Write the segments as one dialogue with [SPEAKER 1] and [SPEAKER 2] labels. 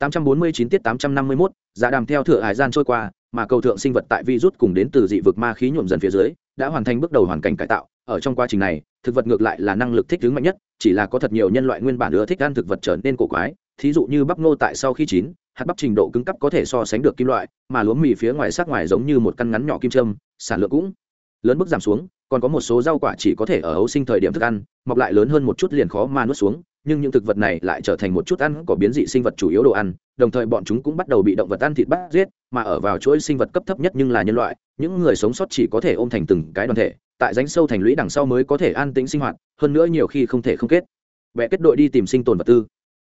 [SPEAKER 1] 849 tiết 851, giả dạ đàm theo thừa hải gian trôi qua, mà cầu thượng sinh vật tại virus cùng đến từ dị vực ma khí nhuộm dần phía dưới, đã hoàn thành bước đầu hoàn cảnh cải tạo. Ở trong quá trình này, thực vật ngược lại là năng lực thích ứng mạnh nhất, chỉ là có thật nhiều nhân loại nguyên bản ưa thích ăn thực vật trở nên cổ quái, thí dụ như bắp ngô tại sau khi chín, hạt bắp trình độ cứng cấp có thể so sánh được kim loại, mà lúa mì phía ngoài sắc ngoài giống như một căn ngắn nhỏ kim châm, sản lượng cũng lớn bước giảm xuống, còn có một số rau quả chỉ có thể ở ấu sinh thời điểm thức ăn, mọc lại lớn hơn một chút liền khó mà nuốt xuống, nhưng những thực vật này lại trở thành một chút ăn có biến dị sinh vật chủ yếu đồ ăn đồng thời bọn chúng cũng bắt đầu bị động vật ăn thịt bắt giết mà ở vào chuỗi sinh vật cấp thấp nhất nhưng là nhân loại những người sống sót chỉ có thể ôm thành từng cái đoàn thể tại rãnh sâu thành lũy đằng sau mới có thể an tĩnh sinh hoạt hơn nữa nhiều khi không thể không kết. Vẽ kết đội đi tìm sinh tồn vật tư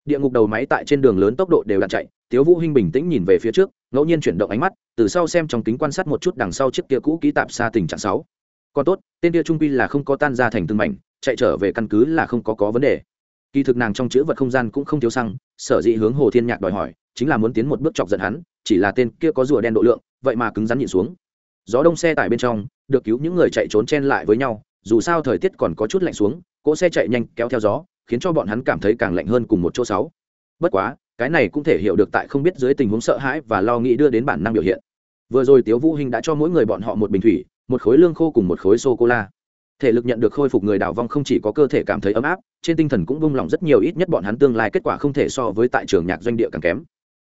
[SPEAKER 1] địa ngục đầu máy tại trên đường lớn tốc độ đều đạn chạy, tiếu vũ hinh bình tĩnh nhìn về phía trước, ngẫu nhiên chuyển động ánh mắt, từ sau xem trong kính quan sát một chút đằng sau chiếc kia cũ kỹ tạp xa tình trạng sáu. Còn tốt, tên kia trung quy là không có tan ra thành từng mảnh, chạy trở về căn cứ là không có có vấn đề. Kỳ thực nàng trong chữ vật không gian cũng không thiếu xăng, sở dĩ hướng hồ thiên nhạc đòi hỏi, chính là muốn tiến một bước chọc giận hắn, chỉ là tên kia có rùa đen độ lượng, vậy mà cứng rắn nhìn xuống. Gió đông xe tải bên trong, được cứu những người chạy trốn chen lại với nhau, dù sao thời tiết còn có chút lạnh xuống, cỗ xe chạy nhanh kéo theo gió khiến cho bọn hắn cảm thấy càng lạnh hơn cùng một chỗ sáu. Bất quá, cái này cũng thể hiểu được tại không biết dưới tình huống sợ hãi và lo nghĩ đưa đến bản năng biểu hiện. Vừa rồi tiếu vũ hình đã cho mỗi người bọn họ một bình thủy, một khối lương khô cùng một khối sô cô la thể lực nhận được khôi phục người đảo vong không chỉ có cơ thể cảm thấy ấm áp, trên tinh thần cũng buông lòng rất nhiều ít nhất bọn hắn tương lai kết quả không thể so với tại trường nhạc doanh địa càng kém.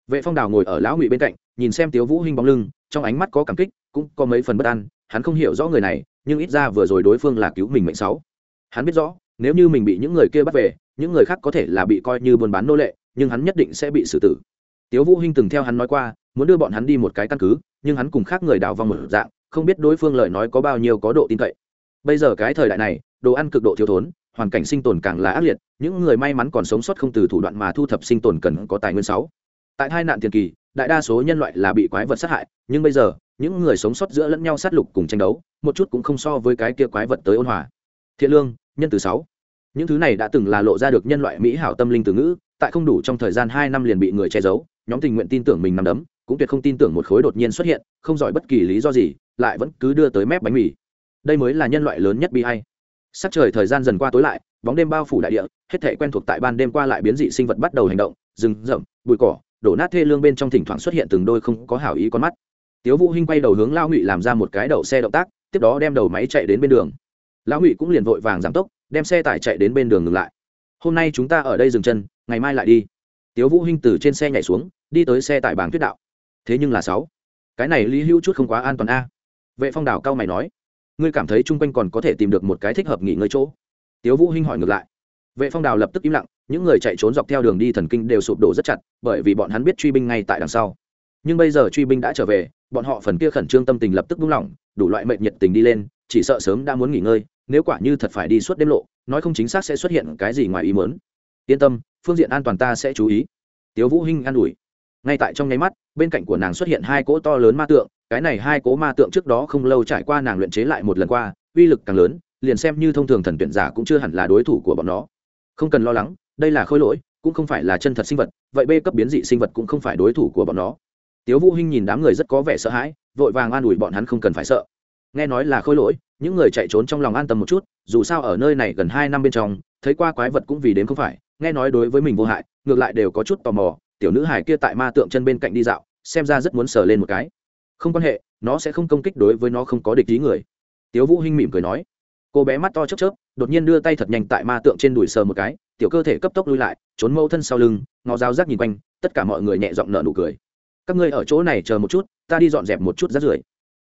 [SPEAKER 1] Vệ phong đào ngồi ở lão ngụy bên cạnh, nhìn xem tiếu vũ hinh bóng lưng, trong ánh mắt có cảm kích, cũng có mấy phần bất an, hắn không hiểu rõ người này, nhưng ít ra vừa rồi đối phương là cứu mình mệnh sáu. Hắn biết rõ nếu như mình bị những người kia bắt về, những người khác có thể là bị coi như buôn bán nô lệ, nhưng hắn nhất định sẽ bị xử tử. Tiếu vũ hinh từng theo hắn nói qua, muốn đưa bọn hắn đi một cái căn cứ, nhưng hắn cùng khác người đào vong một dạng, không biết đối phương lời nói có bao nhiêu có độ tin cậy. Bây giờ cái thời đại này, đồ ăn cực độ thiếu thốn, hoàn cảnh sinh tồn càng là ác liệt, những người may mắn còn sống sót không từ thủ đoạn mà thu thập sinh tồn cần có tài nguyên sáu. Tại hai nạn tiền kỳ, đại đa số nhân loại là bị quái vật sát hại, nhưng bây giờ, những người sống sót giữa lẫn nhau sát lục cùng tranh đấu, một chút cũng không so với cái kia quái vật tới ôn hòa. Thiện lương nhân từ sáu. Những thứ này đã từng là lộ ra được nhân loại mỹ hảo tâm linh từ ngữ, tại không đủ trong thời gian hai năm liền bị người che giấu, nhóm tình nguyện tin tưởng mình nằm đấm, cũng tuyệt không tin tưởng một khối đột nhiên xuất hiện, không giỏi bất kỳ lý do gì, lại vẫn cứ đưa tới mép bánh mì. Đây mới là nhân loại lớn nhất bi hay sắc trời thời gian dần qua tối lại, bóng đêm bao phủ đại địa, hết thể quen thuộc tại ban đêm qua lại biến dị sinh vật bắt đầu hành động, rừng rậm, bụi cỏ, đổ nát thê lương bên trong thỉnh thoảng xuất hiện từng đôi không có hảo ý con mắt. Tiếu vũ hinh quay đầu hướng lao ngụy làm ra một cái đầu xe động tác, tiếp đó đem đầu máy chạy đến bên đường lão ngụy cũng liền vội vàng giảm tốc, đem xe tải chạy đến bên đường ngừng lại. Hôm nay chúng ta ở đây dừng chân, ngày mai lại đi. Tiếu vũ hinh từ trên xe nhảy xuống, đi tới xe tải bảng tuyết đạo. Thế nhưng là sáu. Cái này lý hữu chút không quá an toàn a. Vệ phong đảo cao mày nói, ngươi cảm thấy chung quanh còn có thể tìm được một cái thích hợp nghỉ ngơi chỗ? Tiếu vũ hinh hỏi ngược lại. Vệ phong đảo lập tức im lặng, những người chạy trốn dọc theo đường đi thần kinh đều sụp đổ rất chặt, bởi vì bọn hắn biết truy binh ngay tại đằng sau. Nhưng bây giờ truy binh đã trở về, bọn họ phần kia khẩn trương tâm tình lập tức buông lỏng, đủ loại mệnh nhiệt tình đi lên chỉ sợ sớm đã muốn nghỉ ngơi, nếu quả như thật phải đi suốt đêm lộ, nói không chính xác sẽ xuất hiện cái gì ngoài ý muốn. Yên tâm, phương diện an toàn ta sẽ chú ý. Tiếu vũ hinh an ủi. Ngay tại trong nháy mắt, bên cạnh của nàng xuất hiện hai cỗ to lớn ma tượng, cái này hai cỗ ma tượng trước đó không lâu trải qua nàng luyện chế lại một lần qua, uy lực càng lớn, liền xem như thông thường thần tuyển giả cũng chưa hẳn là đối thủ của bọn nó. Không cần lo lắng, đây là khôi lỗi, cũng không phải là chân thật sinh vật, vậy b cấp biến dị sinh vật cũng không phải đối thủ của bọn nó. Tiếu vũ hinh nhìn đám người rất có vẻ sợ hãi, vội vàng an ủi bọn hắn không cần phải sợ nghe nói là khôi lỗi, những người chạy trốn trong lòng an tâm một chút, dù sao ở nơi này gần hai năm bên trong, thấy qua quái vật cũng vì đến không phải, nghe nói đối với mình vô hại, ngược lại đều có chút tò mò, tiểu nữ hải kia tại ma tượng chân bên cạnh đi dạo, xem ra rất muốn sờ lên một cái. Không quan hệ, nó sẽ không công kích đối với nó không có địch ý người. Tiếu vũ hinh mỉm cười nói. Cô bé mắt to chớp chớp, đột nhiên đưa tay thật nhanh tại ma tượng trên đùi sờ một cái, tiểu cơ thể cấp tốc lui lại, trốn mâu thân sau lưng, ngó dao rác nhìn quanh, tất cả mọi người nhẹ giọng nở nụ cười. Các ngươi ở chỗ này chờ một chút, ta đi dọn dẹp một chút rác rưởi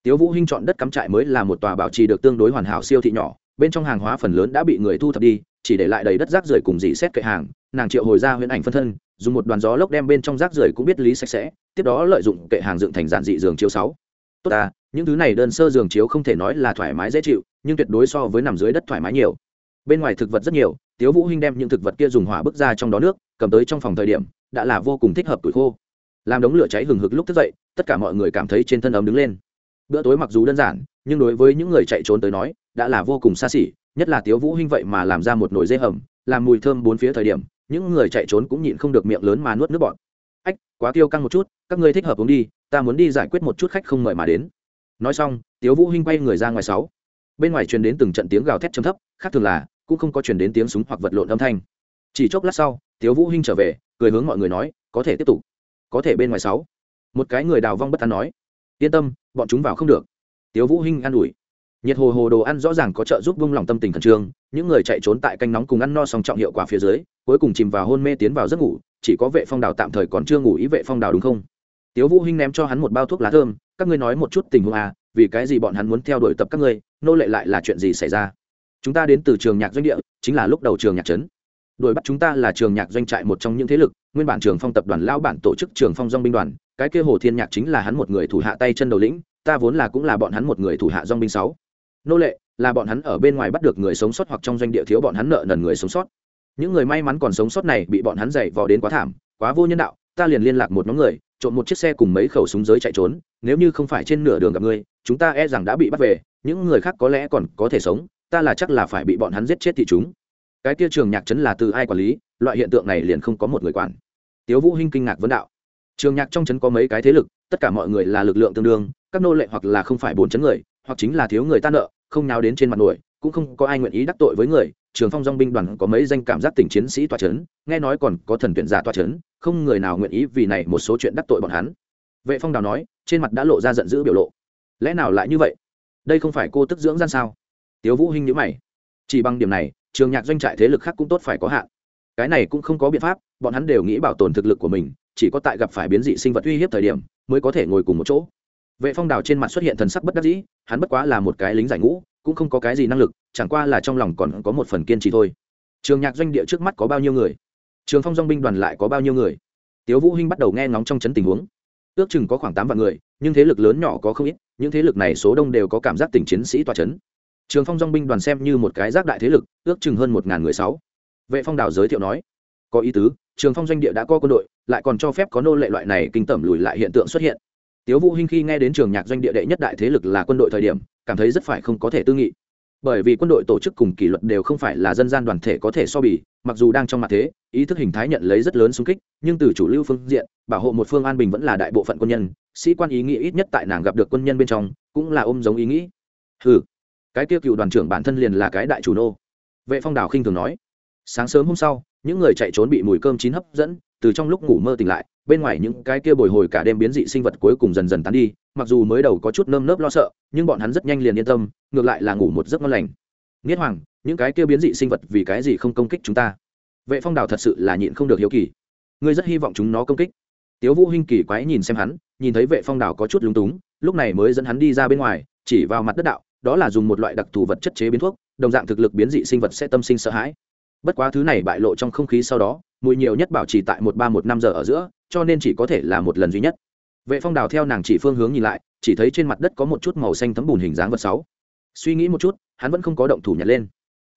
[SPEAKER 1] tiếu vũ hinh chọn đất cắm trại mới là một tòa bảo trì được tương đối hoàn hảo siêu thị nhỏ, bên trong hàng hóa phần lớn đã bị người thu thập đi, chỉ để lại đầy đất rác rưởi cùng dì xét kệ hàng, nàng triệu hồi ra huyễn ảnh phân thân, dùng một đoàn gió lốc đem bên trong rác rưởi cũng biết lý sạch sẽ, tiếp đó lợi dụng kệ hàng dựng thành giản dị giường chiếu sáu. Tốt ta, những thứ này đơn sơ giường chiếu không thể nói là thoải mái dễ chịu, nhưng tuyệt đối so với nằm dưới đất thoải mái nhiều. Bên ngoài thực vật rất nhiều, tiếu vũ hinh đem những thực vật kia dùng hỏa bức ra trong đó nước, cầm tới trong phòng thời điểm, đã là vô cùng thích hợp tuổi khô. Làm đống lửa cháy hừng hực lúc thức dậy, tất cả mọi người cảm thấy trên thân ấm đứng lên bữa tối mặc dù đơn giản, nhưng đối với những người chạy trốn tới nói, đã là vô cùng xa xỉ, nhất là tiếu vũ hinh vậy mà làm ra một nồi dê hầm, làm mùi thơm bốn phía thời điểm, những người chạy trốn cũng nhịn không được miệng lớn mà nuốt nước bọt. Ách, quá tiêu căng một chút, các ngươi thích hợp uống đi, ta muốn đi giải quyết một chút khách không mời mà đến. Nói xong, tiếu vũ hinh quay người ra ngoài sáu. Bên ngoài truyền đến từng trận tiếng gào thét trầm thấp, khác thường là, cũng không có truyền đến tiếng súng hoặc vật lộn âm thanh. Chỉ chốc lát sau, tiếu vũ hinh trở về, cười hướng mọi người nói, có thể tiếp tục. Có thể bên ngoài sáu. Một cái người đào vong bất tán nói yên tâm, bọn chúng vào không được. Tiếu vũ hinh an ủi. Nhiệt hồ hồ đồ ăn rõ ràng có trợ giúp vung lòng tâm tình khẩn trương, những người chạy trốn tại canh nóng cùng ăn no song trọng hiệu quả phía dưới, cuối cùng chìm vào hôn mê tiến vào giấc ngủ, chỉ có vệ phong đào tạm thời còn chưa ngủ ý vệ phong đào đúng không? Tiếu vũ hinh ném cho hắn một bao thuốc lá thơm, các ngươi nói một chút tình huống à vì cái gì bọn hắn muốn theo đuổi tập các ngươi, nô lệ lại là chuyện gì xảy ra? Chúng ta đến từ trường nhạc doanh địa, chính là lúc đầu trường nhạc trấn. Đuổi bắt chúng ta là trường nhạc doanh trại một trong những thế lực, nguyên bản trường phong tập đoàn lao bản tổ chức trường phong dong binh đoàn cái kia hồ thiên nhạc chính là hắn một người thủ hạ tay chân đầu lĩnh, ta vốn là cũng là bọn hắn một người thủ hạ dong binh sáu. Nô lệ, là bọn hắn ở bên ngoài bắt được người sống sót hoặc trong doanh địa thiếu bọn hắn nợ nần người sống sót. Những người may mắn còn sống sót này bị bọn hắn dày vò đến quá thảm, quá vô nhân đạo, ta liền liên lạc một nhóm người, trộm một chiếc xe cùng mấy khẩu súng giới chạy trốn, nếu như không phải trên nửa đường gặp ngươi chúng ta e rằng đã bị bắt về, những người khác có lẽ còn có thể sống, ta là chắc là phải bị bọn hắn giết chết thì chúng. Cái kia trường nhạc trấn là từ ai quản lý, loại hiện tượng này liền không có một người quản. Tiếu vũ hinh kinh ngạc vấn đạo trường nhạc trong trấn có mấy cái thế lực, tất cả mọi người là lực lượng tương đương, các nô lệ hoặc là không phải bốn chấn người, hoặc chính là thiếu người ta nợ, không nào đến trên mặt nổi, cũng không có ai nguyện ý đắc tội với người. Trường phong dong binh đoàn có mấy danh cảm giác tình chiến sĩ tòa chấn nghe nói còn có thần tuyển giả tòa chấn không người nào nguyện ý vì này một số chuyện đắc tội bọn hắn. Vệ phong đào nói, trên mặt đã lộ ra giận dữ biểu lộ. Lẽ nào lại như vậy? Đây không phải cô tức dưỡng gian sao? Tiếu vũ hinh nhíu mày. Chỉ bằng điểm này, trường nhạc doanh trại thế lực khác cũng tốt phải có hạn. Cái này cũng không có biện pháp, bọn hắn đều nghĩ bảo tồn thực lực của mình chỉ có tại gặp phải biến dị sinh vật uy hiếp thời điểm mới có thể ngồi cùng một chỗ. Vệ phong đào trên mặt xuất hiện thần sắc bất đắc dĩ, hắn bất quá là một cái lính giải ngũ, cũng không có cái gì năng lực, chẳng qua là trong lòng còn có một phần kiên trì thôi. Trường nhạc doanh địa trước mắt có bao nhiêu người? Trường phong dong binh đoàn lại có bao nhiêu người? Tiếu vũ hinh bắt đầu nghe ngóng trong chấn tình huống. Ước chừng có khoảng tám vạn người, nhưng thế lực lớn nhỏ có không ít, những thế lực này số đông đều có cảm giác tình chiến sĩ tòa chấn. Trường phong dong binh đoàn xem như một cái giác đại thế lực, ước chừng hơn một ngàn người sáu. Vệ phong đào giới thiệu nói, có ý tứ trường phong doanh địa đã có quân đội, lại còn cho phép có nô lệ loại này kinh tẩm lùi lại hiện tượng xuất hiện. Tiếu vũ hinh khi nghe đến trường nhạc doanh địa đệ nhất đại thế lực là quân đội thời điểm, cảm thấy rất phải không có thể tư nghị. Bởi vì quân đội tổ chức cùng kỷ luật đều không phải là dân gian đoàn thể có thể so bì, mặc dù đang trong mặt thế, ý thức hình thái nhận lấy rất lớn xung kích, nhưng từ chủ lưu phương diện, bảo hộ một phương an bình vẫn là đại bộ phận quân nhân, sĩ quan ý nghĩ ít nhất tại nàng gặp được quân nhân bên trong, cũng là ôm giống ý nghĩ. Ừ cái kia cựu đoàn trưởng bản thân liền là cái đại chủ nô. Vệ phong đảo khinh thường nói. Sáng sớm hôm sau những người chạy trốn bị mùi cơm chín hấp dẫn, từ trong lúc ngủ mơ tỉnh lại, bên ngoài những cái kia bồi hồi cả đêm biến dị sinh vật cuối cùng dần dần tán đi, mặc dù mới đầu có chút nơm nớp lo sợ, nhưng bọn hắn rất nhanh liền yên tâm, ngược lại là ngủ một giấc ngon lành. Nghiết hoàng, những cái kia biến dị sinh vật vì cái gì không công kích chúng ta? Vệ phong đào thật sự là nhịn không được hiếu kỳ. Ngươi rất hy vọng chúng nó công kích. Tiếu vũ hinh kỳ quái nhìn xem hắn, nhìn thấy vệ phong đào có chút lúng túng, lúc này mới dẫn hắn đi ra bên ngoài, chỉ vào mặt đất đạo, đó là dùng một loại đặc thù vật chất chế biến thuốc, đồng dạng thực lực biến dị sinh vật sẽ tâm sinh sợ hãi bất quá thứ này bại lộ trong không khí sau đó mùi nhiều nhất bảo trì tại một ba một năm giờ ở giữa cho nên chỉ có thể là một lần duy nhất. Vệ phong đào theo nàng chỉ phương hướng nhìn lại chỉ thấy trên mặt đất có một chút màu xanh thấm bùn hình dáng vật sáu. Suy nghĩ một chút hắn vẫn không có động thủ nhặt lên.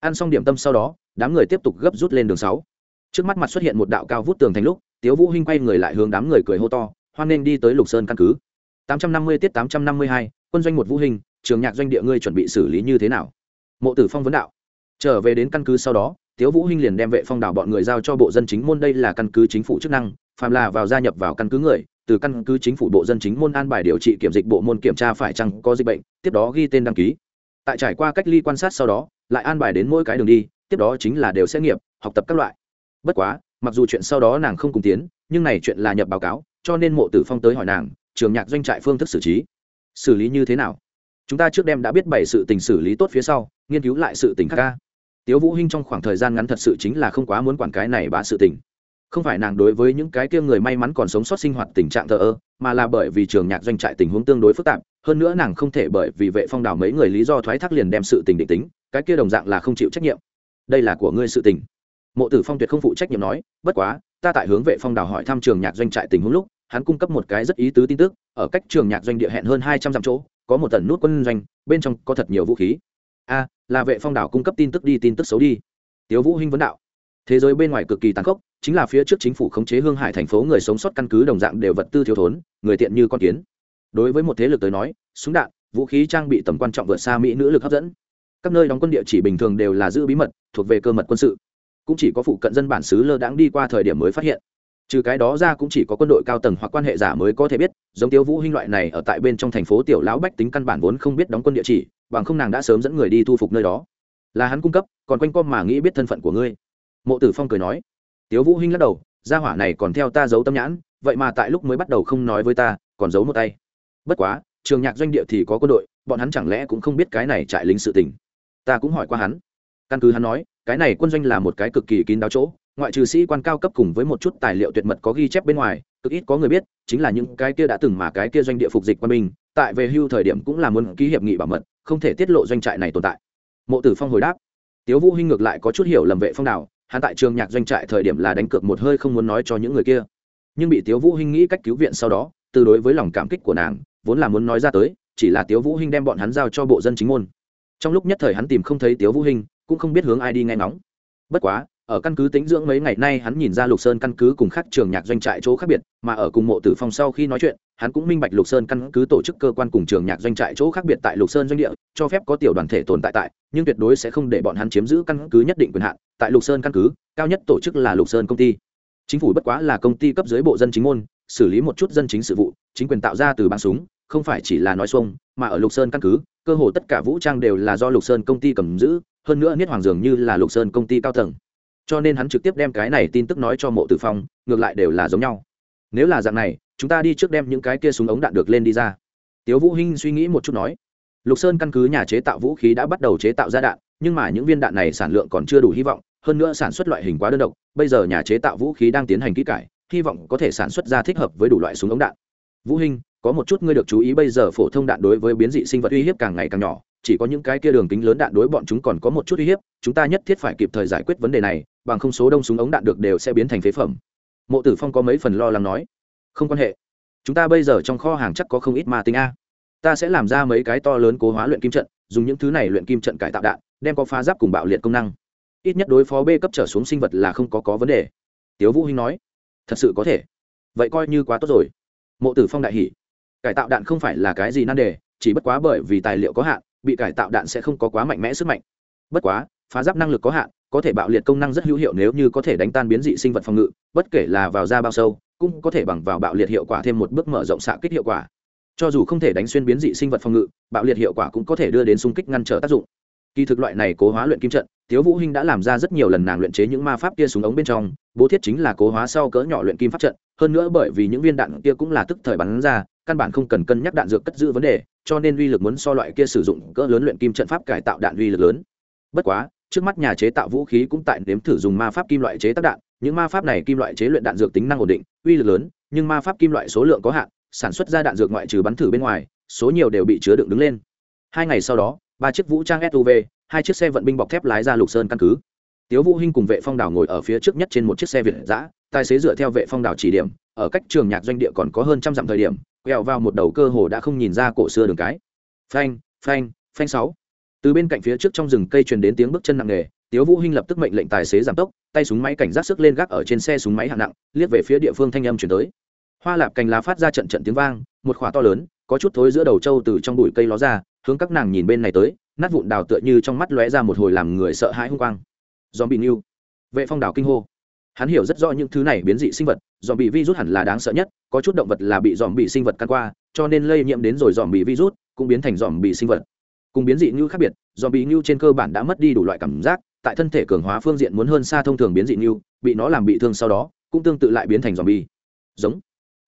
[SPEAKER 1] Ăn xong điểm tâm sau đó đám người tiếp tục gấp rút lên đường sáu. Trước mắt mặt xuất hiện một đạo cao vút tường thành lúc tiếu vũ hinh quay người lại hướng đám người cười hô to hoan nên đi tới lục sơn căn cứ. 850 tiết 852, quân doanh một vũ hình trường nhạc doanh địa ngươi chuẩn bị xử lý như thế nào? Mộ tử phong vấn đạo. Trở về đến căn cứ sau đó tiếu vũ hinh liền đem vệ phong đảo bọn người giao cho bộ dân chính môn, đây là căn cứ chính phủ chức năng, phàm là vào gia nhập vào căn cứ người, từ căn cứ chính phủ bộ dân chính môn an bài điều trị kiểm dịch bộ môn kiểm tra phải chăng có dịch bệnh, tiếp đó ghi tên đăng ký. Tại trải qua cách ly quan sát sau đó, lại an bài đến mỗi cái đường đi, tiếp đó chính là đều xét nghiệm, học tập các loại. Bất quá, mặc dù chuyện sau đó nàng không cùng tiến, nhưng này chuyện là nhập báo cáo, cho nên mộ tử phong tới hỏi nàng, trường nhạc doanh trại phương thức xử trí. Xử lý như thế nào? Chúng ta trước đêm đã biết bảy sự tình xử lý tốt phía sau, nghiên cứu lại sự tình khác ca tiếu vũ hinh trong khoảng thời gian ngắn thật sự chính là không quá muốn quản cái này bá sự tình. Không phải nàng đối với những cái kia người may mắn còn sống sót sinh hoạt tình trạng thờ ơ, mà là bởi vì trường nhạc doanh trại tình huống tương đối phức tạp, hơn nữa nàng không thể bởi vì vệ phong đảo mấy người lý do thoái thác liền đem sự tình định tính, cái kia đồng dạng là không chịu trách nhiệm. Đây là của ngươi sự tình. Mộ tử phong tuyệt không phụ trách nhiệm nói, bất quá, ta tại hướng vệ phong đảo hỏi thăm trường nhạc doanh trại tình huống lúc, hắn cung cấp một cái rất ý tứ tin tức, ở cách trường nhạc doanh địa hẹn hơn hai trăm dặm chỗ, có một tần nút quân doanh, bên trong có thật nhiều vũ khí. A là vệ phong đảo cung cấp tin tức đi, tin tức xấu đi. Tiếu vũ hinh vấn đạo. Thế giới bên ngoài cực kỳ tàn khốc, chính là phía trước chính phủ khống chế hương hải thành phố người sống sót căn cứ đồng dạng đều vật tư thiếu thốn, người tiện như con kiến. Đối với một thế lực tới nói, súng đạn, vũ khí trang bị tầm quan trọng vượt xa mỹ nữ lực hấp dẫn. Các nơi đóng quân địa chỉ bình thường đều là giữ bí mật, thuộc về cơ mật quân sự. Cũng chỉ có phụ cận dân bản xứ lơ đãng đi qua thời điểm mới phát hiện. Trừ cái đó ra cũng chỉ có quân đội cao tầng hoặc quan hệ giả mới có thể biết, giống tiêu vũ hinh loại này ở tại bên trong thành phố tiểu lão bách tính căn bản vốn không biết đóng quân địa chỉ bằng không nàng đã sớm dẫn người đi thu phục nơi đó. Là hắn cung cấp, còn quanh com mà nghĩ biết thân phận của ngươi. Mộ tử phong cười nói. Tiếu vũ hinh lắc đầu, gia hỏa này còn theo ta giấu tâm nhãn, vậy mà tại lúc mới bắt đầu không nói với ta, còn giấu một tay. Bất quá, trường nhạc doanh địa thì có quân đội, bọn hắn chẳng lẽ cũng không biết cái này trại lính sự tình? Ta cũng hỏi qua hắn. Căn cứ hắn nói, cái này quân doanh là một cái cực kỳ kín đáo chỗ, ngoại trừ sĩ quan cao cấp cùng với một chút tài liệu tuyệt mật có ghi chép bên ngoài, cực ít có người biết, chính là những cái kia đã từng mà cái kia doanh địa phục dịch quân binh, tại về hưu thời điểm cũng là muốn ký hiệp nghị bảo mật không thể tiết lộ doanh trại này tồn tại. Mộ tử phong hồi đáp, tiếu vũ hinh ngược lại có chút hiểu lầm vệ phong nào. hắn tại trường nhạc doanh trại thời điểm là đánh cược một hơi không muốn nói cho những người kia. Nhưng bị tiếu vũ hinh nghĩ cách cứu viện sau đó, từ đối với lòng cảm kích của nàng, vốn là muốn nói ra tới, chỉ là tiếu vũ hinh đem bọn hắn giao cho bộ dân chính môn. Trong lúc nhất thời hắn tìm không thấy tiếu vũ hinh, cũng không biết hướng ai đi nghe ngóng. Bất quá ở căn cứ tính dưỡng mấy ngày nay hắn nhìn ra lục sơn căn cứ cùng khác trường nhạc doanh trại chỗ khác biệt, mà ở cùng mộ tử phong sau khi nói chuyện, hắn cũng minh bạch lục sơn căn cứ tổ chức cơ quan cùng trường nhạc doanh trại chỗ khác biệt tại lục sơn doanh địa, cho phép có tiểu đoàn thể tồn tại tại, nhưng tuyệt đối sẽ không để bọn hắn chiếm giữ căn cứ nhất định quyền hạn. Tại lục sơn căn cứ, cao nhất tổ chức là lục sơn công ty. Chính phủ bất quá là công ty cấp dưới bộ dân chính môn, xử lý một chút dân chính sự vụ, chính quyền tạo ra từ bắn súng, không phải chỉ là nói xuông, mà ở lục sơn căn cứ, cơ hồ tất cả vũ trang đều là do lục sơn công ty cầm giữ, hơn nữa niết hoàng dường như là lục sơn công ty cao tầng cho nên hắn trực tiếp đem cái này tin tức nói cho mộ tử phong, ngược lại đều là giống nhau. Nếu là dạng này, chúng ta đi trước đem những cái kia súng ống đạn được lên đi ra. Tiếu vũ hinh suy nghĩ một chút nói. Lục sơn căn cứ nhà chế tạo vũ khí đã bắt đầu chế tạo ra đạn, nhưng mà những viên đạn này sản lượng còn chưa đủ hy vọng, hơn nữa sản xuất loại hình quá đơn độc, bây giờ nhà chế tạo vũ khí đang tiến hành kỹ cải, hy vọng có thể sản xuất ra thích hợp với đủ loại súng ống đạn. Vũ hinh, có một chút ngươi được chú ý bây giờ phổ thông đạn đối với biến dị sinh vật uy hiếp càng ngày càng nhỏ, chỉ có những cái kia đường kính lớn đạn đối bọn chúng còn có một chút uy hiếp, chúng ta nhất thiết phải kịp thời giải quyết vấn đề này bằng không số đông súng ống đạn được đều sẽ biến thành phế phẩm. Mộ tử phong có mấy phần lo lắng nói, không quan hệ. Chúng ta bây giờ trong kho hàng chắc có không ít ma tính a. Ta sẽ làm ra mấy cái to lớn cố hóa luyện kim trận, dùng những thứ này luyện kim trận cải tạo đạn, đem có phá giáp cùng bạo liệt công năng. Ít nhất đối phó b cấp trở xuống sinh vật là không có có vấn đề. Tiếu vũ hinh nói, thật sự có thể. Vậy coi như quá tốt rồi. Mộ tử phong đại hỉ, cải tạo đạn không phải là cái gì nan đề, chỉ bất quá bởi vì tài liệu có hạn, bị cải tạo đạn sẽ không có quá mạnh mẽ sức mạnh. Bất quá, phá giáp năng lực có hạn có thể bạo liệt công năng rất hữu hiệu nếu như có thể đánh tan biến dị sinh vật phòng ngự, bất kể là vào da bao sâu, cũng có thể bằng vào bạo liệt hiệu quả thêm một bước mở rộng xạ kích hiệu quả. Cho dù không thể đánh xuyên biến dị sinh vật phòng ngự, bạo liệt hiệu quả cũng có thể đưa đến xung kích ngăn trở tác dụng. Kỳ thực loại này cố hóa luyện kim trận, tiếu vũ hinh đã làm ra rất nhiều lần nàng luyện chế những ma pháp kia xuống ống bên trong, bố thiết chính là cố hóa sau cỡ nhỏ luyện kim pháp trận, hơn nữa bởi vì những viên đạn kia cũng là tức thời bắn ra, căn bản không cần cân nhắc đạn dược cất giữ vấn đề, cho nên uy lực muốn so loại kia sử dụng cỡ lớn luyện kim trận pháp cải tạo đạn uy lực lớn. Bất quá trước mắt nhà chế tạo vũ khí cũng tại nếm thử dùng ma pháp kim loại chế tác đạn, những ma pháp này kim loại chế luyện đạn dược tính năng ổn định, uy lực lớn, nhưng ma pháp kim loại số lượng có hạn, sản xuất ra đạn dược ngoại trừ bắn thử bên ngoài, số nhiều đều bị chứa đựng đứng lên. Hai ngày sau đó, ba chiếc vũ trang suv hai chiếc xe vận binh bọc thép lái ra lục sơn căn cứ. Tiếu vũ hinh cùng vệ phong đảo ngồi ở phía trước nhất trên một chiếc xe việt giã tài xế dựa theo vệ phong đảo chỉ điểm, ở cách trường nhạc doanh địa còn có hơn trăm dặm thời điểm, quẹo vào một đầu cơ hồ đã không nhìn ra cổ xưa đường cái. Phanh phanh phanh sáu từ bên cạnh phía trước trong rừng cây truyền đến tiếng bước chân nặng nề, tiếu vũ hinh lập tức mệnh lệnh tài xế giảm tốc, tay súng máy cảnh giác sức lên gác ở trên xe súng máy hạng nặng, liếc về phía địa phương thanh âm truyền tới. Hoa lạp cành lá phát ra trận trận tiếng vang, một khỏa to lớn, có chút thối giữa đầu trâu từ trong bụi cây ló ra, hướng các nàng nhìn bên này tới, nát vụn đào tựa như trong mắt lóe ra một hồi làm người sợ hãi hung quang. Giòm bị new. Vệ phong đảo kinh hô. Hắn hiểu rất rõ những thứ này biến dị sinh vật dòm bị virus hẳn là đáng sợ nhất, có chút động vật là bị dòm bị sinh vật căn qua, cho nên lây nhiễm đến rồi dòm bị virus, cũng biến thành dòm bị sinh vật cùng biến dị như khác biệt, do bị như trên cơ bản đã mất đi đủ loại cảm giác, tại thân thể cường hóa phương diện muốn hơn xa thông thường biến dị như bị nó làm bị thương sau đó, cũng tương tự lại biến thành dòm bi giống.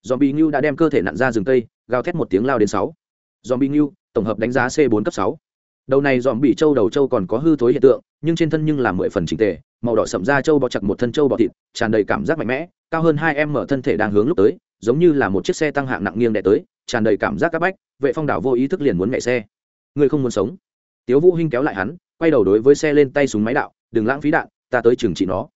[SPEAKER 1] Dòm bi như đã đem cơ thể nặn ra rừng cây, gào thét một tiếng lao đến sáu. Dòm bi như tổng hợp đánh giá c 4 cấp sáu. Đầu này dòm bị trâu đầu trâu còn có hư thối hiện tượng, nhưng trên thân nhưng là mười phần trình tề, màu đỏ sậm da trâu bọ chặt một thân trâu bọ thịt, tràn đầy cảm giác mạnh mẽ, cao hơn hai em mở thân thể đang hướng lúc tới, giống như là một chiếc xe tăng hạng nặng nghiêng đè tới, tràn đầy cảm giác c áp bách, vệ phong đảo vô ý thức liền muốn mẹ xe ngươi không muốn sống. Tiếu vũ hinh kéo lại hắn, quay đầu đối với xe lên tay súng máy đạo, đừng lãng phí đạn, ta tới trường trị nó.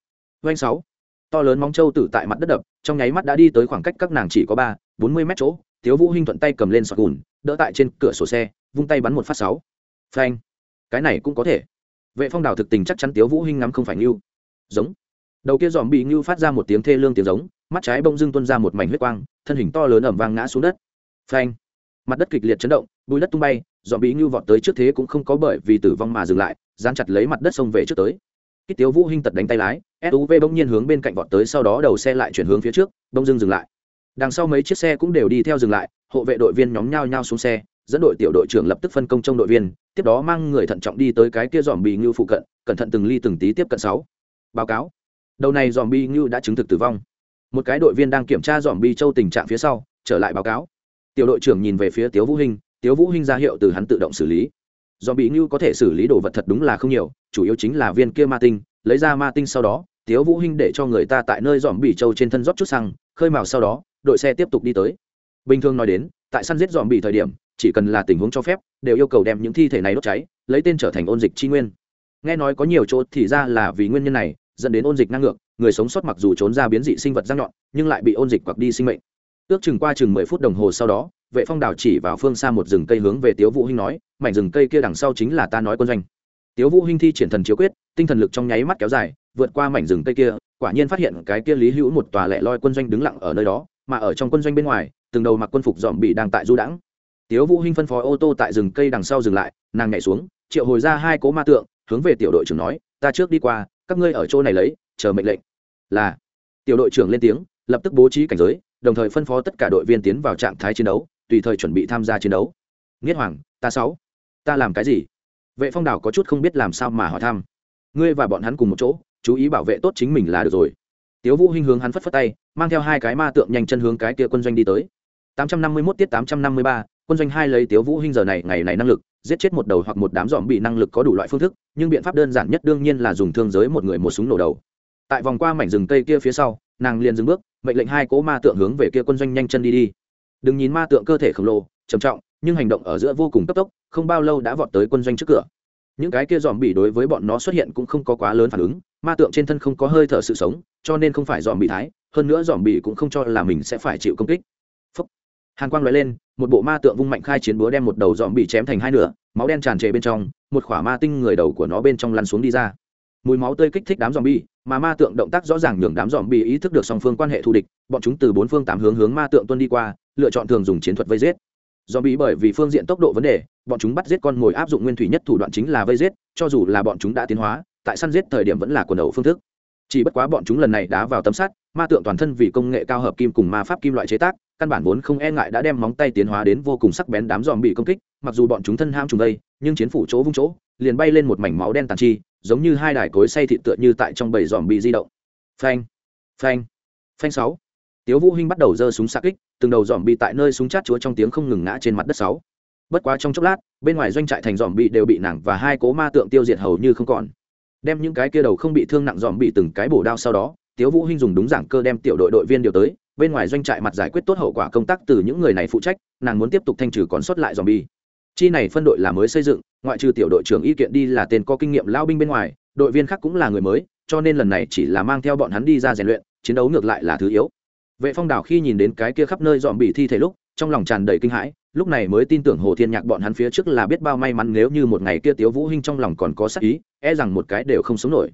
[SPEAKER 1] Doanh sáu. To lớn móng trâu tử tại mặt đất đập, trong nháy mắt đã đi tới khoảng cách các nàng chỉ có ba, bốn mươi mét chỗ, tiếu vũ hinh thuận tay cầm lên sọt gùn, đỡ tại trên cửa sổ xe, vung tay bắn một phát sáu. Phanh. Cái này cũng có thể. Vệ phong đảo thực tình chắc chắn tiếu vũ hinh ngắm không phải ngưu. Giống. Đầu kia giòm bị ngưu phát ra một tiếng thê lương tiếng giống, mắt trái bông dưng tuôn ra một mảnh huyết quang, thân hình to lớn ẩm vang ngã xuống đất. Phanh. Mặt đất kịch liệt chấn động bùi đất tung bay dọn bị như vọt tới trước thế cũng không có bởi vì tử vong mà dừng lại, dán chặt lấy mặt đất xông về trước tới. Kích tiếu vũ hinh tật đánh tay lái suv bỗng nhiên hướng bên cạnh vọt tới, sau đó đầu xe lại chuyển hướng phía trước, bỗng dưng dừng lại. Đằng sau mấy chiếc xe cũng đều đi theo dừng lại, hộ vệ đội viên nhóm nhau nhau xuống xe, dẫn đội tiểu đội trưởng lập tức phân công trong đội viên, tiếp đó mang người thận trọng đi tới cái kia dòm bị ngưu phụ cận, cẩn thận từng ly từng tí tiếp cận sáu. Báo cáo. Đầu này dòm bị ngưu đã chứng thực tử vong. Một cái đội viên đang kiểm tra dòm bi châu tình trạng phía sau, trở lại báo cáo. Tiểu đội trưởng nhìn về phía tiếu vũ hinh tiếu vũ hinh ra hiệu từ hắn tự động xử lý. Do bị như có thể xử lý đồ vật thật đúng là không nhiều, chủ yếu chính là viên kia ma tinh, lấy ra ma tinh sau đó, tiếu vũ hinh để cho người ta tại nơi dòm bị châu trên thân rót chút xăng, khơi mào sau đó, đội xe tiếp tục đi tới. Bình thường nói đến, tại săn giết dòm bị thời điểm, chỉ cần là tình huống cho phép, đều yêu cầu đem những thi thể này đốt cháy, lấy tên trở thành ôn dịch chi nguyên. Nghe nói có nhiều chỗ thì ra là vì nguyên nhân này, dẫn đến ôn dịch năng ngược, người sống sót mặc dù trốn ra biến dị sinh vật răng nhọn, nhưng lại bị ôn dịch quặc đi sinh mệnh. Ước chừng qua chừng mười phút đồng hồ sau đó vệ phong đào chỉ vào phương xa một rừng cây hướng về tiếu vũ hinh nói, mảnh rừng cây kia đằng sau chính là ta nói quân doanh. Tiếu vũ hinh thi triển thần chiếu quyết, tinh thần lực trong nháy mắt kéo dài, vượt qua mảnh rừng cây kia, quả nhiên phát hiện cái kia lý hữu một tòa lẻ loi quân doanh đứng lặng ở nơi đó, mà ở trong quân doanh bên ngoài, từng đầu mặc quân phục dòm bị đang tại du đãng. Tiếu vũ hinh phân phó ô tô tại rừng cây đằng sau dừng lại, nàng nhảy xuống, triệu hồi ra hai cố ma tượng, hướng về tiểu đội trưởng nói, ta trước đi qua, các ngươi ở chỗ này lấy, chờ mệnh lệnh. Là, tiểu đội trưởng lên tiếng, lập tức bố trí cảnh giới, đồng thời phân phó tất cả đội viên tiến vào trạng thái chiến đấu tùy thời chuẩn bị tham gia chiến đấu. Nghiết hoàng ta sáu. Ta làm cái gì? Vệ phong đảo có chút không biết làm sao mà hỏi thăm. Ngươi và bọn hắn cùng một chỗ chú ý bảo vệ tốt chính mình là được rồi. Tiếu vũ hinh hướng hắn phất phất tay mang theo hai cái ma tượng nhanh chân hướng cái kia quân doanh đi tới. 851 tiết 853, quân doanh hai lấy tiếu vũ hinh giờ này ngày này năng lực giết chết một đầu hoặc một đám dòm bị năng lực có đủ loại phương thức nhưng biện pháp đơn giản nhất đương nhiên là dùng thương giới một người một súng nổ đầu. Tại vòng qua mảnh rừng cây kia phía sau nàng liền dừng bước mệnh lệnh hai cỗ ma tượng hướng về kia quân doanh nhanh chân đi đi đừng nhìn ma tượng cơ thể khổng lồ, trầm trọng, nhưng hành động ở giữa vô cùng cấp tốc, không bao lâu đã vọt tới quân doanh trước cửa. Những cái kia dòm bị đối với bọn nó xuất hiện cũng không có quá lớn phản ứng, ma tượng trên thân không có hơi thở sự sống, cho nên không phải dòm bị thái, hơn nữa dòm bị cũng không cho là mình sẽ phải chịu công kích. Phúc. hàn quang nói lên, một bộ ma tượng vung mạnh khai chiến búa đem một đầu dòm bị chém thành hai nửa, máu đen tràn trề bên trong, một khỏa ma tinh người đầu của nó bên trong lăn xuống đi ra mùi máu tươi kích thích đám dòm bi mà ma tượng động tác rõ ràng nhường đám dòm bi ý thức được song phương quan hệ thù địch, bọn chúng từ bốn phương tám hướng hướng ma tượng tuân đi qua, lựa chọn thường dùng chiến thuật vây giết. Dòm bi bởi vì phương diện tốc độ vấn đề, bọn chúng bắt giết con mồi áp dụng nguyên thủy nhất thủ đoạn chính là vây giết, cho dù là bọn chúng đã tiến hóa, tại săn giết thời điểm vẫn là quần đầu phương thức. Chỉ bất quá bọn chúng lần này đá vào tấm sắt, ma tượng toàn thân vì công nghệ cao hợp kim cùng ma pháp kim loại chế tác, căn bản vốn không e ngại đã đem móng tay tiến hóa đến vô cùng sắc bén đám dòm bị công kích, mặc dù bọn chúng thân ham trùng đây, nhưng chiến phủ chỗ vung chỗ liền bay lên một mảnh máu đen tàn chi, giống như hai đài cối say thịt tựa như tại trong bầy dòm bị di động. Phanh phanh phanh sáu. Tiếu vũ hinh bắt đầu giơ súng xạ kích, từng đầu dòm bị tại nơi súng chát chúa trong tiếng không ngừng ngã trên mặt đất sáu. Bất quá trong chốc lát, bên ngoài doanh trại thành dòm bị đều bị nàng và hai cố ma tượng tiêu diệt hầu như không còn. Đem những cái kia đầu không bị thương nặng dòm bị từng cái bổ đao sau đó, tiếu vũ hinh dùng đúng giảng cơ đem tiểu đội đội viên điều tới, bên ngoài doanh trại mặt giải quyết tốt hậu quả công tác từ những người này phụ trách, nàng muốn tiếp tục thanh trừ còn sót lại dòm bi chi này phân đội là mới xây dựng, ngoại trừ tiểu đội trưởng y kiện đi là tên có kinh nghiệm lao binh bên ngoài, đội viên khác cũng là người mới, cho nên lần này chỉ là mang theo bọn hắn đi ra rèn luyện, chiến đấu ngược lại là thứ yếu. Vệ phong đảo khi nhìn đến cái kia khắp nơi dòm bị thi thể lúc, trong lòng tràn đầy kinh hãi, lúc này mới tin tưởng hồ thiên nhạc bọn hắn phía trước là biết bao may mắn nếu như một ngày kia tiếu vũ hinh trong lòng còn có sắc ý e rằng một cái đều không sống nổi.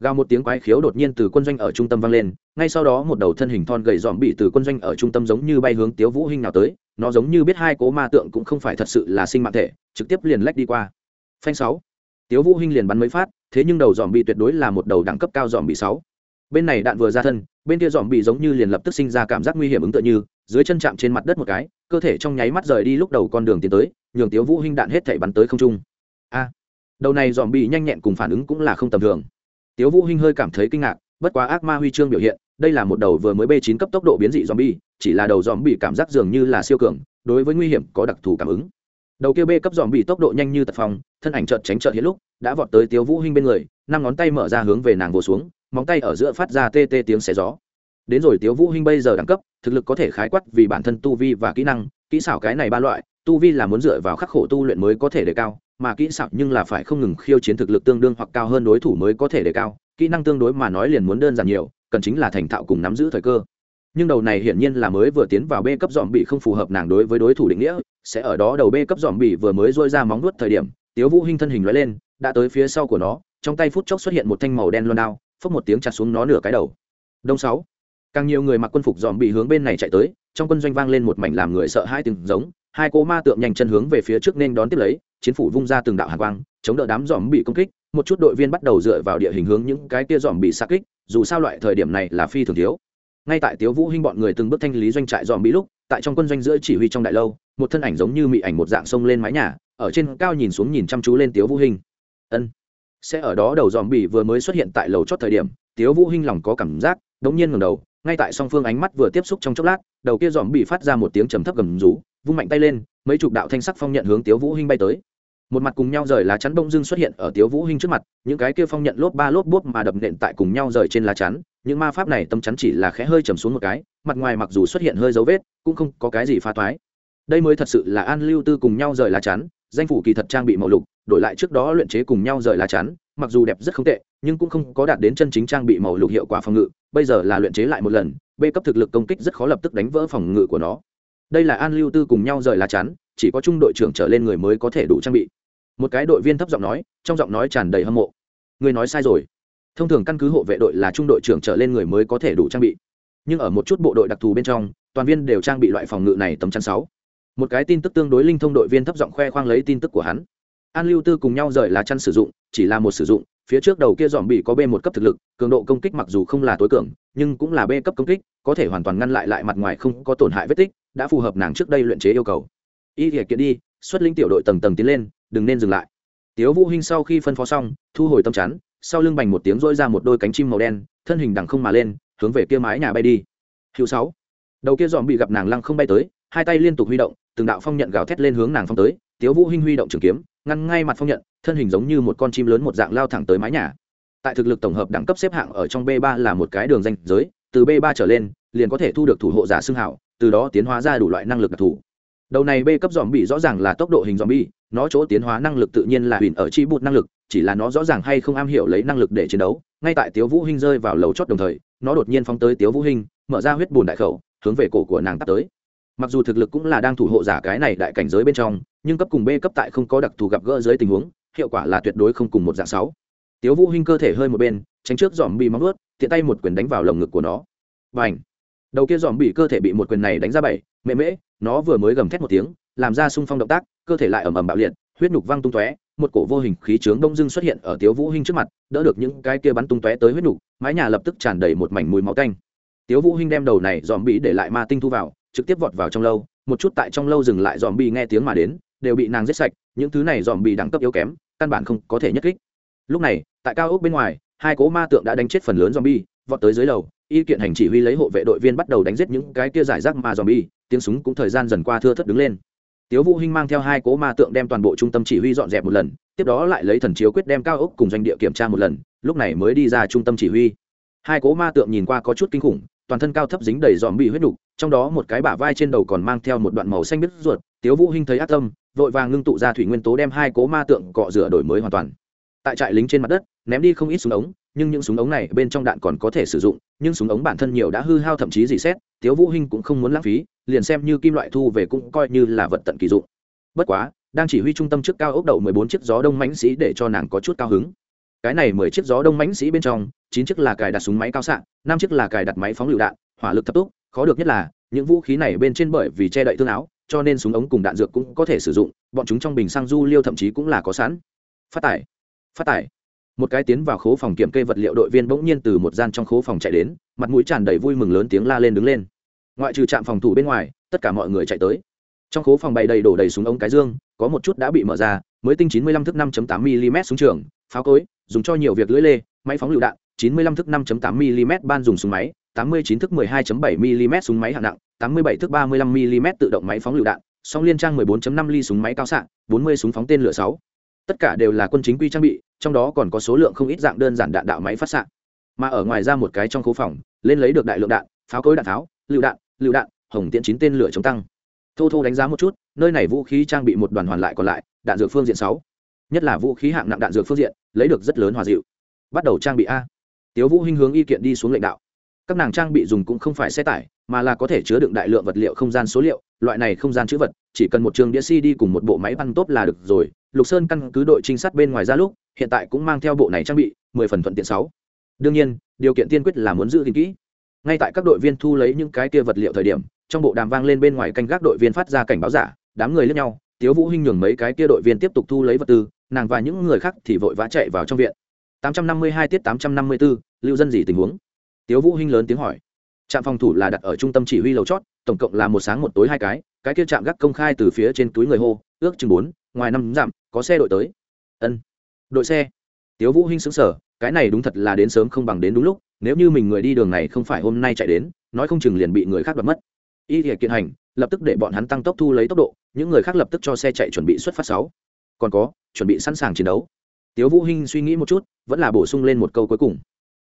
[SPEAKER 1] Gào một tiếng quái khiếu đột nhiên từ quân doanh ở trung tâm vang lên, ngay sau đó một đầu thân hình thon gầy dòm bị từ quân doanh ở trung tâm giống như bay hướng tiếu vũ hinh nào tới nó giống như biết hai cố ma tượng cũng không phải thật sự là sinh mạng thể, trực tiếp liền lách đi qua. Phanh sáu. Tiếu vũ hinh liền bắn mấy phát, thế nhưng đầu dòm bị tuyệt đối là một đầu đẳng cấp cao dòm bị sáu. Bên này đạn vừa ra thân, bên kia dòm bị giống như liền lập tức sinh ra cảm giác nguy hiểm ứng tự như, dưới chân chạm trên mặt đất một cái, cơ thể trong nháy mắt rời đi lúc đầu con đường tiến tới, nhường tiếu vũ hinh đạn hết thảy bắn tới không trung. A. Đầu này dòm bị nhanh nhẹn cùng phản ứng cũng là không tầm thường. Tiếu vũ hinh hơi cảm thấy kinh ngạc, bất quá ác ma huy chương biểu hiện đây là một đầu vừa mới b 9 cấp tốc độ biến dị zombie, chỉ là đầu zombie cảm giác dường như là siêu cường, đối với nguy hiểm có đặc thù cảm ứng. Đầu kia b cấp zombie tốc độ nhanh như tật phong, thân ảnh chợt tránh chợt hiện lúc, đã vọt tới tiếu vũ hinh bên người, năm ngón tay mở ra hướng về nàng vồ xuống, móng tay ở giữa phát ra tê tê tiếng xé gió. Đến rồi tiếu vũ hinh bây giờ đẳng cấp, thực lực có thể khái quát vì bản thân tu vi và kỹ năng, kỹ xảo cái này ba loại, tu vi là muốn dựa vào khắc khổ tu luyện mới có thể đề cao, mà kỹ xảo nhưng là phải không ngừng khiêu chiến thực lực tương đương hoặc cao hơn đối thủ mới có thể đề cao, kỹ năng tương đối mà nói liền muốn đơn giản nhiều cần chính là thành thạo cùng nắm giữ thời cơ. Nhưng đầu này hiển nhiên là mới vừa tiến vào b cấp dòm bị không phù hợp nàng đối với đối thủ định nghĩa, sẽ ở đó đầu b cấp dòm bị vừa mới dôi ra móng nuốt thời điểm, tiếu vũ hinh thân hình lóe lên, đã tới phía sau của nó, trong tay phút chốc xuất hiện một thanh màu đen loan đao phất một tiếng chặt xuống nó nửa cái đầu. Đông sáu. Càng nhiều người mặc quân phục dòm bị hướng bên này chạy tới, trong quân doanh vang lên một mảnh làm người sợ hai từng giống, hai cô ma tượng nhanh chân hướng về phía trước nên đón tiếp lấy, chiến phủ vung ra từng đạo hàn quang, chống đỡ đám dòm bị công kích, một chút đội viên bắt đầu dựa vào địa hình hướng những cái kia dòm bị xa kích dù sao loại thời điểm này là phi thường thiếu. Ngay tại tiếu vũ hinh bọn người từng bước thanh lý doanh trại dòm bị lúc, tại trong quân doanh giữa chỉ huy trong đại lâu, một thân ảnh giống như mị ảnh một dạng sông lên mái nhà, ở trên cao nhìn xuống nhìn chăm chú lên tiếu vũ hinh. Ân, sẽ ở đó đầu dòm bị vừa mới xuất hiện tại lầu chót thời điểm. Tiếu vũ hinh lòng có cảm giác, đống nhiên ngẩng đầu, ngay tại song phương ánh mắt vừa tiếp xúc trong chốc lát, đầu kia dòm bị phát ra một tiếng trầm thấp gầm rú, vung mạnh tay lên, mấy chục đạo thanh sắc phong nhận hướng tiếu vũ hinh bay tới một mặt cùng nhau rời lá chắn bông dưng xuất hiện ở tiếu vũ hinh trước mặt, những cái kia phong nhận lốp ba lốp bốp mà đập nện tại cùng nhau rời trên lá chắn, những ma pháp này tâm chắn chỉ là khẽ hơi trầm xuống một cái, mặt ngoài mặc dù xuất hiện hơi dấu vết, cũng không có cái gì phá toái. Đây mới thật sự là an lưu tư cùng nhau rời lá chắn, danh phủ kỳ thật trang bị màu lục, đổi lại trước đó luyện chế cùng nhau rời lá chắn, mặc dù đẹp rất không tệ, nhưng cũng không có đạt đến chân chính trang bị màu lục hiệu quả phòng ngự, bây giờ là luyện chế lại một lần b cấp thực lực công kích rất khó lập tức đánh vỡ phòng ngự của nó. Đây là an lưu tư cùng nhau rời lá chắn chỉ có trung đội trưởng trở lên người mới có thể đủ trang bị. Một cái đội viên thấp giọng nói, trong giọng nói tràn đầy hâm mộ. Người nói sai rồi. Thông thường căn cứ hộ vệ đội là trung đội trưởng trở lên người mới có thể đủ trang bị. Nhưng ở một chút bộ đội đặc thù bên trong, toàn viên đều trang bị loại phòng ngự này tấm chắn sáu. Một cái tin tức tương đối linh thông đội viên thấp giọng khoe khoang lấy tin tức của hắn. An lưu tư cùng nhau rời lá chắn sử dụng, chỉ là một sử dụng, phía trước đầu kia dòm bị có b một cấp thực lực, cường độ công kích mặc dù không là tối cường, nhưng cũng là b cấp công kích, có thể hoàn toàn ngăn lại lại mặt ngoài không có tổn hại vết tích, đã phù hợp nàng trước đây luyện chế yêu cầu y thể kiện đi, xuất linh tiểu đội tầng tầng tiến lên, đừng nên dừng lại. Tiếu vũ hinh sau khi phân phó xong, thu hồi tâm chắn, sau lưng bành một tiếng rỗi ra một đôi cánh chim màu đen, thân hình đằng không mà lên, hướng về kia mái nhà bay đi. Hữu sáu. Đầu kia dòm bị gặp nàng lăng không bay tới, hai tay liên tục huy động, từng đạo phong nhận gào thét lên hướng nàng phong tới. Tiếu vũ hinh huy động trường kiếm, ngăn ngay mặt phong nhận, thân hình giống như một con chim lớn một dạng lao thẳng tới mái nhà. Tại thực lực tổng hợp đẳng cấp xếp hạng ở trong b 3 là một cái đường danh giới, từ b 3 trở lên, liền có thể thu được thủ hộ giả xưng hảo, từ đó tiến hóa ra đủ loại năng lực đặc thù đầu này b cấp dòm bị rõ ràng là tốc độ hình dòm bi nó chỗ tiến hóa năng lực tự nhiên là huyền ở chi bụt năng lực, chỉ là nó rõ ràng hay không am hiểu lấy năng lực để chiến đấu. Ngay tại tiếu vũ hinh rơi vào lầu chót đồng thời, nó đột nhiên phóng tới tiếu vũ hinh, mở ra huyết bùn đại khẩu, hướng về cổ của nàng tắt tới. Mặc dù thực lực cũng là đang thủ hộ giả cái này đại cảnh giới bên trong, nhưng cấp cùng b cấp tại không có đặc thù gặp gỡ dưới tình huống, hiệu quả là tuyệt đối không cùng một dạng sáu. Tiếu vũ hinh cơ thể hơi một bên, tránh trước dòm bị móng ướt tiện tay một quyền đánh vào lồng ngực của nó. Và đầu kia dòm bị cơ thể bị một quyền này đánh ra bảy mễ mễ, nó vừa mới gầm thét một tiếng, làm ra sung phong động tác, cơ thể lại ầm ầm bạo liệt, huyết nhục văng tung tóe, một cổ vô hình khí trướng đông dưng xuất hiện ở tiếu vũ hinh trước mặt, đỡ được những cái kia bắn tung tóe tới huyết nhục, mái nhà lập tức tràn đầy một mảnh mùi máu tanh. Tiếu vũ hinh đem đầu này dòm bị để lại ma tinh thu vào, trực tiếp vọt vào trong lâu, một chút tại trong lâu dừng lại dòm bị nghe tiếng mà đến, đều bị nàng giết sạch, những thứ này dòm bị đẳng cấp yếu kém, căn bản không có thể nhất kích. Lúc này, tại cao ốc bên ngoài, hai cố ma tượng đã đánh chết phần lớn dòm bi vọt tới dưới lầu y kiện hành chỉ huy lấy hộ vệ đội viên bắt đầu đánh giết những cái kia giải rác mà dòm bi tiếng súng cũng thời gian dần qua thưa thất đứng lên. Tiếu vũ hinh mang theo hai cố ma tượng đem toàn bộ trung tâm chỉ huy dọn dẹp một lần, tiếp đó lại lấy thần chiếu quyết đem cao ốc cùng doanh địa kiểm tra một lần, lúc này mới đi ra trung tâm chỉ huy. Hai cố ma tượng nhìn qua có chút kinh khủng, toàn thân cao thấp dính đầy dòm bị huyết đục, trong đó một cái bả vai trên đầu còn mang theo một đoạn màu xanh biết ruột, tiếu vũ hinh thấy ác tâm, vội vàng ngưng tụ ra thủy nguyên tố đem hai cố ma tượng cọ rửa đổi mới hoàn toàn. Tại trại lính trên mặt đất, ném đi không ít súng ống nhưng những súng ống này bên trong đạn còn có thể sử dụng, nhưng súng ống bản thân nhiều đã hư hao thậm chí dị xét, tiếu vũ hinh cũng không muốn lãng phí, liền xem như kim loại thu về cũng coi như là vật tận kỳ dụng. Bất quá, đang chỉ huy trung tâm trước cao ốc đầu mười bốn chiếc gió đông mãnh sĩ để cho nàng có chút cao hứng. Cái này mười chiếc gió đông mãnh sĩ bên trong, chín chiếc là cài đặt súng máy cao xạ, năm chiếc là cài đặt máy phóng lựu đạn, hỏa lực thấp túc khó được nhất là, những vũ khí này bên trên bởi vì che đậy thương áo, cho nên súng ống cùng đạn dược cũng có thể sử dụng, bọn chúng trong bình xăng du liêu thậm chí cũng là có sẵn. Phát tải phát tải một cái tiến vào khố phòng kiểm kê vật liệu đội viên bỗng nhiên từ một gian trong khố phòng chạy đến, mặt mũi tràn đầy vui mừng lớn tiếng la lên đứng lên ngoại trừ trạm phòng thủ bên ngoài, tất cả mọi người chạy tới trong khố phòng bày đầy đổ đầy súng ống cái dương, có một chút đã bị mở ra, mới tinh 95 thước 5.8 mm súng trường, pháo cối, dùng cho nhiều việc lưỡi lê, máy phóng lựu đạn 95 thước 5.8 mm ban dùng súng máy 89 thước 12.7 mm súng máy hạng nặng 87 thước 35 mm tự động máy phóng lựu đạn, song liên trang 14.5 ly súng máy cao xạ 40 súng phóng tên lửa 6 tất cả đều là quân chính quy trang bị, trong đó còn có số lượng không ít dạng đơn giản đạn đạo máy phát xạ. Mà ở ngoài ra một cái trong khu phòng, lên lấy được đại lượng đạn, pháo cối đạn tháo, lựu đạn lựu đạn, hồng tiễn chín tên lửa chống tăng. Thô thô đánh giá một chút, nơi này vũ khí trang bị một đoàn hoàn lại còn lại, đạn dược phương diện sáu. Nhất là vũ khí hạng nặng đạn dược phương diện, lấy được rất lớn hòa dịu. Bắt đầu trang bị a. Tiếu vũ hinh hướng y kiện đi xuống lãnh đạo. Các nàng trang bị dùng cũng không phải xe tải, mà là có thể chứa đựng đại lượng vật liệu không gian số liệu loại này không gian chữ vật chỉ cần một trường đĩa cd cùng một bộ máy băng tốt là được rồi. Lục sơn căn cứ đội trinh sát bên ngoài ra lúc hiện tại cũng mang theo bộ này trang bị mười phần thuận tiện sáu. Đương nhiên điều kiện tiên quyết là muốn giữ gìn kỹ. Ngay tại các đội viên thu lấy những cái kia vật liệu thời điểm trong bộ đàm vang lên bên ngoài canh gác đội viên phát ra cảnh báo giả đám người lẫn nhau tiếu vũ hinh nhường mấy cái kia đội viên tiếp tục thu lấy vật tư nàng và những người khác thì vội vã chạy vào trong viện. 852 tiết 854, lưu dân gì tình huống? Tiếu vũ hinh lớn tiếng hỏi trạm phòng thủ là đặt ở trung tâm chỉ huy lầu chót, tổng cộng là một sáng một tối hai cái cái kia trạm gác công khai từ phía trên túi người hô, ước chừng bốn, ngoài năm dặm, có xe đội tới. Ân, đội xe. Tiếu vũ hinh sững sờ, cái này đúng thật là đến sớm không bằng đến đúng lúc, nếu như mình người đi đường này không phải hôm nay chạy đến, nói không chừng liền bị người khác đoạt mất. Y thể kiện hành lập tức để bọn hắn tăng tốc thu lấy tốc độ, những người khác lập tức cho xe chạy chuẩn bị xuất phát sáu. Còn có, chuẩn bị sẵn sàng chiến đấu. Tiếu vũ hinh suy nghĩ một chút, vẫn là bổ sung lên một câu cuối cùng.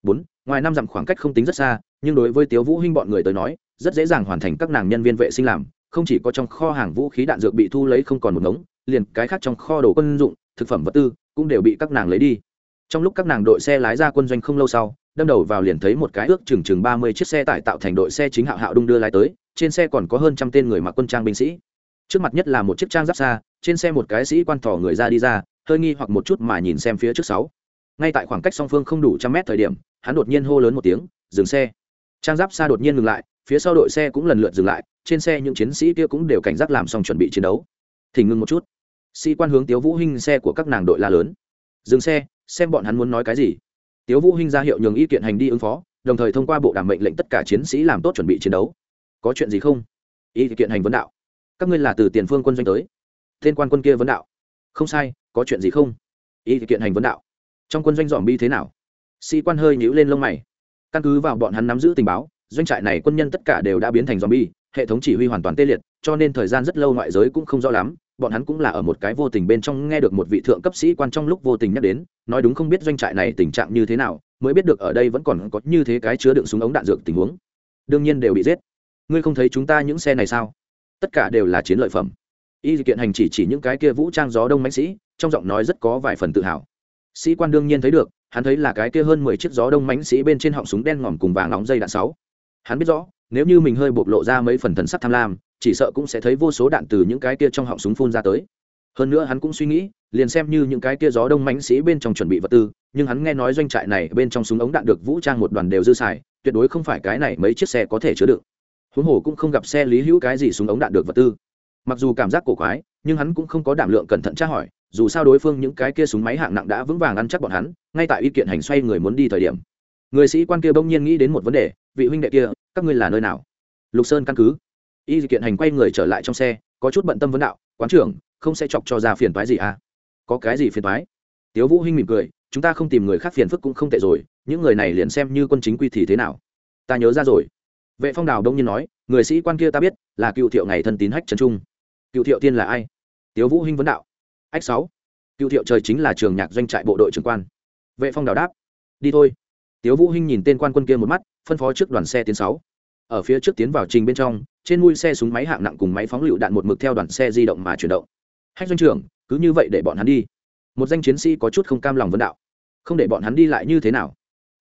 [SPEAKER 1] Bốn, ngoài năm dặm khoảng cách không tính rất xa nhưng đối với tiếu vũ hinh bọn người tới nói, rất dễ dàng hoàn thành các nàng nhân viên vệ sinh làm, không chỉ có trong kho hàng vũ khí đạn dược bị thu lấy không còn một ngống, liền cái khác trong kho đồ quân dụng, thực phẩm vật tư cũng đều bị các nàng lấy đi. Trong lúc các nàng đội xe lái ra quân doanh không lâu sau, đâm đầu vào liền thấy một cái ước chừng chừng ba mươi chiếc xe tải tạo thành đội xe chính hạo hạo đung đưa lái tới, trên xe còn có hơn trăm tên người mặc quân trang binh sĩ. Trước mặt nhất là một chiếc trang giáp xa, trên xe một cái sĩ quan thỏ người ra đi ra, hơi nghi hoặc một chút mà nhìn xem phía trước sáu. Ngay tại khoảng cách song phương không đủ trăm mét thời điểm, hắn đột nhiên hô lớn một tiếng, dừng xe! Trang giáp xa đột nhiên ngừng lại, phía sau đội xe cũng lần lượt dừng lại, trên xe những chiến sĩ kia cũng đều cảnh giác làm xong chuẩn bị chiến đấu. Thì ngừng một chút. Sĩ quan hướng tiếu vũ hinh xe của các nàng đội la lớn. Dừng xe, xem bọn hắn muốn nói cái gì. Tiếu vũ hinh ra hiệu nhường ý kiện hành đi ứng phó, đồng thời thông qua bộ đàm mệnh lệnh tất cả chiến sĩ làm tốt chuẩn bị chiến đấu. Có chuyện gì không? Ý kiện hành vấn đạo. Các ngươi là từ tiền phương quân doanh tới. Tên quan quân kia vấn đạo. Không sai, có chuyện gì không? Ý kiện hành vấn đạo. Trong quân doanh dòm bi thế nào? Sĩ quan hơi nhíu lên lông mày căn cứ vào bọn hắn nắm giữ tình báo doanh trại này quân nhân tất cả đều đã biến thành zombie, hệ thống chỉ huy hoàn toàn tê liệt, cho nên thời gian rất lâu ngoại giới cũng không rõ lắm, bọn hắn cũng là ở một cái vô tình bên trong nghe được một vị thượng cấp sĩ quan trong lúc vô tình nhắc đến, nói đúng không biết doanh trại này tình trạng như thế nào, mới biết được ở đây vẫn còn có như thế cái chứa đựng súng ống đạn dược tình huống. Đương nhiên đều bị giết. Ngươi không thấy chúng ta những xe này sao? Tất cả đều là chiến lợi phẩm. Y kiện hành chỉ chỉ những cái kia vũ trang gió đông mãnh sĩ, trong giọng nói rất có vài phần tự hào. Sĩ quan đương nhiên thấy được, hắn thấy là cái kia hơn mười chiếc gió đông mãnh sĩ bên trên họng súng đen ngòm cùng vàng nóng dây đạn sáu. Hắn biết rõ, nếu như mình hơi bộc lộ ra mấy phần thần sắc tham lam, chỉ sợ cũng sẽ thấy vô số đạn từ những cái kia trong họng súng phun ra tới. Hơn nữa hắn cũng suy nghĩ, liền xem như những cái kia gió đông mãnh sĩ bên trong chuẩn bị vật tư, nhưng hắn nghe nói doanh trại này bên trong súng ống đạn được vũ trang một đoàn đều dư xài, tuyệt đối không phải cái này mấy chiếc xe có thể chứa đựng. Huống hồ cũng không gặp xe lý hữu cái gì súng ống đạn được vật tư. Mặc dù cảm giác cổ quái, nhưng hắn cũng không có đảm lượng cẩn thận tra hỏi dù sao đối phương những cái kia súng máy hạng nặng đã vững vàng ăn chắc bọn hắn, ngay tại ý kiện hành xoay người muốn đi thời điểm. Người sĩ quan kia bỗng nhiên nghĩ đến một vấn đề, vị huynh đệ kia, các ngươi là nơi nào? Lục sơn căn cứ. Y kiện hành quay người trở lại trong xe, có chút bận tâm vấn đạo, quán trưởng, không sẽ chọc cho ra phiền toái gì à? Có cái gì phiền toái? Tiếu vũ huynh mỉm cười, chúng ta không tìm người khác phiền phức cũng không tệ rồi, những người này liền xem như quân chính quy thì thế nào? Ta nhớ ra rồi. Vệ phong đào đông nhiên nói, người sĩ quan kia ta biết, là cựu thiệu ngày thân tín hách trần trung. Cựu thiệu tiên là ai? Tiếu vũ huynh vấn đạo ách sáu. Cựu thiệu trời chính là trường nhạc doanh trại bộ đội trưởng quan. Vệ phong đào đáp. Đi thôi. Tiếu vũ hinh nhìn tên quan quân kia một mắt, phân phó trước đoàn xe tiến sáu. Ở phía trước tiến vào trình bên trong, trên mũi xe súng máy hạng nặng cùng máy phóng lựu đạn một mực theo đoàn xe di động mà chuyển động. Hách doanh trưởng, cứ như vậy để bọn hắn đi. Một danh chiến sĩ có chút không cam lòng vấn đạo. Không để bọn hắn đi lại như thế nào?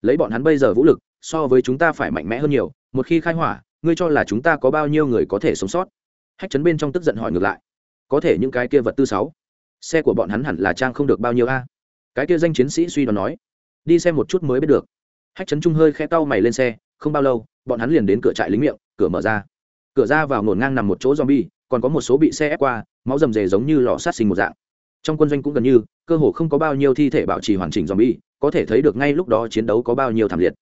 [SPEAKER 1] Lấy bọn hắn bây giờ vũ lực, so với chúng ta phải mạnh mẽ hơn nhiều. Một khi khai hỏa, ngươi cho là chúng ta có bao nhiêu người có thể sống sót? Hách chấn bên trong tức giận hỏi ngược lại. Có thể những cái kia vật tư sáu xe của bọn hắn hẳn là trang không được bao nhiêu a. Cái kia danh chiến sĩ suy đoán nói, đi xem một chút mới biết được. Hách chấn trung hơi khe tao mày lên xe, không bao lâu, bọn hắn liền đến cửa trại lính miệng, cửa mở ra. Cửa ra vào ngổn ngang nằm một chỗ zombie, còn có một số bị xe ép qua, máu rầm rề giống như lò sát sinh một dạng. Trong quân doanh cũng gần như, cơ hồ không có bao nhiêu thi thể bảo trì hoàn chỉnh zombie, có thể thấy được ngay lúc đó chiến đấu có bao nhiêu thảm liệt.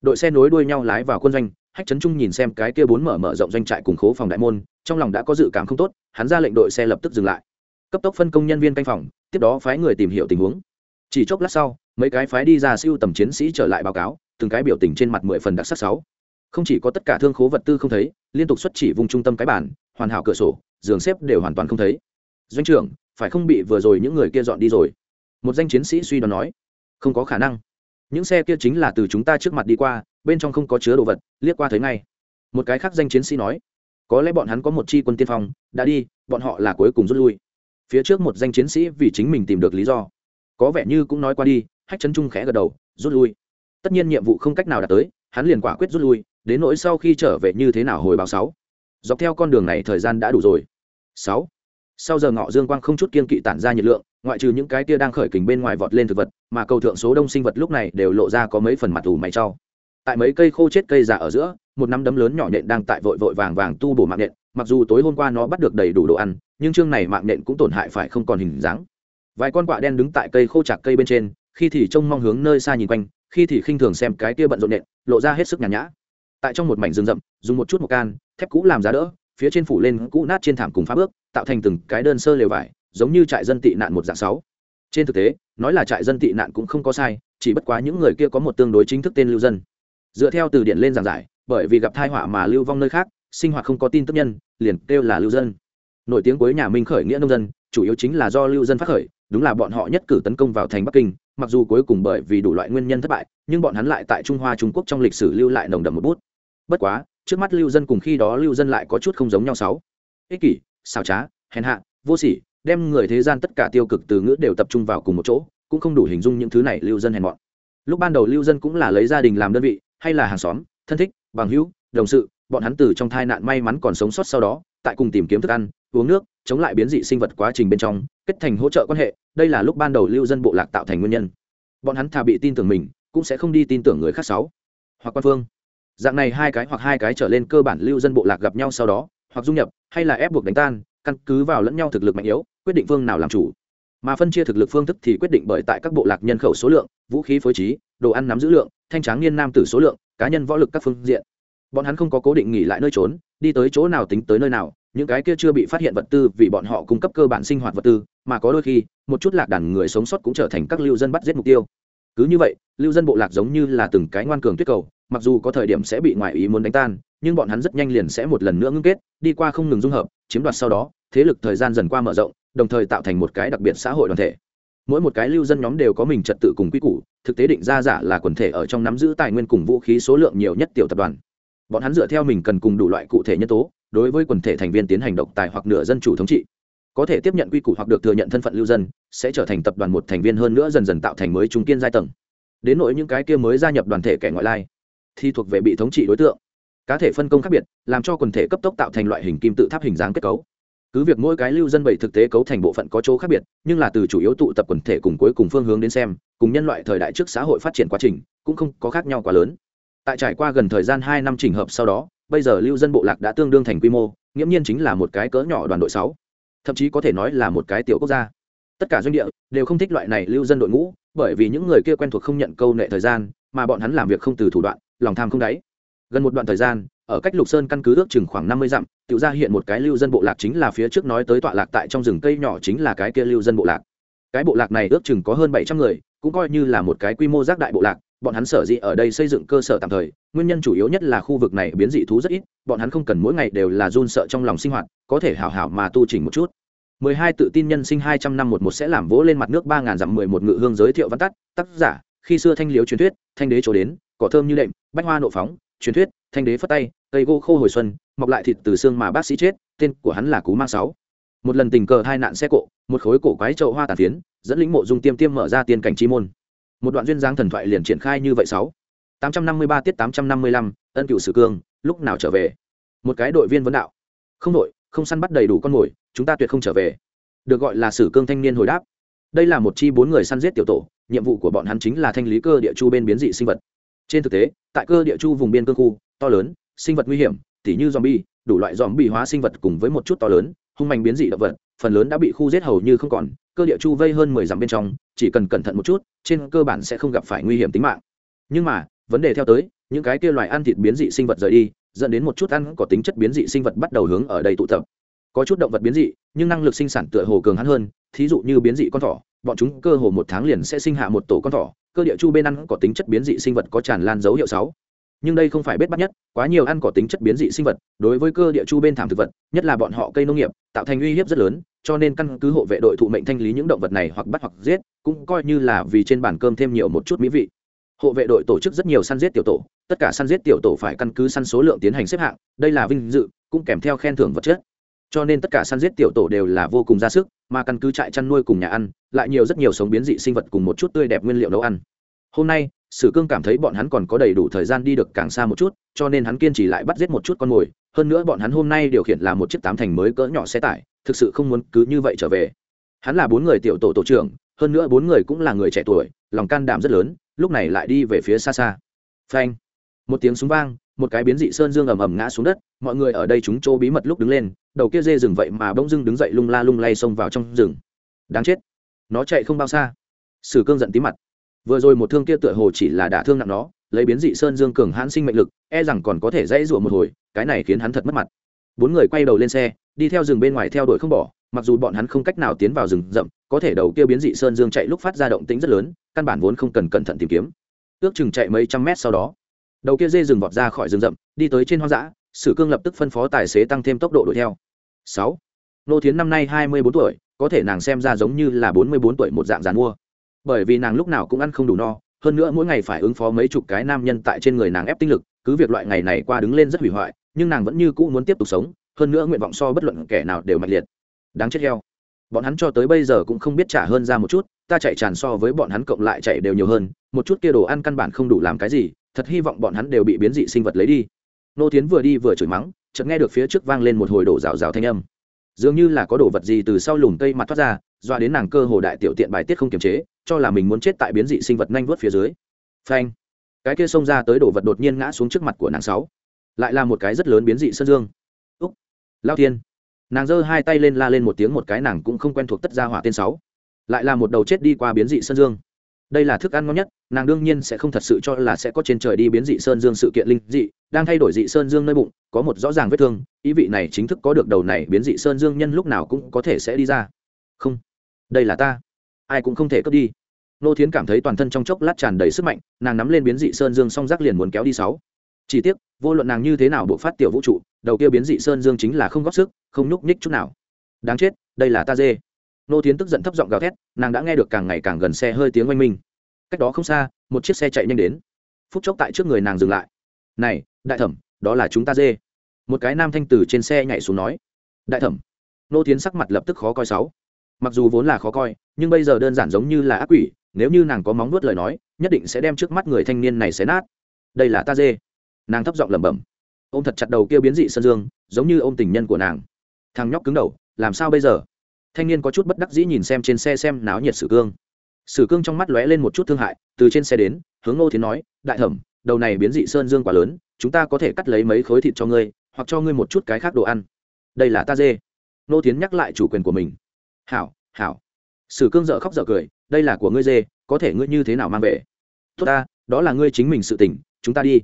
[SPEAKER 1] Đội xe nối đuôi nhau lái vào quân doanh, hách chấn trung nhìn xem cái kia bốn mở mở rộng doanh trại cùng khố phòng đại môn, trong lòng đã có dự cảm không tốt, hắn ra lệnh đội xe lập tức dừng lại cấp tốc phân công nhân viên canh phòng, tiếp đó phái người tìm hiểu tình huống. Chỉ chốc lát sau, mấy cái phái đi ra siêu tầm chiến sĩ trở lại báo cáo, từng cái biểu tình trên mặt mười phần đặc sắc sáu. Không chỉ có tất cả thương khố vật tư không thấy, liên tục xuất chỉ vùng trung tâm cái bản, hoàn hảo cửa sổ, giường xếp đều hoàn toàn không thấy. Doanh trưởng, phải không bị vừa rồi những người kia dọn đi rồi? Một danh chiến sĩ suy đoán nói. Không có khả năng. Những xe kia chính là từ chúng ta trước mặt đi qua, bên trong không có chứa đồ vật, liếc qua thấy ngay. Một cái khác danh chiến sĩ nói. Có lẽ bọn hắn có một chi quân tiên phong, đã đi, bọn họ là cuối cùng rút lui phía trước một danh chiến sĩ vì chính mình tìm được lý do. Có vẻ như cũng nói qua đi, hách chấn trung khẽ gật đầu, rút lui. Tất nhiên nhiệm vụ không cách nào đạt tới, hắn liền quả quyết rút lui, đến nỗi sau khi trở về như thế nào hồi báo sáu. Dọc theo con đường này thời gian đã đủ rồi. Sáu. Sau giờ ngọ dương quang không chút kiên kỵ tản ra nhiệt lượng, ngoại trừ những cái tia đang khởi kình bên ngoài vọt lên thực vật, mà cầu thượng số đông sinh vật lúc này đều lộ ra có mấy phần mặt ủ mày trau tại mấy cây khô chết cây già ở giữa, một nắm đấm lớn nhỏ nện đang tại vội vội vàng vàng tu bổ mạng nện mặc dù tối hôm qua nó bắt được đầy đủ đồ ăn, nhưng chương này mạng nện cũng tổn hại phải không còn hình dáng. Vài con quạ đen đứng tại cây khô chạc cây bên trên, khi thì trông mong hướng nơi xa nhìn quanh, khi thì khinh thường xem cái kia bận rộn nện lộ ra hết sức nhàn nhã. Tại trong một mảnh rừng rậm, dùng một chút một can, thép cũ làm giá đỡ, phía trên phủ lên cũ nát trên thảm cùng phá bước, tạo thành từng cái đơn sơ lều vải, giống như trại dân tị nạn một dạng sáu. Trên thực tế, nói là trại dân tị nạn cũng không có sai, chỉ bất quá những người kia có một tương đối chính thức tên lưu dân. Dựa theo từ điển lên giảng giải, bởi vì gặp thai họa mà lưu vong nơi khác sinh hoạt không có tin tức nhân, liền kêu là lưu dân. Nổi tiếng cuối nhà minh khởi nghĩa nông dân, chủ yếu chính là do lưu dân phát khởi, đúng là bọn họ nhất cử tấn công vào thành bắc kinh, mặc dù cuối cùng bởi vì đủ loại nguyên nhân thất bại, nhưng bọn hắn lại tại trung hoa trung quốc trong lịch sử lưu lại nồng đậm một bút. Bất quá, trước mắt lưu dân cùng khi đó lưu dân lại có chút không giống nhau sáu. Ích kỷ xào trá, hèn hạ, vô sỉ, đem người thế gian tất cả tiêu cực từ ngữ đều tập trung vào cùng một chỗ, cũng không đủ hình dung những thứ này lưu dân hèn mọn. Lúc ban đầu lưu dân cũng là lấy gia đình làm đơn vị, hay là hàng xóm, thân thích, bằng hữu, đồng sự bọn hắn từ trong tai nạn may mắn còn sống sót sau đó, tại cùng tìm kiếm thức ăn, uống nước, chống lại biến dị sinh vật quá trình bên trong, kết thành hỗ trợ quan hệ, đây là lúc ban đầu lưu dân bộ lạc tạo thành nguyên nhân. Bọn hắn thà bị tin tưởng mình, cũng sẽ không đi tin tưởng người khác sáu. Hoặc quan phương. Dạng này hai cái hoặc hai cái trở lên cơ bản lưu dân bộ lạc gặp nhau sau đó, hoặc dung nhập, hay là ép buộc đánh tan, căn cứ vào lẫn nhau thực lực mạnh yếu, quyết định phương nào làm chủ. Mà phân chia thực lực phương thức thì quyết định bởi tại các bộ lạc nhân khẩu số lượng, vũ khí phối trí, đồ ăn nắm giữ lượng, thanh tráng niên nam tử số lượng, cá nhân võ lực các phương diện bọn hắn không có cố định nghỉ lại nơi trốn, đi tới chỗ nào tính tới nơi nào, những cái kia chưa bị phát hiện vật tư vì bọn họ cung cấp cơ bản sinh hoạt vật tư, mà có đôi khi, một chút lạc đàn người sống sót cũng trở thành các lưu dân bắt giết mục tiêu. Cứ như vậy, lưu dân bộ lạc giống như là từng cái ngoan cường tuyết cầu, mặc dù có thời điểm sẽ bị ngoại ý muốn đánh tan, nhưng bọn hắn rất nhanh liền sẽ một lần nữa ngưng kết, đi qua không ngừng dung hợp, chiếm đoạt sau đó, thế lực thời gian dần qua mở rộng, đồng thời tạo thành một cái đặc biệt xã hội đoàn thể. Mỗi một cái lưu dân nhóm đều có mình trật tự cùng quy củ, thực tế định ra giả là quần thể ở trong nắm giữ tài nguyên cùng vũ khí số lượng nhiều nhất tiểu tập đoàn bọn hắn dựa theo mình cần cùng đủ loại cụ thể nhân tố, đối với quần thể thành viên tiến hành độc tài hoặc nửa dân chủ thống trị. Có thể tiếp nhận quy củ hoặc được thừa nhận thân phận lưu dân, sẽ trở thành tập đoàn một thành viên hơn nữa dần dần tạo thành mới trung kiên giai tầng. Đến nỗi những cái kia mới gia nhập đoàn thể kẻ ngoại lai, thì thuộc về bị thống trị đối tượng. Cá thể phân công khác biệt, làm cho quần thể cấp tốc tạo thành loại hình kim tự tháp hình dáng kết cấu. Cứ việc mỗi cái lưu dân bảy thực tế cấu thành bộ phận có chỗ khác biệt, nhưng là từ chủ yếu tụ tập quần thể cùng cuối cùng phương hướng đến xem, cùng nhân loại thời đại trước xã hội phát triển quá trình, cũng không có khác nhau quá lớn tại trải qua gần thời gian hai năm trình hợp sau đó, bây giờ lưu dân bộ lạc đã tương đương thành quy mô, nghiễm nhiên chính là một cái cỡ nhỏ đoàn đội sáu, thậm chí có thể nói là một cái tiểu quốc gia. Tất cả doanh địa đều không thích loại này lưu dân đội ngũ, bởi vì những người kia quen thuộc không nhận câu nệ thời gian, mà bọn hắn làm việc không từ thủ đoạn, lòng tham không đáy. Gần một đoạn thời gian, ở cách lục sơn căn cứ ước chừng khoảng năm mươi dặm tự ra hiện một cái lưu dân bộ lạc chính là phía trước nói tới tọa lạc tại trong rừng cây nhỏ chính là cái kia lưu dân bộ lạc. Cái bộ lạc này ước chừng có hơn bảy trăm người, cũng coi như là một cái quy mô giác đại bộ lạc bọn hắn sở dĩ ở đây xây dựng cơ sở tạm thời, nguyên nhân chủ yếu nhất là khu vực này biến dị thú rất ít, bọn hắn không cần mỗi ngày đều là run sợ trong lòng sinh hoạt, có thể hảo hảo mà tu chỉnh một chút. Mười hai tự tin nhân sinh hai trăm năm một một sẽ làm vỗ lên mặt nước ba ngàn dặm mười một ngự hương giới thiệu văn tắt, tác giả, khi xưa thanh liếu truyền thuyết, thanh đế chỗ đến, cỏ thơm như đệm, bách hoa nộ phóng, truyền thuyết, thanh đế phất tay, cây gỗ khô hồi xuân, mọc lại thịt từ xương mà bác sĩ chết, tên của hắn là cú mang sáu. Một lần tình cờ hai nạn xe cộ, một khối cổ quái trậu hoa tàn phiến, dẫn lĩnh mộ dung tiêm tiêm mở ra tiên cảnh chi môn một đoạn duyên dáng thần thoại liền triển khai như vậy sáu. Tám trăm năm mươi ba tiết tám trăm năm mươi lăm, ân cựu sử cương, lúc nào trở về? Một cái đội viên vấn đạo. Không đội, không săn bắt đầy đủ con mồi, chúng ta tuyệt không trở về. Được gọi là sử cương thanh niên hồi đáp. Đây là một chi bốn người săn giết tiểu tổ, nhiệm vụ của bọn hắn chính là thanh lý cơ địa chu bên biến dị sinh vật. Trên thực tế, tại cơ địa chu vùng biên cương khu, to lớn, sinh vật nguy hiểm, tỉ như zombie, đủ loại zombie hóa sinh vật cùng với một chút to lớn, hung mạnh biến dị động vật, phần lớn đã bị khu giết hầu như không còn cơ địa chu vây hơn mười dặm bên trong, chỉ cần cẩn thận một chút, trên cơ bản sẽ không gặp phải nguy hiểm tính mạng. Nhưng mà, vấn đề theo tới, những cái kia loài ăn thịt biến dị sinh vật rời đi, dẫn đến một chút ăn có tính chất biến dị sinh vật bắt đầu hướng ở đây tụ tập. Có chút động vật biến dị, nhưng năng lực sinh sản tựa hồ cường hắn hơn, thí dụ như biến dị con thỏ, bọn chúng cơ hồ một tháng liền sẽ sinh hạ một tổ con thỏ, cơ địa chu bên ăn có tính chất biến dị sinh vật có tràn lan dấu hiệu sáu. Nhưng đây không phải bết bắt nhất, quá nhiều ăn có tính chất biến dị sinh vật, đối với cơ địa chu bên thảm thực vật, nhất là bọn họ cây nông nghiệp, tạo thành uy hiếp rất lớn cho nên căn cứ hộ vệ đội thụ mệnh thanh lý những động vật này hoặc bắt hoặc giết, cũng coi như là vì trên bàn cơm thêm nhiều một chút mỹ vị. Hộ vệ đội tổ chức rất nhiều săn giết tiểu tổ, tất cả săn giết tiểu tổ phải căn cứ săn số lượng tiến hành xếp hạng, đây là vinh dự, cũng kèm theo khen thưởng vật chất. Cho nên tất cả săn giết tiểu tổ đều là vô cùng ra sức, mà căn cứ trại chăn nuôi cùng nhà ăn, lại nhiều rất nhiều sống biến dị sinh vật cùng một chút tươi đẹp nguyên liệu nấu ăn. Hôm nay sử cương cảm thấy bọn hắn còn có đầy đủ thời gian đi được càng xa một chút, cho nên hắn kiên trì lại bắt giết một chút con mồi. Hơn nữa bọn hắn hôm nay điều khiển là một chiếc tám thành mới cỡ nhỏ xe tải, thực sự không muốn cứ như vậy trở về. Hắn là bốn người tiểu tổ tổ trưởng, hơn nữa bốn người cũng là người trẻ tuổi, lòng can đảm rất lớn, lúc này lại đi về phía xa xa. Phanh! Một tiếng súng vang, một cái biến dị sơn dương ầm ầm ngã xuống đất, mọi người ở đây chúng chỗ bí mật lúc đứng lên, đầu kia dê rừng vậy mà bỗng dưng đứng dậy lung la lung lay xông vào trong rừng. Đáng chết! Nó chạy không bao xa. Sử cương giận tí mặt vừa rồi một thương kia tựa hồ chỉ là đả thương nặng nó, lấy biến dị sơn dương cường hãn sinh mệnh lực e rằng còn có thể dãy rủa một hồi, cái này khiến hắn thật mất mặt. Bốn người quay đầu lên xe, đi theo rừng bên ngoài theo đuổi không bỏ, mặc dù bọn hắn không cách nào tiến vào rừng rậm, có thể đầu kia biến dị sơn dương chạy lúc phát ra động tĩnh rất lớn, căn bản vốn không cần cẩn thận tìm kiếm. Ước chừng chạy mấy trăm mét sau đó, đầu kia dê rừng vọt ra khỏi rừng rậm, đi tới trên hoang dã, sử cương lập tức phân phó tài xế tăng thêm tốc độ đuổi theo. Sáu, nô thiến năm nay hai mươi bốn tuổi, có thể nàng xem ra giống như là bốn mươi bốn tuổi một dạng dàn mua bởi vì nàng lúc nào cũng ăn không đủ no, hơn nữa mỗi ngày phải ứng phó mấy chục cái nam nhân tại trên người nàng ép tinh lực, cứ việc loại ngày này qua đứng lên rất hủy hoại, nhưng nàng vẫn như cũ muốn tiếp tục sống, hơn nữa nguyện vọng so bất luận kẻ nào đều mạnh liệt. Đáng chết heo. Bọn hắn cho tới bây giờ cũng không biết trả hơn ra một chút, ta chạy tràn so với bọn hắn cộng lại chạy đều nhiều hơn, một chút kia đồ ăn căn bản không đủ làm cái gì, thật hy vọng bọn hắn đều bị biến dị sinh vật lấy đi. Nô tiến vừa đi vừa chửi mắng, chợt nghe được phía trước vang lên một hồi đổ rào rào thanh âm. Dường như là có đồ vật gì từ sau lùm cây mặt thoát ra doa đến nàng cơ hồ đại tiểu tiện bài tiết không kiềm chế cho là mình muốn chết tại biến dị sinh vật nhanh vớt phía dưới. Phanh. Cái kia xông ra tới đồ vật đột nhiên ngã xuống trước mặt của nàng sáu. Lại là một cái rất lớn biến dị sơn dương. Úc. Lao thiên. Nàng giơ hai tay lên la lên một tiếng một cái nàng cũng không quen thuộc tất gia hỏa tên sáu. Lại là một đầu chết đi qua biến dị sơn dương. Đây là thức ăn ngon nhất, nàng đương nhiên sẽ không thật sự cho là sẽ có trên trời đi biến dị sơn dương sự kiện linh dị, đang thay đổi dị sơn dương nơi bụng, có một rõ ràng vết thương, ý vị này chính thức có được đầu này biến dị sơn dương nhân lúc nào cũng có thể sẽ đi ra. Không. Đây là ta ai cũng không thể cướp đi. Nô thiến cảm thấy toàn thân trong chốc lát tràn đầy sức mạnh, nàng nắm lên biến dị sơn dương song rác liền muốn kéo đi sáu. Chỉ tiếc, vô luận nàng như thế nào buộc phát tiểu vũ trụ, đầu kia biến dị sơn dương chính là không góp sức, không nhúc nhích chút nào. Đáng chết, đây là ta dê. Nô thiến tức giận thấp giọng gào thét, nàng đã nghe được càng ngày càng gần xe hơi tiếng oanh minh. Cách đó không xa, một chiếc xe chạy nhanh đến. Phút chốc tại trước người nàng dừng lại. Này, đại thẩm, đó là chúng ta dê. Một cái nam thanh tử trên xe nhảy xuống nói. Đại thẩm. Nô Thiến sắc mặt lập tức khó coi sáu mặc dù vốn là khó coi, nhưng bây giờ đơn giản giống như là ác quỷ, nếu như nàng có móng nuốt lời nói, nhất định sẽ đem trước mắt người thanh niên này xé nát. Đây là ta dê. Nàng thấp giọng lẩm bẩm. Ô m thật chặt đầu kia biến dị sơn dương, giống như ô m tình nhân của nàng. Thằng nhóc cứng đầu, làm sao bây giờ? Thanh niên có chút bất đắc dĩ nhìn xem trên xe xem náo nhiệt sử cương. Sử cương trong mắt lóe lên một chút thương hại, từ trên xe đến, hướng ngô thiến nói, đại thẩm, đầu này biến dị sơn dương quá lớn, chúng ta có thể cắt lấy mấy khối thịt cho ngươi, hoặc cho ngươi một chút cái khác đồ ăn. Đây là ta dê. Ngô thiến nhắc lại chủ quyền của mình hảo hảo. Sử cương dợ khóc dợ cười, đây là của ngươi dê, có thể ngươi như thế nào mang về? Tốt ta, đó là ngươi chính mình sự tỉnh chúng ta đi.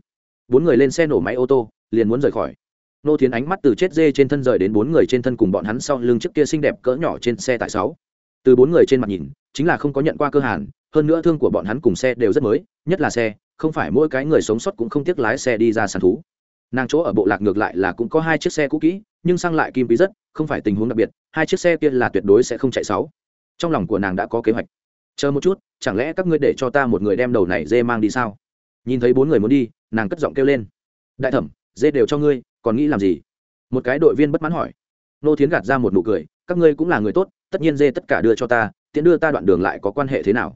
[SPEAKER 1] Bốn người lên xe nổ máy ô tô, liền muốn rời khỏi. Nô thiến ánh mắt từ chết dê trên thân rời đến bốn người trên thân cùng bọn hắn sau lưng trước kia xinh đẹp cỡ nhỏ trên xe tại sáu. Từ bốn người trên mặt nhìn, chính là không có nhận qua cơ hàn, hơn nữa thương của bọn hắn cùng xe đều rất mới, nhất là xe, không phải mỗi cái người sống sót cũng không tiếc lái xe đi ra sàn thú. Nàng chỗ ở bộ lạc ngược lại là cũng có hai chiếc xe cũ kỹ, nhưng sang lại kim bí rất không phải tình huống đặc biệt, hai chiếc xe kia là tuyệt đối sẽ không chạy sáu. Trong lòng của nàng đã có kế hoạch. Chờ một chút, chẳng lẽ các ngươi để cho ta một người đem đầu này dê mang đi sao? Nhìn thấy bốn người muốn đi, nàng cất giọng kêu lên. Đại thẩm, dê đều cho ngươi, còn nghĩ làm gì? Một cái đội viên bất mãn hỏi. Nô thiến gạt ra một nụ cười, các ngươi cũng là người tốt, tất nhiên dê tất cả đưa cho ta, tiện đưa ta đoạn đường lại có quan hệ thế nào?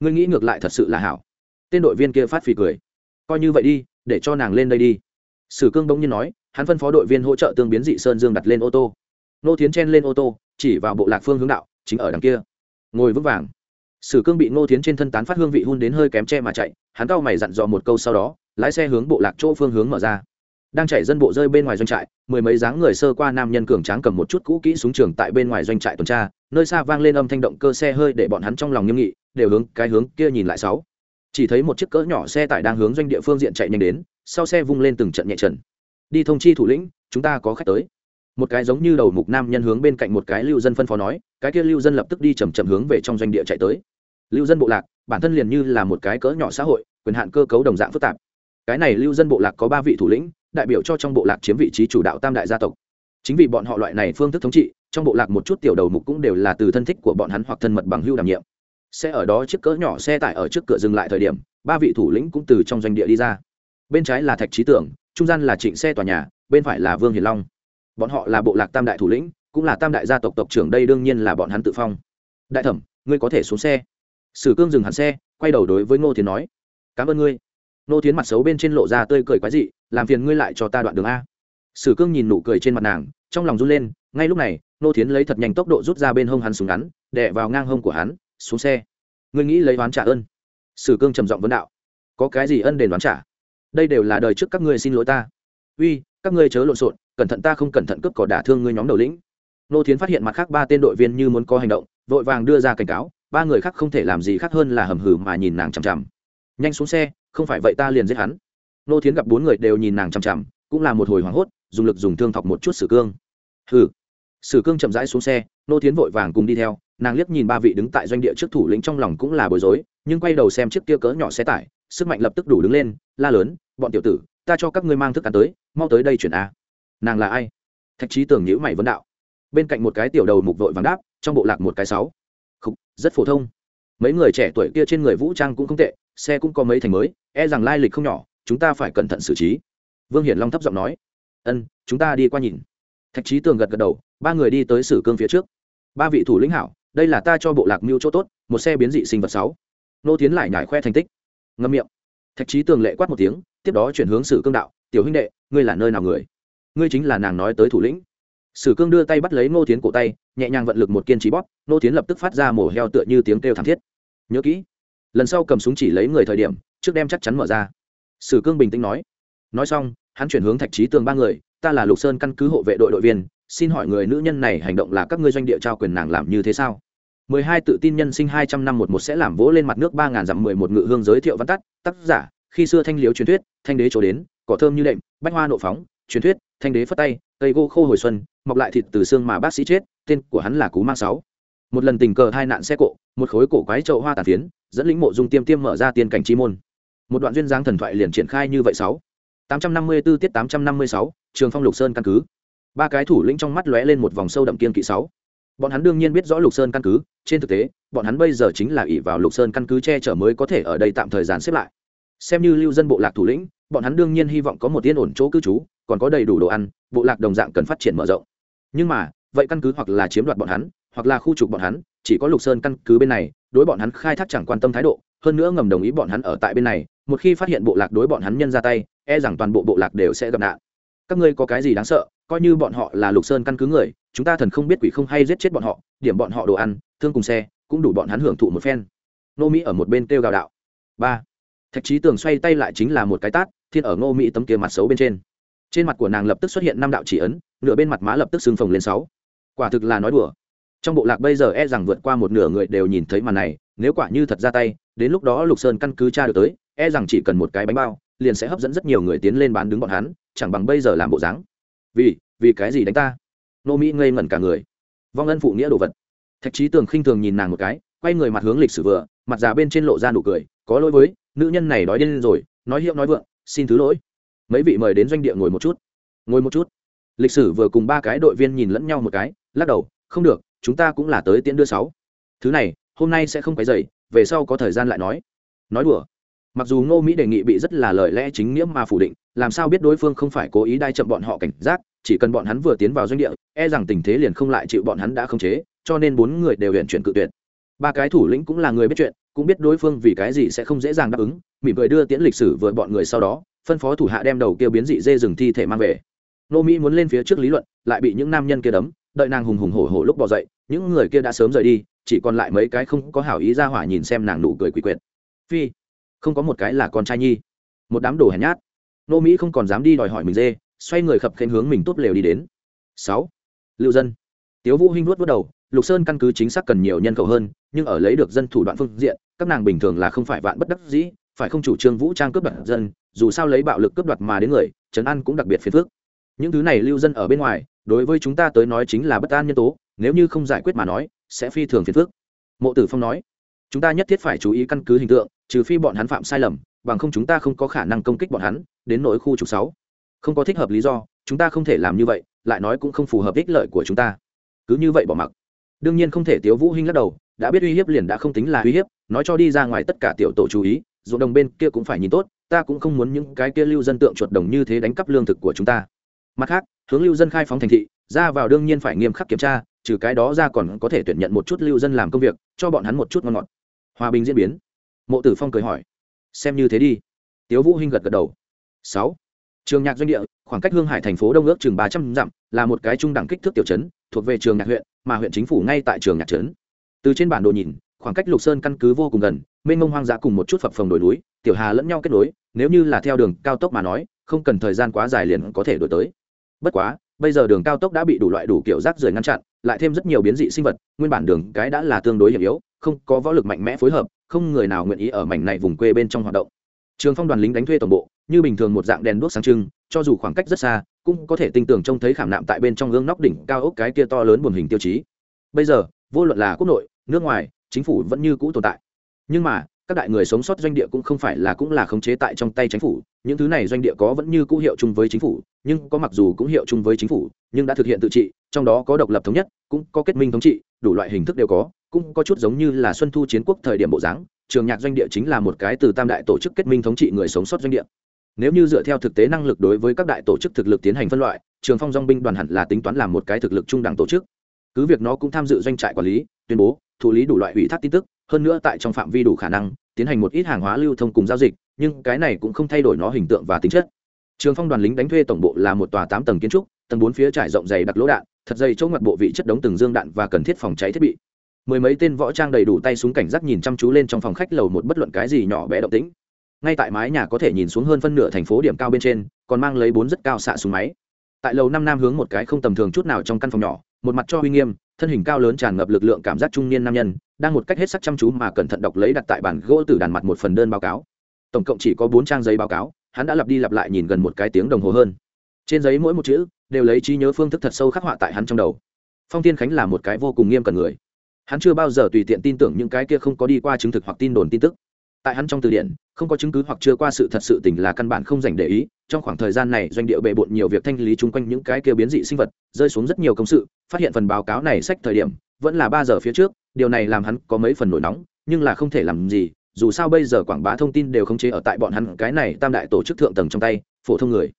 [SPEAKER 1] Ngươi nghĩ ngược lại thật sự là hảo. Tên đội viên kia phát phì cười. Coi như vậy đi, để cho nàng lên đây đi. Sử cương bỗng nhiên nói, hắn phân phó đội viên hỗ trợ tương biến dị sơn dương đặt lên ô tô nô thiến chen lên ô tô, chỉ vào bộ lạc phương hướng đạo, chính ở đằng kia. Ngồi vững vàng. Sử cương bị nô thiến trên thân tán phát hương vị hun đến hơi kém che mà chạy, hắn cao mày dặn dò một câu sau đó, lái xe hướng bộ lạc chỗ phương hướng mở ra. Đang chạy dân bộ rơi bên ngoài doanh trại, mười mấy dáng người sơ qua nam nhân cường tráng cầm một chút cũ kỹ súng trường tại bên ngoài doanh trại tuần tra, nơi xa vang lên âm thanh động cơ xe hơi để bọn hắn trong lòng nghiêm nghị, đều hướng cái hướng kia nhìn lại sáu. Chỉ thấy một chiếc cỡ nhỏ xe tải đang hướng doanh địa phương diện chạy nhanh đến, sau xe vung lên từng trận nhẹ trần. Đi thông chi thủ lĩnh, chúng ta có khách tới một cái giống như đầu mục nam nhân hướng bên cạnh một cái lưu dân phân phó nói, cái kia lưu dân lập tức đi chầm chậm hướng về trong doanh địa chạy tới. Lưu dân bộ lạc, bản thân liền như là một cái cỡ nhỏ xã hội, quyền hạn cơ cấu đồng dạng phức tạp. Cái này lưu dân bộ lạc có ba vị thủ lĩnh, đại biểu cho trong bộ lạc chiếm vị trí chủ đạo tam đại gia tộc. Chính vì bọn họ loại này phương thức thống trị, trong bộ lạc một chút tiểu đầu mục cũng đều là từ thân thích của bọn hắn hoặc thân mật bằng hưu đảm nhiệm. Xe ở đó chiếc cỡ nhỏ xe tải ở trước cửa dừng lại thời điểm, ba vị thủ lĩnh cũng từ trong doanh địa đi ra. Bên trái là thạch trí tưởng, trung gian là trịnh xe tòa nhà, bên phải là vương hiền long bọn họ là bộ lạc tam đại thủ lĩnh, cũng là tam đại gia tộc tộc trưởng đây đương nhiên là bọn hắn tự phong. Đại thẩm, ngươi có thể xuống xe. Sử cương dừng hẳn xe, quay đầu đối với ngô thiến nói. Cảm ơn ngươi. Ngô thiến mặt xấu bên trên lộ ra tươi cười quái dị, làm phiền ngươi lại cho ta đoạn đường a. Sử cương nhìn nụ cười trên mặt nàng, trong lòng run lên, ngay lúc này, ngô thiến lấy thật nhanh tốc độ rút ra bên hông hắn súng ngắn, đè vào ngang hông của hắn, xuống xe. Ngươi nghĩ lấy oán trả ơn? Sử cương trầm giọng vấn đạo. Có cái gì ân đền đoán trả? Đây đều là đời trước các ngươi xin lỗi ta. Uy các ngươi chớ lộn xộn, cẩn thận ta không cẩn thận cướp cỏ đả thương ngươi nhóm đầu lĩnh. Nô thiến phát hiện mặt khác ba tên đội viên như muốn có hành động, vội vàng đưa ra cảnh cáo, ba người khác không thể làm gì khác hơn là hầm hử mà nhìn nàng chằm chằm. Nhanh xuống xe, không phải vậy ta liền giết hắn. Nô thiến gặp bốn người đều nhìn nàng chằm chằm, cũng là một hồi hoảng hốt, dùng lực dùng thương thọc một chút sử cương. Hừ. Sử cương chậm rãi xuống xe, nô thiến vội vàng cùng đi theo, nàng liếc nhìn ba vị đứng tại doanh địa trước thủ lĩnh trong lòng cũng là bối rối, nhưng quay đầu xem chiếc kia cỡ nhỏ xe tải, sức mạnh lập tức đủ đứng lên, la lớn, bọn tiểu tử ta cho các ngươi mang thức ăn tới, mau tới đây chuyển a. Nàng là ai? Thạch trí tưởng nhữ mày vấn đạo. Bên cạnh một cái tiểu đầu mục vội vàng đáp, trong bộ lạc một cái sáu. Không rất phổ thông. Mấy người trẻ tuổi kia trên người vũ trang cũng không tệ, xe cũng có mấy thành mới e rằng lai lịch không nhỏ, chúng ta phải cẩn thận xử trí. Vương hiển long thấp giọng nói. Ân, chúng ta đi qua nhìn. Thạch trí tường gật gật đầu, ba người đi tới sử cương phía trước. Ba vị thủ lĩnh hảo, đây là ta cho bộ lạc mưu chỗ tốt, một xe biến dị sinh vật sáu. Nô tiến lại nhải khoe thành tích. Ngâm miệng. Thạch trí tường lệ quát một tiếng tiếp đó chuyển hướng sử cương đạo, tiểu huynh đệ, ngươi là nơi nào người? Ngươi chính là nàng nói tới thủ lĩnh. Sử cương đưa tay bắt lấy ngô tiến cổ tay, nhẹ nhàng vận lực một kiên trí bóp, ngô tiến lập tức phát ra mổ heo tựa như tiếng kêu thảm thiết. Nhớ kỹ, lần sau cầm súng chỉ lấy người thời điểm, trước đem chắc chắn mở ra. Sử cương bình tĩnh nói. Nói xong, hắn chuyển hướng thạch trí tường ba người, ta là lục sơn căn cứ hộ vệ đội đội viên, xin hỏi người nữ nhân này hành động là các ngươi doanh địa trao quyền nàng làm như thế sao? Mười hai tự tin nhân sinh hai trăm năm một một sẽ làm vỗ lên mặt nước ba ngàn dặm mười một ngự hương giới thiệu văn tắt, tác giả khi xưa thanh liếu truyền thuyết, thanh đế chỗ đến, cỏ thơm như đệm bách hoa nộ phóng, truyền thuyết, thanh đế phất tay, cây gỗ khô hồi xuân, mọc lại thịt từ xương mà bác sĩ chết, tên của hắn là cú mang sáu. Một lần tình cờ hai nạn xe cộ, một khối cổ quái trậu hoa tàn phiến, dẫn lĩnh mộ dung tiêm tiêm mở ra tiên cảnh chi môn. Một đoạn duyên dáng thần thoại liền triển khai như vậy sáu. Tám trăm năm mươi 854 tiết tám trăm năm mươi sáu, trường phong lục sơn căn cứ. Ba cái thủ lĩnh trong mắt lóe lên một vòng sâu đậm kiên kỵ sáu. Bọn hắn đương nhiên biết rõ lục sơn căn cứ, trên thực tế, bọn hắn bây giờ chính là ỷ vào lục sơn căn cứ che chở mới có thể ở đây tạm thời gian xếp lại xem như lưu dân bộ lạc thủ lĩnh, bọn hắn đương nhiên hy vọng có một yên ổn chỗ cư trú, còn có đầy đủ đồ ăn, bộ lạc đồng dạng cần phát triển mở rộng. Nhưng mà, vậy căn cứ hoặc là chiếm đoạt bọn hắn, hoặc là khu trục bọn hắn, chỉ có lục sơn căn cứ bên này, đối bọn hắn khai thác chẳng quan tâm thái độ, hơn nữa ngầm đồng ý bọn hắn ở tại bên này, một khi phát hiện bộ lạc đối bọn hắn nhân ra tay e rằng toàn bộ bộ lạc đều sẽ gặp nạn. Các ngươi có cái gì đáng sợ, coi như bọn họ là lục sơn căn cứ người, chúng ta thần không biết quỷ không hay giết chết bọn họ, điểm bọn họ đồ ăn, thương cùng xe, cũng đủ bọn hắn hưởng thụ một phen. Nô mỹ ở một bên kêu gào đạo. Ba thạch trí tường xoay tay lại chính là một cái tát, thiên ở ngô mỹ tấm kia mặt xấu bên trên. Trên mặt của nàng lập tức xuất hiện năm đạo chỉ ấn, nửa bên mặt má lập tức xưng phồng lên sáu. Quả thực là nói đùa. Trong bộ lạc bây giờ e rằng vượt qua một nửa người đều nhìn thấy màn này, nếu quả như thật ra tay, đến lúc đó lục sơn căn cứ tra được tới e rằng chỉ cần một cái bánh bao, liền sẽ hấp dẫn rất nhiều người tiến lên bán đứng bọn hắn, chẳng bằng bây giờ làm bộ dáng. Vì vì cái gì đánh ta? Nô mỹ ngây ngẩn cả người. Vong ân phụ nghĩa đồ vật. Thạch trí tường khinh thường nhìn nàng một cái, quay người mặt hướng lịch sử vừa, mặt già bên trên lộ ra nụ cười có lỗi với, nữ nhân này đói điên rồi, nói hiệu nói vượng, xin thứ lỗi. Mấy vị mời đến doanh địa ngồi một chút. Ngồi một chút. Lịch sử vừa cùng ba cái đội viên nhìn lẫn nhau một cái, lắc đầu, không được, chúng ta cũng là tới tiễn đưa sáu. Thứ này, hôm nay sẽ không phải dậy về sau có thời gian lại nói. Nói đùa. Mặc dù ngô mỹ đề nghị bị rất là lời lẽ chính nghĩa mà phủ định, làm sao biết đối phương không phải cố ý đai chậm bọn họ cảnh giác, chỉ cần bọn hắn vừa tiến vào doanh địa e rằng tình thế liền không lại chịu bọn hắn đã khống chế, cho nên bốn người đều hiện chuyển cự tuyệt. Ba cái thủ lĩnh cũng là người biết chuyện cũng biết đối phương vì cái gì sẽ không dễ dàng đáp ứng, mỉm cười đưa tiễn lịch sử vừa bọn người sau đó, phân phó thủ hạ đem đầu kia biến dị dê rừng thi thể mang về. Nô mỹ muốn lên phía trước lý luận, lại bị những nam nhân kia đấm, đợi nàng hùng hùng hổ hổ lúc bỏ dậy, những người kia đã sớm rời đi, chỉ còn lại mấy cái không có hảo ý ra hỏa nhìn xem nàng nụ cười quỷ quyệt. Phi, không có một cái là con trai nhi. Một đám đồ hèn nhát. Nô mỹ không còn dám đi đòi hỏi mình dê, xoay người khập khen hướng mình tốt lều đi đến. Sáu, lưu dân. Tiếu vũ hinh vuốt vuốt đầu lục sơn căn cứ chính xác cần nhiều nhân khẩu hơn, nhưng ở lấy được dân thủ đoạn phương diện, các nàng bình thường là không phải vạn bất đắc dĩ, phải không chủ trương vũ trang cướp đoạt dân, dù sao lấy bạo lực cướp đoạt mà đến người, trấn an cũng đặc biệt phiền phức. Những thứ này lưu dân ở bên ngoài, đối với chúng ta tới nói chính là bất an nhân tố, nếu như không giải quyết mà nói, sẽ phi thường phiền phức. Mộ tử phong nói. Chúng ta nhất thiết phải chú ý căn cứ hình tượng, trừ phi bọn hắn phạm sai lầm, bằng không chúng ta không có khả năng công kích bọn hắn, đến nỗi khu trục sáu. Không có thích hợp lý do, chúng ta không thể làm như vậy, lại nói cũng không phù hợp ích lợi của chúng ta. Cứ như vậy bỏ mặc đương nhiên không thể tiếu vũ hinh lắc đầu, đã biết uy hiếp liền đã không tính là uy hiếp, nói cho đi ra ngoài tất cả tiểu tổ chú ý, ruộng đồng bên kia cũng phải nhìn tốt, ta cũng không muốn những cái kia lưu dân tượng chuột đồng như thế đánh cắp lương thực của chúng ta. Mặt khác, hướng lưu dân khai phóng thành thị, ra vào đương nhiên phải nghiêm khắc kiểm tra, trừ cái đó ra còn có thể tuyển nhận một chút lưu dân làm công việc, cho bọn hắn một chút ngon ngọt. Hòa bình diễn biến. Mộ tử phong cười hỏi, xem như thế đi. Tiếu vũ hinh gật gật đầu. Sáu. Trường nhạc doanh địa, khoảng cách hương hải thành phố đông ước chừng ba trăm dặm, là một cái trung đẳng kích thước tiểu trấn thuộc về trường nhạc huyện, mà huyện chính phủ ngay tại trường nhạc trấn. Từ trên bản đồ nhìn, khoảng cách lục sơn căn cứ vô cùng gần, mênh mông hoang dã cùng một chút phập phồng đồi núi, tiểu hà lẫn nhau kết nối, nếu như là theo đường cao tốc mà nói, không cần thời gian quá dài liền có thể đổi tới. Bất quá, bây giờ đường cao tốc đã bị đủ loại đủ kiểu rác rưởi ngăn chặn, lại thêm rất nhiều biến dị sinh vật, nguyên bản đường cái đã là tương đối hiểm yếu, không có võ lực mạnh mẽ phối hợp, không người nào nguyện ý ở mảnh này vùng quê bên trong hoạt động. Trường phong đoàn lính đánh thuê toàn bộ, như bình thường một dạng đèn đuốc sáng trưng, cho dù khoảng cách rất xa cũng có thể tinh tường trông thấy khảm nạm tại bên trong gương nóc đỉnh cao ốc cái kia to lớn buồn hình tiêu chí. Bây giờ, vô luận là quốc nội, nước ngoài, chính phủ vẫn như cũ tồn tại. Nhưng mà, các đại người sống sót doanh địa cũng không phải là cũng là khống chế tại trong tay chính phủ. Những thứ này doanh địa có vẫn như cũ hiệu chung với chính phủ, nhưng có mặc dù cũng hiệu chung với chính phủ, nhưng đã thực hiện tự trị, trong đó có độc lập thống nhất, cũng có kết minh thống trị, đủ loại hình thức đều có, cũng có chút giống như là xuân thu chiến quốc thời điểm bộ dáng. Trường nhạc doanh địa chính là một cái từ tam đại tổ chức kết minh thống trị người sống sót doanh địa nếu như dựa theo thực tế năng lực đối với các đại tổ chức thực lực tiến hành phân loại, trường phong dong binh đoàn hẳn là tính toán làm một cái thực lực trung đẳng tổ chức. Cứ việc nó cũng tham dự doanh trại quản lý, tuyên bố thụ lý đủ loại ủy thác tin tức, hơn nữa tại trong phạm vi đủ khả năng, tiến hành một ít hàng hóa lưu thông cùng giao dịch, nhưng cái này cũng không thay đổi nó hình tượng và tính chất. Trường phong đoàn lính đánh thuê tổng bộ là một tòa tám tầng kiến trúc, tầng bốn phía trải rộng dày đặc lỗ đạn, thật dày chỗ ngặt bộ vị chất đống từng dương đạn và cần thiết phòng cháy thiết bị. Mười mấy tên võ trang đầy đủ tay súng cảnh giác nhìn chăm chú lên trong phòng khách lầu một bất luận cái gì nhỏ bé động tĩnh ngay tại mái nhà có thể nhìn xuống hơn phân nửa thành phố điểm cao bên trên, còn mang lấy bốn rất cao xạ súng máy. Tại lầu năm nam hướng một cái không tầm thường chút nào trong căn phòng nhỏ, một mặt cho uy nghiêm, thân hình cao lớn tràn ngập lực lượng cảm giác trung niên nam nhân, đang một cách hết sắc chăm chú mà cẩn thận đọc lấy đặt tại bản gỗ từ đàn mặt một phần đơn báo cáo. Tổng cộng chỉ có bốn trang giấy báo cáo, hắn đã lặp đi lặp lại nhìn gần một cái tiếng đồng hồ hơn. Trên giấy mỗi một chữ, đều lấy trí nhớ phương thức thật sâu khắc họa tại hắn trong đầu. Phong tiên khánh là một cái vô cùng nghiêm cẩn người. Hắn chưa bao giờ tùy tiện tin tưởng những cái kia không có đi qua chứng thực hoặc tin đồn tin tức tại hắn trong từ điển, không có chứng cứ hoặc chưa qua sự thật sự tình là căn bản không dành để ý, trong khoảng thời gian này doanh địa bề bộn nhiều việc thanh lý chung quanh những cái kia biến dị sinh vật, rơi xuống rất nhiều công sự, phát hiện phần báo cáo này sách thời điểm, vẫn là ba giờ phía trước, điều này làm hắn có mấy phần nổi nóng, nhưng là không thể làm gì, dù sao bây giờ quảng bá thông tin đều không chế ở tại bọn hắn cái này tam đại tổ chức thượng tầng trong tay, phổ thông người.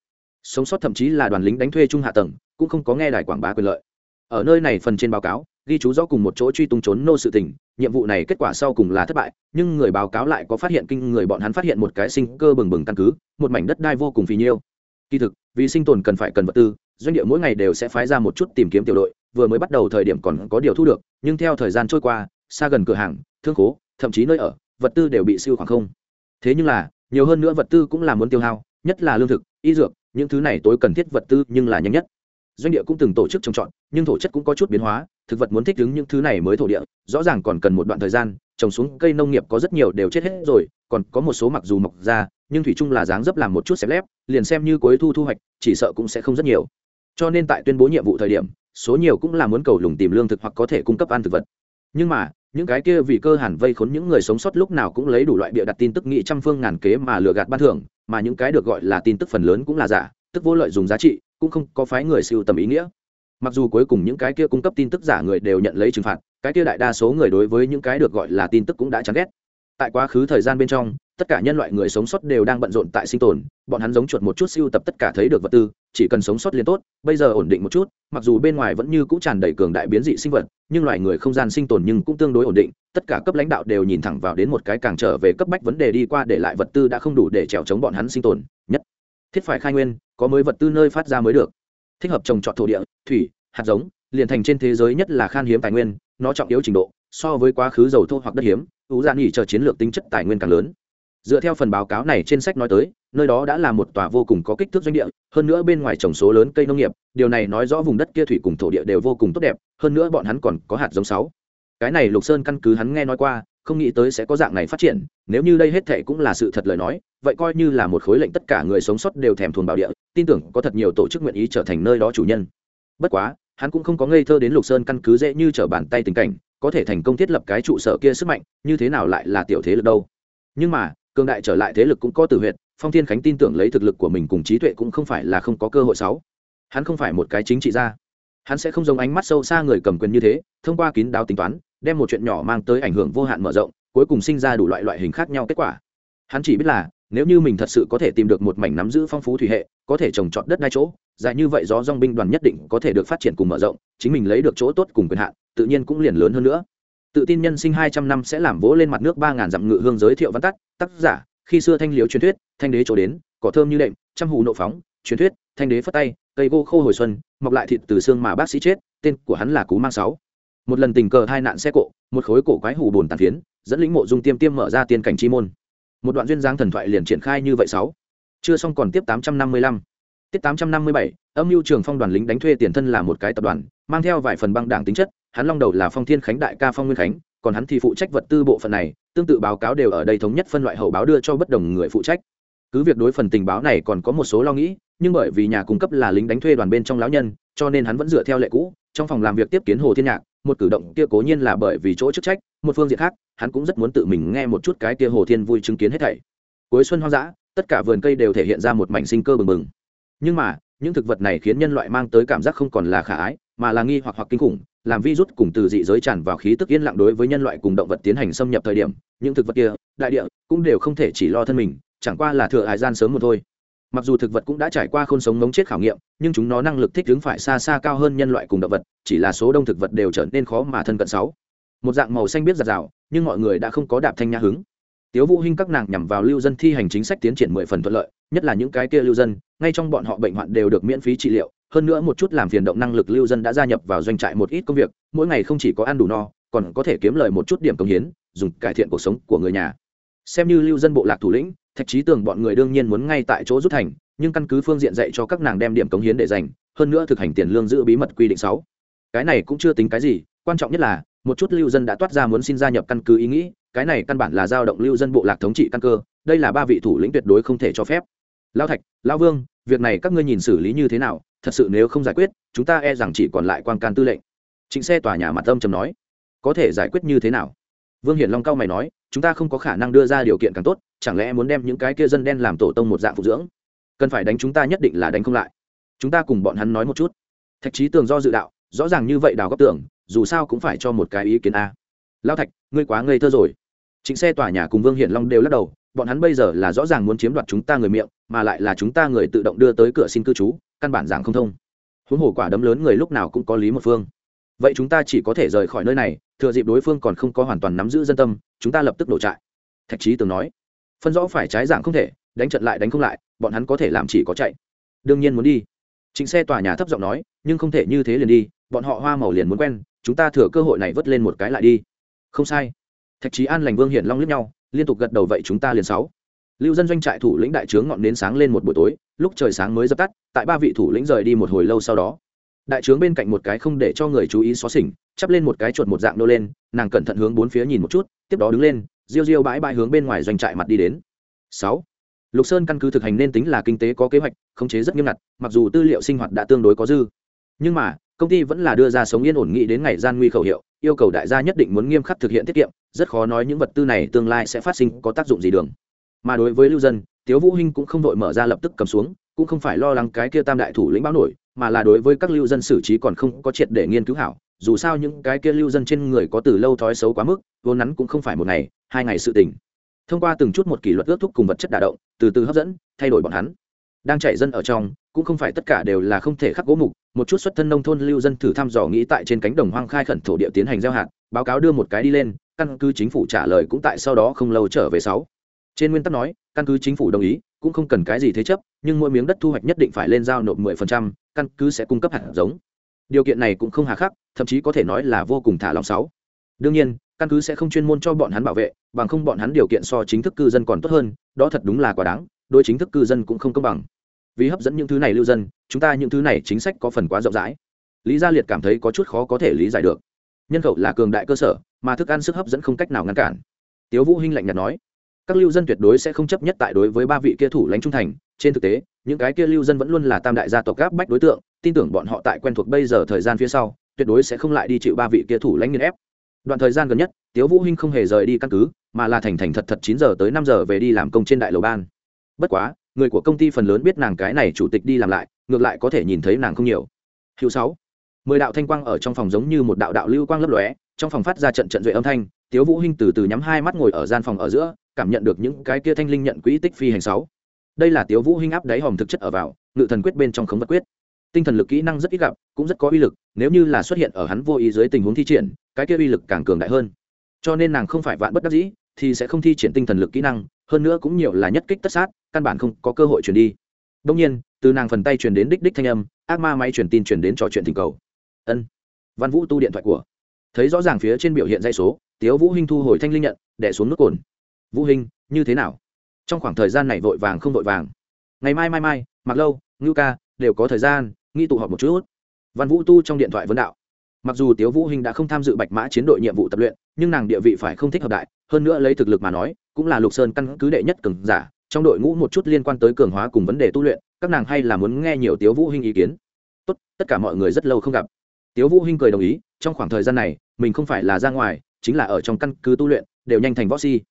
[SPEAKER 1] Sống sót thậm chí là đoàn lính đánh thuê trung hạ tầng, cũng không có nghe đài quảng bá quyền lợi. Ở nơi này phần trên báo cáo ghi chú rõ cùng một chỗ truy tung trốn nô sự tình, nhiệm vụ này kết quả sau cùng là thất bại, nhưng người báo cáo lại có phát hiện kinh người bọn hắn phát hiện một cái sinh cơ bừng bừng căn cứ, một mảnh đất đai vô cùng phì nhiêu. Kỳ thực, vì sinh tồn cần phải cần vật tư, doanh địa mỗi ngày đều sẽ phái ra một chút tìm kiếm tiểu đội, vừa mới bắt đầu thời điểm còn có điều thu được, nhưng theo thời gian trôi qua, xa gần cửa hàng, thương khố, thậm chí nơi ở, vật tư đều bị siêu khoảng không. Thế nhưng là, nhiều hơn nữa vật tư cũng là muốn tiêu hao, nhất là lương thực, y dược, những thứ này tối cần thiết vật tư nhưng là nhanh nhất. Doanh địa cũng từng tổ chức trồng trọt, nhưng thổ chất cũng có chút biến hóa thực vật muốn thích ứng những thứ này mới thổ địa, rõ ràng còn cần một đoạn thời gian, trồng xuống cây nông nghiệp có rất nhiều đều chết hết rồi, còn có một số mặc dù mọc ra, nhưng thủy chung là dáng dấp làm một chút xẹp lép, liền xem như cuối thu thu hoạch, chỉ sợ cũng sẽ không rất nhiều. Cho nên tại tuyên bố nhiệm vụ thời điểm, số nhiều cũng là muốn cầu lùng tìm lương thực hoặc có thể cung cấp ăn thực vật. Nhưng mà, những cái kia vì cơ hàn vây khốn những người sống sót lúc nào cũng lấy đủ loại bịa đặt tin tức nghị trăm phương ngàn kế mà lừa gạt ban thưởng, mà những cái được gọi là tin tức phần lớn cũng là giả, tức vô lợi dùng giá trị, cũng không có phái người siêu tầm ý nghĩa mặc dù cuối cùng những cái kia cung cấp tin tức giả người đều nhận lấy trừng phạt, cái kia đại đa số người đối với những cái được gọi là tin tức cũng đã chán ghét. Tại quá khứ thời gian bên trong, tất cả nhân loại người sống sót đều đang bận rộn tại sinh tồn, bọn hắn giống chuột một chút siêu tập tất cả thấy được vật tư, chỉ cần sống sót liền tốt, bây giờ ổn định một chút, mặc dù bên ngoài vẫn như cũ tràn đầy cường đại biến dị sinh vật, nhưng loài người không gian sinh tồn nhưng cũng tương đối ổn định, tất cả cấp lãnh đạo đều nhìn thẳng vào đến một cái càng trở về cấp bách vấn đề đi qua để lại vật tư đã không đủ để trèo chống bọn hắn sinh tồn, nhất. Thiết phải khai nguyên, có mới vật tư nơi phát ra mới được thích hợp trồng trọt thổ địa, thủy, hạt giống, liền thành trên thế giới nhất là khan hiếm tài nguyên, nó trọng yếu trình độ, so với quá khứ dầu thô hoặc đất hiếm, ú gian nghỉ chờ chiến lược tính chất tài nguyên càng lớn. Dựa theo phần báo cáo này trên sách nói tới, nơi đó đã là một tòa vô cùng có kích thước doanh địa, hơn nữa bên ngoài trồng số lớn cây nông nghiệp, điều này nói rõ vùng đất kia thủy cùng thổ địa đều vô cùng tốt đẹp, hơn nữa bọn hắn còn có hạt giống sáu. Cái này lục sơn căn cứ hắn nghe nói qua không nghĩ tới sẽ có dạng này phát triển nếu như đây hết thệ cũng là sự thật lời nói vậy coi như là một khối lệnh tất cả người sống sót đều thèm thuồng bảo địa tin tưởng có thật nhiều tổ chức nguyện ý trở thành nơi đó chủ nhân. Bất quá hắn cũng không có ngây thơ đến lục sơn căn cứ dễ như trở bàn tay tình cảnh có thể thành công thiết lập cái trụ sở kia sức mạnh như thế nào lại là tiểu thế lực đâu? Nhưng mà cường đại trở lại thế lực cũng có từ huyện, phong thiên khánh tin tưởng lấy thực lực của mình cùng trí tuệ cũng không phải là không có cơ hội sáu hắn không phải một cái chính trị gia hắn sẽ không giống ánh mắt sâu xa người cầm quyền như thế, thông qua kín đáo tính toán, đem một chuyện nhỏ mang tới ảnh hưởng vô hạn mở rộng, cuối cùng sinh ra đủ loại loại hình khác nhau kết quả. Hắn chỉ biết là, nếu như mình thật sự có thể tìm được một mảnh nắm giữ phong phú thủy hệ, có thể trồng trọt đất ngay chỗ, dài như vậy gió dong binh đoàn nhất định có thể được phát triển cùng mở rộng, chính mình lấy được chỗ tốt cùng quyền hạn, tự nhiên cũng liền lớn hơn nữa. Tự tin nhân sinh hai trăm năm sẽ làm vỗ lên mặt nước ba ngàn dặm ngự hương giới thiệu văn tắt, tác giả, khi xưa thanh liếu truyền thuyết, thanh đế chỗ đến, cỏ thơm như đệm, trăm hù nộ phóng truyền thuyết, thanh đế phất tay, cây gô khô hồi xuân, mọc lại thịt từ xương mà bác sĩ chết, tên của hắn là cú mang sáu. Một lần tình cờ hai nạn xe cộ, một khối cổ quái hủ bồn tàn phiến, dẫn lĩnh mộ dung tiêm tiêm mở ra tiên cảnh chi môn. Một đoạn duyên dáng thần thoại liền triển khai như vậy sáu. Chưa xong còn tiếp tám trăm năm mươi lăm. Tiết tám trăm năm mươi bảy, âm mưu trường phong đoàn lính đánh thuê tiền thân là một cái tập đoàn, mang theo vài phần băng đảng tính chất, hắn long đầu là phong thiên khánh đại ca phong nguyên khánh, còn hắn thì phụ trách vật tư bộ phận này, tương tự báo cáo đều ở đây thống nhất phân loại hậu báo đưa cho bất đồng người phụ trách. Cứ việc đối phần tình báo này còn có một số lo nghĩ nhưng bởi vì nhà cung cấp là lính đánh thuê đoàn bên trong lão nhân, cho nên hắn vẫn dựa theo lệ cũ, trong phòng làm việc tiếp kiến hồ thiên nhạc, một cử động kia cố nhiên là bởi vì chỗ chức trách, một phương diện khác, hắn cũng rất muốn tự mình nghe một chút cái kia hồ thiên vui chứng kiến hết thảy. Cuối xuân hoang dã, tất cả vườn cây đều thể hiện ra một mảnh sinh cơ bừng bừng. Nhưng mà, những thực vật này khiến nhân loại mang tới cảm giác không còn là khả ái, mà là nghi hoặc hoặc kinh khủng, làm virus cùng từ dị giới tràn vào khí tức yên lặng đối với nhân loại cùng động vật tiến hành xâm nhập thời điểm, những thực vật kia, đại địa cũng đều không thể chỉ lo thân mình, chẳng qua là thừa hải gian sớm một thôi mặc dù thực vật cũng đã trải qua khôn sống ngống chết khảo nghiệm, nhưng chúng nó năng lực thích ứng phải xa xa cao hơn nhân loại cùng động vật, chỉ là số đông thực vật đều trở nên khó mà thân cận sáu. Một dạng màu xanh biết giặt rào, nhưng mọi người đã không có đạp thanh nhã hứng. Tiếu vũ hinh các nàng nhằm vào lưu dân thi hành chính sách tiến triển mười phần thuận lợi, nhất là những cái kia lưu dân, ngay trong bọn họ bệnh hoạn đều được miễn phí trị liệu, hơn nữa một chút làm phiền động năng lực lưu dân đã gia nhập vào doanh trại một ít công việc, mỗi ngày không chỉ có ăn đủ no, còn có thể kiếm lời một chút điểm công hiến, dùng cải thiện cuộc sống của người nhà. Xem như lưu dân bộ lạc thủ lĩnh thạch trí tưởng bọn người đương nhiên muốn ngay tại chỗ rút thành, nhưng căn cứ phương diện dạy cho các nàng đem điểm cống hiến để dành hơn nữa thực hành tiền lương giữ bí mật quy định sáu. Cái này cũng chưa tính cái gì, quan trọng nhất là, một chút lưu dân đã toát ra muốn xin gia nhập căn cứ ý nghĩ, cái này căn bản là giao động lưu dân bộ lạc thống trị căn cơ, đây là ba vị thủ lĩnh tuyệt đối không thể cho phép. Lao thạch lao vương, việc này các ngươi nhìn xử lý như thế nào, thật sự nếu không giải quyết, chúng ta e rằng chỉ còn lại quan can tư lệnh. Chính xe tòa nhà mặt âm trầm nói. Có thể giải quyết như thế nào? Vương hiển long cao mày nói, chúng ta không có khả năng đưa ra điều kiện càng tốt chẳng lẽ muốn đem những cái kia dân đen làm tổ tông một dạng phục dưỡng? Cần phải đánh chúng ta nhất định là đánh không lại. Chúng ta cùng bọn hắn nói một chút. Thạch trí tường do dự đạo, rõ ràng như vậy đào góc tưởng, dù sao cũng phải cho một cái ý kiến a. Lao thạch, ngươi quá ngây thơ rồi. Chính xe tòa nhà cùng vương hiển long đều lắc đầu, bọn hắn bây giờ là rõ ràng muốn chiếm đoạt chúng ta người miệng, mà lại là chúng ta người tự động đưa tới cửa xin cư trú, căn bản giảng không thông. Huống hồ quả đấm lớn người lúc nào cũng có lý một phương. Vậy chúng ta chỉ có thể rời khỏi nơi này, thừa dịp đối phương còn không có hoàn toàn nắm giữ dân tâm, chúng ta lập tức đổ trại. Thạch trí Tường nói phân rõ phải trái dạng không thể, đánh trận lại đánh không lại, bọn hắn có thể làm chỉ có chạy. Đương nhiên muốn đi. Chính xe tòa nhà thấp giọng nói, nhưng không thể như thế liền đi, bọn họ hoa màu liền muốn quen, chúng ta thừa cơ hội này vớt lên một cái lại đi. Không sai. Thạch trí an lành vương hiển long lướt nhau, liên tục gật đầu vậy chúng ta liền sáu. Lưu dân doanh trại thủ lĩnh đại trướng ngọn nến sáng lên một buổi tối, lúc trời sáng mới dập tắt, tại ba vị thủ lĩnh rời đi một hồi lâu sau đó. Đại trướng bên cạnh một cái không để cho người chú ý xóa xỉnh, chắp lên một cái chuột một dạng nô lên, nàng cẩn thận hướng bốn phía nhìn một chút, tiếp đó đứng lên riêu riêu bãi bãi hướng bên ngoài doanh trại mặt đi đến. Sáu. Lục sơn căn cứ thực hành nên tính là kinh tế có kế hoạch, khống chế rất nghiêm ngặt, mặc dù tư liệu sinh hoạt đã tương đối có dư. Nhưng mà, công ty vẫn là đưa ra sống yên ổn nghị đến ngày gian nguy khẩu hiệu, yêu cầu đại gia nhất định muốn nghiêm khắc thực hiện tiết kiệm, rất khó nói những vật tư này tương lai sẽ phát sinh có tác dụng gì đường. Mà đối với lưu dân, tiếu vũ hinh cũng không đội mở ra lập tức cầm xuống cũng không phải lo lắng cái kia tam đại thủ lĩnh báo nổi, mà là đối với các lưu dân xử trí còn không có triệt để nghiên cứu hảo, dù sao những cái kia lưu dân trên người có từ lâu thói xấu quá mức vốn nắn cũng không phải một ngày, hai ngày sự tình. Thông qua từng chút một kỷ luật ước thúc cùng vật chất đả động, từ từ hấp dẫn, thay đổi bọn hắn. Đang chạy dân ở trong, cũng không phải tất cả đều là không thể khắc gỗ mục, một chút xuất thân nông thôn lưu dân thử thăm dò nghĩ tại trên cánh đồng hoang khai khẩn thổ địa tiến hành gieo hạt, báo cáo đưa một cái đi lên, căn cứ chính phủ trả lời cũng tại sau đó không lâu trở về sáu. Trên nguyên tắc nói, căn cứ chính phủ đồng ý cũng không cần cái gì thế chấp nhưng mỗi miếng đất thu hoạch nhất định phải lên giao nộp 10%, căn cứ sẽ cung cấp hạt giống. Điều kiện này cũng không hà khắc thậm chí có thể nói là vô cùng thả lòng sáu. Đương nhiên căn cứ sẽ không chuyên môn cho bọn hắn bảo vệ bằng không bọn hắn điều kiện so chính thức cư dân còn tốt hơn đó thật đúng là quá đáng đối chính thức cư dân cũng không công bằng. Vì hấp dẫn những thứ này lưu dân chúng ta những thứ này chính sách có phần quá rộng rãi. Lý gia liệt cảm thấy có chút khó có thể lý giải được. Nhân khẩu là cường đại cơ sở mà thức ăn sức hấp dẫn không cách nào ngăn cản. Tiếu vũ hinh lạnh nhạt nói các lưu dân tuyệt đối sẽ không chấp nhất tại đối với ba vị kia thủ lãnh trung thành. Trên thực tế, những cái kia lưu dân vẫn luôn là tam đại gia tộc gáp bách đối tượng, tin tưởng bọn họ tại quen thuộc bây giờ thời gian phía sau, tuyệt đối sẽ không lại đi chịu ba vị kia thủ lãnh nghiên ép. Đoạn thời gian gần nhất, tiếu vũ hinh không hề rời đi căn cứ, mà là thành thành thật thật chín giờ tới năm giờ về đi làm công trên đại lầu ban. Bất quá, người của công ty phần lớn biết nàng cái này chủ tịch đi làm lại, ngược lại có thể nhìn thấy nàng không nhiều. Hữu sáu, mười đạo thanh quang ở trong phòng giống như một đạo đạo lưu quang lấp lóe, trong phòng phát ra trận trận duệ âm thanh, tiếu vũ hinh từ từ nhắm hai mắt ngồi ở gian phòng ở giữa cảm nhận được những cái kia thanh linh nhận quỹ tích phi hành sáu. Đây là tiếu vũ hinh áp đáy hòm thực chất ở vào, ngự thần quyết bên trong khống vật quyết. Tinh thần lực kỹ năng rất ít gặp, cũng rất có uy lực, nếu như là xuất hiện ở hắn vô ý dưới tình huống thi triển, cái kia uy lực càng cường đại hơn. Cho nên nàng không phải vạn bất đắc dĩ, thì sẽ không thi triển tinh thần lực kỹ năng, hơn nữa cũng nhiều là nhất kích tất sát, căn bản không có cơ hội truyền đi. Đông nhiên, từ nàng phần tay truyền đến đích đích thanh âm, ác ma máy truyền tin truyền đến trò chuyện thỉnh cầu. Ân. Văn vũ tu điện thoại của. Thấy rõ ràng phía trên biểu hiện dây số, tiếu vũ hinh thu hồi thanh linh nhận đẻ xuống nước cồn vũ hinh, như thế nào? Trong khoảng thời gian này vội vàng không vội vàng. Ngày mai mai mai mặc lâu, ngưu ca, đều có thời gian nghi tụ họp một chút. Văn vũ tu trong điện thoại vấn đạo. Mặc dù tiếu vũ hình đã không tham dự bạch mã chiến đội nhiệm vụ tập luyện, nhưng nàng địa vị phải không thích hợp đại, hơn nữa lấy thực lực mà nói, cũng là lục sơn căn cứ đệ nhất cường giả, trong đội ngũ một chút liên quan tới cường hóa cùng vấn đề tu luyện, các nàng hay là muốn nghe nhiều tiếu vũ hình ý kiến. Tốt, tất cả mọi người rất lâu không gặp. Tiếu vũ hinh cười đồng ý, trong khoảng thời gian này, mình không phải là ra ngoài, chính là ở trong căn cứ tu luyện, đều nhanh thành võ si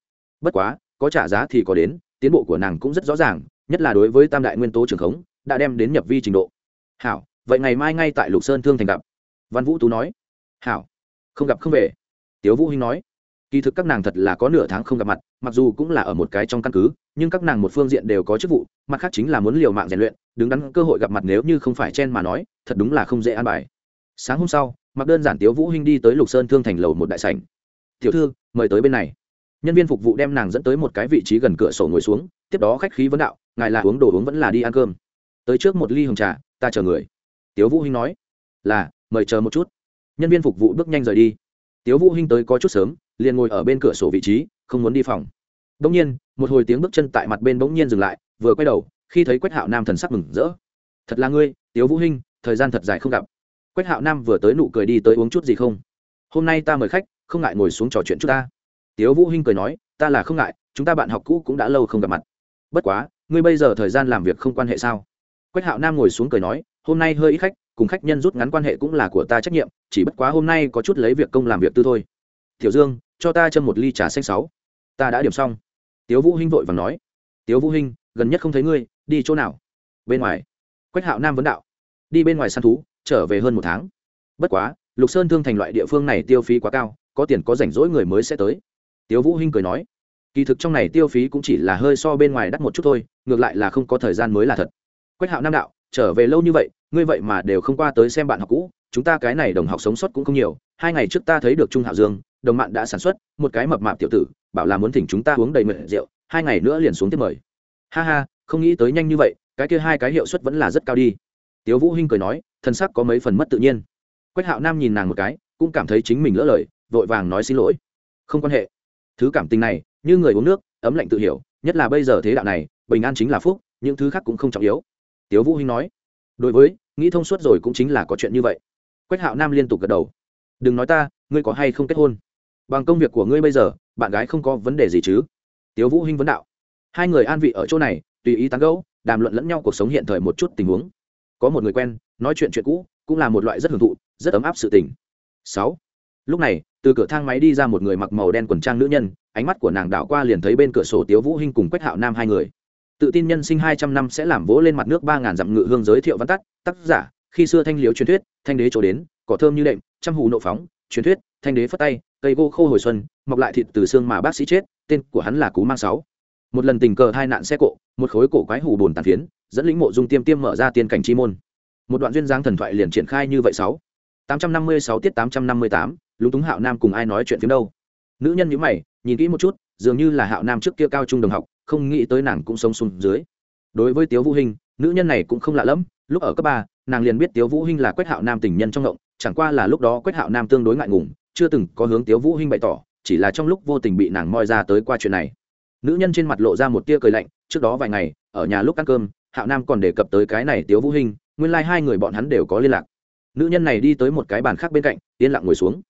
[SPEAKER 1] bất quá, có trả giá thì có đến, tiến bộ của nàng cũng rất rõ ràng, nhất là đối với tam đại nguyên tố trường khống, đã đem đến nhập vi trình độ. Hảo, vậy ngày mai ngay tại lục sơn thương thành gặp. Văn vũ tú nói. Hảo, không gặp không về. Tiếu vũ hinh nói. Kỳ thực các nàng thật là có nửa tháng không gặp mặt, mặc dù cũng là ở một cái trong căn cứ, nhưng các nàng một phương diện đều có chức vụ, mặt khác chính là muốn liều mạng rèn luyện, đứng đắn cơ hội gặp mặt nếu như không phải chen mà nói, thật đúng là không dễ an bài. Sáng hôm sau, mặc đơn giản tiếu vũ hinh đi tới lục sơn thương thành lầu một đại sảnh. Tiểu thư, mời tới bên này nhân viên phục vụ đem nàng dẫn tới một cái vị trí gần cửa sổ ngồi xuống, tiếp đó khách khí vấn đạo, ngài là uống đồ uống vẫn là đi ăn cơm? Tới trước một ly hồng trà, ta chờ người. Tiếu vũ hinh nói, là, mời chờ một chút. Nhân viên phục vụ bước nhanh rời đi. Tiếu vũ hinh tới có chút sớm, liền ngồi ở bên cửa sổ vị trí, không muốn đi phòng. Bỗng nhiên, một hồi tiếng bước chân tại mặt bên bỗng nhiên dừng lại, vừa quay đầu, khi thấy quách hạo nam thần sắc mừng rỡ. Thật là ngươi, tiếu vũ hinh, thời gian thật dài không gặp. Quách hạo nam vừa tới nụ cười đi tới uống chút gì không? Hôm nay ta mời khách, không ngại ngồi xuống trò chuyện chút ta tiếu vũ hinh cười nói, ta là không ngại, chúng ta bạn học cũ cũng đã lâu không gặp mặt. Bất quá, ngươi bây giờ thời gian làm việc không quan hệ sao? Quách hạo nam ngồi xuống cười nói, hôm nay hơi ít khách, cùng khách nhân rút ngắn quan hệ cũng là của ta trách nhiệm, chỉ bất quá hôm nay có chút lấy việc công làm việc tư thôi. Tiểu dương, cho ta châm một ly trà xanh sáu. Ta đã điểm xong. Tiếu vũ hinh vội vàng nói, tiếu vũ hinh, gần nhất không thấy ngươi, đi chỗ nào? Bên ngoài. Quách hạo nam vấn đạo, đi bên ngoài săn thú, trở về hơn một tháng. Bất quá, lục sơn thương thành loại địa phương này tiêu phí quá cao, có tiền có rảnh rỗi người mới sẽ tới tiếu vũ hinh cười nói, kỳ thực trong này tiêu phí cũng chỉ là hơi so bên ngoài đắt một chút thôi, ngược lại là không có thời gian mới là thật. Quách hạo nam đạo, trở về lâu như vậy, ngươi vậy mà đều không qua tới xem bạn học cũ, chúng ta cái này đồng học sống sót cũng không nhiều, hai ngày trước ta thấy được trung hạo dương, đồng mạng đã sản xuất, một cái mập mạp tiểu tử, bảo là muốn thỉnh chúng ta uống đầy mệt rượu, hai ngày nữa liền xuống tiếp mời. Ha ha, không nghĩ tới nhanh như vậy, cái kia hai cái hiệu suất vẫn là rất cao đi. Tiếu vũ hinh cười nói, thân sắc có mấy phần mất tự nhiên. Quách hạo nam nhìn nàng một cái, cũng cảm thấy chính mình lỡ lời, vội vàng nói xin lỗi. Không quan hệ thứ cảm tình này, như người uống nước, ấm lạnh tự hiểu, nhất là bây giờ thế đạo này, bình an chính là phúc, những thứ khác cũng không trọng yếu. Tiếu vũ hinh nói. Đối với, nghĩ thông suốt rồi cũng chính là có chuyện như vậy. Quách hạo nam liên tục gật đầu. Đừng nói ta, ngươi có hay không kết hôn? Bằng công việc của ngươi bây giờ, bạn gái không có vấn đề gì chứ? Tiếu vũ hinh vấn đạo. Hai người an vị ở chỗ này, tùy ý tán gẫu, đàm luận lẫn nhau cuộc sống hiện thời một chút tình huống. Có một người quen, nói chuyện chuyện cũ, cũng là một loại rất hưởng thụ, rất ấm áp sự tình. Sáu lúc này, từ cửa thang máy đi ra một người mặc màu đen quần trang nữ nhân, ánh mắt của nàng đảo qua liền thấy bên cửa sổ tiếu vũ hinh cùng quách hạo nam hai người. Tự tin nhân sinh hai trăm năm sẽ làm vỗ lên mặt nước ba ngàn dặm ngự hương giới thiệu văn tắt, tác giả, khi xưa thanh liếu truyền thuyết, thanh đế chỗ đến, cỏ thơm như đệm, trăm hù nộ phóng, truyền thuyết, thanh đế phất tay, cây gô khô hồi xuân, mọc lại thịt từ xương mà bác sĩ chết, tên của hắn là cú mang sáu. Một lần tình cờ hai nạn xe cộ, một khối cổ quái hủ bồn tàn phiến, dẫn lĩnh mộ dung tiêm tiêm mở ra tiên cảnh chi môn. Một đoạn duyên dáng thần thoại liền triển khai như vậy sáu. Tám trăm năm mươi sáu tiết tám trăm năm mươi tám lúng túng hạo nam cùng ai nói chuyện phiếm đâu. Nữ nhân nhữ mày nhìn kỹ một chút dường như là hạo nam trước kia cao trung đồng học không nghĩ tới nàng cũng sống xuống dưới. Đối với tiếu vũ Hinh, nữ nhân này cũng không lạ lẫm lúc ở cấp ba nàng liền biết tiếu vũ hinh là quách hạo nam tình nhân trong ngộng chẳng qua là lúc đó quách hạo nam tương đối ngại ngùng chưa từng có hướng tiếu vũ hinh bày tỏ chỉ là trong lúc vô tình bị nàng moi ra tới qua chuyện này. Nữ nhân trên mặt lộ ra một tia cười lạnh trước đó vài ngày ở nhà lúc ăn cơm hạo nam còn đề cập tới cái này tiếu vũ hinh nguyên lai like hai người bọn hắn đều có liên lạc. Nữ nhân này đi tới một cái bàn khác bên cạnh yên lặng ngồi xuống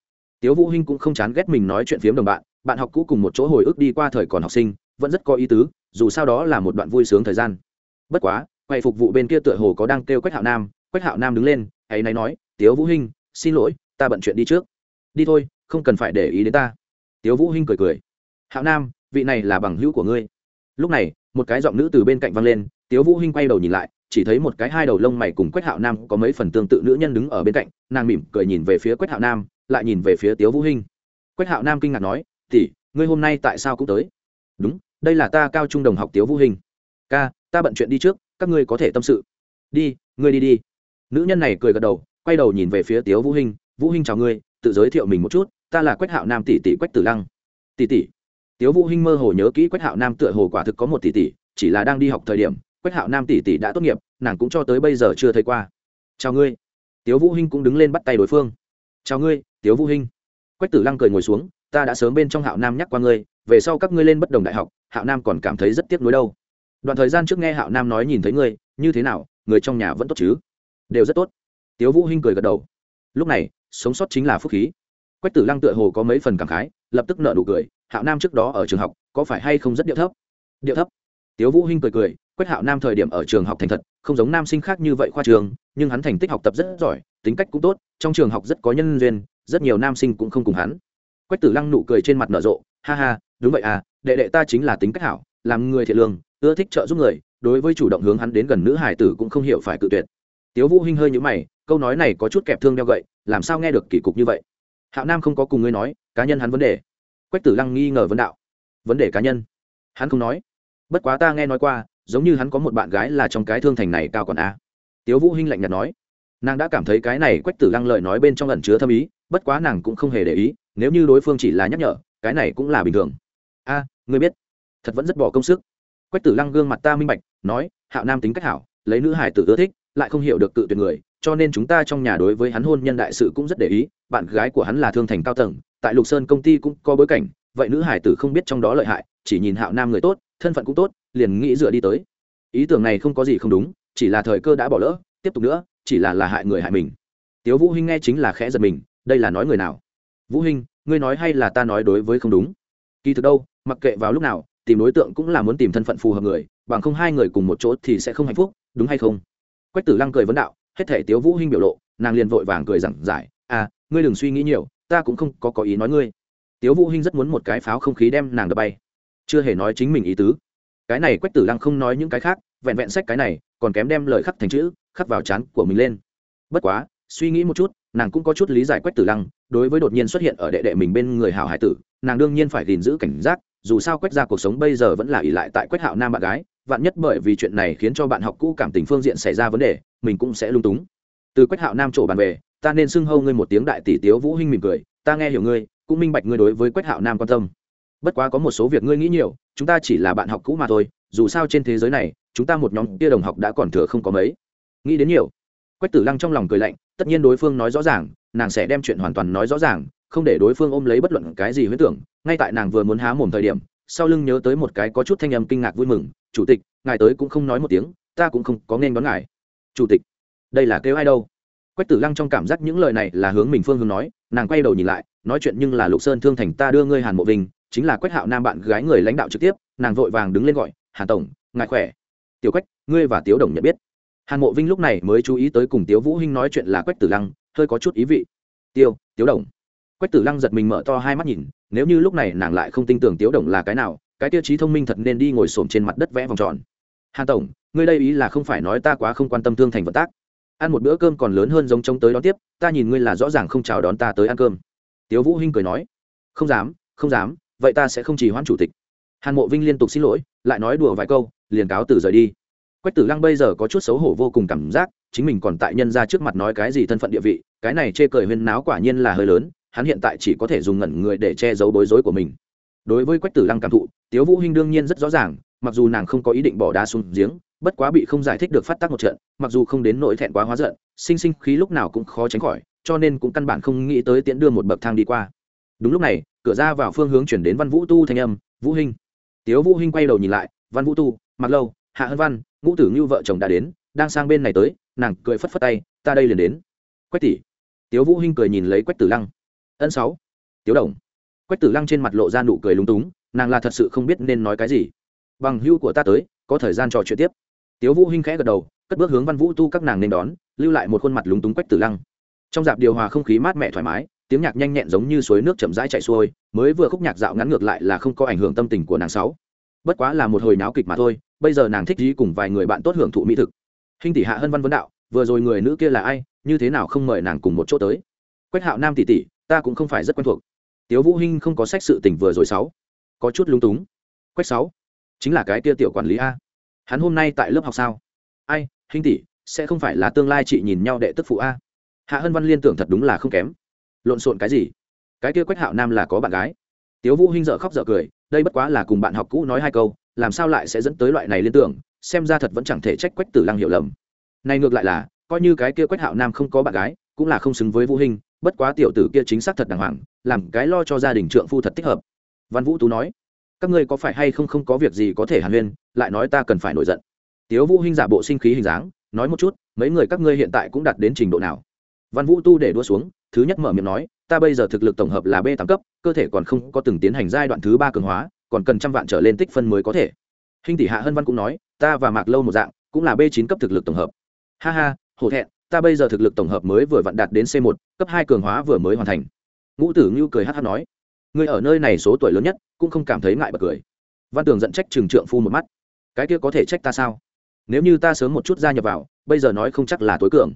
[SPEAKER 1] tiếu vũ hinh cũng không chán ghét mình nói chuyện phiếm đồng bạn bạn học cũ cùng một chỗ hồi ức đi qua thời còn học sinh, vẫn rất có ý tứ, dù sao đó là một đoạn vui sướng thời gian. Bất quá, quầy phục vụ bên kia tựa hồ có đang kêu quách hạo nam, quách hạo nam đứng lên, ấy náy nói, tiếu vũ hinh, xin lỗi, ta bận chuyện đi trước. Đi thôi, không cần phải để ý đến ta. Tiếu vũ hinh cười cười, hạo nam, vị này là bằng hữu của ngươi. Lúc này, một cái giọng nữ từ bên cạnh vang lên, tiếu vũ hinh quay đầu nhìn lại, chỉ thấy một cái hai đầu lông mày cùng quách hạo nam có mấy phần tương tự nữ nhân đứng ở bên cạnh, nàng mỉm cười nhìn về phía quách hạo nam lại nhìn về phía tiếu vũ hinh. Quách hạo nam kinh ngạc nói, tỷ, ngươi hôm nay tại sao cũng tới? Đúng, đây là ta cao trung đồng học tiếu vũ hinh. Ca, ta bận chuyện đi trước, các ngươi có thể tâm sự. Đi, ngươi đi đi. Nữ nhân này cười gật đầu, quay đầu nhìn về phía tiếu vũ hinh. Vũ hinh chào ngươi, tự giới thiệu mình một chút, ta là quách hạo nam tỷ tỷ quách tử lăng. Tỷ tỷ. Tiếu vũ hinh mơ hồ nhớ kỹ quách hạo nam tựa hồ quả thực có một tỷ tỷ, chỉ là đang đi học thời điểm, quách hạo nam tỷ tỷ đã tốt nghiệp, nàng cũng cho tới bây giờ chưa thấy qua. Chào ngươi. Tiếu vũ hinh cũng đứng lên bắt tay đối phương. Chào ngươi tiếu vũ hinh. Quách tử lăng cười ngồi xuống, ta đã sớm bên trong hạo nam nhắc qua ngươi, về sau các ngươi lên bất đồng đại học, hạo nam còn cảm thấy rất tiếc nuối đâu. Đoạn thời gian trước nghe hạo nam nói nhìn thấy ngươi, như thế nào, người trong nhà vẫn tốt chứ? Đều rất tốt. Tiếu vũ hinh cười gật đầu. Lúc này, sống sót chính là phúc khí. Quách tử lăng tựa hồ có mấy phần cảm khái, lập tức nở nụ cười, hạo nam trước đó ở trường học, có phải hay không rất điệu thấp? Điệu thấp. Tiếu vũ hinh cười cười, quách hạo nam thời điểm ở trường học thành thật, không giống nam sinh khác như vậy khoa trường, nhưng hắn thành tích học tập rất giỏi, tính cách cũng tốt, trong trường học rất có nhân duyên rất nhiều nam sinh cũng không cùng hắn. Quách tử lăng nụ cười trên mặt nở rộ, ha ha, đúng vậy à đệ đệ ta chính là tính cách hảo, làm người thiện lương, ưa thích trợ giúp người, đối với chủ động hướng hắn đến gần nữ hải tử cũng không hiểu phải cự tuyệt. Tiếu vũ hinh hơi nhíu mày, câu nói này có chút kẹp thương đeo gậy, làm sao nghe được kỳ cục như vậy? Hạo nam không có cùng ngươi nói, cá nhân hắn vấn đề. Quách tử lăng nghi ngờ vấn đạo, vấn đề cá nhân? Hắn không nói. Bất quá ta nghe nói qua, giống như hắn có một bạn gái là trong cái thương thành này cao còn a. Tiếu vũ hinh lạnh nhạt nói. Nàng đã cảm thấy cái này quách tử lăng lời nói bên trong ẩn chứa thâm ý bất quá nàng cũng không hề để ý, nếu như đối phương chỉ là nhắc nhở, cái này cũng là bình thường. A, ngươi biết, thật vẫn rất bỏ công sức. Quách tử lăng gương mặt ta minh bạch, nói, hạo nam tính cách hảo, lấy nữ hải tử ưa thích, lại không hiểu được cự tuyệt người, cho nên chúng ta trong nhà đối với hắn hôn nhân đại sự cũng rất để ý, bạn gái của hắn là thương thành cao tầng, tại lục sơn công ty cũng có bối cảnh, vậy nữ hải tử không biết trong đó lợi hại, chỉ nhìn hạo nam người tốt, thân phận cũng tốt, liền nghĩ dựa đi tới. Ý tưởng này không có gì không đúng, chỉ là thời cơ đã bỏ lỡ, tiếp tục nữa, chỉ là là hại người hại mình. Tiếu vũ hinh nghe chính là khẽ giật mình đây là nói người nào? Vũ hinh, ngươi nói hay là ta nói đối với không đúng? Kỳ thực đâu, mặc kệ vào lúc nào, tìm đối tượng cũng là muốn tìm thân phận phù hợp người, bằng không hai người cùng một chỗ thì sẽ không hạnh phúc, đúng hay không? Quách tử lăng cười vấn đạo, hết thể tiếu vũ hinh biểu lộ, nàng liền vội vàng cười rằng giải à ngươi đừng suy nghĩ nhiều, ta cũng không có có ý nói ngươi. Tiếu vũ hinh rất muốn một cái pháo không khí đem nàng đập bay. Chưa hề nói chính mình ý tứ. Cái này quách tử lăng không nói những cái khác, vẹn vẹn sách cái này, còn kém đem lời khắc thành chữ, khắc vào chán của mình lên. Bất quá, suy nghĩ một chút nàng cũng có chút lý giải quách tử lăng, đối với đột nhiên xuất hiện ở đệ đệ mình bên người hảo hải tử, nàng đương nhiên phải gìn giữ cảnh giác, dù sao quách ra cuộc sống bây giờ vẫn là ỉ lại tại quách hạo nam bạn gái, vạn nhất bởi vì chuyện này khiến cho bạn học cũ cảm tình phương diện xảy ra vấn đề, mình cũng sẽ lung túng. Từ quách hạo nam trổ bàn về, ta nên xưng hâu ngươi một tiếng đại tỷ tiếu vũ hinh mỉm cười, ta nghe hiểu ngươi, cũng minh bạch ngươi đối với quách hạo nam quan tâm. Bất quá có một số việc ngươi nghĩ nhiều, chúng ta chỉ là bạn học cũ mà thôi, dù sao trên thế giới này, chúng ta một nhóm kia đồng học đã còn thừa không có mấy. Nghĩ đến nhiều. Quách tử lăng trong lòng cười lạnh tất nhiên đối phương nói rõ ràng, nàng sẽ đem chuyện hoàn toàn nói rõ ràng, không để đối phương ôm lấy bất luận cái gì huyết tưởng. Ngay tại nàng vừa muốn há mồm thời điểm, sau lưng nhớ tới một cái có chút thanh âm kinh ngạc vui mừng, chủ tịch, ngài tới cũng không nói một tiếng, ta cũng không có nên đón ngài. Chủ tịch, đây là kêu ai đâu? Quách tử lăng trong cảm giác những lời này là hướng mình phương hướng nói, nàng quay đầu nhìn lại, nói chuyện nhưng là lục sơn thương thành ta đưa ngươi hàn mộ vinh, chính là quách hạo nam bạn gái người lãnh đạo trực tiếp, nàng vội vàng đứng lên gọi, hàn tổng, ngài khỏe? Tiểu quách, ngươi và tiếu đồng nhận biết hàn mộ vinh lúc này mới chú ý tới cùng tiếu vũ hinh nói chuyện là quách tử lăng, hơi có chút ý vị. Tiêu, tiếu đồng. Quách tử lăng giật mình mở to hai mắt nhìn, nếu như lúc này nàng lại không tin tưởng tiếu đồng là cái nào, cái tiêu chí thông minh thật nên đi ngồi xổm trên mặt đất vẽ vòng tròn. Hàn tổng, ngươi đây ý là không phải nói ta quá không quan tâm thương thành vận tác. Ăn một bữa cơm còn lớn hơn giống trông tới đón tiếp, ta nhìn ngươi là rõ ràng không chào đón ta tới ăn cơm. Tiếu vũ hinh cười nói, không dám không dám, vậy ta sẽ không chỉ hoãn chủ tịch. Hàn mộ vinh liên tục xin lỗi, lại nói đùa vài câu, liền cáo từ rời đi quách tử lăng bây giờ có chút xấu hổ vô cùng cảm giác, chính mình còn tại nhân ra trước mặt nói cái gì thân phận địa vị, cái này chê cười huyên náo quả nhiên là hơi lớn, hắn hiện tại chỉ có thể dùng ngẩn người để che giấu bối rối của mình. Đối với quách tử lăng cảm thụ, tiếu vũ hinh đương nhiên rất rõ ràng, mặc dù nàng không có ý định bỏ đá xuống giếng, bất quá bị không giải thích được phát tác một trận, mặc dù không đến nỗi thẹn quá hóa giận, sinh sinh khí lúc nào cũng khó tránh khỏi, cho nên cũng căn bản không nghĩ tới tiễn đưa một bậc thang đi qua. Đúng lúc này, cửa ra vào phương hướng chuyển đến văn vũ tu thanh âm, vũ hinh. Tiếu vũ hinh quay đầu nhìn lại, văn vũ tu mặc lâu, hạ hân văn ngũ tử Như vợ chồng đã đến, đang sang bên này tới, nàng cười phất phất tay, ta đây liền đến. Quách tỷ. Tiếu vũ hinh cười nhìn lấy quách tử lăng. Ân sáu. Tiếu đồng. Quách tử lăng trên mặt lộ ra nụ cười lúng túng, nàng là thật sự không biết nên nói cái gì. Bằng hưu của ta tới, có thời gian trò chuyện tiếp. Tiếu vũ hinh khẽ gật đầu, cất bước hướng văn vũ tu các nàng nên đón, lưu lại một khuôn mặt lúng túng quách tử lăng. Trong dạp điều hòa không khí mát mẻ thoải mái, tiếng nhạc nhanh nhẹn giống như suối nước chậm rãi chảy xuôi, mới vừa khúc nhạc dạo ngắn ngược lại là không có ảnh hưởng tâm tình của nàng sáu bất quá là một hồi náo kịch mà thôi, bây giờ nàng thích gì cùng vài người bạn tốt hưởng thụ mỹ thực. Hình tỷ hạ hân văn vấn đạo, vừa rồi người nữ kia là ai, như thế nào không mời nàng cùng một chỗ tới? Quách hạo nam tỷ tỷ, ta cũng không phải rất quen thuộc. Tiếu vũ hinh không có sách sự tình vừa rồi sáu. Có chút lung túng. Quách sáu, chính là cái kia tiểu quản lý a. Hắn hôm nay tại lớp học sao? Ai hình tỷ, sẽ không phải là tương lai chị nhìn nhau đệ tức phụ a? Hạ hân văn liên tưởng thật đúng là không kém. Lộn xộn cái gì? Cái kia quách hạo nam là có bạn gái. Tiếu vũ hinh dở khóc dở cười đây bất quá là cùng bạn học cũ nói hai câu, làm sao lại sẽ dẫn tới loại này liên tưởng, xem ra thật vẫn chẳng thể trách quách tử lăng hiểu lầm. Này ngược lại là, coi như cái kia quách hạo nam không có bạn gái, cũng là không xứng với vũ hình bất quá tiểu tử kia chính xác thật đàng hoàng, làm cái lo cho gia đình trượng phu thật thích hợp. Văn vũ tú nói, các ngươi có phải hay không không có việc gì có thể hàn huyên, lại nói ta cần phải nổi giận. Tiếu vũ hình giả bộ sinh khí hình dáng, nói một chút, mấy người các ngươi hiện tại cũng đạt đến trình độ nào? Văn vũ tu để đua xuống thứ nhất mở miệng nói, ta bây giờ thực lực tổng hợp là b tám cấp, cơ thể còn không có từng tiến hành giai đoạn thứ ba cường hóa, còn cần trăm vạn trở lên tích phân mới có thể. Hình tỷ hạ hân văn cũng nói, ta và mạc lâu một dạng, cũng là b chín cấp thực lực tổng hợp. Ha ha, hổ thẹn, ta bây giờ thực lực tổng hợp mới vừa vặn đạt đến c một, cấp hai cường hóa vừa mới hoàn thành. Ngũ tử ngưu cười hát hát nói, ngươi ở nơi này số tuổi lớn nhất, cũng không cảm thấy ngại bật cười. Văn tường dẫn trách trừng trượng phu một mắt, cái kia có thể trách ta sao? Nếu như ta sớm một chút gia nhập vào, bây giờ nói không chắc là tối cường.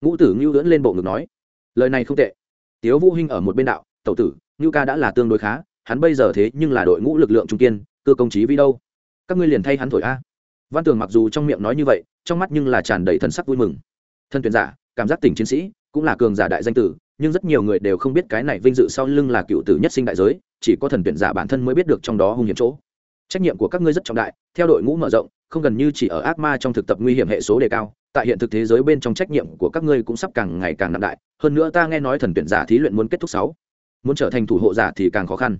[SPEAKER 1] Ngũ tử ngưu lưỡn lên bộ ngực nói lời này không tệ. Tiếu vũ hinh ở một bên đạo, tẩu tử, ngưu ca đã là tương đối khá, hắn bây giờ thế nhưng là đội ngũ lực lượng trung kiên, cơ công trí vi đâu? Các ngươi liền thay hắn thổi a. Văn tường mặc dù trong miệng nói như vậy, trong mắt nhưng là tràn đầy thần sắc vui mừng. Thân tuyển giả, cảm giác tỉnh chiến sĩ, cũng là cường giả đại danh tử, nhưng rất nhiều người đều không biết cái này vinh dự sau lưng là cựu tử nhất sinh đại giới, chỉ có thần tuyển giả bản thân mới biết được trong đó hung hiểm chỗ. Trách nhiệm của các ngươi rất trọng đại, theo đội ngũ mở rộng, không gần như chỉ ở ác ma trong thực tập nguy hiểm hệ số đề cao tại hiện thực thế giới bên trong trách nhiệm của các ngươi cũng sắp càng ngày càng nặng đại. Hơn nữa ta nghe nói thần tuyển giả thí luyện muốn kết thúc sáu. Muốn trở thành thủ hộ giả thì càng khó khăn.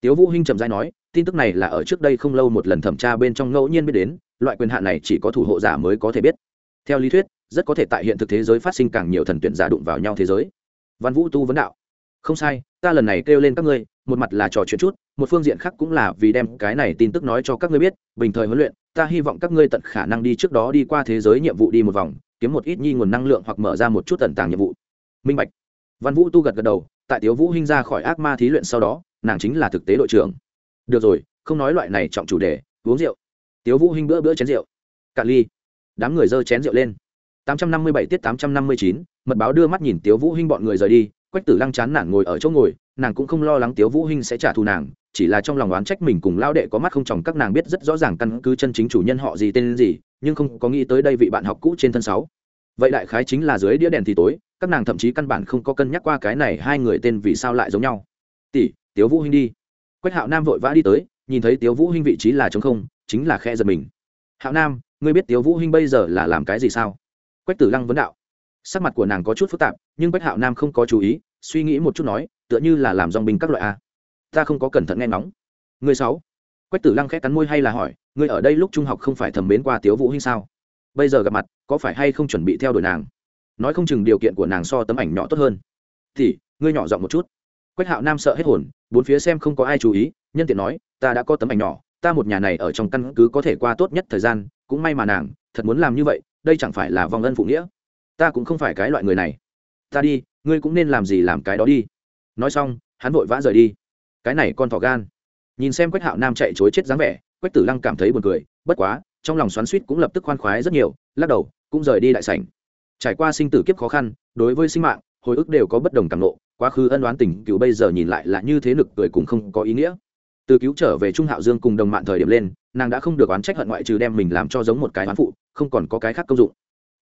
[SPEAKER 1] Tiếu vũ hinh trầm giai nói, tin tức này là ở trước đây không lâu một lần thẩm tra bên trong ngẫu nhiên biết đến, loại quyền hạn này chỉ có thủ hộ giả mới có thể biết. Theo lý thuyết, rất có thể tại hiện thực thế giới phát sinh càng nhiều thần tuyển giả đụng vào nhau thế giới. Văn vũ tu vấn đạo, không sai, ta lần này kêu lên các ngươi, một mặt là trò chuyện chút, một phương diện khác cũng là vì đem cái này tin tức nói cho các ngươi biết, bình thời huấn luyện ta hy vọng các ngươi tận khả năng đi trước đó đi qua thế giới nhiệm vụ đi một vòng kiếm một ít nhi nguồn năng lượng hoặc mở ra một chút tận tàng nhiệm vụ. Minh bạch. Văn vũ tu gật gật đầu tại tiếu vũ hinh ra khỏi ác ma thí luyện sau đó nàng chính là thực tế đội trưởng. Được rồi không nói loại này trọng chủ đề uống rượu. Tiếu vũ hinh bữa bữa chén rượu. Cạn ly. Đám người dơ chén rượu lên. 857 tiết 859, mật báo đưa mắt nhìn tiếu vũ hinh bọn người rời đi quách tử lăng chán nản ngồi ở chỗ ngồi nàng cũng không lo lắng tiếu vũ hinh sẽ trả thù nàng chỉ là trong lòng oán trách mình cùng lao đệ có mắt không chồng các nàng biết rất rõ ràng căn cứ chân chính chủ nhân họ gì tên gì, nhưng không có nghĩ tới đây vị bạn học cũ trên thân sáu. Vậy đại khái chính là dưới đĩa đèn thì tối, các nàng thậm chí căn bản không có cân nhắc qua cái này hai người tên vì sao lại giống nhau. Tỷ, tiếu vũ huynh đi. Quách hạo nam vội vã đi tới, nhìn thấy tiếu vũ huynh vị trí là trống không, chính là khe giật mình. Hạo nam, ngươi biết tiếu vũ huynh bây giờ là làm cái gì sao? Quách tử lăng vấn đạo. Sắc mặt của nàng có chút phức tạp, nhưng quách hạo nam không có chú ý, suy nghĩ một chút nói, tựa như là làm dòng binh các loại a ta không có cẩn thận nghe ngóng. Người sáu. Quách tử lăng khẽ cắn môi hay là hỏi, ngươi ở đây lúc trung học không phải thầm mến qua tiếu vũ hinh sao? Bây giờ gặp mặt, có phải hay không chuẩn bị theo đuổi nàng? Nói không chừng điều kiện của nàng so tấm ảnh nhỏ tốt hơn. Thì ngươi nhỏ giọng một chút. Quách hạo nam sợ hết hồn, bốn phía xem không có ai chú ý, nhân tiện nói, ta đã có tấm ảnh nhỏ, ta một nhà này ở trong căn cứ có thể qua tốt nhất thời gian, cũng may mà nàng, thật muốn làm như vậy, đây chẳng phải là vong ân phụ nghĩa. Ta cũng không phải cái loại người này. Ta đi, ngươi cũng nên làm gì làm cái đó đi. Nói xong, hắn vội vã rời đi cái này con thỏ gan. Nhìn xem quách hạo nam chạy chối chết dáng vẻ, quách tử lăng cảm thấy buồn cười, bất quá, trong lòng xoắn suýt cũng lập tức khoan khoái rất nhiều, lắc đầu, cũng rời đi đại sảnh. Trải qua sinh tử kiếp khó khăn, đối với sinh mạng, hồi ức đều có bất đồng cảm lộ, quá khứ ân đoán tình cứu bây giờ nhìn lại là như thế lực cười cũng không có ý nghĩa. Từ cứu trở về trung hạo dương cùng đồng mạng thời điểm lên, nàng đã không được oán trách hận ngoại trừ đem mình làm cho giống một cái oán phụ, không còn có cái khác công dụng.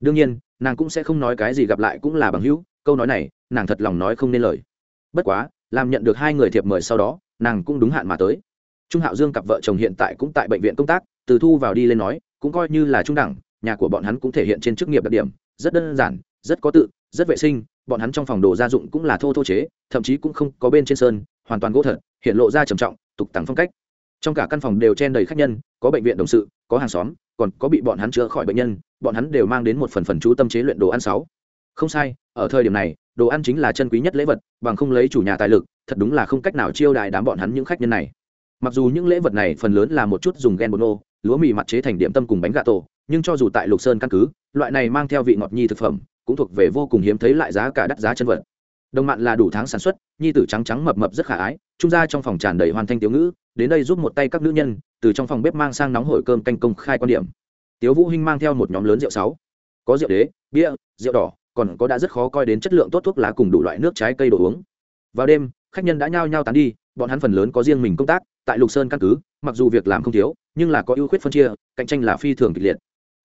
[SPEAKER 1] Đương nhiên, nàng cũng sẽ không nói cái gì gặp lại cũng là bằng hữu, câu nói này, nàng thật lòng nói không nên lời. Bất quá làm nhận được hai người thiệp mời sau đó, nàng cũng đúng hạn mà tới. Trung hạo dương cặp vợ chồng hiện tại cũng tại bệnh viện công tác, từ thu vào đi lên nói, cũng coi như là trung đẳng, nhà của bọn hắn cũng thể hiện trên chức nghiệp đặc điểm, rất đơn giản, rất có tự, rất vệ sinh, bọn hắn trong phòng đồ gia dụng cũng là thô thô chế, thậm chí cũng không có bên trên sơn, hoàn toàn gỗ thật, hiện lộ ra trầm trọng, tục tặng phong cách. Trong cả căn phòng đều chen đầy khách nhân, có bệnh viện đồng sự, có hàng xóm, còn có bị bọn hắn chữa khỏi bệnh nhân, bọn hắn đều mang đến một phần phần chú tâm chế luyện đồ ăn sáu. Không sai, ở thời điểm này đồ ăn chính là chân quý nhất lễ vật, bằng không lấy chủ nhà tài lực, thật đúng là không cách nào chiêu đại đám bọn hắn những khách nhân này. Mặc dù những lễ vật này phần lớn là một chút dùng ghen bột nô, lúa mì mặt chế thành điểm tâm cùng bánh gà tổ, nhưng cho dù tại lục sơn căn cứ, loại này mang theo vị ngọt nhi thực phẩm, cũng thuộc về vô cùng hiếm thấy lại giá cả đắt giá chân vật. Đồng mạn là đủ tháng sản xuất, nhi tử trắng trắng mập mập rất khả ái, trung ra trong phòng tràn đầy hoàn thanh tiểu ngữ, đến đây giúp một tay các nữ nhân, từ trong phòng bếp mang sang nóng hổi cơm canh công khai quan điểm. Tiếu vũ hinh mang theo một nhóm lớn rượu sáu. Có rượu đế, bia, rượu đỏ còn có đã rất khó coi đến chất lượng tốt thuốc lá cùng đủ loại nước trái cây đồ uống. Vào đêm, khách nhân đã nhao nhao tán đi, bọn hắn phần lớn có riêng mình công tác, tại lục sơn căn cứ, mặc dù việc làm không thiếu, nhưng là có ưu khuyết phân chia, cạnh tranh là phi thường kịch liệt.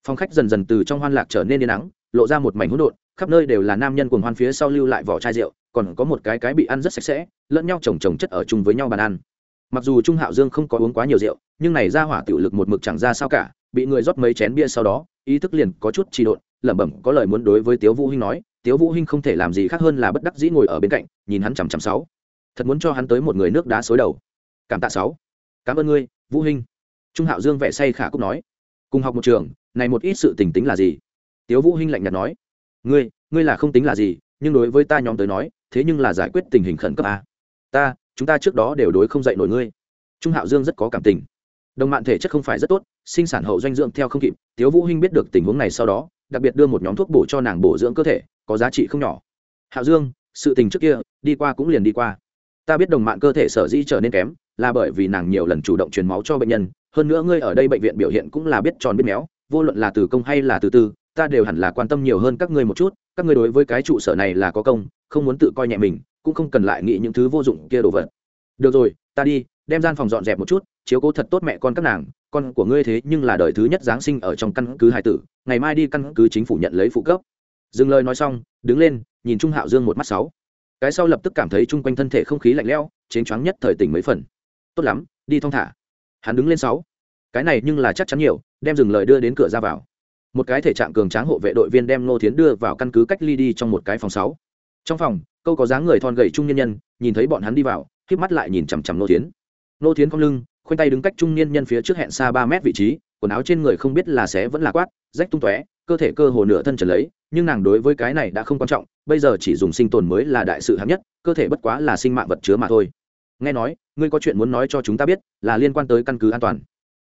[SPEAKER 1] Phòng khách dần dần từ trong hoan lạc trở nên yên nắng, lộ ra một mảnh hỗn độn, khắp nơi đều là nam nhân cuồng hoan phía sau lưu lại vỏ chai rượu, còn có một cái cái bị ăn rất sạch sẽ, lẫn nhau chồng chồng chất ở chung với nhau bàn ăn. Mặc dù trung hạo dương không có uống quá nhiều rượu, nhưng này ra hỏa tiểu lực một mực chẳng ra sao cả, bị người rót mấy chén bia sau đó, ý thức liền có chút trì độn lẩm bẩm có lời muốn đối với tiếu vũ hinh nói, tiếu vũ hinh không thể làm gì khác hơn là bất đắc dĩ ngồi ở bên cạnh, nhìn hắn chằm chằm sáu. Thật muốn cho hắn tới một người nước đá xối đầu. Cảm tạ sáu. Cảm ơn ngươi, vũ hinh. Trung hạo dương vẻ say khả cúc nói. Cùng học một trường, này một ít sự tình tính là gì? Tiếu vũ hinh lạnh nhạt nói. Ngươi ngươi là không tính là gì, nhưng đối với ta nhóm tới nói, thế nhưng là giải quyết tình hình khẩn cấp à? ta, chúng ta trước đó đều đối không dạy nổi ngươi. Trung hạo dương rất có cảm tình. Đồng mạng thể chất không phải rất tốt, sinh sản hậu doanh dưỡng theo không kịp, tiếu vũ hinh biết được tình huống này sau đó đặc biệt đưa một nhóm thuốc bổ cho nàng bổ dưỡng cơ thể, có giá trị không nhỏ. Hạo dương, sự tình trước kia, đi qua cũng liền đi qua. Ta biết đồng mạng cơ thể sở dĩ trở nên kém, là bởi vì nàng nhiều lần chủ động truyền máu cho bệnh nhân. Hơn nữa ngươi ở đây bệnh viện biểu hiện cũng là biết tròn biết méo, vô luận là từ công hay là từ tư, ta đều hẳn là quan tâm nhiều hơn các ngươi một chút. Các ngươi đối với cái trụ sở này là có công, không muốn tự coi nhẹ mình, cũng không cần lại nghĩ những thứ vô dụng kia đồ vật. Được rồi, ta đi, đem gian phòng dọn dẹp một chút chiếu cố thật tốt mẹ con các nàng, con của ngươi thế nhưng là đời thứ nhất giáng sinh ở trong căn cứ hải tử, ngày mai đi căn cứ chính phủ nhận lấy phụ cấp. Dừng lời nói xong, đứng lên, nhìn trung hạo dương một mắt sáu. Cái sau lập tức cảm thấy chung quanh thân thể không khí lạnh lẽo chến choáng nhất thời tỉnh mấy phần. Tốt lắm, đi thong thả. Hắn đứng lên sáu. Cái này nhưng là chắc chắn nhiều, đem dừng lời đưa đến cửa ra vào. Một cái thể trạng cường tráng hộ vệ đội viên đem nô thiến đưa vào căn cứ cách ly đi trong một cái phòng sáu. Trong phòng, câu có dáng người thon gầy trung nhân nhân, nhìn thấy bọn hắn đi vào k mắt lại nhìn chằm chằm nô thiến. Nô thiến cong lưng khoanh tay đứng cách trung niên nhân phía trước hẹn xa ba mét vị trí quần áo trên người không biết là xé vẫn là quát rách tung tóe cơ thể cơ hồ nửa thân trở lấy nhưng nàng đối với cái này đã không quan trọng bây giờ chỉ dùng sinh tồn mới là đại sự hạng nhất cơ thể bất quá là sinh mạng vật chứa mà thôi. Nghe nói ngươi có chuyện muốn nói cho chúng ta biết là liên quan tới căn cứ an toàn.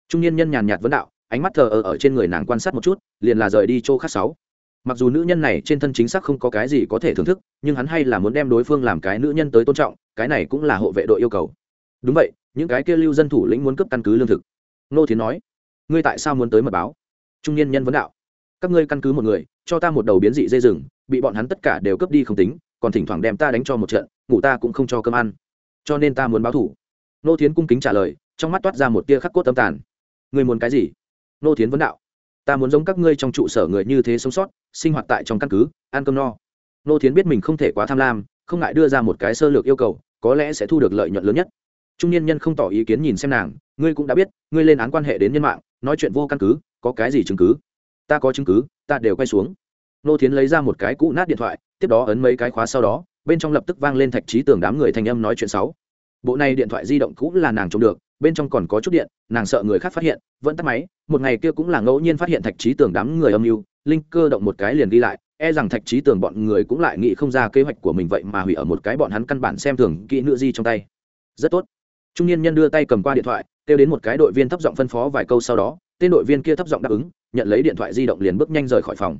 [SPEAKER 1] Trung niên nhân nhàn nhạt vấn đạo ánh mắt thờ ở, ở trên người nàng quan sát một chút liền là rời đi chỗ khác sáu. Mặc dù nữ nhân này trên thân chính xác không có cái gì có thể thưởng thức nhưng hắn hay là muốn đem đối phương làm cái nữ nhân tới tôn trọng cái này cũng là hộ vệ đội yêu cầu đúng vậy, những cái kia lưu dân thủ lĩnh muốn cấp căn cứ lương thực. Nô thiến nói, ngươi tại sao muốn tới mật báo? Trung niên nhân vấn đạo, các ngươi căn cứ một người, cho ta một đầu biến dị dây rừng, bị bọn hắn tất cả đều cướp đi không tính, còn thỉnh thoảng đem ta đánh cho một trận, ngủ ta cũng không cho cơm ăn. Cho nên ta muốn báo thủ. Nô thiến cung kính trả lời, trong mắt toát ra một tia khắc cốt tâm tàn. Ngươi muốn cái gì? Nô thiến vấn đạo, ta muốn giống các ngươi trong trụ sở người như thế sống sót, sinh hoạt tại trong căn cứ, ăn cơm no. Nô thiến biết mình không thể quá tham lam, không ngại đưa ra một cái sơ lược yêu cầu, có lẽ sẽ thu được lợi nhuận lớn nhất trung niên nhân không tỏ ý kiến nhìn xem nàng, ngươi cũng đã biết, ngươi lên án quan hệ đến nhân mạng, nói chuyện vô căn cứ, có cái gì chứng cứ? Ta có chứng cứ, ta đều quay xuống. Nô thiến lấy ra một cái cũ nát điện thoại, tiếp đó ấn mấy cái khóa sau đó, bên trong lập tức vang lên thạch trí tường đám người thành âm nói chuyện sáu. Bộ này điện thoại di động cũ là nàng trộm được, bên trong còn có chút điện, nàng sợ người khác phát hiện, vẫn tắt máy, một ngày kia cũng là ngẫu nhiên phát hiện thạch trí tường đám người âm mưu, linh cơ động một cái liền đi lại e rằng thạch trí tường bọn người cũng lại nghĩ không ra kế hoạch của mình vậy mà hủy ở một cái bọn hắn căn bản xem thường kỹ nữ di trong tay. Rất tốt trung niên nhân đưa tay cầm qua điện thoại, kêu đến một cái đội viên thấp giọng phân phó vài câu sau đó, tên đội viên kia thấp giọng đáp ứng, nhận lấy điện thoại di động liền bước nhanh rời khỏi phòng.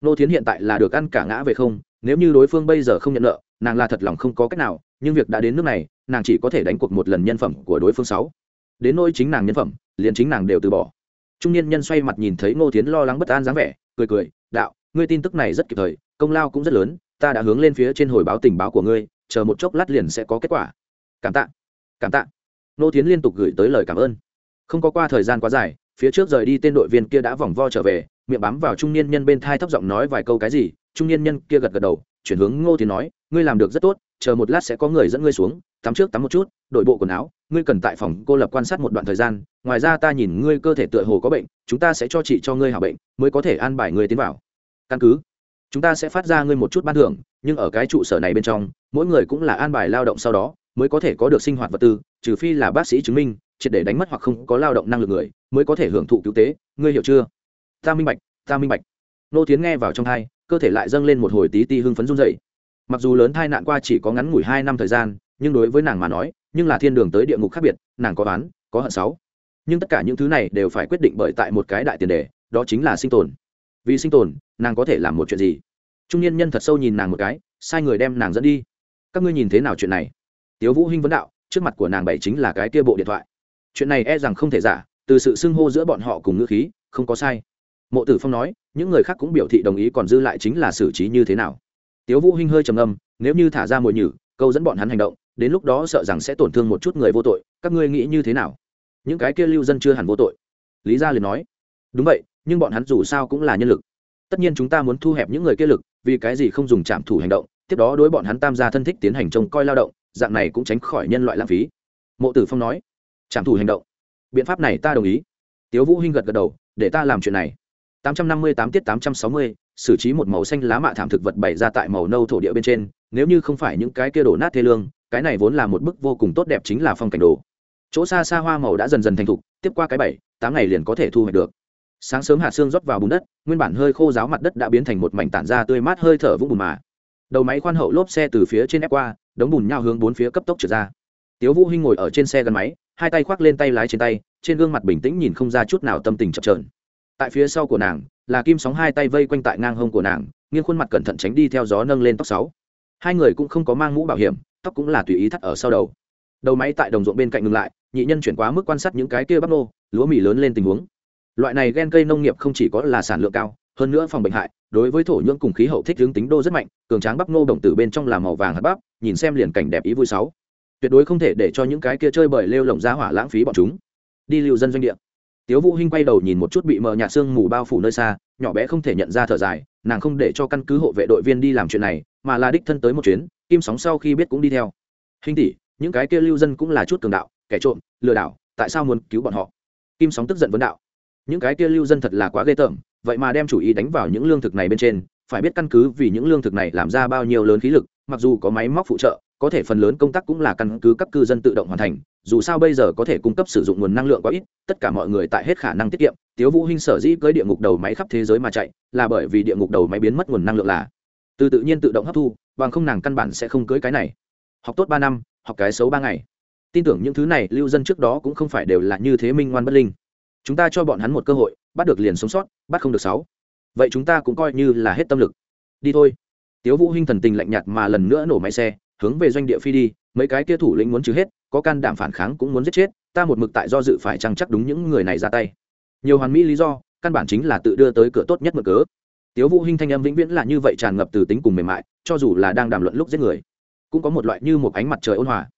[SPEAKER 1] Nô thiến hiện tại là được ăn cả ngã về không, nếu như đối phương bây giờ không nhận nợ, nàng là thật lòng không có cách nào, nhưng việc đã đến nước này, nàng chỉ có thể đánh cuộc một lần nhân phẩm của đối phương sáu. Đến nỗi chính nàng nhân phẩm, liền chính nàng đều từ bỏ. Trung niên nhân xoay mặt nhìn thấy ngô tiến lo lắng bất an dáng vẻ, cười cười, đạo, ngươi tin tức này rất kịp thời, công lao cũng rất lớn, ta đã hướng lên phía trên hồi báo tình báo của ngươi, chờ một chốc lát liền sẽ có kết quả. Cảm tạ cảm tạ. Nô tiến liên tục gửi tới lời cảm ơn. Không có qua thời gian quá dài, phía trước rời đi tên đội viên kia đã vòng vo trở về, miệng bám vào trung niên nhân bên thai thấp giọng nói vài câu cái gì, trung niên nhân kia gật gật đầu, chuyển hướng ngô tiến nói, ngươi làm được rất tốt, chờ một lát sẽ có người dẫn ngươi xuống, tắm trước tắm một chút đội bộ quần áo, ngươi cần tại phòng cô lập quan sát một đoạn thời gian, ngoài ra ta nhìn ngươi cơ thể tựa hồ có bệnh, chúng ta sẽ cho trị cho ngươi hảo bệnh, mới có thể an bài ngươi tiến vào. Căn cứ, chúng ta sẽ phát ra ngươi một chút ban thưởng, nhưng ở cái trụ sở này bên trong, mỗi người cũng là an bài lao động sau đó mới có thể có được sinh hoạt vật tư, trừ phi là bác sĩ chứng minh, triệt để đánh mất hoặc không có lao động năng lực người, mới có thể hưởng thụ cứu tế. Ngươi hiểu chưa? Ta minh bạch, ta minh bạch. Nô tiến nghe vào trong hai cơ thể lại dâng lên một hồi tí ti hưng phấn run dậy mặc dù lớn thai nạn qua chỉ có ngắn ngủi hai năm thời gian, nhưng đối với nàng mà nói, nhưng là thiên đường tới địa ngục khác biệt, nàng có oán, có hận sáu nhưng tất cả những thứ này đều phải quyết định bởi tại một cái đại tiền đề, đó chính là sinh tồn. Vì sinh tồn, nàng có thể làm một chuyện gì? Trung niên nhân thật sâu nhìn nàng một cái, sai người đem nàng dẫn đi. Các ngươi nhìn thế nào chuyện này? Tiếu vũ hinh vấn đạo, trước mặt của nàng bảy chính là cái kia bộ điện thoại. Chuyện này e rằng không thể giả, từ sự xưng hô giữa bọn họ cùng ngữ khí, không có sai. Mộ tử phong nói, những người khác cũng biểu thị đồng ý còn dư lại chính là xử trí như thế nào. Tiếu vũ hinh hơi trầm âm nếu như thả ra mồi nhử, câu dẫn bọn hắn hành động, đến lúc đó sợ rằng sẽ tổn thương một chút người vô tội, các ngươi nghĩ như thế nào? Những cái kia lưu dân chưa hẳn vô tội. Lý gia liền nói, đúng vậy, nhưng bọn hắn dù sao cũng là nhân lực. Tất nhiên chúng ta muốn thu hẹp những người kia lực, vì cái gì không dùng trạm thủ hành động, tiếp đó đối bọn hắn tam gia thân thích tiến hành trông coi lao động dạng này cũng tránh khỏi nhân loại lãng phí. Mộ tử phong nói trảm thủ hành động. Biện pháp này ta đồng ý. Tiếu vũ hinh gật gật đầu để ta làm chuyện này. 858 tiết 860, xử trí một màu xanh lá mạ thảm thực vật bày ra tại màu nâu thổ địa bên trên nếu như không phải những cái kia đổ nát thê lương cái này vốn là một bức vô cùng tốt đẹp chính là phong cảnh đồ. Chỗ xa xa hoa màu đã dần dần thành thục tiếp qua cái bảy tám ngày liền có thể thu hoạch được. Sáng sớm hạt xương rót vào bùn đất nguyên bản hơi khô giáo mặt đất đã biến thành một mảnh tản ra tươi mát hơi thở vũng bùn mà. Đầu máy khoan hậu lốp xe từ phía trên ép qua đống bùn nhau hướng bốn phía cấp tốc trở ra. Tiếu vũ hinh ngồi ở trên xe gắn máy, hai tay khoác lên tay lái trên tay, trên gương mặt bình tĩnh nhìn không ra chút nào tâm tình chập chờn. Tại phía sau của nàng, là kim sóng hai tay vây quanh tại ngang hông của nàng, nghiêng khuôn mặt cẩn thận tránh đi theo gió nâng lên tóc sáu. Hai người cũng không có mang mũ bảo hiểm, tóc cũng là tùy ý thắt ở sau đầu. Đầu máy tại đồng ruộng bên cạnh ngừng lại, nhị nhân chuyển quá mức quan sát những cái kia bắp nô, lúa mì lớn lên tình huống. Loại này ghen cây nông nghiệp không chỉ có là sản lượng cao hơn nữa phòng bệnh hại, đối với thổ nhưỡng cùng khí hậu thích hướng tính đô rất mạnh, cường tráng bắp nô đồng tử bên trong làm màu vàng hạt bắp, nhìn xem liền cảnh đẹp ý vui sáu. Tuyệt đối không thể để cho những cái kia chơi bời lêu lồng ra hỏa lãng phí bọn chúng. Đi lưu dân doanh địa. Tiếu vũ hinh quay đầu nhìn một chút bị mờ nhạt sương mù bao phủ nơi xa, nhỏ bé không thể nhận ra thở dài, nàng không để cho căn cứ hộ vệ đội viên đi làm chuyện này, mà là đích thân tới một chuyến, kim sóng sau khi biết cũng đi theo. Hình tỷ, những cái kia lưu dân cũng là chút cường đạo, kẻ trộm, lừa đảo, tại sao muốn cứu bọn họ? Kim sóng tức giận vấn đạo. Những cái kia lưu dân thật là quá ghê tởm vậy mà đem chủ ý đánh vào những lương thực này bên trên, phải biết căn cứ vì những lương thực này làm ra bao nhiêu lớn khí lực, mặc dù có máy móc phụ trợ, có thể phần lớn công tác cũng là căn cứ các cư dân tự động hoàn thành, dù sao bây giờ có thể cung cấp sử dụng nguồn năng lượng quá ít, tất cả mọi người tại hết khả năng tiết kiệm, tiếu vũ hinh sở dĩ cưới địa ngục đầu máy khắp thế giới mà chạy, là bởi vì địa ngục đầu máy biến mất nguồn năng lượng là. Từ tự nhiên tự động hấp thu, bằng không nàng căn bản sẽ không cưới cái này. Học tốt ba năm, học cái xấu ba ngày. Tin tưởng những thứ này lưu dân trước đó cũng không phải đều là như thế minh ngoan bất linh chúng ta cho bọn hắn một cơ hội, bắt được liền sống sót, bắt không được sáu. Vậy chúng ta cũng coi như là hết tâm lực. Đi thôi. Tiếu vũ hinh thần tình lạnh nhạt mà lần nữa nổ máy xe, hướng về doanh địa phi đi. Mấy cái kia thủ lĩnh muốn trừ hết, có can đảm phản kháng cũng muốn giết chết, ta một mực tại do dự phải chăng chắc đúng những người này ra tay. Nhiều hoàn mỹ lý do, căn bản chính là tự đưa tới cửa tốt nhất mở cớ. Tiếu vũ hinh thanh âm vĩnh viễn là như vậy tràn ngập từ tính cùng mềm mại, cho dù là đang đàm luận lúc giết người, cũng có một loại như một ánh mặt trời ôn hòa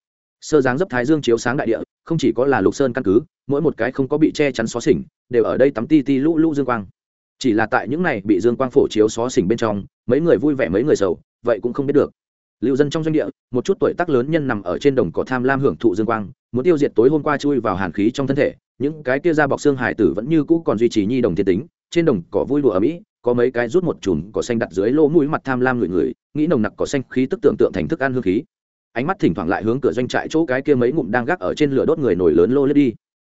[SPEAKER 1] sơ dáng dấp thái dương chiếu sáng đại địa, không chỉ có là lục sơn căn cứ, mỗi một cái không có bị che chắn xóa xỉnh, đều ở đây tắm ti ti lũ lũ dương quang. Chỉ là tại những này bị dương quang phổ chiếu xóa xỉnh bên trong, mấy người vui vẻ mấy người sầu vậy cũng không biết được. Lưu dân trong doanh địa, một chút tuổi tác lớn nhân nằm ở trên đồng cỏ tham lam hưởng thụ dương quang, muốn tiêu diệt tối hôm qua chui vào hàn khí trong thân thể, những cái kia ra bọc xương hải tử vẫn như cũ còn duy trì nhi đồng thiên tính, trên đồng cỏ vui đùa ở mỹ, có mấy cái rút một chùm cỏ xanh đặt dưới lỗ mũi mặt tham lam người người, nghĩ nồng nặc cỏ xanh khí tức tưởng tượng thành thức ăn hương khí ánh mắt thỉnh thoảng lại hướng cửa doanh trại chỗ cái kia mấy ngụm đang gác ở trên lửa đốt người nồi lớn lô lết đi.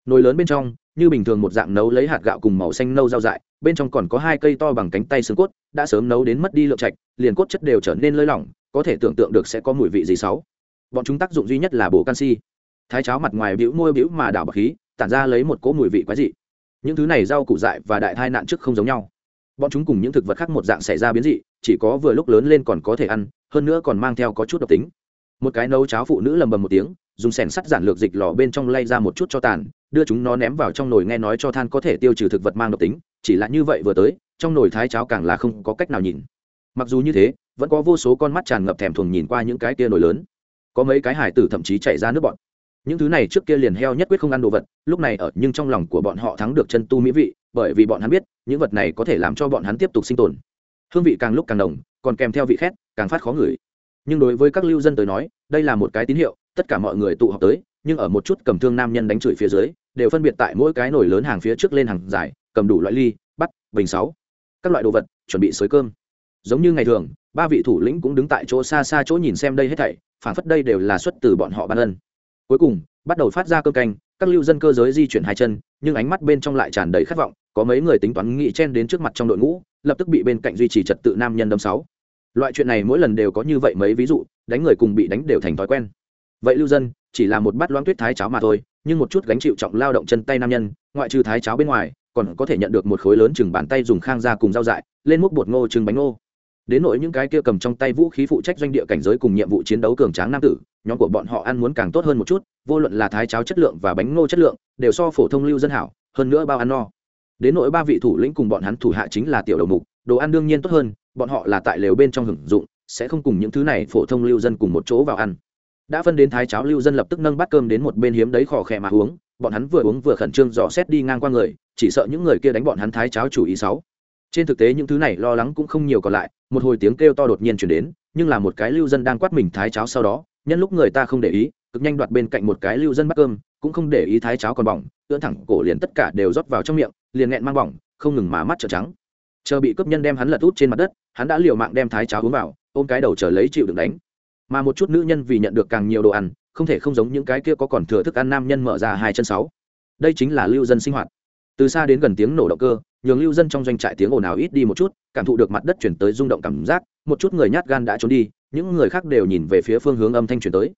[SPEAKER 1] Nồi lớn bên trong, như bình thường một dạng nấu lấy hạt gạo cùng màu xanh nâu rau dại, bên trong còn có hai cây to bằng cánh tay xương cốt, đã sớm nấu đến mất đi lượng trạch, liền cốt chất đều trở nên lơi lỏng, có thể tưởng tượng được sẽ có mùi vị gì xấu. Bọn chúng tác dụng duy nhất là bổ canxi. Thái cháo mặt ngoài bĩu môi bĩu mà đảo bạc khí, tản ra lấy một cỗ mùi vị quái dị. Những thứ này rau củ dại và đại thai nạn trước không giống nhau. Bọn chúng cùng những thực vật khác một dạng xảy ra biến dị, chỉ có vừa lúc lớn lên còn có thể ăn, hơn nữa còn mang theo có chút độc tính một cái nấu cháo phụ nữ lầm bầm một tiếng, dùng sẻn sắt giản lược dịch lò bên trong lay ra một chút cho tàn, đưa chúng nó ném vào trong nồi nghe nói cho than có thể tiêu trừ thực vật mang độc tính, chỉ là như vậy vừa tới, trong nồi thái cháo càng là không có cách nào nhìn. Mặc dù như thế, vẫn có vô số con mắt tràn ngập thèm thuồng nhìn qua những cái kia nồi lớn. Có mấy cái hải tử thậm chí chạy ra nước bọn. Những thứ này trước kia liền heo nhất quyết không ăn đồ vật, lúc này ở, nhưng trong lòng của bọn họ thắng được chân tu mỹ vị, bởi vì bọn hắn biết, những vật này có thể làm cho bọn hắn tiếp tục sinh tồn. Hương vị càng lúc càng đồng còn kèm theo vị khét, càng phát khó ngửi nhưng đối với các lưu dân tới nói, đây là một cái tín hiệu, tất cả mọi người tụ họp tới, nhưng ở một chút cầm thương nam nhân đánh chửi phía dưới, đều phân biệt tại mỗi cái nồi lớn hàng phía trước lên hàng dài, cầm đủ loại ly bắt bình sáu. Các loại đồ vật, chuẩn bị xới cơm. Giống như ngày thường, ba vị thủ lĩnh cũng đứng tại chỗ xa xa chỗ nhìn xem đây hết thảy phản phất đây đều là xuất từ bọn họ ban ân. Cuối cùng, bắt đầu phát ra cơm canh, các lưu dân cơ giới di chuyển hai chân, nhưng ánh mắt bên trong lại tràn đầy khát vọng, có mấy người tính toán nghị chen đến trước mặt trong đội ngũ, lập tức bị bên cạnh duy trì trật tự nam nhân đâm sáu loại chuyện này mỗi lần đều có như vậy mấy ví dụ, đánh người cùng bị đánh đều thành thói quen. Vậy lưu dân, chỉ là một bát loãng tuyết thái cháo mà thôi, nhưng một chút gánh chịu trọng lao động chân tay nam nhân, ngoại trừ thái cháo bên ngoài, còn có thể nhận được một khối lớn chừng bàn tay dùng khang ra cùng rau dại, lên múc bột ngô chừng bánh ngô. Đến nỗi những cái kia cầm trong tay vũ khí phụ trách doanh địa cảnh giới cùng nhiệm vụ chiến đấu cường tráng nam tử, nhóm của bọn họ ăn muốn càng tốt hơn một chút, vô luận là thái cháo chất lượng và bánh ngô chất lượng, đều so phổ thông lưu dân hảo, hơn nữa bao ăn no. Đến nỗi ba vị thủ lĩnh cùng bọn hắn thủ hạ chính là tiểu đầu mục, đồ ăn đương nhiên tốt hơn bọn họ là tại lều bên trong hưởng dụng, sẽ không cùng những thứ này phổ thông lưu dân cùng một chỗ vào ăn. Đã phân đến thái cháo, lưu dân lập tức nâng bát cơm đến một bên hiếm đấy khò khè mà uống, bọn hắn vừa uống vừa khẩn trương dò xét đi ngang qua người, chỉ sợ những người kia đánh bọn hắn thái cháo chủ ý sáu trên thực tế những thứ này lo lắng cũng không nhiều còn lại, một hồi tiếng kêu to đột nhiên chuyển đến, nhưng là một cái lưu dân đang quát mình thái cháo sau đó, nhân lúc người ta không để ý, cực nhanh đoạt bên cạnh một cái lưu dân bắt cơm, cũng không để ý thái cháo còn bỏng, ưỡn thẳng cổ liền tất cả đều rót vào trong miệng, liền nghẹn mang bỏng, không ngừng má mắt trợn trắng. Chờ bị cướp nhân đem hắn lật út trên mặt đất hắn đã liều mạng đem thái cháo uống vào, ôm cái đầu trở lấy chịu đựng đánh. Mà một chút nữ nhân vì nhận được càng nhiều đồ ăn, không thể không giống những cái kia có còn thừa thức ăn nam nhân mở ra hai chân sáu. Đây chính là lưu dân sinh hoạt. Từ xa đến gần tiếng nổ động cơ, nhường lưu dân trong doanh trại tiếng ồn ào ít đi một chút, cảm thụ được mặt đất chuyển tới rung động cảm giác, một chút người nhát gan đã trốn đi, những người khác đều nhìn về phía phương hướng âm thanh chuyển tới.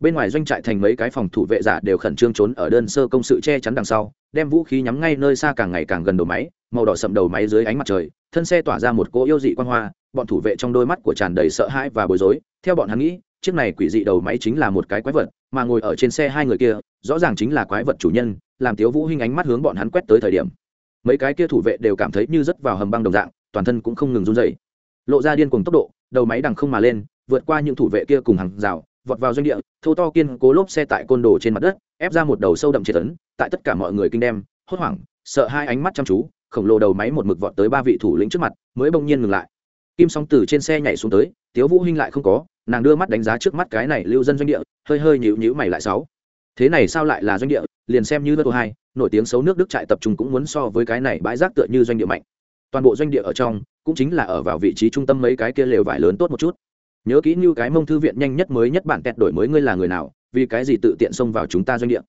[SPEAKER 1] Bên ngoài doanh trại thành mấy cái phòng thủ vệ giả đều khẩn trương trốn ở đơn sơ công sự che chắn đằng sau, đem vũ khí nhắm ngay nơi xa càng ngày càng gần đầu máy màu đỏ sậm đầu máy dưới ánh mặt trời, thân xe tỏa ra một cỗ yêu dị quan hoa, bọn thủ vệ trong đôi mắt của tràn đầy sợ hãi và bối rối. Theo bọn hắn nghĩ, chiếc này quỷ dị đầu máy chính là một cái quái vật, mà ngồi ở trên xe hai người kia, rõ ràng chính là quái vật chủ nhân, làm tiếu vũ hinh ánh mắt hướng bọn hắn quét tới thời điểm. Mấy cái kia thủ vệ đều cảm thấy như rất vào hầm băng đồng dạng, toàn thân cũng không ngừng run rẩy. Lộ ra điên cuồng tốc độ, đầu máy đằng không mà lên, vượt qua những thủ vệ kia cùng hàng rào, vọt vào doanh địa, thô to kiên cố lốp xe tại côn đồ trên mặt đất, ép ra một đầu sâu đậm triệt tấn tại tất cả mọi người kinh đem, hốt hoảng, sợ hai ánh mắt chăm chú khổng lồ đầu máy một mực vọt tới ba vị thủ lĩnh trước mặt, mới bỗng nhiên ngừng lại. Kim song từ trên xe nhảy xuống tới, tiếu vũ hinh lại không có, nàng đưa mắt đánh giá trước mắt cái này lưu dân doanh địa, hơi hơi nhíu nhíu mày lại sáu. Thế này sao lại là doanh địa, liền xem như đất hai, nổi tiếng xấu nước đức trại tập trung cũng muốn so với cái này bãi rác tựa như doanh địa mạnh. Toàn bộ doanh địa ở trong, cũng chính là ở vào vị trí trung tâm mấy cái kia lều vải lớn tốt một chút. Nhớ kỹ như cái mông thư viện nhanh nhất mới nhất bản kẹt đổi mới ngươi là người nào, vì cái gì tự tiện xông vào chúng ta doanh địa?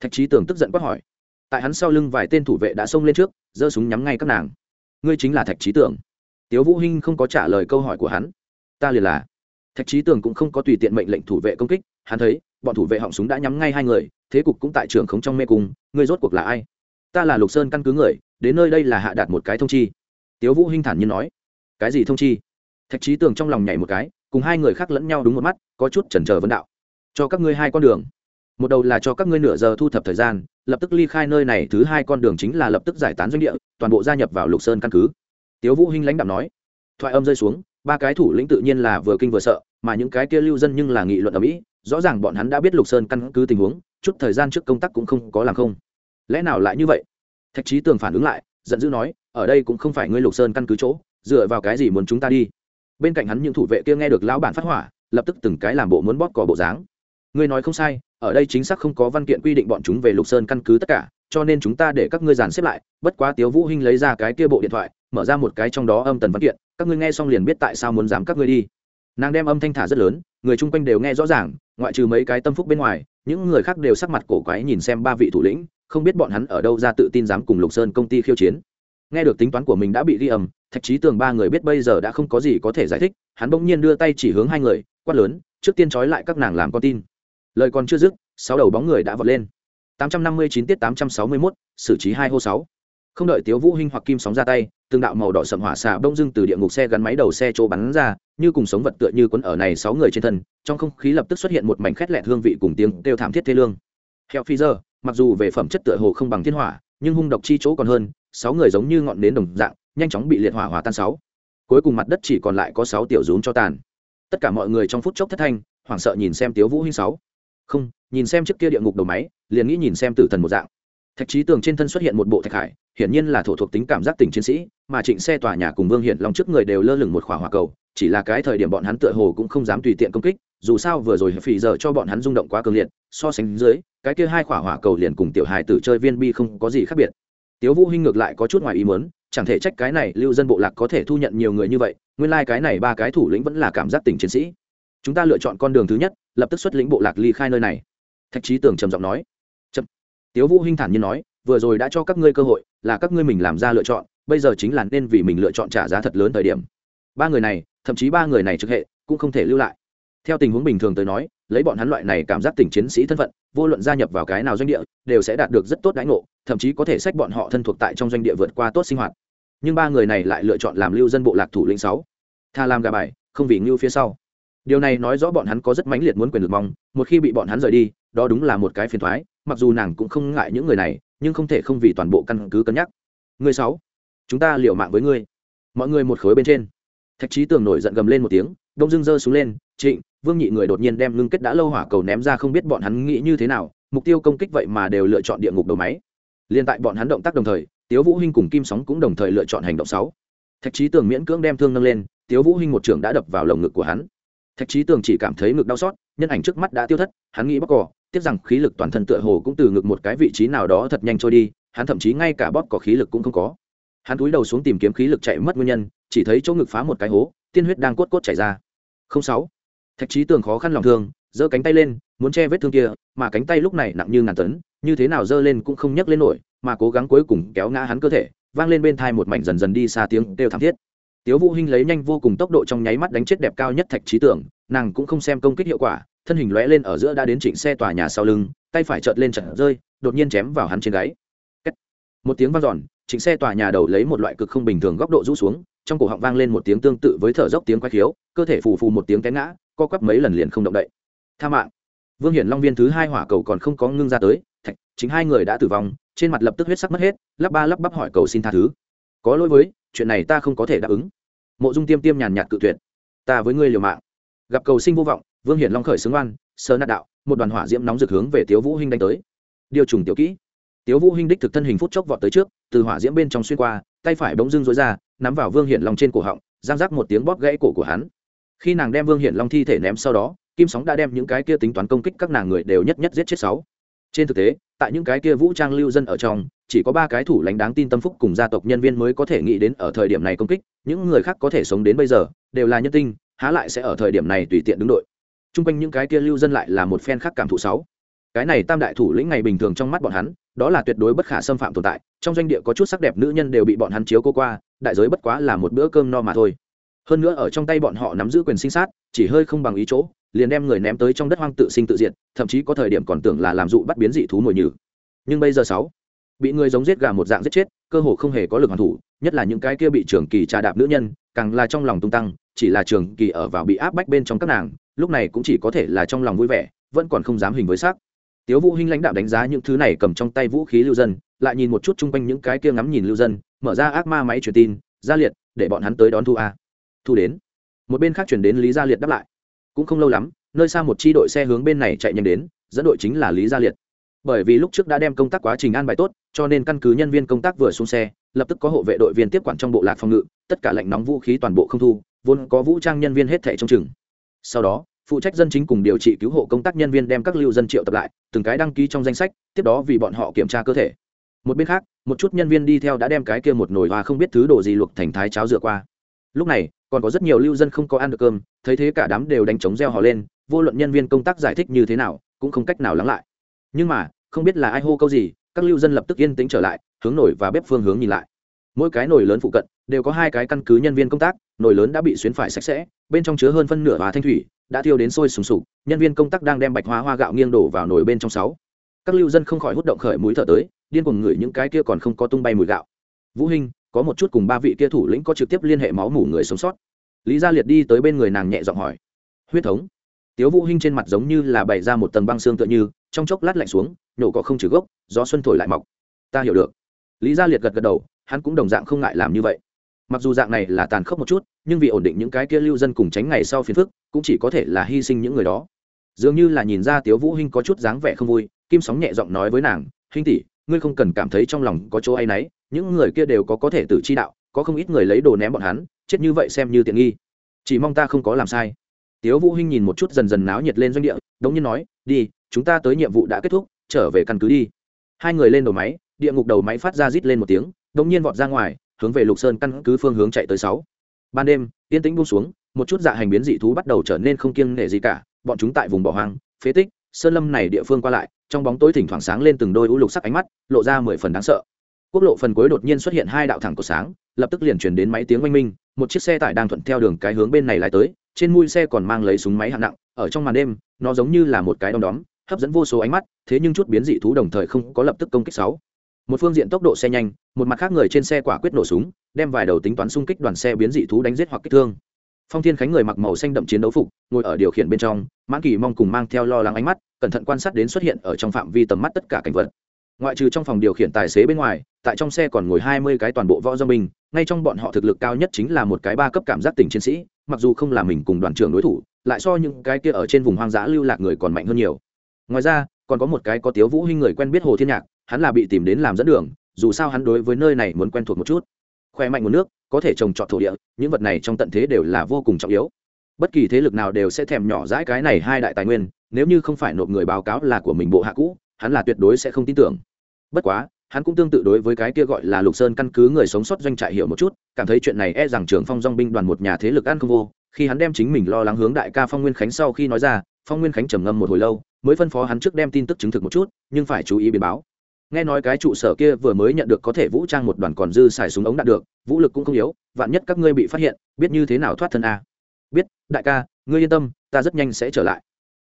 [SPEAKER 1] Thạch trí tưởng tức giận quát hỏi tại hắn sau lưng vài tên thủ vệ đã xông lên trước, giơ súng nhắm ngay các nàng. Ngươi chính là thạch trí tưởng. Tiếu vũ hinh không có trả lời câu hỏi của hắn. Ta liền là. Thạch trí tưởng cũng không có tùy tiện mệnh lệnh thủ vệ công kích, hắn thấy, bọn thủ vệ họng súng đã nhắm ngay hai người, thế cục cũng tại trường khống trong mê cung, ngươi rốt cuộc là ai? Ta là lục sơn căn cứ người, đến nơi đây là hạ đạt một cái thông chi. Tiếu vũ hinh thản nhiên nói. Cái gì thông chi? Thạch trí tưởng trong lòng nhảy một cái, cùng hai người khác lẫn nhau đúng một mắt, có chút chần chờ vấn đạo. Cho các ngươi hai con đường. Một đầu là cho các ngươi nửa giờ thu thập thời gian lập tức ly khai nơi này, thứ hai con đường chính là lập tức giải tán doanh địa, toàn bộ gia nhập vào lục sơn căn cứ. Tiếu vũ hinh lãnh đạo nói, thoại âm rơi xuống, ba cái thủ lĩnh tự nhiên là vừa kinh vừa sợ, mà những cái kia lưu dân nhưng là nghị luận ở mỹ, rõ ràng bọn hắn đã biết lục sơn căn cứ tình huống, chút thời gian trước công tác cũng không có làm không. Lẽ nào lại như vậy? Thạch trí tường phản ứng lại, giận dữ nói, ở đây cũng không phải ngươi lục sơn căn cứ chỗ, dựa vào cái gì muốn chúng ta đi? Bên cạnh hắn những thủ vệ kia nghe được lão bản phát hỏa, lập tức từng cái làm bộ muốn bóp cò bộ dáng. Ngươi nói không sai ở đây chính xác không có văn kiện quy định bọn chúng về lục sơn căn cứ tất cả, cho nên chúng ta để các ngươi dàn xếp lại, bất quá tiếu vũ hinh lấy ra cái kia bộ điện thoại, mở ra một cái trong đó âm tần văn kiện, các ngươi nghe xong liền biết tại sao muốn dám các ngươi đi. Nàng đem âm thanh thả rất lớn, người chung quanh đều nghe rõ ràng, ngoại trừ mấy cái tâm phúc bên ngoài, những người khác đều sắc mặt cổ quái nhìn xem ba vị thủ lĩnh, không biết bọn hắn ở đâu ra tự tin dám cùng lục sơn công ty khiêu chiến. Nghe được tính toán của mình đã bị ghi âm, thạch trí tường ba người biết bây giờ đã không có gì có thể giải thích, hắn bỗng nhiên đưa tay chỉ hướng hai người, quát lớn, trước tiên trói lại các nàng làm con tin lời còn chưa dứt sáu đầu bóng người đã vọt lên. 859 tiết 861, xử trí hai hô sáu. Không đợi tiếu vũ hinh hoặc kim sóng ra tay tương đạo màu đỏ sậm hỏa xạ bông dưng từ địa ngục xe gắn máy đầu xe chỗ bắn ra như cùng sống vật tựa như quấn ở này sáu người trên thân trong không khí lập tức xuất hiện một mảnh khét lẹt hương vị cùng tiếng kêu thảm thiết thê lương. Heo phi giờ mặc dù về phẩm chất tựa hồ không bằng thiên hỏa nhưng hung độc chi chỗ còn hơn sáu người giống như ngọn nến đồng dạng nhanh chóng bị liệt hỏa hòa tan sáu. Cuối cùng mặt đất chỉ còn lại có sáu tiểu rún cho tàn. Tất cả mọi người trong phút chốc thất thanh hoảng sợ nhìn xem tiếu vũ hinh sáu không, nhìn xem trước kia địa ngục đầu máy, liền nghĩ nhìn xem tử thần một dạng. Thạch trí tường trên thân xuất hiện một bộ thạch hải, hiển nhiên là thổ thuộc tính cảm giác tình chiến sĩ, mà trịnh xe tòa nhà cùng vương hiển long trước người đều lơ lửng một khỏa hỏa cầu, chỉ là cái thời điểm bọn hắn tựa hồ cũng không dám tùy tiện công kích, dù sao vừa rồi phì giờ cho bọn hắn rung động quá cường liệt, so sánh dưới, cái kia hai khỏa hỏa cầu liền cùng tiểu hài tử chơi viên bi không có gì khác biệt. Tiếu vũ hinh ngược lại có chút ngoài ý muốn, chẳng thể trách cái này lưu dân bộ lạc có thể thu nhận nhiều người như vậy, nguyên lai like cái này ba cái thủ lĩnh vẫn là cảm giác tình chiến sĩ. Chúng ta lựa chọn con đường thứ nhất lập tức xuất lĩnh bộ lạc ly khai nơi này. Thạch trí tưởng trầm giọng nói. Chậm. tiếu vũ hinh thản nhiên nói, vừa rồi đã cho các ngươi cơ hội, là các ngươi mình làm ra lựa chọn, bây giờ chính là nên vì mình lựa chọn trả giá thật lớn thời điểm. Ba người này, thậm chí ba người này trực hệ, cũng không thể lưu lại. Theo tình huống bình thường tới nói, lấy bọn hắn loại này cảm giác tình chiến sĩ thân phận, vô luận gia nhập vào cái nào doanh địa, đều sẽ đạt được rất tốt đãi ngộ, thậm chí có thể sách bọn họ thân thuộc tại trong doanh địa vượt qua tốt sinh hoạt. Nhưng ba người này lại lựa chọn làm lưu dân bộ lạc thủ lĩnh sáu. Tha làm gà bài, không vì ngưu phía sau điều này nói rõ bọn hắn có rất mãnh liệt muốn quyền lực mong, một khi bị bọn hắn rời đi, đó đúng là một cái phiền thoái mặc dù nàng cũng không ngại những người này, nhưng không thể không vì toàn bộ căn cứ cân nhắc. Người sáu, chúng ta liều mạng với ngươi. Mọi người một khối bên trên. Thạch trí tường nổi giận gầm lên một tiếng, đông dưng giơ xuống lên, trịnh, vương nhị người đột nhiên đem ngưng kết đã lâu hỏa cầu ném ra không biết bọn hắn nghĩ như thế nào, mục tiêu công kích vậy mà đều lựa chọn địa ngục đầu máy. Liên tại bọn hắn động tác đồng thời, tiếu vũ hinh cùng kim sóng cũng đồng thời lựa chọn hành động sáu. Thạch trí tường miễn cưỡng đem thương nâng lên, tiếu vũ hinh một trưởng đã đập vào lồng ngực của hắn thạch trí tường chỉ cảm thấy ngực đau xót, nhân ảnh trước mắt đã tiêu thất, hắn nghĩ bóc cỏ, tiếc rằng khí lực toàn thân tựa hồ cũng từ ngực một cái vị trí nào đó thật nhanh trôi đi, hắn thậm chí ngay cả bóp cỏ khí lực cũng không có. Hắn cúi đầu xuống tìm kiếm khí lực chạy mất nguyên nhân, chỉ thấy chỗ ngực phá một cái hố, tiên huyết đang cốt cốt chảy ra. Không sáu. Thạch trí tường khó khăn lòng thương, giơ cánh tay lên, muốn che vết thương kia, mà cánh tay lúc này nặng như ngàn tấn, như thế nào giơ lên cũng không nhấc lên nổi, mà cố gắng cuối cùng kéo ngã hắn cơ thể, vang lên bên thai một mảnh dần dần đi xa tiếng kêu thảm thiết tiếu vũ hinh lấy nhanh vô cùng tốc độ trong nháy mắt đánh chết đẹp cao nhất thạch trí tưởng, nàng cũng không xem công kích hiệu quả, thân hình lóe lên ở giữa đã đến trịnh xe tòa nhà sau lưng, tay phải chợt lên chợt rơi, đột nhiên chém vào hắn trên gáy. Một tiếng vang dọn, trịnh xe tòa nhà đầu lấy một loại cực không bình thường góc độ rũ xuống, trong cổ họng vang lên một tiếng tương tự với thở dốc tiếng quái khiếu, cơ thể phù phù một tiếng té ngã, co quắp mấy lần liền không động đậy. Tha mạng. Vương hiển long viên thứ hai hỏa cầu còn không có ngưng ra tới, thạch, chính hai người đã tử vong, trên mặt lập tức huyết sắc mất hết, lắp ba lắp bắp hỏi cầu xin tha thứ có lỗi với, chuyện này ta không có thể đáp ứng. Mộ dung tiêm tiêm nhàn nhạt cự tuyệt. Ta với ngươi liều mạng. Gặp cầu sinh vô vọng, vương hiển long khởi xướng oan sơ nát đạo, một đoàn hỏa diễm nóng rực hướng về tiếu vũ hinh đánh tới. Điều trùng tiểu kỹ. Tiếu vũ hinh đích thực thân hình phút chốc vọt tới trước, từ hỏa diễm bên trong xuyên qua, tay phải bỗng dưng dối ra, nắm vào vương hiển long trên cổ họng, giang rác một tiếng bóp gãy cổ của hắn. Khi nàng đem vương hiển long thi thể ném sau đó, kim sóng đã đem những cái kia tính toán công kích các nàng người đều nhất nhất giết chết sáu. Trên thực tế, tại những cái kia vũ trang lưu dân ở trong chỉ có ba cái thủ lãnh đáng tin tâm phúc cùng gia tộc nhân viên mới có thể nghĩ đến ở thời điểm này công kích, những người khác có thể sống đến bây giờ, đều là nhân tinh, há lại sẽ ở thời điểm này tùy tiện đứng đội. T r u n g quanh những cái kia lưu dân lại là một phen khác cảm thụ sáu. Cái này tam đại thủ lĩnh ngày bình thường trong mắt bọn hắn, đó là tuyệt đối bất khả xâm phạm tồn tại, trong doanh địa có chút sắc đẹp nữ nhân đều bị bọn hắn chiếu cô qua, đại giới bất quá là một bữa cơm no mà thôi. Hơn nữa ở trong tay bọn họ nắm giữ quyền sinh sát, chỉ hơi không bằng ý chỗ, liền đem người ném tới trong đất hoang tự sinh tự diệt, thậm chí có thời điểm còn tưởng là làm dụ bắt biến dị thú mồi nhử. Nhưng bây giờ sáu bị người giống giết gà một dạng giết chết, cơ hồ không hề có lực hoàn thủ, nhất là những cái kia bị trường kỳ trà đạp nữ nhân, càng là trong lòng tung tăng, chỉ là trường kỳ ở vào bị áp bách bên trong các nàng, lúc này cũng chỉ có thể là trong lòng vui vẻ, vẫn còn không dám hình với xác. Tiếu vũ hinh lãnh đạo đánh giá những thứ này cầm trong tay vũ khí lưu dân, lại nhìn một chút chung quanh những cái kia ngắm nhìn lưu dân, mở ra ác ma máy truyền tin, gia liệt, để bọn hắn tới đón thu a. Thu đến. Một bên khác chuyển đến lý gia liệt đáp lại. Cũng không lâu lắm, nơi xa một chi đội xe hướng bên này chạy nhanh đến, dẫn đội chính là lý gia liệt bởi vì lúc trước đã đem công tác quá trình an bài tốt, cho nên căn cứ nhân viên công tác vừa xuống xe, lập tức có hộ vệ đội viên tiếp quản trong bộ lạc phòng ngự, tất cả lệnh nóng vũ khí toàn bộ không thu, vốn có vũ trang nhân viên hết thẻ trong chừng. Sau đó, phụ trách dân chính cùng điều trị cứu hộ công tác nhân viên đem các lưu dân triệu tập lại, từng cái đăng ký trong danh sách, tiếp đó vì bọn họ kiểm tra cơ thể. Một bên khác, một chút nhân viên đi theo đã đem cái kia một nồi hoa không biết thứ đồ gì luộc thành thái cháo rửa qua. Lúc này, còn có rất nhiều lưu dân không có ăn được cơm, thấy thế cả đám đều đánh trống reo hò lên, vô luận nhân viên công tác giải thích như thế nào, cũng không cách nào lắng lại nhưng mà, không biết là ai hô câu gì, các lưu dân lập tức yên tĩnh trở lại, hướng nổi và bếp phương hướng nhìn lại. Mỗi cái nồi lớn phụ cận, đều có hai cái căn cứ nhân viên công tác, nồi lớn đã bị xuyến phải sạch sẽ, bên trong chứa hơn phân nửa hóa thanh thủy, đã thiêu đến sôi sùng sục, nhân viên công tác đang đem bạch hoa hoa gạo nghiêng đổ vào nồi bên trong sáu. Các lưu dân không khỏi hút động khởi mũi thở tới, điên cuồng ngửi những cái kia còn không có tung bay mùi gạo. Vũ hinh, có một chút cùng ba vị kia thủ lĩnh có trực tiếp liên hệ máu mủ người sống sót. Lý gia liệt đi tới bên người nàng nhẹ giọng hỏi. Huyết thống? Tiếu vũ hinh trên mặt giống như là bày ra một tầng băng xương tựa như trong chốc lát lạnh xuống nhổ cỏ không trừ gốc, gió xuân thổi lại mọc. Ta hiểu được. Lý gia liệt gật gật đầu, hắn cũng đồng dạng không ngại làm như vậy. Mặc dù dạng này là tàn khốc một chút, nhưng vì ổn định những cái kia lưu dân cùng tránh ngày sau phiền phức, cũng chỉ có thể là hy sinh những người đó. Dường như là nhìn ra tiếu vũ hinh có chút dáng vẻ không vui, kim sóng nhẹ giọng nói với nàng, hinh tỷ, ngươi không cần cảm thấy trong lòng có chỗ ấy nấy những người kia đều có có thể tự chi đạo, có không ít người lấy đồ ném bọn hắn, chết như vậy xem như tiện nghi. Chỉ mong ta không có làm sai. Tiếu vũ hinh nhìn một chút dần dần náo nhiệt lên doanh địa, đống nhiên nói, đi chúng ta tới nhiệm vụ đã kết thúc, trở về căn cứ đi. Hai người lên đầu máy, địa ngục đầu máy phát ra rít lên một tiếng đống nhiên vọt ra ngoài, hướng về lục sơn căn cứ phương hướng chạy tới sáu. Ban đêm, yên tĩnh buông xuống, một chút dạ hành biến dị thú bắt đầu trở nên không kiêng nể gì cả, bọn chúng tại vùng bỏ hoang, phế tích, sơn lâm này địa phương qua lại, trong bóng tối thỉnh thoảng sáng lên từng đôi u lục sắc ánh mắt, lộ ra mười phần đáng sợ. Quốc lộ phần cuối đột nhiên xuất hiện hai đạo thẳng cột sáng, lập tức liền chuyển đến máy tiếng oanh minh, một chiếc xe tải đang thuận theo đường cái hướng bên này lại tới, trên mui xe còn mang lấy súng máy hạng nặng, ở trong màn đêm, nó giống như là một cái đom đóm hấp dẫn vô số ánh mắt, thế nhưng chút biến dị thú đồng thời không có lập tức công kích sáu. Một phương diện tốc độ xe nhanh, một mặt khác người trên xe quả quyết nổ súng, đem vài đầu tính toán xung kích đoàn xe biến dị thú đánh giết hoặc kích thương. Phong thiên khánh người mặc màu xanh đậm chiến đấu phục, ngồi ở điều khiển bên trong, mãn kỳ mong cùng mang theo lo lắng ánh mắt, cẩn thận quan sát đến xuất hiện ở trong phạm vi tầm mắt tất cả cảnh vật. Ngoại trừ trong phòng điều khiển tài xế bên ngoài, tại trong xe còn ngồi hai mươi cái toàn bộ võ do mình, ngay trong bọn họ thực lực cao nhất chính là một cái ba cấp cảm giác tình chiến sĩ, mặc dù không là mình cùng đoàn trưởng đối thủ, lại so những cái kia ở trên vùng hoang dã lưu lạc người còn mạnh hơn nhiều ngoài ra, còn có một cái có tiếu vũ hinh người quen biết hồ thiên nhạc, hắn là bị tìm đến làm dẫn đường, dù sao hắn đối với nơi này muốn quen thuộc một chút. Khỏe mạnh nguồn nước, có thể trồng trọt thổ địa, những vật này trong tận thế đều là vô cùng trọng yếu. Bất kỳ thế lực nào đều sẽ thèm nhỏ dãi cái này hai đại tài nguyên, nếu như không phải nộp người báo cáo là của mình bộ hạ cũ, hắn là tuyệt đối sẽ không tin tưởng. Bất quá, hắn cũng tương tự đối với cái kia gọi là lục sơn căn cứ người sống sót doanh trại hiểu một chút, cảm thấy chuyện này e rằng Trường phong dong binh đoàn một nhà thế lực ăn không vô, khi hắn đem chính mình lo lắng hướng đại ca phong nguyên khánh sau khi nói ra, phong nguyên khánh trầm ngâm một hồi lâu mới phân phó hắn trước đem tin tức chứng thực một chút, nhưng phải chú ý biến báo. Nghe nói cái trụ sở kia vừa mới nhận được có thể vũ trang một đoàn còn dư xài súng ống đạt được, vũ lực cũng không yếu, vạn nhất các ngươi bị phát hiện, biết như thế nào thoát thân a? Biết, đại ca, ngươi yên tâm, ta rất nhanh sẽ trở lại.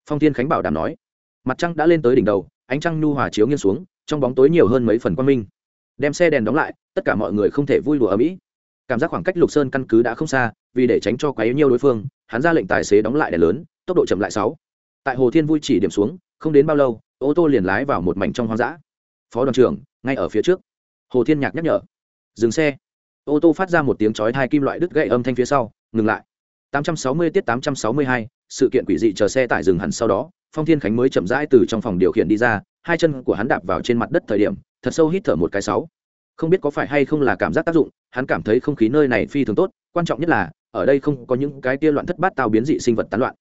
[SPEAKER 1] Phong thiên khánh bảo đảm nói. Mặt trăng đã lên tới đỉnh đầu, ánh trăng nhu hòa chiếu nghiêng xuống, trong bóng tối nhiều hơn mấy phần quan minh. Đem xe đèn đóng lại, tất cả mọi người không thể vui lùa ở mỹ. Cảm giác khoảng cách lục sơn căn cứ đã không xa, vì để tránh cho quá yếu nhiều đối phương, hắn ra lệnh tài xế đóng lại đèn lớn, tốc độ chậm lại sáu tại hồ thiên vui chỉ điểm xuống không đến bao lâu ô tô liền lái vào một mảnh trong hoang dã. Phó đoàn trưởng ngay ở phía trước. Hồ thiên nhạc nhắc nhở. Dừng xe. Ô tô phát ra một tiếng chói hai kim loại đứt gậy âm thanh phía sau ngừng lại. 860 tiết 862, sự kiện quỷ dị chờ xe tải dừng hẳn sau đó phong thiên khánh mới chậm rãi từ trong phòng điều khiển đi ra hai chân của hắn đạp vào trên mặt đất thời điểm thật sâu hít thở một cái sáu. Không biết có phải hay không là cảm giác tác dụng hắn cảm thấy không khí nơi này phi thường tốt quan trọng nhất là ở đây không có những cái tia loạn thất bát tao biến dị sinh vật tán loạn.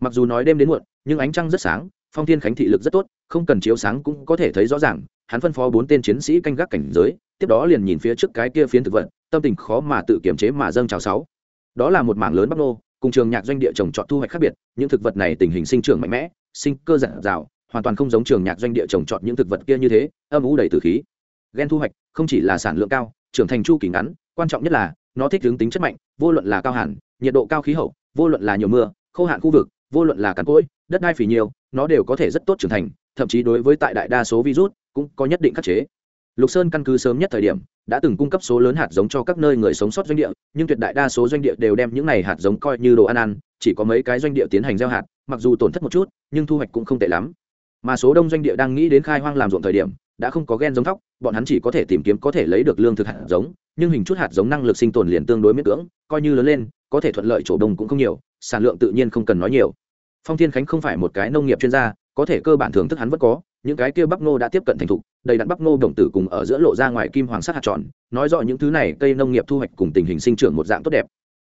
[SPEAKER 1] Mặc dù nói đêm đến muộn nhưng ánh trăng rất sáng, phong thiên khánh thị lực rất tốt, không cần chiếu sáng cũng có thể thấy rõ ràng, hắn phân phó bốn tên chiến sĩ canh gác cảnh giới, tiếp đó liền nhìn phía trước cái kia phiến thực vật, tâm tình khó mà tự kiềm chế mà dâng trào sáu đó là một mảng lớn bắc nô, cùng trường nhạc doanh địa trồng trọt thu hoạch khác biệt, những thực vật này tình hình sinh trưởng mạnh mẽ, sinh cơ giản dào, hoàn toàn không giống trường nhạc doanh địa trồng trọt những thực vật kia như thế, âm u đầy từ khí. Ghen thu hoạch không chỉ là sản lượng cao, trưởng thành chu kỳ ngắn, quan trọng nhất là, nó thích hướng tính chất mạnh, vô luận là cao hẳn nhiệt độ cao khí hậu, vô luận là nhiều mưa, khô hạn khu vực vô luận là cắn cỗi, đất đai phì nhiều, nó đều có thể rất tốt trưởng thành, thậm chí đối với tại đại đa số virus cũng có nhất định khắc chế. Lục sơn căn cứ sớm nhất thời điểm, đã từng cung cấp số lớn hạt giống cho các nơi người sống sót doanh địa, nhưng tuyệt đại đa số doanh địa đều đem những này hạt giống coi như đồ ăn ăn, chỉ có mấy cái doanh địa tiến hành gieo hạt, mặc dù tổn thất một chút, nhưng thu hoạch cũng không tệ lắm. Mà số đông doanh địa đang nghĩ đến khai hoang làm ruộng thời điểm, đã không có gen giống thóc, bọn hắn chỉ có thể tìm kiếm có thể lấy được lương thực hạt giống, nhưng hình chút hạt giống năng lực sinh tồn liền tương đối miễn cưỡng, coi như lớn lên, có thể thuận lợi chỗ đông cũng không nhiều, sản lượng tự nhiên không cần nói nhiều phong thiên khánh không phải một cái nông nghiệp chuyên gia, có thể cơ bản thưởng thức hắn vẫn có, những cái kia bắp ngô đã tiếp cận thành thục, đầy đặn bắp ngô đồng tử cùng ở giữa lộ ra ngoài kim hoàng sắc hạt tròn, nói rõ những thứ này cây nông nghiệp thu hoạch cùng tình hình sinh trưởng một dạng tốt đẹp.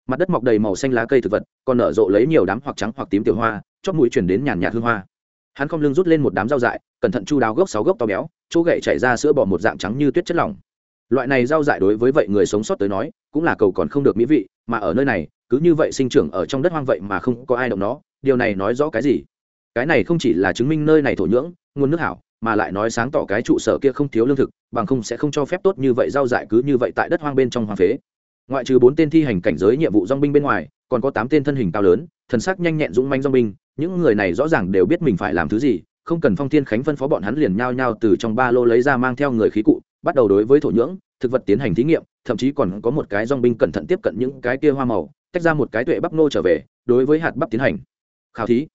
[SPEAKER 1] Mặt đất mọc đầy màu xanh lá cây thực vật, còn nở rộ lấy nhiều đám hoặc trắng hoặc tím tiểu hoa chót mũi chuyển đến nhàn nhạt hương hoa. Hắn không lưng rút lên một đám rau dại, cẩn thận chu đáo gốc sáu gốc to béo, chỗ gậy chảy ra sữa bò một dạng trắng như tuyết chất lỏng. Loại này rau dại đối với vậy người sống sót tới nói, cũng là cầu còn không được mỹ vị, mà ở nơi này, cứ như vậy sinh trưởng ở trong đất hoang vậy mà không có ai động nó điều này nói rõ cái gì? Cái này không chỉ là chứng minh nơi này thổ nhưỡng, nguồn nước hảo, mà lại nói sáng tỏ cái trụ sở kia không thiếu lương thực, bằng không sẽ không cho phép tốt như vậy giao dại cứ như vậy tại đất hoang bên trong hoang phế. Ngoại trừ bốn tên thi hành cảnh giới nhiệm vụ dong binh bên ngoài, còn có tám tên thân hình cao lớn, thần sắc nhanh nhẹn dũng manh dong binh, những người này rõ ràng đều biết mình phải làm thứ gì, không cần phong thiên khánh phân phó bọn hắn liền nhao nhao từ trong ba lô lấy ra mang theo người khí cụ, bắt đầu đối với thổ nhưỡng, thực vật tiến hành thí nghiệm, thậm chí còn có một cái dong binh cẩn thận tiếp cận những cái kia hoa màu, tách ra một cái tuệ bắp nô trở về, đối với hạt bắp tiến hành khảo thí.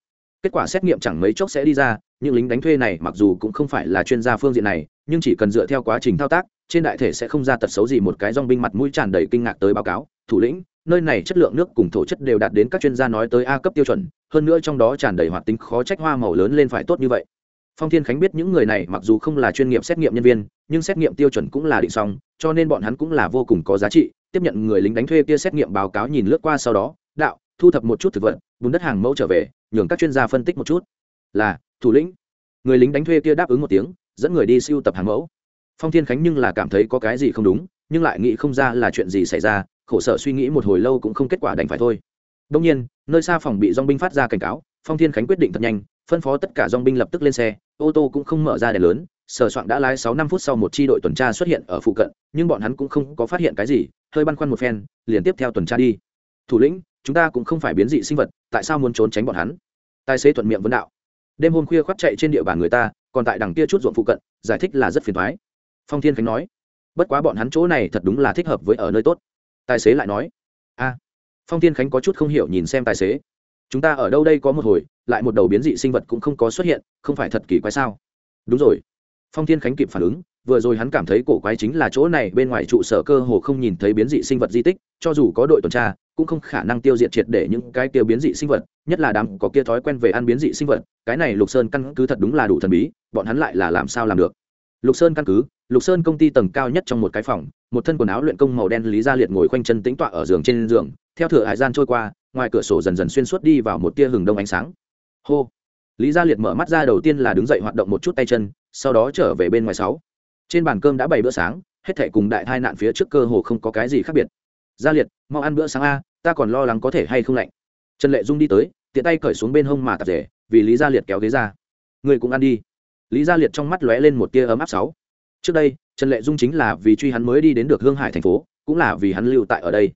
[SPEAKER 1] Kết quả xét nghiệm chẳng mấy chốc sẽ đi ra, những lính đánh thuê này mặc dù cũng không phải là chuyên gia phương diện này, nhưng chỉ cần dựa theo quá trình thao tác, trên đại thể sẽ không ra tật xấu gì một cái dong binh mặt mũi tràn đầy kinh ngạc tới báo cáo. Thủ lĩnh, nơi này chất lượng nước cùng thổ chất đều đạt đến các chuyên gia nói tới a cấp tiêu chuẩn, hơn nữa trong đó tràn đầy hoạt tính khó trách hoa màu lớn lên phải tốt như vậy. Phong thiên khánh biết những người này mặc dù không là chuyên nghiệp xét nghiệm nhân viên, nhưng xét nghiệm tiêu chuẩn cũng là định xong, cho nên bọn hắn cũng là vô cùng có giá trị. Tiếp nhận người lính đánh thuê kia xét nghiệm báo cáo nhìn lướt qua sau đó, đạo thu thập một chút thực vật, bùn đất hàng mẫu trở về, nhường các chuyên gia phân tích một chút. Là, thủ lĩnh. Người lính đánh thuê kia đáp ứng một tiếng, dẫn người đi siêu tập hàng mẫu. Phong thiên khánh nhưng là cảm thấy có cái gì không đúng, nhưng lại nghĩ không ra là chuyện gì xảy ra, khổ sở suy nghĩ một hồi lâu cũng không kết quả đành phải thôi. Đông nhiên, nơi xa phòng bị dong binh phát ra cảnh cáo, phong thiên khánh quyết định thật nhanh, phân phó tất cả dong binh lập tức lên xe, ô tô cũng không mở ra đèn lớn sở soạn đã lái sáu năm phút sau một chi đội tuần tra xuất hiện ở phụ cận, nhưng bọn hắn cũng không có phát hiện cái gì, hơi băn khoăn một phen, liền tiếp theo tuần tra đi. Thủ lĩnh chúng ta cũng không phải biến dị sinh vật, tại sao muốn trốn tránh bọn hắn? Tài xế thuận miệng vấn đạo. Đêm hôm khuya khoác chạy trên địa bàn người ta, còn tại đằng kia chút ruộng phụ cận, giải thích là rất phiền thoái phong thiên khánh nói, bất quá bọn hắn chỗ này thật đúng là thích hợp với ở nơi tốt. Tài xế lại nói, a. Phong thiên khánh có chút không hiểu nhìn xem tài xế. Chúng ta ở đâu đây có một hồi, lại một đầu biến dị sinh vật cũng không có xuất hiện, không phải thật kỳ quái sao? Đúng rồi. Phong thiên khánh kịp phản ứng vừa rồi hắn cảm thấy cổ quái chính là chỗ này bên ngoài trụ sở cơ hồ không nhìn thấy biến dị sinh vật di tích, cho dù có đội tuần tra, cũng không khả năng tiêu diệt triệt để những cái kia biến dị sinh vật, nhất là đám có kia thói quen về ăn biến dị sinh vật, cái này lục sơn căn cứ thật đúng là đủ thần bí, bọn hắn lại là làm sao làm được? Lục sơn căn cứ, lục sơn công ty tầng cao nhất trong một cái phòng, một thân quần áo luyện công màu đen lý gia liệt ngồi khoanh chân tính tọa ở giường trên giường, theo thửa hải gian trôi qua, ngoài cửa sổ dần dần xuyên suốt đi vào một tia hừng đông ánh sáng. Hô! Lý gia liệt mở mắt ra đầu tiên là đứng dậy hoạt động một chút tay chân, sau đó trở về bên ngoài sáu trên bàn cơm đã bày bữa sáng, hết thể cùng đại tai nạn phía trước cơ hồ không có cái gì khác biệt. Gia liệt, mau ăn bữa sáng a, ta còn lo lắng có thể hay không lạnh. Trần lệ dung đi tới, tiện tay cởi xuống bên hông mà tạp rể, vì lý gia liệt kéo ghế ra. Người cũng ăn đi. Lý gia liệt trong mắt lóe lên một tia ấm áp sáu. Trước đây, trần lệ dung chính là vì truy hắn mới đi đến được hương hải thành phố, cũng là vì hắn lưu tại ở đây.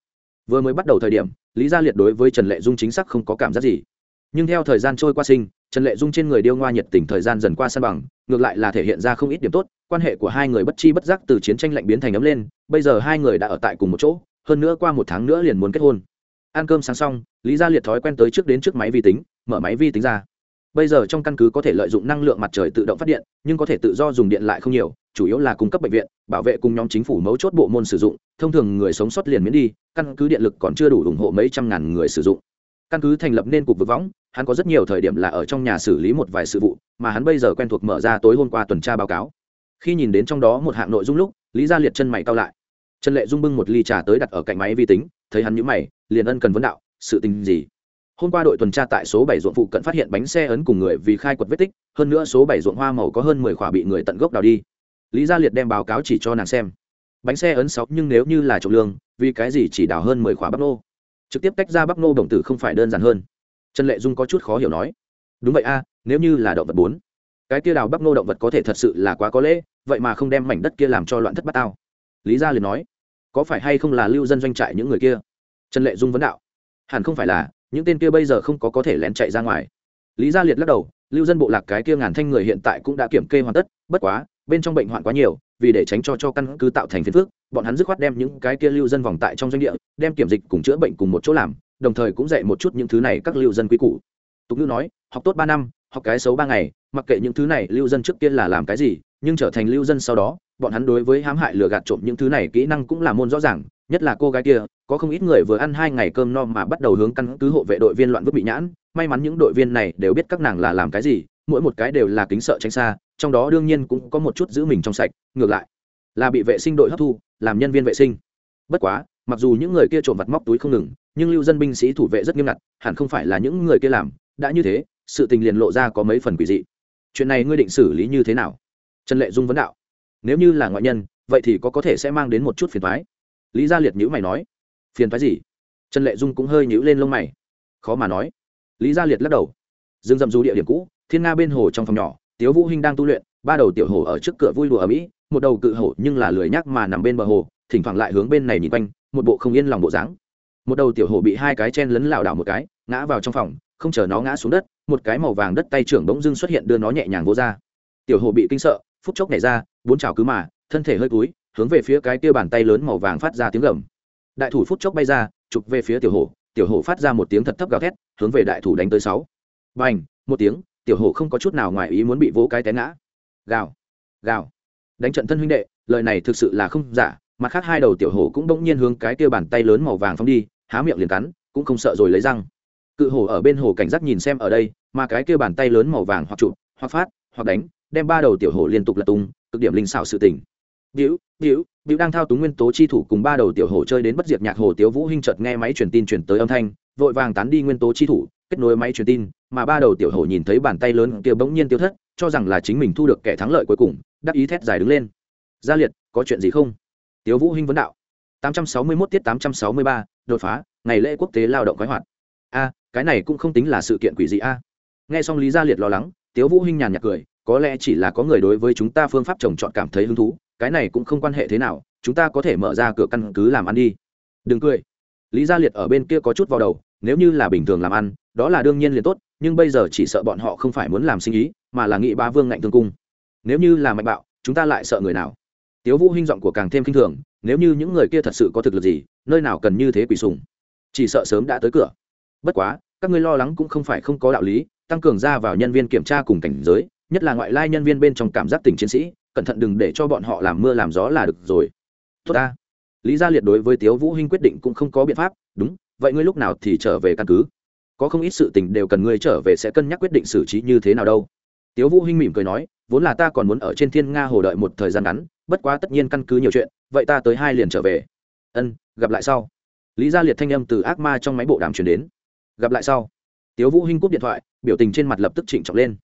[SPEAKER 1] Vừa mới bắt đầu thời điểm, lý gia liệt đối với trần lệ dung chính xác không có cảm giác gì nhưng theo thời gian trôi qua sinh, trần lệ dung trên người điêu ngoa nhiệt tình thời gian dần qua san bằng, ngược lại là thể hiện ra không ít điểm tốt, quan hệ của hai người bất chi bất giác từ chiến tranh lạnh biến thành ấm lên, bây giờ hai người đã ở tại cùng một chỗ, hơn nữa qua một tháng nữa liền muốn kết hôn. Ăn cơm sáng xong, lý gia liệt thói quen tới trước đến trước máy vi tính, mở máy vi tính ra. Bây giờ trong căn cứ có thể lợi dụng năng lượng mặt trời tự động phát điện, nhưng có thể tự do dùng điện lại không nhiều, chủ yếu là cung cấp bệnh viện, bảo vệ cùng nhóm chính phủ mấu chốt bộ môn sử dụng, thông thường người sống sót liền miễn đi, căn cứ điện lực còn chưa đủ ủng hộ mấy trăm ngàn người sử dụng căn cứ thành lập nên cục vực võng, hắn có rất nhiều thời điểm là ở trong nhà xử lý một vài sự vụ, mà hắn bây giờ quen thuộc mở ra tối hôm qua tuần tra báo cáo. Khi nhìn đến trong đó một hạng nội dung lúc, lý gia liệt chân mày cao lại. Trần lệ dung bưng một ly trà tới đặt ở cạnh máy vi tính, thấy hắn nhũ mày, liền ân cần vấn đạo, sự tình gì? Hôm qua đội tuần tra tại số bảy ruộng phụ cận phát hiện bánh xe ấn cùng người vì khai quật vết tích, hơn nữa số bảy ruộng hoa màu có hơn mười khỏa bị người tận gốc đào đi. Lý gia liệt đem báo cáo chỉ cho nàng xem. Bánh xe ấn sáu, nhưng nếu như là trộm lương, vì cái gì chỉ đào hơn mười khỏa bắp nô? Trực tiếp tách ra bắp nô đồng tử không phải đơn giản hơn. Trần lệ dung có chút khó hiểu nói, đúng vậy a, nếu như là động vật bốn, cái kia đào bắp nô động vật có thể thật sự là quá có lễ, vậy mà không đem mảnh đất kia làm cho loạn thất bát tao. Lý gia liền nói, có phải hay không là lưu dân doanh trại những người kia? Trần lệ dung vấn đạo, hẳn không phải là, những tên kia bây giờ không có có thể lén chạy ra ngoài. Lý gia liệt lắc đầu, lưu dân bộ lạc cái kia ngàn thanh người hiện tại cũng đã kiểm kê hoàn tất, bất quá, bên trong bệnh hoạn quá nhiều, vì để tránh cho cho căn cứ tạo thành phiền phước bọn hắn dứt khoát đem những cái kia lưu dân vòng tại trong doanh địa, đem kiểm dịch cùng chữa bệnh cùng một chỗ làm, đồng thời cũng dạy một chút những thứ này các lưu dân quý cũ tục ngữ nói, học tốt ba năm, học cái xấu ba ngày, mặc kệ những thứ này lưu dân trước kia là làm cái gì, nhưng trở thành lưu dân sau đó, bọn hắn đối với hãm hại lừa gạt trộm những thứ này kỹ năng cũng là môn rõ ràng, nhất là cô gái kia, có không ít người vừa ăn hai ngày cơm no mà bắt đầu hướng căn cứ hộ vệ đội viên loạn vứt bị nhãn, may mắn những đội viên này đều biết các nàng là làm cái gì, mỗi một cái đều là kính sợ tránh xa, trong đó đương nhiên cũng có một chút giữ mình trong sạch, ngược lại là bị vệ sinh đội hấp thu làm nhân viên vệ sinh. Bất quá, mặc dù những người kia trộm vặt móc túi không ngừng, nhưng lưu dân binh sĩ thủ vệ rất nghiêm ngặt, hẳn không phải là những người kia làm, đã như thế, sự tình liền lộ ra có mấy phần quỷ dị. Chuyện này ngươi định xử lý như thế nào? Trần lệ dung vấn đạo. Nếu như là ngoại nhân, vậy thì có có thể sẽ mang đến một chút phiền thoái lý gia liệt nhữ mày nói. Phiền thoái gì? Trần lệ dung cũng hơi nhữ lên lông mày. Khó mà nói. Lý gia liệt lắc đầu. Dương dầm du địa điểm cũ, thiên nga bên hồ trong phòng nhỏ, tiếu vũ hinh đang tu luyện, ba đầu tiểu hồ ở trước cửa vui đùa ở mỹ một đầu cự hổ nhưng là lười nhác mà nằm bên bờ hồ, thỉnh thoảng lại hướng bên này nhìn quanh, một bộ không yên lòng bộ dáng. Một đầu tiểu hổ bị hai cái chen lấn lảo đảo một cái, ngã vào trong phòng, không chờ nó ngã xuống đất, một cái màu vàng đất tay trưởng bỗng dưng xuất hiện đưa nó nhẹ nhàng vô ra. Tiểu hổ bị kinh sợ, phút chốc nhảy ra, bốn chảo cứ mà, thân thể hơi cúi, hướng về phía cái kia bàn tay lớn màu vàng phát ra tiếng gầm. Đại thủ phút chốc bay ra, chụp về phía tiểu hổ tiểu hổ phát ra một tiếng thật thấp gào thét, hướng về đại thủ đánh tới sáu. Bành, một tiếng, tiểu hổ không có chút nào ngoài ý muốn bị vỗ cái té ngã. Gào gào đánh trận thân huynh đệ lời này thực sự là không giả mặt khác hai đầu tiểu hổ cũng bỗng nhiên hướng cái kia bàn tay lớn màu vàng phóng đi há miệng liền cắn cũng không sợ rồi lấy răng. Cự hổ ở bên hồ cảnh giác nhìn xem ở đây mà cái kia bàn tay lớn màu vàng hoặc chụp hoặc phát hoặc đánh đem ba đầu tiểu hổ liên tục lật tung cực điểm linh xảo sự tình. Biểu, biểu, biểu đang thao túng nguyên tố chi thủ cùng ba đầu tiểu hổ chơi đến bất diệt nhạc hồ tiếu vũ hinh chợt nghe máy truyền tin truyền tới âm thanh, vội vàng tán đi nguyên tố chi thủ, kết nối máy truyền tin, mà ba đầu tiểu hổ nhìn thấy bàn tay lớn kia bỗng nhiên tiêu thất, cho rằng là chính mình thu được kẻ thắng lợi cuối cùng, đắc ý thét dài đứng lên. Gia liệt, có chuyện gì không? Tiếu vũ hinh vấn đạo. 861 tiết 863, đột phá, ngày lễ quốc tế lao động khoái hoạt. A, cái này cũng không tính là sự kiện quỷ dị a. Nghe xong Lý Gia liệt lo lắng, Tiếu vũ hinh nhàn nhạt cười, có lẽ chỉ là có người đối với chúng ta phương pháp trồng trọt cảm thấy hứng thú, cái này cũng không quan hệ thế nào chúng ta có thể mở ra cửa căn cứ làm ăn đi đừng cười lý gia liệt ở bên kia có chút vào đầu nếu như là bình thường làm ăn đó là đương nhiên liền tốt nhưng bây giờ chỉ sợ bọn họ không phải muốn làm sinh ý, mà là nghị ba vương ngạnh thương cung. Nếu như là mạnh bạo, chúng ta lại sợ người nào? Tiếu vũ hinh giọng của càng thêm kinh thường, nếu như những người kia thật sự có thực lực gì, nơi nào cần như thế quỷ sùng chỉ sợ sớm đã tới cửa. Bất quá, các ngươi lo lắng cũng không phải không có đạo lý, tăng cường ra vào nhân viên kiểm tra cùng cảnh giới, nhất là ngoại lai nhân viên bên trong cảm giác tình chiến sĩ, cẩn thận đừng để cho bọn họ làm mưa làm gió là được rồi. Tốt ta. Lý gia liệt đối với tiếu vũ hinh quyết định cũng không có biện pháp, đúng, vậy ngươi lúc nào thì trở về căn cứ? Có không ít sự tình đều cần ngươi trở về sẽ cân nhắc quyết định xử trí như thế nào đâu. Tiếu vũ hinh mỉm cười nói, vốn là ta còn muốn ở trên thiên nga hồ đợi một thời gian ngắn, bất quá tất nhiên căn cứ nhiều chuyện, vậy ta tới hai liền trở về. Ân, gặp lại sau. Lý gia liệt thanh âm từ ác ma trong máy bộ đàm truyền đến. Gặp lại sau. Tiếu vũ hinh cúp điện thoại, biểu tình trên mặt lập tức chỉnh trọng lên.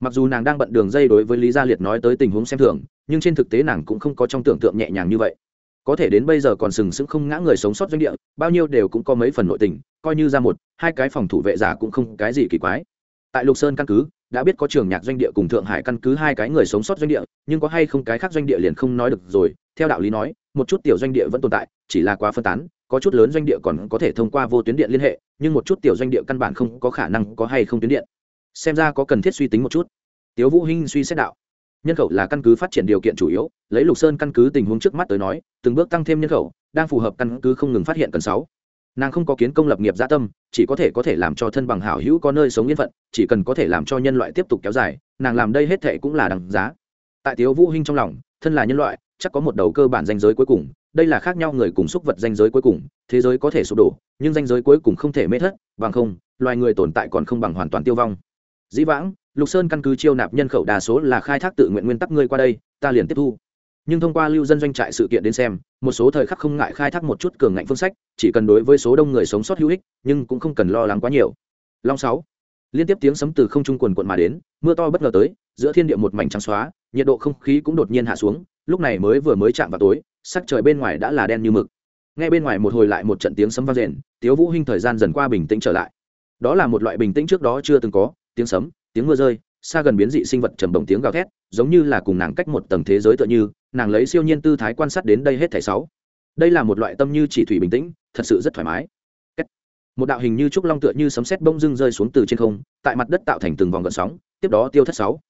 [SPEAKER 1] Mặc dù nàng đang bận đường dây đối với lý gia liệt nói tới tình huống xem thường, nhưng trên thực tế nàng cũng không có trong tưởng tượng nhẹ nhàng như vậy có thể đến bây giờ còn sừng sững không ngã người sống sót doanh địa, bao nhiêu đều cũng có mấy phần nội tình, coi như ra một, hai cái phòng thủ vệ giả cũng không cái gì kỳ quái. Tại lục sơn căn cứ, đã biết có trường nhạc doanh địa cùng thượng hải căn cứ hai cái người sống sót doanh địa, nhưng có hay không cái khác doanh địa liền không nói được rồi. Theo đạo lý nói, một chút tiểu doanh địa vẫn tồn tại, chỉ là quá phân tán, có chút lớn doanh địa còn có thể thông qua vô tuyến điện liên hệ, nhưng một chút tiểu doanh địa căn bản không có khả năng có hay không tuyến điện. Xem ra có cần thiết suy tính một chút. Tiếu vũ hinh suy xét đạo nhân khẩu là căn cứ phát triển điều kiện chủ yếu, lấy lục sơn căn cứ tình huống trước mắt tới nói, từng bước tăng thêm nhân khẩu, đang phù hợp căn cứ không ngừng phát hiện cần sáu. Nàng không có kiến công lập nghiệp gia tâm, chỉ có thể có thể làm cho thân bằng hảo hữu có nơi sống yên phận, chỉ cần có thể làm cho nhân loại tiếp tục kéo dài, nàng làm đây hết thệ cũng là đằng giá. Tại tiếu vũ hinh trong lòng, thân là nhân loại, chắc có một đầu cơ bản danh giới cuối cùng, đây là khác nhau người cùng xúc vật danh giới cuối cùng, thế giới có thể sụp đổ, nhưng danh giới cuối cùng không thể mê thất, bằng không, loài người tồn tại còn không bằng hoàn toàn tiêu vong. Dĩ vãng lục sơn căn cứ chiêu nạp nhân khẩu đa số là khai thác tự nguyện nguyên tắc ngươi qua đây, ta liền tiếp thu. Nhưng thông qua lưu dân doanh trại sự kiện đến xem, một số thời khắc không ngại khai thác một chút cường ngạnh phương sách, chỉ cần đối với số đông người sống sót hữu ích, nhưng cũng không cần lo lắng quá nhiều. Long sáu. Liên tiếp tiếng sấm từ không trung quần quận mà đến, mưa to bất ngờ tới, giữa thiên địa một mảnh trắng xóa, nhiệt độ không khí cũng đột nhiên hạ xuống, lúc này mới vừa mới chạm vào tối, sắc trời bên ngoài đã là đen như mực. Ngay bên ngoài một hồi lại một trận tiếng sấm vang rền tiếu vũ hinh thời gian dần qua bình tĩnh trở lại. Đó là một loại bình tĩnh trước đó chưa từng có, tiếng sấm tiếng mưa rơi, xa gần biến dị sinh vật trầm bổng tiếng gào thét, giống như là cùng nàng cách một tầng thế giới tựa như, nàng lấy siêu nhiên tư thái quan sát đến đây hết thảy sáu. Đây là một loại tâm như chỉ thủy bình tĩnh, thật sự rất thoải mái. Một đạo hình như trúc long tựa như sấm sét bông dưng rơi xuống từ trên không, tại mặt đất tạo thành từng vòng gợn sóng, tiếp đó tiêu thất sáu.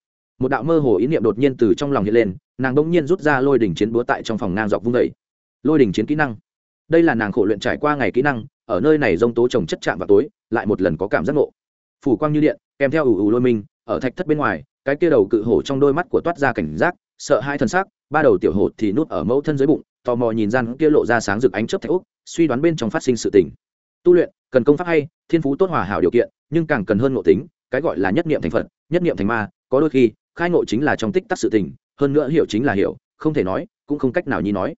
[SPEAKER 1] Một đạo mơ hồ ý niệm đột nhiên từ trong lòng hiện lên, nàng bỗng nhiên rút ra lôi đỉnh chiến búa tại trong phòng ngang dọc vung vẩy lôi đỉnh chiến kỹ năng. Đây là nàng khổ luyện trải qua ngày kỹ năng, ở nơi này rông tố trồng chất chạm vào tối, lại một lần có cảm giác ngộ. Phủ quang như điện kèm theo ủ ủ lôi mình, ở thạch thất bên ngoài, cái kia đầu cự hổ trong đôi mắt của toát ra cảnh giác, sợ hai thần sắc, ba đầu tiểu hổ thì nút ở mẫu thân dưới bụng, tò mò nhìn gian kia lộ ra sáng rực ánh chớp thạch úc, suy đoán bên trong phát sinh sự tình. Tu luyện, cần công pháp hay, thiên phú tốt hòa hảo điều kiện, nhưng càng cần hơn ngộ tính, cái gọi là nhất niệm thành phật, nhất niệm thành ma, có đôi khi, khai ngộ chính là trong tích tắc sự tình, hơn nữa hiểu chính là hiểu, không thể nói, cũng không cách nào nhi nói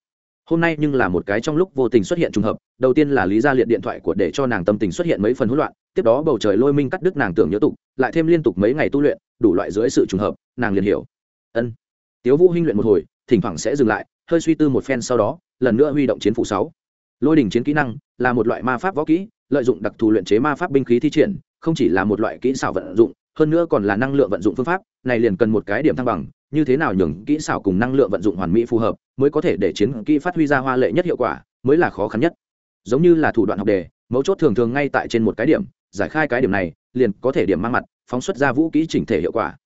[SPEAKER 1] hôm nay nhưng là một cái trong lúc vô tình xuất hiện trùng hợp, đầu tiên là lý gia liệt điện thoại của để cho nàng tâm tình xuất hiện mấy phần hỗn loạn, tiếp đó bầu trời lôi minh cắt đứt nàng tưởng nhớ tục, lại thêm liên tục mấy ngày tu luyện, đủ loại dưới sự trùng hợp, nàng liền hiểu. Ân. Tiếu vũ hinh luyện một hồi, thỉnh thoảng sẽ dừng lại, hơi suy tư một phen sau đó, lần nữa huy động chiến phủ sáu. Lôi đỉnh chiến kỹ năng là một loại ma pháp võ kỹ, lợi dụng đặc thù luyện chế ma pháp binh khí thi triển, không chỉ là một loại kỹ xảo vận dụng, hơn nữa còn là năng lượng vận dụng phương pháp, này liền cần một cái điểm thăng bằng như thế nào nhường kỹ xảo cùng năng lượng vận dụng hoàn mỹ phù hợp, mới có thể để chiến kỹ phát huy ra hoa lệ nhất hiệu quả, mới là khó khăn nhất. Giống như là thủ đoạn học đề, mấu chốt thường thường ngay tại trên một cái điểm, giải khai cái điểm này, liền có thể điểm mang mặt, phóng xuất ra vũ kỹ chỉnh thể hiệu quả.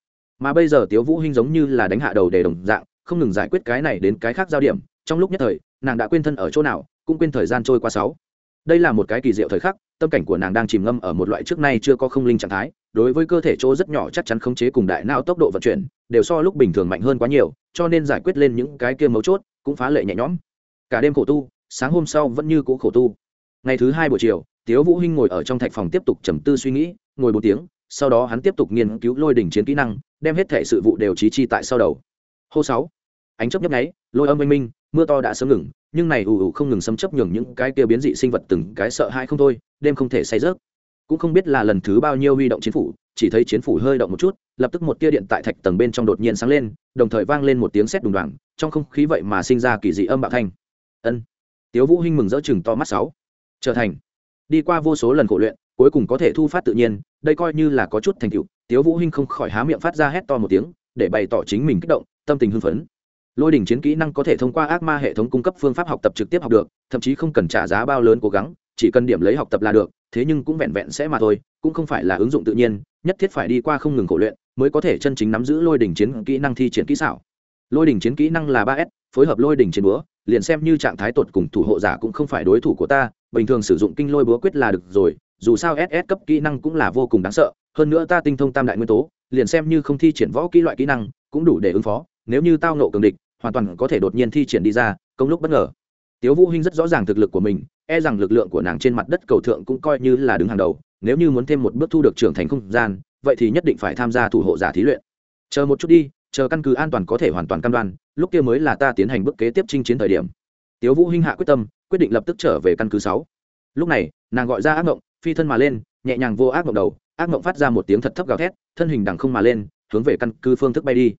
[SPEAKER 1] Mà bây giờ tiếu vũ hinh giống như là đánh hạ đầu đề đồng dạng, không ngừng giải quyết cái này đến cái khác giao điểm, trong lúc nhất thời, nàng đã quên thân ở chỗ nào, cũng quên thời gian trôi qua sáu. Đây là một cái kỳ diệu thời khắc, tâm cảnh của nàng đang chìm ngâm ở một loại trước nay chưa có không linh trạng thái, đối với cơ thể chỗ rất nhỏ chắc chắn khống chế cùng đại não tốc độ vận chuyển đều so lúc bình thường mạnh hơn quá nhiều, cho nên giải quyết lên những cái kia mấu chốt cũng phá lệ nhẹ nhõm. Cả đêm khổ tu, sáng hôm sau vẫn như cũ khổ tu. Ngày thứ hai buổi chiều, tiếu vũ hinh ngồi ở trong thạch phòng tiếp tục trầm tư suy nghĩ, ngồi bốn tiếng, sau đó hắn tiếp tục nghiên cứu lôi đỉnh chiến kỹ năng, đem hết thể sự vụ đều trí chi tại sau đầu. Hô sáu, ánh chớp nhấp nháy, lôi âm minh minh, mưa to đã sớm ngừng, nhưng này ù ù không ngừng xâm chấp nhường những cái kia biến dị sinh vật từng cái sợ hãi không thôi, đêm không thể say rớt cũng không biết là lần thứ bao nhiêu huy động chiến phủ, chỉ thấy chiến phủ hơi động một chút lập tức một tia điện tại thạch tầng bên trong đột nhiên sáng lên, đồng thời vang lên một tiếng sét đùng đoàng, trong không khí vậy mà sinh ra kỳ dị âm bạo thanh. Ân. Tiếu vũ hinh mừng rỡ chừng to mắt sáu. Trở thành. Đi qua vô số lần khổ luyện, cuối cùng có thể thu phát tự nhiên, đây coi như là có chút thành tựu. Tiếu vũ hinh không khỏi há miệng phát ra hét to một tiếng, để bày tỏ chính mình kích động, tâm tình hưng phấn. Lôi đỉnh chiến kỹ năng có thể thông qua ác ma hệ thống cung cấp phương pháp học tập trực tiếp học được, thậm chí không cần trả giá bao lớn cố gắng, chỉ cần điểm lấy học tập là được, thế nhưng cũng vẹn vẹn sẽ mà thôi, cũng không phải là ứng dụng tự nhiên, nhất thiết phải đi qua không ngừng khổ luyện mới có thể chân chính nắm giữ lôi đỉnh chiến kỹ năng thi triển kỹ xảo. Lôi đỉnh chiến kỹ năng là ba s, phối hợp lôi đỉnh chiến búa, liền xem như trạng thái tột cùng thủ hộ giả cũng không phải đối thủ của ta, bình thường sử dụng kinh lôi búa quyết là được rồi, dù sao ss cấp kỹ năng cũng là vô cùng đáng sợ, hơn nữa ta tinh thông tam đại nguyên tố, liền xem như không thi triển võ kỹ loại kỹ năng, cũng đủ để ứng phó, nếu như tao nộ cường địch, hoàn toàn có thể đột nhiên thi triển đi ra, công lúc bất ngờ. Tiếu vũ hinh rất rõ ràng thực lực của mình e rằng lực lượng của nàng trên mặt đất cầu thượng cũng coi như là đứng hàng đầu, nếu như muốn thêm một bước thu được trưởng thành không gian vậy thì nhất định phải tham gia thủ hộ giả thí luyện. Chờ một chút đi, chờ căn cứ an toàn có thể hoàn toàn cam đoan, lúc kia mới là ta tiến hành bước kế tiếp chinh chiến thời điểm. Tiếu vũ hinh hạ quyết tâm, quyết định lập tức trở về căn cứ sáu. Lúc này, nàng gọi ra ác ngộng, phi thân mà lên, nhẹ nhàng vô ác ngộng đầu, ác ngộng phát ra một tiếng thật thấp gào thét, thân hình đằng không mà lên, hướng về căn cứ phương thức bay đi.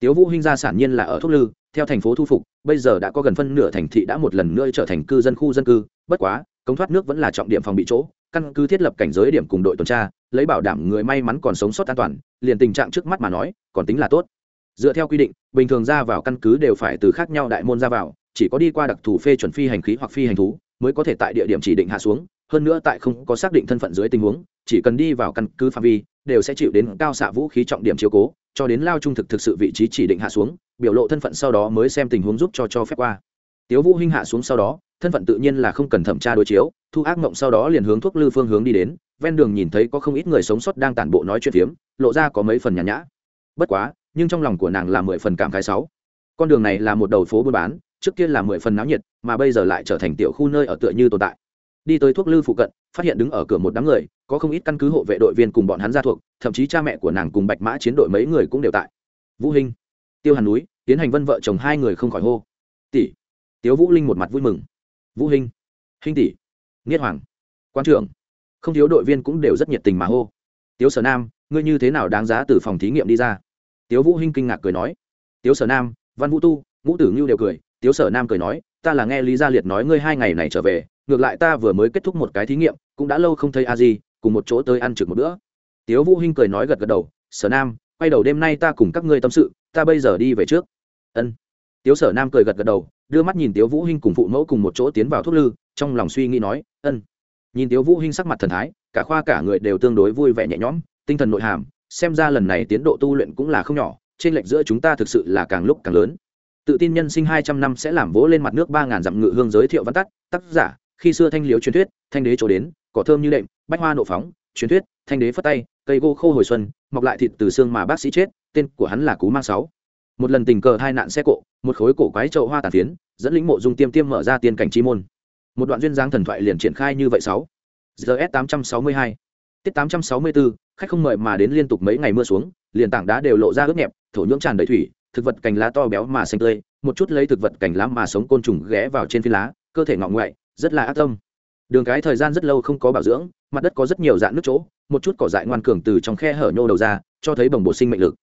[SPEAKER 1] Tiếu vũ hinh gia sản nhiên là ở thuốc lư, theo thành phố thu phục, bây giờ đã có gần phân nửa thành thị đã một lần nữa trở thành cư dân khu dân cư, bất quá công thoát nước vẫn là trọng điểm phòng bị chỗ căn cứ thiết lập cảnh giới điểm cùng đội tuần tra, lấy bảo đảm người may mắn còn sống sót an toàn, liền tình trạng trước mắt mà nói, còn tính là tốt. Dựa theo quy định, bình thường ra vào căn cứ đều phải từ khác nhau đại môn ra vào, chỉ có đi qua đặc thù phê chuẩn phi hành khí hoặc phi hành thú mới có thể tại địa điểm chỉ định hạ xuống, hơn nữa tại không có xác định thân phận dưới tình huống, chỉ cần đi vào căn cứ phạm vi, đều sẽ chịu đến cao xạ vũ khí trọng điểm chiếu cố, cho đến lao trung thực thực sự vị trí chỉ định hạ xuống, biểu lộ thân phận sau đó mới xem tình huống giúp cho cho phép qua. Tiếu vũ hinh hạ xuống sau đó thân phận tự nhiên là không cần thẩm tra đối chiếu, thu ác mộng sau đó liền hướng thuốc lư phương hướng đi đến, ven đường nhìn thấy có không ít người sống sót đang tản bộ nói chuyện phiếm, lộ ra có mấy phần nhàn nhã. Bất quá, nhưng trong lòng của nàng là mười phần cảm khái sáu. Con đường này là một đầu phố buôn bán, trước kia là mười phần náo nhiệt, mà bây giờ lại trở thành tiểu khu nơi ở tựa như tồn tại. Đi tới thuốc lư phụ cận, phát hiện đứng ở cửa một đám người, có không ít căn cứ hộ vệ đội viên cùng bọn hắn ra thuộc, thậm chí cha mẹ của nàng cùng bạch mã chiến đội mấy người cũng đều tại. Vũ hinh, tiêu hàn núi, tiến hành vân vợ chồng hai người không khỏi hô. Tỷ. Tiếu vũ linh một mặt vui mừng vũ hinh hinh tỷ, nghiết hoàng, quan trưởng. Không thiếu đội viên cũng đều rất nhiệt tình mà hô. Tiếu sở nam, ngươi như thế nào đáng giá từ phòng thí nghiệm đi ra? Tiếu vũ hinh kinh ngạc cười nói. Tiếu sở nam, văn vũ tu, ngũ tử ngưu đều cười. Tiếu sở nam cười nói, ta là nghe lý gia liệt nói ngươi hai ngày này trở về, ngược lại ta vừa mới kết thúc một cái thí nghiệm, cũng đã lâu không thấy a di, cùng một chỗ tới ăn trực một bữa. Tiếu vũ hinh cười nói gật gật đầu. Sở nam, quay đầu đêm nay ta cùng các ngươi tâm sự, ta bây giờ đi về trước. Ân tiếu sở nam cười gật gật đầu, đưa mắt nhìn tiếu vũ hinh cùng phụ mẫu cùng một chỗ tiến vào thuốc lư, trong lòng suy nghĩ nói, ân. Nhìn tiếu vũ hinh sắc mặt thần thái, cả khoa cả người đều tương đối vui vẻ nhẹ nhõm, tinh thần nội hàm, xem ra lần này tiến độ tu luyện cũng là không nhỏ, trên lệch giữa chúng ta thực sự là càng lúc càng lớn. Tự tin nhân sinh hai trăm năm sẽ làm vỗ lên mặt nước ba ngàn dặm ngự hương giới thiệu văn tắt, tác giả, khi xưa thanh liếu truyền thuyết, thanh đế chỗ đến, cỏ thơm như đệm, bách hoa nộ phóng, truyền thuyết, thanh đế phất tay, cây gỗ khô hồi xuân, mọc lại thịt từ xương mà bác sĩ chết, tên của hắn là cú mang sáu một lần tình cờ hai nạn xe cộ, một khối cổ quái trậu hoa tàn phiến, dẫn lĩnh mộ dung tiêm tiêm mở ra tiên cảnh chi môn. Một đoạn duyên dáng thần thoại liền triển khai như vậy sáu. Gs tám trăm sáu mươi hai. Tiết tám trăm sáu mươi bốn khách không mời mà đến liên tục mấy ngày mưa xuống, liền tảng đá đều lộ ra ướt nhẹp, thổ nhưỡng tràn đầy thủy, thực vật cành lá to béo mà xanh tươi, một chút lấy thực vật cành lá mà sống côn trùng ghé vào trên phi lá, cơ thể ngọ ngoại rất là ác tâm. Đường cái thời gian rất lâu không có bảo dưỡng, mặt đất có rất nhiều dạng nước chỗ, một chút cỏ dại ngoan cường từ trong khe hở nhô đầu ra, cho thấy bồng bộ sinh mệnh lực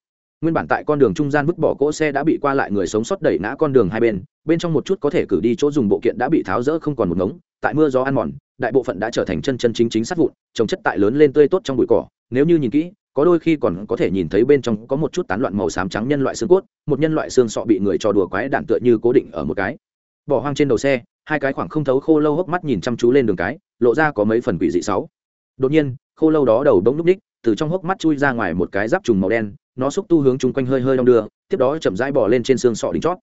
[SPEAKER 1] nguyên bản tại con đường trung gian vứt bỏ cỗ xe đã bị qua lại người sống sót đẩy ngã con đường hai bên bên trong một chút có thể cử đi chỗ dùng bộ kiện đã bị tháo rỡ không còn một ngống, tại mưa gió ăn mòn, đại bộ phận đã trở thành chân chân chính chính sát vụn, trồng chất tại lớn lên tươi tốt trong bụi cỏ. Nếu như nhìn kỹ, có đôi khi còn có thể nhìn thấy bên trong có một chút tán loạn màu xám trắng nhân loại xương cốt, một nhân loại xương sọ bị người trò đùa quái đạn tựa như cố định ở một cái. Bỏ hoang trên đầu xe, hai cái khoảng không thấu khô lâu hốc mắt nhìn chăm chú lên đường cái, lộ ra có mấy phần quỷ dị sáu. Đột nhiên, khô lâu đó đầu bỗng núp ních từ trong hốc mắt chui ra ngoài một cái giáp trùng màu đen, nó xúc tu hướng chung quanh hơi hơi đong đưa, tiếp đó chậm rãi bỏ lên trên xương sọ đỉnh chót.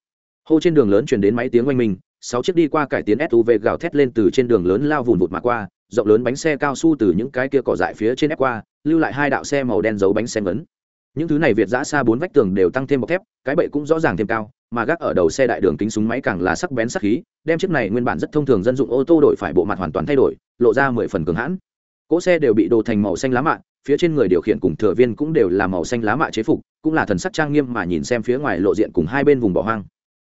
[SPEAKER 1] Hô trên đường lớn chuyển đến máy tiếng oanh mình sáu chiếc đi qua cải tiến suv gào thét lên từ trên đường lớn lao vùn vụt mà qua, rộng lớn bánh xe cao su từ những cái kia cỏ dại phía trên ép qua, lưu lại hai đạo xe màu đen giấu bánh xe ngấn. Những thứ này việt giã xa bốn vách tường đều tăng thêm bọc thép, cái bậy cũng rõ ràng thêm cao, mà gác ở đầu xe đại đường kính súng máy càng là sắc bén sắc khí, đem chiếc này nguyên bản rất thông thường dân dụng ô tô đổi phải bộ mặt hoàn toàn thay đổi, lộ ra mười phần cường hãn. Cỗ xe đều bị đồ thành màu xanh lá mạ phía trên người điều khiển cùng thừa viên cũng đều là màu xanh lá mạ chế phục, cũng là thần sắc trang nghiêm mà nhìn xem phía ngoài lộ diện cùng hai bên vùng bỏ hoang.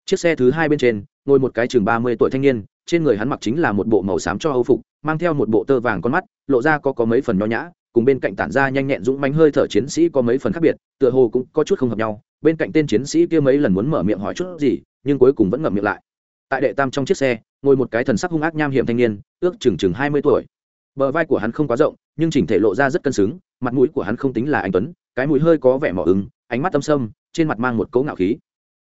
[SPEAKER 1] Chiếc xe thứ hai bên trên, ngồi một cái chừng ba mươi tuổi thanh niên, trên người hắn mặc chính là một bộ màu xám cho âu phục, mang theo một bộ tơ vàng con mắt, lộ ra có có mấy phần nho nhã, cùng bên cạnh tản ra nhanh nhẹn dũng mánh hơi thở chiến sĩ có mấy phần khác biệt, tựa hồ cũng có chút không hợp nhau. Bên cạnh tên chiến sĩ kia mấy lần muốn mở miệng hỏi chút gì, nhưng cuối cùng vẫn ngậm miệng lại. Tại đệ tam trong chiếc xe, ngồi một cái thần sắc hung ác nham hiểm thanh niên, ước chừng chừng hai mươi tuổi. Bờ vai của hắn không quá rộng, nhưng chỉnh thể lộ ra rất cân xứng mặt mũi của hắn không tính là anh tuấn, cái mũi hơi có vẻ mỏ ứng ánh mắt tâm sâm, trên mặt mang một cấu ngạo khí.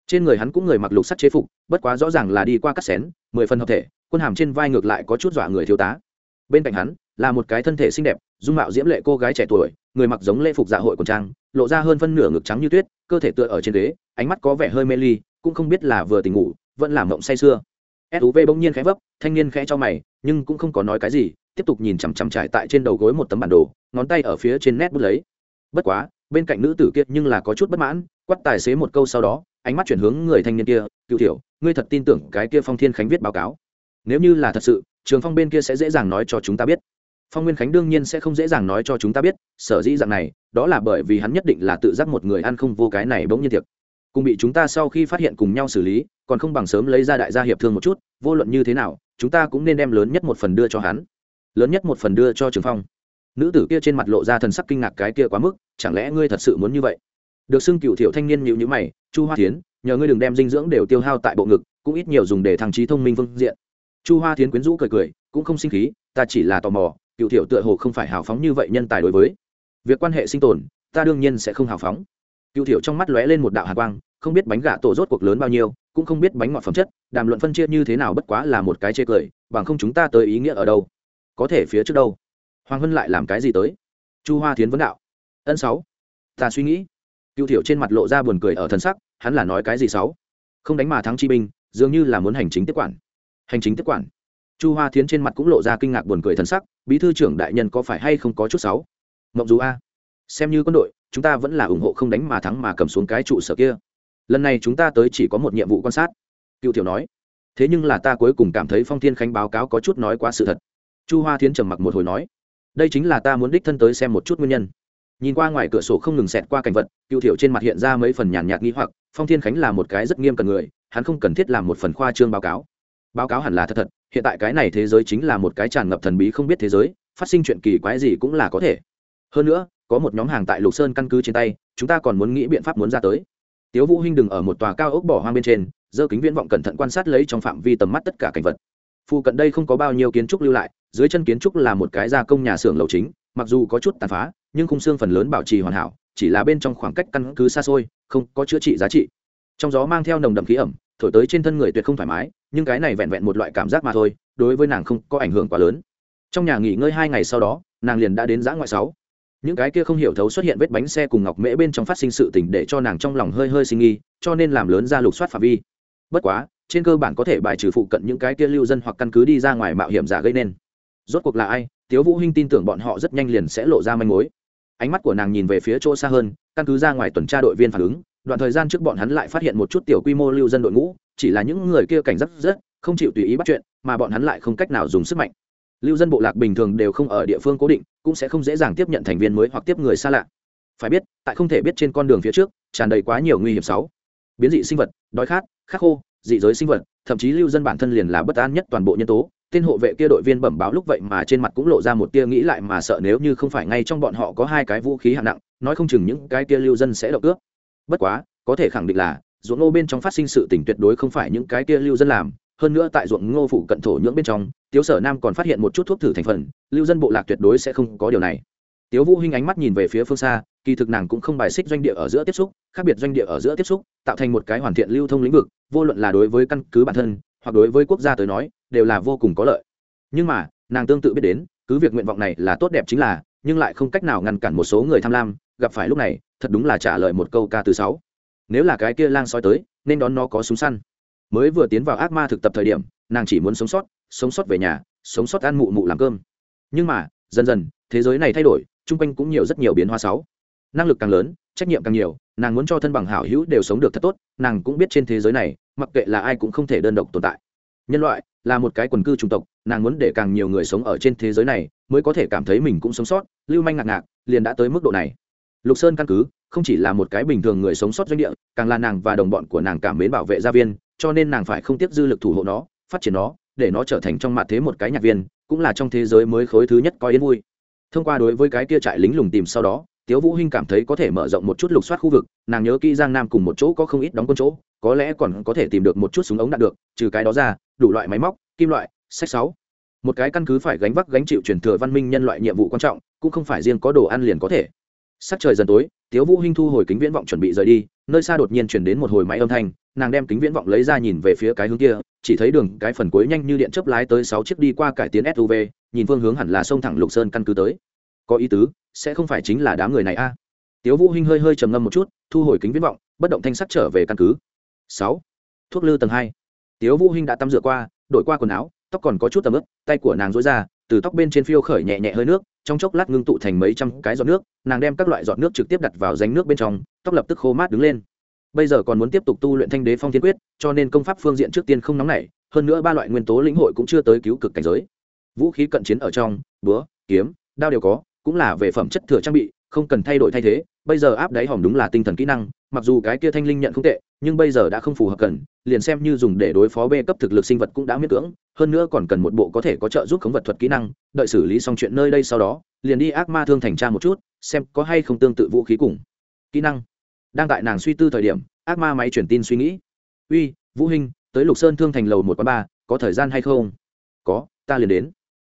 [SPEAKER 1] Trên người hắn cũng người mặc lục sắt chế phục, bất quá rõ ràng là đi qua cắt xén, mười phần hợp thể, quân hàm trên vai ngược lại có chút dọa người thiếu tá. Bên cạnh hắn, là một cái thân thể xinh đẹp, dung mạo diễm lệ cô gái trẻ tuổi, người mặc giống lễ phục dạ hội quần trang, lộ ra hơn phân nửa ngực trắng như tuyết, cơ thể tựa ở trên ghế, ánh mắt có vẻ hơi mê ly, cũng không biết là vừa tỉnh ngủ, vẫn làm mộng say sưa. Suv bỗng nhiên khẽ vấp, thanh niên khẽ cho mày, nhưng cũng không có nói cái gì tiếp tục nhìn chằm chằm trải tại trên đầu gối một tấm bản đồ, ngón tay ở phía trên nét bút lấy. Bất quá, bên cạnh nữ tử kia nhưng là có chút bất mãn quắt tài xế một câu sau đó, ánh mắt chuyển hướng người thanh niên kia cựu thiểu ngươi thật tin tưởng cái kia phong thiên khánh viết báo cáo? Nếu như là thật sự, trường phong bên kia sẽ dễ dàng nói cho chúng ta biết. Phong nguyên khánh đương nhiên sẽ không dễ dàng nói cho chúng ta biết, sở dĩ dạng này, đó là bởi vì hắn nhất định là tự giác một người ăn không vô cái này bỗng nhiên tiệc. Cùng bị chúng ta sau khi phát hiện cùng nhau xử lý, còn không bằng sớm lấy ra đại gia hiệp thương một chút, vô luận như thế nào, chúng ta cũng nên đem lớn nhất một phần đưa cho hắn lớn nhất một phần đưa cho trường phong nữ tử kia trên mặt lộ ra thần sắc kinh ngạc cái kia quá mức chẳng lẽ ngươi thật sự muốn như vậy được xưng cựu thiểu thanh niên nhịu nhữ mày chu hoa tiến nhờ ngươi đừng đem dinh dưỡng đều tiêu hao tại bộ ngực cũng ít nhiều dùng để thăng trí thông minh phương diện chu hoa tiến quyến rũ cười cười cũng không sinh khí ta chỉ là tò mò cựu thiểu tựa hồ không phải hào phóng như vậy nhân tài đối với việc quan hệ sinh tồn ta đương nhiên sẽ không hào phóng cựu thiểu trong mắt lóe lên một đạo hạ quang không biết bánh gà tổ rốt cuộc lớn bao nhiêu cũng không biết bánh ngọt phẩm chất đàm luận phân chia như thế nào bất quá là một cái chê cười bằng không chúng ta tới ý nghĩa ở đâu có thể phía trước đâu. Hoàng hân lại làm cái gì tới? Chu hoa tiến vấn đạo. Ân sáu. Ta suy nghĩ. Cựu thiểu trên mặt lộ ra buồn cười ở thân sắc, hắn là nói cái gì sáu? Không đánh mà thắng chi binh, dường như là muốn hành chính tiếp quản. Hành chính tiếp quản. Chu hoa thiến trên mặt cũng lộ ra kinh ngạc buồn cười thân sắc, bí thư trưởng đại nhân có phải hay không có chút sáu? Mộng dù a. Xem như quân đội, chúng ta vẫn là ủng hộ không đánh mà thắng mà cầm xuống cái trụ sở kia. Lần này chúng ta tới chỉ có một nhiệm vụ quan sát. Cựu tiểu nói. Thế nhưng là ta cuối cùng cảm thấy phong thiên khánh báo cáo có chút nói quá sự thật chu hoa thiến trầm mặc một hồi nói, đây chính là ta muốn đích thân tới xem một chút nguyên nhân. Nhìn qua ngoài cửa sổ không ngừng xẹt qua cảnh vật, cựu thiểu trên mặt hiện ra mấy phần nhàn nhạt nghi hoặc, phong thiên khánh là một cái rất nghiêm cần người, hắn không cần thiết làm một phần khoa trương báo cáo. Báo cáo hẳn là thật thật, hiện tại cái này thế giới chính là một cái tràn ngập thần bí không biết thế giới, phát sinh chuyện kỳ quái gì cũng là có thể. Hơn nữa, có một nhóm hàng tại lục sơn căn cứ trên tay, chúng ta còn muốn nghĩ biện pháp muốn ra tới. Tiếu vũ hinh đừng ở một tòa cao ốc bỏ hoang bên trên, giơ kính viễn vọng cẩn thận quan sát lấy trong phạm vi tầm mắt tất cả cảnh vật. Phu cận đây không có bao nhiêu kiến trúc lưu lại, dưới chân kiến trúc là một cái gia công nhà xưởng lầu chính, mặc dù có chút tàn phá, nhưng khung xương phần lớn bảo trì hoàn hảo, chỉ là bên trong khoảng cách căn cứ xa xôi, không có chữa trị giá trị. Trong gió mang theo nồng đậm khí ẩm, thổi tới trên thân người tuyệt không thoải mái, nhưng cái này vẹn vẹn một loại cảm giác mà thôi, đối với nàng không có ảnh hưởng quá lớn. Trong nhà nghỉ ngơi hai ngày sau đó, nàng liền đã đến giã ngoại sáu. Những cái kia không hiểu thấu xuất hiện vết bánh xe cùng ngọc mễ bên trong phát sinh sự tình để cho nàng trong lòng hơi hơi sinh nghi cho nên làm lớn ra lục soát phạm vi. Bất quá trên cơ bản có thể bài trừ phụ cận những cái kia lưu dân hoặc căn cứ đi ra ngoài mạo hiểm giả gây nên. Rốt cuộc là ai? Tiếu vũ hinh tin tưởng bọn họ rất nhanh liền sẽ lộ ra manh mối. Ánh mắt của nàng nhìn về phía chỗ xa hơn, căn cứ ra ngoài tuần tra đội viên phản ứng, đoạn thời gian trước bọn hắn lại phát hiện một chút tiểu quy mô lưu dân đội ngũ, chỉ là những người kia cảnh giác rất, không chịu tùy ý bắt chuyện, mà bọn hắn lại không cách nào dùng sức mạnh. Lưu dân bộ lạc bình thường đều không ở địa phương cố định, cũng sẽ không dễ dàng tiếp nhận thành viên mới hoặc tiếp người xa lạ. Phải biết, tại không thể biết trên con đường phía trước, tràn đầy quá nhiều nguy hiểm xấu. Biến dị sinh vật, đói khát khắc khô dị giới sinh vật, thậm chí lưu dân bản thân liền là bất an nhất toàn bộ nhân tố. Tên hộ vệ kia đội viên bẩm báo lúc vậy mà trên mặt cũng lộ ra một tia nghĩ lại mà sợ nếu như không phải ngay trong bọn họ có hai cái vũ khí hạng nặng, nói không chừng những cái kia lưu dân sẽ động cướp. Bất quá, có thể khẳng định là, ruộng ngô bên trong phát sinh sự tình tuyệt đối không phải những cái kia lưu dân làm. Hơn nữa tại ruộng ngô phụ cận thổ nhưỡng bên trong, tiếu sở nam còn phát hiện một chút thuốc thử thành phần, lưu dân bộ lạc tuyệt đối sẽ không có điều này tiếu vũ hinh ánh mắt nhìn về phía phương xa, kỳ thực nàng cũng không bài xích doanh địa ở giữa tiếp xúc, khác biệt doanh địa ở giữa tiếp xúc, tạo thành một cái hoàn thiện lưu thông lĩnh vực, vô luận là đối với căn cứ bản thân, hoặc đối với quốc gia tới nói, đều là vô cùng có lợi. Nhưng mà, nàng tương tự biết đến, cứ việc nguyện vọng này là tốt đẹp chính là, nhưng lại không cách nào ngăn cản một số người tham lam, gặp phải lúc này, thật đúng là trả lời một câu ca từ sáu. Nếu là cái kia lang soi tới, nên đón nó có súng săn. Mới vừa tiến vào ác ma thực tập thời điểm, nàng chỉ muốn sống sót sống sót về nhà, sống sót ăn mụ mụ làm cơm. Nhưng mà, dần dần, thế giới này thay đổi chung quanh cũng nhiều rất nhiều biến hóa sáu. Năng lực càng lớn, trách nhiệm càng nhiều, nàng muốn cho thân bằng hảo hữu đều sống được thật tốt, nàng cũng biết trên thế giới này, mặc kệ là ai cũng không thể đơn độc tồn tại. Nhân loại, là một cái quần cư chủng tộc, nàng muốn để càng nhiều người sống ở trên thế giới này, mới có thể cảm thấy mình cũng sống sót, lưu manh ngạc ngạc, liền đã tới mức độ này. Lục sơn căn cứ, không chỉ là một cái bình thường người sống sót doanh địa, càng là nàng và đồng bọn của nàng cảm mến bảo vệ gia viên, cho nên nàng phải không tiếc dư lực thủ hộ nó, phát triển nó, để nó trở thành trong mặt thế một cái nhạc viên, cũng là trong thế giới mới khối thứ nhất coi yên vui thông qua đối với cái kia trại lính lùng tìm sau đó, tiếu vũ hinh cảm thấy có thể mở rộng một chút lục soát khu vực, nàng nhớ kỹ giang nam cùng một chỗ có không ít đóng quân chỗ, có lẽ còn có thể tìm được một chút súng ống đạn được, trừ cái đó ra, đủ loại máy móc, kim loại, sách sáu. Một cái căn cứ phải gánh vác gánh chịu truyền thừa văn minh nhân loại nhiệm vụ quan trọng, cũng không phải riêng có đồ ăn liền có thể. Sắc trời dần tối, tiếu vũ hinh thu hồi kính viễn vọng chuẩn bị rời đi, nơi xa đột nhiên truyền đến một hồi máy âm thanh nàng đem kính viễn vọng lấy ra nhìn về phía cái hướng kia, chỉ thấy đường cái phần cuối nhanh như điện chớp lái tới sáu chiếc đi qua cải tiến suv nhìn phương hướng hẳn là sông thẳng lục sơn căn cứ tới. Có ý tứ, sẽ không phải chính là đám người này a. Tiếu vũ hinh hơi hơi trầm ngâm một chút, thu hồi kính viễn vọng, bất động thanh sắc trở về căn cứ. Sáu. Thuốc lư tầng hai. Tiếu vũ hinh đã tắm rửa qua, đổi qua quần áo, tóc còn có chút tầm ướp tay của nàng duỗi ra, từ tóc bên trên phiêu khởi nhẹ nhẹ hơi nước, trong chốc lát ngưng tụ thành mấy trăm cái giọt nước, nàng đem các loại giọt nước trực tiếp đặt vào ránh nước bên trong, tóc lập tức khô mát đứng lên bây giờ còn muốn tiếp tục tu luyện thanh đế phong thiên quyết, cho nên công pháp phương diện trước tiên không nóng nảy, hơn nữa ba loại nguyên tố lĩnh hội cũng chưa tới cứu cực cảnh giới. Vũ khí cận chiến ở trong, búa, kiếm, đao đều có, cũng là về phẩm chất thừa trang bị, không cần thay đổi thay thế, bây giờ áp đáy hòm đúng là tinh thần kỹ năng, mặc dù cái kia thanh linh nhận không tệ, nhưng bây giờ đã không phù hợp cần, liền xem như dùng để đối phó b cấp thực lực sinh vật cũng đã miễn cưỡng, hơn nữa còn cần một bộ có thể có trợ giúp khống vật thuật kỹ năng, đợi xử lý xong chuyện nơi đây sau đó, liền đi ác ma thương thành tra một chút, xem có hay không tương tự vũ khí cùng kỹ năng đang tại nàng suy tư thời điểm ác ma máy truyền tin suy nghĩ. Uy vũ hinh tới lục sơn thương thành lầu một quán ba có thời gian hay không? Có ta liền đến.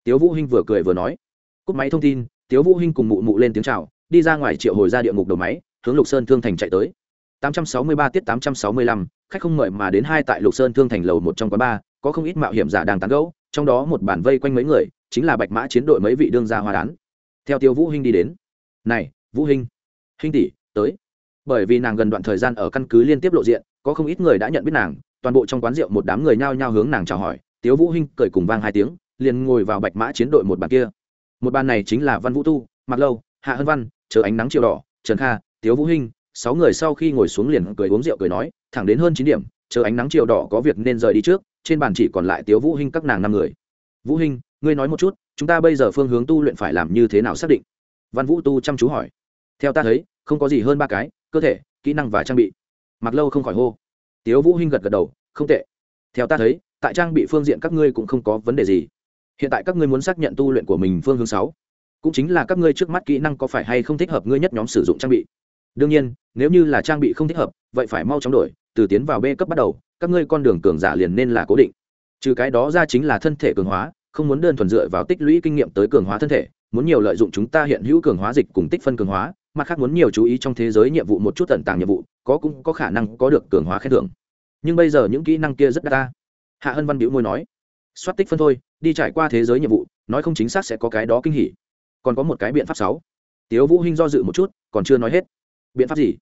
[SPEAKER 1] Tiếu vũ hinh vừa cười vừa nói. Cúp máy thông tin tiếu vũ hinh cùng mụ mụ lên tiếng chào đi ra ngoài triệu hồi ra địa ngục đầu máy hướng lục sơn thương thành chạy tới. 863 tiết 865, khách không mời mà đến hai tại lục sơn thương thành lầu một trong quán ba có không ít mạo hiểm giả đang tán gẫu trong đó một bản vây quanh mấy người chính là bạch mã chiến đội mấy vị đương gia hoa đán. Theo tiêu vũ hinh đi đến. Này vũ hinh hinh tỷ tới bởi vì nàng gần đoạn thời gian ở căn cứ liên tiếp lộ diện, có không ít người đã nhận biết nàng, toàn bộ trong quán rượu một đám người nhao nhao hướng nàng chào hỏi, tiếu vũ hinh cười cùng vang hai tiếng, liền ngồi vào bạch mã chiến đội một bàn kia. Một bàn này chính là văn vũ tu mặc lâu, hạ hân văn, chờ ánh nắng chiều đỏ, trần kha, tiếu vũ hinh, sáu người sau khi ngồi xuống liền cười uống rượu cười nói, thẳng đến hơn chín điểm, chờ ánh nắng chiều đỏ có việc nên rời đi trước, trên bàn chỉ còn lại tiếu vũ hinh các nàng năm người. Vũ hinh, ngươi nói một chút, chúng ta bây giờ phương hướng tu luyện phải làm như thế nào xác định? Văn vũ tu chăm chú hỏi. Theo ta thấy, không có gì hơn ba cái cơ thể, kỹ năng và trang bị. Mặc lâu không khỏi hô. Tiếu vũ hinh gật gật đầu, không tệ. Theo ta thấy, tại trang bị phương diện các ngươi cũng không có vấn đề gì. Hiện tại các ngươi muốn xác nhận tu luyện của mình phương hướng sáu. Cũng chính là các ngươi trước mắt kỹ năng có phải hay không thích hợp ngươi nhất nhóm sử dụng trang bị. Đương nhiên, nếu như là trang bị không thích hợp, vậy phải mau chóng đổi, từ tiến vào b cấp bắt đầu, các ngươi con đường cường giả liền nên là cố định. Trừ cái đó ra chính là thân thể cường hóa, không muốn đơn thuần dựa vào tích lũy kinh nghiệm tới cường hóa thân thể, muốn nhiều lợi dụng chúng ta hiện hữu cường hóa dịch cùng tích phân cường hóa mặt khác muốn nhiều chú ý trong thế giới nhiệm vụ một chút tận tàng nhiệm vụ, có cũng có khả năng có được cường hóa khen thưởng. Nhưng bây giờ những kỹ năng kia rất đa. Ta hạ hân văn biểu môi nói, soát tích phân thôi, đi trải qua thế giới nhiệm vụ, nói không chính xác sẽ có cái đó kinh hỉ. Còn có một cái biện pháp sáu. Tiếu vũ hinh do dự một chút, còn chưa nói hết. Biện pháp gì?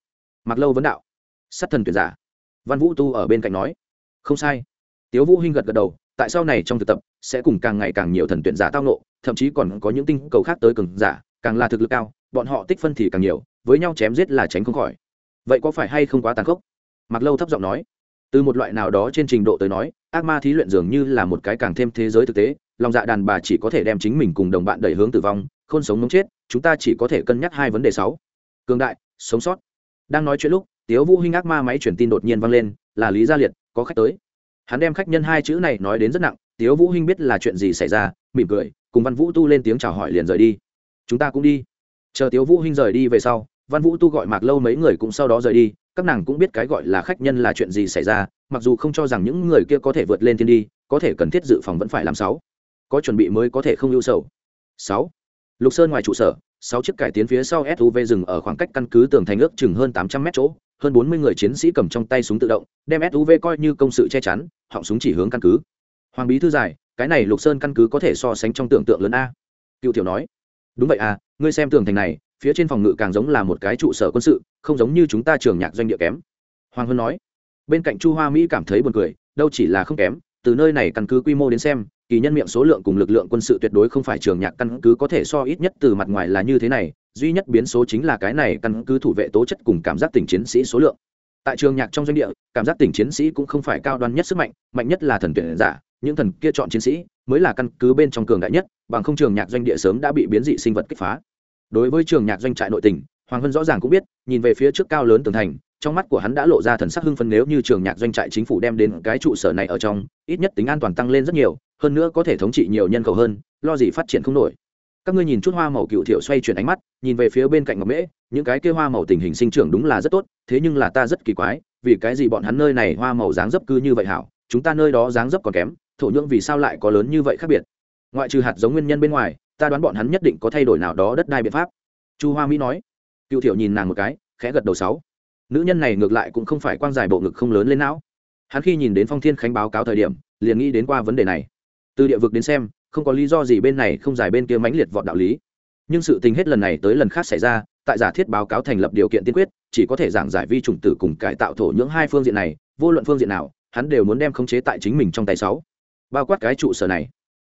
[SPEAKER 1] Mặc lâu vấn đạo. Sát thần tuyển giả. Văn vũ tu ở bên cạnh nói. Không sai. Tiếu vũ hinh gật gật đầu, tại sau này trong thực tập, sẽ cùng càng ngày càng nhiều thần tuyển giả tao nộ thậm chí còn có những tinh cầu khác tới cường giả, càng là thực lực cao bọn họ tích phân thì càng nhiều, với nhau chém giết là tránh không khỏi. Vậy có phải hay không quá tàn khốc? Mặc lâu thấp giọng nói. Từ một loại nào đó trên trình độ tới nói, ác ma thí luyện dường như là một cái càng thêm thế giới thực tế, lòng dạ đàn bà chỉ có thể đem chính mình cùng đồng bạn đẩy hướng tử vong không sống mống chết, chúng ta chỉ có thể cân nhắc hai vấn đề sáu. Cường đại, sống sót. Đang nói chuyện lúc, tiếu vũ hinh ác ma máy truyền tin đột nhiên vang lên, là lý gia liệt, có khách tới. Hắn đem khách nhân hai chữ này nói đến rất nặng, tiếu vũ hinh biết là chuyện gì xảy ra, mỉm cười, cùng văn vũ tu lên tiếng chào hỏi liền rời đi. Chúng ta cũng đi chờ tiếu vũ hinh rời đi về sau, văn vũ tu gọi mạc lâu mấy người cũng sau đó rời đi, các nàng cũng biết cái gọi là khách nhân là chuyện gì xảy ra, mặc dù không cho rằng những người kia có thể vượt lên thiên đi, có thể cần thiết dự phòng vẫn phải làm sáu. Có chuẩn bị mới có thể không ưu sầu. Sáu. Lục sơn ngoài trụ sở, sáu chiếc cải tiến phía sau suv dừng ở khoảng cách căn cứ tường thành ước chừng hơn tám trăm mét chỗ, hơn bốn mươi người chiến sĩ cầm trong tay súng tự động, đem suv coi như công sự che chắn, họng súng chỉ hướng căn cứ. Hoàng bí thư giải, cái này lục sơn căn cứ có thể so sánh trong tưởng tượng lớn a. Cựu tiểu nói. Đúng vậy à ngươi xem tường thành này, phía trên phòng ngự càng giống là một cái trụ sở quân sự, không giống như chúng ta trường nhạc doanh địa kém. Hoàng hân nói. Bên cạnh chu hoa mỹ cảm thấy buồn cười, đâu chỉ là không kém, từ nơi này căn cứ quy mô đến xem, kỳ nhân miệng số lượng cùng lực lượng quân sự tuyệt đối không phải trường nhạc căn cứ có thể so ít nhất từ mặt ngoài là như thế này, duy nhất biến số chính là cái này căn cứ thủ vệ tố chất cùng cảm giác tình chiến sĩ số lượng. Tại trường nhạc trong doanh địa, cảm giác tình chiến sĩ cũng không phải cao đoan nhất sức mạnh mạnh nhất là thần tuyển giả những thần kia chọn chiến sĩ mới là căn cứ bên trong cường đại nhất bằng không trường nhạc doanh địa sớm đã bị biến dị sinh vật kích phá. Đối với trường nhạc doanh trại nội tỉnh, hoàng vân rõ ràng cũng biết nhìn về phía trước cao lớn tường thành trong mắt của hắn đã lộ ra thần sắc hưng phấn nếu như trường nhạc doanh trại chính phủ đem đến cái trụ sở này ở trong ít nhất tính an toàn tăng lên rất nhiều hơn nữa có thể thống trị nhiều nhân khẩu hơn lo gì phát triển không nổi. Các ngươi nhìn chút hoa màu cựu thiệu xoay chuyển ánh mắt nhìn về phía bên cạnh ngọc mễ những cái kia hoa màu tình hình sinh trưởng đúng là rất tốt thế nhưng là ta rất kỳ quái vì cái gì bọn hắn nơi này hoa màu dáng dấp cư như vậy hảo chúng ta nơi đó dáng dấp còn kém thổ nhưỡng vì sao lại có lớn như vậy khác biệt? Ngoại trừ hạt giống nguyên nhân bên ngoài, ta đoán bọn hắn nhất định có thay đổi nào đó đất đai biện pháp. Chu hoa mỹ nói. Cựu thiệu nhìn nàng một cái, khẽ gật đầu sáu. Nữ nhân này ngược lại cũng không phải quang dài bộ ngực không lớn lên não. Hắn khi nhìn đến phong thiên khánh báo cáo thời điểm, liền nghĩ đến qua vấn đề này. Từ địa vực đến xem, không có lý do gì bên này không giải bên kia mãnh liệt vọt đạo lý. Nhưng sự tình hết lần này tới lần khác xảy ra, tại giả thiết báo cáo thành lập điều kiện tiên quyết, chỉ có thể giảng giải vi trùng tử cùng cải tạo thổ nhưỡng hai phương diện này, vô luận phương diện nào, hắn đều muốn đem khống chế tại chính mình trong tay sáu bao quát cái trụ sở này.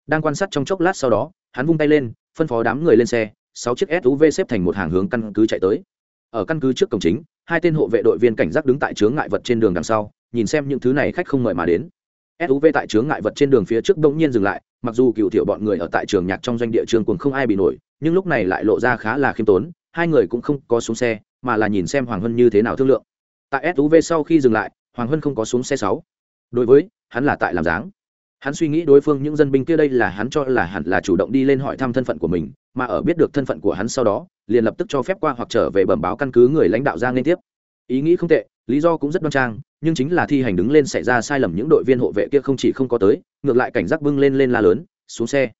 [SPEAKER 1] Đang quan sát trong chốc lát sau đó, hắn vung tay lên, phân phó đám người lên xe, sáu chiếc suv xếp thành một hàng hướng căn cứ chạy tới. Ở căn cứ trước cổng chính, hai tên hộ vệ đội viên cảnh giác đứng tại chướng ngại vật trên đường đằng sau, nhìn xem những thứ này khách không mời mà đến. Suv tại chướng ngại vật trên đường phía trước bỗng nhiên dừng lại, mặc dù cựu thiệu bọn người ở tại trường nhạc trong doanh địa trường cùng không ai bị nổi, nhưng lúc này lại lộ ra khá là khiêm tốn, hai người cũng không có xuống xe, mà là nhìn xem hoàng hân như thế nào thương lượng. Tại suv sau khi dừng lại, hoàng hân không có xuống xe sáu. Đối với, hắn là tại làm dáng hắn suy nghĩ đối phương những dân binh kia đây là hắn cho là hẳn là chủ động đi lên hỏi thăm thân phận của mình, mà ở biết được thân phận của hắn sau đó, liền lập tức cho phép qua hoặc trở về bẩm báo căn cứ người lãnh đạo ra liên tiếp. Ý nghĩ không tệ, lý do cũng rất đoan trang, nhưng chính là thi hành đứng lên xảy ra sai lầm những đội viên hộ vệ kia không chỉ không có tới, ngược lại cảnh giác bưng lên lên la lớn, xuống xe.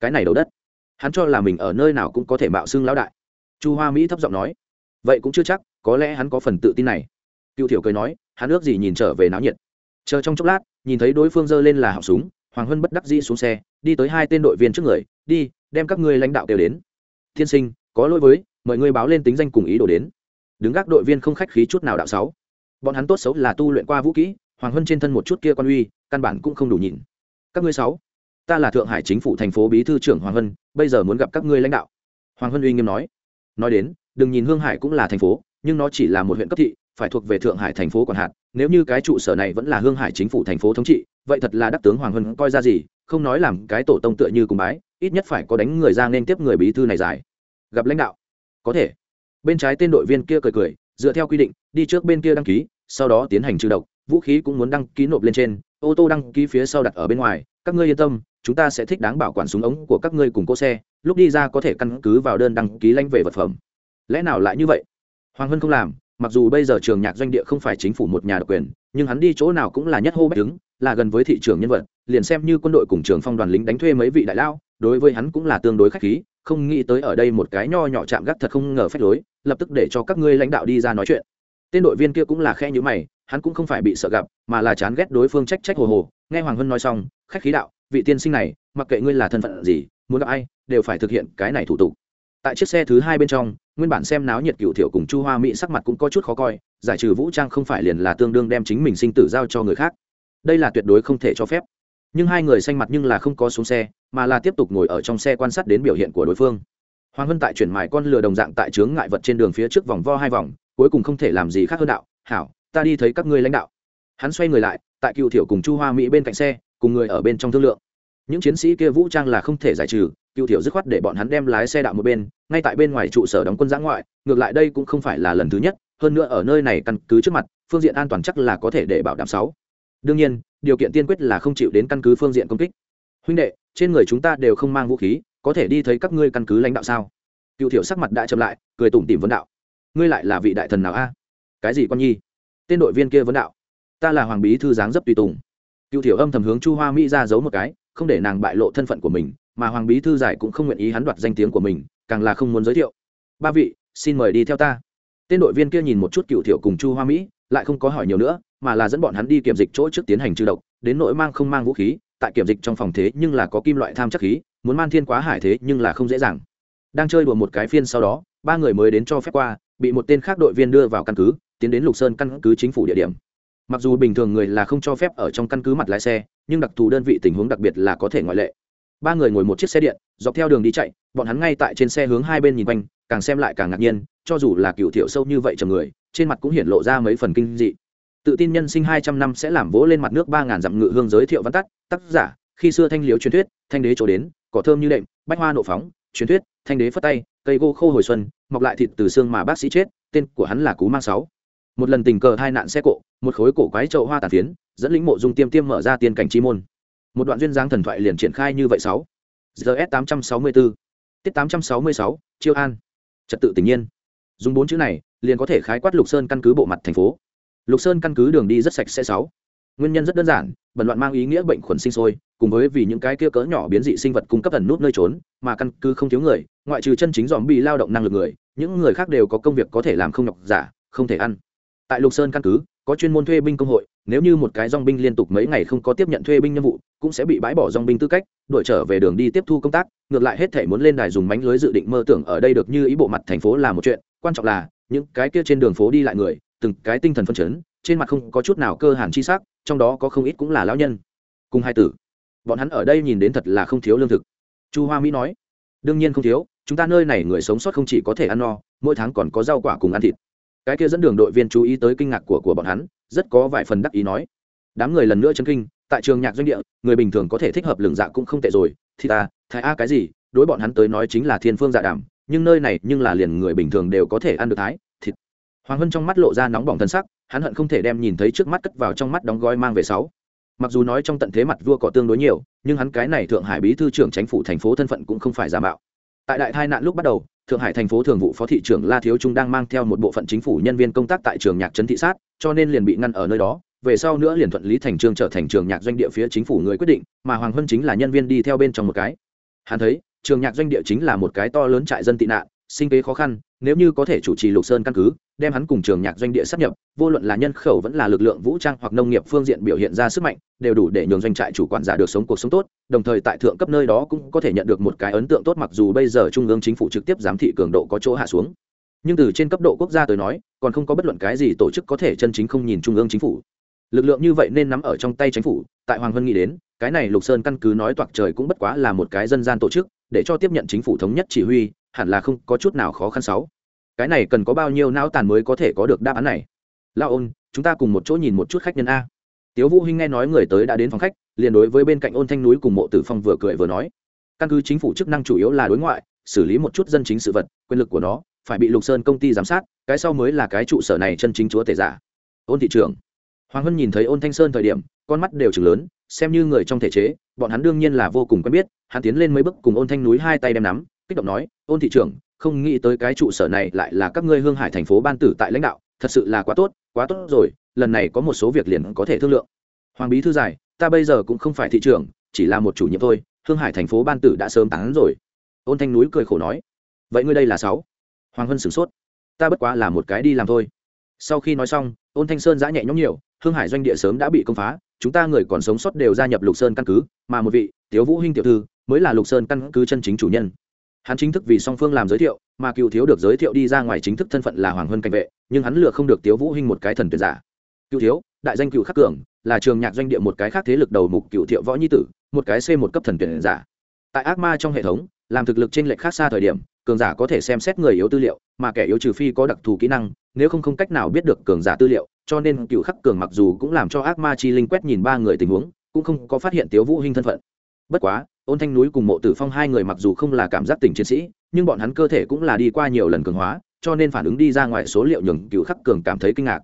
[SPEAKER 1] Cái này đầu đất. Hắn cho là mình ở nơi nào cũng có thể mạo xưng lão đại. Chu hoa mỹ thấp giọng nói. Vậy cũng chưa chắc, có lẽ hắn có phần tự tin này. Cựu thiểu cười nói, hắn ước gì nhìn trở về náo nhiệt. Chờ trong chốc lát nhìn thấy đối phương giơ lên là họng súng, hoàng hân bất đắc dĩ xuống xe, đi tới hai tên đội viên trước người, đi, đem các ngươi lãnh đạo đều đến. Thiên sinh, có lỗi với, mời ngươi báo lên tính danh cùng ý đồ đến. Đứng gác đội viên không khách khí chút nào đạo sáu. Bọn hắn tốt xấu là tu luyện qua vũ kỹ, hoàng hân trên thân một chút kia quan uy, căn bản cũng không đủ nhìn. Các ngươi sáu, ta là thượng hải chính phủ thành phố bí thư trưởng hoàng hân bây giờ muốn gặp các ngươi lãnh đạo. Hoàng hân uy nghiêm nói. Nói đến, đừng nhìn hương hải cũng là thành phố, nhưng nó chỉ là một huyện cấp thị, phải thuộc về thượng hải thành phố còn hạt nếu như cái trụ sở này vẫn là hương hải chính phủ thành phố thống trị, vậy thật là đắc tướng hoàng hân coi ra gì, không nói làm cái tổ tông tựa như cùng bái, ít nhất phải có đánh người ra nên tiếp người bí thư này giải. Gặp lãnh đạo. Có thể. Bên trái tên đội viên kia cười cười, dựa theo quy định, đi trước bên kia đăng ký, sau đó tiến hành trừ độc, vũ khí cũng muốn đăng ký nộp lên trên, ô tô đăng ký phía sau đặt ở bên ngoài, các ngươi yên tâm, chúng ta sẽ thích đáng bảo quản súng ống của các ngươi cùng cỗ xe, lúc đi ra có thể căn cứ vào đơn đăng ký lãnh về vật phẩm. Lẽ nào lại như vậy? Hoàng hân không làm mặc dù bây giờ trường nhạc doanh địa không phải chính phủ một nhà độc quyền, nhưng hắn đi chỗ nào cũng là nhất hô bách đứng, là gần với thị trường nhân vật, liền xem như quân đội cùng trường phong đoàn lính đánh thuê mấy vị đại lao, đối với hắn cũng là tương đối khách khí, không nghĩ tới ở đây một cái nho nhỏ chạm gác thật không ngờ phép lối, lập tức để cho các ngươi lãnh đạo đi ra nói chuyện. Tên đội viên kia cũng là khe như mày, hắn cũng không phải bị sợ gặp, mà là chán ghét đối phương trách trách hồ hồ. Nghe hoàng hân nói xong, khách khí đạo, vị tiên sinh này, mặc kệ ngươi là thân phận gì, muốn gặp ai, đều phải thực hiện cái này thủ tục. Tại chiếc xe thứ hai bên trong nguyên bản xem náo nhiệt cựu thiểu cùng chu hoa mỹ sắc mặt cũng có chút khó coi, giải trừ vũ trang không phải liền là tương đương đem chính mình sinh tử giao cho người khác. Đây là tuyệt đối không thể cho phép. Nhưng hai người xanh mặt nhưng là không có xuống xe, mà là tiếp tục ngồi ở trong xe quan sát đến biểu hiện của đối phương. Hoàng hân tại chuyển mài con lừa đồng dạng tại chướng ngại vật trên đường phía trước vòng vo hai vòng, cuối cùng không thể làm gì khác hơn đạo, hảo, ta đi thấy các ngươi lãnh đạo. Hắn xoay người lại, tại cựu thiểu cùng chu hoa mỹ bên cạnh xe, cùng người ở bên trong thương lượng những chiến sĩ kia vũ trang là không thể giải trừ, cựu thiểu dứt khoát để bọn hắn đem lái xe đạo một bên, ngay tại bên ngoài trụ sở đóng quân giã ngoại, ngược lại đây cũng không phải là lần thứ nhất, hơn nữa ở nơi này căn cứ trước mặt, phương diện an toàn chắc là có thể để bảo đảm sáu. Đương nhiên, điều kiện tiên quyết là không chịu đến căn cứ phương diện công kích. Huynh đệ, trên người chúng ta đều không mang vũ khí, có thể đi thấy các ngươi căn cứ lãnh đạo sao? Cựu thiểu sắc mặt đã chậm lại, cười tủm tìm vấn đạo. Ngươi lại là vị đại thần nào a? Cái gì con nhi? Tên đội viên kia vấn đạo. Ta là hoàng bí thư giáng dấp tùy tùng. Cựu thiểu âm thầm hướng chu hoa mỹ ra giấu một cái không để nàng bại lộ thân phận của mình, mà hoàng bí thư giải cũng không nguyện ý hắn đoạt danh tiếng của mình, càng là không muốn giới thiệu. Ba vị, xin mời đi theo ta. Tên đội viên kia nhìn một chút cựu thiểu cùng chu hoa mỹ, lại không có hỏi nhiều nữa, mà là dẫn bọn hắn đi kiểm dịch chỗ trước tiến hành trừ độc, đến nỗi mang không mang vũ khí, tại kiểm dịch trong phòng thế nhưng là có kim loại tham chắc khí, muốn man thiên quá hải thế nhưng là không dễ dàng. Đang chơi đùa một cái phiên sau đó, ba người mới đến cho phép qua, bị một tên khác đội viên đưa vào căn cứ, tiến đến lục sơn căn cứ chính phủ địa điểm. Mặc dù bình thường người là không cho phép ở trong căn cứ mặt lái xe nhưng đặc thù đơn vị tình huống đặc biệt là có thể ngoại lệ. Ba người ngồi một chiếc xe điện, dọc theo đường đi chạy, bọn hắn ngay tại trên xe hướng hai bên nhìn quanh, càng xem lại càng ngạc nhiên, cho dù là cựu thiệu sâu như vậy chầm người, trên mặt cũng hiện lộ ra mấy phần kinh dị. Tự tin nhân sinh hai trăm năm sẽ làm vỗ lên mặt nước ba ngàn dặm ngự hương giới thiệu văn tắt, tác giả, khi xưa thanh liếu truyền thuyết, thanh đế chỗ đến, cỏ thơm như đệm, bách hoa nộ phóng, truyền thuyết, thanh đế phất tay, cây gỗ khô hồi xuân, mọc lại thịt từ xương mà bác sĩ chết, tên của hắn là cú mang sáu. Một lần tình cờ hai nạn xe cộ một khối cổ quái trậu hoa tàn phiến, dẫn lĩnh mộ dung tiêm tiêm mở ra tiên cảnh chi môn. Một đoạn duyên dáng thần thoại liền triển khai như vậy sáu. Gs tám trăm sáu mươi bốn. Tiết tám trăm sáu mươi sáu, chiêu an. Trật tự tình nhiên. Dùng bốn chữ này, liền có thể khái quát lục sơn căn cứ bộ mặt thành phố. Lục sơn căn cứ đường đi rất sạch sẽ sáu. Nguyên nhân rất đơn giản, bẩn loạn mang ý nghĩa bệnh khuẩn sinh sôi, cùng với vì những cái kia cỡ nhỏ biến dị sinh vật cung cấp thần nút nơi trốn, mà căn cứ không thiếu người, ngoại trừ chân chính dòm bị lao động năng lực người, những người khác đều có công việc có thể làm không nhọc giả, không thể ăn. Tại lục sơn căn cứ có chuyên môn thuê binh công hội, nếu như một cái dong binh liên tục mấy ngày không có tiếp nhận thuê binh nhiệm vụ, cũng sẽ bị bãi bỏ dong binh tư cách đổi trở về đường đi tiếp thu công tác. Ngược lại hết thể muốn lên đài dùng mánh lưới dự định mơ tưởng ở đây được như ý bộ mặt thành phố là một chuyện, quan trọng là, những cái kia trên đường phố đi lại người, từng cái tinh thần phân chấn, trên mặt không có chút nào cơ hàn chi sắc, trong đó có không ít cũng là lão nhân, cùng hai tử. Bọn hắn ở đây nhìn đến thật là không thiếu lương thực. Chu hoa mỹ nói, đương nhiên không thiếu, chúng ta nơi này người sống sót không chỉ có thể ăn no, mỗi tháng còn có rau quả cùng ăn thịt cái kia dẫn đường đội viên chú ý tới kinh ngạc của của bọn hắn, rất có vài phần đắc ý nói. Đám người lần nữa chấn kinh, tại trường nhạc doanh địa, người bình thường có thể thích hợp lường dạ cũng không tệ rồi. Thì ta, thái a cái gì, đối bọn hắn tới nói chính là thiên phương dạ đảm nhưng nơi này nhưng là liền người bình thường đều có thể ăn được thái, thịt. Hoàng hân trong mắt lộ ra nóng bỏng thân sắc, hắn hận không thể đem nhìn thấy trước mắt cất vào trong mắt đóng gói mang về sáu. Mặc dù nói trong tận thế mặt vua cỏ tương đối nhiều, nhưng hắn cái này thượng hải bí thư trưởng chính phủ thành phố thân phận cũng không phải giả mạo. Tại đại tai nạn lúc bắt đầu thượng hải thành phố thường vụ phó thị trưởng la thiếu trung đang mang theo một bộ phận chính phủ nhân viên công tác tại trường nhạc trấn thị sát, cho nên liền bị ngăn ở nơi đó. Về sau nữa liền thuận lý thành trường trở thành trường nhạc doanh địa phía chính phủ người quyết định, mà hoàng hân chính là nhân viên đi theo bên trong một cái. Hắn thấy, trường nhạc doanh địa chính là một cái to lớn trại dân tị nạn sinh kế khó khăn, nếu như có thể chủ trì lục sơn căn cứ, đem hắn cùng trường nhạc doanh địa sắp nhập, vô luận là nhân khẩu vẫn là lực lượng vũ trang hoặc nông nghiệp phương diện biểu hiện ra sức mạnh, đều đủ để nhường doanh trại chủ quản giả được sống cuộc sống tốt, đồng thời tại thượng cấp nơi đó cũng có thể nhận được một cái ấn tượng tốt mặc dù bây giờ trung ương chính phủ trực tiếp giám thị cường độ có chỗ hạ xuống. Nhưng từ trên cấp độ quốc gia tới nói, còn không có bất luận cái gì tổ chức có thể chân chính không nhìn trung ương chính phủ. Lực lượng như vậy nên nắm ở trong tay chính phủ, tại hoàng hân nghĩ đến, cái này lục sơn căn cứ nói toạc trời cũng bất quá là một cái dân gian tổ chức, để cho tiếp nhận chính phủ thống nhất chỉ huy hẳn là không có chút nào khó khăn sáu. Cái này cần có bao nhiêu não tàn mới có thể có được đáp án này? Lao ôn, chúng ta cùng một chỗ nhìn một chút khách nhân a. Tiếu vũ hinh nghe nói người tới đã đến phòng khách, liền đối với bên cạnh ôn thanh núi cùng mộ tử phong vừa cười vừa nói. Căn cứ chính phủ chức năng chủ yếu là đối ngoại, xử lý một chút dân chính sự vật, quyền lực của nó, phải bị lục sơn công ty giám sát, cái sau mới là cái trụ sở này chân chính chúa tể giả. Ôn thị trưởng. Hoàng hân nhìn thấy ôn thanh sơn thời điểm, con mắt đều chừng lớn, xem như người trong thể chế, bọn hắn đương nhiên là vô cùng quen biết, hắn tiến lên mấy bước cùng ôn thanh núi hai tay đem nắm kích động nói, ôn thị trưởng, không nghĩ tới cái trụ sở này lại là các ngươi hương hải thành phố ban tử tại lãnh đạo, thật sự là quá tốt quá tốt rồi, lần này có một số việc liền có thể thương lượng. Hoàng bí thư giải, ta bây giờ cũng không phải thị trưởng, chỉ là một chủ nhiệm thôi, hương hải thành phố ban tử đã sớm tán rồi. Ôn thanh núi cười khổ nói, vậy ngươi đây là sáu? Hoàng hân sửng sốt, ta bất quá là một cái đi làm thôi. Sau khi nói xong, ôn thanh sơn giã nhẹ nhõm nhiều, hương hải doanh địa sớm đã bị công phá, chúng ta người còn sống sót đều gia nhập lục sơn căn cứ, mà một vị, tiếu vũ hinh tiểu thư, mới là lục sơn căn cứ chân chính chủ nhân hắn chính thức vì song phương làm giới thiệu, mà cựu thiếu được giới thiệu đi ra ngoài chính thức thân phận là hoàng hân cảnh vệ, nhưng hắn lựa không được tiếu vũ hinh một cái thần tuyệt giả. Cựu thiếu, đại danh cựu khắc cường, là trường nhạc doanh địa một cái khác thế lực đầu mục cựu thiệu võ nhi tử, một cái c một cấp thần tuyển giả. Tại ác ma trong hệ thống, làm thực lực trên lệch khác xa thời điểm, cường giả có thể xem xét người yếu tư liệu, mà kẻ yếu trừ phi có đặc thù kỹ năng, nếu không không cách nào biết được cường giả tư liệu, cho nên cựu khắc cường mặc dù cũng làm cho ác ma chi linh quét nhìn ba người tình huống, cũng không có phát hiện tiếu vũ hinh thân phận. Bất quá ôn thanh núi cùng mộ tử phong hai người mặc dù không là cảm giác tình chiến sĩ, nhưng bọn hắn cơ thể cũng là đi qua nhiều lần cường hóa, cho nên phản ứng đi ra ngoài số liệu nhường cựu khắc cường cảm thấy kinh ngạc.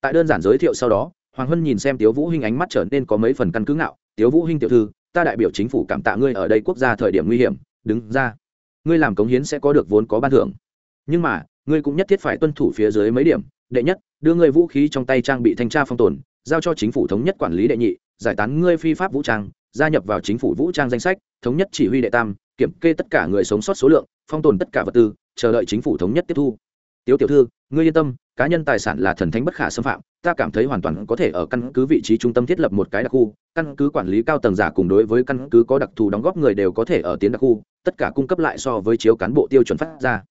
[SPEAKER 1] Tại đơn giản giới thiệu sau đó, hoàng hân nhìn xem tiếu vũ hinh ánh mắt trở nên có mấy phần căn cứ ngạo. Tiếu vũ hinh tiểu thư, ta đại biểu chính phủ cảm tạ ngươi ở đây quốc gia thời điểm nguy hiểm, đứng ra. Ngươi làm cống hiến sẽ có được vốn có ban thưởng. Nhưng mà, ngươi cũng nhất thiết phải tuân thủ phía dưới mấy điểm. Đệ nhất, đưa ngươi vũ khí trong tay trang bị thanh tra phong tồn, giao cho chính phủ thống nhất quản lý đệ nhị, giải tán ngươi phi pháp vũ trang gia nhập vào chính phủ vũ trang danh sách, thống nhất chỉ huy đệ tam, kiểm kê tất cả người sống sót số lượng, phong tồn tất cả vật tư, chờ đợi chính phủ thống nhất tiếp thu. Tiếu tiểu thư, ngươi yên tâm, cá nhân tài sản là thần thánh bất khả xâm phạm, ta cảm thấy hoàn toàn có thể ở căn cứ vị trí trung tâm thiết lập một cái đặc khu, căn cứ quản lý cao tầng giả cùng đối với căn cứ có đặc thù đóng góp người đều có thể ở tiến đặc khu, tất cả cung cấp lại so với chiếu cán bộ tiêu chuẩn phát ra.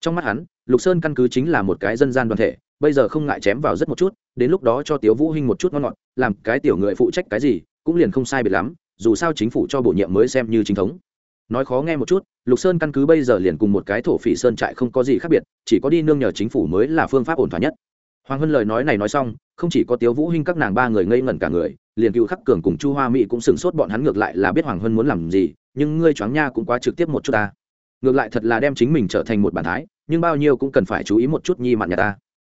[SPEAKER 1] Trong mắt hắn, lục sơn căn cứ chính là một cái dân gian đoàn thể, bây giờ không ngại chém vào rất một chút, đến lúc đó cho tiếu vũ hinh một chút ngon ngọt, làm cái tiểu người phụ trách cái gì, cũng liền không sai biệt lắm dù sao chính phủ cho bổ nhiệm mới xem như chính thống. Nói khó nghe một chút, lục sơn căn cứ bây giờ liền cùng một cái thổ phỉ sơn trại không có gì khác biệt, chỉ có đi nương nhờ chính phủ mới là phương pháp ổn thỏa nhất. Hoàng hân lời nói này nói xong, không chỉ có tiếu vũ hinh các nàng ba người ngây ngẩn cả người, liền cựu khắc cường cùng chu hoa mỹ cũng sửng sốt bọn hắn ngược lại là biết hoàng hân muốn làm gì, nhưng ngươi choáng nha cũng quá trực tiếp một chút ta. Ngược lại thật là đem chính mình trở thành một bản thái, nhưng bao nhiêu cũng cần phải chú ý một chút nhi mặn nhà ta.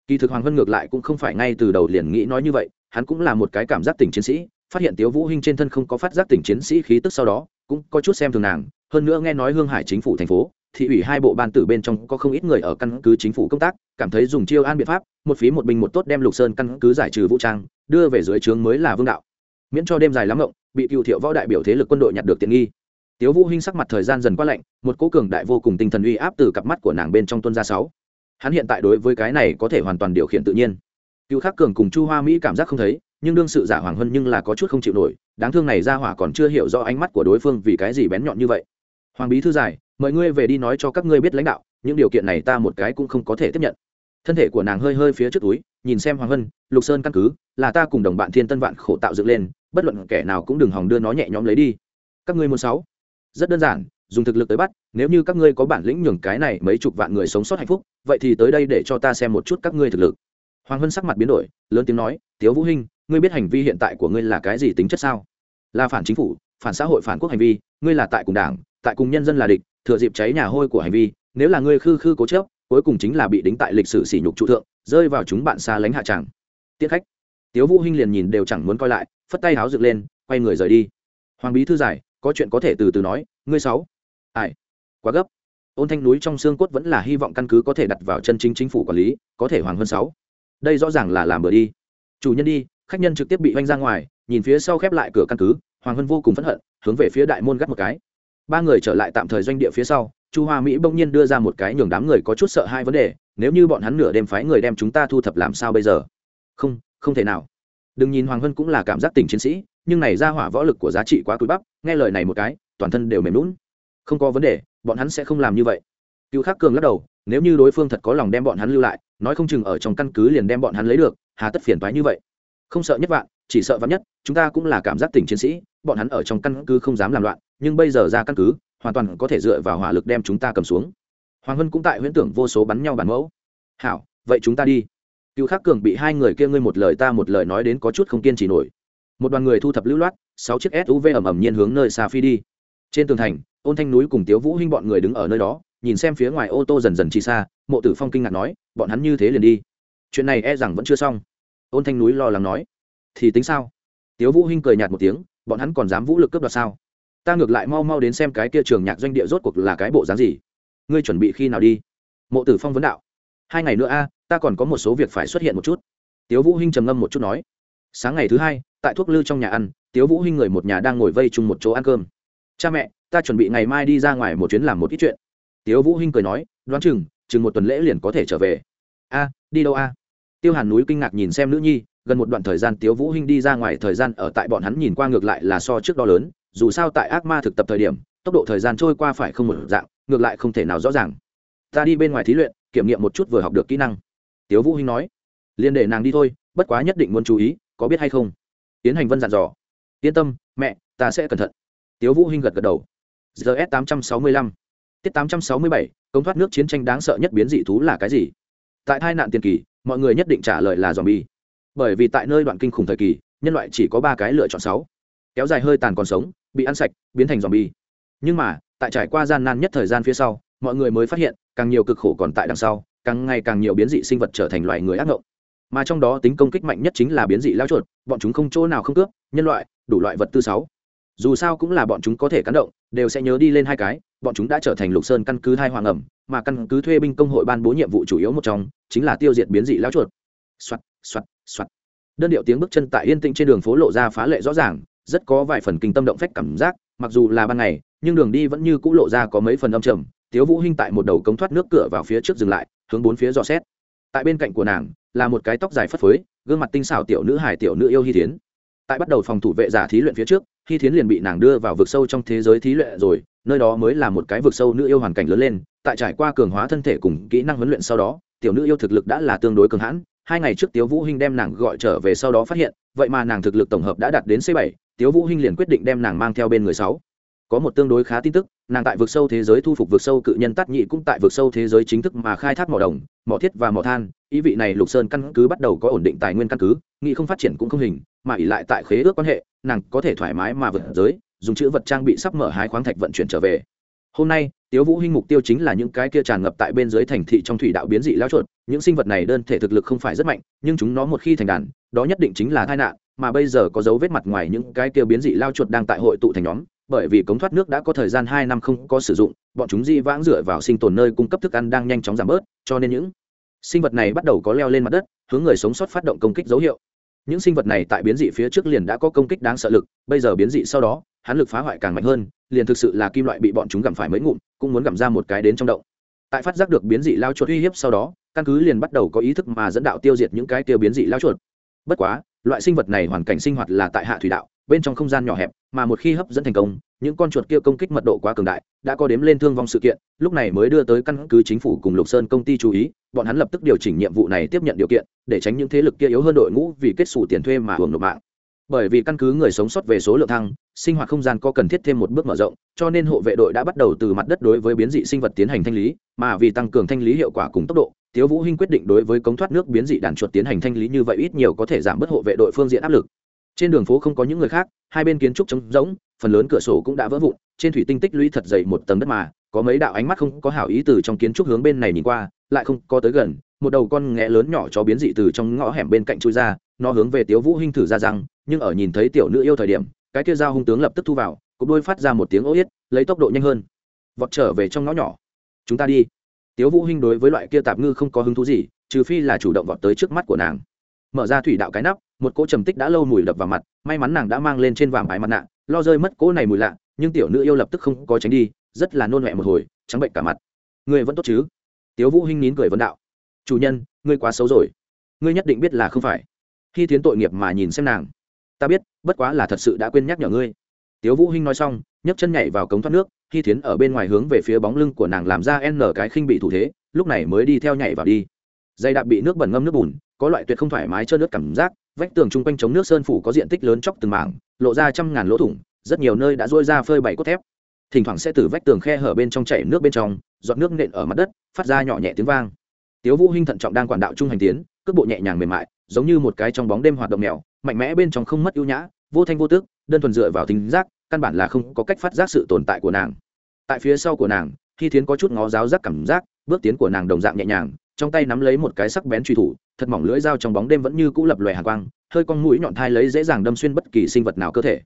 [SPEAKER 1] Kỳ thực hoàng hân ngược lại cũng không phải ngay từ đầu liền nghĩ nói như vậy, hắn cũng là một cái cảm giác tình chiến sĩ phát hiện tiếu vũ hinh trên thân không có phát giác tình chiến sĩ khí tức sau đó, cũng có chút xem thường nàng. Hơn nữa nghe nói hương hải chính phủ thành phố thị ủy hai bộ ban tử bên trong có không ít người ở căn cứ chính phủ công tác, cảm thấy dùng chiêu an biện pháp, một phí một binh một tốt đem lục sơn căn cứ giải trừ vũ trang, đưa về dưới trướng mới là vương đạo. Miễn cho đêm dài lắm rộng bị cựu thiệu võ đại biểu thế lực quân đội nhặt được tiện nghi. Tiếu vũ hinh sắc mặt thời gian dần qua lạnh, một cố cường đại vô cùng tinh thần uy áp từ cặp mắt của nàng bên trong tuân ra sáu. Hắn hiện tại đối với cái này có thể hoàn toàn điều khiển tự nhiên. Cựu khắc cường cùng chu hoa mỹ cảm giác không thấy nhưng đương sự giả hoàng hân nhưng là có chút không chịu nổi, đáng thương này ra hỏa còn chưa hiểu rõ ánh mắt của đối phương vì cái gì bén nhọn như vậy. Hoàng bí thư giải, mời ngươi về đi nói cho các ngươi biết lãnh đạo, những điều kiện này ta một cái cũng không có thể tiếp nhận. Thân thể của nàng hơi hơi phía trước túi, nhìn xem hoàng hân lục sơn căn cứ, là ta cùng đồng bạn thiên tân vạn khổ tạo dựng lên, bất luận kẻ nào cũng đừng hòng đưa nó nhẹ nhõm lấy đi. Các ngươi muốn sáu? Rất đơn giản, dùng thực lực tới bắt, nếu như các ngươi có bản lĩnh nhường cái này mấy chục vạn người sống sót hạnh phúc, vậy thì tới đây để cho ta xem một chút các ngươi thực lực. Hoàng hân sắc mặt biến đổi, lớn tiếng nói, tiếu vũ hinh ngươi biết hành vi hiện tại của ngươi là cái gì tính chất sao? Là phản chính phủ, phản xã hội, phản quốc hành vi, ngươi là tại cùng đảng, tại cùng nhân dân là địch, thừa dịp cháy nhà hôi của hành vi, nếu là ngươi khư khư cố chấp, cuối cùng chính là bị đính tại lịch sử sỉ nhục trụ thượng, rơi vào chúng bạn xa lánh hạ tràng. Tiết khách. Tiếu vũ hinh liền nhìn đều chẳng muốn coi lại, phất tay háo dựng lên, quay người rời đi. Hoàng bí thư giải, có chuyện có thể từ từ nói, ngươi sáu. Ai? Quá gấp. Ôn thanh núi trong xương cốt vẫn là hy vọng căn cứ có thể đặt vào chân chính chính phủ quản lý, có thể hoàng hơn sáu. Đây rõ ràng là làm bừa đi. Chủ nhân đi khách nhân trực tiếp bị oanh ra ngoài, nhìn phía sau khép lại cửa căn cứ, hoàng hân vô cùng phẫn hận, hướng về phía đại môn gắt một cái. Ba người trở lại tạm thời doanh địa phía sau, chu hoa mỹ bỗng nhiên đưa ra một cái nhường đám người có chút sợ hai vấn đề, nếu như bọn hắn nửa đêm phái người đem chúng ta thu thập làm sao bây giờ? Không không thể nào. Đừng nhìn hoàng hân cũng là cảm giác tình chiến sĩ, nhưng này ra hỏa võ lực của giá trị quá cúi bắp, nghe lời này một cái, toàn thân đều mềm lún không có vấn đề, bọn hắn sẽ không làm như vậy. Cựu khắc cường lắc đầu, nếu như đối phương thật có lòng đem bọn hắn lưu lại, nói không chừng ở trong căn cứ liền đem bọn hắn lấy được, hà tất phiền thoái như vậy không sợ nhất vạn, chỉ sợ vạn nhất, chúng ta cũng là cảm giác tình chiến sĩ, bọn hắn ở trong căn cứ không dám làm loạn, nhưng bây giờ ra căn cứ, hoàn toàn có thể dựa vào hỏa lực đem chúng ta cầm xuống. Hoàng hân cũng tại huyễn tưởng vô số bắn nhau bản mẫu. Hảo, vậy chúng ta đi. Cựu khắc cường bị hai người kia ngươi một lời ta một lời nói đến có chút không kiên trì nổi. Một đoàn người thu thập lưu loát, sáu chiếc suv ẩm ẩm nhiên hướng nơi xa phi đi. Trên tường thành, ôn thanh núi cùng tiếu vũ hinh bọn người đứng ở nơi đó, nhìn xem phía ngoài ô tô dần dần chi xa, mộ tử phong kinh ngạc nói, bọn hắn như thế liền đi. Chuyện này e rằng vẫn chưa xong ôn thanh núi lo lắng nói. Thì tính sao? Tiếu vũ hinh cười nhạt một tiếng, bọn hắn còn dám vũ lực cướp đoạt sao? Ta ngược lại mau mau đến xem cái kia trường nhạc doanh địa rốt cuộc là cái bộ dáng gì. Ngươi chuẩn bị khi nào đi? Mộ tử phong vấn đạo. Hai ngày nữa a, ta còn có một số việc phải xuất hiện một chút. Tiếu vũ hinh trầm ngâm một chút nói. Sáng ngày thứ hai, tại thuốc lư trong nhà ăn, tiếu vũ hinh người một nhà đang ngồi vây chung một chỗ ăn cơm. Cha mẹ, ta chuẩn bị ngày mai đi ra ngoài một chuyến làm một ít chuyện. Tiếu vũ hinh cười nói, đoán chừng chừng một tuần lễ liền có thể trở về. A, đi đâu a? Tiêu hàn núi kinh ngạc nhìn xem nữ nhi, gần một đoạn thời gian tiếu vũ hinh đi ra ngoài thời gian ở tại bọn hắn nhìn qua ngược lại là so trước đó lớn, dù sao tại ác ma thực tập thời điểm, tốc độ thời gian trôi qua phải không một dạng, ngược lại không thể nào rõ ràng. Ta đi bên ngoài thí luyện, kiểm nghiệm một chút vừa học được kỹ năng. Tiếu vũ hinh nói. Liền để nàng đi thôi, bất quá nhất định muốn chú ý, có biết hay không? Tiến hành vân dặn dò. Yên tâm, mẹ, ta sẽ cẩn thận. Tiếu vũ hinh gật gật đầu. Gs tám trăm sáu mươi lăm. Tiết tám trăm sáu mươi bảy, công thoát nước chiến tranh đáng sợ nhất biến dị thú là cái gì? Tại hai nạn tiền kỳ mọi người nhất định trả lời là zombie. Bởi vì tại nơi đoạn kinh khủng thời kỳ, nhân loại chỉ có ba cái lựa chọn sáu. Kéo dài hơi tàn còn sống, bị ăn sạch, biến thành zombie. Nhưng mà, tại trải qua gian nan nhất thời gian phía sau, mọi người mới phát hiện, càng nhiều cực khổ còn tại đằng sau, càng ngày càng nhiều biến dị sinh vật trở thành loài người ác ngộng. Mà trong đó tính công kích mạnh nhất chính là biến dị lao chuột, bọn chúng không chỗ nào không cướp, nhân loại, đủ loại vật tư sáu. Dù sao cũng là bọn chúng có thể cắn động, đều sẽ nhớ đi lên hai cái bọn chúng đã trở thành lục sơn căn cứ hai hoàng ẩm, mà căn cứ thuê binh công hội ban bố nhiệm vụ chủ yếu một trong, chính là tiêu diệt biến dị lão chuột. Soạt soạt soạt. Đơn điệu tiếng bước chân tại yên tĩnh trên đường phố lộ ra phá lệ rõ ràng, rất có vài phần kinh tâm động phách cảm giác, mặc dù là ban ngày, nhưng đường đi vẫn như cũ lộ ra có mấy phần âm trầm. Tiếu vũ hinh tại một đầu cống thoát nước cửa vào phía trước dừng lại, hướng bốn phía dò xét. Tại bên cạnh của nàng, là một cái tóc dài phất phới, gương mặt tinh xảo tiểu nữ hài tiểu nữ yêu hi thiến tại bắt đầu phòng thủ vệ giả thí luyện phía trước hi thiến liền bị nàng đưa vào vực sâu trong thế giới thí luyện rồi, nơi đó mới là một cái vực sâu nữ yêu hoàn cảnh lớn lên, tại trải qua cường hóa thân thể cùng kỹ năng huấn luyện sau đó, tiểu nữ yêu thực lực đã là tương đối cường hãn, hai ngày trước tiếu vũ hinh đem nàng gọi trở về sau đó phát hiện, vậy mà nàng thực lực tổng hợp đã đạt đến c 7 tiếu vũ hinh liền quyết định đem nàng mang theo bên người sáu có một tương đối khá tin tức, nàng tại vực sâu thế giới thu phục vực sâu cự nhân tắt nhị cũng tại vực sâu thế giới chính thức mà khai thác mỏ đồng, mỏ thiết và mỏ than, ý vị này lục sơn căn cứ bắt đầu có ổn định tài nguyên căn cứ nghị không phát triển cũng không hình, mà ỉ lại tại khế ước quan hệ, nàng có thể thoải mái mà vượt giới, dùng chữ vật trang bị sắp mở hái khoáng thạch vận chuyển trở về. Hôm nay, tiếu vũ hinh mục tiêu chính là những cái kia tràn ngập tại bên dưới thành thị trong thủy đạo biến dị lao chuột, những sinh vật này đơn thể thực lực không phải rất mạnh, nhưng chúng nó một khi thành đàn, đó nhất định chính là tai nạn, mà bây giờ có dấu vết mặt ngoài những cái kia biến dị lao chuột đang tại hội tụ thành nhóm bởi vì cống thoát nước đã có thời gian hai năm không có sử dụng, bọn chúng di vãng dựa vào sinh tồn nơi cung cấp thức ăn đang nhanh chóng giảm bớt, cho nên những sinh vật này bắt đầu có leo lên mặt đất, hướng người sống sót phát động công kích dấu hiệu. Những sinh vật này tại biến dị phía trước liền đã có công kích đáng sợ lực, bây giờ biến dị sau đó, hắn lực phá hoại càng mạnh hơn, liền thực sự là kim loại bị bọn chúng gặm phải mấy ngụm, cũng muốn gặm ra một cái đến trong động. Tại phát giác được biến dị lao chuột uy hiếp sau đó, căn cứ liền bắt đầu có ý thức mà dẫn đạo tiêu diệt những cái tiêu biến dị lao chuột. Bất quá, loại sinh vật này hoàn cảnh sinh hoạt là tại hạ thủy đạo, bên trong không gian nhỏ hẹp mà một khi hấp dẫn thành công, những con chuột kia công kích mật độ quá cường đại, đã có đếm lên thương vong sự kiện, lúc này mới đưa tới căn cứ chính phủ cùng lục sơn công ty chú ý, bọn hắn lập tức điều chỉnh nhiệm vụ này tiếp nhận điều kiện, để tránh những thế lực kia yếu hơn đội ngũ vì kết xù tiền thuê mà hưởng nộp mạng. Bởi vì căn cứ người sống sót về số lượng thăng, sinh hoạt không gian có cần thiết thêm một bước mở rộng, cho nên hộ vệ đội đã bắt đầu từ mặt đất đối với biến dị sinh vật tiến hành thanh lý, mà vì tăng cường thanh lý hiệu quả cùng tốc độ, tiếu vũ hinh quyết định đối với cống thoát nước biến dị đàn chuột tiến hành thanh lý như vậy ít nhiều có thể giảm bớt hộ vệ đội phương diện áp lực trên đường phố không có những người khác, hai bên kiến trúc trống rỗng, phần lớn cửa sổ cũng đã vỡ vụn, trên thủy tinh tích lũy thật dày một tầng đất mà, có mấy đạo ánh mắt không có hảo ý từ trong kiến trúc hướng bên này nhìn qua, lại không có tới gần, một đầu con nghẽ lớn nhỏ cho biến dị từ trong ngõ hẻm bên cạnh chui ra, nó hướng về tiếu vũ hinh thử ra rằng nhưng ở nhìn thấy tiểu nữ yêu thời điểm, cái kia dao hung tướng lập tức thu vào, cục đôi phát ra một tiếng ố yết, lấy tốc độ nhanh hơn. Vọt trở về trong ngõ nhỏ. Chúng ta đi. Tiếu vũ hinh đối với loại kia tạp ngư không có hứng thú gì, trừ phi là chủ động vọt tới trước mắt của nàng. Mở ra thủy đạo cái nắp một cỗ trầm tích đã lâu mùi đập vào mặt, may mắn nàng đã mang lên trên vàng ái mặt nạ, lo rơi mất cỗ này mùi lạ, nhưng tiểu nữ yêu lập tức không có tránh đi, rất là nôn mẹ một hồi, trắng bệnh cả mặt. Người vẫn tốt chứ? Tiếu vũ hinh nín cười vấn đạo. Chủ nhân, ngươi quá xấu rồi. Ngươi nhất định biết là không phải. Khi tiến tội nghiệp mà nhìn xem nàng. Ta biết, bất quá là thật sự đã quên nhắc nhở ngươi. Tiếu vũ hinh nói xong, nhấc chân nhảy vào cống thoát nước, khi tiến ở bên ngoài hướng về phía bóng lưng của nàng làm ra n cái khinh bị thủ thế, lúc này mới đi theo nhảy vào đi. Dây đạp bị nước bẩn ngâm nước bùn, có loại tuyệt không thoải mái trơn nước cảm giác vách tường chung quanh chống nước sơn phủ có diện tích lớn chóc từng mảng, lộ ra trăm ngàn lỗ thủng, rất nhiều nơi đã dôi ra phơi bảy cốt thép. Thỉnh thoảng sẽ từ vách tường khe hở bên trong chảy nước bên trong, giọt nước nện ở mặt đất, phát ra nhỏ nhẹ tiếng vang. Tiếu vũ hinh thận trọng đang quản đạo trung hành tiến, cước bộ nhẹ nhàng mềm mại, giống như một cái trong bóng đêm hoạt động mèo, mạnh mẽ bên trong không mất ưu nhã, vô thanh vô tước đơn thuần dựa vào tính giác, căn bản là không có cách phát giác sự tồn tại của nàng. Tại phía sau của nàng khi thiến có chút ngó giáo giác cảm giác, bước tiến của nàng đồng dạng nhẹ nhàng trong tay nắm lấy một cái sắc bén truy thủ, thật mỏng lưỡi dao trong bóng đêm vẫn như cũ lập lòe hàng quang, hơi con mũi nhọn thai lấy dễ dàng đâm xuyên bất kỳ sinh vật nào cơ thể.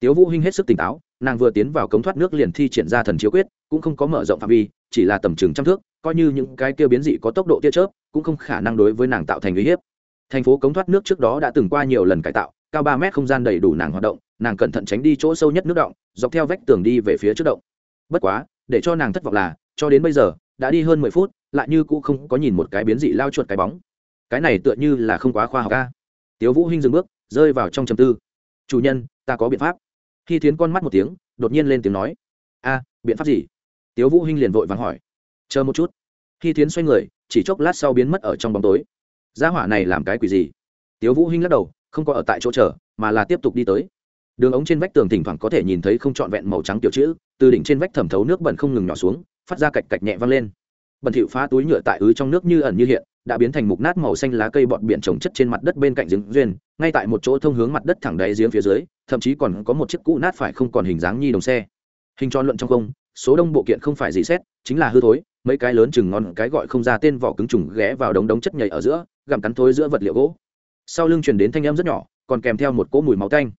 [SPEAKER 1] Tiếu vũ hinh hết sức tỉnh táo, nàng vừa tiến vào cống thoát nước liền thi triển ra thần chiếu quyết, cũng không có mở rộng phạm vi, chỉ là tầm trường trăm thước, coi như những cái kia biến dị có tốc độ tia chớp, cũng không khả năng đối với nàng tạo thành uy hiếp. Thành phố cống thoát nước trước đó đã từng qua nhiều lần cải tạo, cao ba mét không gian đầy đủ nàng hoạt động, nàng cẩn thận tránh đi chỗ sâu nhất nước động, dọc theo vách tường đi về phía trước động. Bất quá, để cho nàng thất vọng là, cho đến bây giờ, đã đi hơn mười phút lại như cũ không có nhìn một cái biến dị lao chuột cái bóng. Cái này tựa như là không quá khoa học ca tiếu vũ hinh dừng bước, rơi vào trong trầm tư. Chủ nhân, ta có biện pháp. Khi thiến con mắt một tiếng, đột nhiên lên tiếng nói. A, biện pháp gì? Tiếu vũ hinh liền vội vàng hỏi. Chờ một chút. Khi thiến xoay người, chỉ chốc lát sau biến mất ở trong bóng tối. Gia hỏa này làm cái quỷ gì? Tiếu vũ hinh lắc đầu, không có ở tại chỗ chờ, mà là tiếp tục đi tới. Đường ống trên vách tường thỉnh thoảng có thể nhìn thấy không trọn vẹn màu trắng tiểu chữ, từ đỉnh trên vách thẩm thấu nước bẩn không ngừng nhỏ xuống, phát ra cạch cạch nhẹ vang lên bẩn thỉu phá túi nhựa tại ứ trong nước như ẩn như hiện, đã biến thành mục nát màu xanh lá cây bọt biển trồng chất trên mặt đất bên cạnh giếng duyên, ngay tại một chỗ thông hướng mặt đất thẳng đáy giếng phía dưới, thậm chí còn có một chiếc cũ nát phải không còn hình dáng nhi đồng xe. Hình tròn luận trong không, số đông bộ kiện không phải gì xét, chính là hư thối, mấy cái lớn chừng ngon cái gọi không ra tên vỏ cứng trùng ghé vào đống đống chất nhảy ở giữa, gặm cắn thối giữa vật liệu gỗ. Sau lưng truyền đến thanh âm rất nhỏ, còn kèm theo một cỗ mùi máu tanh.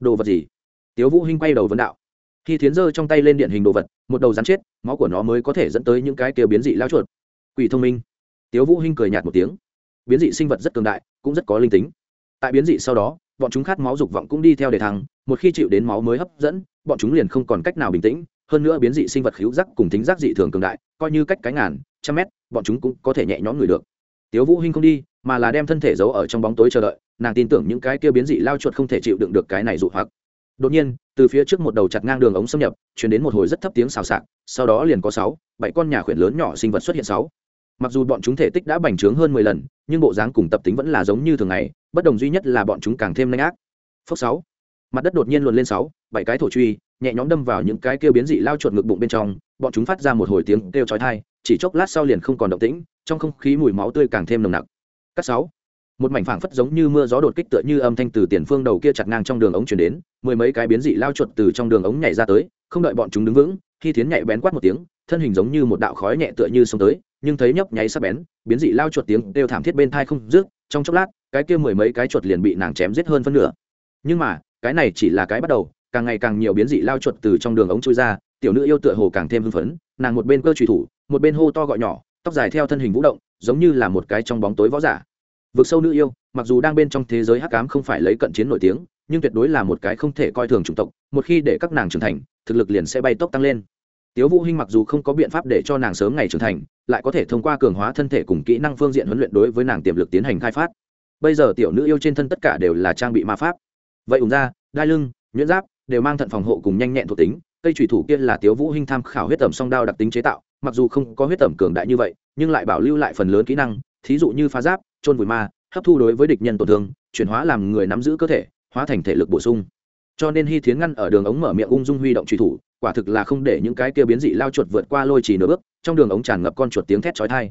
[SPEAKER 1] Đồ vật gì? Tiếu vũ hinh quay đầu vấn đạo khi thiến giơ trong tay lên điện hình đồ vật, một đầu rắn chết, máu của nó mới có thể dẫn tới những cái kia biến dị lao chuột. Quỷ thông minh. Tiếu vũ hinh cười nhạt một tiếng. Biến dị sinh vật rất cường đại, cũng rất có linh tính. Tại biến dị sau đó, bọn chúng khát máu dục vọng cũng đi theo để thăng, một khi chịu đến máu mới hấp dẫn, bọn chúng liền không còn cách nào bình tĩnh, hơn nữa biến dị sinh vật khiếu giác cùng tính giác dị thường cường đại, coi như cách cái ngàn, trăm mét, bọn chúng cũng có thể nhẹ nhõm người được. Tiếu vũ hinh không đi, mà là đem thân thể giấu ở trong bóng tối chờ đợi, nàng tin tưởng những cái kia biến dị lao chuột không thể chịu đựng được cái này dụ hoặc đột nhiên, từ phía trước một đầu chặt ngang đường ống xâm nhập chuyển đến một hồi rất thấp tiếng xào xạc, sau đó liền có sáu, bảy con nhà khuyển lớn nhỏ sinh vật xuất hiện sáu. Mặc dù bọn chúng thể tích đã bành trướng hơn mười lần, nhưng bộ dáng cùng tập tính vẫn là giống như thường ngày, bất đồng duy nhất là bọn chúng càng thêm lanh ác. Phốc sáu. Mặt đất đột nhiên luồn lên sáu, bảy cái thổ truy, nhẹ nhõm đâm vào những cái kêu biến dị lao chuột ngực bụng bên trong, bọn chúng phát ra một hồi tiếng kêu chói tai, chỉ chốc lát sau liền không còn động tĩnh, trong không khí mùi máu tươi càng thêm nồng nặc. Cắt sáu một mảnh phảng phất giống như mưa gió đột kích tựa như âm thanh từ tiền phương đầu kia chặt ngang trong đường ống chuyển đến, mười mấy cái biến dị lao chuột từ trong đường ống nhảy ra tới, không đợi bọn chúng đứng vững, khi tiến nhảy bén quát một tiếng, thân hình giống như một đạo khói nhẹ tựa như xông tới, nhưng thấy nhấp nháy sắp bén, biến dị lao chuột tiếng đều thảm thiết bên thai không rước trong chốc lát, cái kia mười mấy cái chuột liền bị nàng chém giết hơn phân nửa. Nhưng mà, cái này chỉ là cái bắt đầu, càng ngày càng nhiều biến dị lao chuột từ trong đường ống chui ra, tiểu nữ yêu tựa hồ càng thêm hưng phấn, nàng một bên cơ trùy thủ, một bên hô to gọi nhỏ, tóc dài theo thân hình vũ động, giống như là một cái trong bóng tối võ giả vực sâu nữ yêu, mặc dù đang bên trong thế giới hắc ám không phải lấy cận chiến nổi tiếng, nhưng tuyệt đối là một cái không thể coi thường chủng tộc, một khi để các nàng trưởng thành, thực lực liền sẽ bay tốc tăng lên. Tiếu vũ hinh mặc dù không có biện pháp để cho nàng sớm ngày trưởng thành, lại có thể thông qua cường hóa thân thể cùng kỹ năng phương diện huấn luyện đối với nàng tiềm lực tiến hành khai phát. Bây giờ tiểu nữ yêu trên thân tất cả đều là trang bị ma pháp. Vậy ủng ra, đai lưng, nhuyễn giáp đều mang thận phòng hộ cùng nhanh nhẹn thuộc tính, cây thủy thủ kia là tiếu vũ hinh tham khảo huyết tẩm song đao đặc tính chế tạo, mặc dù không có huyết tẩm cường đại như vậy, nhưng lại bảo lưu lại phần lớn kỹ năng, thí dụ như phá giáp trôn vùi ma, hấp thu đối với địch nhân tổn thương, chuyển hóa làm người nắm giữ cơ thể, hóa thành thể lực bổ sung. Cho nên hy thiến ngăn ở đường ống mở miệng ung dung huy động truy thủ, quả thực là không để những cái kia biến dị lao chuột vượt qua lôi chỉ nửa bước, trong đường ống tràn ngập con chuột tiếng thét chói tai.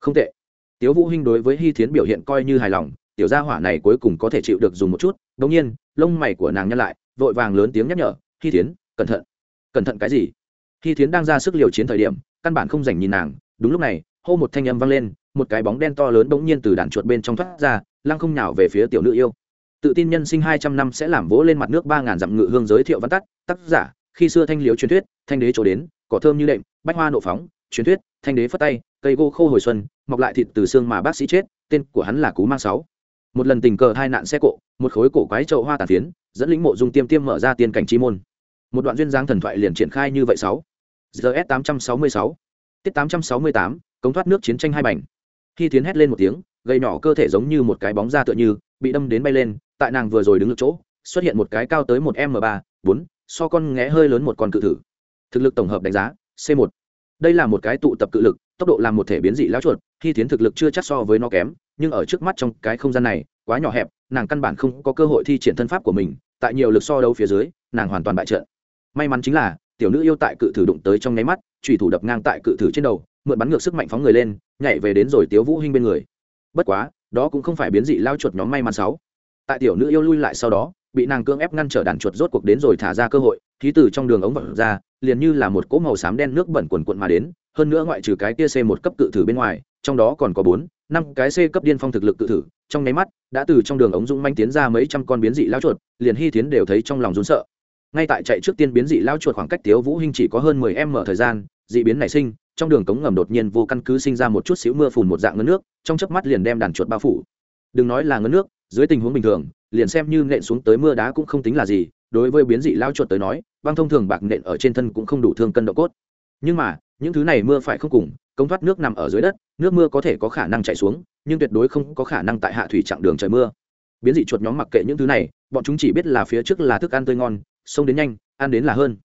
[SPEAKER 1] Không tệ. Tiếu vũ hinh đối với hy thiến biểu hiện coi như hài lòng, tiểu gia hỏa này cuối cùng có thể chịu được dùng một chút đống nhiên, lông mày của nàng nhăn lại, vội vàng lớn tiếng nhắc nhở hy thiến, cẩn thận. Cẩn thận cái gì? Hy thiến đang ra sức liều chiến thời điểm, căn bản không dành nhìn nàng, đúng lúc này, hô một thanh âm vang lên một cái bóng đen to lớn bỗng nhiên từ đàn chuột bên trong thoát ra, lăng không nhào về phía tiểu nữ yêu. Tự tin nhân sinh hai trăm năm sẽ làm vỗ lên mặt nước ba ngàn dặm ngự hương giới thiệu văn tắt, tác giả, khi xưa thanh liếu truyền thuyết, thanh đế chỗ đến, cỏ thơm như đệm, bách hoa nộ phóng, truyền thuyết, thanh đế phất tay, cây gỗ khô hồi xuân, mọc lại thịt từ xương mà bác sĩ chết, tên của hắn là cú mang sáu. Một lần tình cờ hai nạn xe cộ, một khối cổ quái trậu hoa tàn phiến, dẫn lĩnh mộ dung tiêm tiêm mở ra tiên cảnh chi môn. Một đoạn duyên giang thần thoại liền triển khai như vậy sáu. Gs tám trăm sáu mươi sáu. Tiết tám trăm sáu mươi tám, cống thoát nước chiến tranh hai bành khi tiến hét lên một tiếng gây nhỏ cơ thể giống như một cái bóng da tựa như, bị đâm đến bay lên, tại nàng vừa rồi đứng được chỗ, xuất hiện một cái cao tới một m ba, bốn, so con nghé hơi lớn một con cự thử. Thực lực tổng hợp đánh giá, c một. Đây là một cái tụ tập cự lực, tốc độ làm một thể biến dị lão chuột, khi tiến thực lực chưa chắc so với nó kém, nhưng ở trước mắt trong cái không gian này, quá nhỏ hẹp, nàng căn bản không có cơ hội thi triển thân pháp của mình, tại nhiều lực so đấu phía dưới, nàng hoàn toàn bại trận. May mắn chính là, tiểu nữ yêu tại cự thử đụng tới trong nháy mắt trùy thủ đập ngang tại cự thử trên đầu, mượn bắn ngược sức mạnh phóng người lên nhảy về đến rồi tiếu vũ hinh bên người. Bất quá, đó cũng không phải biến dị lao chuột nhóm may mắn sáu. Tại tiểu nữ yêu lui lại sau đó, bị nàng cưỡng ép ngăn trở đàn chuột rốt cuộc đến rồi thả ra cơ hội, khí từ trong đường ống vật ra, liền như là một cỗ màu xám đen nước bẩn quần quận mà đến, hơn nữa ngoại trừ cái kia c một cấp cự thử bên ngoài, trong đó còn có bốn, năm cái c cấp điên phong thực lực cự thử, trong nháy mắt, đã từ trong đường ống dũng manh tiến ra mấy trăm con biến dị lao chuột, liền hy tiến đều thấy trong lòng rốn sợ. Ngay tại chạy trước tiên biến dị lao chuột khoảng cách tiếu vũ hinh chỉ có hơn mười m thời gian, dị biến nảy sinh trong đường cống ngầm đột nhiên vô căn cứ sinh ra một chút xíu mưa phùn một dạng ngấn nước, trong chớp mắt liền đem đàn chuột bao phủ. Đừng nói là ngấn nước, dưới tình huống bình thường, liền xem như nện xuống tới mưa đá cũng không tính là gì, đối với biến dị lao chuột tới nói, băng thông thường bạc nện ở trên thân cũng không đủ thương cân độ cốt. Nhưng mà, những thứ này mưa phải không cùng công thoát nước nằm ở dưới đất, nước mưa có thể có khả năng chạy xuống, nhưng tuyệt đối không có khả năng tại hạ thủy chặng đường trời mưa. Biến dị chuột nhóm mặc kệ những thứ này, bọn chúng chỉ biết là phía trước là thức ăn tươi ngon xông đến nhanh, ăn đến là hơn.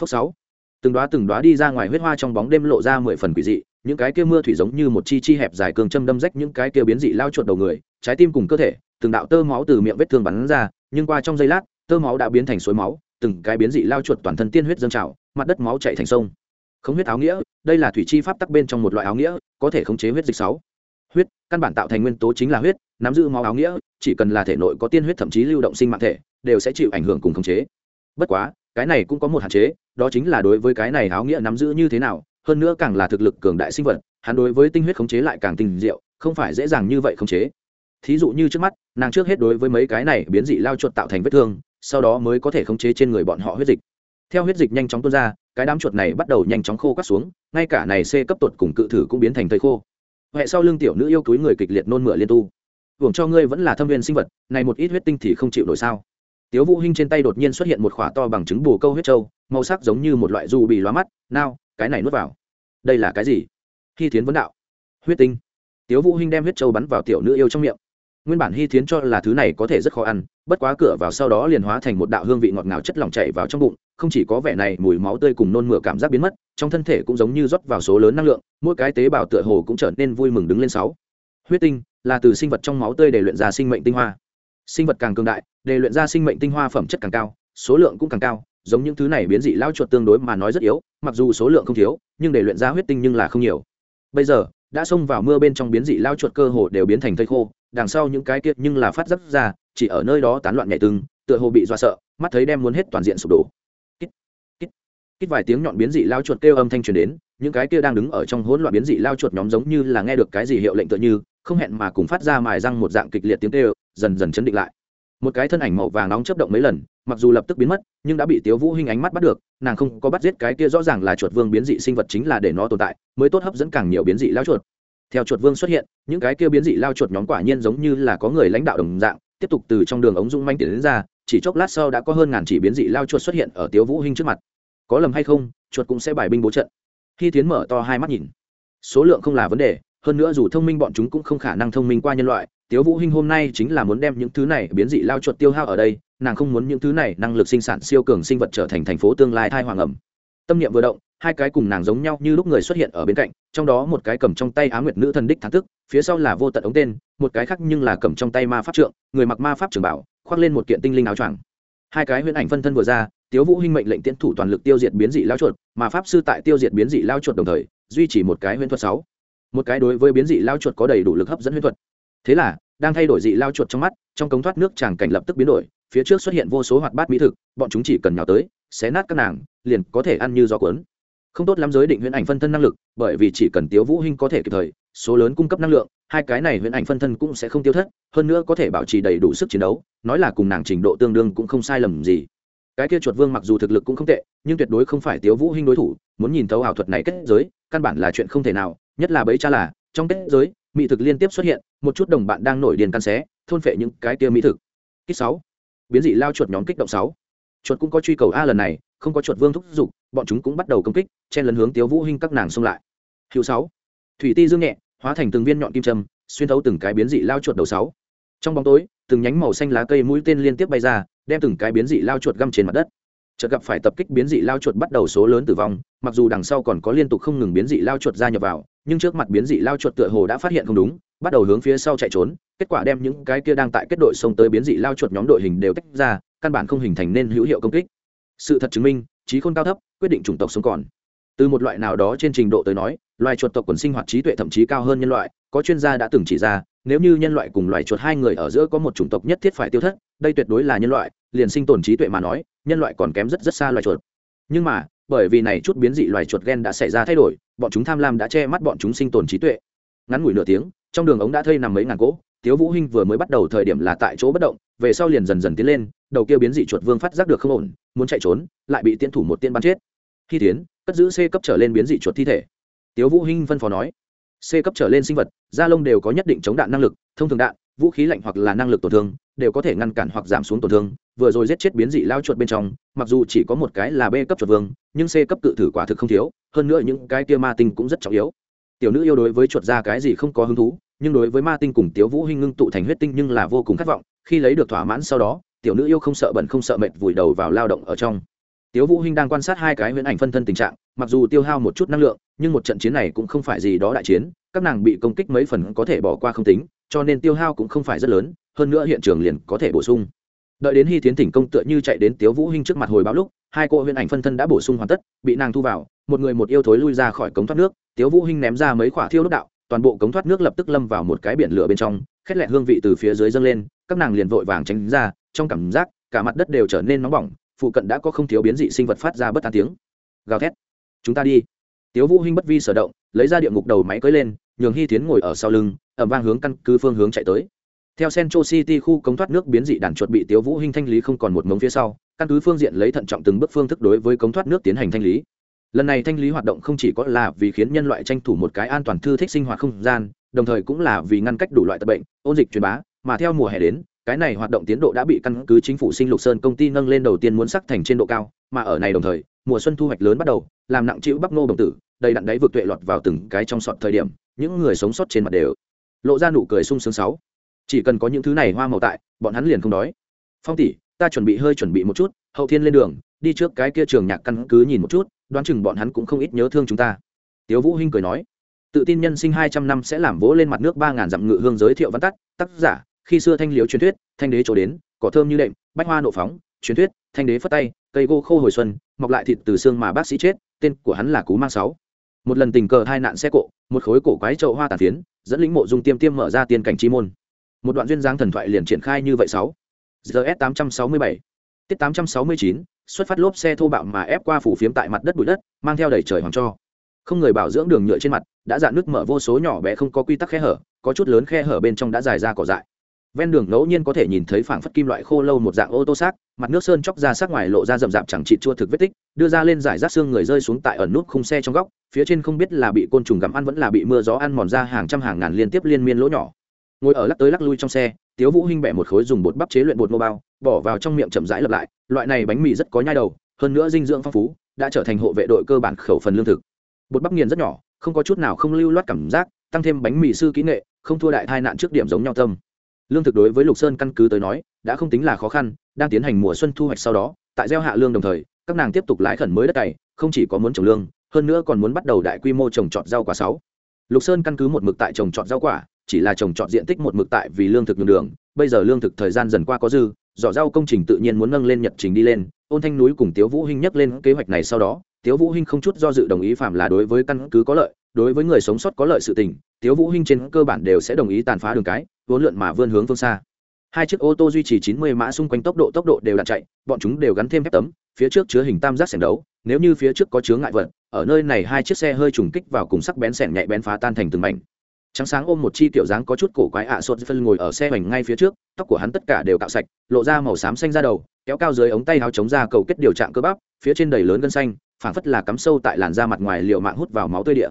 [SPEAKER 1] Phốc sáu từng đoá từng đoá đi ra ngoài huyết hoa trong bóng đêm lộ ra mười phần quỷ dị, những cái kia mưa thủy giống như một chi chi hẹp dài cường châm đâm rách những cái kia biến dị lao chuột đầu người, trái tim cùng cơ thể, từng đạo tơ máu từ miệng vết thương bắn ra, nhưng qua trong giây lát, tơ máu đã biến thành suối máu, từng cái biến dị lao chuột toàn thân tiên huyết dâng trào, mặt đất máu chảy thành sông. Không huyết áo nghĩa, đây là thủy chi pháp tắc bên trong một loại áo nghĩa, có thể khống chế huyết dịch sáu. Huyết, căn bản tạo thành nguyên tố chính là huyết, nắm giữ máu áo nghĩa, chỉ cần là thể nội có tiên huyết thậm chí lưu động sinh mạng thể, đều sẽ chịu ảnh hưởng cùng khống chế. Bất quá cái này cũng có một hạn chế, đó chính là đối với cái này áo nghĩa nắm giữ như thế nào, hơn nữa càng là thực lực cường đại sinh vật, hắn đối với tinh huyết khống chế lại càng tinh diệu, không phải dễ dàng như vậy khống chế. Thí dụ như trước mắt, nàng trước hết đối với mấy cái này biến dị lao chuột tạo thành vết thương, sau đó mới có thể khống chế trên người bọn họ huyết dịch. Theo huyết dịch nhanh chóng tuôn ra, cái đám chuột này bắt đầu nhanh chóng khô cắt xuống, ngay cả này c cấp tuột cùng cự thử cũng biến thành thầy khô. Huệ sau lưng tiểu nữ yêu túi người kịch liệt nôn mửa liên tu. Hưởng cho ngươi vẫn là thâm viên sinh vật, này một ít huyết tinh thì không chịu nổi sao? Tiếu vũ hinh trên tay đột nhiên xuất hiện một khỏa to bằng trứng bù câu huyết trâu, màu sắc giống như một loại dù bị lóa mắt. Nào, cái này nuốt vào. Đây là cái gì? Hi thiến vấn đạo. Huyết tinh. Tiếu vũ hinh đem huyết trâu bắn vào tiểu nữ yêu trong miệng. Nguyên bản hy thiến cho là thứ này có thể rất khó ăn, bất quá cửa vào sau đó liền hóa thành một đạo hương vị ngọt ngào chất lỏng chảy vào trong bụng, không chỉ có vẻ này mùi máu tươi cùng nôn mửa cảm giác biến mất, trong thân thể cũng giống như rót vào số lớn năng lượng, mỗi cái tế bào tựa hồ cũng trở nên vui mừng đứng lên sáu. Huyết tinh là từ sinh vật trong máu tươi để luyện ra sinh mệnh tinh hoa. Sinh vật càng cường đại để luyện ra sinh mệnh tinh hoa phẩm chất càng cao, số lượng cũng càng cao, giống những thứ này biến dị lao chuột tương đối mà nói rất yếu, mặc dù số lượng không thiếu, nhưng để luyện ra huyết tinh nhưng là không nhiều. Bây giờ, đã xông vào mưa bên trong biến dị lao chuột cơ hồ đều biến thành thây khô, đằng sau những cái kiệt nhưng là phát rất ra, chỉ ở nơi đó tán loạn nhảy tưng, tựa hồ bị do sợ, mắt thấy đem muốn hết toàn diện sụp đổ. Kít kít kít vài tiếng nhọn biến dị lao chuột kêu âm thanh truyền đến, những cái kia đang đứng ở trong hỗn loạn biến dị lao chuột nhóm giống như là nghe được cái gì hiệu lệnh tựa như, không hẹn mà cùng phát ra mài răng một dạng kịch liệt tiếng kêu, dần dần chấn định lại một cái thân ảnh màu vàng nóng chấp động mấy lần, mặc dù lập tức biến mất, nhưng đã bị tiếu vũ hinh ánh mắt bắt được, nàng không có bắt giết cái kia rõ ràng là chuột vương biến dị sinh vật chính là để nó tồn tại, mới tốt hấp dẫn càng nhiều biến dị lao chuột. Theo chuột vương xuất hiện, những cái kia biến dị lao chuột nhóm quả nhiên giống như là có người lãnh đạo đồng dạng, tiếp tục từ trong đường ống dung manh tiến đến ra, chỉ chốc lát sau đã có hơn ngàn chỉ biến dị lao chuột xuất hiện ở tiếu vũ hinh trước mặt. Có lầm hay không, chuột cũng sẽ bài binh bố trận. Khi tiến mở to hai mắt nhìn, số lượng không là vấn đề, hơn nữa dù thông minh bọn chúng cũng không khả năng thông minh qua nhân loại tiếu vũ hinh hôm nay chính là muốn đem những thứ này biến dị lao chuột tiêu hao ở đây, nàng không muốn những thứ này năng lực sinh sản siêu cường sinh vật trở thành thành phố tương lai thai hoàng ẩm. Tâm niệm vừa động, hai cái cùng nàng giống nhau như lúc người xuất hiện ở bên cạnh, trong đó một cái cầm trong tay á nguyệt nữ thần đích thắng tức, phía sau là vô tận ống tên, một cái khác nhưng là cầm trong tay ma pháp trượng, người mặc ma pháp trường bảo, khoác lên một kiện tinh linh áo choàng. Hai cái huyễn ảnh phân thân vừa ra, tiếu vũ hinh mệnh lệnh tiến thủ toàn lực tiêu diệt biến dị lao chuột, mà pháp sư tại tiêu diệt biến dị lao chuột đồng thời, duy trì một cái huyễn thuật sáu. Một cái đối với biến dị lao chuột có đầy đủ lực hấp dẫn huyễn thuật thế là, đang thay đổi dị lao chuột trong mắt, trong cống thoát nước tràng cảnh lập tức biến đổi, phía trước xuất hiện vô số hoạt bát mỹ thực, bọn chúng chỉ cần nhào tới, xé nát các nàng, liền có thể ăn như gió cuốn. Không tốt lắm giới định huyễn ảnh phân thân năng lực, bởi vì chỉ cần tiếu vũ hinh có thể kịp thời, số lớn cung cấp năng lượng, hai cái này huyễn ảnh phân thân cũng sẽ không tiêu thất, hơn nữa có thể bảo trì đầy đủ sức chiến đấu, nói là cùng nàng trình độ tương đương cũng không sai lầm gì. Cái kia chuột vương mặc dù thực lực cũng không tệ, nhưng tuyệt đối không phải tiếu vũ hinh đối thủ, muốn nhìn thấu ảo thuật này kết giới, căn bản là chuyện không thể nào, nhất là bấy cha là, trong kết giới mỹ thực liên tiếp xuất hiện, một chút đồng bạn đang nổi điên căn xé, thôn phệ những cái kia mỹ thực. Kích sáu. Biến dị lao chuột nhóm kích động sáu. Chuột cũng có truy cầu a lần này, không có chuột vương thúc giục, bọn chúng cũng bắt đầu công kích, chen lấn hướng tiếu vũ hinh các nàng xông lại. Hiệu sáu. Thủy ti dương nhẹ, hóa thành từng viên nhọn kim châm, xuyên thấu từng cái biến dị lao chuột đầu sáu. Trong bóng tối, từng nhánh màu xanh lá cây mũi tên liên tiếp bay ra, đem từng cái biến dị lao chuột găm trên mặt đất. Chợt gặp phải tập kích biến dị lao chuột bắt đầu số lớn tử vong, mặc dù đằng sau còn có liên tục không ngừng biến dị lao chuột ra nhập vào nhưng trước mặt biến dị lao chuột tựa hồ đã phát hiện không đúng, bắt đầu hướng phía sau chạy trốn, kết quả đem những cái kia đang tại kết đội xông tới biến dị lao chuột nhóm đội hình đều tách ra, căn bản không hình thành nên hữu hiệu công kích. Sự thật chứng minh, trí khôn cao thấp, quyết định chủng tộc sống còn. Từ một loại nào đó trên trình độ tới nói, loài chuột tộc quần sinh hoạt trí tuệ thậm chí cao hơn nhân loại, có chuyên gia đã từng chỉ ra, nếu như nhân loại cùng loài chuột hai người ở giữa có một chủng tộc nhất thiết phải tiêu thất, đây tuyệt đối là nhân loại, liền sinh tồn trí tuệ mà nói, nhân loại còn kém rất rất xa loài chuột. Nhưng mà bởi vì này chút biến dị loài chuột gen đã xảy ra thay đổi, bọn chúng tham lam đã che mắt bọn chúng sinh tồn trí tuệ. Ngắn ngủi nửa tiếng, trong đường ống đã thây nằm mấy ngàn cỗ, tiếu vũ hinh vừa mới bắt đầu thời điểm là tại chỗ bất động, về sau liền dần dần tiến lên, đầu kia biến dị chuột vương phát giác được không ổn, muốn chạy trốn, lại bị tiên thủ một tiên bắn chết. Khi tiến, cất giữ c cấp trở lên biến dị chuột thi thể. Tiếu vũ hinh phân phó nói, c cấp trở lên sinh vật, da lông đều có nhất định chống đạn năng lực, thông thường đạn, vũ khí lạnh hoặc là năng lực tổn thương, đều có thể ngăn cản hoặc giảm xuống tổn thương vừa rồi giết chết biến dị lao chuột bên trong, mặc dù chỉ có một cái là b cấp chuột vương, nhưng c cấp cự thử quả thực không thiếu, hơn nữa những cái kia ma tinh cũng rất trọng yếu. Tiểu nữ yêu đối với chuột ra cái gì không có hứng thú, nhưng đối với ma tinh cùng tiếu vũ hinh ngưng tụ thành huyết tinh nhưng là vô cùng khát vọng, khi lấy được thỏa mãn sau đó, tiểu nữ yêu không sợ bẩn không sợ mệt vùi đầu vào lao động ở trong. Tiếu vũ hinh đang quan sát hai cái huyễn ảnh phân thân tình trạng, mặc dù tiêu hao một chút năng lượng, nhưng một trận chiến này cũng không phải gì đó đại chiến, các nàng bị công kích mấy phần có thể bỏ qua không tính, cho nên tiêu hao cũng không phải rất lớn, hơn nữa hiện trường liền có thể bổ sung đợi đến hy tiến tỉnh công tựa như chạy đến tiếu vũ hinh trước mặt hồi báo lúc, hai cô huyễn ảnh phân thân đã bổ sung hoàn tất, bị nàng thu vào, một người một yêu thối lui ra khỏi cống thoát nước, tiếu vũ hinh ném ra mấy quả thiêu đốt đạo, toàn bộ cống thoát nước lập tức lâm vào một cái biển lửa bên trong, khét lẹt hương vị từ phía dưới dâng lên, các nàng liền vội vàng tránh ra, trong cảm giác, cả mặt đất đều trở nên nóng bỏng, phụ cận đã có không thiếu biến dị sinh vật phát ra bất an tiếng. Gào thét. Chúng ta đi. Tiếu vũ hinh bất vi sở động, lấy ra địa ngục đầu máy cưỡi lên, nhường hy tiến ngồi ở sau lưng ẩm vang hướng căn cứ phương hướng chạy tới theo central city khu cống thoát nước biến dị đàn chuột bị tiếu vũ hinh thanh lý không còn một mống phía sau, căn cứ phương diện lấy thận trọng từng bước phương thức đối với cống thoát nước tiến hành thanh lý. Lần này thanh lý hoạt động không chỉ có là vì khiến nhân loại tranh thủ một cái an toàn thư thích sinh hoạt không gian, đồng thời cũng là vì ngăn cách đủ loại tật bệnh, ôn dịch truyền bá, mà theo mùa hè đến, cái này hoạt động tiến độ đã bị căn cứ chính phủ sinh lục sơn công ty nâng lên đầu tiên muốn sắc thành trên độ cao, mà ở này đồng thời, mùa xuân thu hoạch lớn bắt đầu, làm nặng chịu bắc nô đồng tử, đầy đặn đáy vượt tuệ lọt vào từng cái trong sọt thời điểm, những người sống sót trên mặt đều lộ ra nụ cười sung sướng sáu chỉ cần có những thứ này hoa màu tại, bọn hắn liền không đói. Phong tỷ, ta chuẩn bị hơi chuẩn bị một chút, hậu thiên lên đường, đi trước cái kia trường nhạc căn cứ nhìn một chút, đoán chừng bọn hắn cũng không ít nhớ thương chúng ta. Tiếu vũ hinh cười nói, tự tin nhân sinh hai trăm năm sẽ làm vỗ lên mặt nước ba ngàn dặm ngự hương giới thiệu văn tắt, tác giả, khi xưa thanh liếu truyền thuyết, thanh đế chỗ đến, cỏ thơm như đệm, bách hoa nộ phóng, truyền thuyết, thanh đế phất tay, cây gỗ khô hồi xuân, mọc lại thịt từ xương mà bác sĩ chết, tên của hắn là cú mang sáu. Một lần tình cờ hai nạn xe cộ, một khối cổ quái trậu hoa tàn phiến, dẫn lĩnh mộ dung tiêm tiêm mở ra tiên cảnh chi môn một đoạn duyên dáng thần thoại liền triển khai như vậy sáu. Gs tám trăm sáu mươi bảy. Tiết tám trăm sáu mươi chín, xuất phát lốp xe thô bạo mà ép qua phủ phiếm tại mặt đất bụi đất, mang theo đầy trời hoàng cho. Không người bảo dưỡng đường nhựa trên mặt, đã dạn nước mở vô số nhỏ bé không có quy tắc khe hở, có chút lớn khe hở bên trong đã dài ra cỏ dại. Ven đường ngẫu nhiên có thể nhìn thấy phảng phất kim loại khô lâu một dạng ô tô xác, mặt nước sơn chóc ra sát ngoài lộ ra rậm rạp chẳng trị chua thực vết tích, đưa ra lên giải rác xương người rơi xuống tại ẩn nút khung xe trong góc, phía trên không biết là bị côn trùng gặm ăn vẫn là bị mưa gió ăn mòn ra hàng trăm hàng ngàn liên tiếp liên miên lỗ nhỏ ngồi ở lắc tới lắc lui trong xe, tiếu vũ hinh bẻ một khối dùng bột bắp chế luyện bột ngô bao, bỏ vào trong miệng chậm rãi lặp lại, loại này bánh mì rất có nhai đầu, hơn nữa dinh dưỡng phong phú, đã trở thành hộ vệ đội cơ bản khẩu phần lương thực. Bột bắp nghiền rất nhỏ, không có chút nào không lưu loát cảm giác, tăng thêm bánh mì sư kỹ nghệ, không thua đại tai nạn trước điểm giống nhau tâm. Lương thực đối với lục sơn căn cứ tới nói, đã không tính là khó khăn, đang tiến hành mùa xuân thu hoạch sau đó, tại gieo hạ lương đồng thời, các nàng tiếp tục lái khẩn mới đất cày, không chỉ có muốn trồng lương, hơn nữa còn muốn bắt đầu đại quy mô trồng trọt rau quả sáu. Lục sơn căn cứ một mực tại trồng trọt rau quả chỉ là trồng trọt diện tích một mực tại vì lương thực đường đường, bây giờ lương thực thời gian dần qua có dư dò rau công trình tự nhiên muốn nâng lên nhật trình đi lên, ôn thanh núi cùng tiếu vũ hinh nhắc lên kế hoạch này sau đó, tiếu vũ hinh không chút do dự đồng ý phạm là đối với căn cứ có lợi, đối với người sống sót có lợi sự tình, tiếu vũ hinh trên cơ bản đều sẽ đồng ý tàn phá đường cái, vốn lượn mà vươn hướng phương xa. Hai chiếc ô tô duy trì 90 mã xung quanh tốc độ tốc độ đều đặn chạy, bọn chúng đều gắn thêm thép tấm, phía trước chứa hình tam giác sẻng đấu, nếu như phía trước có chứa ngại vật, ở nơi này hai chiếc xe hơi trùng kích vào cùng sắc bén sẻng nhạy bén phá tan thành từng mảnh trắng sáng ôm một chi kiểu dáng có chút cổ quái ạ à phân ngồi ở xe hoành ngay phía trước, tóc của hắn tất cả đều cạo sạch, lộ ra màu xám xanh ra đầu, kéo cao dưới ống tay áo chống ra cầu kết điều trạng cơ bắp, phía trên đầy lớn gân xanh, phảng phất là cắm sâu tại làn da mặt ngoài liệu mạng hút vào máu tươi địa.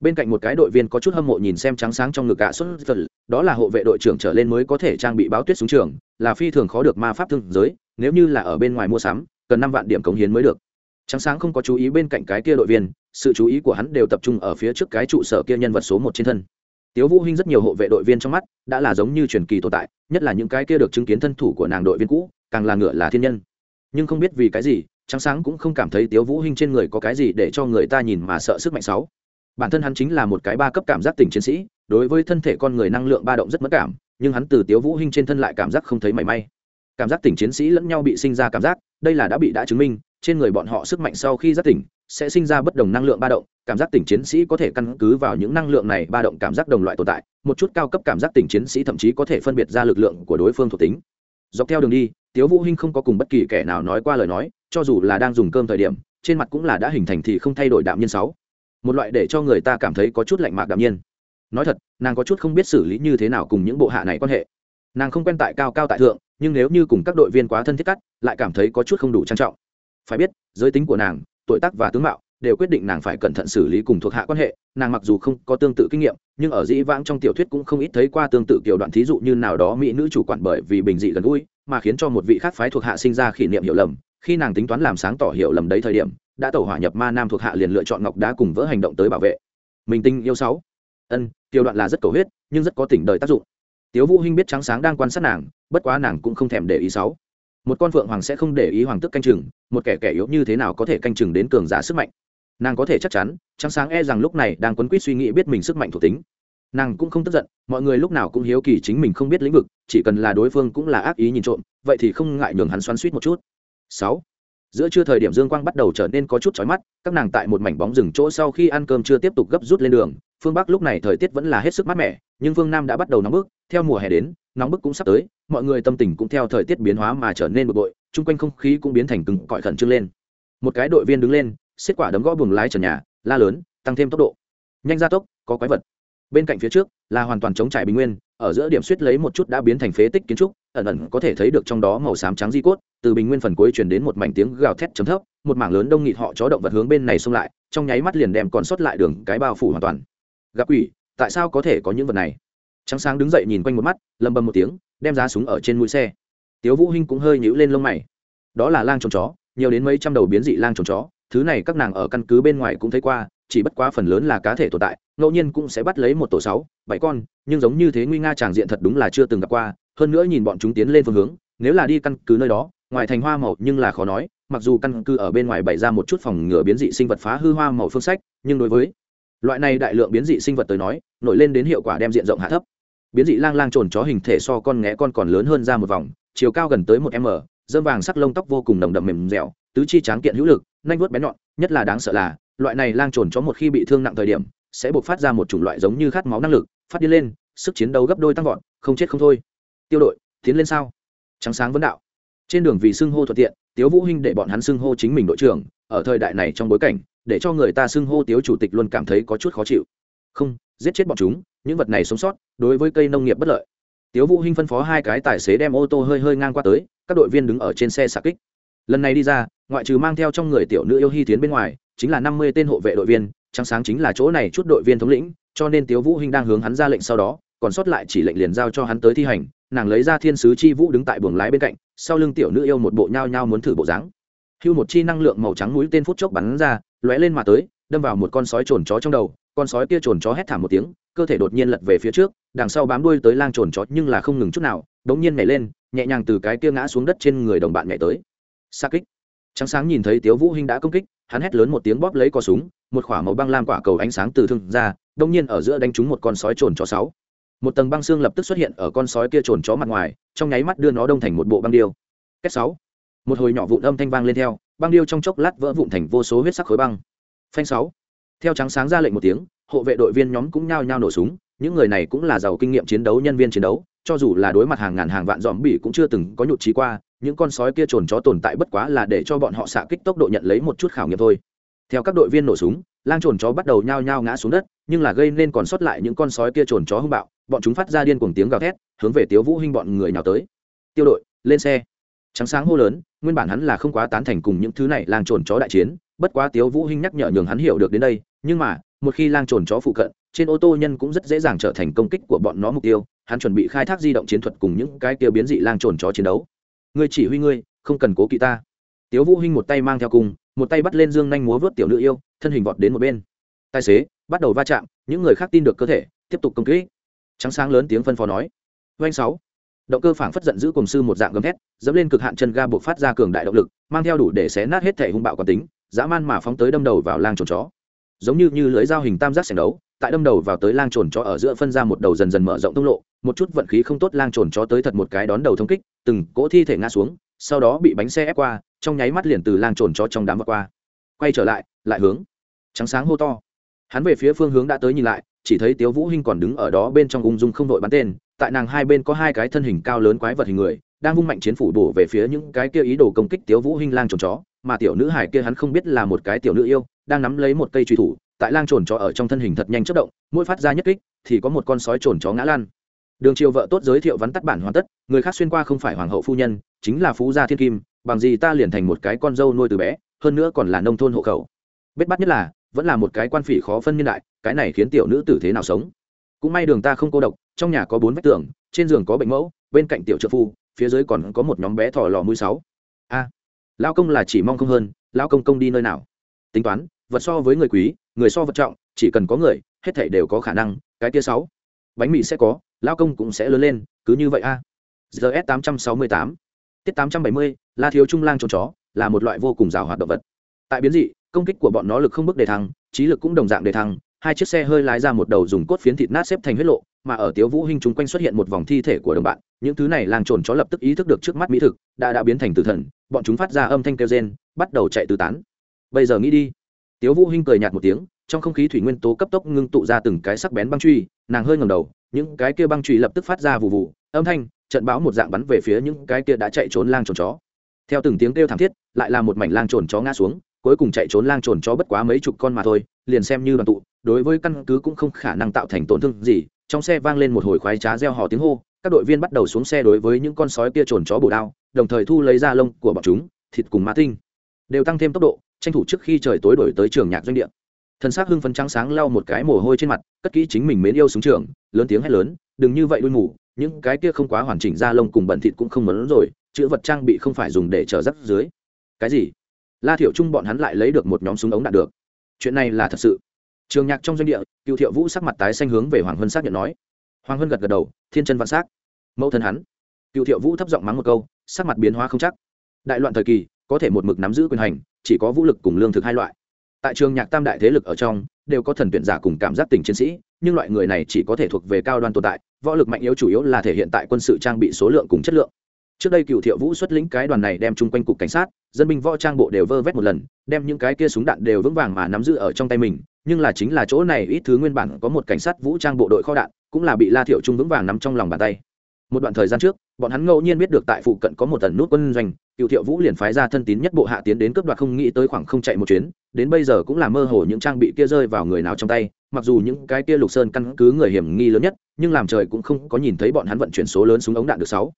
[SPEAKER 1] Bên cạnh một cái đội viên có chút hâm mộ nhìn xem trắng sáng trong ngực ạ sột phân, đó là hộ vệ đội trưởng trở lên mới có thể trang bị báo tuyết xuống trường, là phi thường khó được ma pháp thương giới, nếu như là ở bên ngoài mua sắm, cần năm vạn điểm cống hiến mới được. Trắng sáng không có chú ý bên cạnh cái kia đội viên, sự chú ý của hắn đều tập trung ở phía trước cái trụ sở kia nhân vật số một trên thân tiếu vũ hinh rất nhiều hộ vệ đội viên trong mắt đã là giống như truyền kỳ tồn tại, nhất là những cái kia được chứng kiến thân thủ của nàng đội viên cũ, càng là ngựa là thiên nhân. Nhưng không biết vì cái gì, trắng sáng cũng không cảm thấy tiếu vũ hinh trên người có cái gì để cho người ta nhìn mà sợ sức mạnh sáu. Bản thân hắn chính là một cái ba cấp cảm giác tình chiến sĩ, đối với thân thể con người năng lượng ba động rất mất cảm, nhưng hắn từ tiếu vũ hinh trên thân lại cảm giác không thấy mảy may. Cảm giác tỉnh chiến sĩ lẫn nhau bị sinh ra cảm giác, đây là đã bị đã chứng minh trên người bọn họ sức mạnh sau khi giác tỉnh, sẽ sinh ra bất đồng năng lượng ba động, cảm giác tỉnh chiến sĩ có thể căn cứ vào những năng lượng này ba động cảm giác đồng loại tồn tại, một chút cao cấp cảm giác tỉnh chiến sĩ thậm chí có thể phân biệt ra lực lượng của đối phương thuộc tính. Dọc theo đường đi, tiếu vũ hinh không có cùng bất kỳ kẻ nào nói qua lời nói, cho dù là đang dùng cơm thời điểm, trên mặt cũng là đã hình thành thì không thay đổi đạm nhiên sáu. Một loại để cho người ta cảm thấy có chút lạnh mạc đạm nhiên. Nói thật, nàng có chút không biết xử lý như thế nào cùng những bộ hạ này quan hệ. Nàng không quen tại cao cao tại thượng, nhưng nếu như cùng các đội viên quá thân thiết cắt, lại cảm thấy có chút không đủ trang trọng phải biết, giới tính của nàng, tuổi tác và tướng mạo đều quyết định nàng phải cẩn thận xử lý cùng thuộc hạ quan hệ. Nàng mặc dù không có tương tự kinh nghiệm, nhưng ở dĩ vãng trong tiểu thuyết cũng không ít thấy qua tương tự kiểu đoạn thí dụ như nào đó mỹ nữ chủ quản bởi vì bình dị gần gũi mà khiến cho một vị khác phái thuộc hạ sinh ra kỷ niệm hiểu lầm. Khi nàng tính toán làm sáng tỏ hiểu lầm đấy thời điểm, đã tẩu hỏa nhập ma nam thuộc hạ liền lựa chọn ngọc đá cùng vỡ hành động tới bảo vệ. Mình tinh yêu sáu. Ân, tiểu đoạn là rất cầu huyết, nhưng rất có tỉnh đời tác dụng. Tiếu vũ hinh biết trắng sáng đang quan sát nàng, bất quá nàng cũng không thèm để ý sáu một con phượng hoàng sẽ không để ý hoàng tức canh chừng, một kẻ kẻ yếu như thế nào có thể canh chừng đến cường giả sức mạnh? Nàng có thể chắc chắn, trắng sáng e rằng lúc này đang quấn quýt suy nghĩ biết mình sức mạnh thuộc tính. Nàng cũng không tức giận, mọi người lúc nào cũng hiếu kỳ chính mình không biết lĩnh vực, chỉ cần là đối phương cũng là ác ý nhìn trộm, vậy thì không ngại nhường hắn xoắn suýt một chút. Sáu. Giữa trưa thời điểm dương quang bắt đầu trở nên có chút chói mắt, các nàng tại một mảnh bóng rừng chỗ sau khi ăn cơm chưa tiếp tục gấp rút lên đường, phương bắc lúc này thời tiết vẫn là hết sức mát mẻ, nhưng phương nam đã bắt đầu nóng bức, theo mùa hè đến nóng bức cũng sắp tới, mọi người tâm tình cũng theo thời tiết biến hóa mà trở nên bực bội, chung quanh không khí cũng biến thành cứng cỏi khẩn trương lên. Một cái đội viên đứng lên, xiết quả đấm gõ buồng lái trần nhà, la lớn, tăng thêm tốc độ. Nhanh gia tốc, có quái vật. Bên cạnh phía trước, là hoàn toàn chống trải bình nguyên, ở giữa điểm suýt lấy một chút đã biến thành phế tích kiến trúc, ẩn ẩn có thể thấy được trong đó màu xám trắng di cốt, từ bình nguyên phần cuối truyền đến một mảnh tiếng gào thét chấm thấp, một mảng lớn đông nghịt họ chó động vật hướng bên này xông lại, trong nháy mắt liền đem còn sót lại đường cái bao phủ hoàn toàn. Gặp quỷ, tại sao có thể có những vật này? Trắng sáng đứng dậy nhìn quanh một mắt, lầm bầm một tiếng, đem giá súng ở trên mũi xe. Tiếu vũ hinh cũng hơi nhíu lên lông mày. Đó là lang trồng chó, nhiều đến mấy trăm đầu biến dị lang trồng chó, thứ này các nàng ở căn cứ bên ngoài cũng thấy qua, chỉ bất quá phần lớn là cá thể tồn tại, ngẫu nhiên cũng sẽ bắt lấy một tổ sáu, bảy con, nhưng giống như thế nguy nga tràng diện thật đúng là chưa từng gặp qua, hơn nữa nhìn bọn chúng tiến lên phương hướng, nếu là đi căn cứ nơi đó, ngoài thành hoa màu nhưng là khó nói, mặc dù căn cứ ở bên ngoài bày ra một chút phòng ngừa biến dị sinh vật phá hư hoa màu phương sách, nhưng đối với loại này đại lượng biến dị sinh vật tới nói, nổi lên đến hiệu quả đem diện rộng hạ thấp biến dị lang lang trồn chó hình thể so con nghé con còn lớn hơn ra một vòng, chiều cao gần tới một m, dơm vàng sắc lông tóc vô cùng nồng đậm mềm dẻo, tứ chi tráng kiện hữu lực, nanh vuốt bén nhọn, nhất là đáng sợ là, loại này lang trồn chó một khi bị thương nặng thời điểm, sẽ buộc phát ra một chủng loại giống như khát máu năng lực, phát đi lên, sức chiến đấu gấp đôi tăng vọt, không chết không thôi. Tiêu đội, tiến lên sao? Trắng sáng vấn đạo. Trên đường vì xưng hô thuận tiện, tiếu vũ hinh để bọn hắn xưng hô chính mình đội trưởng, ở thời đại này trong bối cảnh, để cho người ta xưng hô tiếu chủ tịch luôn cảm thấy có chút khó chịu. Không giết chết bọn chúng, những vật này sống sót, đối với cây nông nghiệp bất lợi. Tiếu vũ hinh phân phó hai cái tài xế đem ô tô hơi hơi ngang qua tới, các đội viên đứng ở trên xe xạ kích. Lần này đi ra, ngoại trừ mang theo trong người tiểu nữ yêu hy tiến bên ngoài, chính là năm mươi tên hộ vệ đội viên, trắng sáng chính là chỗ này chút đội viên thống lĩnh, cho nên tiếu vũ hinh đang hướng hắn ra lệnh sau đó, còn sót lại chỉ lệnh liền giao cho hắn tới thi hành, nàng lấy ra thiên sứ chi vũ đứng tại buồng lái bên cạnh, sau lưng tiểu nữ yêu một bộ nhao nhao muốn thử bộ dáng. Hưu một chi năng lượng màu trắng mũi tên phút chốc bắn ra, lóe lên mà tới, đâm vào một con sói trồn chó trong đầu con sói kia trồn chó hét thảm một tiếng, cơ thể đột nhiên lật về phía trước, đằng sau bám đuôi tới lang trồn chó nhưng là không ngừng chút nào, đống nhiên nhảy lên, nhẹ nhàng từ cái kia ngã xuống đất trên người đồng bạn nhảy tới. Xa kích. Trắng sáng nhìn thấy tiếu vũ hinh đã công kích, hắn hét lớn một tiếng bóp lấy cò súng, một quả màu băng lam quả cầu ánh sáng từ thương ra đông nhiên ở giữa đánh trúng một con sói trồn chó sáu. Một tầng băng xương lập tức xuất hiện ở con sói kia trồn chó mặt ngoài, trong nháy mắt đưa nó đông thành một bộ băng điêu. Kết sáu. Một hồi nhỏ vụn âm thanh vang lên theo, băng điêu trong chốc lát vỡ vụn thành vô số huyết sắc khối băng. Phanh sáu theo trắng sáng ra lệnh một tiếng, hộ vệ đội viên nhóm cũng nhao nhao nổ súng, những người này cũng là giàu kinh nghiệm chiến đấu, nhân viên chiến đấu, cho dù là đối mặt hàng ngàn hàng vạn dòm bỉ cũng chưa từng có nhụt trí qua, những con sói kia trồn chó tồn tại bất quá là để cho bọn họ xạ kích tốc độ nhận lấy một chút khảo nghiệm thôi. Theo các đội viên nổ súng, lang trồn chó bắt đầu nhao nhao ngã xuống đất, nhưng là gây nên còn sót lại những con sói kia trồn chó hung bạo, bọn chúng phát ra điên cuồng tiếng gào thét, hướng về tiếu vũ hinh bọn người nhào tới. Tiêu đội, lên xe. Trắng sáng hô lớn, nguyên bản hắn là không quá tán thành cùng những thứ này, lang trồn chó đại chiến, bất quá tiếu vũ hinh nhắc nhở nhường hắn hiểu được đến đây nhưng mà, một khi lang trồn chó phụ cận, trên ô tô nhân cũng rất dễ dàng trở thành công kích của bọn nó mục tiêu, hắn chuẩn bị khai thác di động chiến thuật cùng những cái kia biến dị lang trồn chó chiến đấu. Ngươi chỉ huy ngươi, không cần cố kỵ ta. Tiếu vũ hinh một tay mang theo cùng một tay bắt lên dương nhanh múa vớt tiểu nữ yêu, thân hình vọt đến một bên. Tài xế, bắt đầu va chạm, những người khác tin được cơ thể, tiếp tục công kích. Trắng sáng lớn tiếng phân phó nói. Doanh sáu. Động cơ phảng phất giận giữ cùng sư một dạng gầm thét, dẫm lên cực hạn chân ga buộc phát ra cường đại động lực, mang theo đủ để xé nát hết thể hung bạo quán tính, dã man mà phóng tới đâm đầu vào lang trồn chó giống như như lưới dao hình tam giác sảnh đấu, tại đâm đầu vào tới lang trồn chó ở giữa phân ra một đầu dần dần mở rộng thông lộ một chút vận khí không tốt lang trồn chó tới thật một cái đón đầu thông kích, từng cỗ thi thể ngã xuống, sau đó bị bánh xe ép qua, trong nháy mắt liền từ lang trồn chó trong đám vượt qua. Quay trở lại lại hướng. Trắng sáng hô to. Hắn về phía phương hướng đã tới nhìn lại, chỉ thấy tiếu vũ hinh còn đứng ở đó bên trong ung dung không đội bắn tên, tại nàng hai bên có hai cái thân hình cao lớn quái vật hình người, đang vung mạnh chiến phủ bổ về phía những cái kia ý đồ công kích tiếu vũ hinh lang trồn chó mà tiểu nữ hải kia hắn không biết là một cái tiểu nữ yêu đang nắm lấy một cây truy thủ tại lang trồn chó ở trong thân hình thật nhanh chất động mỗi phát ra nhất kích thì có một con sói trồn chó ngã lan. Đường triều vợ tốt giới thiệu vắn tắt bản hoàn tất người khác xuyên qua không phải hoàng hậu phu nhân chính là phú gia thiên kim bằng gì ta liền thành một cái con dâu nuôi từ bé hơn nữa còn là nông thôn hộ khẩu. Bết bắt nhất là vẫn là một cái quan phỉ khó phân niên đại cái này khiến tiểu nữ tử thế nào sống? Cũng may đường ta không cô độc trong nhà có bốn vách tường trên giường có bệnh mẫu bên cạnh tiểu trợ phu phía dưới còn có một nhóm bé thỏ lò mũi sáu. A à, lao công là chỉ mong không hơn lao công công đi nơi nào? Tính toán, vật so với người quý, người so vật trọng, chỉ cần có người, hết thảy đều có khả năng, cái tia sáu. Bánh mì sẽ có lao công cũng sẽ lớn lên, cứ như vậy a. Gs tám trăm sáu mươi tám. Tiết tám trăm bảy mươi, la thiếu trung lang trốn chó, là một loại vô cùng rào hoạt động vật. Tại biến dị, công kích của bọn nó lực không bước đề thăng, trí lực cũng đồng dạng đề thăng, hai chiếc xe hơi lái ra một đầu dùng cốt phiến thịt nát xếp thành huyết lộ mà ở tiếu vũ hinh chúng quanh xuất hiện một vòng thi thể của đồng bạn, những thứ này lang trồn chó lập tức ý thức được trước mắt mỹ thực đã đã biến thành tử thần, bọn chúng phát ra âm thanh kêu rên, bắt đầu chạy tứ tán. Bây giờ nghĩ đi. Tiếu vũ hinh cười nhạt một tiếng, trong không khí thủy nguyên tố cấp tốc ngưng tụ ra từng cái sắc bén băng truy, nàng hơi ngẩng đầu, những cái kia băng truy lập tức phát ra vụ vụ âm thanh, trận bão một dạng bắn về phía những cái kia đã chạy trốn lang trồn chó. Theo từng tiếng kêu thảm thiết, lại là một mảnh lang trồn chó ngã xuống, cuối cùng chạy trốn lang trồn chó bất quá mấy chục con mà thôi, liền xem như đoàn tụ, đối với căn cứ cũng không khả năng tạo thành tổn thương gì trong xe vang lên một hồi khoái trá reo hò tiếng hô, các đội viên bắt đầu xuống xe đối với những con sói kia trồn chó bổ đao, đồng thời thu lấy da lông của bọn chúng, thịt cùng ma tinh. Đều tăng thêm tốc độ, tranh thủ trước khi trời tối đổi tới trường nhạc doanh địa. Thân xác hưng phấn trắng sáng lau một cái mồ hôi trên mặt, cất kỹ chính mình mến yêu súng trường, lớn tiếng hét lớn, đừng như vậy đuôi mù, những cái kia không quá hoàn chỉnh da lông cùng bẩn thịt cũng không mấn rồi, chữ vật trang bị không phải dùng để chở rắc dưới. Cái gì? La thiểu trung bọn hắn lại lấy được một nhóm súng ống đạn được. Chuyện này là thật sự trường nhạc trong doanh địa, cựu thiệu vũ sắc mặt tái xanh hướng về hoàng hân xác nhận nói. Hoàng hân gật gật đầu, thiên chân vạn s á c mẫu thân hắn. Cựu thiệu vũ thấp giọng mắng một câu, sắc mặt biến hóa không chắc. Đại loạn thời kỳ, có thể một mực nắm giữ quyền hành, chỉ có vũ lực cùng lương thực hai loại. Tại trường nhạc tam đại thế lực ở trong, đều có thần tuyển giả cùng cảm giác tình chiến sĩ, nhưng loại người này chỉ có thể thuộc về cao đoan tồn tại, võ lực mạnh yếu chủ yếu là thể hiện tại quân sự trang bị số lượng cùng chất lượng. Trước đây cựu thiệu vũ xuất lĩnh cái đoàn này đem chung quanh cục cảnh sát, dân binh võ trang bộ đều vơ vét một lần, đem những cái kia súng đạn đều vững vàng mà nắm giữ ở trong tay mình nhưng là chính là chỗ này ít thứ nguyên bản có một cảnh sát vũ trang bộ đội kho đạn, cũng là bị la thiệu trung vững vàng nắm trong lòng bàn tay. Một đoạn thời gian trước, bọn hắn ngẫu nhiên biết được tại phụ cận có một tần nút quân doanh cựu thiệu vũ liền phái ra thân tín nhất bộ hạ tiến đến cướp đoạt không nghĩ tới khoảng không chạy một chuyến, đến bây giờ cũng là mơ hồ những trang bị kia rơi vào người nào trong tay, mặc dù những cái kia lục sơn căn cứ người hiểm nghi lớn nhất, nhưng làm trời cũng không có nhìn thấy bọn hắn vận chuyển số lớn súng ống đạn được sáu.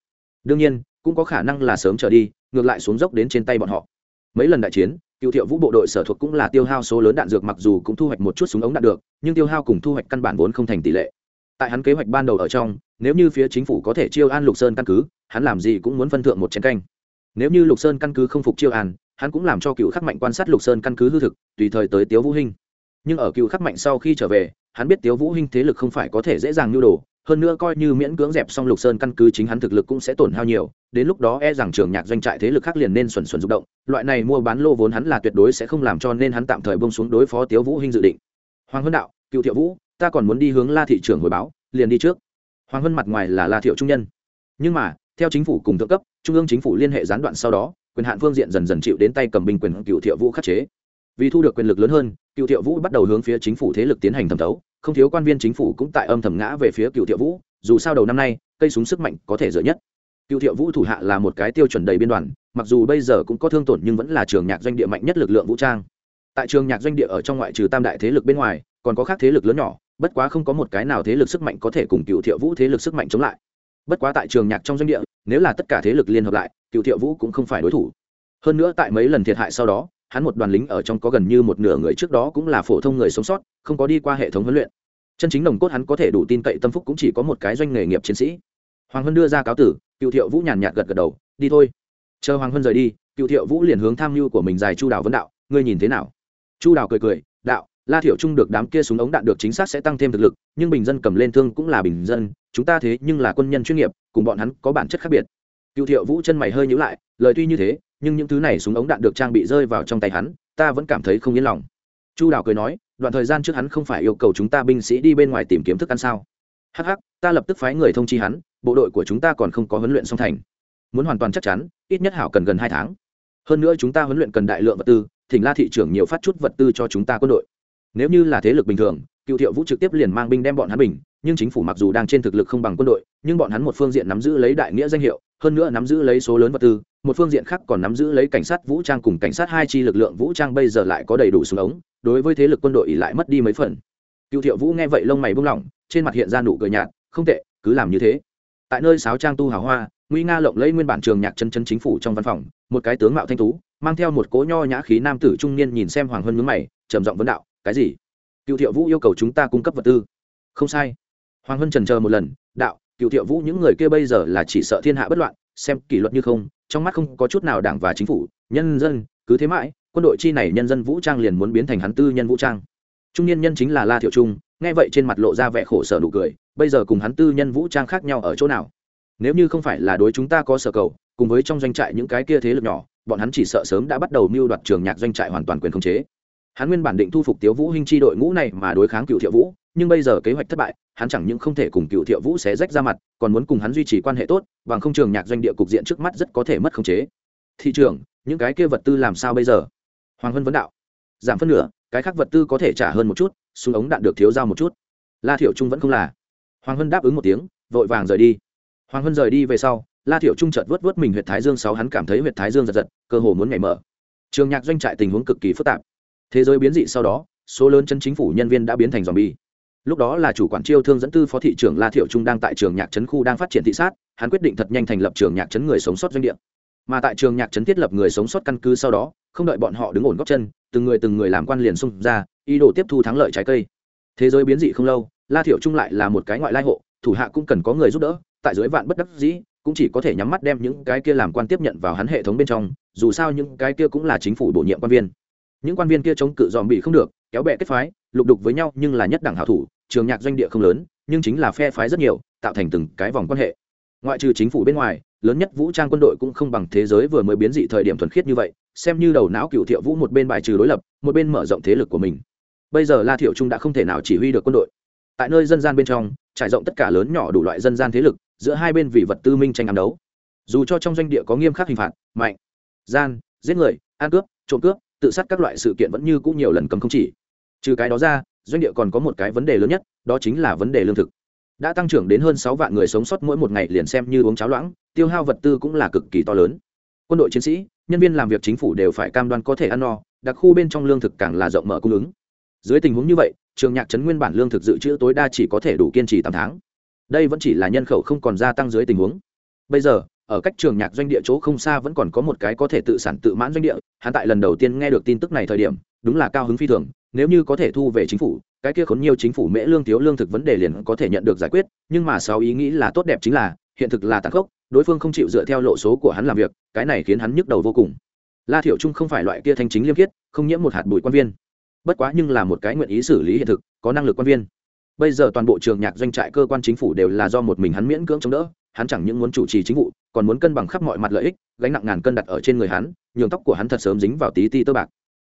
[SPEAKER 1] Đương nhiên, cũng có khả năng là sớm trở đi, ngược lại xuống dốc đến trên tay bọn họ. Mấy lần đại chiến cựu thiệu vũ bộ đội sở thuộc cũng là tiêu hao số lớn đạn dược mặc dù cũng thu hoạch một chút súng ống đạn được, nhưng tiêu hao cùng thu hoạch căn bản vốn không thành tỷ lệ. Tại hắn kế hoạch ban đầu ở trong, nếu như phía chính phủ có thể chiêu an lục sơn căn cứ, hắn làm gì cũng muốn phân thượng một chiến canh. Nếu như lục sơn căn cứ không phục chiêu an, hắn cũng làm cho cựu khắc mạnh quan sát lục sơn căn cứ hư thực, tùy thời tới tiếu vũ hinh. Nhưng ở cựu khắc mạnh sau khi trở về, hắn biết tiếu vũ hinh thế lực không phải có thể dễ dàng nhu đồ hơn nữa coi như miễn cưỡng dẹp xong lục sơn căn cứ chính hắn thực lực cũng sẽ tổn hao nhiều, đến lúc đó e rằng trường nhạc doanh trại thế lực khác liền nên xuẩn xuẩn rụng động, loại này mua bán lô vốn hắn là tuyệt đối sẽ không làm cho nên hắn tạm thời bông xuống đối phó tiếu vũ hinh dự định. Hoàng hân đạo, cựu thiệu vũ, ta còn muốn đi hướng la thị trường hồi báo, liền đi trước. Hoàng hân mặt ngoài là la thiệu trung nhân. Nhưng mà, theo chính phủ cùng thượng cấp, trung ương chính phủ liên hệ gián đoạn sau đó, quyền hạn phương diện dần dần chịu đến tay cầm binh quyền cựu thiệu vũ khắc chế vì thu được quyền lực lớn hơn, cựu thiệu vũ bắt đầu hướng phía chính phủ thế lực tiến hành thẩm thấu, không thiếu quan viên chính phủ cũng tại âm thầm ngã về phía cựu thiệu vũ, dù sao đầu năm nay, cây súng sức mạnh có thể dựa nhất. Cựu thiệu vũ thủ hạ là một cái tiêu chuẩn đầy biên đoàn, mặc dù bây giờ cũng có thương tổn nhưng vẫn là trường nhạc doanh địa mạnh nhất lực lượng vũ trang. Tại trường nhạc doanh địa ở trong ngoại trừ tam đại thế lực bên ngoài, còn có khác thế lực lớn nhỏ, bất quá không có một cái nào thế lực sức mạnh có thể cùng cựu thiệu vũ thế lực sức mạnh chống lại. Bất quá tại trường nhạc trong doanh địa, nếu là tất cả thế lực liên hợp lại, cựu thiệu vũ cũng không phải đối thủ. Hơn nữa tại mấy lần thiệt hại sau đó hắn một đoàn lính ở trong có gần như một nửa người trước đó cũng là phổ thông người sống sót, không có đi qua hệ thống huấn luyện. Chân chính đồng cốt hắn có thể đủ tin cậy tâm phúc cũng chỉ có một cái doanh nghề nghiệp chiến sĩ. Hoàng hân đưa ra cáo tử, cựu thiệu vũ nhàn nhạt gật gật đầu, đi thôi. Chờ hoàng hân rời đi, cựu thiệu vũ liền hướng tham mưu của mình dài chu đào vấn đạo, ngươi nhìn thế nào? Chu đào cười cười, đạo, la thiệu trung được đám kia súng ống đạn được chính xác sẽ tăng thêm thực lực, nhưng bình dân cầm lên thương cũng là bình dân, chúng ta thế nhưng là quân nhân chuyên nghiệp, cùng bọn hắn có bản chất khác biệt. Cựu thiệu vũ chân mày hơi nhữ lại, lời tuy như thế nhưng những thứ này súng ống đạn được trang bị rơi vào trong tay hắn, ta vẫn cảm thấy không yên lòng. Chu đào cười nói, đoạn thời gian trước hắn không phải yêu cầu chúng ta binh sĩ đi bên ngoài tìm kiếm thức ăn sao? Hắc hắc, ta lập tức phái người thông chi hắn, bộ đội của chúng ta còn không có huấn luyện song thành. Muốn hoàn toàn chắc chắn, ít nhất hảo cần gần hai tháng. Hơn nữa chúng ta huấn luyện cần đại lượng vật tư, thỉnh la thị trưởng nhiều phát chút vật tư cho chúng ta quân đội. Nếu như là thế lực bình thường, cựu thiệu vũ trực tiếp liền mang binh đem bọn hắn bình nhưng chính phủ mặc dù đang trên thực lực không bằng quân đội, nhưng bọn hắn một phương diện nắm giữ lấy đại nghĩa danh hiệu, hơn nữa nắm giữ lấy số lớn vật tư, một phương diện khác còn nắm giữ lấy cảnh sát vũ trang cùng cảnh sát hai chi lực lượng vũ trang bây giờ lại có đầy đủ súng ống, đối với thế lực quân đội ỉ lại mất đi mấy phần. Cựu thiệu vũ nghe vậy lông mày buông lỏng, trên mặt hiện ra nụ cười nhạt, không tệ, cứ làm như thế. Tại nơi sáo trang tu hào hoa nguy nga lộng lấy nguyên bản trường nhạc chân chân chính phủ trong văn phòng, một cái tướng mạo thanh tú, mang theo một cố nho nhã khí nam tử trung niên nhìn xem hoàng hân mướn mày, trầm giọng vấn đạo, cái gì? Cựu thiệu vũ yêu cầu chúng ta cung cấp vật tư. Không sai hoàng hân trần chờ một lần, đạo cựu thiệu vũ, những người kia bây giờ là chỉ sợ thiên hạ bất loạn, xem kỷ luật như không, trong mắt không có chút nào đảng và chính phủ, nhân dân, cứ thế mãi, quân đội chi này nhân dân vũ trang liền muốn biến thành hắn tư nhân vũ trang. Trung niên nhân chính là la thiệu trung, nghe vậy trên mặt lộ ra vẻ khổ sở nụ cười, bây giờ cùng hắn tư nhân vũ trang khác nhau ở chỗ nào? Nếu như không phải là đối chúng ta có sở cầu, cùng với trong doanh trại những cái kia thế lực nhỏ, bọn hắn chỉ sợ sớm đã bắt đầu mưu đoạt trường nhạc doanh trại hoàn toàn quyền khống chế. Hắn nguyên bản định thu phục tiếu vũ hinh chi đội ngũ này mà đối kháng cựu thiệu vũ nhưng bây giờ kế hoạch thất bại, hắn chẳng những không thể cùng cựu thiệu vũ xé rách ra mặt, còn muốn cùng hắn duy trì quan hệ tốt, bằng không trường nhạc doanh địa cục diện trước mắt rất có thể mất khống chế. Thị trường, những cái kia vật tư làm sao bây giờ? Hoàng hân vấn đạo. Giảm phân nửa, cái khác vật tư có thể trả hơn một chút, súng ống đạn được thiếu giao một chút. La thiệu trung vẫn không là. Hoàng hân đáp ứng một tiếng, vội vàng rời đi. Hoàng hân rời đi về sau, la thiệu trung chợt vớt vớt mình huyện thái dương sáu, hắn cảm thấy huyện thái dương giật giật, cơ hồ muốn nhảy mở. Trường nhạc doanh trại tình huống cực kỳ phức tạp. Thế giới biến dị sau đó, số lớn chân chính phủ nhân viên đã biến thành dòm bi lúc đó là chủ quản chiêu thương dẫn tư phó thị trưởng la thiệu trung đang tại trường nhạc trấn khu đang phát triển thị sát, hắn quyết định thật nhanh thành lập trường nhạc trấn người sống sót doanh địa. Mà tại trường nhạc trấn thiết lập người sống sót căn cứ sau đó, không đợi bọn họ đứng ổn góc chân, từng người từng người làm quan liền xung ra, ý đồ tiếp thu thắng lợi trái cây. Thế giới biến dị không lâu, la thiệu trung lại là một cái ngoại lai hộ, thủ hạ cũng cần có người giúp đỡ, tại dưới vạn bất đắc dĩ, cũng chỉ có thể nhắm mắt đem những cái kia làm quan tiếp nhận vào hắn hệ thống bên trong, dù sao những cái kia cũng là chính phủ bổ nhiệm quan viên. Những quan viên kia chống cự dòm bị không được kéo bè kết phái, lục đục với nhau nhưng là nhất đẳng hảo thủ, trường nhạc doanh địa không lớn, nhưng chính là phe phái rất nhiều, tạo thành từng cái vòng quan hệ. Ngoại trừ chính phủ bên ngoài, lớn nhất vũ trang quân đội cũng không bằng thế giới vừa mới biến dị thời điểm thuần khiết như vậy, xem như đầu não cựu thiệu vũ một bên bài trừ đối lập, một bên mở rộng thế lực của mình. Bây giờ la thiệu trung đã không thể nào chỉ huy được quân đội. Tại nơi dân gian bên trong, trải rộng tất cả lớn nhỏ đủ loại dân gian thế lực, giữa hai bên vì vật tư minh tranh ám đấu. Dù cho trong doanh địa có nghiêm khắc hình phạt, mạnh, gian, giết người, ăn cướp, trộm cướp, tự sát các loại sự kiện vẫn như cũng nhiều lần cấm không chỉ trừ cái đó ra, doanh địa còn có một cái vấn đề lớn nhất, đó chính là vấn đề lương thực. Đã tăng trưởng đến hơn sáu vạn người sống sót mỗi một ngày liền xem như uống cháo loãng, tiêu hao vật tư cũng là cực kỳ to lớn. Quân đội chiến sĩ, nhân viên làm việc chính phủ đều phải cam đoan có thể ăn no, đặc khu bên trong lương thực càng là rộng mở cung ứng. Dưới tình huống như vậy, trường nhạc trấn nguyên bản lương thực dự trữ tối đa chỉ có thể đủ kiên trì tám tháng. Đây vẫn chỉ là nhân khẩu không còn gia tăng dưới tình huống. Bây giờ, ở cách trường nhạc doanh địa chỗ không xa vẫn còn có một cái có thể tự sản tự mãn doanh địa, hắn tại lần đầu tiên nghe được tin tức này thời điểm, đúng là cao hứng phi thường nếu như có thể thu về chính phủ, cái kia khốn nhiều chính phủ mễ lương thiếu lương thực vấn đề liền có thể nhận được giải quyết, nhưng mà sau ý nghĩ là tốt đẹp chính là, hiện thực là tàn khốc, đối phương không chịu dựa theo lộ số của hắn làm việc, cái này khiến hắn nhức đầu vô cùng. La thiểu trung không phải loại kia thanh chính liêm khiết, không nhiễm một hạt bụi quan viên. Bất quá nhưng là một cái nguyện ý xử lý hiện thực, có năng lực quan viên. Bây giờ toàn bộ trường nhạc doanh trại cơ quan chính phủ đều là do một mình hắn miễn cưỡng chống đỡ, hắn chẳng những muốn chủ trì chính vụ, còn muốn cân bằng khắp mọi mặt lợi ích, gánh nặng ngàn cân đặt ở trên người hắn, nhường tóc của hắn thật sớm dính vào tí ti tơ bạc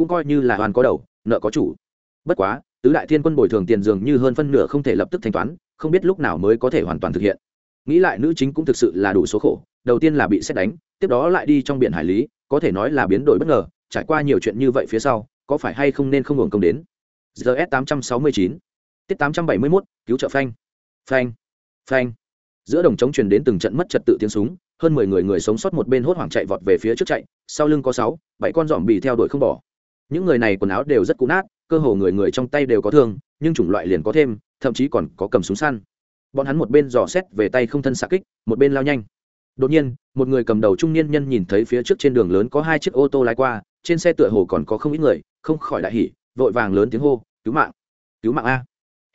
[SPEAKER 1] cũng coi như là hoàn có đầu, nợ có chủ. Bất quá, tứ đại thiên quân bồi thường tiền dường như hơn phân nửa không thể lập tức thanh toán, không biết lúc nào mới có thể hoàn toàn thực hiện. Nghĩ lại nữ chính cũng thực sự là đủ số khổ, đầu tiên là bị xét đánh, tiếp đó lại đi trong biển hải lý, có thể nói là biến đổi bất ngờ, trải qua nhiều chuyện như vậy phía sau, có phải hay không nên không hưởng công đến? Gs tám trăm sáu mươi chín, tiết tám trăm bảy mươi mốt, cứu trợ phanh. Phanh phanh. Giữa đồng trống truyền đến từng trận mất trật tự tiếng súng, hơn mười người người sống sót một bên hốt hoảng chạy vọt về phía trước chạy, sau lưng có sáu, bảy con giỏm bị theo đuổi không bỏ những người này quần áo đều rất cũ nát, cơ hồ người người trong tay đều có thương, nhưng chủng loại liền có thêm, thậm chí còn có cầm súng săn. Bọn hắn một bên dò xét về tay không thân xạ kích, một bên lao nhanh. Đột nhiên, một người cầm đầu trung niên nhân nhìn thấy phía trước trên đường lớn có hai chiếc ô tô lái qua, trên xe tựa hồ còn có không ít người, không khỏi đại hỉ, vội vàng lớn tiếng hô, cứu mạng! Cứu mạng a!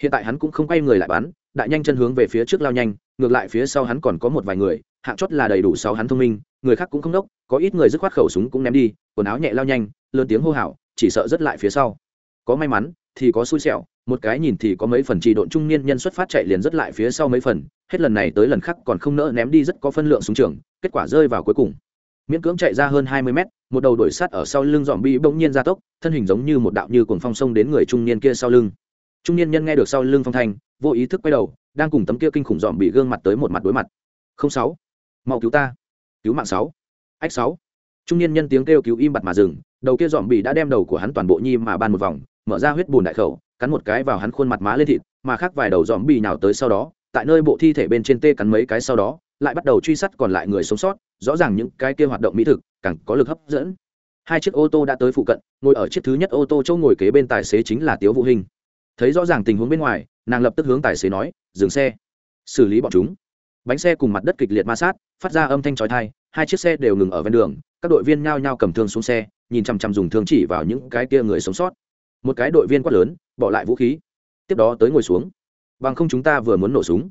[SPEAKER 1] Hiện tại hắn cũng không quay người lại bắn, đại nhanh chân hướng về phía trước lao nhanh, ngược lại phía sau hắn còn có một vài người, hạng chót là đầy đủ sáu hắn thông minh, người khác cũng không đốc, có ít người dứt khoát khẩu súng cũng ném đi, quần áo nhẹ lao nhanh, lớn tiếng hô hào chỉ sợ rất lại phía sau. Có may mắn, thì có xui xẻo, một cái nhìn thì có mấy phần trì độn trung niên nhân xuất phát chạy liền rất lại phía sau mấy phần, hết lần này tới lần khác còn không nỡ ném đi rất có phân lượng xuống trường, kết quả rơi vào cuối cùng. Miễn cưỡng chạy ra hơn hai mươi mét, một đầu đuổi sát ở sau lưng dòm bi bỗng nhiên ra tốc, thân hình giống như một đạo như cuồng phong sông đến người trung niên kia sau lưng. Trung niên nhân nghe được sau lưng phong thanh, vô ý thức quay đầu, đang cùng tấm kia kinh khủng dòm bị gương mặt tới một mặt đối mặt. Không sáu, mau cứu ta. Cứu mạng sáu. Ách sáu trung niên nhân tiếng kêu cứu im bặt mà dừng, đầu kia dòm bị đã đem đầu của hắn toàn bộ nhi mà ban một vòng, mở ra huyết bùn đại khẩu, cắn một cái vào hắn khuôn mặt má lên thịt, mà khác vài đầu dòm bị nào tới sau đó, tại nơi bộ thi thể bên trên tê cắn mấy cái sau đó, lại bắt đầu truy sát còn lại người sống sót, rõ ràng những cái kia hoạt động mỹ thực, càng có lực hấp dẫn. Hai chiếc ô tô đã tới phụ cận, ngồi ở chiếc thứ nhất ô tô châu ngồi kế bên tài xế chính là tiếu vũ hình thấy rõ ràng tình huống bên ngoài, nàng lập tức hướng tài xế nói, dừng xe, xử lý bọn chúng. Bánh xe cùng mặt đất kịch liệt ma sát, phát ra âm thanh trói thai hai chiếc xe đều ngừng ở ven đường, các đội viên nhao nhao cầm thương xuống xe, nhìn chằm chằm dùng thương chỉ vào những cái kia người sống sót. Một cái đội viên quát lớn, bỏ lại vũ khí. Tiếp đó tới ngồi xuống. Bằng không chúng ta vừa muốn nổ súng.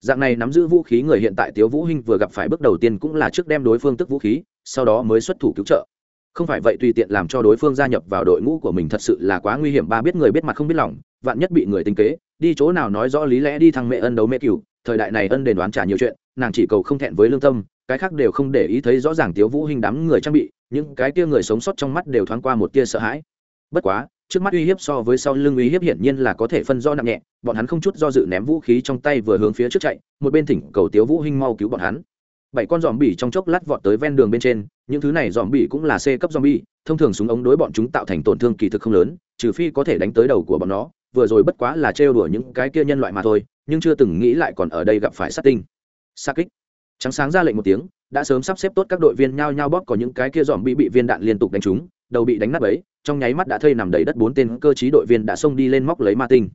[SPEAKER 1] Dạng này nắm giữ vũ khí người hiện tại tiếu vũ hinh vừa gặp phải bước đầu tiên cũng là trước đem đối phương tức vũ khí, sau đó mới xuất thủ cứu trợ. Không phải vậy tùy tiện làm cho đối phương gia nhập vào đội ngũ của mình thật sự là quá nguy hiểm, ba biết người biết mặt không biết lòng, vạn nhất bị người tính kế, đi chỗ nào nói rõ lý lẽ đi thăng mẹ ân đấu mẹ cửu, thời đại này ân đền đoán trả nhiều chuyện, nàng chỉ cầu không thẹn với lương tâm cái khác đều không để ý thấy rõ ràng tiếu vũ hình đám người trang bị, những cái kia người sống sót trong mắt đều thoáng qua một tia sợ hãi. Bất quá, trước mắt uy hiếp so với sau lưng uy hiếp hiển nhiên là có thể phân do nặng nhẹ, bọn hắn không chút do dự ném vũ khí trong tay vừa hướng phía trước chạy, một bên thỉnh cầu tiếu vũ hinh mau cứu bọn hắn. Bảy con dòm bỉ trong chốc lát vọt tới ven đường bên trên, những thứ này dòm bỉ cũng là c cấp dòm bỉ thông thường súng ống đối bọn chúng tạo thành tổn thương kỳ thực không lớn, trừ phi có thể đánh tới đầu của bọn nó, vừa rồi bất quá là trêu đùa những cái kia nhân loại mà thôi, nhưng chưa từng nghĩ lại còn ở đây gặp phải sát tinh. Sa kích trắng sáng ra lệnh một tiếng, đã sớm sắp xếp tốt các đội viên nhao nhao bóp có những cái kia dòm bị bị viên đạn liên tục đánh trúng, đầu bị đánh nát ấy trong nháy mắt đã thây nằm đầy đất bốn tên cơ chí đội viên đã xông đi lên móc lấy ma tinh.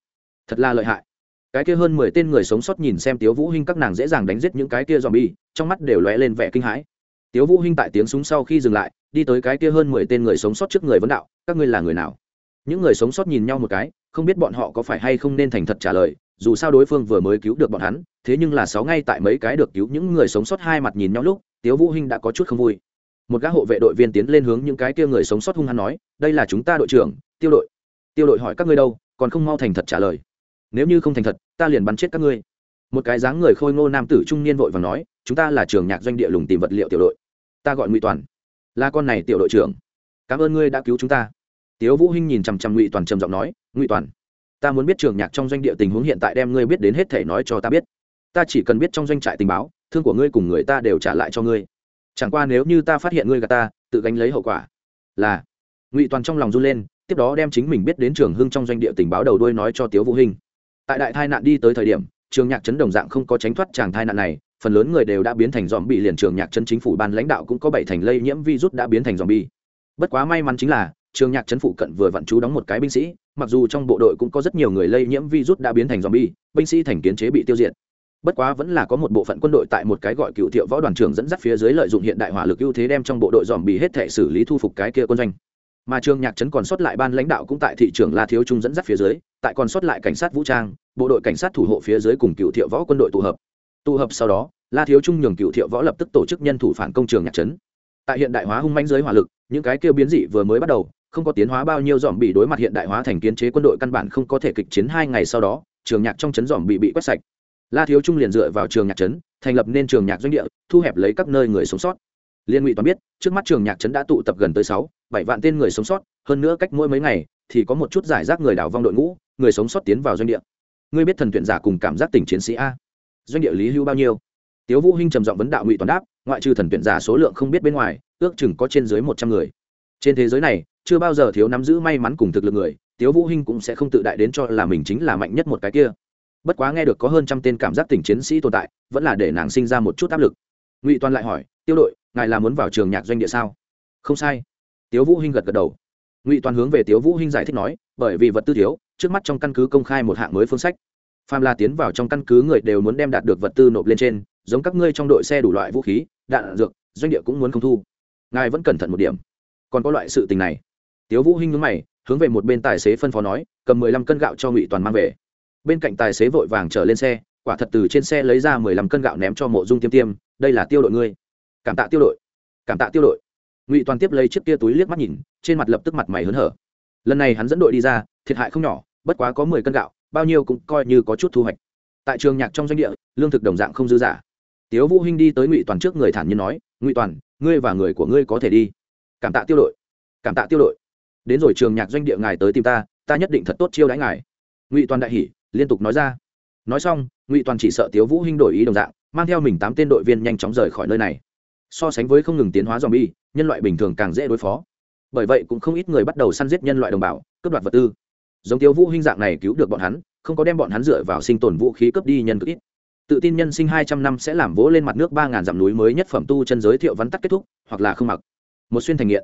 [SPEAKER 1] Thật là lợi hại. Cái kia hơn mười tên người sống sót nhìn xem tiếu vũ hinh các nàng dễ dàng đánh giết những cái kia dòm bi trong mắt đều lóe lên vẻ kinh hãi. Tiếu vũ hinh tại tiếng súng sau khi dừng lại, đi tới cái kia hơn mười tên người sống sót trước người vấn đạo, các ngươi là người nào? Những người sống sót nhìn nhau một cái, không biết bọn họ có phải hay không nên thành thật trả lời dù sao đối phương vừa mới cứu được bọn hắn, thế nhưng là sáu ngay tại mấy cái được cứu những người sống sót hai mặt nhìn nhau lúc, tiếu vũ hinh đã có chút không vui. Một gã hộ vệ đội viên tiến lên hướng những cái kia người sống sót hung hăng nói, đây là chúng ta đội trưởng, tiêu đội. Tiêu đội hỏi các ngươi đâu, còn không mau thành thật trả lời. Nếu như không thành thật, ta liền bắn chết các ngươi. Một cái dáng người khôi ngô nam tử trung niên vội vàng nói, chúng ta là trường nhạc doanh địa lùng tìm vật liệu tiểu đội. Ta gọi ngụy toàn. Là con này tiểu đội trưởng. Cảm ơn ngươi đã cứu chúng ta. Tiếu vũ hinh nhìn chằm chằm ngụy toàn trầm giọng nói, ngụy toàn ta muốn biết trường nhạc trong doanh địa tình huống hiện tại đem ngươi biết đến hết thể nói cho ta biết. Ta chỉ cần biết trong doanh trại tình báo, thương của ngươi cùng người ta đều trả lại cho ngươi. Chẳng qua nếu như ta phát hiện ngươi gà ta, tự gánh lấy hậu quả. Là, ngụy toàn trong lòng run lên, tiếp đó đem chính mình biết đến trường hưng trong doanh địa tình báo đầu đuôi nói cho tiếu vũ hinh. Tại đại tai nạn đi tới thời điểm, trường nhạc chấn đồng dạng không có tránh thoát chàng tai nạn này, phần lớn người đều đã biến thành dòm bị liền trường nhạc chân chính phủ ban lãnh đạo cũng có bảy thành lây nhiễm virus đã biến thành dòm bi bất quá may mắn chính là trường nhạc Trấn phụ cận vừa vặn chú đóng một cái binh sĩ, mặc dù trong bộ đội cũng có rất nhiều người lây nhiễm virus đã biến thành zombie, binh sĩ thành kiến chế bị tiêu diệt. Bất quá vẫn là có một bộ phận quân đội tại một cái gọi cựu thiệu võ đoàn trưởng dẫn dắt phía dưới lợi dụng hiện đại hỏa lực ưu thế đem trong bộ đội dòm bị hết thể xử lý thu phục cái kia quân doanh. Mà trường nhạc trấn còn sót lại ban lãnh đạo cũng tại thị trường la thiếu trung dẫn dắt phía dưới, tại còn sót lại cảnh sát vũ trang, bộ đội cảnh sát thủ hộ phía dưới cùng cựu thiệu võ quân đội tụ hợp. Tụ hợp sau đó, la thiếu trung nhường cựu thiệu võ lập tức tổ chức nhân thủ phản công trường nhạc trấn tại hiện đại hóa hung manh dưới hỏa lực, những cái kêu biến dị vừa mới bắt đầu không có tiến hóa bao nhiêu dòm bị đối mặt hiện đại hóa thành kiến chế quân đội căn bản không có thể kịch chiến hai ngày sau đó, trường nhạc trong trấn dòm bị bị quét sạch. La thiếu trung liền dựa vào trường nhạc trấn, thành lập nên trường nhạc doanh địa, thu hẹp lấy các nơi người sống sót. Liên ngụy toàn biết, trước mắt trường nhạc trấn đã tụ tập gần tới sáu, bảy vạn tên người sống sót, hơn nữa cách mỗi mấy ngày thì có một chút giải rác người đảo vong đội ngũ, người sống sót tiến vào doanh địa. Ngươi biết thần tuyển giả cùng cảm giác tình chiến sĩ a? Doanh địa lý hưu bao nhiêu? Tiếu vũ hinh trầm giọng vấn đạo ngụy toàn đáp, ngoại trừ thần tuyển giả số lượng không biết bên ngoài, ước chừng có trên dưới một trăm người. Trên thế giới này chưa bao giờ thiếu nắm giữ may mắn cùng thực lực người, tiếu vũ hinh cũng sẽ không tự đại đến cho là mình chính là mạnh nhất một cái kia. Bất quá nghe được có hơn trăm tên cảm giác tình chiến sĩ tồn tại, vẫn là để nàng sinh ra một chút áp lực. Ngụy toàn lại hỏi, tiêu đội, ngài là muốn vào trường nhạc doanh địa sao? Không sai. Tiếu vũ hinh gật gật đầu. Ngụy toàn hướng về tiếu vũ hinh giải thích nói, bởi vì vật tư thiếu, trước mắt trong căn cứ công khai một hạng mới phương sách. Phàm là tiến vào trong căn cứ người đều muốn đem đạt được vật tư nộp lên trên, giống các ngươi trong đội xe đủ loại vũ khí, đạn, dược, doanh địa cũng muốn không thu. Ngài vẫn cẩn thận một điểm. Còn có loại sự tình này tiếu vũ hinh nhướng mày, hướng về một bên tài xế phân phó nói, cầm mười lăm cân gạo cho ngụy toàn mang về. Bên cạnh tài xế vội vàng trở lên xe, quả thật từ trên xe lấy ra mười lăm cân gạo ném cho mộ dung tiêm tiêm, đây là tiêu đội ngươi. Cảm tạ tiêu đội. Cảm tạ tiêu đội. Ngụy toàn tiếp lấy chiếc kia túi liếc mắt nhìn, trên mặt lập tức mặt mày hớn hở. Lần này hắn dẫn đội đi ra, thiệt hại không nhỏ, bất quá có mười cân gạo, bao nhiêu cũng coi như có chút thu hoạch. Tại trường nhạc trong doanh địa, lương thực đồng dạng không dư giả tiếu vũ hinh đi tới ngụy toàn trước người thản nhiên nói, ngụy toàn, ngươi và người của ngươi có thể đi. Cảm tạ tiêu đội. Cảm tạ tiêu đội đến rồi trường nhạc doanh địa ngài tới tìm ta ta nhất định thật tốt chiêu đãi ngài. Ngụy toàn đại hỉ, liên tục nói ra. Nói xong, ngụy toàn chỉ sợ tiếu vũ hinh đổi ý đồng dạng, mang theo mình tám tên đội viên nhanh chóng rời khỏi nơi này. So sánh với không ngừng tiến hóa dòm bi nhân loại bình thường càng dễ đối phó. Bởi vậy cũng không ít người bắt đầu săn giết nhân loại đồng bào, cướp đoạt vật tư. Giống tiếu vũ hinh dạng này cứu được bọn hắn, không có đem bọn hắn dựa vào sinh tồn vũ khí cướp đi nhân cực ít. Tự tin nhân sinh hai trăm năm sẽ làm vỗ lên mặt nước ba ngàn dặm núi mới nhất phẩm tu chân giới thiệu vắn tắt kết thúc, hoặc là không mặc. Một xuyên thành nghiện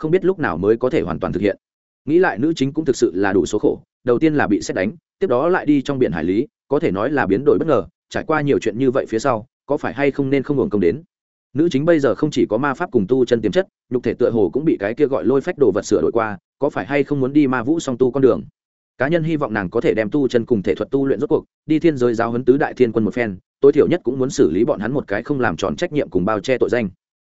[SPEAKER 1] không biết lúc nào mới có thể hoàn toàn thực hiện. Nghĩ lại nữ chính cũng thực sự là đủ số khổ, đầu tiên là bị xét đánh, tiếp đó lại đi trong biển hải lý, có thể nói là biến đổi bất ngờ, trải qua nhiều chuyện như vậy phía sau, có phải hay không nên không hưởng công đến? Nữ chính bây giờ không chỉ có ma pháp cùng tu chân tiềm chất, nhục thể tựa hồ cũng bị cái kia gọi lôi phách đồ vật sửa đổi qua, có phải hay không muốn đi ma vũ song tu con đường? Cá nhân hy vọng nàng có thể đem tu chân cùng thể thuật tu luyện rốt cuộc, đi thiên giới giáo huấn tứ đại thiên quân một phen, tối thiểu nhất cũng muốn xử lý bọn hắn một cái không làm tròn trách nhiệm cùng bao che tội danh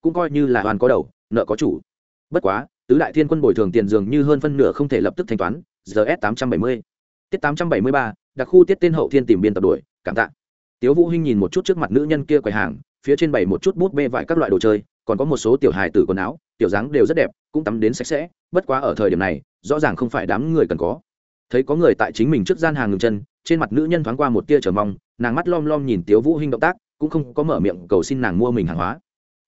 [SPEAKER 1] cũng coi như là hoàn có đầu, nợ có chủ. Bất quá, tứ đại thiên quân bồi thường tiền dường như hơn phân nửa không thể lập tức thanh toán gs tám trăm bảy mươi. Tiết tám trăm bảy mươi ba, đặc khu tiết tên hậu thiên tìm biên tập đuổi, cảm tạ. Tiếu vũ hinh nhìn một chút trước mặt nữ nhân kia quầy hàng, phía trên bày một chút bút bê vải các loại đồ chơi, còn có một số tiểu hài tử quần áo, tiểu dáng đều rất đẹp, cũng tắm đến sạch sẽ, bất quá ở thời điểm này, rõ ràng không phải đám người cần có. Thấy có người tại chính mình trước gian hàng ngừng chân, trên mặt nữ nhân thoáng qua một tia chờ mong, nàng mắt lom lom nhìn tiếu vũ hinh động tác, cũng không có mở miệng cầu xin nàng mua mình hàng hóa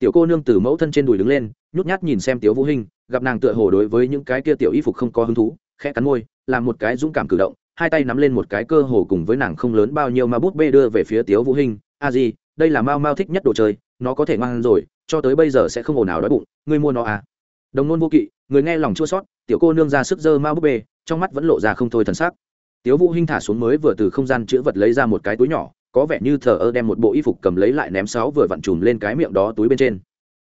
[SPEAKER 1] tiểu cô nương từ mẫu thân trên đùi đứng lên, nhút nhát nhìn xem tiếu vũ hinh, gặp nàng tựa hồ đối với những cái kia tiểu y phục không có hứng thú, khẽ cắn môi, làm một cái dũng cảm cử động, hai tay nắm lên một cái cơ hồ cùng với nàng không lớn bao nhiêu mà bút bê đưa về phía tiếu vũ hinh. A gì đây là mao mao thích nhất đồ chơi, nó có thể ngoan rồi, cho tới bây giờ sẽ không ồn nào đói bụng, ngươi mua nó à? Đồng nôn vô kỵ, người nghe lòng chua sót tiểu cô nương ra sức dơ mao bút bê, trong mắt vẫn lộ ra không thôi thần sắc. Tiếu vũ hinh thả xuống mới vừa từ không gian chứa vật lấy ra một cái túi nhỏ có vẻ như thờ ơ đem một bộ y phục cầm lấy lại ném sáu vừa vặn chùm lên cái miệng đó túi bên trên.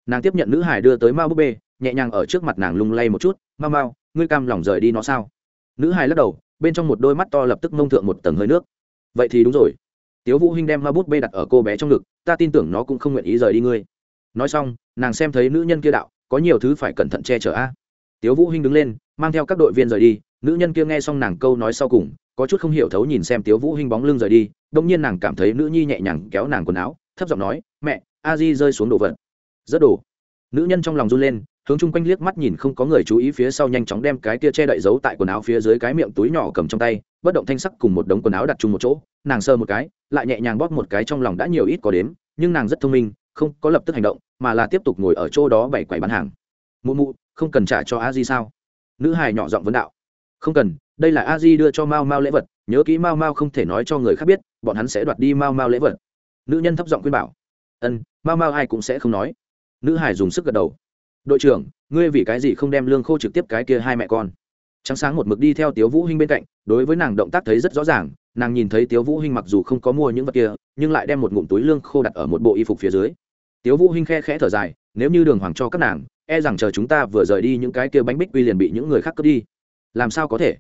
[SPEAKER 1] Nàng tiếp nhận nữ hải đưa tới mao búp bê, nhẹ nhàng ở trước mặt nàng lung lay một chút mau mau ngươi cam lòng rời đi nó sao? Nữ hải lắc đầu, bên trong một đôi mắt to lập tức mông thượng một tầng hơi nước. Vậy thì đúng rồi. Tiếu vũ hinh đem mao bút bê đặt ở cô bé trong ngực, ta tin tưởng nó cũng không nguyện ý rời đi ngươi. Nói xong, nàng xem thấy nữ nhân kia đạo, có nhiều thứ phải cẩn thận che chở a. Tiếu vũ hinh đứng lên, mang theo các đội viên rời đi, nữ nhân kia nghe xong nàng câu nói sau cùng có chút không hiểu thấu nhìn xem tiếu vũ hinh bóng lưng rời đi đông nhiên nàng cảm thấy nữ nhi nhẹ nhàng kéo nàng quần áo, thấp giọng nói, mẹ, a di rơi xuống đồ vật. Rất đồ. Nữ nhân trong lòng run lên, hướng chung quanh liếc mắt nhìn không có người chú ý phía sau nhanh chóng đem cái kia che đậy giấu tại quần áo phía dưới cái miệng túi nhỏ cầm trong tay, bất động thanh sắc cùng một đống quần áo đặt chung một chỗ, nàng sơ một cái, lại nhẹ nhàng bóp một cái trong lòng đã nhiều ít có đếm, nhưng nàng rất thông minh, không có lập tức hành động, mà là tiếp tục ngồi ở chỗ đó bày quầy bán hàng. Mụ mụ, không cần trả cho a di sao? Nữ hài nhỏ giọng vấn đạo. Không cần đây là a di đưa cho mao mao lễ vật, nhớ kỹ mao mao không thể nói cho người khác biết, bọn hắn sẽ đoạt đi mao mao lễ vật. Nữ nhân thấp giọng khuyên bảo. Ân, mao mao ai cũng sẽ không nói. Nữ hải dùng sức gật đầu. Đội trưởng, ngươi vì cái gì không đem lương khô trực tiếp cái kia hai mẹ con? Trắng sáng một mực đi theo tiếu vũ hinh bên cạnh, đối với nàng động tác thấy rất rõ ràng, nàng nhìn thấy tiếu vũ hinh mặc dù không có mua những vật kia, nhưng lại đem một ngụm túi lương khô đặt ở một bộ y phục phía dưới. Tiếu vũ hinh khe khẽ thở dài, nếu như đường hoàng cho các nàng e rằng chờ chúng ta vừa rời đi những cái kia bánh bích quy liền bị những người khác cướp đi. Làm sao có thể?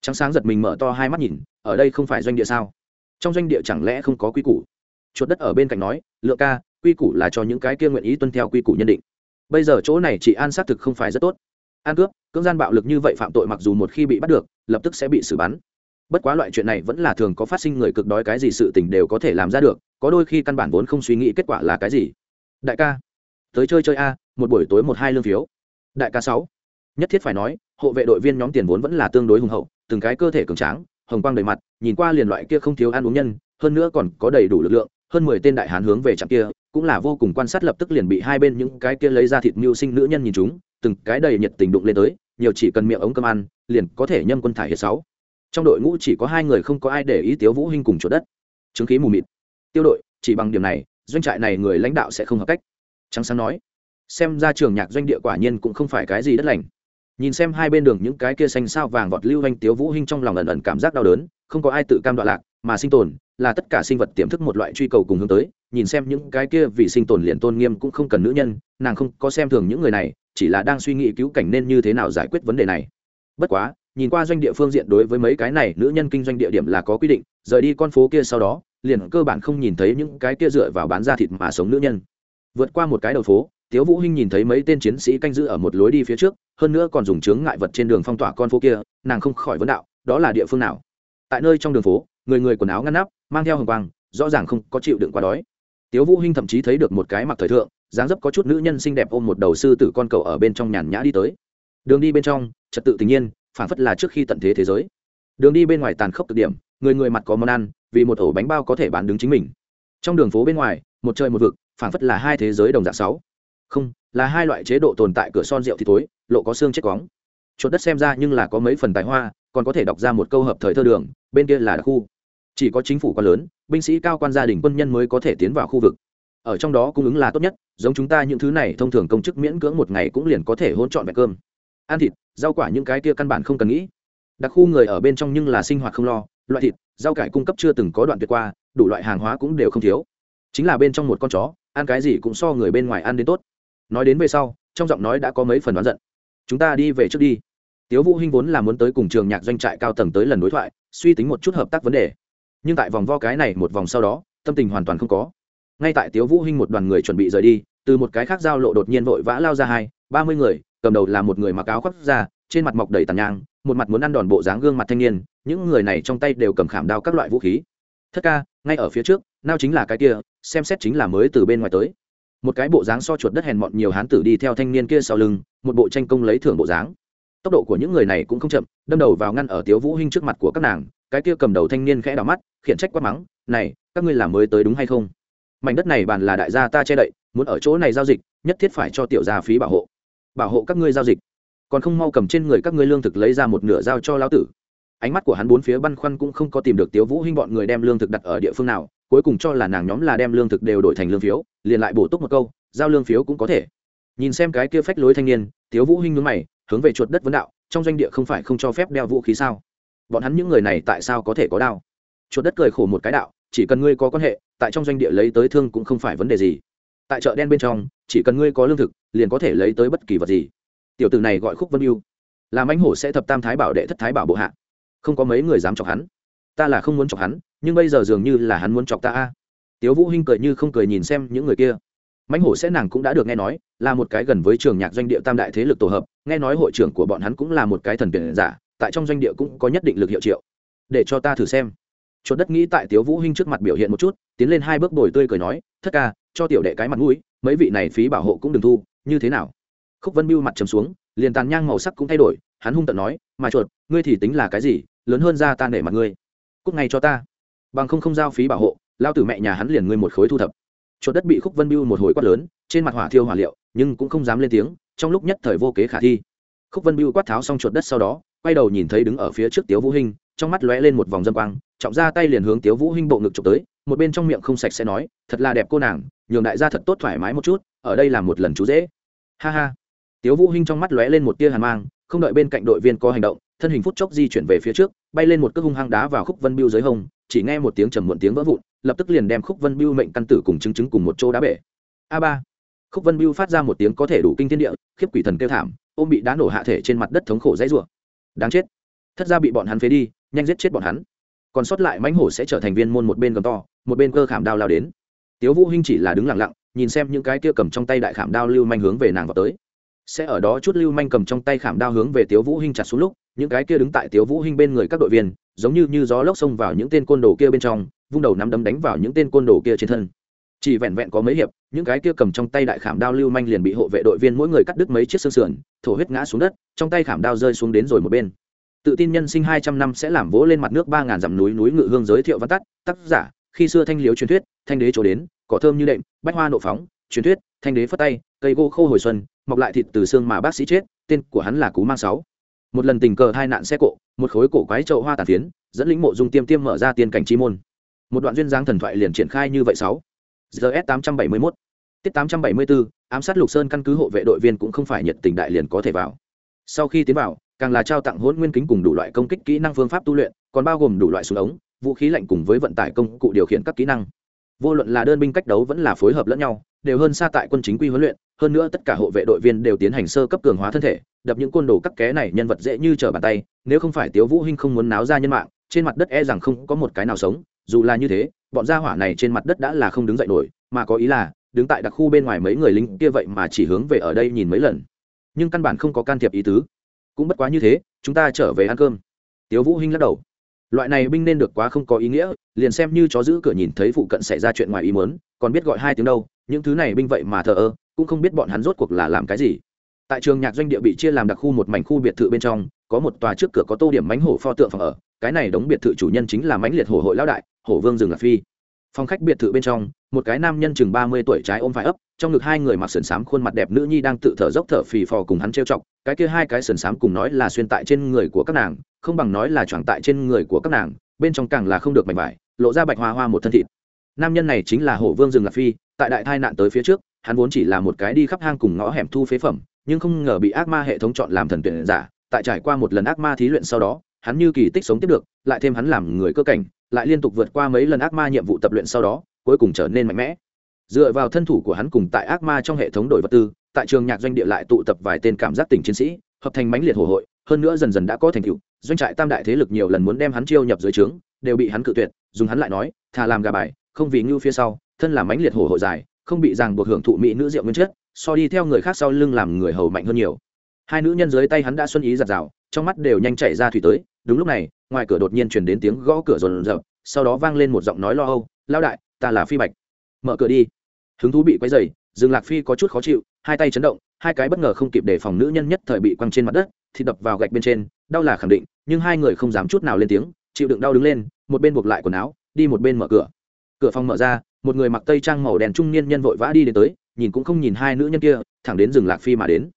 [SPEAKER 1] Trắng sáng giật mình mở to hai mắt nhìn, ở đây không phải doanh địa sao? Trong doanh địa chẳng lẽ không có quy củ? Chuột đất ở bên cạnh nói lựa ca, quy củ là cho những cái kia nguyện ý tuân theo quy củ nhân định. Bây giờ chỗ này chị an xác thực không phải rất tốt. An cướp, cưỡng gian bạo lực như vậy phạm tội mặc dù một khi bị bắt được, lập tức sẽ bị xử bắn. Bất quá loại chuyện này vẫn là thường có phát sinh người cực đói cái gì sự tình đều có thể làm ra được, có đôi khi căn bản vốn không suy nghĩ kết quả là cái gì. Đại ca, tới chơi chơi a, một buổi tối một hai lương phiếu. Đại ca sáu. Nhất thiết phải nói, hộ vệ đội viên nhóm tiền vốn vẫn là tương đối hùng hậu từng cái cơ thể cường tráng, hồng quang đầy mặt, nhìn qua liền loại kia không thiếu ăn uống nhân, hơn nữa còn có đầy đủ lực lượng, hơn mười tên đại hán hướng về trạm kia, cũng là vô cùng quan sát lập tức liền bị hai bên những cái kia lấy ra thịt mưu sinh nữ nhân nhìn chúng, từng cái đầy nhiệt tình đụng lên tới, nhiều chỉ cần miệng ống cơm ăn, liền có thể nhâm quân thải hiệt sáu. Trong đội ngũ chỉ có hai người không có ai để ý tiếu vũ hinh cùng chuột đất. Chứng khí mù mịt. Tiêu đội, chỉ bằng điểm này, doanh trại này người lãnh đạo sẽ không hợp cách. Trắng sáng nói, xem ra trường nhạc doanh địa quả nhiên cũng không phải cái gì đất lành nhìn xem hai bên đường những cái kia xanh sao vàng vọt lưu anh tiếu vũ hinh trong lòng ẩn ẩn cảm giác đau đớn, không có ai tự cam đoạn lạc, mà sinh tồn là tất cả sinh vật tiềm thức một loại truy cầu cùng hướng tới. Nhìn xem những cái kia vì sinh tồn liền tôn nghiêm cũng không cần nữ nhân, nàng không có xem thường những người này, chỉ là đang suy nghĩ cứu cảnh nên như thế nào giải quyết vấn đề này. Bất quá, nhìn qua doanh địa phương diện đối với mấy cái này, nữ nhân kinh doanh địa điểm là có quy định, rời đi con phố kia sau đó, liền cơ bản không nhìn thấy những cái kia dựa vào bán ra thịt mà sống nữ nhân. Vượt qua một cái đầu phố tiếu vũ hinh nhìn thấy mấy tên chiến sĩ canh giữ ở một lối đi phía trước, hơn nữa còn dùng chướng ngại vật trên đường phong tỏa con phố kia, nàng không khỏi vấn đạo, đó là địa phương nào? Tại nơi trong đường phố, người người quần áo ngăn nắp, mang theo hồng quang, rõ ràng không có chịu đựng quá đói. Tiếu vũ hinh thậm chí thấy được một cái mặc thời thượng, dáng dấp có chút nữ nhân xinh đẹp ôm một đầu sư tử con cầu ở bên trong nhàn nhã đi tới. Đường đi bên trong, trật tự tự nhiên phản phất là trước khi tận thế thế giới. Đường đi bên ngoài tàn khốc cực điểm, người người mặt có món ăn, vì một ổ bánh bao có thể bán đứng chính mình. Trong đường phố bên ngoài, một trời một vực phản phất là hai thế giới đồng dạng sáu không, là hai loại chế độ tồn tại cửa son rượu thì tối lộ có xương chết cóng chuột đất xem ra nhưng là có mấy phần tài hoa, còn có thể đọc ra một câu hợp thời thơ đường, bên kia là đặc khu. Chỉ có chính phủ quan lớn, binh sĩ cao quan gia đình quân nhân mới có thể tiến vào khu vực. Ở trong đó cung ứng là tốt nhất, giống chúng ta những thứ này thông thường công chức miễn cưỡng một ngày cũng liền có thể hỗn trọn vẹn cơm. Ăn thịt, rau quả những cái kia căn bản không cần nghĩ. Đặc khu người ở bên trong nhưng là sinh hoạt không lo, loại thịt, rau cải cung cấp chưa từng có đoạn tuyệt qua, đủ loại hàng hóa cũng đều không thiếu. Chính là bên trong một con chó, ăn cái gì cũng so người bên ngoài ăn đến tốt nói đến về sau, trong giọng nói đã có mấy phần đoán giận. Chúng ta đi về trước đi. Tiếu vũ hinh vốn là muốn tới cùng trường nhạc doanh trại cao tầng tới lần đối thoại, suy tính một chút hợp tác vấn đề. Nhưng tại vòng vo cái này một vòng sau đó, tâm tình hoàn toàn không có. Ngay tại tiếu vũ hinh một đoàn người chuẩn bị rời đi, từ một cái khác giao lộ đột nhiên vội vã lao ra hai, ba mươi người, cầm đầu là một người mặc áo khoác ra trên mặt mọc đầy tàn nhang, một mặt muốn ăn đòn bộ dáng gương mặt thanh niên, những người này trong tay đều cầm khảm đao các loại vũ khí. Thất ca, ngay ở phía trước, nao chính là cái kia, xem xét chính là mới từ bên ngoài tới một cái bộ dáng so chuột đất hèn mọn nhiều hán tử đi theo thanh niên kia sau lưng, một bộ tranh công lấy thưởng bộ dáng. Tốc độ của những người này cũng không chậm, đâm đầu vào ngăn ở tiếu vũ hinh trước mặt của các nàng, cái kia cầm đầu thanh niên khẽ đảo mắt, khiển trách quát mắng, này, các ngươi làm mới tới đúng hay không? Mảnh đất này bàn là đại gia ta che đậy, muốn ở chỗ này giao dịch, nhất thiết phải cho tiểu gia phí bảo hộ. Bảo hộ các ngươi giao dịch. Còn không mau cầm trên người các ngươi lương thực lấy ra một nửa giao cho lão tử ánh mắt của hắn bốn phía băn khoăn cũng không có tìm được tiếu vũ hinh bọn người đem lương thực đặt ở địa phương nào, cuối cùng cho là nàng nhóm là đem lương thực đều đổi thành lương phiếu, liền lại bổ túc một câu, giao lương phiếu cũng có thể. Nhìn xem cái kia phách lối thanh niên, tiếu vũ hinh nhướng mày, hướng về chuột đất vấn đạo, trong doanh địa không phải không cho phép đeo vũ khí sao? Bọn hắn những người này tại sao có thể có đao? Chuột đất cười khổ một cái đạo, chỉ cần ngươi có quan hệ, tại trong doanh địa lấy tới thương cũng không phải vấn đề gì. Tại chợ đen bên trong, chỉ cần ngươi có lương thực, liền có thể lấy tới bất kỳ vật gì. Tiểu tử này gọi khúc vân yêu. Làm anh hổ sẽ thập tam thái bảo đệ thất thái bảo bộ hạ không có mấy người dám chọc hắn. Ta là không muốn chọc hắn, nhưng bây giờ dường như là hắn muốn chọc ta a. Tiếu vũ hinh cười như không cười nhìn xem những người kia. Mãnh hổ sẽ nàng cũng đã được nghe nói, là một cái gần với trường nhạc doanh địa tam đại thế lực tổ hợp, nghe nói hội trưởng của bọn hắn cũng là một cái thần tuyển giả, tại trong doanh địa cũng có nhất định lực hiệu triệu. Để cho ta thử xem. Chuột đất nghĩ tại tiếu vũ hinh trước mặt biểu hiện một chút, tiến lên hai bước bồi tươi cười nói, thất ca, cho tiểu đệ cái mặt mũi, mấy vị này phí bảo hộ cũng đừng thu, như thế nào? Khúc vân biêu mặt trầm xuống, liền tàn nhang màu sắc cũng thay đổi, hắn hung tợn nói, mà chuột, ngươi thì tính là cái gì? Lớn hơn ra ta nể mặt ngươi. Cúc ngay cho ta. Bằng không không giao phí bảo hộ, lao tử mẹ nhà hắn liền ngươi một khối thu thập. Chuột đất bị khúc vân biêu một hồi quát lớn, trên mặt hỏa thiêu hỏa liệu, nhưng cũng không dám lên tiếng, trong lúc nhất thời vô kế khả thi. Khúc vân biêu quát tháo xong chuột đất sau đó, quay đầu nhìn thấy đứng ở phía trước tiếu vũ hinh, trong mắt lóe lên một vòng dâm quang, trọng ra tay liền hướng tiếu vũ hinh bộ ngực chụp tới, một bên trong miệng không sạch sẽ nói, thật là đẹp cô nàng, nhường đại gia thật tốt thoải mái một chút, ở đây làm một lần chú dễ. Ha ha. Tiếu vũ hinh trong mắt lóe lên một tia hàn mang, không đợi bên cạnh đội viên có hành động thân hình phút chốc di chuyển về phía trước, bay lên một cước hung hăng đá vào khúc vân biêu dưới hông, chỉ nghe một tiếng trầm muộn tiếng vỡ vụn, lập tức liền đem khúc vân biêu mệnh căn tử cùng chứng chứng cùng một chỗ đá bể. A ba. Khúc vân biêu phát ra một tiếng có thể đủ kinh thiên địa, khiếp quỷ thần kêu thảm, ôm bị đá nổ hạ thể trên mặt đất thống khổ dãy rủa. Đáng chết. Thất ra bị bọn hắn phế đi, nhanh giết chết bọn hắn. Còn sót lại mãnh hổ sẽ trở thành viên môn một bên cầm to, một bên cơ khảm đao lao đến. Tiếu vũ hinh chỉ là đứng lặng lặng, nhìn xem những cái kia cầm trong tay đại khảm đao lưu manh hướng về nàng vào tới. Sẽ ở đó chút lưu manh cầm trong tay khảm đao hướng về tiếu vũ hinh chặt xuống lúc những cái kia đứng tại tiếu vũ hinh bên người các đội viên, giống như như gió lốc xông vào những tên côn đồ kia bên trong, vung đầu nắm đấm đánh vào những tên côn đồ kia trên thân. Chỉ vẹn vẹn có mấy hiệp, những cái kia cầm trong tay đại khảm đao lưu manh liền bị hộ vệ đội viên mỗi người cắt đứt mấy chiếc xương sườn, thổ huyết ngã xuống đất, trong tay khảm đao rơi xuống đến rồi một bên. Tự tin nhân sinh hai trăm năm sẽ làm vỗ lên mặt nước ba ngàn dặm núi núi ngự hương giới thiệu văn tắt, tác giả, khi xưa thanh liếu truyền thuyết, thanh đế chỗ đến, cỏ thơm như đệm, bách hoa nộ phóng, truyền thuyết, thanh đế phất tay, cây gỗ khô hồi xuân, mọc lại thịt từ xương mà bác sĩ chết, tên của hắn là cú mang sáu một lần tình cờ hai nạn xe cộ, một khối cổ quái trậu hoa tàn phiến, dẫn lĩnh mộ dung tiêm tiêm mở ra tiên cảnh chi môn. Một đoạn duyên dáng thần thoại liền triển khai như vậy sáu. Gs tám trăm bảy mươi mốt. Tiết tám trăm bảy mươi bốn ám sát lục sơn căn cứ hộ vệ đội viên cũng không phải nhiệt tình đại liền có thể vào. Sau khi tiến vào, càng là trao tặng hôn nguyên kính cùng đủ loại công kích kỹ năng phương pháp tu luyện, còn bao gồm đủ loại súng ống, vũ khí lạnh cùng với vận tải công cụ điều khiển các kỹ năng. Vô luận là đơn binh cách đấu vẫn là phối hợp lẫn nhau đều hơn xa tại quân chính quy huấn luyện, hơn nữa tất cả hộ vệ đội viên đều tiến hành sơ cấp cường hóa thân thể, đập những côn đồ cắt ké này nhân vật dễ như trở bàn tay, nếu không phải tiếu vũ hinh không muốn náo ra nhân mạng, trên mặt đất e rằng không có một cái nào sống, dù là như thế, bọn gia hỏa này trên mặt đất đã là không đứng dậy nổi, mà có ý là, đứng tại đặc khu bên ngoài mấy người lính kia vậy mà chỉ hướng về ở đây nhìn mấy lần. Nhưng căn bản không có can thiệp ý tứ. Cũng bất quá như thế, chúng ta trở về ăn cơm. Tiếu vũ hinh lắc đầu. Loại này binh nên được quá không có ý nghĩa, liền xem như chó giữ cửa nhìn thấy phụ cận xảy ra chuyện ngoài ý muốn, còn biết gọi hai tiếng đâu những thứ này binh vậy mà thờ ơ, cũng không biết bọn hắn rốt cuộc là làm cái gì. Tại trường nhạc doanh địa bị chia làm đặc khu một mảnh khu biệt thự bên trong, có một tòa trước cửa có tô điểm mánh hổ pho tượng phòng ở, cái này đóng biệt thự chủ nhân chính là mãnh liệt hổ hội lão đại, hổ vương rừng lạc phi. Phòng khách biệt thự bên trong, một cái nam nhân chừng ba mươi tuổi trái ôm phải ấp, trong ngực hai người mặc sườn xám khuôn mặt đẹp nữ nhi đang tự thở dốc thở phì phò cùng hắn trêu chọc, cái kia hai cái sườn xám cùng nói là xuyên tại trên người của các nàng, không bằng nói là choàng tại trên người của các nàng, bên trong càng là không được mảnh vải, lộ ra bạch hoa hoa một thân thịt nam nhân này chính là hổ vương rừng lạc phi, tại đại tai nạn tới phía trước, hắn vốn chỉ là một cái đi khắp hang cùng ngõ hẻm thu phế phẩm, nhưng không ngờ bị ác ma hệ thống chọn làm thần tuyển giả, tại trải qua một lần ác ma thí luyện sau đó, hắn như kỳ tích sống tiếp được, lại thêm hắn làm người cơ cảnh, lại liên tục vượt qua mấy lần ác ma nhiệm vụ tập luyện sau đó, cuối cùng trở nên mạnh mẽ. Dựa vào thân thủ của hắn cùng tại ác ma trong hệ thống đổi vật tư, tại trường nhạc doanh địa lại tụ tập vài tên cảm giác tình chiến sĩ, hợp thành mãnh liệt hồ hội, hơn nữa dần dần đã có thành tựu, doanh trại tam đại thế lực nhiều lần muốn đem hắn chiêu nhập dưới trướng, đều bị hắn cự tuyệt, dùng hắn lại nói, thà làm gà bài không vì ngưu phía sau, thân làm mãnh liệt hổ hội dài không bị ràng buộc hưởng thụ mỹ nữ rượu nguyên chất, so đi theo người khác sau lưng làm người hầu mạnh hơn nhiều. Hai nữ nhân dưới tay hắn đã xuân ý giặt rào, trong mắt đều nhanh chảy ra thủy tới, đúng lúc này, ngoài cửa đột nhiên truyền đến tiếng gõ cửa rồn rập, sau đó vang lên một giọng nói lo âu lao đại, ta là phi bạch. Mở cửa đi. Hứng thú bị quấy dày dương lạc phi có chút khó chịu, hai tay chấn động, hai cái bất ngờ không kịp để phòng nữ nhân nhất thời bị quăng trên mặt đất, thì đập vào gạch bên trên, đau là khẳng định, nhưng hai người không dám chút nào lên tiếng, chịu đựng đau đứng lên, một bên buộc lại quần áo, đi một bên mở cửa cửa phòng mở ra, một người mặc tây trang màu đen trung niên nhân vội vã đi đến tới, nhìn cũng không nhìn hai nữ nhân kia, thẳng đến rừng lạc phi mà đến.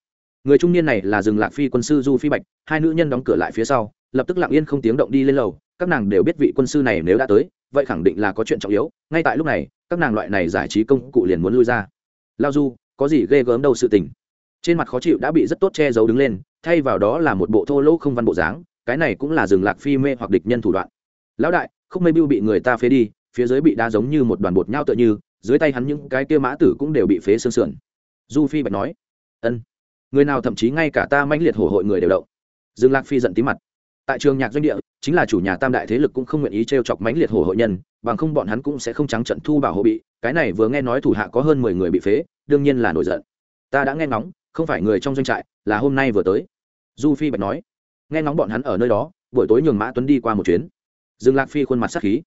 [SPEAKER 1] Người trung niên này là rừng lạc phi quân sư du phi bạch, hai nữ nhân đóng cửa lại phía sau, lập tức lặng yên không tiếng động đi lên lầu, các nàng đều biết vị quân sư này nếu đã tới, vậy khẳng định là có chuyện trọng yếu, ngay tại lúc này, các nàng loại này giải trí công cụ liền muốn lui ra. Lao du, có gì ghê gớm đâu sự tình. Trên mặt khó chịu đã bị rất tốt che giấu đứng lên, thay vào đó là một bộ thô lỗ không văn bộ dáng, cái này cũng là rừng lạc phi mê hoặc địch nhân thủ đoạn. Lão đại, khúc mây bưu bị người ta phế đi phía dưới bị đá giống như một đoàn bột nhau tựa như, dưới tay hắn những cái kia mã tử cũng đều bị phế xương sườn. Du phi bạch nói, ân, người nào thậm chí ngay cả ta mãnh liệt hổ hội người đều động. Dương lạc phi giận tí mặt. Tại trường nhạc doanh địa, chính là chủ nhà tam đại thế lực cũng không nguyện ý t r e o chọc mãnh liệt hổ hội nhân, bằng không bọn hắn cũng sẽ không trắng trận thu bảo hộ bị, cái này vừa nghe nói thủ hạ có hơn mười người bị phế, đương nhiên là nổi giận. Ta đã nghe ngóng, không phải người trong doanh trại, là hôm nay vừa tới. Du phi bạch nói, nghe ngóng bọn hắn ở nơi đó, buổi tối nhường mã tuấn đi qua một chuyến. Dương lạc phi khuôn mặt sắc khí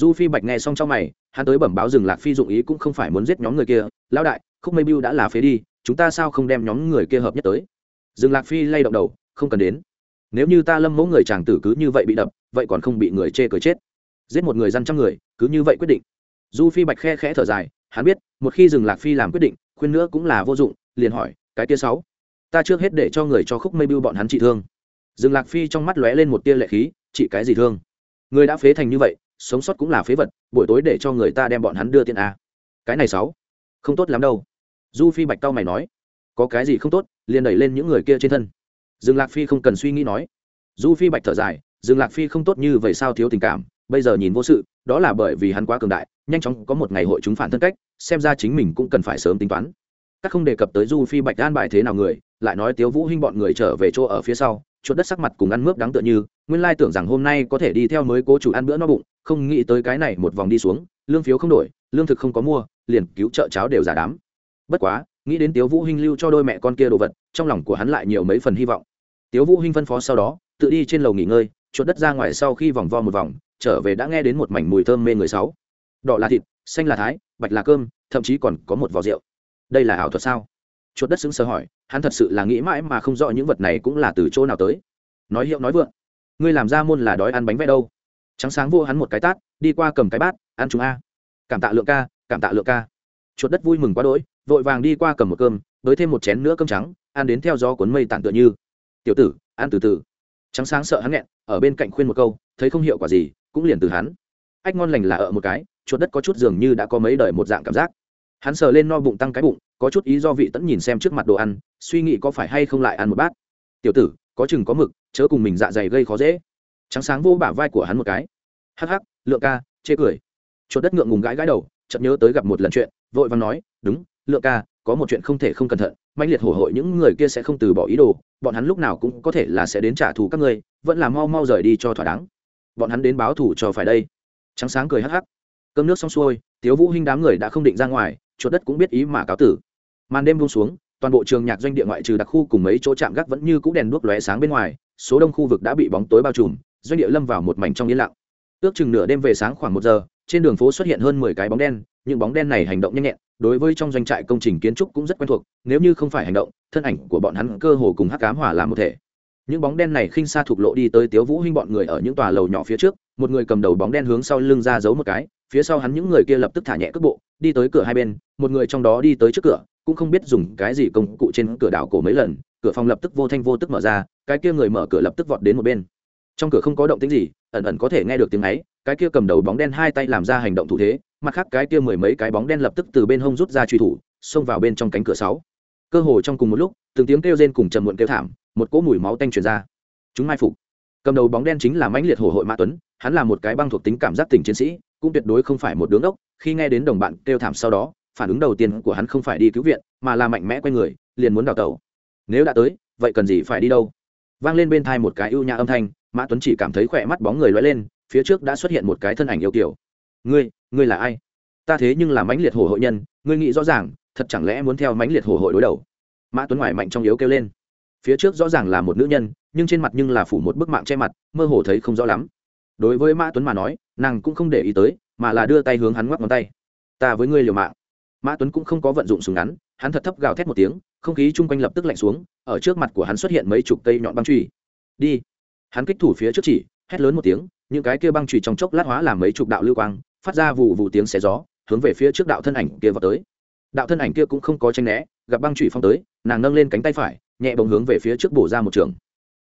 [SPEAKER 1] du phi bạch nghe xong trong mày, hắn tới bẩm báo rừng lạc phi dụng ý cũng không phải muốn giết nhóm người kia, lão đại, khúc mây biêu đã là phế đi, chúng ta sao không đem nhóm người kia hợp nhất tới? Rừng lạc phi lay động đầu, không cần đến. Nếu như ta lâm mẫu người chàng tử cứ như vậy bị đập, vậy còn không bị người chê cười chết. Giết một người dân trăm người, cứ như vậy quyết định. Du phi bạch khe khẽ thở dài, hắn biết, một khi rừng lạc phi làm quyết định, khuyên nữa cũng là vô dụng, liền hỏi, cái tia sáu, ta trước hết để cho người cho khúc mây biêu bọn hắn trị thương. Rừng lạc phi trong mắt lóe lên một tia lệ khí, trị cái gì thương? Người đã phế thành như vậy sống sót cũng là phế vật, buổi tối để cho người ta đem bọn hắn đưa tiền a. Cái này sáu, không tốt lắm đâu. Du phi bạch cao mày nói, có cái gì không tốt, liền đẩy lên những người kia trên thân. Dương lạc phi không cần suy nghĩ nói. Du phi bạch thở dài, dương lạc phi không tốt như vậy sao thiếu tình cảm, bây giờ nhìn vô sự, đó là bởi vì hắn quá cường đại, nhanh chóng có một ngày hội chúng phản thân cách, xem ra chính mình cũng cần phải sớm tính toán. Các không đề cập tới du phi bạch an bài thế nào người, lại nói tiếu vũ hinh bọn người trở về chỗ ở phía sau chuột đất sắc mặt cùng ăn mướp đáng tựa như, nguyên lai tưởng rằng hôm nay có thể đi theo mới cố chủ ăn bữa no bụng, không nghĩ tới cái này một vòng đi xuống, lương phiếu không đổi, lương thực không có mua, liền cứu trợ cháo đều giả đám. Bất quá, nghĩ đến tiếu vũ hinh lưu cho đôi mẹ con kia đồ vật, trong lòng của hắn lại nhiều mấy phần hy vọng. Tiếu vũ hinh phân phó sau đó, tự đi trên lầu nghỉ ngơi, chuột đất ra ngoài sau khi vòng vo một vòng, trở về đã nghe đến một mảnh mùi thơm mê người sáu. Đỏ là thịt, xanh là thái, bạch là cơm, thậm chí còn có một vò rượu. Đây là ảo thuật sao? Chuột đất xứng sờ hỏi, hắn thật sự là nghĩ mãi mà không rõ những vật này cũng là từ chỗ nào tới. Nói hiệu nói vượng, ngươi làm ra môn là đói ăn bánh vẽ đâu? Trắng sáng vô hắn một cái tát, đi qua cầm cái bát, ăn chúng a. Cảm tạ lượng ca, cảm tạ lượng ca. Chuột đất vui mừng quá đỗi, vội vàng đi qua cầm một cơm với thêm một chén nữa cơm trắng, ăn đến theo gió cuốn mây tản tựa như. Tiểu tử, ăn từ từ. Trắng sáng sợ hắn nghẹn, ở bên cạnh khuyên một câu, thấy không hiệu quả gì, cũng liền từ hắn. Ách ngon lành là ở một cái, chuột đất có chút dường như đã có mấy đời một dạng cảm giác hắn sờ lên no bụng tăng cái bụng, có chút ý do vị tẫn nhìn xem trước mặt đồ ăn, suy nghĩ có phải hay không lại ăn một bát. Tiểu tử, có chừng có mực, chớ cùng mình dạ dày gây khó dễ. Trắng sáng vô bả vai của hắn một cái. Hắc hắc, lượng ca, chê cười. Chuột đất ngượng ngùng gãi gãi đầu chậm nhớ tới gặp một lần chuyện, vội vàng nói, đúng, lượng ca, có một chuyện không thể không cẩn thận mạnh liệt hổ hội những người kia sẽ không từ bỏ ý đồ, bọn hắn lúc nào cũng có thể là sẽ đến trả thù các ngươi, vẫn là mau mau rời đi cho thỏa đáng. Bọn hắn đến báo thù cho phải đây. Trắng sáng cười hắc hắc. Cơm nước xong xuôi, tiếu vũ hinh đám người đã không định ra ngoài chuột đất cũng biết ý mà cáo tử. Màn đêm buông xuống, toàn bộ trường nhạc doanh địa ngoại trừ đặc khu cùng mấy chỗ chạm gác vẫn như cũ đèn đuốc lóe sáng bên ngoài, số đông khu vực đã bị bóng tối bao trùm, doanh địa lâm vào một mảnh trong yên lặng. Ước chừng nửa đêm về sáng khoảng một giờ, trên đường phố xuất hiện hơn mười cái bóng đen, những bóng đen này hành động nhanh nhẹn, đối với trong doanh trại công trình kiến trúc cũng rất quen thuộc, nếu như không phải hành động, thân ảnh của bọn hắn cơ hồ cùng hắc cám hỏa làm một thể. Những bóng đen này khinh xa thục lộ đi tới tiếu vũ hinh bọn người ở những tòa lầu nhỏ phía trước, một người cầm đầu bóng đen hướng sau lưng ra giấu một cái phía sau hắn những người kia lập tức thả nhẹ cước bộ, đi tới cửa hai bên, một người trong đó đi tới trước cửa, cũng không biết dùng cái gì công cụ trên cửa đảo cổ mấy lần, cửa phòng lập tức vô thanh vô tức mở ra, cái kia người mở cửa lập tức vọt đến một bên. Trong cửa không có động tĩnh gì, ẩn ẩn có thể nghe được tiếng ấy, cái kia cầm đầu bóng đen hai tay làm ra hành động thủ thế, mặt khác cái kia mười mấy cái bóng đen lập tức từ bên hông rút ra truy thủ, xông vào bên trong cánh cửa sáu. Cơ hồ trong cùng một lúc, từng tiếng kêu rên cùng trầm muộn kêu thảm, một cỗ mùi máu tanh truyền ra. Chúng mai phục. Cầm đầu bóng đen chính là mãnh liệt hổ hội mã tuấn, hắn là một cái băng thuộc tính cảm giác tình chiến sĩ cũng tuyệt đối không phải một đứng ốc khi nghe đến đồng bạn kêu thảm sau đó, phản ứng đầu tiên của hắn không phải đi cứu viện, mà là mạnh mẽ quay người, liền muốn đào tẩu. Nếu đã tới, vậy cần gì phải đi đâu? Vang lên bên thai một cái ưu nhã âm thanh, mã tuấn chỉ cảm thấy khỏe mắt bóng người loay lên, phía trước đã xuất hiện một cái thân ảnh yêu kiểu. Ngươi ngươi là ai? Ta thế nhưng là mãnh liệt hồ hội nhân, ngươi nghĩ rõ ràng, thật chẳng lẽ muốn theo mãnh liệt hồ hội đối đầu? Mã tuấn ngoài mạnh trong yếu kêu lên. Phía trước rõ ràng là một nữ nhân, nhưng trên mặt nhưng là phủ một bức mạng che mặt, mơ hồ thấy không rõ lắm. Đối với mã tuấn mà nói nàng cũng không để ý tới, mà là đưa tay hướng hắn ngoắc ngón tay. Ta với ngươi liều mạng. Mã tuấn cũng không có vận dụng súng ngắn, hắn thật thấp gào thét một tiếng, không khí chung quanh lập tức lạnh xuống, ở trước mặt của hắn xuất hiện mấy chục cây nhọn băng truy đi. Hắn kích thủ phía trước chỉ, hét lớn một tiếng, những cái kia băng truy trong chốc lát hóa làm mấy chục đạo lưu quang, phát ra vụ vụ tiếng xé gió, hướng về phía trước đạo thân ảnh kia vào tới. Đạo thân ảnh kia cũng không có tranh né, gặp băng truy phong tới, nàng nâng lên cánh tay phải, nhẹ bóng hướng về phía trước bổ ra một trường.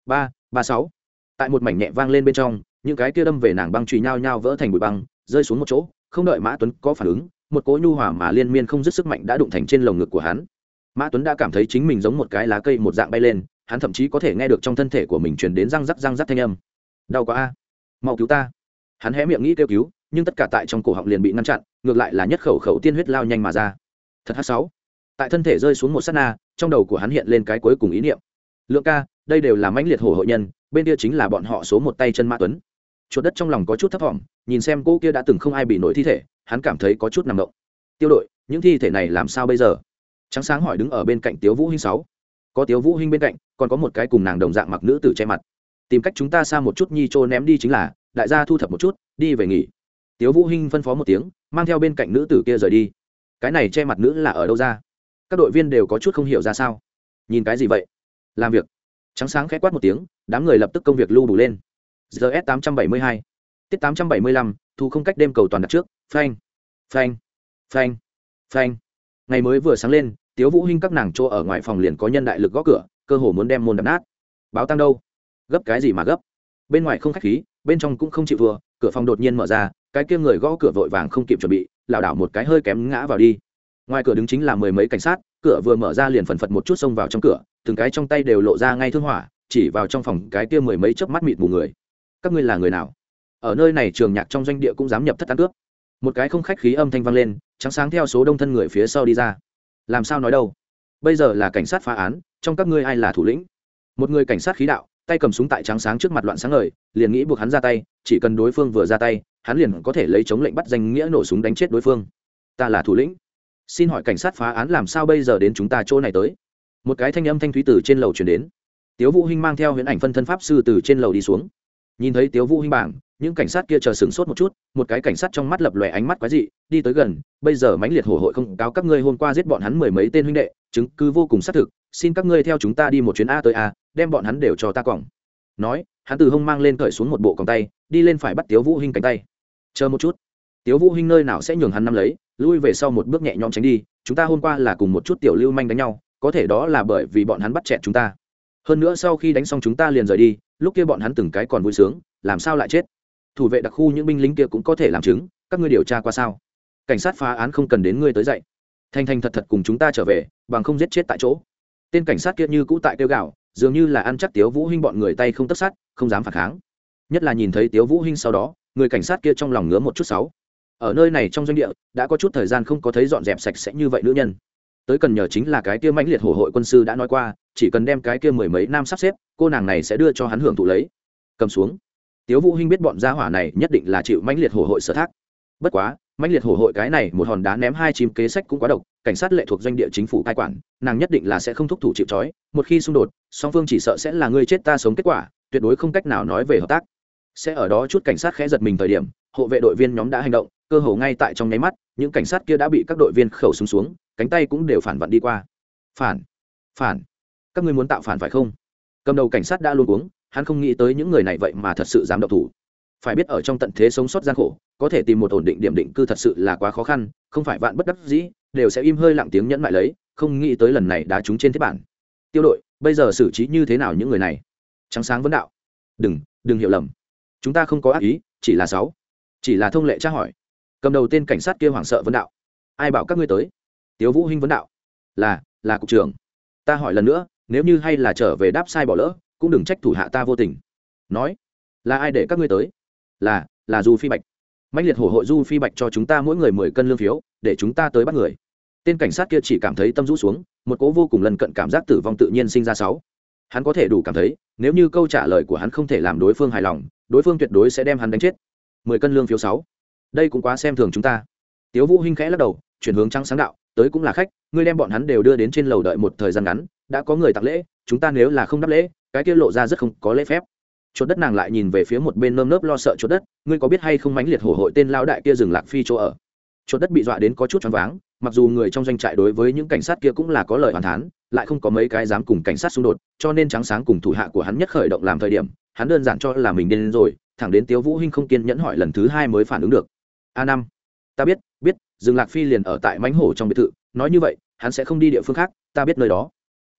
[SPEAKER 1] Ba ba sáu. Tại một mảnh nhẹ vang lên bên trong những cái kia đâm về nàng băng truy nhao nhao vỡ thành bụi băng, rơi xuống một chỗ, không đợi mã tuấn có phản ứng, một cỗ nhu hòa mà liên miên không dứt sức mạnh đã đụng thành trên lồng ngực của hắn. Mã tuấn đã cảm thấy chính mình giống một cái lá cây một dạng bay lên, hắn thậm chí có thể nghe được trong thân thể của mình truyền đến răng rắc răng rắc thanh âm. Đau quá a, mau cứu ta. Hắn hé miệng nghĩ kêu cứu, nhưng tất cả tại trong cổ họng liền bị ngăn chặn, ngược lại là nhất khẩu khẩu tiên huyết lao nhanh mà ra. Thật hắc sáu. Tại thân thể rơi xuống một s á t na, trong đầu của hắn hiện lên cái cuối cùng ý niệm. Lượng ca, đây đều là mãnh liệt hồ hội nhân, bên kia chính là bọn họ số một tay chân mã tuấn chuột đất trong lòng có chút thấp thỏm, nhìn xem cô kia đã từng không ai bị nổi thi thể, hắn cảm thấy có chút nằm động. Tiêu đội, những thi thể này làm sao bây giờ? Trắng sáng hỏi đứng ở bên cạnh tiếu vũ hinh sáu. Có tiếu vũ hinh bên cạnh, còn có một cái cùng nàng đồng dạng mặc nữ tử che mặt. Tìm cách chúng ta xa một chút nhi trô ném đi chính là, đại gia thu thập một chút, đi về nghỉ. Tiếu vũ hinh phân phó một tiếng, mang theo bên cạnh nữ tử kia rời đi. Cái này che mặt nữ là ở đâu ra? Các đội viên đều có chút không hiểu ra sao. Nhìn cái gì vậy? Làm việc. Trắng sáng khẽ quát một tiếng, đám người lập tức công việc lưu đủ lên gs tám trăm bảy mươi hai. Tiết tám trăm bảy mươi lăm, thu không cách đêm cầu toàn đặt trước. Phanh phanh phanh phanh. Ngày mới vừa sáng lên, tiếu vũ hinh các nàng chỗ ở ngoài phòng liền có nhân đại lực gõ cửa, cơ hồ muốn đem môn đập nát. Báo tăng đâu? Gấp cái gì mà gấp? Bên ngoài không khách khí, bên trong cũng không chịu vừa cửa phòng đột nhiên mở ra, cái kia người gõ cửa vội vàng không kịp chuẩn bị, lảo đảo một cái hơi kém ngã vào đi. Ngoài cửa đứng chính là mười mấy cảnh sát, cửa vừa mở ra liền phần phật một chút xông vào trong cửa, từng cái trong tay đều lộ ra ngay thương hỏa, chỉ vào trong phòng cái kia mười mấy chớp mắt mịt mù người các ngươi là người nào? Ở nơi này trường nhạc trong doanh địa cũng dám nhập thất tán cướp. Một cái không khách khí âm thanh vang lên, trắng sáng theo số đông thân người phía sau đi ra. Làm sao nói đâu? Bây giờ là cảnh sát phá án, trong các ngươi ai là thủ lĩnh? Một người cảnh sát khí đạo, tay cầm súng tại trắng sáng trước mặt loạn sáng ngời, liền nghĩ buộc hắn ra tay, chỉ cần đối phương vừa ra tay, hắn liền có thể lấy chống lệnh bắt danh nghĩa nổ súng đánh chết đối phương. Ta là thủ lĩnh. Xin hỏi cảnh sát phá án làm sao bây giờ đến chúng ta chỗ này tới? Một cái thanh âm thanh thúy từ trên lầu chuyển đến. Tiếu vũ hinh mang theo huyễn ảnh phân thân pháp sư từ trên lầu đi xuống nhìn thấy tiếu vũ hinh bảng, những cảnh sát kia chờ sửng sốt một chút, một cái cảnh sát trong mắt lập lòe ánh mắt quái dị, đi tới gần, bây giờ mãnh liệt hổ hội không cáo các ngươi, hôm qua giết bọn hắn mười mấy tên huynh đệ, chứng cứ vô cùng xác thực, xin các ngươi theo chúng ta đi một chuyến a tới a, đem bọn hắn đều cho ta quẳng nói, hắn từ hông mang lên cởi xuống một bộ còng tay, đi lên phải bắt tiếu vũ hinh cánh tay. Chờ một chút, tiếu vũ hinh nơi nào sẽ nhường hắn nắm lấy, lui về sau một bước nhẹ nhõm tránh đi, chúng ta hôm qua là cùng một chút tiểu lưu manh đánh nhau, có thể đó là bởi vì bọn hắn bắt chẹt chúng ta. Hơn nữa sau khi đánh xong chúng ta liền rời đi lúc kia bọn hắn từng cái còn vui sướng, làm sao lại chết? Thủ vệ đặc khu những binh lính kia cũng có thể làm chứng, các ngươi điều tra qua sao? Cảnh sát phá án không cần đến ngươi tới dậy thanh thanh thật thật cùng chúng ta trở về, bằng không giết chết tại chỗ. Tên cảnh sát kia như cũ tại tiêu gạo dường như là ăn chắc tiếu vũ hinh bọn người tay không tất sát, không dám phản kháng. Nhất là nhìn thấy tiếu vũ hinh sau đó, người cảnh sát kia trong lòng ngứa một chút sáu ở nơi này trong doanh địa, đã có chút thời gian không có thấy dọn dẹp sạch sẽ như vậy nữ nhân tới cần nhờ chính là cái kia mãnh liệt hổ hội quân sư đã nói qua, chỉ cần đem cái kia mười mấy nam sắp xếp, cô nàng này sẽ đưa cho hắn hưởng thụ lấy. Cầm xuống. Tiếu vũ hinh biết bọn gia hỏa này nhất định là chịu mãnh liệt hổ hội sở thác. Bất quá, mãnh liệt hổ hội cái này một hòn đá ném hai chim kế sách cũng quá độc, cảnh sát lệ thuộc doanh địa chính phủ cai quản, nàng nhất định là sẽ không thúc thủ chịu trói, một khi xung đột, song phương chỉ sợ sẽ là người chết ta sống kết quả, tuyệt đối không cách nào nói về hợp tác. Sẽ ở đó chút cảnh sát khẽ giật mình thời điểm, hộ vệ đội viên nhóm đã hành động cơ hồ ngay tại trong nháy mắt, những cảnh sát kia đã bị các đội viên khẩu súng xuống, cánh tay cũng đều phản vặn đi qua. Phản phản. Các ngươi muốn tạo phản phải không? Cầm đầu cảnh sát đã luôn uống hắn không nghĩ tới những người này vậy mà thật sự dám độc thủ. Phải biết ở trong tận thế sống sót gian khổ, có thể tìm một ổn định điểm định cư thật sự là quá khó khăn, không phải vạn bất đắc dĩ, đều sẽ im hơi lặng tiếng nhẫn lại lấy, không nghĩ tới lần này đã trúng trên thế bản. Tiêu đội, bây giờ xử trí như thế nào những người này? Trắng sáng vấn đạo. Đừng đừng hiểu lầm. Chúng ta không có ác ý, chỉ là sáu, chỉ là thông lệ tra hỏi cầm đầu tên cảnh sát kia hoảng sợ vấn đạo. Ai bảo các ngươi tới? Tiếu vũ hinh vấn đạo. Là là cục trưởng. Ta hỏi lần nữa, nếu như hay là trở về đáp sai bỏ lỡ, cũng đừng trách thủ hạ ta vô tình. Nói, là ai để các ngươi tới? Là là du phi bạch. Mạnh liệt hổ hội du phi bạch cho chúng ta mỗi người mười cân lương phiếu, để chúng ta tới bắt người. Tên cảnh sát kia chỉ cảm thấy tâm rũ xuống, một cố vô cùng lần cận cảm giác tử vong tự nhiên sinh ra sáu. Hắn có thể đủ cảm thấy, nếu như câu trả lời của hắn không thể làm đối phương hài lòng, đối phương tuyệt đối sẽ đem hắn đánh chết. Mười cân lương phiếu sáu đây cũng quá xem thường chúng ta. Tiếu vũ hinh khẽ lắc đầu, chuyển hướng trắng sáng đạo, tới cũng là khách, ngươi đem bọn hắn đều đưa đến trên lầu đợi một thời gian ngắn, đã có người tặng lễ, chúng ta nếu là không đáp lễ, cái kia lộ ra rất không có lễ phép. Chuột đất nàng lại nhìn về phía một bên nơm nớp lo sợ chuột đất, ngươi có biết hay không mãnh liệt hổ hội tên lão đại kia dừng lạc phi chỗ ở? Chuột đất bị dọa đến có chút choáng váng, mặc dù người trong doanh trại đối với những cảnh sát kia cũng là có lời hoàn thán, lại không có mấy cái dám cùng cảnh sát xung đột, cho nên trắng sáng cùng thủ hạ của hắn nhất khởi động làm thời điểm, hắn đơn giản cho là mình điên rồi, thẳng đến tiếu vũ hinh không kiên nhẫn hỏi lần thứ hai mới phản ứng được a năm. Ta biết biết, Dương lạc phi liền ở tại mánh hổ trong biệt thự, nói như vậy, hắn sẽ không đi địa phương khác, ta biết nơi đó.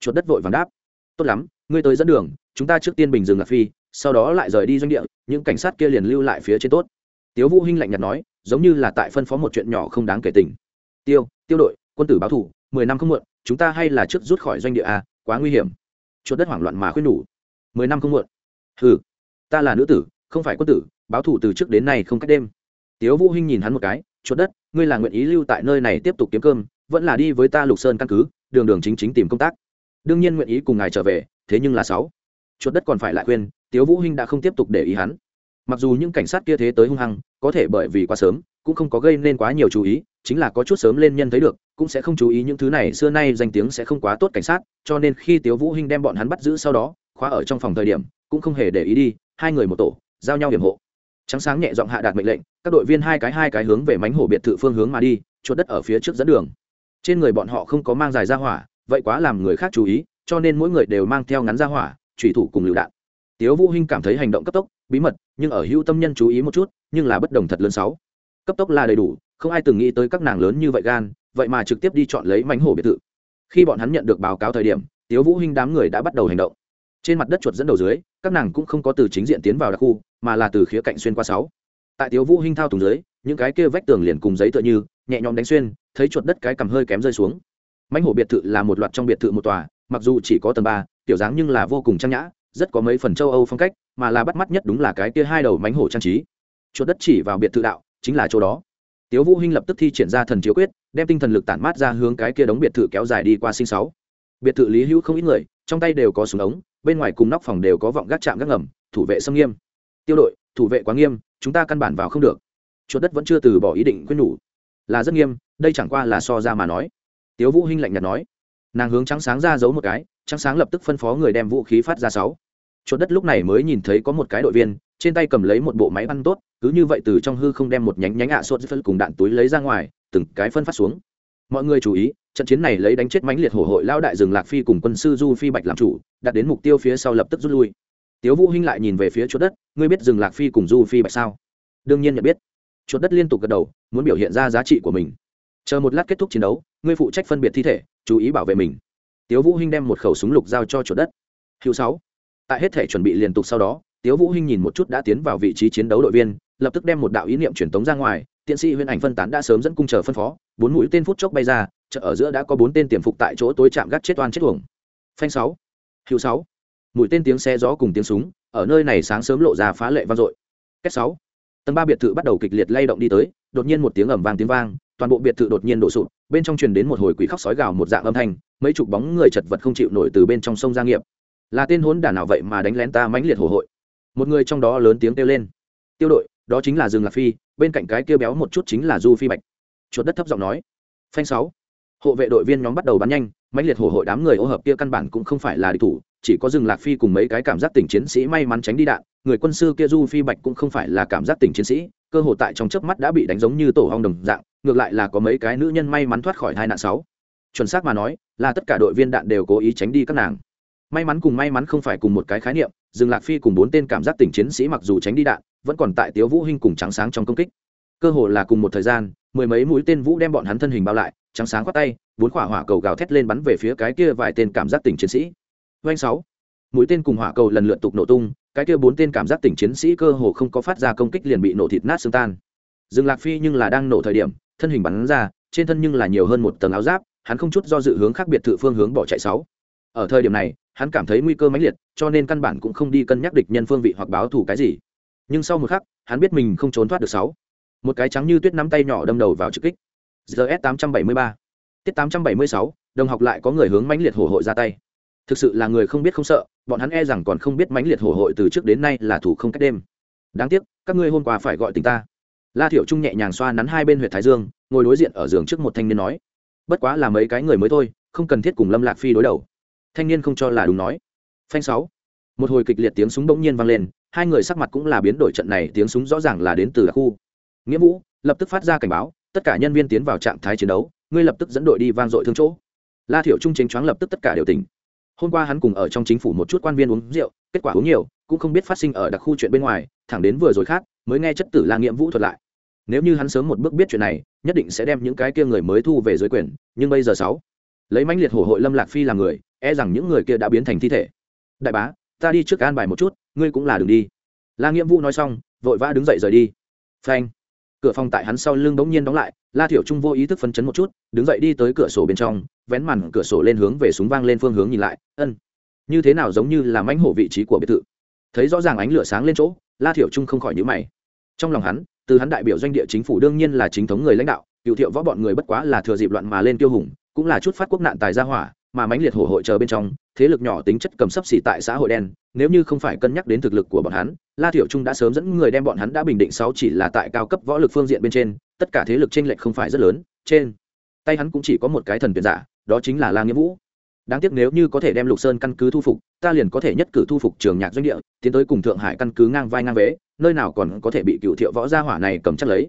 [SPEAKER 1] Chuột đất vội vàng đáp. Tốt lắm, ngươi tới dẫn đường, chúng ta trước tiên bình Dương lạc phi, sau đó lại rời đi doanh địa, những cảnh sát kia liền lưu lại phía trên tốt. Tiếu vũ hinh lạnh nhạt nói, giống như là tại phân phó một chuyện nhỏ không đáng kể tình. Tiêu tiêu đội, quân tử báo thủ, mười năm không muộn, chúng ta hay là trước rút khỏi doanh địa a, quá nguy hiểm. Chuột đất hoảng loạn mà khuyên nhủ. Mười năm không muộn. Hừ, ta là nữ tử, không phải quân tử, báo thủ từ trước đến nay không cách đêm tiếu vũ hinh nhìn hắn một cái, chuột đất, ngươi là nguyện ý lưu tại nơi này tiếp tục kiếm cơm, vẫn là đi với ta lục sơn căn cứ, đường đường chính chính tìm công tác. Đương nhiên nguyện ý cùng ngài trở về, thế nhưng là sáu. Chuột đất còn phải lại khuyên, tiếu vũ hinh đã không tiếp tục để ý hắn. Mặc dù những cảnh sát kia thế tới hung hăng, có thể bởi vì quá sớm, cũng không có gây nên quá nhiều chú ý, chính là có chút sớm lên nhân thấy được, cũng sẽ không chú ý những thứ này, xưa nay danh tiếng sẽ không quá tốt cảnh sát, cho nên khi tiếu vũ hinh đem bọn hắn bắt giữ sau đó, khóa ở trong phòng thời điểm, cũng không hề để ý đi, hai người một tổ, giao nhau hiểm hộ trắng sáng nhẹ giọng hạ đạt mệnh lệnh, các đội viên hai cái hai cái hướng về mánh hổ biệt thự phương hướng mà đi, chuột đất ở phía trước dẫn đường. Trên người bọn họ không có mang dài ra hỏa, vậy quá làm người khác chú ý, cho nên mỗi người đều mang theo ngắn ra hỏa thủy thủ cùng lựu đạn. Tiếu vũ hinh cảm thấy hành động cấp tốc, bí mật, nhưng ở hữu tâm nhân chú ý một chút, nhưng là bất đồng thật lớn sáu. Cấp tốc là đầy đủ, không ai từng nghĩ tới các nàng lớn như vậy gan, vậy mà trực tiếp đi chọn lấy mánh hổ biệt thự. Khi bọn hắn nhận được báo cáo thời điểm, tiếu vũ hinh đám người đã bắt đầu hành động trên mặt đất chuột dẫn đầu dưới, các nàng cũng không có từ chính diện tiến vào đặc khu, mà là từ khía cạnh xuyên qua sáu. Tại tiếu vũ hinh thao tùng dưới, những cái kia vách tường liền cùng giấy tựa như, nhẹ nhõm đánh xuyên, thấy chuột đất cái cầm hơi kém rơi xuống. Mãnh hổ biệt thự là một loạt trong biệt thự một tòa, mặc dù chỉ có tầng ba, tiểu dáng nhưng là vô cùng trang nhã, rất có mấy phần châu âu phong cách, mà là bắt mắt nhất đúng là cái kia hai đầu mãnh hổ trang trí. Chuột đất chỉ vào biệt thự đạo, chính là chỗ đó. Tiếu vũ hinh lập tức thi triển ra thần chiếu quyết, đem tinh thần lực tản mát ra hướng cái kia đống biệt thự kéo dài đi qua sinh sáu. Biệt thự lý hữu không ít người, trong tay đều có súng ống bên ngoài cùng nóc phòng đều có vọng gác chạm gác ngầm, thủ vệ xâm nghiêm. Tiêu đội, thủ vệ quá nghiêm, chúng ta căn bản vào không được. Chuột đất vẫn chưa từ bỏ ý định quyết nhủ. Là rất nghiêm, đây chẳng qua là so ra mà nói. Tiếu vũ hinh lạnh nhạt nói. Nàng hướng trắng sáng ra giấu một cái, trắng sáng lập tức phân phó người đem vũ khí phát ra sáu. Chuột đất lúc này mới nhìn thấy có một cái đội viên, trên tay cầm lấy một bộ máy bắn tốt, cứ như vậy từ trong hư không đem một nhánh nhánh ạ sốt phân cùng đạn túi lấy ra ngoài, từng cái phân phát xuống mọi người chú ý, trận chiến này lấy đánh chết mãnh liệt hổ hội lao đại rừng lạc phi cùng quân sư du phi bạch làm chủ, đạt đến mục tiêu phía sau lập tức rút lui. Tiếu vũ hinh lại nhìn về phía chuột đất, ngươi biết rừng lạc phi cùng du phi bạch sao? Đương nhiên nhận biết. Chuột đất liên tục gật đầu, muốn biểu hiện ra giá trị của mình. Chờ một lát kết thúc chiến đấu, ngươi phụ trách phân biệt thi thể, chú ý bảo vệ mình. Tiếu vũ hinh đem một khẩu súng lục giao cho chuột đất. Hữu sáu. Tại hết thể chuẩn bị liên tục sau đó, tiếu vũ hinh nhìn một chút đã tiến vào vị trí chiến đấu đội viên, lập tức đem một đạo ý niệm truyền tống ra ngoài tiến sĩ huyễn ảnh phân tán đã sớm dẫn cung chờ phân phó, bốn mũi tên phút chốc bay ra, chợ ở giữa đã có bốn tên tiềm phục tại chỗ tối chạm gác chết oan chết uổng. Phanh sáu hữu sáu. Mũi tên tiếng xe gió cùng tiếng súng, ở nơi này sáng sớm lộ ra phá lệ vang dội. Kết sáu, tầng ba biệt thự bắt đầu kịch liệt lay động đi tới, đột nhiên một tiếng ầm vang tiếng vang, toàn bộ biệt thự đột nhiên đổ sụp, bên trong truyền đến một hồi quỷ khóc sói gào một dạng âm thanh, mấy chục bóng người chật vật không chịu nổi từ bên trong sông gia nghiệp. Là tên hốn đản nào vậy mà đánh lén ta mãnh liệt hồ hội? Một người trong đó lớn tiếng kêu lên. Tiêu đội đó chính là dương lạc phi, bên cạnh cái kia béo một chút chính là du phi bạch. Chuột đất thấp giọng nói. Phanh sáu. Hộ vệ đội viên nhóm bắt đầu bắn nhanh, mãnh liệt hồ hội đám người ô hợp kia căn bản cũng không phải là địch thủ, chỉ có dương lạc phi cùng mấy cái cảm giác tỉnh chiến sĩ may mắn tránh đi đạn, người quân sư kia du phi bạch cũng không phải là cảm giác tỉnh chiến sĩ, cơ hồ tại trong chớp mắt đã bị đánh giống như tổ hong đồng dạng, ngược lại là có mấy cái nữ nhân may mắn thoát khỏi hai nạn sáu. Chuẩn xác mà nói, là tất cả đội viên đạn đều cố ý tránh đi các nàng. May mắn cùng may mắn không phải cùng một cái khái niệm, dương lạc phi cùng bốn tên cảm giác tỉnh chiến sĩ mặc dù tránh đi đạn vẫn còn tại tiếu vũ hinh cùng trắng sáng trong công kích. Cơ hồ là cùng một thời gian, mười mấy mũi tên vũ đem bọn hắn thân hình bao lại, trắng sáng quát tay, bốn quả hỏa cầu gào thét lên bắn về phía cái kia vài tên cảm giác tỉnh chiến sĩ. Doanh sáu. Mũi tên cùng hỏa cầu lần lượt tục nổ tung, cái kia bốn tên cảm giác tỉnh chiến sĩ cơ hồ không có phát ra công kích liền bị nổ thịt nát xương tan. Dương lạc phi nhưng là đang nổ thời điểm, thân hình bắn ra, trên thân nhưng là nhiều hơn một tầng áo giáp, hắn không chút do dự hướng khác biệt thự phương hướng bỏ chạy sáu. Ở thời điểm này, hắn cảm thấy nguy cơ mãnh liệt, cho nên căn bản cũng không đi cân nhắc địch nhân phương vị hoặc báo thù cái gì nhưng sau một khắc, hắn biết mình không trốn thoát được sáu. Một cái trắng như tuyết nắm tay nhỏ đâm đầu vào trực kích. Gs 873 tiết 876 đồng học lại có người hướng mãnh liệt hổ hội ra tay. Thực sự là người không biết không sợ, bọn hắn e rằng còn không biết mãnh liệt hổ hội từ trước đến nay là thủ không cách đêm. Đáng tiếc, các ngươi hôm qua phải gọi tình ta. La thiểu trung nhẹ nhàng xoa nắn hai bên huyện thái dương, ngồi đối diện ở giường trước một thanh niên nói. Bất quá là mấy cái người mới thôi, không cần thiết cùng lâm lạc phi đối đầu. Thanh niên không cho là đúng nói. Phanh sáu. Một hồi kịch liệt tiếng súng bỗng nhiên vang lên hai người sắc mặt cũng là biến đổi trận này, tiếng súng rõ ràng là đến từ đặc khu. Nghĩa vũ lập tức phát ra cảnh báo, tất cả nhân viên tiến vào trạng thái chiến đấu, ngươi lập tức dẫn đội đi vang dội thương chỗ. La thiểu trung chính choáng lập tức tất cả đều tỉnh. Hôm qua hắn cùng ở trong chính phủ một chút quan viên uống rượu, kết quả uống nhiều, cũng không biết phát sinh ở đặc khu chuyện bên ngoài, thẳng đến vừa rồi khác, mới nghe chất tử la nghĩa vũ thuật lại. Nếu như hắn sớm một bước biết chuyện này, nhất định sẽ đem những cái kia người mới thu về dưới quyền, nhưng bây giờ sáu, lấy mãnh liệt hổ hội lâm lạc phi làm người e rằng những người kia đã biến thành thi thể. Đại bá ta đi trước an bài một chút, ngươi cũng là đường đi. La nghĩa vũ nói xong, vội vã đứng dậy rời đi. Phanh. Cửa phòng tại hắn sau lưng bỗng nhiên đóng lại, la thiểu trung vô ý thức phân chấn một chút, đứng dậy đi tới cửa sổ bên trong, vén màn cửa sổ lên hướng về súng vang lên phương hướng nhìn lại, ân. Như thế nào giống như là mãnh hổ vị trí của biệt thự. Thấy rõ ràng ánh lửa sáng lên chỗ, la thiểu trung không khỏi nhíu mày. Trong lòng hắn, từ hắn đại biểu doanh địa chính phủ đương nhiên là chính thống người lãnh đạo, cựu thiệu võ bọn người bất quá là thừa dịp loạn mà lên tiêu hùng, cũng là chút phát quốc nạn tài gia hỏa, mà mãnh liệt hổ hội chờ bên trong thế lực nhỏ tính chất cầm sấp xỉ tại xã hội đen, nếu như không phải cân nhắc đến thực lực của bọn hắn, la thiểu trung đã sớm dẫn người đem bọn hắn đã bình định sáu chỉ là tại cao cấp võ lực phương diện bên trên, tất cả thế lực tranh lệch không phải rất lớn, trên tay hắn cũng chỉ có một cái thần tuyển giả, đó chính là la nghĩa vũ. Đáng tiếc nếu như có thể đem lục sơn căn cứ thu phục, ta liền có thể nhất cử thu phục trường nhạc doanh địa, tiến tới cùng thượng hải căn cứ ngang vai ngang vế, nơi nào còn có thể bị cựu thiệu võ gia hỏa này cầm chắc lấy.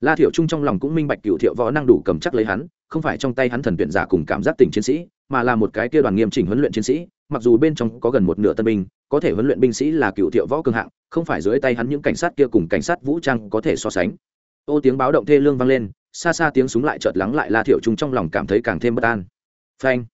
[SPEAKER 1] La thiệu trung trong lòng cũng minh bạch cựu thiệu võ năng đủ cầm chắc lấy hắn, không phải trong tay hắn thần tuyển giả cùng cảm giác tình chiến sĩ mà là một cái kia đoàn nghiêm chỉnh huấn luyện chiến sĩ, mặc dù bên trong có gần một nửa tân binh, có thể huấn luyện binh sĩ là cựu thiệu võ cường hạng, không phải dưới tay hắn những cảnh sát kia cùng cảnh sát vũ trang có thể so sánh. Ô tiếng báo động thê lương vang lên, xa xa tiếng súng lại chợt lắng lại la thiệu trung trong lòng cảm thấy càng thêm bất an. Phanh!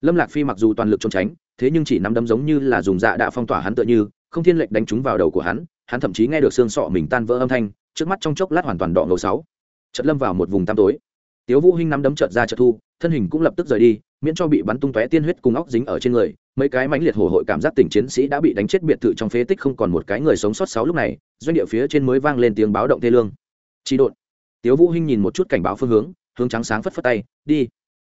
[SPEAKER 1] Lâm lạc phi mặc dù toàn lực trốn tránh, thế nhưng chỉ nắm đấm giống như là dùng dạ đã phong tỏa hắn tựa như, không thiên lệch đánh trúng vào đầu của hắn hắn thậm chí nghe được xương sọ mình tan vỡ âm thanh, trước mắt trong chốc lát hoàn toàn đỏ ngầu sáu. Chợt lâm vào một vùng tăm tối. Tiếu vũ hinh nắm đấm chợt ra chợt thu, thân hình cũng lập tức rời đi miễn cho bị bắn tung tóe tiên huyết cùng óc dính ở trên người, mấy cái mãnh liệt hổ hội cảm giác tỉnh chiến sĩ đã bị đánh chết biệt thự trong phế tích không còn một cái người sống sót sáu lúc này, doanh địa phía trên mới vang lên tiếng báo động thê lương. Chỉ đột tiếu vũ hinh nhìn một chút cảnh báo phương hướng hướng trắng sáng phất phất tay, đi.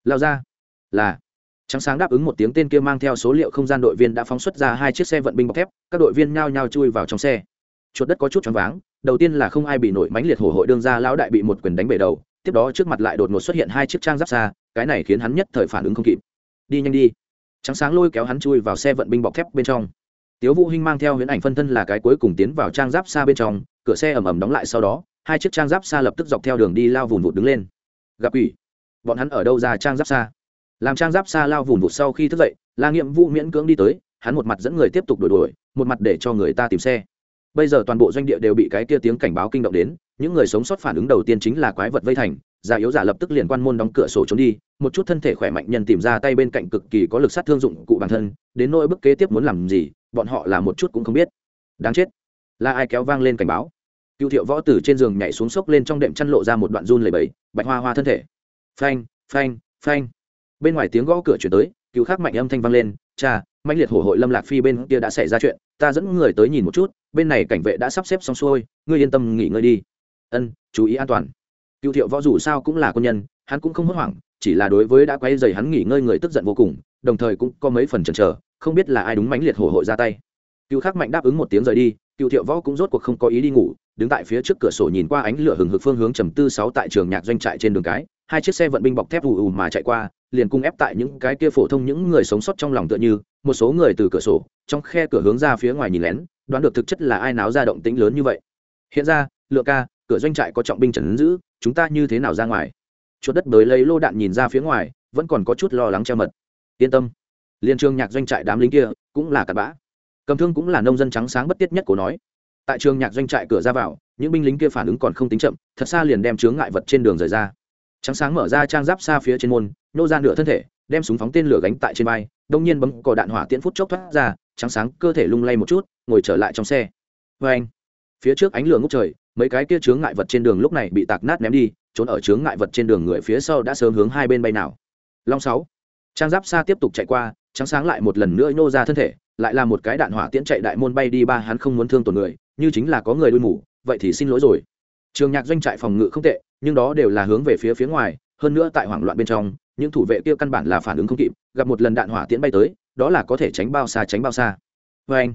[SPEAKER 1] Lao ra. Là. Trắng sáng đáp ứng một tiếng tên kia mang theo số liệu không gian đội viên đã phóng xuất ra hai chiếc xe vận binh bọc thép, các đội viên nhao nhao chui vào trong xe. Chuột đất có chút choáng váng, đầu tiên là không ai bị nổi mãnh liệt hổ hội đương ra lão đại bị một quyền đánh bể đầu, tiếp đó trước mặt lại đột ngột xuất hiện hai chiếc trang giáp xa cái này khiến hắn nhất thời phản ứng không kịp. Đi nhanh đi. Trắng sáng lôi kéo hắn chui vào xe vận binh bọc thép bên trong. Tiếu vũ hinh mang theo huyễn ảnh phân thân là cái cuối cùng tiến vào trang giáp xa bên trong, cửa xe ầm ầm đóng lại sau đó, hai chiếc trang giáp xa lập tức dọc theo đường đi lao vùn vụt đứng lên. Gặp ủy. Bọn hắn ở đâu ra trang giáp xa? Làm trang giáp xa lao vùn vụt sau khi thức dậy, la nghiệm vũ miễn cưỡng đi tới, hắn một mặt dẫn người tiếp tục đuổi đuổi, một mặt để cho người ta tìm xe. Bây giờ toàn bộ doanh địa đều bị cái kia tiếng cảnh báo kinh động đến, những người sống sót phản ứng đầu tiên chính là quái vật vây thành già yếu giả lập tức liền quan môn đóng cửa sổ trốn đi, một chút thân thể khỏe mạnh nhân tìm ra tay bên cạnh cực kỳ có lực sát thương dụng cụ bản thân, đến nỗi bức kế tiếp muốn làm gì, bọn họ là một chút cũng không biết. Đáng chết. Là ai kéo vang lên cảnh báo? Cựu thiệu võ tử trên giường nhảy xuống sốc lên trong đệm chăn lộ ra một đoạn run lầy bẫy bạch hoa hoa thân thể. Phanh phanh phanh. Bên ngoài tiếng gõ cửa chuyển tới, cựu khắc mạnh âm thanh vang lên, cha mạnh liệt hổ hội lâm lạc phi bên kia đã xảy ra chuyện, ta dẫn người tới nhìn một chút, bên này cảnh vệ đã sắp xếp xong xuôi, ngươi yên tâm nghỉ ngơi đi. Ân, chú ý an toàn cựu thiệu võ dù sao cũng là quân nhân, hắn cũng không hốt hoảng, chỉ là đối với đã quay dày hắn nghỉ ngơi người tức giận vô cùng, đồng thời cũng có mấy phần chần chờ, không biết là ai đúng mãnh liệt hổ hội ra tay. Cựu khắc mạnh đáp ứng một tiếng rời đi cựu thiệu võ cũng rốt cuộc không có ý đi ngủ, đứng tại phía trước cửa sổ nhìn qua ánh lửa hừng hực phương hướng trầm tư sáu tại trường nhạc doanh trại trên đường cái, hai chiếc xe vận binh bọc thép ù ù mà chạy qua, liền cung ép tại những cái kia phổ thông những người sống sót trong lòng tựa như, một số người từ cửa sổ, trong khe cửa hướng ra phía ngoài nhìn lén, đoán được thực chất là ai náo ra động tĩnh lớn như vậy. Hiện ra, lựa ca cửa doanh trại có trọng binh trần giữ, chúng ta như thế nào ra ngoài? Chuột đất bới lấy lô đạn nhìn ra phía ngoài, vẫn còn có chút lo lắng che mật. Yên tâm. Liên trường nhạc doanh trại đám lính kia cũng là cặn bã. Cầm thương cũng là nông dân trắng sáng bất tiết nhất của nói. Tại trường nhạc doanh trại cửa ra vào, những binh lính kia phản ứng còn không tính chậm, thật xa liền đem chướng ngại vật trên đường rời ra. Trắng sáng mở ra trang giáp xa phía trên môn, nô ra nửa thân thể, đem súng phóng tên lửa gánh tại trên vai, đông nhiên bấm cò đạn hỏa tiễn phút chốc thoát ra, trắng sáng cơ thể lung lay một chút, ngồi trở lại trong xe. Vê anh phía trước ánh lửa ngốc trời mấy cái kia chướng ngại vật trên đường lúc này bị tạc nát ném đi, trốn ở chướng ngại vật trên đường người phía sau đã sớm hướng hai bên bay nào. Long sáu, trang giáp xa tiếp tục chạy qua, trắng sáng lại một lần nữa nhô ra thân thể, lại là một cái đạn hỏa tiễn chạy đại môn bay đi ba, hắn không muốn thương tổn người, như chính là có người đuôi mù, vậy thì xin lỗi rồi. Trường nhạc doanh trại phòng ngự không tệ, nhưng đó đều là hướng về phía phía ngoài, hơn nữa tại hoảng loạn bên trong, những thủ vệ kia căn bản là phản ứng không kịp, gặp một lần đạn hỏa tiễn bay tới, đó là có thể tránh bao xa, tránh bao xa. Vê anh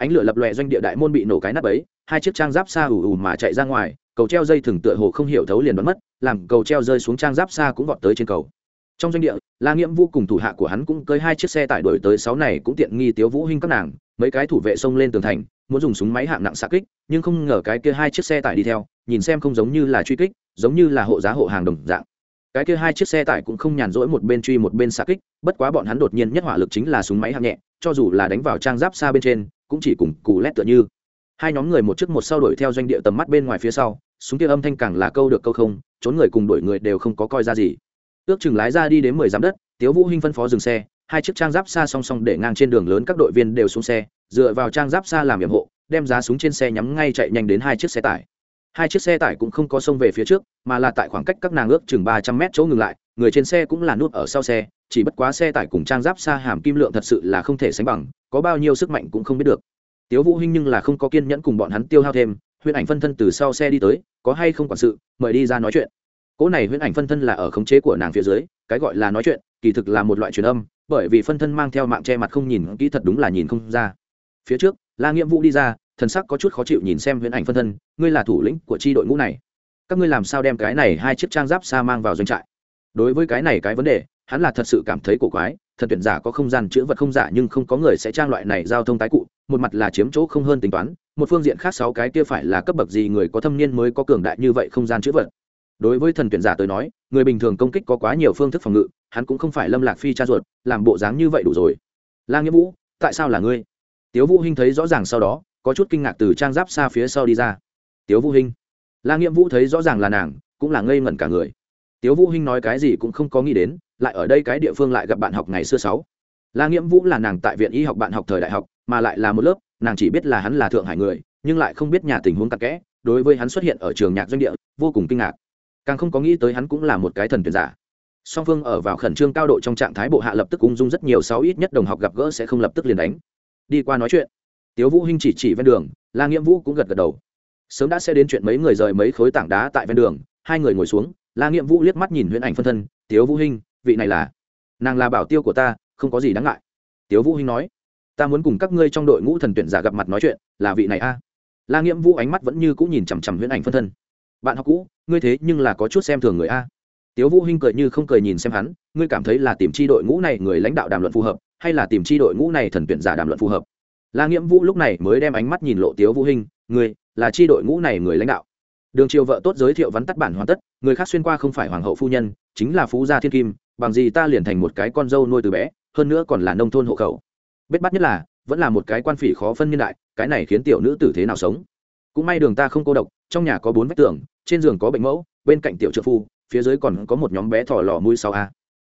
[SPEAKER 1] ánh lửa lập lòe doanh địa đại môn bị nổ cái nắp ấy, hai chiếc trang giáp xa ù ù mà chạy ra ngoài, cầu treo dây thừng tựa hồ không hiểu thấu liền bắn mất, làm cầu treo rơi xuống trang giáp xa cũng vọt tới trên cầu. Trong doanh địa, la nghiễm vũ cùng thủ hạ của hắn cũng cưới hai chiếc xe tải đổi tới sáu này, cũng tiện nghi tiếu vũ hinh các nàng, mấy cái thủ vệ xông lên tường thành, muốn dùng súng máy hạng nặng xạ kích, nhưng không ngờ cái kia hai chiếc xe tải đi theo, nhìn xem không giống như là truy kích, giống như là hộ giá hộ hàng đồng dạng. Cái kia hai chiếc xe tải cũng không nhàn rỗi một bên truy một bên xạ kích, bất quá bọn hắn đột nhiên nhất hỏa lực chính là súng máy hạng nhẹ, cho dù là đánh vào trang giáp xa bên trên cũng chỉ cùng cù lét tựa như. Hai nhóm người một trước một sau đuổi theo doanh địa tầm mắt bên ngoài phía sau, súng kia âm thanh càng là câu được câu không, trốn người cùng đuổi người đều không có coi ra gì. Ước chừng lái ra đi đến mười dặm đất, tiếu vũ hinh phân phó dừng xe, hai chiếc trang giáp xa song song để ngang trên đường lớn các đội viên đều xuống xe, dựa vào trang giáp xa làm nhiệm hộ, đem giá súng trên xe nhắm ngay chạy nhanh đến hai chiếc xe tải. Hai chiếc xe tải cũng không có xông về phía trước, mà là tại khoảng cách các nàng ước chừng ba trăm mét chỗ ngừng lại, người trên xe cũng là nút ở sau xe, chỉ bất quá xe tải cùng trang giáp xa hàm kim lượng thật sự là không thể sánh bằng có bao nhiêu sức mạnh cũng không biết được. Tiếu vũ hinh nhưng là không có kiên nhẫn cùng bọn hắn tiêu hao thêm, huyễn ảnh phân thân từ sau xe đi tới, có hay không quản sự, mời đi ra nói chuyện. Cỗ này huyễn ảnh phân thân là ở khống chế của nàng phía dưới, cái gọi là nói chuyện, kỳ thực là một loại truyền âm, bởi vì phân thân mang theo mạng che mặt không nhìn kỹ thật đúng là nhìn không ra. Phía trước, la nghĩa vũ đi ra, thần sắc có chút khó chịu nhìn xem huyễn ảnh phân thân, ngươi là thủ lĩnh của chi đội ngũ này. Các ngươi làm sao đem cái này hai chiếc trang giáp xa mang vào doanh trại? Đối với cái này cái vấn đề, hắn là thật sự cảm thấy cổ quái thần tuyển giả có không gian chữ vật không giả nhưng không có người sẽ trang loại này giao thông tái cụ, một mặt là chiếm chỗ không hơn tính toán, một phương diện khác sáu cái kia phải là cấp bậc gì người có thâm niên mới có cường đại như vậy không gian chữ vật. Đối với thần tuyển giả tới nói, người bình thường công kích có quá nhiều phương thức phòng ngự, hắn cũng không phải lâm lạc phi cha ruột, làm bộ dáng như vậy đủ rồi. La nghĩa vũ, tại sao là ngươi? Tiếu vũ hinh thấy rõ ràng sau đó, có chút kinh ngạc từ trang giáp xa phía sau đi ra. Tiếu vũ hinh, la nghĩa vũ thấy rõ ràng là nàng, cũng là ngây ngẩn cả người. Tiếu vũ hinh nói cái gì cũng không có nghĩ đến lại ở đây cái địa phương lại gặp bạn học ngày xưa sáu. La nghiễm vũ là nàng tại viện y học bạn học thời đại học, mà lại là một lớp, nàng chỉ biết là hắn là thượng hải người, nhưng lại không biết nhà tình huống tắc kẽ, đối với hắn xuất hiện ở trường nhạc doanh địa, vô cùng kinh ngạc. Càng không có nghĩ tới hắn cũng là một cái thần tuyển giả. Song phương ở vào khẩn trương cao độ trong trạng thái bộ hạ lập tức ung dung rất nhiều, sáu ít nhất đồng học gặp gỡ sẽ không lập tức liền đánh. Đi qua nói chuyện, tiếu vũ hinh chỉ chỉ ven đường, la nghiễm vũ cũng gật gật đầu. Sớm đã sẽ đến chuyện mấy người rời mấy khối tảng đá tại ven đường, hai người ngồi xuống, la nghiễm vũ liếc mắt nhìn huyễn ảnh phân thân, tiếu vũ hinh vị này là nàng là bảo tiêu của ta, không có gì đáng ngại. Tiếu vũ hinh nói, ta muốn cùng các ngươi trong đội ngũ thần tuyển giả gặp mặt nói chuyện, là vị này a. La nghiễm vũ ánh mắt vẫn như cũ nhìn chằm chằm huyễn ảnh phân thân. Bạn học cũ, ngươi thế nhưng là có chút xem thường người a. Tiếu vũ hinh cười như không cười nhìn xem hắn, ngươi cảm thấy là tìm chi đội ngũ này người lãnh đạo đàm luận phù hợp, hay là tìm chi đội ngũ này thần tuyển giả đàm luận phù hợp? La nghiễm vũ lúc này mới đem ánh mắt nhìn lộ tiếu vũ hinh, ngươi là chi đội ngũ này người lãnh đạo. Đường triều vợ tốt giới thiệu vắn tắt bản hoàn tất, người khác xuyên qua không phải hoàng hậu phu nhân, chính là phú gia thiên kim bằng gì ta liền thành một cái con dâu nuôi từ bé, hơn nữa còn là nông thôn hộ khẩu. Bết bắt nhất là, vẫn là một cái quan phỉ khó phân niên đại, cái này khiến tiểu nữ tử thế nào sống? Cũng may đường ta không cô độc, trong nhà có bốn vách tường, trên giường có bệnh mẫu, bên cạnh tiểu trợ phu, phía dưới còn có một nhóm bé thỏ lò mũi sau a.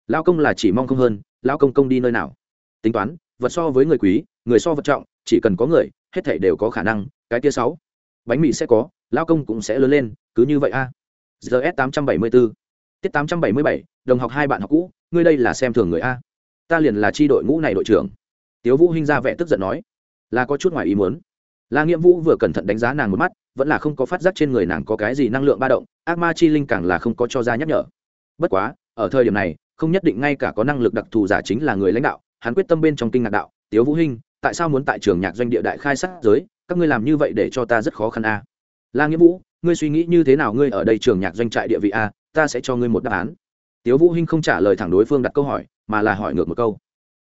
[SPEAKER 1] Lao công là chỉ mong không hơn lao công công đi nơi nào? Tính toán, vật so với người quý, người so vật trọng, chỉ cần có người, hết thảy đều có khả năng, cái tia sáu. Bánh mì sẽ có lao công cũng sẽ lớn lên, cứ như vậy a. Gs tám trăm bảy mươi bốn. Tiết tám trăm bảy mươi bảy đồng học hai bạn học cũ, ngươi đây là xem thường người a. Ta liền là chi đội ngũ này đội trưởng. Tiếu vũ hinh ra vẻ tức giận nói, là có chút ngoài ý muốn. La nghĩa vũ vừa cẩn thận đánh giá nàng một mắt, vẫn là không có phát giác trên người nàng có cái gì năng lượng ba động, ác ma chi linh càng là không có cho ra nhắc nhở. Bất quá, ở thời điểm này, không nhất định ngay cả có năng lực đặc thù giả chính là người lãnh đạo, hắn quyết tâm bên trong kinh ngạc đạo, tiếu vũ hinh, tại sao muốn tại trường nhạc doanh địa đại khai sát giới, các ngươi làm như vậy để cho ta rất khó khăn a? La nghĩa vũ, ngươi suy nghĩ như thế nào ngươi ở đây trường nhạc doanh trại địa vị a, ta sẽ cho ngươi một đáp án tiếu vũ hinh không trả lời thẳng đối phương đặt câu hỏi, mà là hỏi ngược một câu.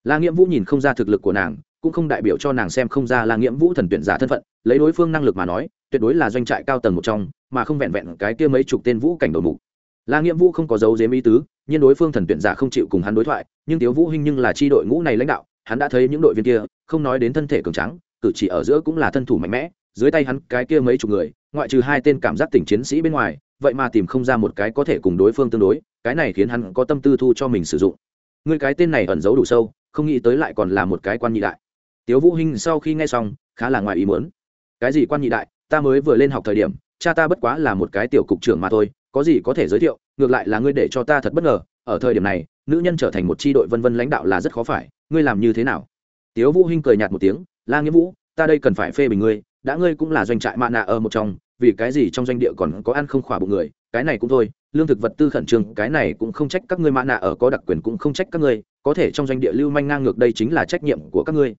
[SPEAKER 1] La nghiễm vũ nhìn không ra thực lực của nàng, cũng không đại biểu cho nàng xem không ra la nghiễm vũ thần tuyển giả thân phận, lấy đối phương năng lực mà nói, tuyệt đối là doanh trại cao tầng một trong, mà không vẹn vẹn cái kia mấy chục tên vũ cảnh đầu mục. La nghiễm vũ không có dấu dếm ý tứ, nhưng đối phương thần tuyển giả không chịu cùng hắn đối thoại, nhưng tiếu vũ hinh nhưng là chi đội ngũ này lãnh đạo, hắn đã thấy những đội viên kia, không nói đến thân thể cường tráng, cử chỉ ở giữa cũng là thân thủ mạnh mẽ, dưới tay hắn cái kia mấy chục người, ngoại trừ hai tên cảm giác tỉnh chiến sĩ bên ngoài vậy mà tìm không ra một cái có thể cùng đối phương tương đối, cái này khiến hắn có tâm tư thu cho mình sử dụng. Người cái tên này ẩn giấu đủ sâu, không nghĩ tới lại còn là một cái quan nhị đại. Tiếu vũ hinh sau khi nghe xong, khá là ngoài ý muốn. Cái gì quan nhị đại, ta mới vừa lên học thời điểm, cha ta bất quá là một cái tiểu cục trưởng mà thôi, có gì có thể giới thiệu, ngược lại là ngươi để cho ta thật bất ngờ, ở thời điểm này, nữ nhân trở thành một tri đội vân vân lãnh đạo là rất khó phải, ngươi làm như thế nào? Tiếu vũ hinh cười nhạt một tiếng, la nghĩa vũ, ta đây cần phải phê bình ngươi, đã ngươi cũng là doanh trại mạ nạ ở một trong vì cái gì trong doanh địa còn có ăn không khỏa bụng người, cái này cũng thôi, lương thực vật tư khẩn trương, cái này cũng không trách các ngươi mã nạ ở có đặc quyền cũng không trách các ngươi, có thể trong doanh địa lưu manh ngang ngược đây chính là trách nhiệm của các ngươi.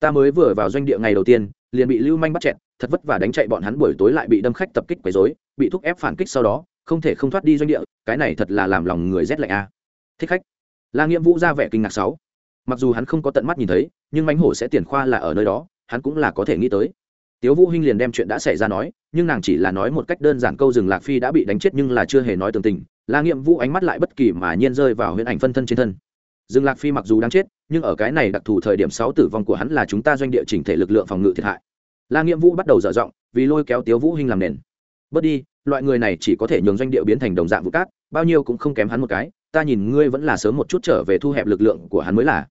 [SPEAKER 1] Ta mới vừa vào doanh địa ngày đầu tiên, liền bị lưu manh bắt chẹt, thật vất vả đánh chạy bọn hắn buổi tối lại bị đâm khách tập kích quấy rối, bị thúc ép phản kích sau đó, không thể không thoát đi doanh địa, cái này thật là làm lòng người rét lạnh a. Thích khách. La nghĩa vũ ra vẻ kinh ngạc sáu. Mặc dù hắn không có tận mắt nhìn thấy, nhưng mánh hổ sẽ tiền khoa là ở nơi đó, hắn cũng là có thể nghĩ tới tiếu vũ hinh liền đem chuyện đã xảy ra nói, nhưng nàng chỉ là nói một cách đơn giản câu rừng lạc phi đã bị đánh chết nhưng là chưa hề nói tường tình, la nghiệm vũ ánh mắt lại bất kỳ mà nhiên rơi vào huyễn ảnh phân thân trên thân. Rừng lạc phi mặc dù đang chết, nhưng ở cái này đặc thù thời điểm sáu tử vong của hắn là chúng ta doanh địa chỉnh thể lực lượng phòng ngự thiệt hại. La nghiệm vũ bắt đầu dở giọng, vì lôi kéo tiếu vũ hinh làm nền. Bớt đi, loại người này chỉ có thể nhường doanh địa biến thành đồng dạng vụ cát, bao nhiêu cũng không kém hắn một cái, ta nhìn ngươi vẫn là sớm một chút trở về thu hẹp lực lượng của hắn mới là.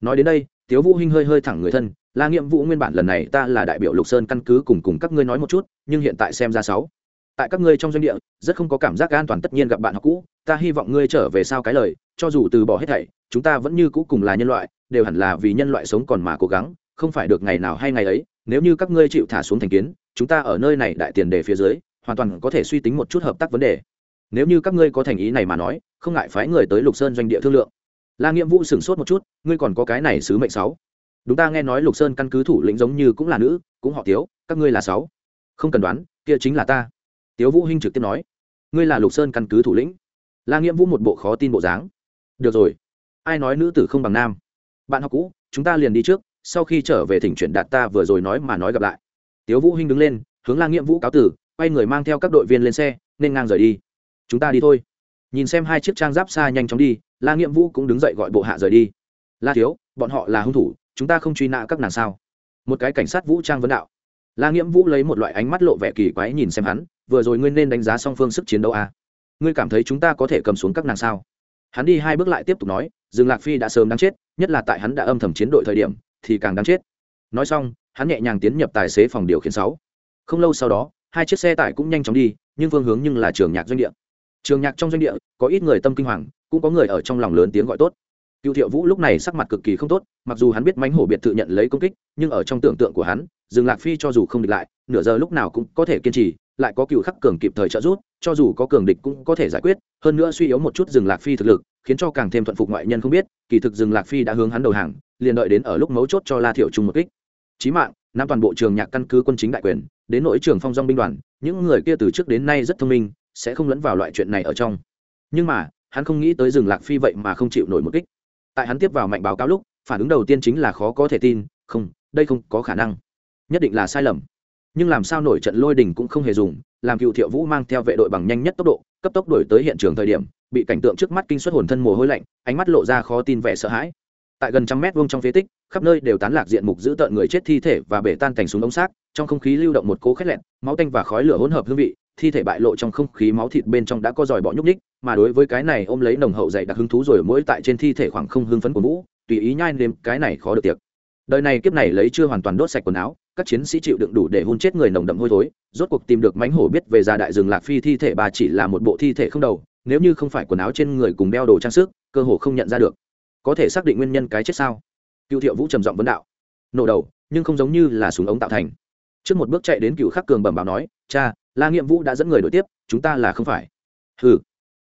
[SPEAKER 1] Nói đến đây, tiếu vũ hinh hơi hơi thẳng người thân là nghiệm vụ nguyên bản lần này ta là đại biểu lục sơn căn cứ cùng cùng các ngươi nói một chút, nhưng hiện tại xem ra sáu. Tại các ngươi trong doanh địa, rất không có cảm giác an toàn tất nhiên gặp bạn học cũ, ta hy vọng ngươi trở về sau cái lời, cho dù từ bỏ hết thảy, chúng ta vẫn như cũ cùng là nhân loại, đều hẳn là vì nhân loại sống còn mà cố gắng, không phải được ngày nào hay ngày ấy, nếu như các ngươi chịu thả xuống thành kiến, chúng ta ở nơi này đại tiền đề phía dưới, hoàn toàn có thể suy tính một chút hợp tác vấn đề. Nếu như các ngươi có thành ý này mà nói, không ngại phái người tới lục sơn doanh địa thương lượng. La nghĩa vũ sửng sốt một chút, ngươi còn có cái này sứ mệnh sáu đúng ta nghe nói lục sơn căn cứ thủ lĩnh giống như cũng là nữ, cũng họ tiếu, các ngươi là sáu. Không cần đoán, kia chính là ta. Tiếu vũ hinh trực tiếp nói. Ngươi là lục sơn căn cứ thủ lĩnh. La nghiễm vũ một bộ khó tin bộ dáng. Được rồi. Ai nói nữ tử không bằng nam? Bạn học cũ, chúng ta liền đi trước, sau khi trở về thỉnh chuyển đạt ta vừa rồi nói mà nói gặp lại. Tiếu vũ hinh đứng lên, hướng la nghiễm vũ cáo tử, quay người mang theo các đội viên lên xe, nên ngang rời đi. Chúng ta đi thôi. Nhìn xem hai chiếc trang giáp xa nhanh chóng đi, la nghiễm vũ cũng đứng dậy gọi bộ hạ rời đi. La thiếu, bọn họ là hung thủ chúng ta không truy nã các nàng sao? Một cái cảnh sát vũ trang vấn đạo. La nghiễm vũ lấy một loại ánh mắt lộ vẻ kỳ quái nhìn xem hắn, vừa rồi ngươi nên đánh giá song phương sức chiến đấu à? ngươi cảm thấy chúng ta có thể cầm xuống các nàng sao? Hắn đi hai bước lại tiếp tục nói, dương lạc phi đã sớm đáng chết, nhất là tại hắn đã âm thầm chiến đội thời điểm, thì càng đáng chết. Nói xong, hắn nhẹ nhàng tiến nhập tài xế phòng điều khiển sáu. Không lâu sau đó, hai chiếc xe tải cũng nhanh chóng đi, nhưng phương hướng nhưng là trường nhạc doanh địa. Trường nhạc trong doanh địa, có ít người tâm kinh hoàng, cũng có người ở trong lòng lớn tiếng gọi tốt cựu thiệu vũ lúc này sắc mặt cực kỳ không tốt, mặc dù hắn biết mánh hổ biệt thự nhận lấy công kích, nhưng ở trong tưởng tượng của hắn, dương lạc phi cho dù không địch lại, nửa giờ lúc nào cũng có thể kiên trì, lại có cựu khắc cường kịp thời trợ giúp, cho dù có cường địch cũng có thể giải quyết, hơn nữa suy yếu một chút dương lạc phi thực lực, khiến cho càng thêm thuận phục ngoại nhân không biết, kỳ thực dương lạc phi đã hướng hắn đầu hàng, liền đợi đến ở lúc mấu chốt cho la thiệu trung một kích. Chí mạng Nam toàn bộ trường nhạc căn cứ quân chính đại quyền, đến nội trường phong dong binh đoàn, những người kia từ trước đến nay rất thông minh, sẽ không lẫn vào loại chuyện này ở trong. Nhưng mà, hắn không nghĩ tới rừng lạc phi vậy mà không chịu nổi một kích tại hắn tiếp vào mạnh báo cáo lúc, phản ứng đầu tiên chính là khó có thể tin, không, đây không có khả năng. Nhất định là sai lầm. Nhưng làm sao nổi trận lôi đình cũng không hề dùng, làm cựu thiệu vũ mang theo vệ đội bằng nhanh nhất tốc độ, cấp tốc đổi tới hiện trường thời điểm, bị cảnh tượng trước mắt kinh xuất hồn thân mồ hôi lạnh, ánh mắt lộ ra khó tin vẻ sợ hãi. Tại gần trăm mét vuông trong phế tích, khắp nơi đều tán lạc diện mục giữ tợn người chết thi thể và bể tan cảnh súng ống xác, trong không khí lưu động một cố khét lẹn, máu tanh và khói lửa hỗn hợp hương vị thi thể bại lộ trong không khí máu thịt bên trong đã có giỏi bọ nhúc ních mà đối với cái này ôm lấy nồng hậu dày đặc hứng thú rồi mỗi tại trên thi thể khoảng không hưng phấn của vũ, tùy ý nhai nếm cái này khó được tiệc. Đời này kiếp này lấy chưa hoàn toàn đốt sạch quần áo, các chiến sĩ chịu đựng đủ để hôn chết người nồng đậm hôi thối, rốt cuộc tìm được mánh hổ biết về gia đại rừng lạc phi thi thể bà chỉ là một bộ thi thể không đầu, nếu như không phải quần áo trên người cùng đeo đồ trang sức, cơ hồ không nhận ra được. Có thể xác định nguyên nhân cái chết sao? Cựu thiệu vũ trầm giọng vấn đạo. Nổ đầu, nhưng không giống như là súng ống tạo thành. Trước một bước chạy đến cựu khắc cường bẩm báo nói, cha la nghiệm vũ đã dẫn người đổi tiếp, chúng ta là không phải. Ừ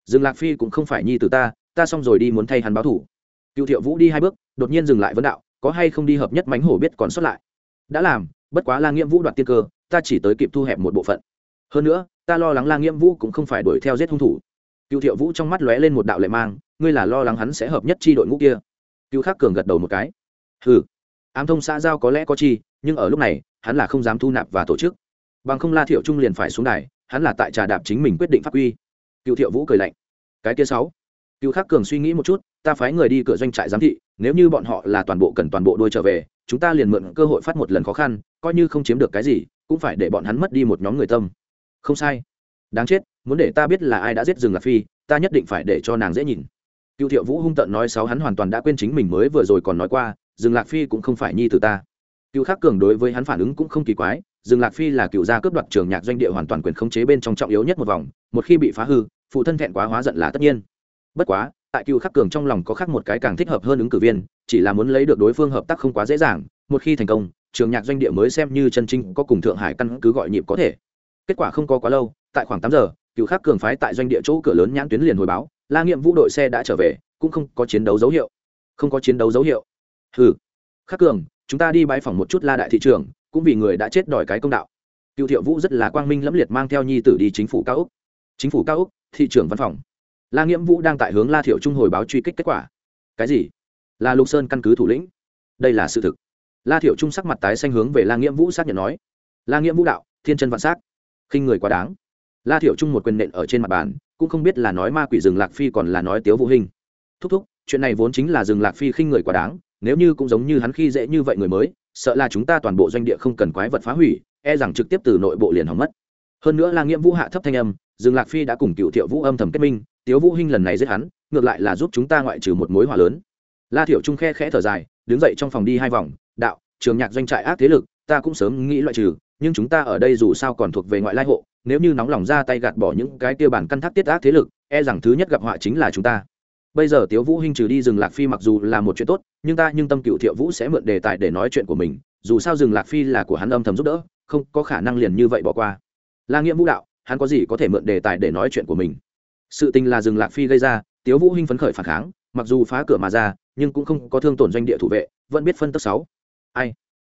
[SPEAKER 1] dương lạc phi cũng không phải nhi từ ta ta xong rồi đi muốn thay hắn báo thủ. Cựu thiệu vũ đi hai bước, đột nhiên dừng lại vấn đạo, có hay không đi hợp nhất mánh hổ biết còn sót lại? Đã làm, bất quá la nghiễm vũ đoạt tiên cơ, ta chỉ tới kịp thu hẹp một bộ phận. Hơn nữa, ta lo lắng la nghiễm vũ cũng không phải đuổi theo giết hung thủ. Cựu thiệu vũ trong mắt lóe lên một đạo lệ mang, ngươi là lo lắng hắn sẽ hợp nhất chi đội ngũ kia. Cựu khắc cường gật đầu một cái. Ừ ám thông xã giao có lẽ có chi, nhưng ở lúc này, hắn là không dám thu nạp và tổ chức bằng không la thiệu trung liền phải xuống đài, hắn là tại trà đạp chính mình quyết định pháp quy. Cựu thiệu vũ cười lạnh. Cái kia sáu. Cựu khắc cường suy nghĩ một chút, ta phái người đi cửa doanh trại giám thị, nếu như bọn họ là toàn bộ cần toàn bộ đuôi trở về, chúng ta liền mượn cơ hội phát một lần khó khăn, coi như không chiếm được cái gì, cũng phải để bọn hắn mất đi một nhóm người tâm. Không sai. Đáng chết, muốn để ta biết là ai đã giết rừng lạc phi, ta nhất định phải để cho nàng dễ nhìn. Cựu thiệu vũ hung tận nói sáu hắn hoàn toàn đã quên chính mình mới vừa rồi còn nói qua, rừng lạc phi cũng không phải nhi từ ta. Cựu khắc cường đối với hắn phản ứng cũng không kỳ quái rừng lạc phi là cựu gia cướp đoạt trường nhạc doanh địa hoàn toàn quyền khống chế bên trong trọng yếu nhất một vòng, một khi bị phá hư, phụ thân thẹn quá hóa giận là tất nhiên. Bất quá, tại cựu khắc cường trong lòng có khác một cái càng thích hợp hơn ứng cử viên, chỉ là muốn lấy được đối phương hợp tác không quá dễ dàng, một khi thành công, trường nhạc doanh địa mới xem như chân trinh có cùng thượng hải căn cứ gọi nhịp có thể. Kết quả không có quá lâu, tại khoảng tám giờ, cựu khắc cường phái tại doanh địa chỗ cửa lớn nhãn tuyến liền hồi báo, la nghiệm vũ đội xe đã trở về, cũng không có chiến đấu dấu hiệu. Không có chiến đấu dấu hiệu. Ừ khắc cường, chúng ta đi bãi phòng một chút la đại thị trường cũng vì người đã chết đòi cái công đạo. Cựu thiệu vũ rất là quang minh lẫm liệt mang theo nhi tử đi chính phủ cao úc chính phủ cao úc thị trưởng văn phòng. La nghiễm vũ đang tại hướng la thiệu trung hồi báo truy kích kết quả. Cái gì? Là lục sơn căn cứ thủ lĩnh. Đây là sự thực. La thiệu trung sắc mặt tái xanh hướng về la nghiễm vũ xác nhận nói. La nghiễm vũ đạo, thiên chân vạn s á c khinh người quá đáng. La thiệu trung một quyền nện ở trên mặt bàn, cũng không biết là nói ma quỷ rừng lạc phi còn là nói tiếu vũ hình. Thúc thúc, chuyện này vốn chính là rừng lạc phi khinh người quá đáng nếu như cũng giống như hắn khi dễ như vậy người mới, sợ là chúng ta toàn bộ doanh địa không cần quái vật phá hủy e rằng trực tiếp từ nội bộ liền hỏng mất. Hơn nữa là nghiễm vũ hạ thấp thanh âm, Dương lạc phi đã cùng cựu thiệu vũ âm thầm kết minh, tiếu vũ hinh lần này giết hắn, ngược lại là giúp chúng ta ngoại trừ một mối hỏa lớn. La thiệu trung khe khẽ thở dài, đứng dậy trong phòng đi hai vòng, đạo, trường nhạc doanh trại ác thế lực, ta cũng sớm nghĩ loại trừ, nhưng chúng ta ở đây dù sao còn thuộc về ngoại lai hộ, nếu như nóng lòng ra tay gạt bỏ những cái tiêu bản căn thác tiết ác thế lực e rằng thứ nhất gặp họa chính là chúng ta bây giờ tiếu vũ hinh trừ đi rừng lạc phi mặc dù là một chuyện tốt, nhưng ta, nhưng tâm cựu thiệu vũ sẽ mượn đề tài để nói chuyện của mình, dù sao rừng lạc phi là của hắn âm thầm giúp đỡ, không có khả năng liền như vậy bỏ qua. La nghĩa vũ đạo, hắn có gì có thể mượn đề tài để nói chuyện của mình? Sự tình là rừng lạc phi gây ra, tiếu vũ hinh phấn khởi phản kháng, mặc dù phá cửa mà ra, nhưng cũng không có thương tổn doanh địa thủ vệ, vẫn biết phân tức sáu. Ai?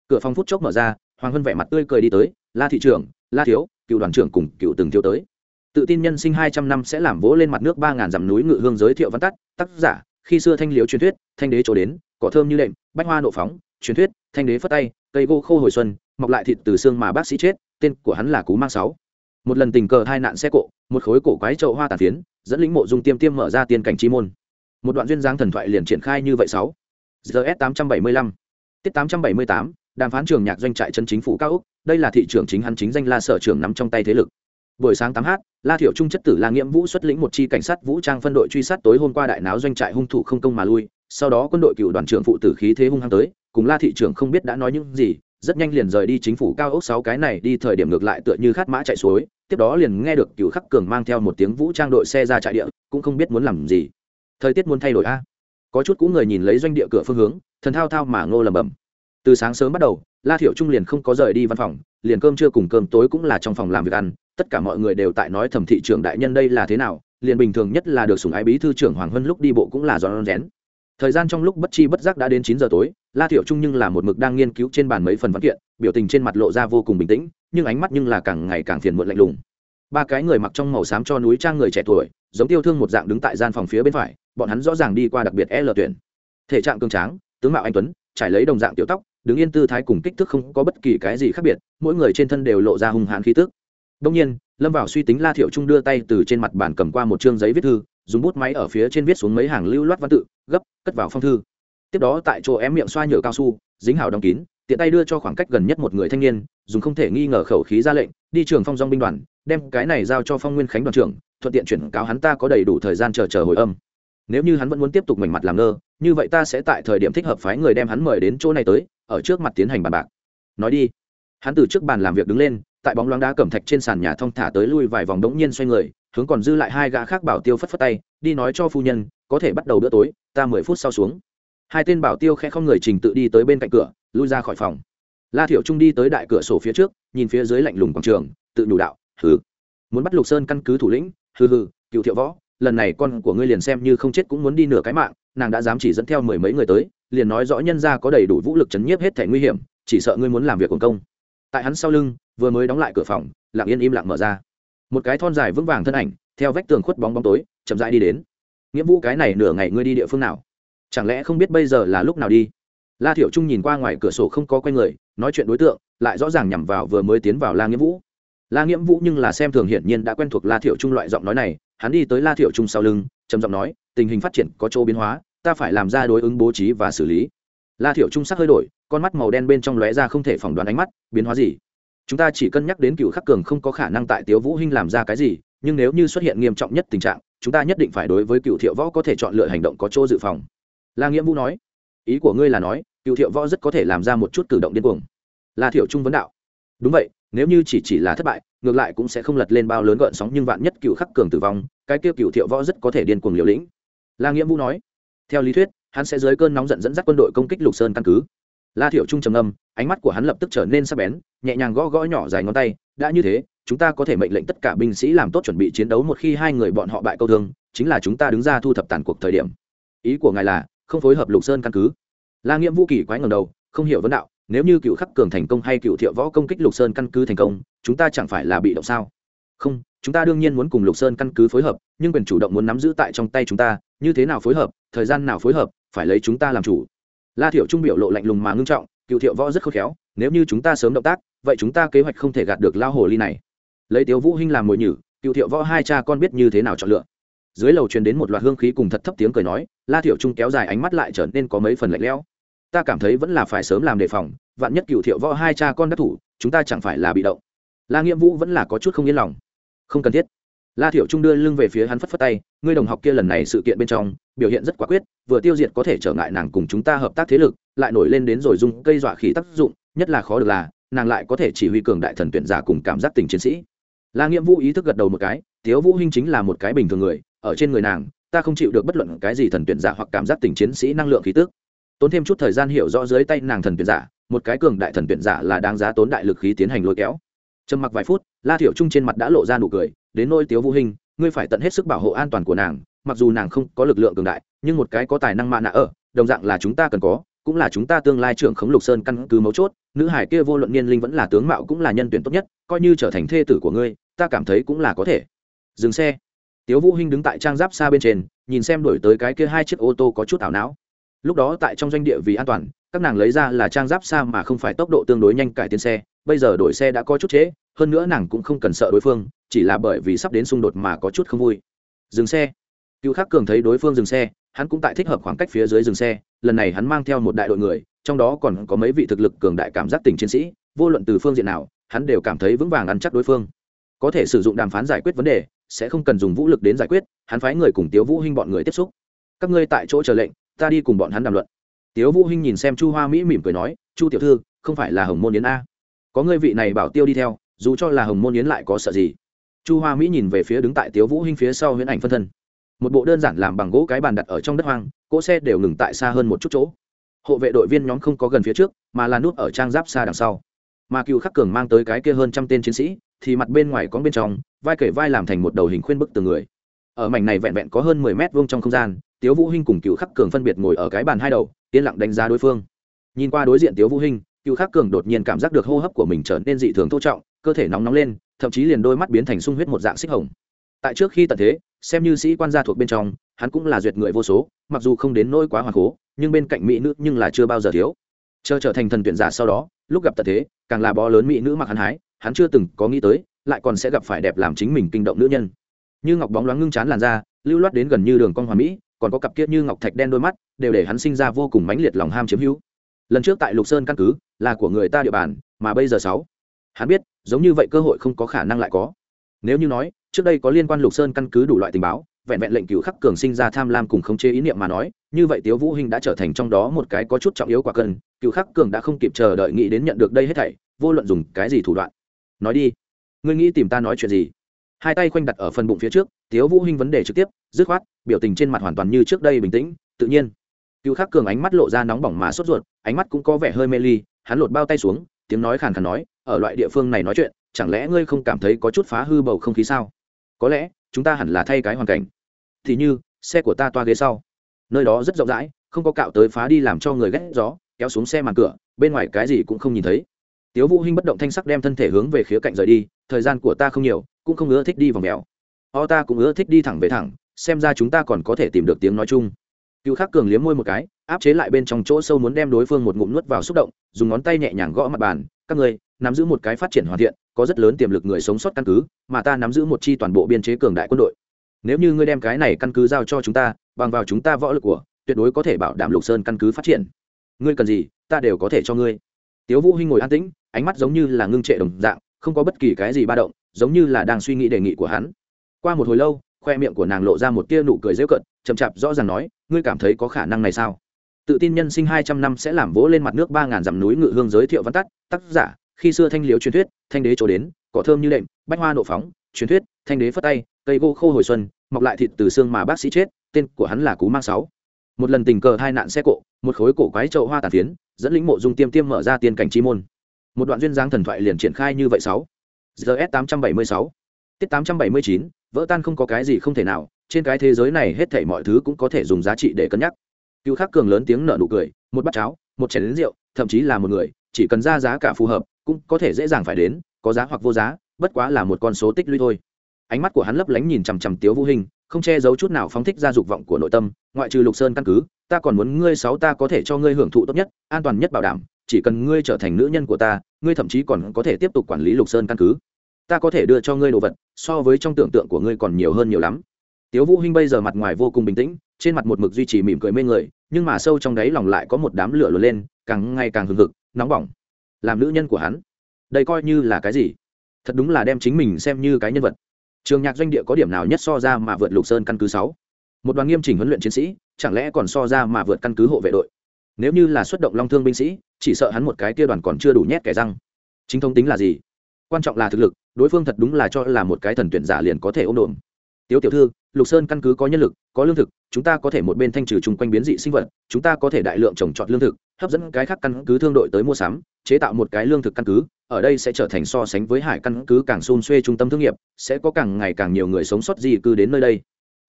[SPEAKER 1] Cửa phòng phút chốc mở ra, hoàng hân vẻ mặt tươi cười đi tới, la thị trưởng, la thiếu, cựu đoàn trưởng cùng cựu từng thiếu tới tự tin nhân sinh hai trăm năm sẽ làm vỗ lên mặt nước ba ngàn dặm núi ngự hương giới thiệu văn tắt, tác giả, khi xưa thanh liễu truyền thuyết, thanh đế chỗ đến, cỏ thơm như đệm, bách hoa nộ phóng, truyền thuyết, thanh đế phất tay, cây gỗ khô hồi xuân, mọc lại thịt từ xương mà bác sĩ chết, tên của hắn là cú mang sáu. Một lần tình cờ hai nạn xe cộ, một khối cổ quái trậu hoa tàn phiến, dẫn lĩnh mộ dung tiêm tiêm mở ra tiên cảnh chi môn. Một đoạn duyên dáng thần thoại liền triển khai như vậy sáu. Gs tám trăm bảy mươi lăm. Tiết tám trăm bảy mươi tám, đàm phán trường nhạc doanh trại chân chính phủ cao úc, đây là thị trường chính hắn chính danh la sở trường nắm trong tay thế lực buổi sáng tám h la thiệu trung chất tử la nghiễm vũ xuất lĩnh một chi cảnh sát vũ trang phân đội truy sát tối hôm qua đại náo doanh trại hung thủ không công mà lui. Sau đó quân đội cựu đoàn trưởng phụ tử khí thế hung hăng tới, cùng la thị trưởng không biết đã nói những gì, rất nhanh liền rời đi chính phủ cao ốc sáu cái này đi thời điểm ngược lại tựa như khát mã chạy suối, tiếp đó liền nghe được cựu khắc cường mang theo một tiếng vũ trang đội xe ra trại địa, cũng không biết muốn làm gì. Thời tiết muốn thay đổi a. Có chút cũng người nhìn lấy doanh địa cửa phương hướng, thần thao thao mà ngô lầm bầm từ sáng sớm bắt đầu, la thiệu trung liền không có rời đi văn phòng liền cơm trưa cùng cơm tối cũng là trong phòng làm việc ăn, tất cả mọi người đều tại nói thẩm thị trưởng đại nhân đây là thế nào, liền bình thường nhất là được sùng ái bí thư trưởng hoàng hân lúc đi bộ cũng là do non rén. Thời gian trong lúc bất chi bất giác đã đến chín giờ tối, la thiệu trung nhưng là một mực đang nghiên cứu trên bàn mấy phần văn kiện, biểu tình trên mặt lộ ra vô cùng bình tĩnh, nhưng ánh mắt nhưng là càng ngày càng phiền muộn lạnh lùng. Ba cái người mặc trong màu xám cho núi trang người trẻ tuổi, giống tiêu thương một dạng đứng tại gian phòng phía bên phải, bọn hắn rõ ràng đi qua đặc biệt l tuyển. Thể trạng cường tráng, tướng mạo anh tuấn, trải lấy đồng dạng tiểu tóc đứng yên tư thái cùng kích thước không có bất kỳ cái gì khác biệt, mỗi người trên thân đều lộ ra hung hãn khí tức. Đông nhiên, lâm vào suy tính la thiệu trung đưa tay từ trên mặt bàn cầm qua một chương giấy viết thư, dùng bút máy ở phía trên viết xuống mấy hàng lưu loát văn tự, gấp, cất vào phong thư. Tiếp đó tại chỗ ém miệng xoa nhựa cao su, dính hào đóng kín, tiện tay đưa cho khoảng cách gần nhất một người thanh niên, dùng không thể nghi ngờ khẩu khí ra lệnh, đi trường phong dong binh đoàn, đem cái này giao cho phong nguyên khánh đoàn trưởng, thuận tiện chuyển cáo hắn ta có đầy đủ thời gian chờ chờ hồi âm nếu như hắn vẫn muốn tiếp tục mảnh mặt làm ngơ, như vậy ta sẽ tại thời điểm thích hợp phái người đem hắn mời đến chỗ này tới, ở trước mặt tiến hành bàn bạc. Nói đi. Hắn từ trước bàn làm việc đứng lên, tại bóng loáng đá cẩm thạch trên sàn nhà thong thả tới lui vài vòng đống nhiên xoay người, hướng còn dư lại hai gã khác bảo tiêu phất phất tay, đi nói cho phu nhân, có thể bắt đầu bữa tối, ta mười phút sau xuống. Hai tên bảo tiêu khẽ không người trình tự đi tới bên cạnh cửa, lui ra khỏi phòng. La thiệu trung đi tới đại cửa sổ phía trước, nhìn phía dưới lạnh lùng quảng trường, tự nhủ đạo, hừ, muốn bắt lục sơn căn cứ thủ lĩnh, hừ hừ, cựu thiệu võ lần này con của ngươi liền xem như không chết cũng muốn đi nửa cái mạng, nàng đã dám chỉ dẫn theo mười mấy người tới, liền nói rõ nhân ra có đầy đủ vũ lực chấn nhiếp hết thể nguy hiểm, chỉ sợ ngươi muốn làm việc quần công. Tại hắn sau lưng, vừa mới đóng lại cửa phòng, lặng yên im lặng mở ra. Một cái thon dài vững vàng thân ảnh, theo vách tường khuất bóng bóng tối, chậm rãi đi đến. Nghĩa vụ cái này nửa ngày ngươi đi địa phương nào? Chẳng lẽ không biết bây giờ là lúc nào đi? La thiệu trung nhìn qua ngoài cửa sổ không có quen người, nói chuyện đối tượng, lại rõ ràng nhằm vào vừa mới tiến vào la nghĩa vũ. La nghĩa vũ nhưng là xem thường hiển nhiên đã quen thuộc la thiệu trung loại giọng nói này hắn đi tới la thiệu trung sau lưng, trầm giọng nói, tình hình phát triển có chỗ biến hóa, ta phải làm ra đối ứng bố trí và xử lý. La thiệu trung sắc hơi đổi, con mắt màu đen bên trong lóe ra không thể phỏng đoán ánh mắt, biến hóa gì? Chúng ta chỉ cân nhắc đến cựu khắc cường không có khả năng tại tiếu vũ hinh làm ra cái gì, nhưng nếu như xuất hiện nghiêm trọng nhất tình trạng, chúng ta nhất định phải đối với cựu thiệu võ có thể chọn lựa hành động có chỗ dự phòng. La nghĩa vũ nói, ý của ngươi là nói, cựu thiệu võ rất có thể làm ra một chút cử động điên cuồng. La thiệu trung vấn đạo, đúng vậy, nếu như chỉ chỉ là thất bại ngược lại cũng sẽ không lật lên bao lớn gợn sóng nhưng vạn nhất cựu khắc cường tử vong, cái kia cựu thiệu võ rất có thể điên cuồng liều lĩnh. La nghĩa vũ nói, theo lý thuyết, hắn sẽ dưới cơn nóng giận dẫn dắt quân đội công kích lục sơn căn cứ. La thiệu trung trầm âm ánh mắt của hắn lập tức trở nên sắc bén, nhẹ nhàng gõ gõ nhỏ dài ngón tay, đã như thế, chúng ta có thể mệnh lệnh tất cả binh sĩ làm tốt chuẩn bị chiến đấu một khi hai người bọn họ bại câu thương, chính là chúng ta đứng ra thu thập tàn cuộc thời điểm. Ý của ngài là, không phối hợp lục sơn căn cứ. La nghĩa vũ kỳ quái ngầm đầu, không hiểu vấn đạo, nếu như cựu khắc cường thành công hay cựu thiệu võ công kích lục sơn căn cứ thành công chúng ta chẳng phải là bị động sao? Không, chúng ta đương nhiên muốn cùng lục sơn căn cứ phối hợp, nhưng quyền chủ động muốn nắm giữ tại trong tay chúng ta, như thế nào phối hợp, thời gian nào phối hợp, phải lấy chúng ta làm chủ. La thiệu trung biểu lộ lạnh lùng mà ngưng trọng, cựu thiệu võ rất khôn khéo, nếu như chúng ta sớm động tác, vậy chúng ta kế hoạch không thể gạt được lao hồ ly này. Lấy tiếu vũ hinh làm mồi nhử, cựu thiệu võ hai cha con biết như thế nào chọn lựa. Dưới lầu truyền đến một loạt hương khí cùng thật thấp tiếng cười nói, la thiệu trung kéo dài ánh mắt lại trở nên có mấy phần lạnh lẽo. Ta cảm thấy vẫn là phải sớm làm đề phòng, vạn nhất cựu thiệu võ hai cha con đắc thủ, chúng ta chẳng phải là bị động la nghĩa vũ vẫn là có chút không yên lòng. Không cần thiết. La thiệu trung đưa lưng về phía hắn phất phất tay, ngươi đồng học kia lần này sự kiện bên trong, biểu hiện rất quả quyết, vừa tiêu diệt có thể trở ngại nàng cùng chúng ta hợp tác thế lực, lại nổi lên đến rồi dùng cây dọa khí tác dụng, nhất là khó được là, nàng lại có thể chỉ huy cường đại thần tuyển giả cùng cảm giác tình chiến sĩ. La nghĩa vũ ý thức gật đầu một cái, tiếu vũ hinh chính là một cái bình thường người, ở trên người nàng, ta không chịu được bất luận cái gì thần tuyển giả hoặc cảm giác tình chiến sĩ năng lượng khí tức. Tốn thêm chút thời gian hiểu rõ dưới tay nàng thần tuyển giả, một cái cường đại thần tuyển giả là đáng giá tốn đại lực khí tiến hành lôi kéo trầm mặc vài phút, la thiểu trung trên mặt đã lộ ra nụ cười, đến nôi tiếu vũ hình ngươi phải tận hết sức bảo hộ an toàn của nàng, mặc dù nàng không có lực lượng cường đại, nhưng một cái có tài năng mạ nạ ở, đồng dạng là chúng ta cần có, cũng là chúng ta tương lai trưởng khống lục sơn căn cứ mấu chốt, nữ hải kia vô luận niên linh vẫn là tướng mạo cũng là nhân tuyển tốt nhất, coi như trở thành thê tử của ngươi, ta cảm thấy cũng là có thể. Dừng xe. Tiếu vũ hinh đứng tại trang giáp xa bên trên, nhìn xem đổi tới cái kia hai chiếc ô tô có chút ảo não. Lúc đó tại trong doanh địa vì an toàn, các nàng lấy ra là trang giáp xa mà không phải tốc độ tương đối nhanh cải tiến xe bây giờ đổi xe đã có chút trễ, hơn nữa nàng cũng không cần sợ đối phương, chỉ là bởi vì sắp đến xung đột mà có chút không vui. Dừng xe. Cựu khắc cường thấy đối phương dừng xe, hắn cũng tại thích hợp khoảng cách phía dưới dừng xe, lần này hắn mang theo một đại đội người, trong đó còn có mấy vị thực lực cường đại cảm giác tình chiến sĩ, vô luận từ phương diện nào, hắn đều cảm thấy vững vàng ăn chắc đối phương. Có thể sử dụng đàm phán giải quyết vấn đề, sẽ không cần dùng vũ lực đến giải quyết, hắn phái người cùng tiếu vũ hinh bọn người tiếp xúc. Các ngươi tại chỗ chờ lệnh, ta đi cùng bọn hắn đàm luận. Tiếu vũ hinh nhìn xem chu hoa mỹ mỉm cười nói, chu tiểu thư, không phải là hồng môn yến a có ngươi vị này bảo tiêu đi theo, dù cho là hồng môn yến lại có sợ gì. Chu hoa mỹ nhìn về phía đứng tại tiếu vũ hinh phía sau huyễn ảnh phân thân. Một bộ đơn giản làm bằng gỗ cái bàn đặt ở trong đất hoang, cỗ xe đều ngừng tại xa hơn một chút chỗ. Hộ vệ đội viên nhóm không có gần phía trước, mà là nút ở trang giáp xa đằng sau. Mà cựu khắc cường mang tới cái kia hơn trăm tên chiến sĩ, thì mặt bên ngoài có bên trong, vai kể vai làm thành một đầu hình khuyên bức từ người. Ở mảnh này vẹn vẹn có hơn mười mét vuông trong không gian, tiếu vũ hinh cùng cựu khắc cường phân biệt ngồi ở cái bàn hai đầu, yên lặng đánh giá đối phương. Nhìn qua đối diện tiếu vũ hinh cựu khắc cường đột nhiên cảm giác được hô hấp của mình trở nên dị thường thô trọng, cơ thể nóng nóng lên, thậm chí liền đôi mắt biến thành sung huyết một dạng xích hồng. Tại trước khi tận thế, xem như sĩ quan gia thuộc bên trong, hắn cũng là duyệt người vô số, mặc dù không đến nỗi quá hoàng cố, nhưng bên cạnh mỹ nữ nhưng là chưa bao giờ thiếu. Chờ trở thành thần tuyển giả sau đó, lúc gặp tật thế, càng là bó lớn mỹ nữ mặc hắn hái, hắn chưa từng có nghĩ tới, lại còn sẽ gặp phải đẹp làm chính mình kinh động nữ nhân. Như ngọc bóng loáng ngưng chán làn da, lưu loát đến gần như đường con hoàn mỹ, còn có cặp kiết như ngọc thạch đen đôi mắt, đều để hắn sinh ra vô cùng mãnh liệt lòng ham chiếm hữu. Lần trước tại lục sơn căn cứ là của người ta địa bàn, mà bây giờ sáu. Hắn biết, giống như vậy cơ hội không có khả năng lại có. Nếu như nói, trước đây có liên quan lục sơn căn cứ đủ loại tình báo, vẹn vẹn lệnh cựu khắc cường sinh ra tham lam cùng khống chế ý niệm mà nói, như vậy tiếu vũ hình đã trở thành trong đó một cái có chút trọng yếu quả cân cựu khắc cường đã không kịp chờ đợi nghĩ đến nhận được đây hết thảy, vô luận dùng cái gì thủ đoạn. Nói đi, ngươi nghĩ tìm ta nói chuyện gì? Hai tay khoanh đặt ở phần bụng phía trước, tiếu vũ hình vấn đề trực tiếp, dứt khoát, biểu tình trên mặt hoàn toàn như trước đây bình tĩnh, tự nhiên. Cựu khắc cường ánh mắt lộ ra nóng bỏng mà sốt ruột, ánh mắt cũng có vẻ hơi mê ly hắn lột bao tay xuống, tiếng nói khàn khàn nói, ở loại địa phương này nói chuyện, chẳng lẽ ngươi không cảm thấy có chút phá hư bầu không khí sao? Có lẽ, chúng ta hẳn là thay cái hoàn cảnh. Thì như, xe của ta toa ghế sau. Nơi đó rất rộng rãi, không có cạo tới phá đi làm cho người ghét gió, kéo xuống xe màn cửa, bên ngoài cái gì cũng không nhìn thấy. Tiếu vũ hinh bất động thanh sắc đem thân thể hướng về khía cạnh rời đi, thời gian của ta không nhiều, cũng không ưa thích đi vòng mèo o ta cũng ưa thích đi thẳng về thẳng, xem ra chúng ta còn có thể tìm được tiếng nói chung cựu khắc cường liếm môi một cái, áp chế lại bên trong chỗ sâu muốn đem đối phương một ngụm nuốt vào xúc động, dùng ngón tay nhẹ nhàng gõ mặt bàn. Các ngươi nắm giữ một cái phát triển hoàn thiện, có rất lớn tiềm lực người sống sót căn cứ, mà ta nắm giữ một chi toàn bộ biên chế cường đại quân đội. Nếu như ngươi đem cái này căn cứ giao cho chúng ta, bằng vào chúng ta võ lực của, tuyệt đối có thể bảo đảm lục sơn căn cứ phát triển. Ngươi cần gì, ta đều có thể cho ngươi. Tiếu vũ hinh ngồi an tĩnh, ánh mắt giống như là ngưng trệ đồng dạng, không có bất kỳ cái gì ba động, giống như là đang suy nghĩ đề nghị của hắn. Qua một hồi lâu, khoe miệng của nàng lộ ra một tia nụ cười dễ cận chậm chạp rõ ràng nói, ngươi cảm thấy có khả năng này sao? Tự tin nhân sinh hai trăm năm sẽ làm vỗ lên mặt nước ba ngàn dặm núi ngự hương giới thiệu văn tắt, tác giả, khi xưa thanh liếu truyền thuyết, thanh đế chỗ đến, cỏ thơm như đệm, bách hoa nộ phóng, truyền thuyết, thanh đế phất tay, cây gỗ khô hồi xuân, mọc lại thịt từ xương mà bác sĩ chết, tên của hắn là cú mang sáu. Một lần tình cờ hai nạn xe cộ, một khối cổ quái trậu hoa tàn phiến, dẫn lĩnh mộ dung tiêm tiêm mở ra tiên cảnh chi môn. Một đoạn duyên dáng thần thoại liền triển khai như vậy sáu. Gs tám trăm bảy mươi sáu. Tiết tám trăm bảy mươi chín, vỡ tan không có cái gì không thể nào trên cái thế giới này hết thảy mọi thứ cũng có thể dùng giá trị để cân nhắc. Cựu khắc cường lớn tiếng nở nụ cười, một bát cháo, một chén lớn rượu, thậm chí là một người, chỉ cần ra giá cả phù hợp, cũng có thể dễ dàng phải đến, có giá hoặc vô giá, bất quá là một con số tích lũy thôi. Ánh mắt của hắn lấp lánh nhìn chằm chằm tiếu vũ hình, không che giấu chút nào phóng thích ra dục vọng của nội tâm, ngoại trừ lục sơn căn cứ, ta còn muốn ngươi sáu ta có thể cho ngươi hưởng thụ tốt nhất, an toàn nhất bảo đảm, chỉ cần ngươi trở thành nữ nhân của ta, ngươi thậm chí còn có thể tiếp tục quản lý lục sơn căn cứ. Ta có thể đưa cho ngươi đồ vật, so với trong tưởng tượng của ngươi còn nhiều hơn nhiều lắm tiếu vũ hinh bây giờ mặt ngoài vô cùng bình tĩnh, trên mặt một mực duy trì mỉm cười mê người, nhưng mà sâu trong đáy lòng lại có một đám lửa lửa lên, càng ngày càng hừng hực, nóng bỏng. Làm nữ nhân của hắn, đây coi như là cái gì? Thật đúng là đem chính mình xem như cái nhân vật. Trường nhạc doanh địa có điểm nào nhất so ra mà vượt lục sơn căn cứ sáu? Một đoàn nghiêm chỉnh huấn luyện chiến sĩ, chẳng lẽ còn so ra mà vượt căn cứ hộ vệ đội? Nếu như là xuất động long thương binh sĩ, chỉ sợ hắn một cái kia đoàn còn chưa đủ nhét kẻ răng. Chính thống tính là gì? Quan trọng là thực lực, đối phương thật đúng là cho là một cái thần tuyển giả liền có thể ôm đồn tiếu tiểu thư lục sơn căn cứ có nhân lực, có lương thực, chúng ta có thể một bên thanh trừ chung quanh biến dị sinh vật, chúng ta có thể đại lượng trồng trọt lương thực, hấp dẫn cái khác căn cứ thương đội tới mua sắm, chế tạo một cái lương thực căn cứ, ở đây sẽ trở thành so sánh với hải căn cứ càng xôn xuê trung tâm thương nghiệp, sẽ có càng ngày càng nhiều người sống sót di cư đến nơi đây.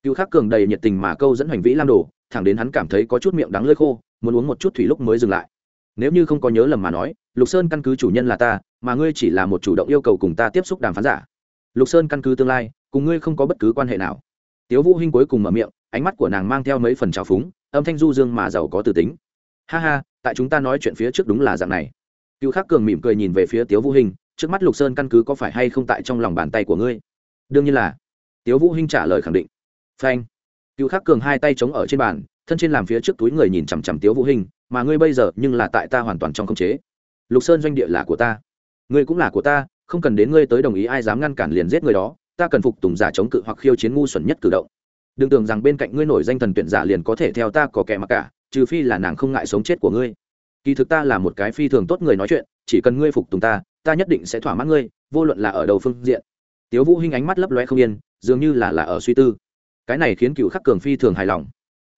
[SPEAKER 1] Cựu khắc cường đầy nhiệt tình mà câu dẫn hành vĩ lam đồ, thẳng đến hắn cảm thấy có chút miệng đắng lơi khô, muốn uống một chút thủy lúc mới dừng lại. Nếu như không có nhớ lầm mà nói, lục sơn căn cứ chủ nhân là ta, mà ngươi chỉ là một chủ động yêu cầu cùng ta tiếp xúc đàm phán giả. Lục sơn căn cứ tương lai, cùng ngươi không có bất cứ quan hệ nào tiếu vũ hinh cuối cùng mở miệng, ánh mắt của nàng mang theo mấy phần trào phúng, âm thanh du dương mà giàu có từ tính. Ha ha, tại chúng ta nói chuyện phía trước đúng là dạng này. Cựu khắc cường mỉm cười nhìn về phía tiếu vũ hinh, trước mắt lục sơn căn cứ có phải hay không tại trong lòng bàn tay của ngươi? Đương nhiên là. Tiếu vũ hinh trả lời khẳng định. Phanh. Cựu khắc cường hai tay chống ở trên bàn, thân trên làm phía trước túi người nhìn chằm chằm tiếu vũ hinh, mà ngươi bây giờ nhưng là tại ta hoàn toàn trong khống chế. Lục sơn doanh địa là của ta. Ngươi cũng là của ta, không cần đến ngươi tới đồng ý ai dám ngăn cản liền giết người đó ta cần phục tùng giả chống cự hoặc khiêu chiến ngu xuẩn nhất cử động. Đừng tưởng rằng bên cạnh ngươi nổi danh thần tuyển giả liền có thể theo ta có kẻ mặc cả, trừ phi là nàng không ngại sống chết của ngươi. Kỳ thực ta là một cái phi thường tốt người nói chuyện, chỉ cần ngươi phục tùng ta ta nhất định sẽ thỏa mãn ngươi, vô luận là ở đầu phương diện. Tiếu vũ hinh ánh mắt lấp loe không yên, dường như là là ở suy tư. Cái này khiến cựu khắc cường phi thường hài lòng.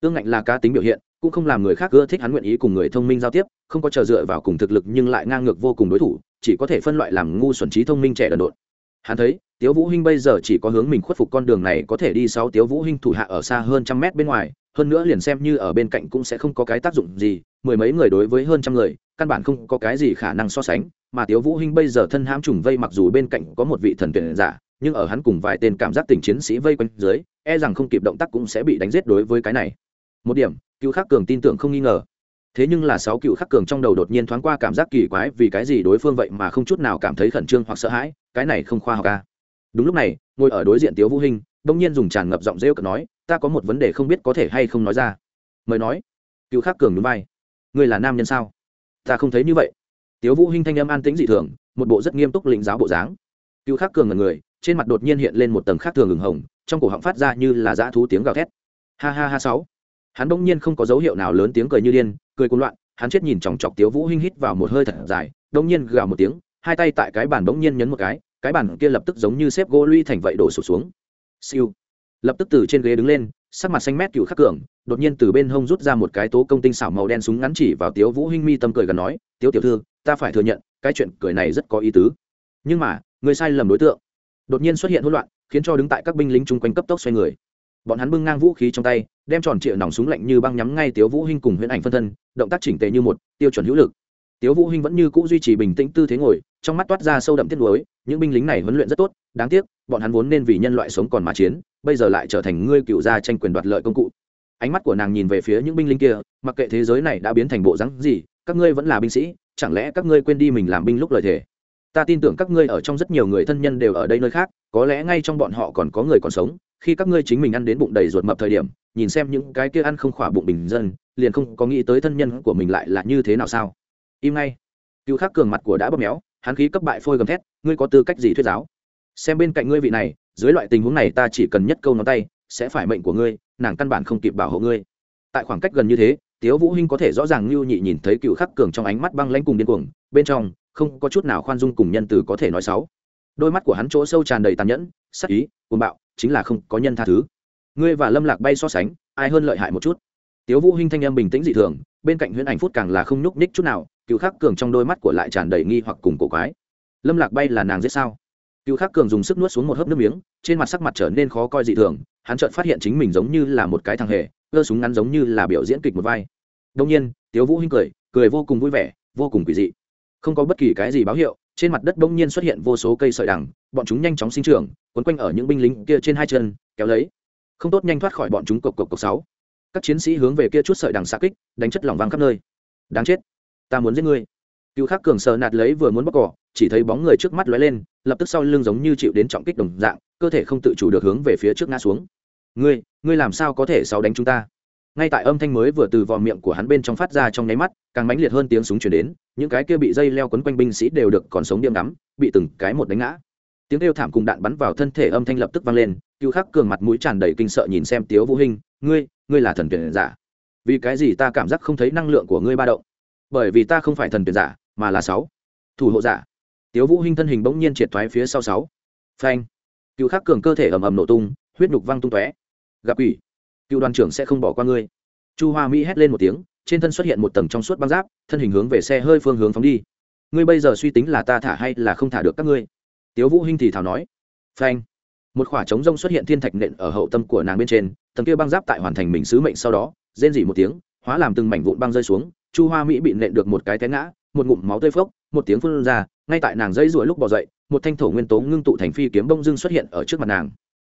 [SPEAKER 1] Tương ngạnh là cá tính biểu hiện, cũng không làm người khác ưa thích hắn nguyện ý cùng người thông minh giao tiếp, không có chờ dựa vào cùng thực lực nhưng lại ngang ngược vô cùng đối thủ, chỉ có thể phân loại làm ngu xuẩn trí thông minh trẻ đần độn hắn thấy, tiếu vũ hinh bây giờ chỉ có hướng mình khuất phục con đường này có thể đi sau tiếu vũ hinh thủ hạ ở xa hơn trăm mét bên ngoài, hơn nữa liền xem như ở bên cạnh cũng sẽ không có cái tác dụng gì, mười mấy người đối với hơn trăm người, căn bản không có cái gì khả năng so sánh, mà tiếu vũ hinh bây giờ thân hãm trùng vây mặc dù bên cạnh có một vị thần tuyển giả, nhưng ở hắn cùng vài tên cảm giác tình chiến sĩ vây quanh dưới e rằng không kịp động tác cũng sẽ bị đánh giết đối với cái này. Một điểm, cựu khắc cường tin tưởng không nghi ngờ. Thế nhưng là sáu cựu khắc cường trong đầu đột nhiên thoáng qua cảm giác kỳ quái vì cái gì đối phương vậy mà không chút nào cảm thấy khẩn trương hoặc sợ hãi cái này không khoa học ca à. đúng lúc này, ngồi ở đối diện tiếu vũ hinh, bỗng nhiên dùng tràn ngập giọng rêu cợt nói, ta có một vấn đề không biết có thể hay không nói ra. Mời nói. Cựu khắc cường núi vai. Ngươi là nam nhân sao? Ta không thấy như vậy. Tiếu vũ hinh thanh âm an tĩnh dị thường, một bộ rất nghiêm túc lĩnh giáo bộ dáng. Cựu khắc cường ngần người, trên mặt đột nhiên hiện lên một tầng khác thường ửng hồng, trong cổ họng phát ra như là dã thú tiếng gào thét. Ha ha ha sáu. Hắn bỗng nhiên không có dấu hiệu nào lớn tiếng cười như điên, cười cuồng loạn, hắn chết nhìn chòng chọc tiếu vũ hinh hít vào một hơi thật dài, bỗng nhiên gào một tiếng, hai tay tại cái bàn bỗng nhiên nhấn một cái cái bàn kia lập tức giống như xếp gỗ lũy thành vậy đổ sụp xuống. Siêu. Lập tức từ trên ghế đứng lên, sắc mặt xanh mét cựu khắc cường, đột nhiên từ bên hông rút ra một cái tố công tinh xảo màu đen súng ngắn chỉ vào tiếu vũ hinh mi tâm cười gần nói, tiếu tiểu thư, ta phải thừa nhận, cái chuyện cười này rất có ý tứ. Nhưng mà, người sai lầm đối tượng. Đột nhiên xuất hiện hỗn loạn, khiến cho đứng tại các binh lính chung quanh cấp tốc xoay người. Bọn hắn bưng ngang vũ khí trong tay, đem tròn trịa nòng súng lạnh như băng nhắm ngay tiếu vũ hinh cùng huyễn ảnh phân thân, động tác chỉnh tề như một, tiêu chuẩn hữu lực. Tiếu vũ hinh vẫn như cũ duy trì bình tĩnh tư thế ngồi trong mắt toát ra sâu đậm tiếc nuối, những binh lính này huấn luyện rất tốt, đáng tiếc, bọn hắn vốn nên vì nhân loại sống còn mà chiến, bây giờ lại trở thành ngươi cựu gia tranh quyền đoạt lợi công cụ. Ánh mắt của nàng nhìn về phía những binh lính kia, mặc kệ thế giới này đã biến thành bộ rắn gì, các ngươi vẫn là binh sĩ, chẳng lẽ các ngươi quên đi mình làm binh lúc lời thề? Ta tin tưởng các ngươi ở trong rất nhiều người thân nhân đều ở đây nơi khác, có lẽ ngay trong bọn họ còn có người còn sống, khi các ngươi chính mình ăn đến bụng đầy ruột mập thời điểm, nhìn xem những cái kia ăn không khỏa bụng bình dân, liền không có nghĩ tới thân nhân của mình lại là như thế nào sao? Im ngay. Cựu khắc cường mặt của đã bóp méo hắn khí cấp bại phôi gầm thét, ngươi có tư cách gì thuyết giáo? Xem bên cạnh ngươi vị này, dưới loại tình huống này ta chỉ cần nhất câu ngón tay, sẽ phải mệnh của ngươi, nàng căn bản không kịp bảo hộ ngươi. Tại khoảng cách gần như thế, tiếu vũ hinh có thể rõ ràng lưu nhị nhìn thấy cựu khắc cường trong ánh mắt băng lãnh cùng điên cuồng, bên trong, không có chút nào khoan dung cùng nhân từ có thể nói xấu. Đôi mắt của hắn chỗ sâu tràn đầy tàn nhẫn, sắc ý, cuồng bạo, chính là không có nhân tha thứ. Ngươi và lâm lạc bay so sánh, ai hơn lợi hại một chút? Tiếu vũ hinh thanh âm bình tĩnh dị thường, bên cạnh huyễn ảnh phút càng là không nhúc nhích chút nào cựu khắc cường trong đôi mắt của lại tràn đầy nghi hoặc cùng cổ quái. Lâm lạc bay là nàng giết sao? Cựu khắc cường dùng sức nuốt xuống một hớp nước miếng, trên mặt sắc mặt trở nên khó coi dị thường, hắn chợt phát hiện chính mình giống như là một cái thằng hề, cơ súng ngắn giống như là biểu diễn kịch một vai. Đông nhiên, tiếu vũ hinh cười cười vô cùng vui vẻ, vô cùng quỷ dị. Không có bất kỳ cái gì báo hiệu, trên mặt đất đông nhiên xuất hiện vô số cây sợi đằng, bọn chúng nhanh chóng sinh trưởng, quấn quanh ở những binh lính kia trên hai chân, kéo lấy. Không tốt nhanh thoát khỏi bọn chúng cộc cộc cộc sáu. Các chiến sĩ hướng về kia chút sợi đằng xạ kích, đánh chất lỏng vang khắp nơi. Đáng chết ta muốn giết ngươi. Cựu khắc cường sờ nạt lấy vừa muốn bóc cỏ, chỉ thấy bóng người trước mắt lóe lên, lập tức sau lưng giống như chịu đến trọng kích đồng dạng, cơ thể không tự chủ được hướng về phía trước ngã xuống. Ngươi ngươi làm sao có thể sáu đánh chúng ta? Ngay tại âm thanh mới vừa từ vò miệng của hắn bên trong phát ra trong nháy mắt, càng mãnh liệt hơn tiếng súng chuyển đến, những cái kia bị dây leo quấn quanh binh sĩ đều được còn sống điểm đắm, bị từng cái một đánh ngã. Tiếng kêu thảm cùng đạn bắn vào thân thể âm thanh lập tức vang lên, cựu khắc cường mặt mũi tràn đầy kinh sợ nhìn xem tiếu vũ hinh, ngươi ngươi là thần tuyển giả. Vì cái gì ta cảm giác không thấy năng lượng của ngươi ba động? Bởi vì ta không phải thần tuyển giả, mà là sáu. Thủ hộ giả. Tiếu vũ hinh thân hình bỗng nhiên triệt thoái phía sau sáu. Phanh. Cựu khắc cường cơ thể ầm ầm nổ tung, huyết nhục văng tung tóe. Gặp quỷ. Cựu đoàn trưởng sẽ không bỏ qua ngươi. Chu hoa mỹ hét lên một tiếng, trên thân xuất hiện một tầng trong suốt băng giáp, thân hình hướng về xe hơi phương hướng phóng đi. Ngươi bây giờ suy tính là ta thả hay là không thả được các ngươi? Tiếu vũ hinh thì thảo nói. Phanh. Một khỏa trống rông xuất hiện thiên thạch nện ở hậu tâm của nàng bên trên, tầng kia băng giáp tại hoàn thành mình sứ mệnh sau đó, rên rỉ một tiếng hóa làm từng mảnh vụn băng rơi xuống, chu hoa mỹ bị nện được một cái té ngã, một ngụm máu tươi phốc, một tiếng phun ra, ngay tại nàng dây ruổi lúc bỏ dậy, một thanh thổ nguyên tố ngưng tụ thành phi kiếm bông dưng xuất hiện ở trước mặt nàng.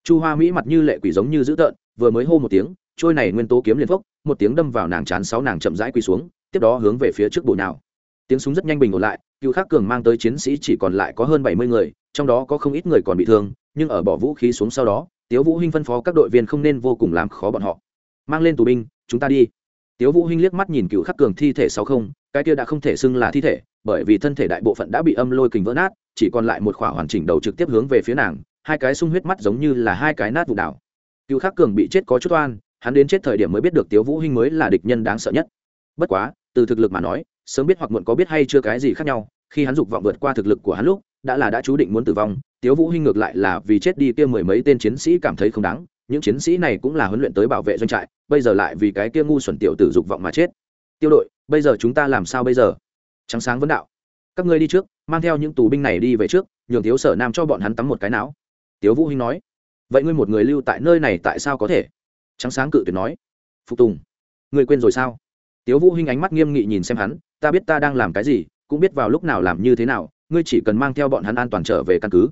[SPEAKER 1] Chu hoa mỹ mặt như lệ quỷ giống như dữ tợn, vừa mới hô một tiếng, trôi này nguyên tố kiếm liền phốc, một tiếng đâm vào nàng chán sáu nàng chậm rãi quỳ xuống, tiếp đó hướng về phía trước bộ nào tiếng súng rất nhanh bình ổn lại, cựu khắc cường mang tới chiến sĩ chỉ còn lại có hơn bảy mươi người, trong đó có không ít người còn bị thương, nhưng ở bỏ vũ khí xuống sau đó, tiếu vũ hinh phân phó các đội viên không nên vô cùng làm khó bọn họ. Mang lên tù binh, chúng ta đi tiếu vũ hinh liếc mắt nhìn cựu khắc cường thi thể sáu không, cái kia đã không thể xưng là thi thể, bởi vì thân thể đại bộ phận đã bị âm lôi kình vỡ nát, chỉ còn lại một khỏa hoàn chỉnh đầu trực tiếp hướng về phía nàng, hai cái sung huyết mắt giống như là hai cái nát vụ đảo. Cựu khắc cường bị chết có chút oan, hắn đến chết thời điểm mới biết được tiếu vũ hinh mới là địch nhân đáng sợ nhất. Bất quá, từ thực lực mà nói, sớm biết hoặc muộn có biết hay chưa cái gì khác nhau, khi hắn dục vọng vượt qua thực lực của hắn lúc, đã là đã chú định muốn tử vong, tiếu vũ hinh ngược lại là vì chết đi kia mười mấy tên chiến sĩ cảm thấy không đáng những chiến sĩ này cũng là huấn luyện tới bảo vệ doanh trại, bây giờ lại vì cái kia ngu xuẩn tiểu tử dục vọng mà chết. Tiêu đội, bây giờ chúng ta làm sao bây giờ? Trắng sáng vấn đạo. Các ngươi đi trước, mang theo những tù binh này đi về trước, nhường thiếu sở nam cho bọn hắn tắm một cái não. Tiếu vũ hinh nói. Vậy ngươi một người lưu tại nơi này tại sao có thể? Trắng sáng cự tuyệt nói. Phục tùng. Ngươi quên rồi sao? Tiếu vũ hinh ánh mắt nghiêm nghị nhìn xem hắn. Ta biết ta đang làm cái gì, cũng biết vào lúc nào làm như thế nào, ngươi chỉ cần mang theo bọn hắn an toàn trở về căn cứ.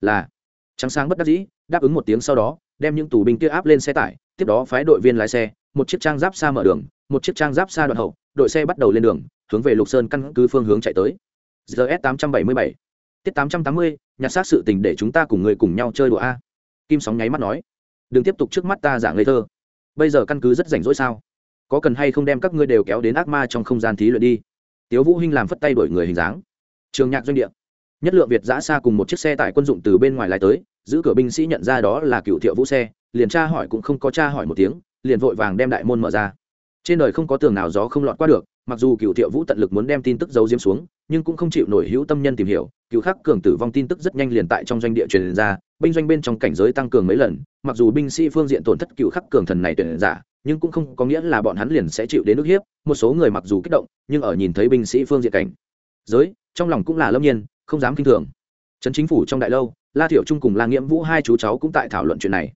[SPEAKER 1] Là. Trắng sáng bất đắc dĩ, đáp ứng một tiếng sau đó đem những tù binh kia áp lên xe tải, tiếp đó phái đội viên lái xe, một chiếc trang giáp xa mở đường, một chiếc trang giáp xa đoạn hậu, đội xe bắt đầu lên đường, hướng về lục sơn căn cứ phương hướng chạy tới. Gs tám trăm bảy mươi bảy. Tiết tám trăm tám mươi, nhặt xác sự tình để chúng ta cùng người cùng nhau chơi đùa a. Kim sóng nháy mắt nói. Đừng tiếp tục trước mắt ta giả ngây thơ. Bây giờ căn cứ rất rảnh rỗi sao? Có cần hay không đem các ngươi đều kéo đến ác ma trong không gian thí luyện đi? Tiếu vũ hinh làm phất tay đổi người hình dáng. Trường nhạc doanh địa nhất lượng việt giã xa cùng một chiếc xe tải quân dụng từ bên ngoài lái tới, giữ cửa binh sĩ nhận ra đó là cựu thiệu vũ xe, liền tra hỏi cũng không có tra hỏi một tiếng, liền vội vàng đem đại môn mở ra. Trên đời không có tường nào gió không lọt qua được, mặc dù cựu thiệu vũ tận lực muốn đem tin tức giấu diếm xuống, nhưng cũng không chịu nổi hữu tâm nhân tìm hiểu, cựu khắc cường tử vong tin tức rất nhanh liền tại trong doanh địa truyền ra, binh doanh bên trong cảnh giới tăng cường mấy lần, mặc dù binh sĩ phương diện tổn thất cựu khắc cường thần này tuyển giả, nhưng cũng không có nghĩa là bọn hắn liền sẽ chịu đến nước hiếp, một số người mặc dù kích động, nhưng ở nhìn thấy binh sĩ phương diện cảnh giới, trong lòng cũng là lâm nhiên không dám kinh thường. Trấn chính phủ trong đại lâu, la thiệu trung cùng la nghiễm vũ hai chú cháu cũng tại thảo luận chuyện này.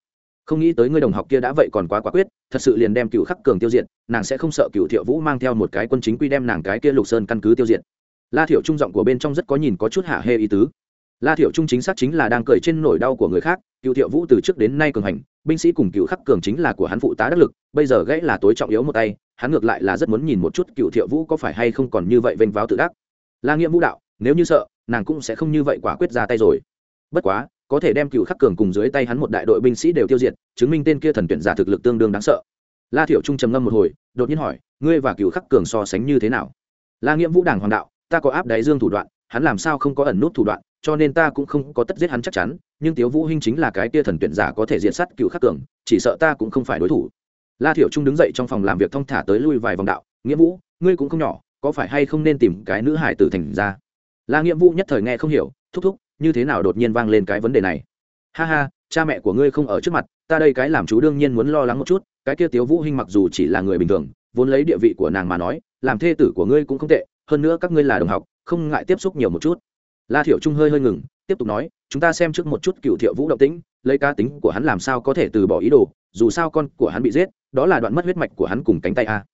[SPEAKER 1] Không nghĩ tới người đồng học kia đã vậy còn quá quả quyết, thật sự liền đem cựu khắc cường tiêu diệt, nàng sẽ không sợ cựu thiệu vũ mang theo một cái quân chính quy đem nàng cái kia lục sơn căn cứ tiêu diệt. La thiệu trung giọng của bên trong rất có nhìn có chút hạ hê ý tứ. La thiệu trung chính xác chính là đang cười trên nỗi đau của người khác cựu thiệu vũ từ trước đến nay cường hành, binh sĩ cùng cựu khắc cường chính là của hắn phụ tá đắc lực, bây giờ gãy là tối trọng yếu một tay, hắn ngược lại là rất muốn nhìn một chút cựu thiệu vũ có phải hay không còn như vậy vênh váo tự đắc. La nghĩa vũ đạo, nếu như sợ nàng cũng sẽ không như vậy quả quyết ra tay rồi. Bất quá, có thể đem cựu khắc cường cùng dưới tay hắn một đại đội binh sĩ đều tiêu diệt, chứng minh tên kia thần tuyển giả thực lực tương đương đáng sợ. La thiệu trung trầm ngâm một hồi, đột nhiên hỏi, ngươi và cựu khắc cường so sánh như thế nào? La nghĩa vũ đảng hoàng đạo, ta có áp đáy dương thủ đoạn, hắn làm sao không có ẩn nút thủ đoạn, cho nên ta cũng không có tất giết hắn chắc chắn, nhưng tiếu vũ hinh chính là cái tia thần tuyển giả có thể diện sát cựu khắc cường, chỉ sợ ta cũng không phải đối thủ. La thiểu trung đứng dậy trong phòng làm việc thong thả tới lui vài vòng đạo nghĩa vũ, ngươi cũng không nhỏ, có phải hay không nên tìm cái nữ hải tử thành ra? La nghĩa vũ nhất thời nghe không hiểu, thúc thúc, như thế nào đột nhiên vang lên cái vấn đề này? Ha ha, cha mẹ của ngươi không ở trước mặt, ta đây cái làm chú đương nhiên muốn lo lắng một chút, cái kia tiếu vũ hinh mặc dù chỉ là người bình thường, vốn lấy địa vị của nàng mà nói, làm thê tử của ngươi cũng không tệ, hơn nữa các ngươi là đồng học, không ngại tiếp xúc nhiều một chút. La thiểu trung hơi hơi ngừng, tiếp tục nói, chúng ta xem trước một chút cựu thiệu vũ động tĩnh, lấy cá tính của hắn làm sao có thể từ bỏ ý đồ, dù sao con của hắn bị giết, đó là đoạn mất huyết mạch của hắn cùng cánh tay a.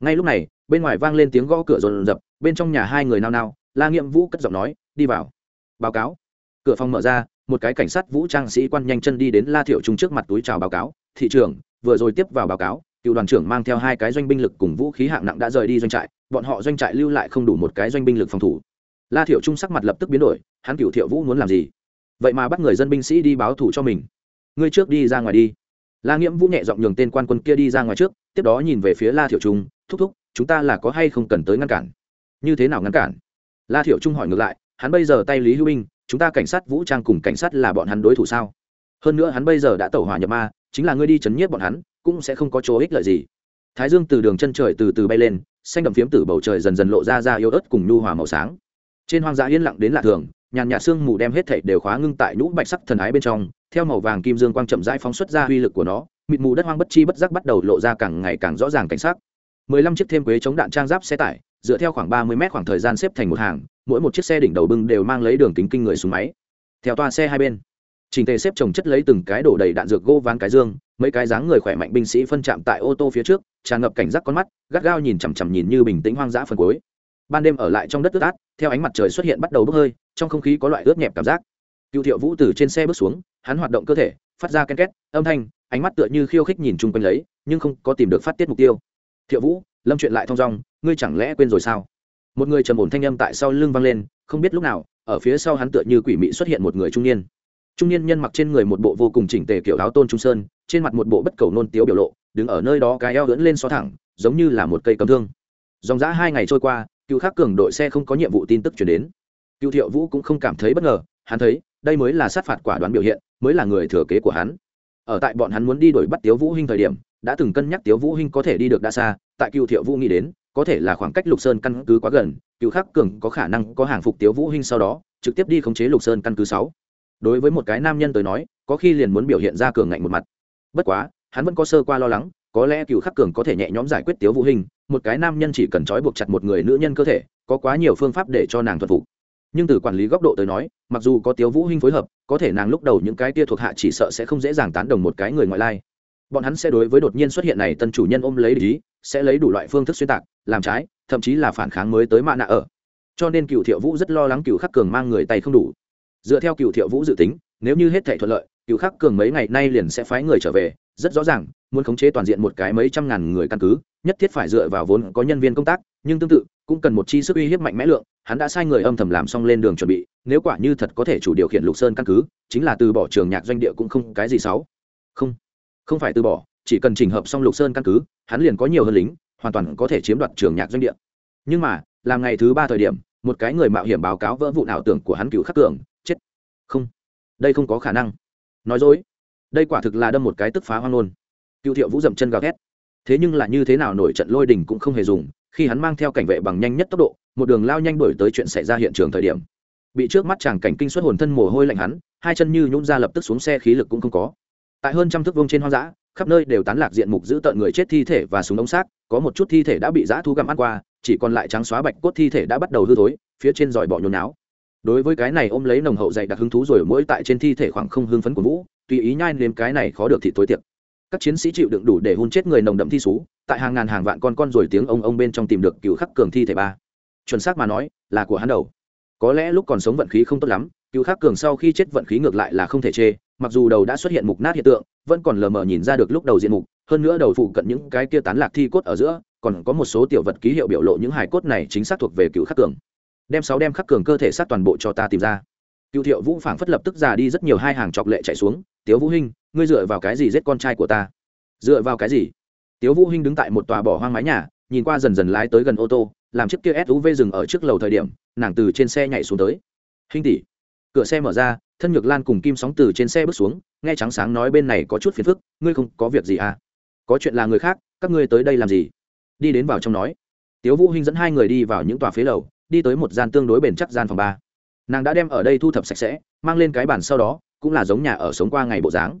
[SPEAKER 1] Ngay lúc này, bên ngoài vang lên tiếng gõ cửa rồn rập, bên trong nhà hai người nao nao la nghiệm vũ cất giọng nói, đi vào. Báo cáo. Cửa phòng mở ra, một cái cảnh sát vũ trang sĩ quan nhanh chân đi đến la thiệu trung trước mặt túi chào báo cáo. Thị trưởng, vừa rồi tiếp vào báo cáo, cựu đoàn trưởng mang theo hai cái doanh binh lực cùng vũ khí hạng nặng đã rời đi doanh trại, bọn họ doanh trại lưu lại không đủ một cái doanh binh lực phòng thủ. La thiệu trung sắc mặt lập tức biến đổi, hắn cựu thiệu vũ muốn làm gì? Vậy mà bắt người dân binh sĩ đi báo thủ cho mình. Ngươi trước đi ra ngoài đi. La nghiễm vũ nhẹ giọng nhường tên quan quân kia đi ra ngoài trước, tiếp đó nhìn về phía la thiệu trung, thúc thúc, chúng ta là có hay không cần tới ngăn cản? Như thế nào ngăn cản? La thiệu trung hỏi ngược lại, hắn bây giờ tay lý hữu binh, chúng ta cảnh sát vũ trang cùng cảnh sát là bọn hắn đối thủ sao? Hơn nữa hắn bây giờ đã tẩu hỏa nhập ma, chính là ngươi đi chấn nhiếp bọn hắn, cũng sẽ không có chỗ ích lợi gì. Thái dương từ đường chân trời từ từ bay lên, xanh đậm phiếm từ bầu trời dần dần lộ ra ra yếu ớt cùng nhu hòa màu sáng. Trên hoang dã yên lặng đến lạ thường, nhàn nhạt sương mù đem hết thảy đều khóa ngưng tại nhũ bạch sắc thần ái bên trong, theo màu vàng kim dương quang chậm rãi phóng xuất ra uy lực của nó, mịt mù đất hoang bất chi bất giác bắt đầu lộ ra càng ngày càng rõ ràng cảnh sắc. Mười lăm chiếc thêm quế chống đạn trang giáp xe tải dựa theo khoảng ba mươi mét khoảng thời gian xếp thành một hàng, mỗi một chiếc xe đỉnh đầu bưng đều mang lấy đường kính kinh người xuống máy. Theo toa xe hai bên, trình tề xếp chồng chất lấy từng cái đổ đầy đạn dược gỗ ván cái dương, mấy cái dáng người khỏe mạnh binh sĩ phân chạm tại ô tô phía trước, tràn ngập cảnh giác con mắt, gắt gao nhìn chằm chằm nhìn như bình tĩnh hoang dã phần cuối. Ban đêm ở lại trong đất ướt át, theo ánh mặt trời xuất hiện bắt đầu bốc hơi, trong không khí có loại ướt nhẹp cảm giác. Cựu thiệu vũ từ trên xe bước xuống, hắn hoạt động cơ thể, phát ra ken két, âm thanh, ánh mắt tựa như khiêu khích nhìn chung quanh lấy, nhưng không có tìm được phát tiết mục tiêu. Thiệu vũ, lâm chuyện lại thong dong ngươi chẳng lẽ quên rồi sao? Một người trầm ổn thanh âm tại sau lưng vang lên, không biết lúc nào, ở phía sau hắn tựa như quỷ mị xuất hiện một người trung niên. Trung niên nhân mặc trên người một bộ vô cùng chỉnh tề kiểu áo tôn trung sơn, trên mặt một bộ bất cầu nôn tiếu biểu lộ, đứng ở nơi đó cái eo lưỡn lên so thẳng, giống như là một cây cấm thương. Dòng dã hai ngày trôi qua, cựu khắc cường đội xe không có nhiệm vụ tin tức chuyển đến. Cựu thiệu vũ cũng không cảm thấy bất ngờ, hắn thấy, đây mới là sát phạt quả đoán biểu hiện, mới là người thừa kế của hắn. Ở tại bọn hắn muốn đi đuổi bắt tiếu vũ hinh thời điểm, đã từng cân nhắc tiếu vũ hinh có thể đi được đã xa, tại cựu thiệu vũ nghĩ đến có thể là khoảng cách lục sơn căn cứ quá gần, cựu khắc cường có khả năng có hàng phục tiếu vũ hinh sau đó, trực tiếp đi khống chế lục sơn căn cứ sáu. Đối với một cái nam nhân tới nói, có khi liền muốn biểu hiện ra cường ngạnh một mặt. Bất quá, hắn vẫn có sơ qua lo lắng, có lẽ cựu khắc cường có thể nhẹ nhõm giải quyết tiếu vũ hình một cái nam nhân chỉ cần trói buộc chặt một người nữ nhân cơ thể, có quá nhiều phương pháp để cho nàng thuận phục. Nhưng từ quản lý góc độ tới nói, mặc dù có tiếu vũ hình phối hợp, có thể nàng lúc đầu những cái tia thuộc hạ chỉ sợ sẽ không dễ dàng tán đồng một cái người ngoại lai. Bọn hắn sẽ đối với đột nhiên xuất hiện này tân chủ nhân ôm lấy lý sẽ lấy đủ loại phương thức xuyên tạc, làm trái, thậm chí là phản kháng mới tới mạ nạ ở. Cho nên cựu thiệu vũ rất lo lắng cựu khắc cường mang người tay không đủ. Dựa theo cựu thiệu vũ dự tính, nếu như hết thể thuận lợi cựu khắc cường mấy ngày nay liền sẽ phái người trở về, rất rõ ràng, muốn khống chế toàn diện một cái mấy trăm ngàn người căn cứ, nhất thiết phải dựa vào vốn có nhân viên công tác, nhưng tương tự, cũng cần một chi sức uy hiếp mạnh mẽ lượng, hắn đã sai người âm thầm làm xong lên đường chuẩn bị, nếu quả như thật có thể chủ điều khiển lục sơn căn cứ, chính là từ bỏ trường nhạc doanh địa cũng không cái gì xấu. Không không phải từ bỏ chỉ cần chỉnh hợp xong lục sơn căn cứ, hắn liền có nhiều hơn lính, hoàn toàn có thể chiếm đoạt trường nhạc doanh địa. Nhưng mà, làm ngày thứ ba thời điểm, một cái người mạo hiểm báo cáo vỡ vụ ảo tưởng của hắn cựu khắc tưởng chết. Không, đây không có khả năng. Nói dối, đây quả thực là đâm một cái tức phá hoang luôn. Cựu thiệu vũ dậm chân gào thét. Thế nhưng là như thế nào nổi trận lôi đình cũng không hề dùng, khi hắn mang theo cảnh vệ bằng nhanh nhất tốc độ, một đường lao nhanh đổi tới chuyện xảy ra hiện trường thời điểm. Bị trước mắt chàng cảnh kinh xuất hồn thân mồ hôi lạnh hắn, hai chân như nhún ra lập tức xuống xe, khí lực cũng không có. Tại hơn trăm thước vông trên hoang dã khắp nơi đều tán lạc diện mục giữ tợn người chết thi thể và súng ống xác, có một chút thi thể đã bị giã thu gặm ăn qua, chỉ còn lại trắng xóa bạch cốt thi thể đã bắt đầu hư thối, phía trên giỏi bỏ nhồi náo đối với cái này ôm lấy nồng hậu dày đặc hứng thú rồi mỗi tại trên thi thể khoảng không hưng phấn của vũ, tùy ý nhai nếm cái này khó được thì tối tiệc. Các chiến sĩ chịu đựng đủ để hôn chết người nồng đậm thi xú, tại hàng ngàn hàng vạn con con rồi tiếng ông ông bên trong tìm được cựu khắc cường thi thể ba. Chuẩn xác mà nói, là của hắn đầu. Có lẽ lúc còn sống vận khí không tốt lắm, cựu khắc cường sau khi chết vận khí ngược lại là không thể chê, mặc dù đầu đã xuất hiện mục nát hiện tượng vẫn còn lờ mờ nhìn ra được lúc đầu diện mục, hơn nữa đầu phụ cận những cái kia tán lạc thi cốt ở giữa, còn có một số tiểu vật ký hiệu biểu lộ những hài cốt này chính xác thuộc về cựu khắc cường. Đem sáu đem khắc cường cơ thể sát toàn bộ cho ta tìm ra. Cựu thiệu vũ phảng phất lập tức già đi rất nhiều hai hàng chọc lệ chạy xuống, tiếu vũ hinh, ngươi dựa vào cái gì giết con trai của ta? Dựa vào cái gì? Tiếu vũ hinh đứng tại một tòa bỏ hoang mái nhà, nhìn qua dần dần lái tới gần ô tô, làm chiếc kia suv dừng ở trước lầu thời điểm, nàng từ trên xe nhảy xuống tới. Hinh tỷ. Cửa xe mở ra, thân nhược lan cùng kim sóng từ trên xe bước xuống nghe trắng sáng nói bên này có chút phiền phức, ngươi không có việc gì à? Có chuyện là người khác, các ngươi tới đây làm gì? Đi đến vào trong nói. Tiếu vũ hinh dẫn hai người đi vào những tòa phế lầu, đi tới một gian tương đối bền chắc gian phòng ba. Nàng đã đem ở đây thu thập sạch sẽ, mang lên cái bàn sau đó, cũng là giống nhà ở sống qua ngày bộ dáng.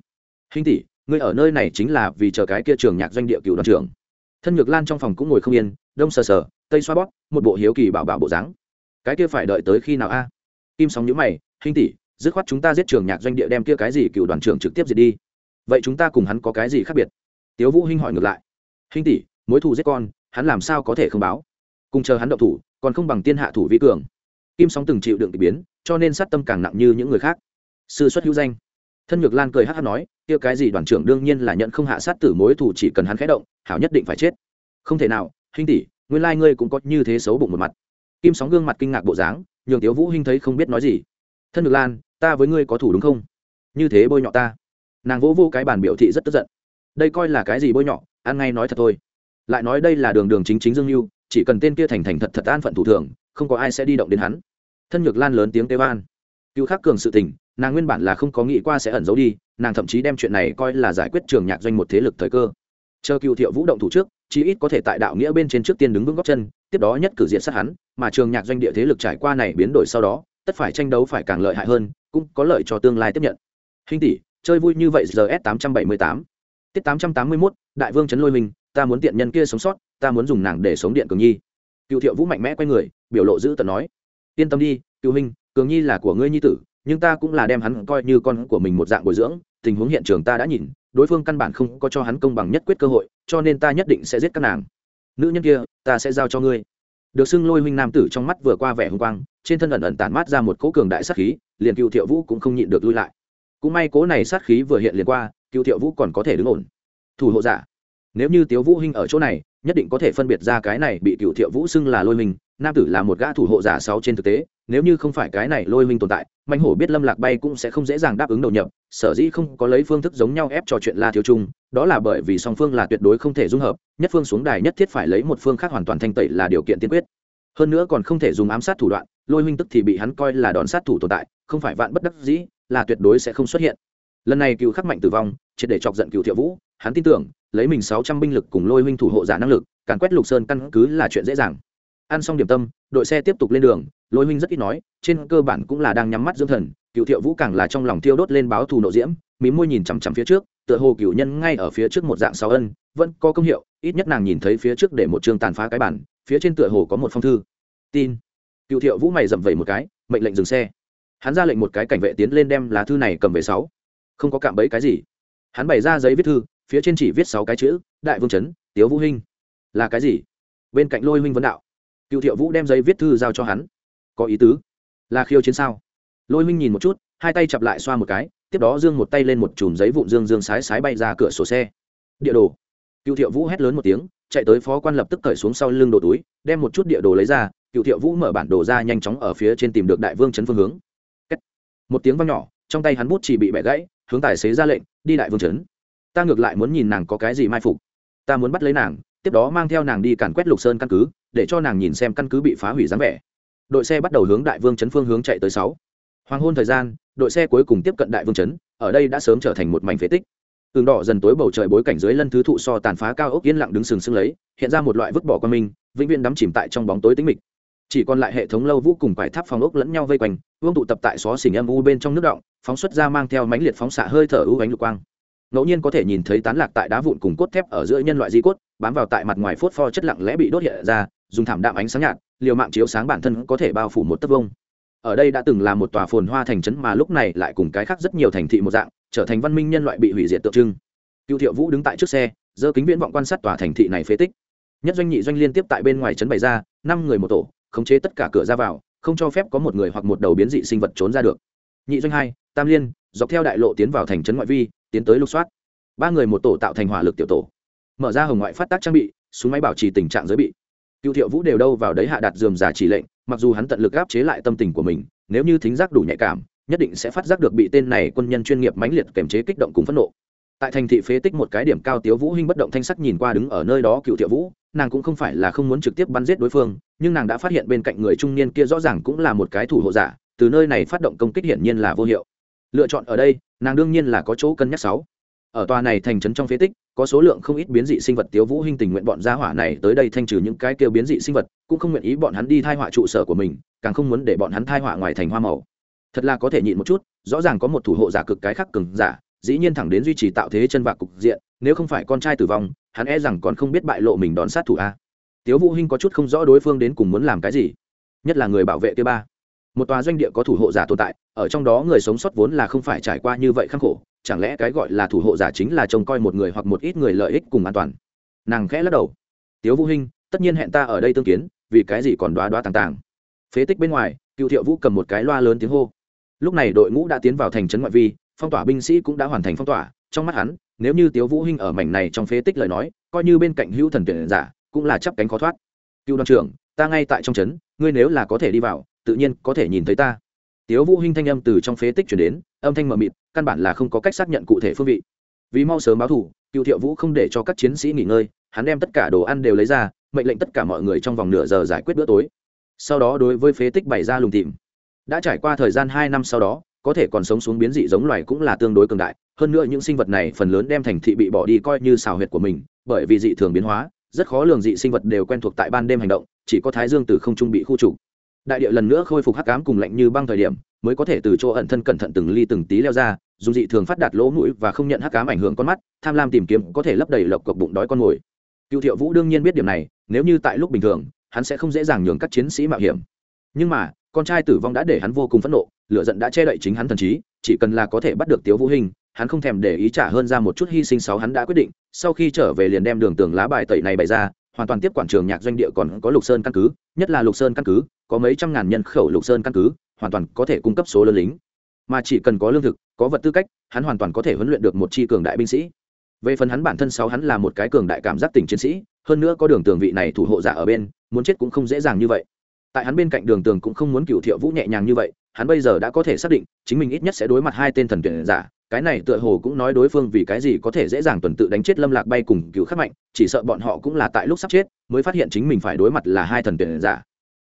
[SPEAKER 1] Hinh tỷ, ngươi ở nơi này chính là vì chờ cái kia trường nhạc doanh địa cựu đoàn trưởng. Thân nhược lan trong phòng cũng ngồi không yên, đông sờ sờ, tây xoa bóp, một bộ hiếu kỳ bảo bảo bộ dáng. Cái kia phải đợi tới khi nào a? Kim sóng nhíu mày, Hinh tỷ dứt khoát chúng ta giết trường nhạc doanh địa đem kia cái gì cựu đoàn trưởng trực tiếp diệt đi. Vậy chúng ta cùng hắn có cái gì khác biệt? Tiếu vũ hinh hỏi ngược lại. Hinh tỷ, mối thù giết con, hắn làm sao có thể không báo? Cùng chờ hắn động thủ, còn không bằng tiên hạ thủ vi cường. Kim sóng từng chịu đựng kỳ biến, cho nên sát tâm càng nặng như những người khác. Sư xuất hữu danh. Thân nhược lan cười hát hát nói, kia cái gì đoàn trưởng đương nhiên là nhận không hạ sát tử mối thù chỉ cần hắn khẽ động, hảo nhất định phải chết. Không thể nào, hinh tỷ, nguyên lai ngươi cũng có như thế xấu bụng một mặt. Kim sóng gương mặt kinh ngạc bộ dáng, nhường tiếu vũ hinh thấy không biết nói gì. Thân nhược lan ta với ngươi có thủ đúng không? Như thế bôi nhọ ta. Nàng vỗ vô cái bàn biểu thị rất tức giận. Đây coi là cái gì bôi nhọ? Ăn ngay nói thật thôi. Lại nói đây là đường đường chính chính dương mưu chỉ cần tên kia thành thành thật thật an phận thủ thường, không có ai sẽ đi động đến hắn. Thân nhược lan lớn tiếng kêu an. Cứu khắc cường sự tình, nàng nguyên bản là không có nghĩ qua sẽ ẩn giấu đi, nàng thậm chí đem chuyện này coi là giải quyết trường nhạc doanh một thế lực thời cơ. Chờ cựu thiệu vũ động thủ trước, chí ít có thể tại đạo nghĩa bên trên trước tiên đứng vững góc chân, tiếp đó nhất cử diện sát hắn, mà trường nhạc doanh địa thế lực trải qua này biến đổi sau đó tất phải tranh đấu phải càng lợi hại hơn, cũng có lợi cho tương lai tiếp nhận. Hình tỷ, chơi vui như vậy giờ s tám trăm bảy mươi tám. Tiết tám trăm tám mươi mốt, đại vương trấn lôi mình, ta muốn tiện nhân kia sống sót, ta muốn dùng nàng để sống điện cường nhi. Cựu thiệu vũ mạnh mẽ quay người, biểu lộ giữ tận nói. Yên tâm đi, cựu huynh cường nhi là của ngươi nhi tử, nhưng ta cũng là đem hắn coi như con của mình một dạng bồi dưỡng, tình huống hiện trường ta đã nhìn, đối phương căn bản không có cho hắn công bằng nhất quyết cơ hội, cho nên ta nhất định sẽ giết các nàng. Nữ nhân kia, ta sẽ giao cho ngươi. Được xưng lôi huynh nam tử trong mắt vừa qua vẻ hùng quang trên thân ẩn ẩn tản mát ra một cỗ cường đại sát khí, liền cựu thiệu vũ cũng không nhịn được lui lại. Cũng may cỗ này sát khí vừa hiện liền qua, cựu thiệu vũ còn có thể đứng ổn. Thủ hộ giả, nếu như tiếu vũ hinh ở chỗ này, nhất định có thể phân biệt ra cái này bị cựu thiệu vũ xưng là lôi minh nam tử là một gã thủ hộ giả sáu trên thực tế, nếu như không phải cái này lôi minh tồn tại Mạnh hổ biết lâm lạc bay cũng sẽ không dễ dàng đáp ứng đầu nhập, sở dĩ không có lấy phương thức giống nhau ép trò chuyện la thiếu trung, đó là bởi vì song phương là tuyệt đối không thể dung hợp, nhất phương xuống đài nhất thiết phải lấy một phương khác hoàn toàn thanh tẩy là điều kiện tiên quyết hơn nữa còn không thể dùng ám sát thủ đoạn, lôi huynh tức thì bị hắn coi là đòn sát thủ tồn tại, không phải vạn bất đắc dĩ, là tuyệt đối sẽ không xuất hiện. Lần này cựu khắc mạnh tử vong, triệt để chọc giận cựu thiệu vũ, hắn tin tưởng, lấy mình sáu trăm binh lực cùng lôi huynh thủ hộ giả năng lực, càn quét lục sơn căn cứ là chuyện dễ dàng. Ăn xong điểm tâm, đội xe tiếp tục lên đường, lôi huynh rất ít nói, trên cơ bản cũng là đang nhắm mắt dưỡng thần, cựu thiệu vũ càng là trong lòng thiêu đốt lên báo thù nộ diễm, mí môi nhìn chằm chằm phía trước, tựa hồ cựu nhân ngay ở phía trước một dạng sáu ân, vẫn có công hiệu, ít nhất nàng nhìn thấy phía trước để một chương tàn phá cái bản phía trên tựa hồ có một phong thư. Tin. Cựu thiệu vũ mày dậm vẩy một cái, mệnh lệnh dừng xe. Hắn ra lệnh một cái cảnh vệ tiến lên đem lá thư này cầm về sáu. Không có cạm bẫy cái gì. Hắn bày ra giấy viết thư, phía trên chỉ viết sáu cái chữ, đại vương trấn tiếu vũ hinh. Là cái gì? Bên cạnh lôi huynh vấn đạo. Cựu thiệu vũ đem giấy viết thư giao cho hắn. Có ý tứ. Là khiêu chiến sao? Lôi huynh nhìn một chút, hai tay chặp lại xoa một cái, tiếp đó dương một tay lên một chùm giấy vụn dương dương sái sái bay ra cửa sổ xe. Địa đồ. Cựu thiệu vũ hét lớn một tiếng chạy tới phó quan lập tức cởi xuống sau lưng đồ túi, đem một chút địa đồ lấy ra, cựu thiệu vũ mở bản đồ ra nhanh chóng ở phía trên tìm được đại vương trấn phương hướng. Một tiếng vang nhỏ, trong tay hắn bút chỉ bị bẻ gãy, hướng tài xế ra lệnh, đi đại vương trấn ta ngược lại muốn nhìn nàng có cái gì mai phục. Ta muốn bắt lấy nàng, tiếp đó mang theo nàng đi càn quét lục sơn căn cứ, để cho nàng nhìn xem căn cứ bị phá hủy dáng vẻ. Đội xe bắt đầu hướng đại vương trấn phương hướng chạy tới sáu. Hoàng hôn thời gian, đội xe cuối cùng tiếp cận đại vương trấn ở đây đã sớm trở thành một mảnh phế tích tường đỏ dần tối bầu trời bối cảnh dưới lân thứ thụ so tàn phá cao ốc yên lặng đứng sừng sững lấy, hiện ra một loại vứt bỏ qua mình vĩnh viễn đắm chìm tại trong bóng tối tĩnh mịch. Chỉ còn lại hệ thống lâu vũ cùng quải tháp phòng ốc lẫn nhau vây quanh, vương tụ tập tại xó xỉnh âm u bên trong nước động, phóng xuất ra mang theo mánh liệt phóng xạ hơi thở ưu ánh lục quang. Ngẫu nhiên có thể nhìn thấy tán lạc tại đá vụn cùng cốt thép ở giữa nhân loại di cốt, bám vào tại mặt ngoài phốt pho chất lặng lẽ bị đốt hiện ra, dùng thảm đạm ánh sáng nhạt, liều mạng chiếu sáng bản thân có thể bao phủ một tấc vông ở đây đã từng là một tòa phồn hoa thành trấn mà lúc này lại cùng cái khác rất nhiều thành thị một dạng trở thành văn minh nhân loại bị hủy diệt tượng trưng. Cựu thiệu vũ đứng tại trước xe, giơ kính viễn vọng quan sát tòa thành thị này phế tích. Nhất doanh nhị doanh liên tiếp tại bên ngoài trấn bày ra, năm người một tổ, khống chế tất cả cửa ra vào, không cho phép có một người hoặc một đầu biến dị sinh vật trốn ra được. Nhị doanh hai, tam liên, dọc theo đại lộ tiến vào thành trấn ngoại vi, tiến tới lục soát. Ba người một tổ tạo thành hỏa lực tiểu tổ. Mở ra hồng ngoại phát tác trang bị, súng máy bảo trì tình trạng giới bị. Cựu thiệu vũ đều đâu vào đấy hạ đặt dườm giả chỉ lệnh, mặc dù hắn tận lực áp chế lại tâm tình của mình, nếu như thính giác đủ nhạy cảm nhất định sẽ phát giác được bị tên này quân nhân chuyên nghiệp mãnh liệt kềm chế kích động cùng phẫn nộ. Tại thành thị phế tích một cái điểm cao tiếu vũ hinh bất động thanh sắc nhìn qua đứng ở nơi đó cựu thiệu vũ, nàng cũng không phải là không muốn trực tiếp bắn giết đối phương, nhưng nàng đã phát hiện bên cạnh người trung niên kia rõ ràng cũng là một cái thủ hộ giả, từ nơi này phát động công kích hiển nhiên là vô hiệu. Lựa chọn ở đây, nàng đương nhiên là có chỗ cân nhắc sáu. Ở tòa này thành trấn trong phế tích, có số lượng không ít biến dị sinh vật tiếu vũ hinh tình nguyện bọn gia hỏa này tới đây thanh trừ những cái kêu biến dị sinh vật, cũng không nguyện ý bọn hắn đi thai họa trụ sở của mình, càng không muốn để bọn hắn thai họa ngoài thành hoa màu thật là có thể nhịn một chút, rõ ràng có một thủ hộ giả cực cái khác cường giả, dĩ nhiên thẳng đến duy trì tạo thế chân vạc cục diện, nếu không phải con trai tử vong, hắn e rằng còn không biết bại lộ mình đón sát thủ a. Tiếu vũ hinh có chút không rõ đối phương đến cùng muốn làm cái gì, nhất là người bảo vệ kia ba. Một tòa doanh địa có thủ hộ giả tồn tại, ở trong đó người sống sót vốn là không phải trải qua như vậy khắc khổ, chẳng lẽ cái gọi là thủ hộ giả chính là trông coi một người hoặc một ít người lợi ích cùng an toàn? Nàng khẽ lắc đầu. Tiếu vũ hinh, tất nhiên hẹn ta ở đây tương kiến, vì cái gì còn đoá đoá tàng tàng. Phế tích bên ngoài, cựu thiệu vũ cầm một cái loa lớn tiếng hô lúc này đội ngũ đã tiến vào thành trấn ngoại vi, phong tỏa binh sĩ cũng đã hoàn thành phong tỏa. Trong mắt hắn, nếu như tiếu vũ hinh ở mảnh này trong phế tích lời nói, coi như bên cạnh hữu thần tuyển giả, cũng là chấp cánh khó thoát. Cựu đoàn trưởng, ta ngay tại trong trấn, ngươi nếu là có thể đi vào, tự nhiên có thể nhìn thấy ta. Tiếu vũ hinh thanh âm từ trong phế tích truyền đến, âm thanh mờ mịt, căn bản là không có cách xác nhận cụ thể phương vị. Vì mau sớm báo thù cựu thiệu vũ không để cho các chiến sĩ nghỉ ngơi, hắn đem tất cả đồ ăn đều lấy ra, mệnh lệnh tất cả mọi người trong vòng nửa giờ giải quyết bữa tối. Sau đó đối với phế tích bày ra lùng tìm đã trải qua thời gian hai năm sau đó, có thể còn sống xuống biến dị giống loài cũng là tương đối cường đại. Hơn nữa những sinh vật này phần lớn đem thành thị bị bỏ đi coi như xào huyệt của mình, bởi vì dị thường biến hóa, rất khó lường dị sinh vật đều quen thuộc tại ban đêm hành động, chỉ có thái dương từ không trung bị khu trục. Đại địa lần nữa khôi phục hắc ám cùng lạnh như băng thời điểm, mới có thể từ chỗ ẩn thân cẩn thận từng ly từng tí leo ra, dù dị thường phát đạt lỗ mũi và không nhận hắc ám ảnh hưởng con mắt, tham lam tìm kiếm có thể lấp đầy lộc cộc bụng đói con mồi. Cựu thiệu vũ đương nhiên biết điểm này, nếu như tại lúc bình thường, hắn sẽ không dễ dàng nhường các chiến sĩ mạo hiểm. Nhưng mà con trai tử vong đã để hắn vô cùng phẫn nộ lựa giận đã che đậy chính hắn thần trí, chỉ cần là có thể bắt được tiếu vũ hình hắn không thèm để ý trả hơn ra một chút hy sinh sáu hắn đã quyết định, sau khi trở về liền đem đường tường lá bài tẩy này bày ra, hoàn toàn tiếp quản trường nhạc doanh địa còn có lục sơn căn cứ, nhất là lục sơn căn cứ, có mấy trăm ngàn nhân khẩu lục sơn căn cứ, hoàn toàn có thể cung cấp số lớn lính. Mà chỉ cần có lương thực, có vật tư cách, hắn hoàn toàn có thể huấn luyện được một chi cường đại binh sĩ. Về phần hắn bản thân sáu hắn là một cái cường đại cảm giác tình chiến sĩ, hơn nữa có đường tường vị này thủ hộ giả ở bên, muốn chết cũng không dễ dàng như vậy tại hắn bên cạnh đường tường cũng không muốn cựu thiệu vũ nhẹ nhàng như vậy, hắn bây giờ đã có thể xác định, chính mình ít nhất sẽ đối mặt hai tên thần tuyển giả. Cái này tựa hồ cũng nói đối phương vì cái gì có thể dễ dàng tuần tự đánh chết lâm lạc bay cùng cứu khắc mạnh, chỉ sợ bọn họ cũng là tại lúc sắp chết, mới phát hiện chính mình phải đối mặt là hai thần tuyển giả.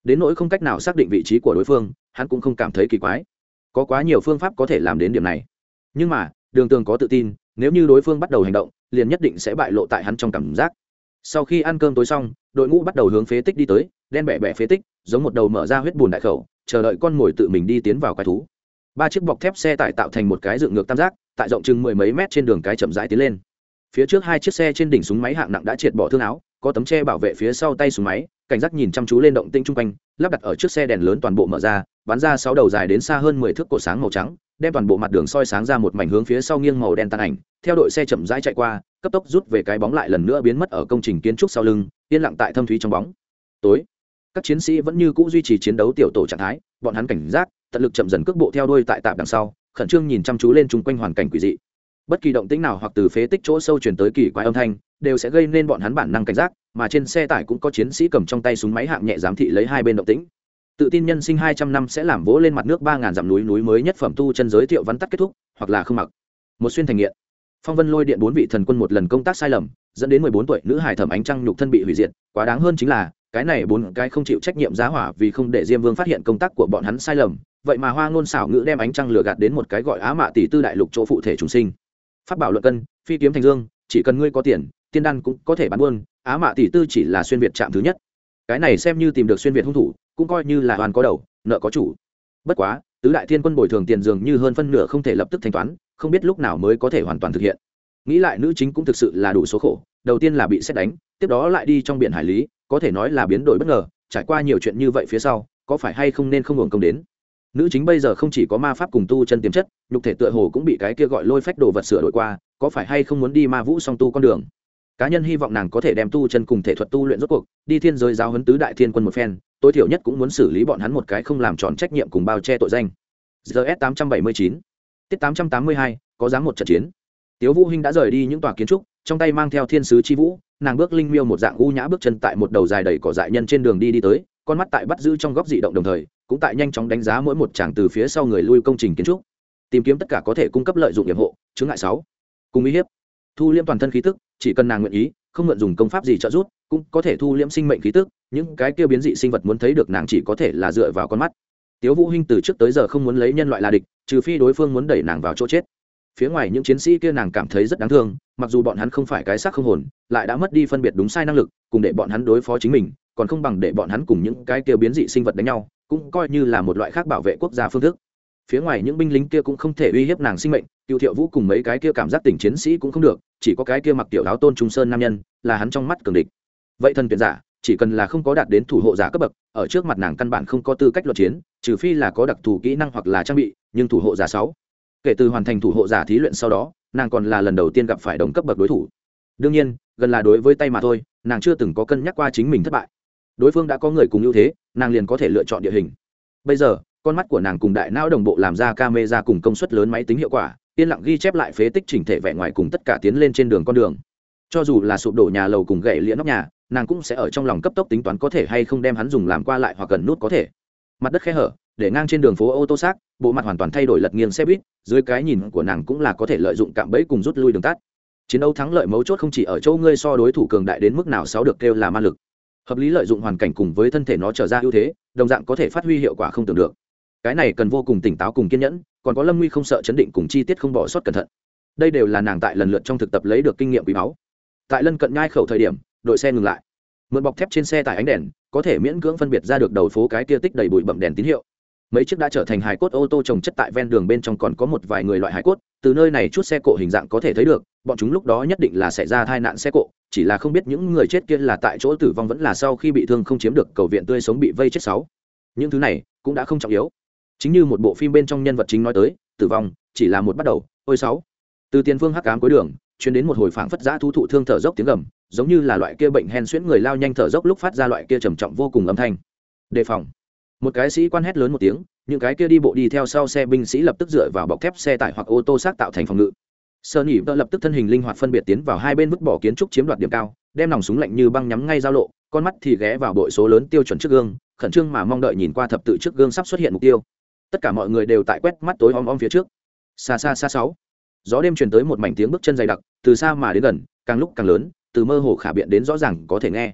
[SPEAKER 1] Đến nỗi không cách nào xác định vị trí của đối phương, hắn cũng không cảm thấy kỳ quái. Có quá nhiều phương pháp có thể làm đến điểm này. Nhưng mà, đường tường có tự tin, nếu như đối phương bắt đầu hành động, liền nhất định sẽ bại lộ tại hắn trong cảm giác. Sau khi ăn cơm tối xong, đội ngũ bắt đầu hướng phế tích đi tới, đen bẹ bẹ phế tích giống một đầu mở ra huyết bùn đại khẩu, chờ đợi con mồi tự mình đi tiến vào quái thú. Ba chiếc bọc thép xe tải tạo thành một cái dựng ngược tam giác, tại rộng chừng mười mấy mét trên đường cái chậm rãi tiến lên. Phía trước hai chiếc xe trên đỉnh súng máy hạng nặng đã triệt bỏ thương áo, có tấm che bảo vệ phía sau tay súng máy, cảnh giác nhìn chăm chú lên động tinh chung quanh, lắp đặt ở trước xe đèn lớn toàn bộ mở ra, bắn ra sáu đầu dài đến xa hơn mười thước cổ sáng màu trắng, đem toàn bộ mặt đường soi sáng ra một mảnh hướng phía sau nghiêng màu đen tàn ảnh, theo đội xe chậm rãi chạy qua, cấp tốc rút về cái bóng lại lần nữa biến mất ở công trình kiến trúc sau lưng, yên lặng tại thâm thúy trong bóng. Tối các chiến sĩ vẫn như cũ duy trì chiến đấu tiểu tổ trạng thái, bọn hắn cảnh giác, tận lực chậm dần cước bộ theo đuôi tại tạm đằng sau, khẩn trương nhìn chăm chú lên chung quanh hoàn cảnh quỷ dị. Bất kỳ động tĩnh nào hoặc từ phế tích chỗ sâu chuyển tới kỳ quái âm thanh, đều sẽ gây nên bọn hắn bản năng cảnh giác, mà trên xe tải cũng có chiến sĩ cầm trong tay súng máy hạng nhẹ giám thị lấy hai bên động tĩnh. Tự tin nhân sinh hai trăm năm sẽ làm vỗ lên mặt nước ba ngàn dặm núi núi mới nhất phẩm tu chân giới thiệu vắn tắt kết thúc, hoặc là không mặc. Một xuyên thành nghiện. Phong vân lôi điện bốn vị thần quân một lần công tác sai lầm, dẫn đến mười bốn tuổi nữ hải thẩm ánh trăng nhục thân bị hủy diệt, quá đáng hơn chính là cái này bốn cái không chịu trách nhiệm giá hỏa vì không để diêm vương phát hiện công tác của bọn hắn sai lầm, vậy mà hoa ngôn xảo ngữ đem ánh trăng lừa gạt đến một cái gọi á mạ tỷ tư đại lục chỗ phụ thể chúng sinh. Phát bảo luận cân, phi kiếm thành dương, chỉ cần ngươi có tiền, tiên đan cũng có thể bán buôn, á mạ tỷ tư chỉ là xuyên việt chạm thứ nhất. Cái này xem như tìm được xuyên việt hung thủ, cũng coi như là hoàn có đầu, nợ có chủ. Bất quá, tứ đại thiên quân bồi thường tiền dường như hơn phân nửa không thể lập tức thanh toán, không biết lúc nào mới có thể hoàn toàn thực hiện. Nghĩ lại nữ chính cũng thực sự là đủ số khổ, đầu tiên là bị xét đánh, tiếp đó lại đi trong biển hải lý có thể nói là biến đổi bất ngờ, trải qua nhiều chuyện như vậy phía sau, có phải hay không nên không hưởng công đến? Nữ chính bây giờ không chỉ có ma pháp cùng tu chân tiềm chất, nhục thể tựa hồ cũng bị cái kia gọi lôi phách đồ vật sửa đổi qua, có phải hay không muốn đi ma vũ song tu con đường? Cá nhân hy vọng nàng có thể đem tu chân cùng thể thuật tu luyện rốt cuộc, đi thiên giới giáo huấn tứ đại thiên quân một phen, tối thiểu nhất cũng muốn xử lý bọn hắn một cái không làm tròn trách nhiệm cùng bao che tội danh. Gs tám trăm bảy mươi chín. Tiết tám trăm tám mươi hai, có dám một trận chiến. Tiếu vũ hinh đã rời đi những tòa kiến trúc, trong tay mang theo thiên sứ chi vũ nàng bước linh miêu một dạng u nhã bước chân tại một đầu dài đầy cỏ dại nhân trên đường đi đi tới, con mắt tại bắt giữ trong góc dị động đồng thời, cũng tại nhanh chóng đánh giá mỗi một chàng từ phía sau người lui công trình kiến trúc. Tìm kiếm tất cả có thể cung cấp lợi dụng nhiệm hộ chứng ngại sáu. Cùng uy hiếp. Thu liễm toàn thân khí tức, chỉ cần nàng nguyện ý, không mượn dùng công pháp gì trợ giúp, cũng có thể thu liễm sinh mệnh khí tức, những cái kia biến dị sinh vật muốn thấy được nàng chỉ có thể là dựa vào con mắt. Tiếu vũ hinh từ trước tới giờ không muốn lấy nhân loại là địch, trừ phi đối phương muốn đẩy nàng vào chỗ chết phía ngoài những chiến sĩ kia nàng cảm thấy rất đáng thương, mặc dù bọn hắn không phải cái xác không hồn, lại đã mất đi phân biệt đúng sai năng lực, cùng để bọn hắn đối phó chính mình, còn không bằng để bọn hắn cùng những cái kia biến dị sinh vật đánh nhau, cũng coi như là một loại khác bảo vệ quốc gia phương thức. Phía ngoài những binh lính kia cũng không thể uy hiếp nàng sinh mệnh, cựu thiệu vũ cùng mấy cái kia cảm giác tỉnh chiến sĩ cũng không được, chỉ có cái kia mặc tiểu áo tôn trung sơn nam nhân, là hắn trong mắt cường địch. Vậy thần tuyển giả, chỉ cần là không có đạt đến thủ hộ giả cấp bậc, ở trước mặt nàng căn bản không có tư cách luận chiến, trừ phi là có đặc thù kỹ năng hoặc là trang bị, nhưng thủ hộ giả sáu kể từ hoàn thành thủ hộ giả thí luyện sau đó, nàng còn là lần đầu tiên gặp phải đồng cấp bậc đối thủ. Đương nhiên, gần là đối với tay mà thôi, nàng chưa từng có cân nhắc qua chính mình thất bại. Đối phương đã có người cùng ưu thế, nàng liền có thể lựa chọn địa hình. Bây giờ, con mắt của nàng cùng đại não đồng bộ làm ra ca mê ra cùng công suất lớn máy tính hiệu quả, yên lặng ghi chép lại phế tích chỉnh thể vẻ ngoài cùng tất cả tiến lên trên đường con đường. Cho dù là sụp đổ nhà lầu cùng gậy lĩa nóc nhà, nàng cũng sẽ ở trong lòng cấp tốc tính toán có thể hay không đem hắn dùng làm qua lại hoặc cần nút có thể. Mặt đất khe hở để ngang trên đường phố ô tô xác, bộ mặt hoàn toàn thay đổi lật nghiêng xe buýt, dưới cái nhìn của nàng cũng là có thể lợi dụng cạm bẫy cùng rút lui đường tắt. Chiến đấu thắng lợi mấu chốt không chỉ ở chỗ ngươi so đối thủ cường đại đến mức nào sáu được kêu là ma lực. Hợp lý lợi dụng hoàn cảnh cùng với thân thể nó trở ra ưu thế, đồng dạng có thể phát huy hiệu quả không tưởng được. Cái này cần vô cùng tỉnh táo cùng kiên nhẫn, còn có lâm nguy không sợ chấn định cùng chi tiết không bỏ sót cẩn thận. Đây đều là nàng tại lần lượt trong thực tập lấy được kinh nghiệm quý báu. Tại lân cận nhai khẩu thời điểm, đội xe ngừng lại. Mượn bọc thép trên xe tải ánh đèn, có thể miễn cưỡng phân biệt ra được đầu phố cái kia tích đầy bụi bậm đèn tín hiệu mấy chiếc đã trở thành hải cốt ô tô trồng chất tại ven đường bên trong còn có một vài người loại hải cốt, từ nơi này chút xe cộ hình dạng có thể thấy được, bọn chúng lúc đó nhất định là xảy ra tai nạn xe cộ, chỉ là không biết những người chết kia là tại chỗ tử vong vẫn là sau khi bị thương không chiếm được, cầu viện tươi sống bị vây chết sáu. Những thứ này cũng đã không trọng yếu. Chính như một bộ phim bên trong nhân vật chính nói tới, tử vong chỉ là một bắt đầu, ôi sáu. Từ tiền phương hắc ám cuối đường chuyến đến một hồi phảng phất giã thú thụ thương thở dốc tiếng gầm, giống như là loại kia bệnh hen xuyễn người lao nhanh thở dốc lúc phát ra loại kia trầm trọng vô cùng âm thanh. Đề phòng một cái sĩ quan hét lớn một tiếng, những cái kia đi bộ đi theo sau xe binh sĩ lập tức dựa vào bọc thép xe tải hoặc ô tô xác tạo thành phòng ngự. Sơ nhị vợ lập tức thân hình linh hoạt phân biệt tiến vào hai bên vứt bỏ kiến trúc chiếm đoạt điểm cao, đem nòng súng lạnh như băng nhắm ngay giao lộ, con mắt thì ghé vào bội số lớn tiêu chuẩn trước gương, khẩn trương mà mong đợi nhìn qua thập tự trước gương sắp xuất hiện mục tiêu. Tất cả mọi người đều tại quét mắt tối om om phía trước. Xa xa xa sáu. Gió đêm truyền tới một mảnh tiếng bước chân dày đặc, từ xa mà đến gần, càng lúc càng lớn, từ mơ hồ khả biện đến rõ ràng có thể nghe.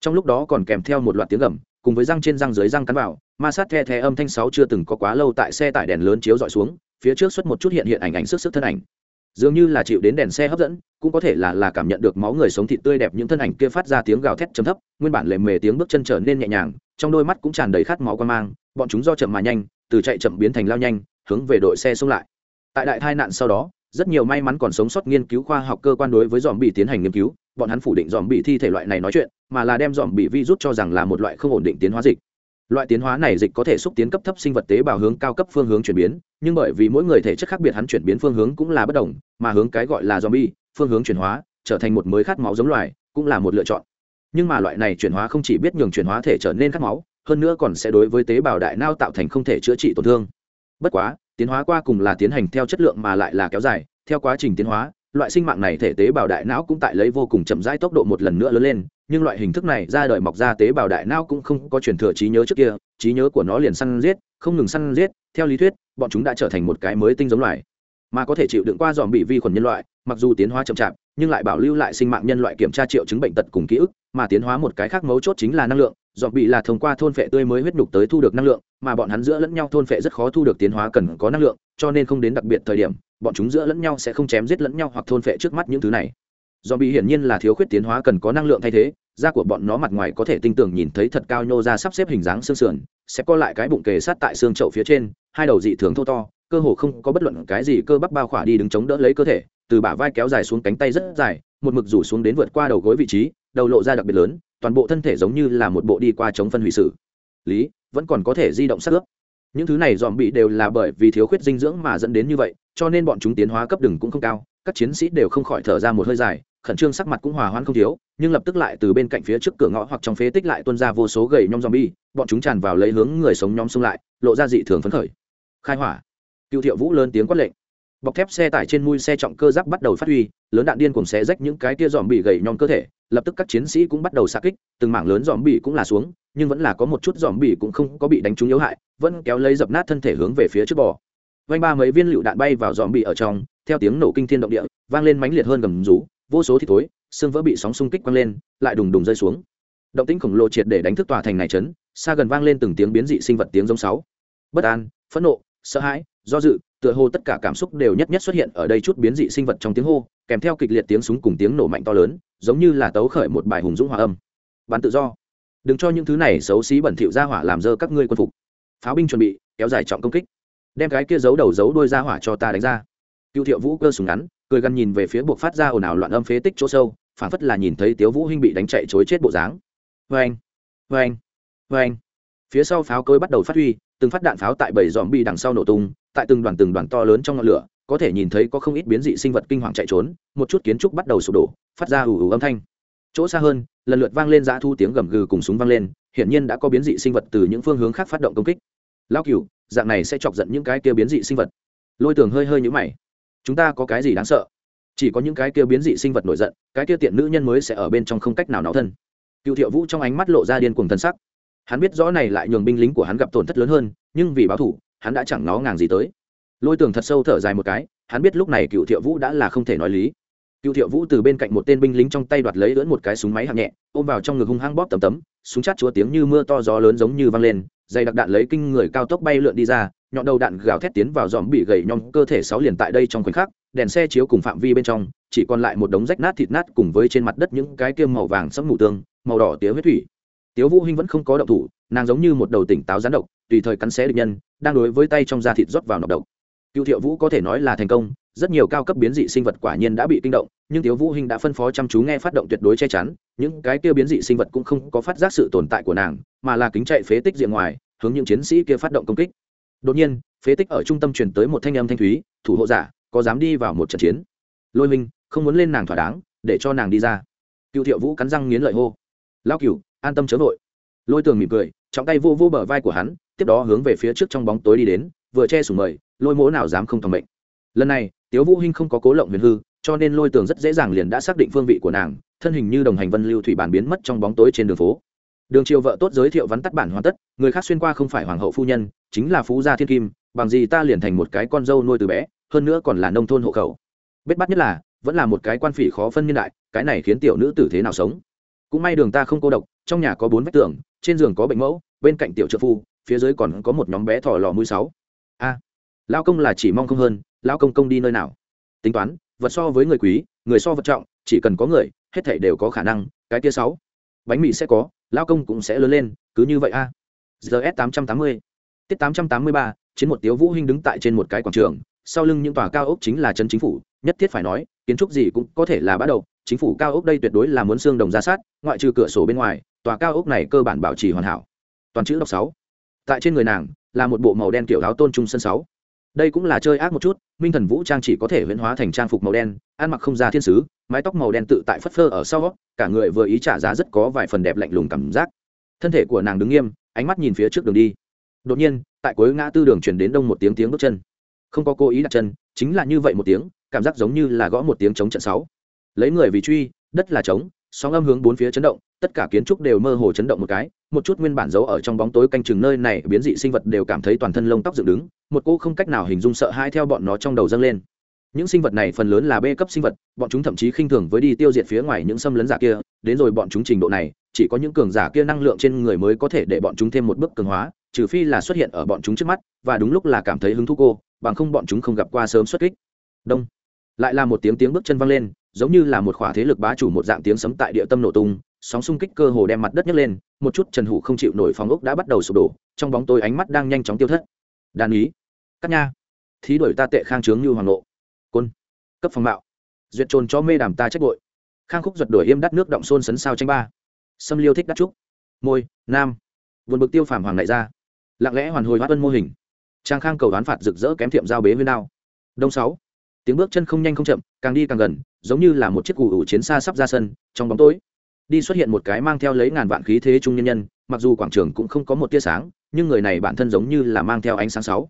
[SPEAKER 1] Trong lúc đó còn kèm theo một loạt tiếng gầm, cùng với răng trên răng dưới răng cắn vào ma sát the the âm thanh sáu chưa từng có quá lâu tại xe tải đèn lớn chiếu dọi xuống, phía trước xuất một chút hiện hiện ảnh ảnh sức sức thân ảnh. Dường như là chịu đến đèn xe hấp dẫn, cũng có thể là là cảm nhận được máu người sống thịt tươi đẹp những thân ảnh kia phát ra tiếng gào thét chấm thấp, nguyên bản lề mề tiếng bước chân trở nên nhẹ nhàng, trong đôi mắt cũng tràn đầy khát máu quan mang, bọn chúng do chậm mà nhanh, từ chạy chậm biến thành lao nhanh, hướng về đội xe xông lại. Tại đại tai nạn sau đó, rất nhiều may mắn còn sống sót nghiên cứu khoa học cơ quan đối với dòm bị tiến hành nghiên cứu, bọn hắn phủ định dòm bị thi thể loại này nói chuyện, mà là đem dòm bị virus cho rằng là một loại không ổn định tiến hóa dịch loại tiến hóa này dịch có thể xúc tiến cấp thấp sinh vật tế bào hướng cao cấp phương hướng chuyển biến, nhưng bởi vì mỗi người thể chất khác biệt hắn chuyển biến phương hướng cũng là bất đồng, mà hướng cái gọi là zombie, phương hướng chuyển hóa, trở thành một mới khát máu giống loài, cũng là một lựa chọn. Nhưng mà loại này chuyển hóa không chỉ biết nhường chuyển hóa thể trở nên khát máu, hơn nữa còn sẽ đối với tế bào đại não tạo thành không thể chữa trị tổn thương. Bất quá, tiến hóa qua cùng là tiến hành theo chất lượng mà lại là kéo dài, theo quá trình tiến hóa loại sinh mạng này thể tế bào đại não cũng tại lấy vô cùng chậm rãi tốc độ một lần nữa lớn lên, nhưng loại hình thức này ra đời mọc ra tế bào đại não cũng không có truyền thừa trí nhớ trước kia, trí nhớ của nó liền săn giết, không ngừng săn giết, theo lý thuyết, bọn chúng đã trở thành một cái mới tinh giống loài, mà có thể chịu đựng qua dòm bị vi khuẩn nhân loại, mặc dù tiến hóa chậm chạp nhưng lại bảo lưu lại sinh mạng nhân loại kiểm tra triệu chứng bệnh tật cùng ký ức, mà tiến hóa một cái khác mấu chốt chính là năng lượng. Dọn bị là thông qua thôn phệ tươi mới huyết nhục tới thu được năng lượng, mà bọn hắn giữa lẫn nhau thôn phệ rất khó thu được tiến hóa cần có năng lượng, cho nên không đến đặc biệt thời điểm, bọn chúng giữa lẫn nhau sẽ không chém giết lẫn nhau hoặc thôn phệ trước mắt những thứ này. Dọn bị hiển nhiên là thiếu khuyết tiến hóa cần có năng lượng thay thế, da của bọn nó mặt ngoài có thể tinh tường nhìn thấy thật cao nhô ra sắp xếp hình dáng xương sườn, sẽ co lại cái bụng kề sát tại xương chậu phía trên, hai đầu dị thường thô to, cơ hồ không có bất luận cái gì cơ bắp bao khỏa đi đứng chống đỡ lấy cơ thể từ bả vai kéo dài xuống cánh tay rất dài, một mực rủ xuống đến vượt qua đầu gối vị trí, đầu lộ ra đặc biệt lớn, toàn bộ thân thể giống như là một bộ đi qua chống phân hủy sử lý, vẫn còn có thể di động sát ướp. Những thứ này dòm bị đều là bởi vì thiếu khuyết dinh dưỡng mà dẫn đến như vậy, cho nên bọn chúng tiến hóa cấp đừng cũng không cao, các chiến sĩ đều không khỏi thở ra một hơi dài, khẩn trương sắc mặt cũng hòa hoãn không thiếu, nhưng lập tức lại từ bên cạnh phía trước cửa ngõ hoặc trong phế tích lại tuôn ra vô số gầy nhom zombie, bọn chúng tràn vào lấy hướng người sống nhóm xung lại, lộ ra dị thường phấn khởi. Khai hỏa. Cựu thiệu vũ lớn tiếng quát lệnh bọc thép xe tải trên mui xe trọng cơ giáp bắt đầu phát huy, lớn đạn điên cùng xé rách những cái tia dòm bị gầy nhom cơ thể, lập tức các chiến sĩ cũng bắt đầu xa kích, từng mảng lớn dòm bị cũng là xuống, nhưng vẫn là có một chút dòm bị cũng không có bị đánh trúng yếu hại, vẫn kéo lấy dập nát thân thể hướng về phía trước bò. Vanh ba mấy viên lựu đạn bay vào dòm bị ở trong, theo tiếng nổ kinh thiên động địa, vang lên mãnh liệt hơn gầm rú, vô số thì thối, xương vỡ bị sóng xung kích quăng lên, lại đùng đùng rơi xuống. Động tĩnh khổng lồ triệt để đánh thức tòa thành này chấn, xa gần vang lên từng tiếng biến dị sinh vật tiếng giống sáu. Bất an, phẫn nộ, sợ hãi do dự, tựa hồ tất cả cảm xúc đều nhất nhất xuất hiện ở đây chút biến dị sinh vật trong tiếng hô, kèm theo kịch liệt tiếng súng cùng tiếng nổ mạnh to lớn, giống như là tấu khởi một bài hùng dũng hòa âm. Bắn tự do. Đừng cho những thứ này xấu xí bẩn thỉu ra hỏa làm dơ các ngươi quân phục. Pháo binh chuẩn bị, kéo dài trọng công kích. Đem cái kia giấu đầu giấu đuôi ra hỏa cho ta đánh ra. Cựu thiệu vũ cơ súng ngắn, cười gằn nhìn về phía buộc phát ra ồn ào loạn âm phế tích chỗ sâu phản phất là nhìn thấy tiếu vũ hinh bị đánh chạy chối chết bộ dáng. Vê anh vê anh vê anh phía sau pháo cối bắt đầu phát huy, từng phát đạn pháo tại bảy dòm bi đằng sau nổ tung tại từng đoàn từng đoàn to lớn trong ngọn lửa, có thể nhìn thấy có không ít biến dị sinh vật kinh hoàng chạy trốn, một chút kiến trúc bắt đầu sụp đổ, phát ra ủ ủ âm thanh. Chỗ xa hơn, lần lượt vang lên dã thu tiếng gầm gừ cùng súng vang lên, hiển nhiên đã có biến dị sinh vật từ những phương hướng khác phát động công kích. Lao cựu dạng này sẽ chọc giận những cái kia biến dị sinh vật. Lôi tường hơi hơi nhũ mày. Chúng ta có cái gì đáng sợ? Chỉ có những cái kia biến dị sinh vật nổi giận, cái kia tiện nữ nhân mới sẽ ở bên trong không cách nào náo thân. Cựu thiệu vũ trong ánh mắt lộ ra điên cuồng thân sắc. Hắn biết rõ này lại nhường binh lính của hắn gặp tổn thất lớn hơn, nhưng vì báo thủ hắn đã chẳng nó ngàng gì tới. Lôi tường thật sâu thở dài một cái, hắn biết lúc này cựu thiệu vũ đã là không thể nói lý. Cựu thiệu vũ từ bên cạnh một tên binh lính trong tay đoạt lấy lưỡn một cái súng máy hạng nhẹ, ôm vào trong ngực hung hăng bóp tầm tấm, súng chát chúa tiếng như mưa to gió lớn giống như văng lên, dày đặc đạn lấy kinh người cao tốc bay lượn đi ra, nhọn đầu đạn gào thét tiến vào dòm bị gầy nhom, cơ thể sáu liền tại đây trong khoảnh khắc, đèn xe chiếu cùng phạm vi bên trong, chỉ còn lại một đống rách nát thịt nát cùng với trên mặt đất những cái kiêm màu vàng sẫm mù tương màu đỏ tía huyết thủy. Tiếu vũ hinh vẫn không có động thủ, nàng giống như một đầu tỉnh táo gián độc, tùy thời cắn xé địch nhân đang đối với tay trong da thịt rót vào nọc độc. Cựu thiệu vũ có thể nói là thành công, rất nhiều cao cấp biến dị sinh vật quả nhiên đã bị kinh động, nhưng tiếu vũ hinh đã phân phó chăm chú nghe phát động tuyệt đối che chắn, những cái kia biến dị sinh vật cũng không có phát giác sự tồn tại của nàng, mà là kính chạy phế tích diện ngoài, hướng những chiến sĩ kia phát động công kích. Đột nhiên, phế tích ở trung tâm truyền tới một thanh âm thanh thúy, thủ hộ giả, có dám đi vào một trận chiến? Lôi minh không muốn lên nàng thỏa đáng, để cho nàng đi ra. Cựu thiệu vũ cắn răng nghiến lợi hô. Lao cửu, an tâm chớ vội. Lôi tường mỉm cười, trọng tay vô vô bờ vai của hắn tiếp đó hướng về phía trước trong bóng tối đi đến, vừa che sủng mời, lôi mỗ nào dám không thòng mệnh. Lần này, tiếu vũ hinh không có cố lộng huyền hư, cho nên lôi tường rất dễ dàng liền đã xác định phương vị của nàng, thân hình như đồng hành vân lưu thủy bản biến mất trong bóng tối trên đường phố. Đường triều vợ tốt giới thiệu vắn tắt bản hoàn tất, người khác xuyên qua không phải hoàng hậu phu nhân, chính là phú gia thiên kim, bằng gì ta liền thành một cái con dâu nuôi từ bé, hơn nữa còn là nông thôn hộ khẩu. Bết bắt nhất là, vẫn là một cái quan phỉ khó phân niên đại, cái này khiến tiểu nữ tử thế nào sống? Cũng may đường ta không cô độc, trong nhà có bốn vách tường, trên giường có bệnh mẫu, bên cạnh tiểu trợ phu phía dưới còn có một nhóm bé thỏ lò mũi sáu. A à, lao công là chỉ mong không hơn lao công công đi nơi nào? Tính toán vật so với người quý người so vật trọng chỉ cần có người hết thảy đều có khả năng cái kia sáu. Bánh mì sẽ có lao công cũng sẽ lớn lên cứ như vậy a. Gs tám trăm tám mươi. Tiết tám trăm tám mươi ba chiến một tiếu vũ hinh đứng tại trên một cái quảng trường sau lưng những tòa cao ốc chính là chân chính phủ nhất thiết phải nói kiến trúc gì cũng có thể là bắt đầu chính phủ cao ốc đây tuyệt đối là muốn xương đồng ra sát ngoại trừ cửa sổ bên ngoài tòa cao ốc này cơ bản bảo trì hoàn hảo. Toàn chữ đọc sáu tại trên người nàng là một bộ màu đen kiểu áo tôn trung sân sáu. Đây cũng là chơi ác một chút, minh thần vũ trang chỉ có thể huyễn hóa thành trang phục màu đen, ăn mặc không ra thiên sứ, mái tóc màu đen tự tại phất phơ ở sau, cả người vừa ý trả giá rất có vài phần đẹp lạnh lùng cảm giác. Thân thể của nàng đứng nghiêm, ánh mắt nhìn phía trước đường đi. Đột nhiên, tại cuối ngã tư đường chuyển đến đông một tiếng tiếng bước chân. Không có cố ý đặt chân, chính là như vậy một tiếng, cảm giác giống như là gõ một tiếng chống trận sáu. Lấy người vì truy, đất là trống, sóng âm hướng bốn phía chấn động tất cả kiến trúc đều mơ hồ chấn động một cái, một chút nguyên bản giấu ở trong bóng tối canh chừng nơi này biến dị sinh vật đều cảm thấy toàn thân lông tóc dựng đứng, một cô không cách nào hình dung sợ hãi theo bọn nó trong đầu dâng lên. Những sinh vật này phần lớn là b cấp sinh vật, bọn chúng thậm chí khinh thường với đi tiêu diệt phía ngoài những xâm lấn giả kia, đến rồi bọn chúng trình độ này, chỉ có những cường giả kia năng lượng trên người mới có thể để bọn chúng thêm một bước cường hóa, trừ phi là xuất hiện ở bọn chúng trước mắt, và đúng lúc là cảm thấy hứng thú cô, bằng không bọn chúng không gặp qua sớm xuất kích. Đông. Lại là một tiếng tiếng bước chân văng lên, giống như là một khỏa thế lực bá chủ một dạng tiếng sấm tại địa tâm nổ tung sóng xung kích cơ hồ đem mặt đất nhấc lên, một chút trần hủ không chịu nổi phòng ốc đã bắt đầu sụp đổ, trong bóng tối ánh mắt đang nhanh chóng tiêu thất. Đàn ý. Cắt nha. Thí đuổi ta tệ khang trướng như hoàng nộ côn. Cấp phòng mạo. Duyệt trồn cho mê đàm ta trách bội. Khang khúc giật đổi im đắt nước động xôn sấn sao tranh ba. Sâm liêu thích đắt trúc. Môi, nam. Vượt bực tiêu phàm hoàng đại ra. Lặng lẽ hoàn hồi hóa ân mô hình. Trang khang cầu đoán phạt rực rỡ kém tiệm giao bế với nào đông sáu. Tiếng bước chân không nhanh không chậm, càng đi càng gần, giống như là một chiếc cù ủ chiến xa sắp ra sân, trong bóng tối đi xuất hiện một cái mang theo lấy ngàn vạn khí thế trung nhân nhân, mặc dù quảng trường cũng không có một tia sáng, nhưng người này bản thân giống như là mang theo ánh sáng sáu.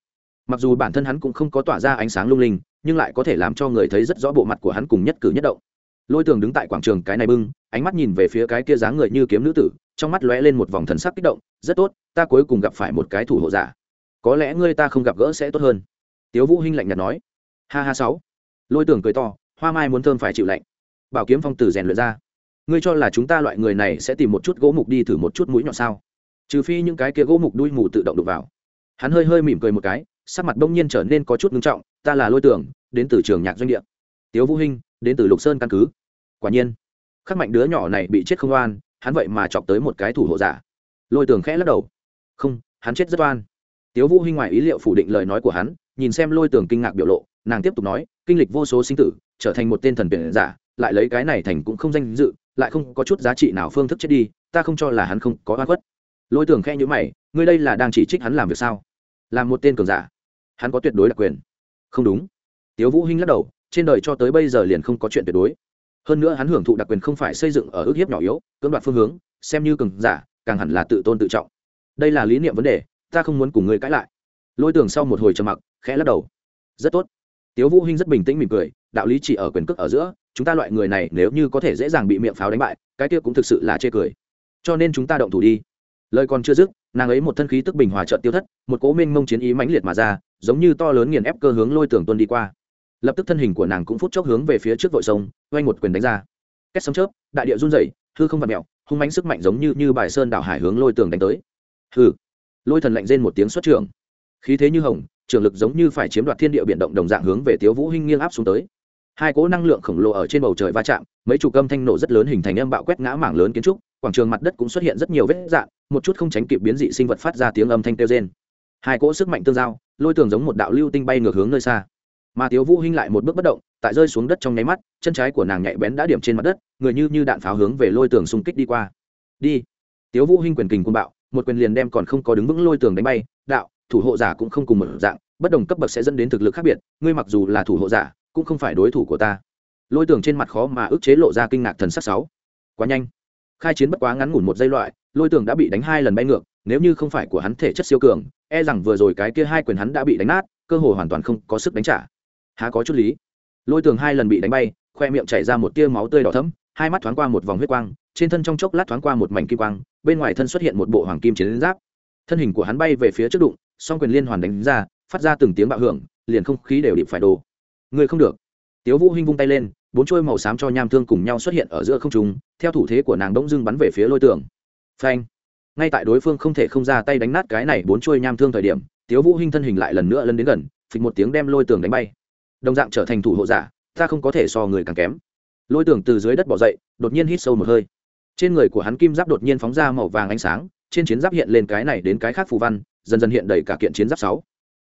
[SPEAKER 1] Mặc dù bản thân hắn cũng không có tỏa ra ánh sáng lung linh, nhưng lại có thể làm cho người thấy rất rõ bộ mặt của hắn cùng nhất cử nhất động. Lôi tường đứng tại quảng trường cái này bưng, ánh mắt nhìn về phía cái kia dáng người như kiếm nữ tử, trong mắt lóe lên một vòng thần sắc kích động, rất tốt, ta cuối cùng gặp phải một cái thủ hộ giả. Có lẽ ngươi ta không gặp gỡ sẽ tốt hơn. Tiếu vũ hinh lạnh nhạt nói. Ha ha sáu. Lôi tường cười to, hoa mai muốn thơm phải chịu lạnh. Bảo kiếm phong tử rèn luyện ra ngươi cho là chúng ta loại người này sẽ tìm một chút gỗ mục đi thử một chút mũi nhọn sao? Trừ phi những cái kia gỗ mục đuôi mù tự động đục vào. Hắn hơi hơi mỉm cười một cái, sắc mặt đông nhiên trở nên có chút ngưng trọng, ta là lôi tưởng, đến từ trường nhạc doanh địa. Tiếu vũ hinh, đến từ lục sơn căn cứ. Quả nhiên, khắc mạnh đứa nhỏ này bị chết không oan, hắn vậy mà chọc tới một cái thủ hộ giả. Lôi tường khẽ lắc đầu. Không, hắn chết rất oan. Tiếu vũ hinh ngoài ý liệu phủ định lời nói của hắn, nhìn xem lôi tường kinh ngạc biểu lộ, nàng tiếp tục nói, kinh lịch vô số sinh tử, trở thành một tên thần biển giả lại lấy cái này thành cũng không danh dự, lại không có chút giá trị nào phương thức chết đi, ta không cho là hắn không có oan khuất. Lôi tường khe nhữ mày, ngươi đây là đang chỉ trích hắn làm việc sao? Làm một tên cường giả. Hắn có tuyệt đối đặc quyền. Không đúng. Tiếu vũ hinh lắc đầu, trên đời cho tới bây giờ liền không có chuyện tuyệt đối. Hơn nữa hắn hưởng thụ đặc quyền không phải xây dựng ở ước hiếp nhỏ yếu, cưỡng đoạt phương hướng, xem như cường giả, càng hẳn là tự tôn tự trọng. Đây là lý niệm vấn đề, ta không muốn cùng ngươi cãi lại. Lôi tường sau một hồi trầm mặc, khẽ lắc đầu. Rất tốt. Tiếu vũ hinh rất bình tĩnh mỉm cười, đạo lý chỉ ở quyền cước ở giữa chúng ta loại người này nếu như có thể dễ dàng bị miệng pháo đánh bại, cái kia cũng thực sự là chê cười. Cho nên chúng ta động thủ đi. Lời còn chưa dứt, nàng ấy một thân khí tức bình hòa trợn tiêu thất, một cố minh mông chiến ý mãnh liệt mà ra, giống như to lớn nghiền ép cơ hướng lôi tường tuân đi qua. Lập tức thân hình của nàng cũng phút chốc hướng về phía trước vội sông, oanh một quyền đánh ra. Két sấm chớp, đại địa run rẩy, hư không vặt mẹo hung mãnh sức mạnh giống như như bài sơn đảo hải hướng lôi tường đánh tới. Hư lôi thần lạnh rên một tiếng xuất trưởng. Khí thế như hồng, trường lực giống như phải chiếm đoạt thiên địa biển động đồng dạng hướng về tiếu vũ hinh nghiêng áp xuống tới hai cỗ năng lượng khổng lồ ở trên bầu trời va chạm, mấy chục âm thanh nổ rất lớn hình thành âm bạo quét ngã mảng lớn kiến trúc, quảng trường mặt đất cũng xuất hiện rất nhiều vết dạn một chút không tránh kịp biến dị sinh vật phát ra tiếng âm thanh kêu rên. Hai cỗ sức mạnh tương giao, lôi tường giống một đạo lưu tinh bay ngược hướng nơi xa. Mà tiếu vũ hinh lại một bước bất động, tại rơi xuống đất trong nháy mắt, chân trái của nàng nhạy bén đã điểm trên mặt đất, người như như đạn pháo hướng về lôi tường xung kích đi qua. Đi. Tiếu vũ hinh quyền kình cuồng bạo, một quyền liền đem còn không có đứng vững lôi tường đánh bay, đạo, thủ hộ giả cũng không cùng một dạng, bất đồng cấp bậc sẽ dẫn đến thực lực khác biệt, ngươi mặc dù là thủ hộ giả cũng không phải đối thủ của ta. Lôi tường trên mặt khó mà ức chế lộ ra kinh ngạc thần sắc sáu. Quá nhanh. Khai chiến bất quá ngắn ngủn một giây loại, lôi tường đã bị đánh hai lần bay ngược, nếu như không phải của hắn thể chất siêu cường e rằng vừa rồi cái kia hai quyền hắn đã bị đánh nát, cơ hội hoàn toàn không có sức đánh trả. Há có chút lý. Lôi tường hai lần bị đánh bay, khoe miệng chảy ra một tia máu tươi đỏ thấm hai mắt thoáng qua một vòng huyết quang, trên thân trong chốc lát thoáng qua một mảnh kim quang, bên ngoài thân xuất hiện một bộ hoàng kim chiến giáp. Thân hình của hắn bay về phía trước đụng, song quyền liên hoàn đánh ra, phát ra từng tiếng bạo hưởng, liền không khí đều điệp phải đồ ngươi không được. Tiếu vũ hinh vung tay lên, bốn chuôi màu xám cho nham thương cùng nhau xuất hiện ở giữa không trung, theo thủ thế của nàng đống dưng bắn về phía lôi tường. Phanh. Ngay tại đối phương không thể không ra tay đánh nát cái này bốn chuôi nham thương thời điểm, tiếu vũ hinh thân hình lại lần nữa lấn đến gần, phịch một tiếng đem lôi tường đánh bay. Đồng dạng trở thành thủ hộ giả, ta không có thể so người càng kém. Lôi tường từ dưới đất bỏ dậy, đột nhiên hít sâu một hơi. Trên người của hắn kim giáp đột nhiên phóng ra màu vàng ánh sáng, trên chiến giáp hiện lên cái này đến cái khác phù văn, dần dần hiện đầy cả kiện chiến giáp sáu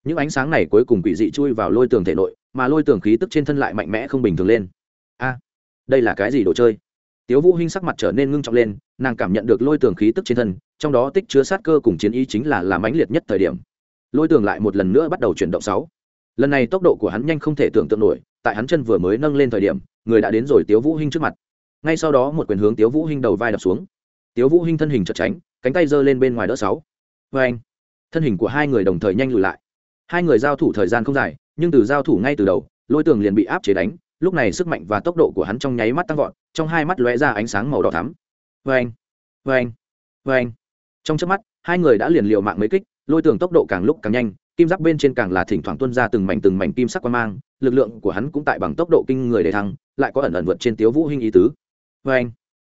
[SPEAKER 1] những ánh sáng này cuối cùng quỷ dị chui vào lôi tường thể nội, mà lôi tường khí tức trên thân lại mạnh mẽ không bình thường lên. A, đây là cái gì đồ chơi? Tiếu vũ hinh sắc mặt trở nên ngưng trọng lên, nàng cảm nhận được lôi tường khí tức trên thân, trong đó tích chứa sát cơ cùng chiến ý chính là làm mãnh liệt nhất thời điểm. Lôi tường lại một lần nữa bắt đầu chuyển động sáu. Lần này tốc độ của hắn nhanh không thể tưởng tượng nổi, tại hắn chân vừa mới nâng lên thời điểm, người đã đến rồi tiếu vũ hinh trước mặt. Ngay sau đó một quyền hướng tiếu vũ hinh đầu vai đập xuống. Tiếu vũ hinh thân hình chật tránh cánh tay giơ lên bên ngoài đỡ sáu. Với anh thân hình của hai người đồng thời nhanh lùi lại hai người giao thủ thời gian không dài, nhưng từ giao thủ ngay từ đầu, lôi tường liền bị áp chế đánh, lúc này sức mạnh và tốc độ của hắn trong nháy mắt tăng vọt, trong hai mắt lóe ra ánh sáng màu đỏ thắm. Vê anh vê anh vê anh trong chớp mắt, hai người đã liền liều mạng mấy kích, lôi tường tốc độ càng lúc càng nhanh, kim giáp bên trên càng là thỉnh thoảng tuân ra từng mảnh từng mảnh kim sắc quan mang, lực lượng của hắn cũng tại bằng tốc độ kinh người để thăng, lại có ẩn ẩn vượt trên tiếu vũ hinh ý tứ. Vê anh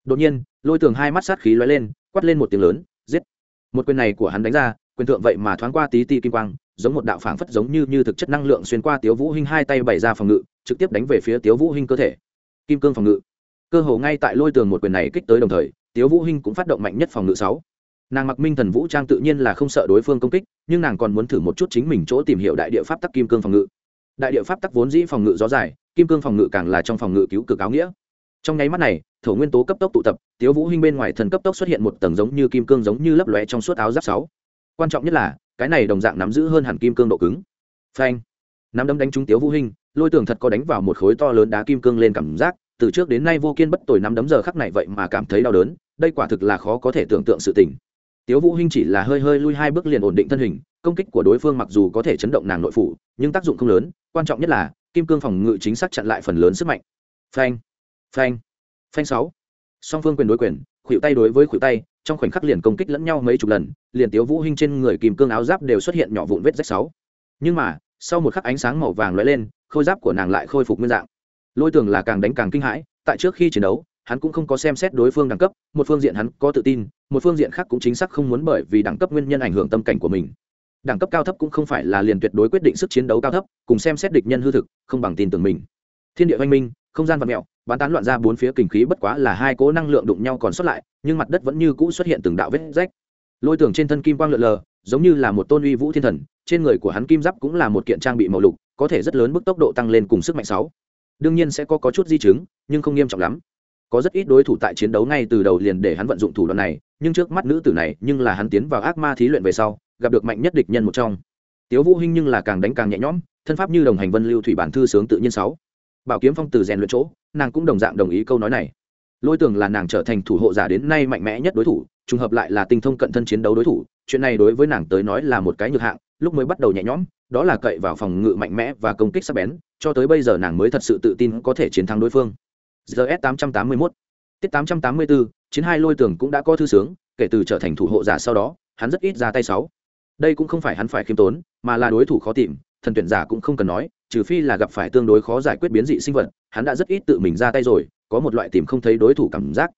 [SPEAKER 1] đột nhiên, lôi tường hai mắt sát khí lóe lên, quát lên một tiếng lớn, giết. Một quyền này của hắn đánh ra, quyền thượng vậy mà thoáng qua tí ti kim quang giống một đạo phảng phất giống như như thực chất năng lượng xuyên qua tiếu vũ hinh hai tay bày ra phòng ngự, trực tiếp đánh về phía tiếu vũ hinh cơ thể. Kim cương phòng ngự. Cơ hồ ngay tại lôi tường một quyền này kích tới đồng thời, tiếu vũ hinh cũng phát động mạnh nhất phòng ngự sáu. Nàng mặc minh thần vũ trang tự nhiên là không sợ đối phương công kích, nhưng nàng còn muốn thử một chút chính mình chỗ tìm hiểu đại địa pháp tắc kim cương phòng ngự. Đại địa pháp tắc vốn dĩ phòng ngự rõ dài, kim cương phòng ngự càng là trong phòng ngự cứu cực áo nghĩa. Trong nháy mắt này, thổ nguyên tố cấp tốc tụ tập, tiếu vũ hinh bên ngoài thần cấp tốc xuất hiện một tầng giống như kim cương giống như lấp lóe trong suốt áo giáp sáu quan trọng nhất là, cái này đồng dạng nắm giữ hơn hẳn kim cương độ cứng. Phanh. Nắm đấm đánh trúng tiếu vũ hinh, lôi tường thật có đánh vào một khối to lớn đá kim cương lên cảm giác, từ trước đến nay vô kiên bất tồi nắm đấm giờ khắc này vậy mà cảm thấy đau đớn, đây quả thực là khó có thể tưởng tượng sự tình. Tiếu vũ hinh chỉ là hơi hơi lui hai bước liền ổn định thân hình, công kích của đối phương mặc dù có thể chấn động nàng nội phủ, nhưng tác dụng không lớn, quan trọng nhất là, kim cương phòng ngự chính xác chặn lại phần lớn sức mạnh. Phanh. Phanh. Phanh sáu. Song phương quyền đối quyền, khuỷu tay đối với khuỷu tay trong khoảnh khắc liền công kích lẫn nhau mấy chục lần, liền tiếu vũ hinh trên người kìm cương áo giáp đều xuất hiện nhỏ vụn vết rách sáu. Nhưng mà, sau một khắc ánh sáng màu vàng lóe lên, khôi giáp của nàng lại khôi phục nguyên dạng. Lôi tường là càng đánh càng kinh hãi, tại trước khi chiến đấu, hắn cũng không có xem xét đối phương đẳng cấp, một phương diện hắn có tự tin, một phương diện khác cũng chính xác không muốn bởi vì đẳng cấp nguyên nhân ảnh hưởng tâm cảnh của mình. Đẳng cấp cao thấp cũng không phải là liền tuyệt đối quyết định sức chiến đấu cao thấp, cùng xem xét địch nhân hư thực, không bằng tin tưởng mình. Thiên địa văn minh, không gian vật mẹo bán tán loạn ra bốn phía kinh khí bất quá là hai cố năng lượng đụng nhau còn sót lại nhưng mặt đất vẫn như cũ xuất hiện từng đạo vết rách. Lôi tưởng trên thân kim quang lượn lờ giống như là một tôn uy vũ thiên thần trên người của hắn kim giáp cũng là một kiện trang bị màu lục có thể rất lớn mức tốc độ tăng lên cùng sức mạnh sáu. Đương nhiên sẽ có, có chút di chứng nhưng không nghiêm trọng lắm. Có rất ít đối thủ tại chiến đấu ngay từ đầu liền để hắn vận dụng thủ đoạn này nhưng trước mắt nữ tử này nhưng là hắn tiến vào ác ma thí luyện về sau gặp được mạnh nhất địch nhân một trong. Tiếu vũ hinh nhưng là càng đánh càng nhẹ nhõm thân pháp như đồng hành vân lưu thủy bản thư sướng tự nhiên sáu bảo kiếm phong từ rèn luyện chỗ, nàng cũng đồng dạng đồng ý câu nói này. Lôi tưởng là nàng trở thành thủ hộ giả đến nay mạnh mẽ nhất đối thủ, trùng hợp lại là tinh thông cận thân chiến đấu đối thủ, chuyện này đối với nàng tới nói là một cái nhược hạng, lúc mới bắt đầu nhẹ nhõm, đó là cậy vào phòng ngự mạnh mẽ và công kích sắc bén, cho tới bây giờ nàng mới thật sự tự tin có thể chiến thắng đối phương. Gs 881 tiết 884 chiến hai lôi tưởng cũng đã có thư sướng, kể từ trở thành thủ hộ giả sau đó, hắn rất ít ra tay sáu. Đây cũng không phải hắn phải khiêm tốn, mà là đối thủ khó tìm, thần tuyển giả cũng không cần nói trừ phi là gặp phải tương đối khó giải quyết biến dị sinh vật, hắn đã rất ít tự mình ra tay rồi, có một loại tìm không thấy đối thủ cảm giác.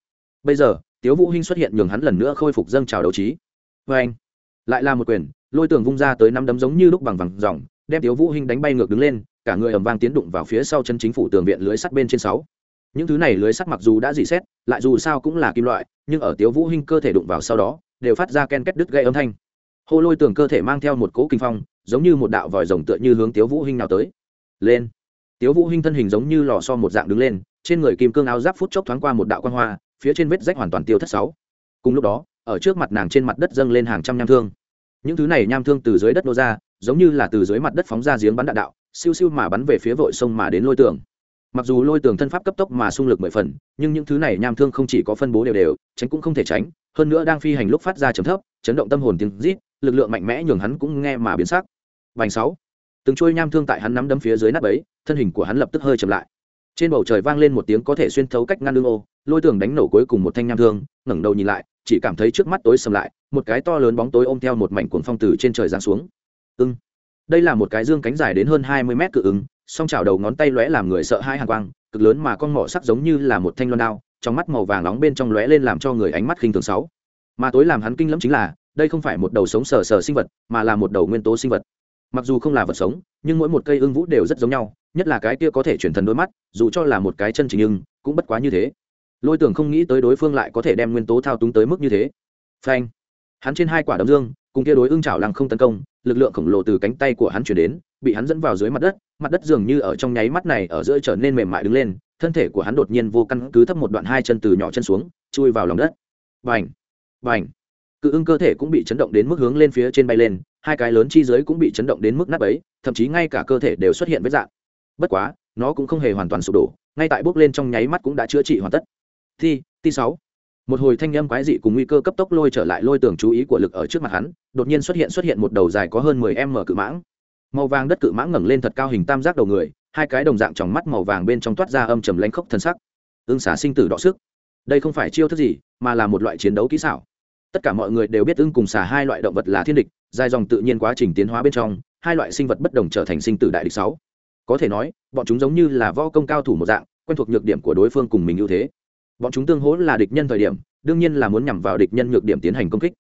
[SPEAKER 1] Bây giờ, tiếu vũ hinh xuất hiện nhường hắn lần nữa khôi phục dâng trào đấu trí. Với anh, lại là một quyền, lôi tường vung ra tới năm đấm giống như lúc bằng vàng dòng, đem tiếu vũ hinh đánh bay ngược đứng lên, cả người ầm vang tiến đụng vào phía sau chân chính phủ tường viện lưới sắt bên trên sáu. Những thứ này lưới sắt mặc dù đã dị xét, lại dù sao cũng là kim loại, nhưng ở tiếu vũ hinh cơ thể đụng vào sau đó, đều phát ra ken két đứt gây âm thanh. Hô lôi tường cơ thể mang theo một cỗ kinh phong, giống như một đạo vòi rồng tựa như hướng tiếu vũ hinh nào tới lên. Tiếu vũ hinh thân hình giống như lò xo một dạng đứng lên, trên người kim cương áo giáp phút chốc thoáng qua một đạo quang hoa, phía trên vết rách hoàn toàn tiêu thất sáu. Cùng lúc đó, ở trước mặt nàng trên mặt đất dâng lên hàng trăm nham thương. Những thứ này nham thương từ dưới đất nô ra, giống như là từ dưới mặt đất phóng ra giếng bắn đạn đạo, siêu siêu mà bắn về phía vội sông mà đến lôi tường. Mặc dù lôi tường thân pháp cấp tốc mà xung lực mười phần, nhưng những thứ này nham thương không chỉ có phân bố đều đều, tránh cũng không thể tránh, hơn nữa đang phi hành lúc phát ra chấm thấp, chấn động tâm hồn tiếng rít, lực lượng mạnh mẽ nhường hắn cũng nghe mà biến sắc. Vành sáu từng trôi nham thương tại hắn nắm đấm phía dưới nắp ấy, thân hình của hắn lập tức hơi chậm lại. Trên bầu trời vang lên một tiếng có thể xuyên thấu cách ngăn đương ô, lôi tường đánh nổ cuối cùng một thanh nham thương, ngẩng đầu nhìn lại, chỉ cảm thấy trước mắt tối sầm lại, một cái to lớn bóng tối ôm theo một mảnh cuồng phong từ trên trời giáng xuống. Ưng. Đây là một cái dương cánh dài đến hơn hai mươi mét cự ứng, song chảo đầu ngón tay lóe làm người sợ hai hàng quang, cực lớn mà con mỏ sắc giống như là một thanh loan đao, trong mắt màu vàng nóng bên trong lóe lên làm cho người ánh mắt khinh thường sáu. Mà tối làm hắn kinh lắm chính là, đây không phải một đầu sống sờ sờ sinh vật, mà là một đầu nguyên tố sinh vật mặc dù không là vật sống, nhưng mỗi một cây ưng vũ đều rất giống nhau, nhất là cái kia có thể chuyển thần đôi mắt, dù cho là một cái chân trình ưng cũng bất quá như thế. Lôi tưởng không nghĩ tới đối phương lại có thể đem nguyên tố thao túng tới mức như thế. Phanh! Hắn trên hai quả đấm dương, cùng kia đối ưng chảo lăng không tấn công, lực lượng khổng lồ từ cánh tay của hắn chuyển đến, bị hắn dẫn vào dưới mặt đất mặt đất dường như ở trong nháy mắt này ở giữa trở nên mềm mại đứng lên, thân thể của hắn đột nhiên vô căn cứ thấp một đoạn hai chân từ nhỏ chân xuống, chui vào lòng đất. Vành vành cự ưng cơ thể cũng bị chấn động đến mức hướng lên phía trên bay lên hai cái lớn chi dưới cũng bị chấn động đến mức nát ấy thậm chí ngay cả cơ thể đều xuất hiện vết dạng. Bất quá, nó cũng không hề hoàn toàn sụp đổ, ngay tại bước lên trong nháy mắt cũng đã chữa trị hoàn tất. Thi ti sáu. Một hồi thanh âm quái dị cùng nguy cơ cấp tốc lôi trở lại lôi tưởng chú ý của lực ở trước mặt hắn, đột nhiên xuất hiện xuất hiện một đầu dài có hơn mười m cự mãng. Màu vàng đất cự mãng ngẩng lên thật cao hình tam giác đầu người, hai cái đồng dạng tròng mắt màu vàng bên trong toát ra âm trầm lãnh khốc thân sắc. Ương xả sinh tử đọ sức. Đây không phải chiêu thức gì, mà là một loại chiến đấu kỹ xảo tất cả mọi người đều biết ưng cùng xả hai loại động vật là thiên địch, dài dòng tự nhiên quá trình tiến hóa bên trong, hai loại sinh vật bất đồng trở thành sinh tử đại địch sáu. Có thể nói, bọn chúng giống như là võ công cao thủ một dạng, quen thuộc nhược điểm của đối phương cùng mình ưu thế. Bọn chúng tương hỗ là địch nhân thời điểm, đương nhiên là muốn nhằm vào địch nhân nhược điểm tiến hành công kích.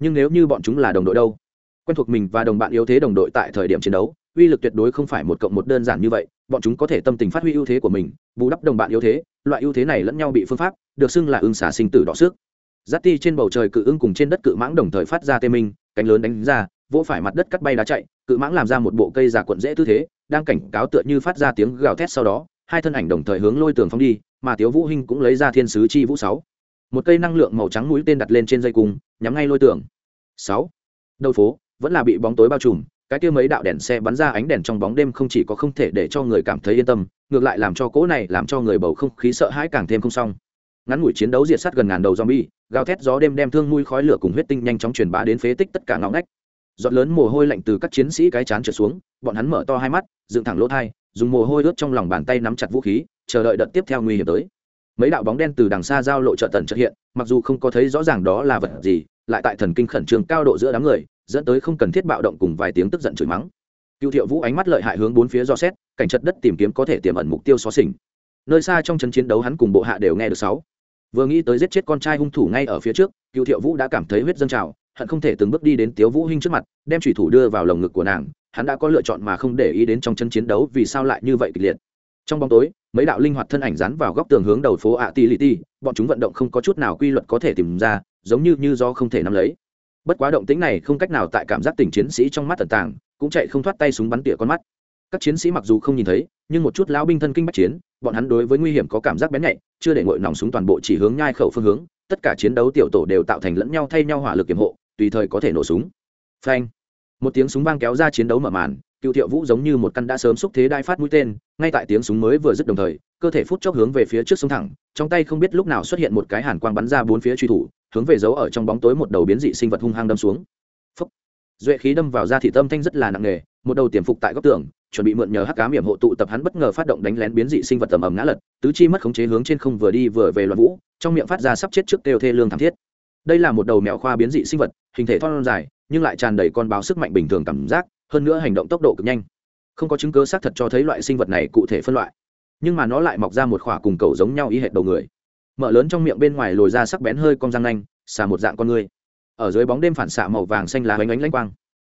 [SPEAKER 1] Nhưng nếu như bọn chúng là đồng đội đâu? Quen thuộc mình và đồng bạn yếu thế đồng đội tại thời điểm chiến đấu, uy lực tuyệt đối không phải một cộng một đơn giản như vậy, bọn chúng có thể tâm tình phát huy ưu thế của mình, bù đắp đồng bạn yếu thế, loại ưu thế này lẫn nhau bị phương pháp, được xưng là ưng xả sinh tử đỏ xước giáp ti trên bầu trời cự ưng cùng trên đất cự mãng đồng thời phát ra tê minh, cánh lớn đánh ra, vỗ phải mặt đất cắt bay đá chạy, cự mãng làm ra một bộ cây giả cuộn dễ tư thế, đang cảnh cáo tựa như phát ra tiếng gào thét sau đó, hai thân ảnh đồng thời hướng lôi tường phong đi, mà tiếu vũ hinh cũng lấy ra thiên sứ chi vũ sáu. Một cây năng lượng màu trắng mũi tên đặt lên trên dây cung, nhắm ngay lôi tường. Sáu. Đầu phố, vẫn là bị bóng tối bao trùm, cái kia mấy đạo đèn xe bắn ra ánh đèn trong bóng đêm không chỉ có không thể để cho người cảm thấy yên tâm, ngược lại làm cho cỗ này làm cho người bầu không khí sợ hãi càng thêm không xong. Ngắn ngủi chiến đấu diệt sát gần ngàn đầu zombie gào thét gió đêm đem thương mũi khói lửa cùng huyết tinh nhanh chóng truyền bá đến phế tích tất cả ngõ ngách. Giọt lớn mồ hôi lạnh từ các chiến sĩ cái chán trượt xuống, bọn hắn mở to hai mắt, dựng thẳng lỗ thai, dùng mồ hôi ướt trong lòng bàn tay nắm chặt vũ khí, chờ đợi đợt tiếp theo nguy hiểm tới. Mấy đạo bóng đen từ đằng xa giao lộ trợ tần trợ hiện, mặc dù không có thấy rõ ràng đó là vật gì, lại tại thần kinh khẩn trương cao độ giữa đám người, dẫn tới không cần thiết bạo động cùng vài tiếng tức giận chửi mắng. Cựu thiệu vũ ánh mắt lợi hại hướng bốn phía do xét, cảnh chật đất tìm kiếm có thể tiềm ẩn mục tiêu xóa xỉnh nơi xa trong trận chiến đấu hắn cùng bộ hạ đều nghe được sáu vừa nghĩ tới giết chết con trai hung thủ ngay ở phía trước, cựu thiệu vũ đã cảm thấy huyết dân trào, hận không thể từng bước đi đến tiếu vũ hinh trước mặt, đem thủy thủ đưa vào lồng ngực của nàng, hắn đã có lựa chọn mà không để ý đến trong chân chiến đấu vì sao lại như vậy kịch liệt. Trong bóng tối, mấy đạo linh hoạt thân ảnh dán vào góc tường hướng đầu phố ạ ti lì ti, bọn chúng vận động không có chút nào quy luật có thể tìm ra, giống như như do không thể nắm lấy. Bất quá động tĩnh này không cách nào tại cảm giác tình chiến sĩ trong mắt tần tàng, cũng chạy không thoát tay súng bắn tỉa con mắt các chiến sĩ mặc dù không nhìn thấy, nhưng một chút lão binh thân kinh bách chiến, bọn hắn đối với nguy hiểm có cảm giác bén nhạy, chưa để ngội nòng súng toàn bộ chỉ hướng nhai khẩu phương hướng, tất cả chiến đấu tiểu tổ đều tạo thành lẫn nhau thay nhau hỏa lực kiểm hộ, tùy thời có thể nổ súng. Phanh. Một tiếng súng vang kéo ra chiến đấu mở màn, cựu thiệu vũ giống như một căn đã sớm xúc thế đai phát mũi tên, ngay tại tiếng súng mới vừa dứt đồng thời, cơ thể phút chốc hướng về phía trước súng thẳng, trong tay không biết lúc nào xuất hiện một cái hàn quang bắn ra bốn phía truy thủ, hướng về giấu ở trong bóng tối một đầu biến dị sinh vật hung hăng đâm xuống. Phúc. duệ khí đâm vào da thị tâm thanh rất là nặng nề, một đầu tiềm phục tại góc tường chuẩn bị mượn nhờ hắc cá hiểm hộ tụ tập hắn bất ngờ phát động đánh lén biến dị sinh vật tầm ầm ngã lật, tứ chi mất khống chế hướng trên không vừa đi vừa về loạn vũ, trong miệng phát ra sắp chết trước kêu thê lương thảm thiết. Đây là một đầu mèo khoa biến dị sinh vật, hình thể thon dài, nhưng lại tràn đầy con báo sức mạnh bình thường cảm giác, hơn nữa hành động tốc độ cực nhanh. Không có chứng cứ xác thật cho thấy loại sinh vật này cụ thể phân loại, nhưng mà nó lại mọc ra một khỏa cùng cầu giống nhau y hệ đầu người. Mở lớn trong miệng bên ngoài lồi ra sắc bén hơi cong răng nanh, xà một dạng con người. Ở dưới bóng đêm phản xạ màu vàng xanh lá bánh ánh lánh quang.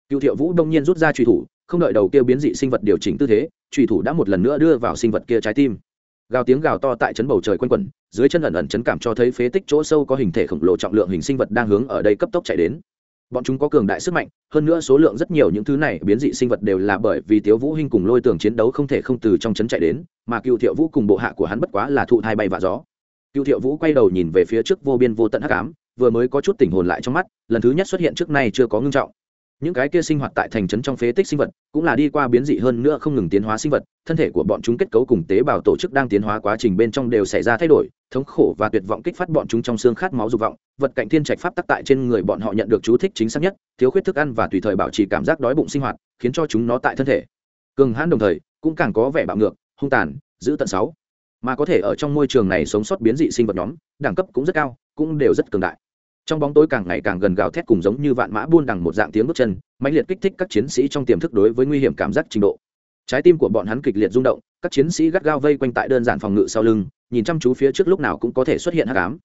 [SPEAKER 1] Cựu thiệu vũ đông nhiên rút ra truy thủ không đợi đầu kia biến dị sinh vật điều chỉnh tư thế, Trùy thủ đã một lần nữa đưa vào sinh vật kia trái tim. Gào tiếng gào to tại chấn bầu trời quanh quẩn, dưới chân ẩn ẩn chấn cảm cho thấy phế tích chỗ sâu có hình thể khổng lồ trọng lượng hình sinh vật đang hướng ở đây cấp tốc chạy đến. Bọn chúng có cường đại sức mạnh, hơn nữa số lượng rất nhiều những thứ này biến dị sinh vật đều là bởi vì tiếu vũ hinh cùng lôi tường chiến đấu không thể không từ trong chấn chạy đến, mà cựu thiệu vũ cùng bộ hạ của hắn bất quá là thụ thai bay vạ gió. Cựu thiệu vũ quay đầu nhìn về phía trước vô biên vô tận hắc ám, vừa mới có chút tỉnh hồn lại trong mắt, lần thứ nhất xuất hiện trước nay chưa có ngưng trọng những cái kia sinh hoạt tại thành trấn trong phế tích sinh vật, cũng là đi qua biến dị hơn nữa không ngừng tiến hóa sinh vật, thân thể của bọn chúng kết cấu cùng tế bào tổ chức đang tiến hóa quá trình bên trong đều xảy ra thay đổi, thống khổ và tuyệt vọng kích phát bọn chúng trong xương khát máu dục vọng. Vật cạnh thiên trạch pháp tắc tại trên người bọn họ nhận được chú thích chính xác nhất, thiếu khuyết thức ăn và tùy thời bảo trì cảm giác đói bụng sinh hoạt, khiến cho chúng nó tại thân thể. Cường hãn đồng thời, cũng càng có vẻ bạo ngược, hung tàn giữ tận sáu. Mà có thể ở trong môi trường này sống sót biến dị sinh vật nhóm, đẳng cấp cũng rất cao, cũng đều rất cường đại trong bóng tối càng ngày càng gần gào thét cùng giống như vạn mã buôn đằng một dạng tiếng bước chân mạnh liệt kích thích các chiến sĩ trong tiềm thức đối với nguy hiểm cảm giác trình độ. Trái tim của bọn hắn kịch liệt rung động, các chiến sĩ gắt gao vây quanh tại đơn giản phòng ngự sau lưng, nhìn chăm chú phía trước lúc nào cũng có thể xuất hiện hắc ám.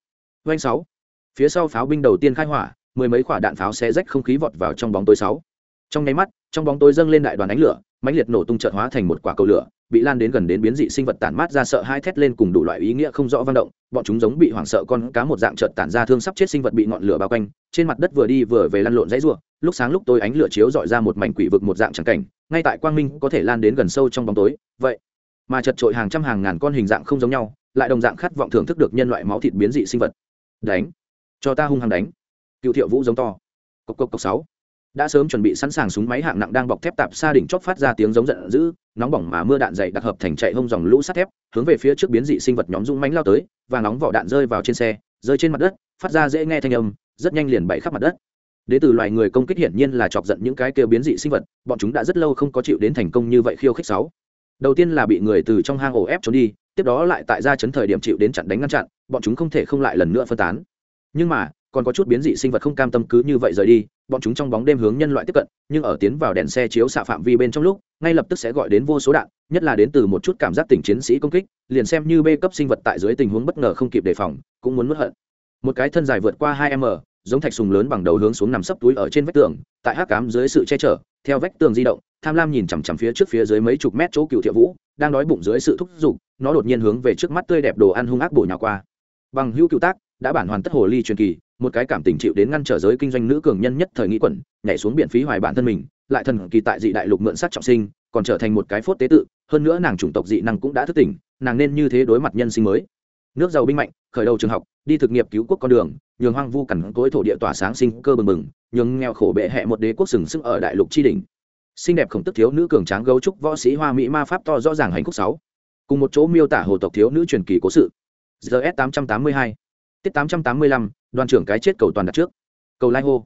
[SPEAKER 1] Doanh sáu. Phía sau pháo binh đầu tiên khai hỏa, mười mấy quả đạn pháo xé rách không khí vọt vào trong bóng tối sáu. Trong nháy mắt, trong bóng tối dâng lên đại đoàn ánh lửa mãnh liệt nổ tung chợt hóa thành một quả cầu lửa, bị lan đến gần đến biến dị sinh vật tản mát ra sợ hai thét lên cùng đủ loại ý nghĩa không rõ văn động. Bọn chúng giống bị hoảng sợ con cá một dạng chợt tản ra thương sắp chết sinh vật bị ngọn lửa bao quanh, trên mặt đất vừa đi vừa về lăn lộn dãy rủa. Lúc sáng lúc tối ánh lửa chiếu dọi ra một mảnh quỷ vực một dạng trắng cảnh, ngay tại quang minh có thể lan đến gần sâu trong bóng tối. Vậy mà chật trội hàng trăm hàng ngàn con hình dạng không giống nhau, lại đồng dạng khát vọng thưởng thức được nhân loại máu thịt biến dị sinh vật. Đánh. Cho ta hung hăng đánh. Cựu thiệu vũ giống to. Cốc cốc cốc sáu đã sớm chuẩn bị sẵn sàng súng máy hạng nặng đang bọc thép tạp xa đỉnh chóp phát ra tiếng giống giận dữ, nóng bỏng mà mưa đạn dày đặc hợp thành chạy hông dòng lũ sắt thép, hướng về phía trước biến dị sinh vật nhóm rung mánh lao tới và nóng vỏ đạn rơi vào trên xe, rơi trên mặt đất, phát ra dễ nghe thanh âm, rất nhanh liền bậy khắp mặt đất. Đến từ loài người công kích hiển nhiên là chọc giận những cái kêu biến dị sinh vật, bọn chúng đã rất lâu không có chịu đến thành công như vậy khiêu khích sáu. Đầu tiên là bị người từ trong hang ổ ép trốn đi, tiếp đó lại tại ra chấn thời điểm chịu đến chặn đánh ngăn chặn, bọn chúng không thể không lại lần nữa phân tán. Nhưng mà còn có chút biến dị sinh vật không cam tâm cứ như vậy rời đi, bọn chúng trong bóng đêm hướng nhân loại tiếp cận, nhưng ở tiến vào đèn xe chiếu xạ phạm vi bên trong lúc, ngay lập tức sẽ gọi đến vô số đạn, nhất là đến từ một chút cảm giác tình chiến sĩ công kích, liền xem như bê cấp sinh vật tại dưới tình huống bất ngờ không kịp đề phòng, cũng muốn mất hận. Một cái thân dài vượt qua hai m, giống thạch sùng lớn bằng đầu hướng xuống nằm sấp túi ở trên vách tường, tại hắc cám dưới sự che chở, theo vách tường di động, tham lam nhìn chằm chằm phía trước phía dưới mấy chục mét chỗ cựu thiệu vũ, đang đói bụng dưới sự thúc giục, nó đột nhiên hướng về trước mắt tươi đẹp đồ ăn hung ác bổ nhào qua. Bằng hữu cựu tác đã bản hoàn tất hồ ly truyền kỳ, một cái cảm tình chịu đến ngăn trở giới kinh doanh nữ cường nhân nhất thời nghĩ quẩn, nhảy xuống biển phí hoài bản thân mình, lại thần kỳ tại dị đại lục mượn sắc trọng sinh, còn trở thành một cái phốt tế tự, hơn nữa nàng chủng tộc dị năng cũng đã thức tỉnh, nàng nên như thế đối mặt nhân sinh mới. Nước giàu binh mạnh, khởi đầu trường học, đi thực nghiệp cứu quốc con đường, nhường hoang vu cằn cỗi thổ địa tỏa sáng sinh cơ bừng bừng, nhường nghèo khổ bệ hẹ một đế quốc sừng sức ở đại lục tri đình xinh đẹp khổng tức thiếu nữ cường tráng gấu trúc võ sĩ hoa mỹ ma pháp to rõ ràng hành khúc sáu. Cùng một chỗ miêu tả hồ tộc thiếu nữ truyền kỳ cố sự. Gs tám trăm tám mươi hai tiết tám trăm tám mươi lăm, đoàn trưởng cái chết cầu toàn đặt trước. Cầu lai hô.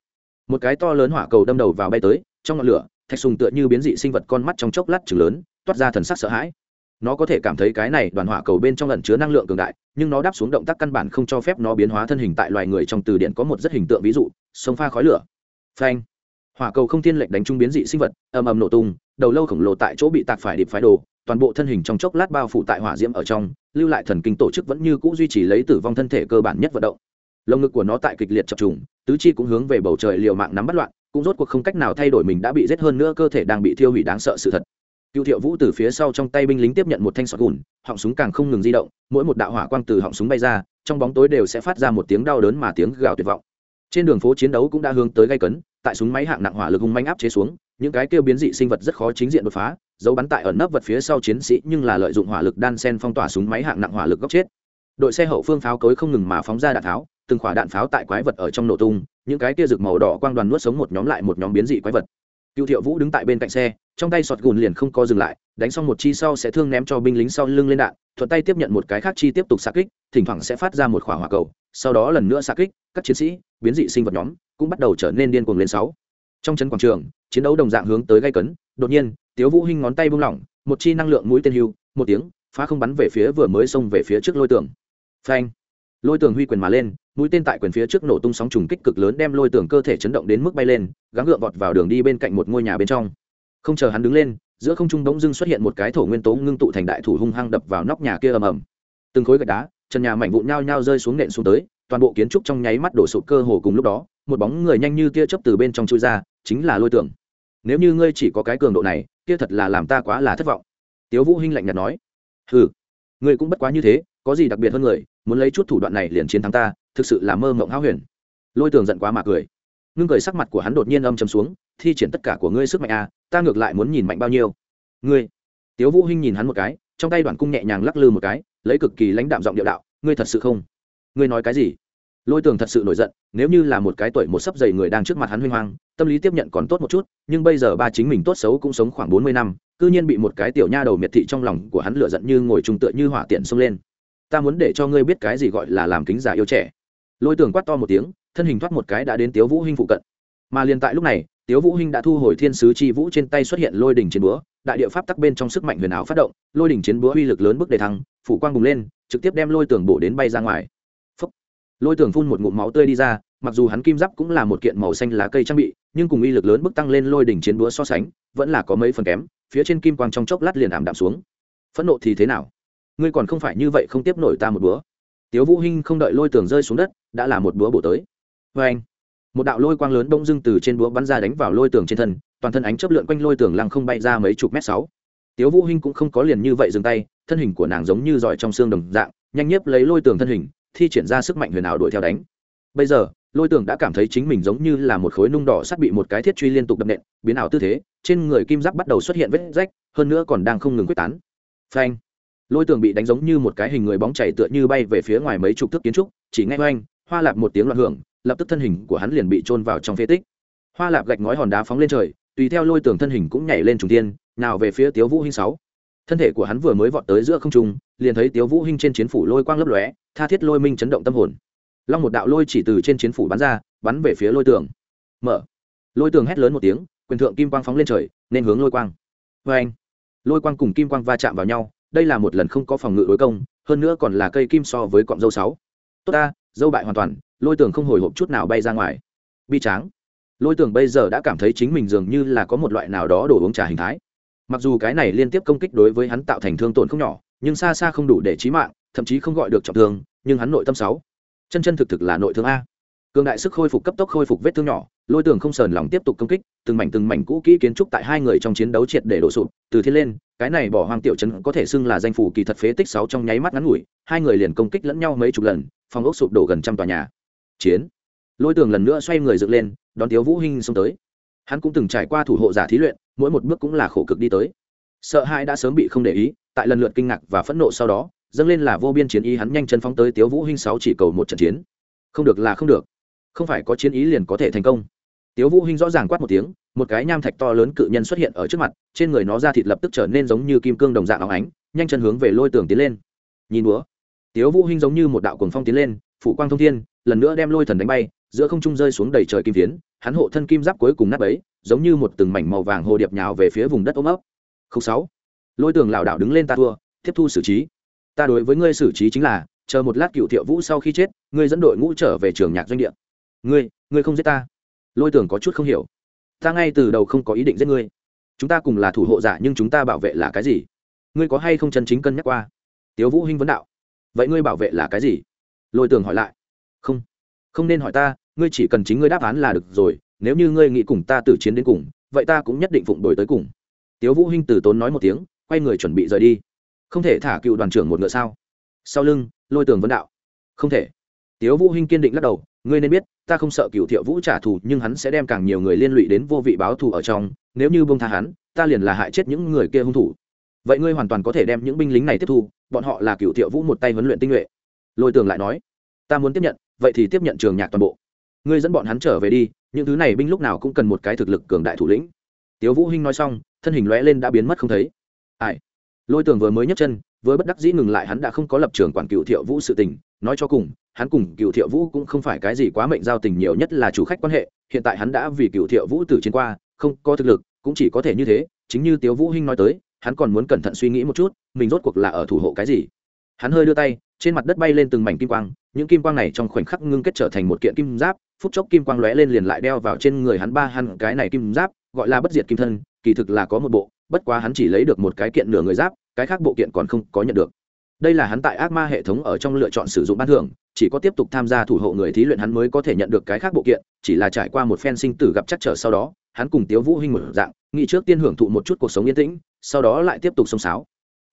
[SPEAKER 1] Một cái to lớn hỏa cầu đâm đầu vào bay tới, trong ngọn lửa, thạch sùng tựa như biến dị sinh vật con mắt trong chốc lát chừng lớn, toát ra thần sắc sợ hãi. Nó có thể cảm thấy cái này đoàn hỏa cầu bên trong lẩn chứa năng lượng cường đại, nhưng nó đáp xuống động tác căn bản không cho phép nó biến hóa thân hình tại loài người trong từ điển có một rất hình tượng ví dụ, sông pha khói lửa. Phanh. Hỏa cầu không thiên lệnh đánh trung biến dị sinh vật, ầm ầm nổ tung, đầu lâu khổng lồ tại chỗ bị tạc phải điệp phái đồ, toàn bộ thân hình trong chốc lát bao phủ tại hỏa diễm ở trong lưu lại thần kinh tổ chức vẫn như cũ duy trì lấy tử vong thân thể cơ bản nhất vận động. Lồng ngực của nó tại kịch liệt chập trùng, tứ chi cũng hướng về bầu trời liều mạng nắm bắt loạn, cũng rốt cuộc không cách nào thay đổi mình đã bị giết hơn nữa, cơ thể đang bị thiêu hủy đáng sợ sự thật. Cựu thiệu vũ từ phía sau trong tay binh lính tiếp nhận một thanh sọt gùn, họng súng càng không ngừng di động, mỗi một đạo hỏa quang từ họng súng bay ra, trong bóng tối đều sẽ phát ra một tiếng đau đớn mà tiếng gào tuyệt vọng. Trên đường phố chiến đấu cũng đã hướng tới gây cấn, tại súng máy hạng nặng hỏa lực hung manh áp chế xuống, những cái kêu biến dị sinh vật rất khó chính diện đột phá dấu bắn tại ẩn nấp vật phía sau chiến sĩ nhưng là lợi dụng hỏa lực đan sen phong tỏa súng máy hạng nặng hỏa lực góc chết. Đội xe hậu phương pháo cối không ngừng mà phóng ra đạn tháo, từng khỏa đạn pháo tại quái vật ở trong nổ tung, những cái kia rực màu đỏ quang đoàn nuốt sống một nhóm lại một nhóm biến dị quái vật. Cựu thiệu vũ đứng tại bên cạnh xe, trong tay sọt gùn liền không có dừng lại, đánh xong một chi sau sẽ thương ném cho binh lính sau lưng lên đạn, thuận tay tiếp nhận một cái khác chi tiếp tục xạ kích, thỉnh thoảng sẽ phát ra một khỏa hỏa cầu, sau đó lần nữa xạ kích, các chiến sĩ, biến dị sinh vật nhóm cũng bắt đầu trở nên điên cuồng lên sáu. Trong trấn quảng trường, chiến đấu đồng dạng hướng tới gây cấn, đột nhiên tiếu vũ hinh ngón tay buông lỏng, một chi năng lượng mũi tên hưu, một tiếng, phá không bắn về phía vừa mới xông về phía trước lôi tường. Phanh. Lôi tường huy quyền mà lên, mũi tên tại quyền phía trước nổ tung sóng trùng kích cực lớn đem lôi tường cơ thể chấn động đến mức bay lên, gắng gượng vọt vào đường đi bên cạnh một ngôi nhà bên trong. Không chờ hắn đứng lên, giữa không trung bỗng dưng xuất hiện một cái thổ nguyên tố ngưng tụ thành đại thủ hung hăng đập vào nóc nhà kia ầm ầm. Từng khối gạch đá trần nhà mảnh vụn nhao nhao rơi xuống nện xuống tới, toàn bộ kiến trúc trong nháy mắt đổ sụp cơ hồ cùng lúc đó, một bóng người nhanh như tia chớp từ bên trong chui ra, chính là lôi tường nếu như ngươi chỉ có cái cường độ này kia thật là làm ta quá là thất vọng. Tiếu vũ hinh lạnh nhạt nói. Hừ ngươi cũng bất quá như thế có gì đặc biệt hơn người muốn lấy chút thủ đoạn này liền chiến thắng ta thực sự là mơ mộng hão huyền. Lôi tường giận quá mà cười. Ngưng cười sắc mặt của hắn đột nhiên âm trầm xuống thi triển tất cả của ngươi sức mạnh a à, ta ngược lại muốn nhìn mạnh bao nhiêu. Ngươi? Tiếu vũ hinh nhìn hắn một cái trong tay đoàn cung nhẹ nhàng lắc lư một cái lấy cực kỳ lãnh đạm giọng điệu đạo ngươi thật sự không? Ngươi nói cái gì? Lôi tường thật sự nổi giận, nếu như là một cái tuổi một sấp dày người đang trước mặt hắn huy hoang, tâm lý tiếp nhận còn tốt một chút, nhưng bây giờ ba chính mình tốt xấu cũng sống khoảng bốn mươi năm, cư nhiên bị một cái tiểu nha đầu miệt thị trong lòng của hắn lửa giận như ngồi trùng tựa như hỏa tiện xông lên. Ta muốn để cho ngươi biết cái gì gọi là làm kính giả yêu trẻ. Lôi tường quát to một tiếng, thân hình thoát một cái đã đến tiếu vũ hinh phụ cận. Mà liền tại lúc này, tiếu vũ hinh đã thu hồi thiên sứ chi vũ trên tay xuất hiện lôi đỉnh chiến búa, đại địa pháp tắc bên trong sức mạnh huyền ảo phát động, lôi đỉnh chiến búa uy lực lớn bước đề thăng, phủ quang bùng lên, trực tiếp đem lôi tường bổ đến bay ra ngoài lôi tường phun một ngụm máu tươi đi ra, mặc dù hắn kim giáp cũng là một kiện màu xanh lá cây trang bị, nhưng cùng uy lực lớn bức tăng lên lôi đỉnh chiến búa so sánh, vẫn là có mấy phần kém, phía trên kim quang trong chốc lát liền ảm đạm xuống. Phẫn nộ thì thế nào? Ngươi còn không phải như vậy không tiếp nổi ta một búa. Tiếu vũ hinh không đợi lôi tường rơi xuống đất, đã là một búa bổ tới. Với anh, một đạo lôi quang lớn bỗng dưng từ trên búa bắn ra đánh vào lôi tường trên thân, toàn thân ánh chớp lượn quanh lôi tường lăng không bay ra mấy chục mét sáu. Tiếu vũ hinh cũng không có liền như vậy dừng tay, thân hình của nàng giống như giỏi trong xương đồng dạng, nhanh nhất lấy lôi tường thân hình thi triển ra sức mạnh huyền ảo đuổi theo đánh. Bây giờ, lôi tường đã cảm thấy chính mình giống như là một khối nung đỏ sắt bị một cái thiết truy liên tục đập nện, biến ảo tư thế, trên người kim giáp bắt đầu xuất hiện vết rách, hơn nữa còn đang không ngừng quyết tán. Phanh! Lôi tường bị đánh giống như một cái hình người bóng chảy tựa như bay về phía ngoài mấy chục thước kiến trúc, chỉ nghe oanh, hoa lạp một tiếng loạn hưởng, lập tức thân hình của hắn liền bị trôn vào trong phế tích. Hoa lạp gạch ngói hòn đá phóng lên trời, tùy theo lôi tường thân hình cũng nhảy lên trùng tiên nào về phía tiếu vũ hinh sáu thân thể của hắn vừa mới vọt tới giữa không trung, liền thấy tiếu vũ hinh trên chiến phủ lôi quang lấp lóe, tha thiết lôi minh chấn động tâm hồn. Long một đạo lôi chỉ từ trên chiến phủ bắn ra, bắn về phía lôi tường. Mở. Lôi tường hét lớn một tiếng, quyền thượng kim quang phóng lên trời, nên hướng lôi quang. Vê anh. Lôi quang cùng kim quang va chạm vào nhau, đây là một lần không có phòng ngự đối công, hơn nữa còn là cây kim so với cọng dâu sáu. Tốt ta, dâu bại hoàn toàn, lôi tường không hồi hộp chút nào bay ra ngoài. Bi tráng. Lôi tường bây giờ đã cảm thấy chính mình dường như là có một loại nào đó đồ uống trà hình thái mặc dù cái này liên tiếp công kích đối với hắn tạo thành thương tổn không nhỏ, nhưng xa xa không đủ để trí mạng, thậm chí không gọi được trọng thương, nhưng hắn nội tâm sáu. Chân chân thực thực là nội thương a. Cường đại sức khôi phục cấp tốc khôi phục vết thương nhỏ, lôi tường không sờn lòng tiếp tục công kích, từng mảnh từng mảnh cũ kỹ kiến trúc tại hai người trong chiến đấu triệt để đổ sụp, từ thiên lên, cái này bỏ hoang tiểu trấn có thể xưng là danh phủ kỳ thật phế tích sáu trong nháy mắt ngắn ngủi, hai người liền công kích lẫn nhau mấy chục lần, phòng ốc sụp đổ gần trăm tòa nhà. Chiến. Lôi tường lần nữa xoay người dựng lên, đón tiếu vũ hinh xông tới hắn cũng từng trải qua thủ hộ giả thí luyện, mỗi một bước cũng là khổ cực đi tới. Sợ hãi đã sớm bị không để ý, tại lần lượt kinh ngạc và phẫn nộ sau đó, dâng lên là vô biên chiến ý hắn nhanh chân phóng tới tiếu vũ hinh sáu chỉ cầu một trận chiến. Không được là không được. Không phải có chiến ý liền có thể thành công. Tiếu vũ hinh rõ ràng quát một tiếng, một cái nham thạch to lớn cự nhân xuất hiện ở trước mặt, trên người nó ra thịt lập tức trở nên giống như kim cương đồng dạng óng ánh, nhanh chân hướng về lôi tường tiến lên. Nhìn búa. Tiếu vũ hinh giống như một đạo cuồng phong tiến lên, phủ quang thông thiên, lần nữa đem lôi thần đánh bay giữa không trung rơi xuống đầy trời kim phiến, hắn hộ thân kim giáp cuối cùng nát ấy giống như một từng mảnh màu vàng hồ điệp nhào về phía vùng đất ôm ấp. Không sáu. Lôi tường lảo đảo đứng lên ta thua, tiếp thu xử trí. Ta đối với ngươi xử trí chính là, chờ một lát cựu thiệu vũ sau khi chết, ngươi dẫn đội ngũ trở về trường nhạc doanh địa. Ngươi ngươi không giết ta. Lôi tường có chút không hiểu. Ta ngay từ đầu không có ý định giết ngươi. Chúng ta cùng là thủ hộ giả nhưng chúng ta bảo vệ là cái gì? Ngươi có hay không chân chính cân nhắc qua? Tiếu vũ hinh vấn đạo. Vậy ngươi bảo vệ là cái gì? Lôi tường hỏi lại không nên hỏi ta, ngươi chỉ cần chính ngươi đáp án là được rồi, nếu như ngươi nghĩ cùng ta từ chiến đến cùng, vậy ta cũng nhất định phụng đổi tới cùng. Tiếu vũ hinh từ tốn nói một tiếng, quay người chuẩn bị rời đi. Không thể thả cựu đoàn trưởng một ngựa sao? Sau lưng, lôi tường vấn đạo. Không thể. Tiếu vũ hinh kiên định lắc đầu, ngươi nên biết, ta không sợ cựu thiệu vũ trả thù, nhưng hắn sẽ đem càng nhiều người liên lụy đến vô vị báo thù ở trong, nếu như bông tha hắn, ta liền là hại chết những người kia hung thủ. Vậy ngươi hoàn toàn có thể đem những binh lính này tiếp thu, bọn họ là cựu thiệu vũ một tay huấn luyện tinh nhuệ. Lôi tường lại nói, ta muốn tiếp nhận vậy thì tiếp nhận trường nhạc toàn bộ. Ngươi dẫn bọn hắn trở về đi, những thứ này binh lúc nào cũng cần một cái thực lực cường đại thủ lĩnh. Tiếu vũ hinh nói xong, thân hình lóe lên đã biến mất không thấy. Ai? Lôi tường vừa mới nhấc chân với bất đắc dĩ ngừng lại, hắn đã không có lập trường quản cựu thiệu vũ sự tình. Nói cho cùng, hắn cùng cựu thiệu vũ cũng không phải cái gì quá mệnh giao tình nhiều, nhất là chủ khách quan hệ. Hiện tại hắn đã vì cựu thiệu vũ từ chiến qua, không có thực lực, cũng chỉ có thể như thế. Chính như tiếu vũ hinh nói tới, hắn còn muốn cẩn thận suy nghĩ một chút, mình rốt cuộc là ở thủ hộ cái gì? Hắn hơi đưa tay trên mặt đất bay lên từng mảnh kim quang, những kim quang này trong khoảnh khắc ngưng kết trở thành một kiện kim giáp, phút chốc kim quang lóe lên liền lại đeo vào trên người hắn ba, hắn cái này kim giáp, gọi là bất diệt kim thân, kỳ thực là có một bộ, bất quá hắn chỉ lấy được một cái kiện nửa người giáp, cái khác bộ kiện còn không có nhận được. Đây là hắn tại ác ma hệ thống ở trong lựa chọn sử dụng ban thưởng, chỉ có tiếp tục tham gia thủ hộ người thí luyện hắn mới có thể nhận được cái khác bộ kiện, chỉ là trải qua một phen sinh tử gặp chắc trở sau đó, hắn cùng tiếu vũ hinh một dạng, nghĩ trước tiên hưởng thụ một chút cuộc sống yên tĩnh, sau đó lại tiếp tục xông xáo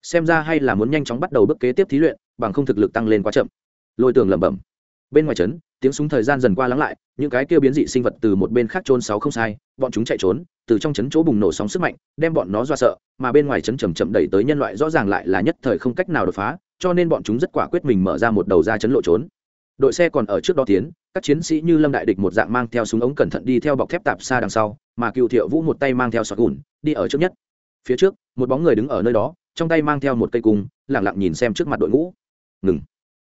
[SPEAKER 1] xem ra hay là muốn nhanh chóng bắt đầu bước kế tiếp thí luyện, bằng không thực lực tăng lên quá chậm. Lôi tường lẩm bẩm. Bên ngoài trấn, tiếng súng thời gian dần qua lắng lại, những cái kia biến dị sinh vật từ một bên khác trôn sáu không sai, bọn chúng chạy trốn, từ trong trấn chỗ bùng nổ sóng sức mạnh, đem bọn nó do sợ, mà bên ngoài trấn chầm chậm đẩy tới nhân loại rõ ràng lại là nhất thời không cách nào đột phá, cho nên bọn chúng rất quả quyết mình mở ra một đầu ra trấn lộ trốn. Đội xe còn ở trước đó tiến, các chiến sĩ như lâm đại địch một dạng mang theo súng ống cẩn thận đi theo bọc thép tạp xa đằng sau, mà cựu thiệu vũ một tay mang theo sọt gùn, đi ở trước nhất. Phía trước, một bóng người đứng ở nơi đó trong tay mang theo một cây cung lẳng lặng nhìn xem trước mặt đội ngũ. Ngừng.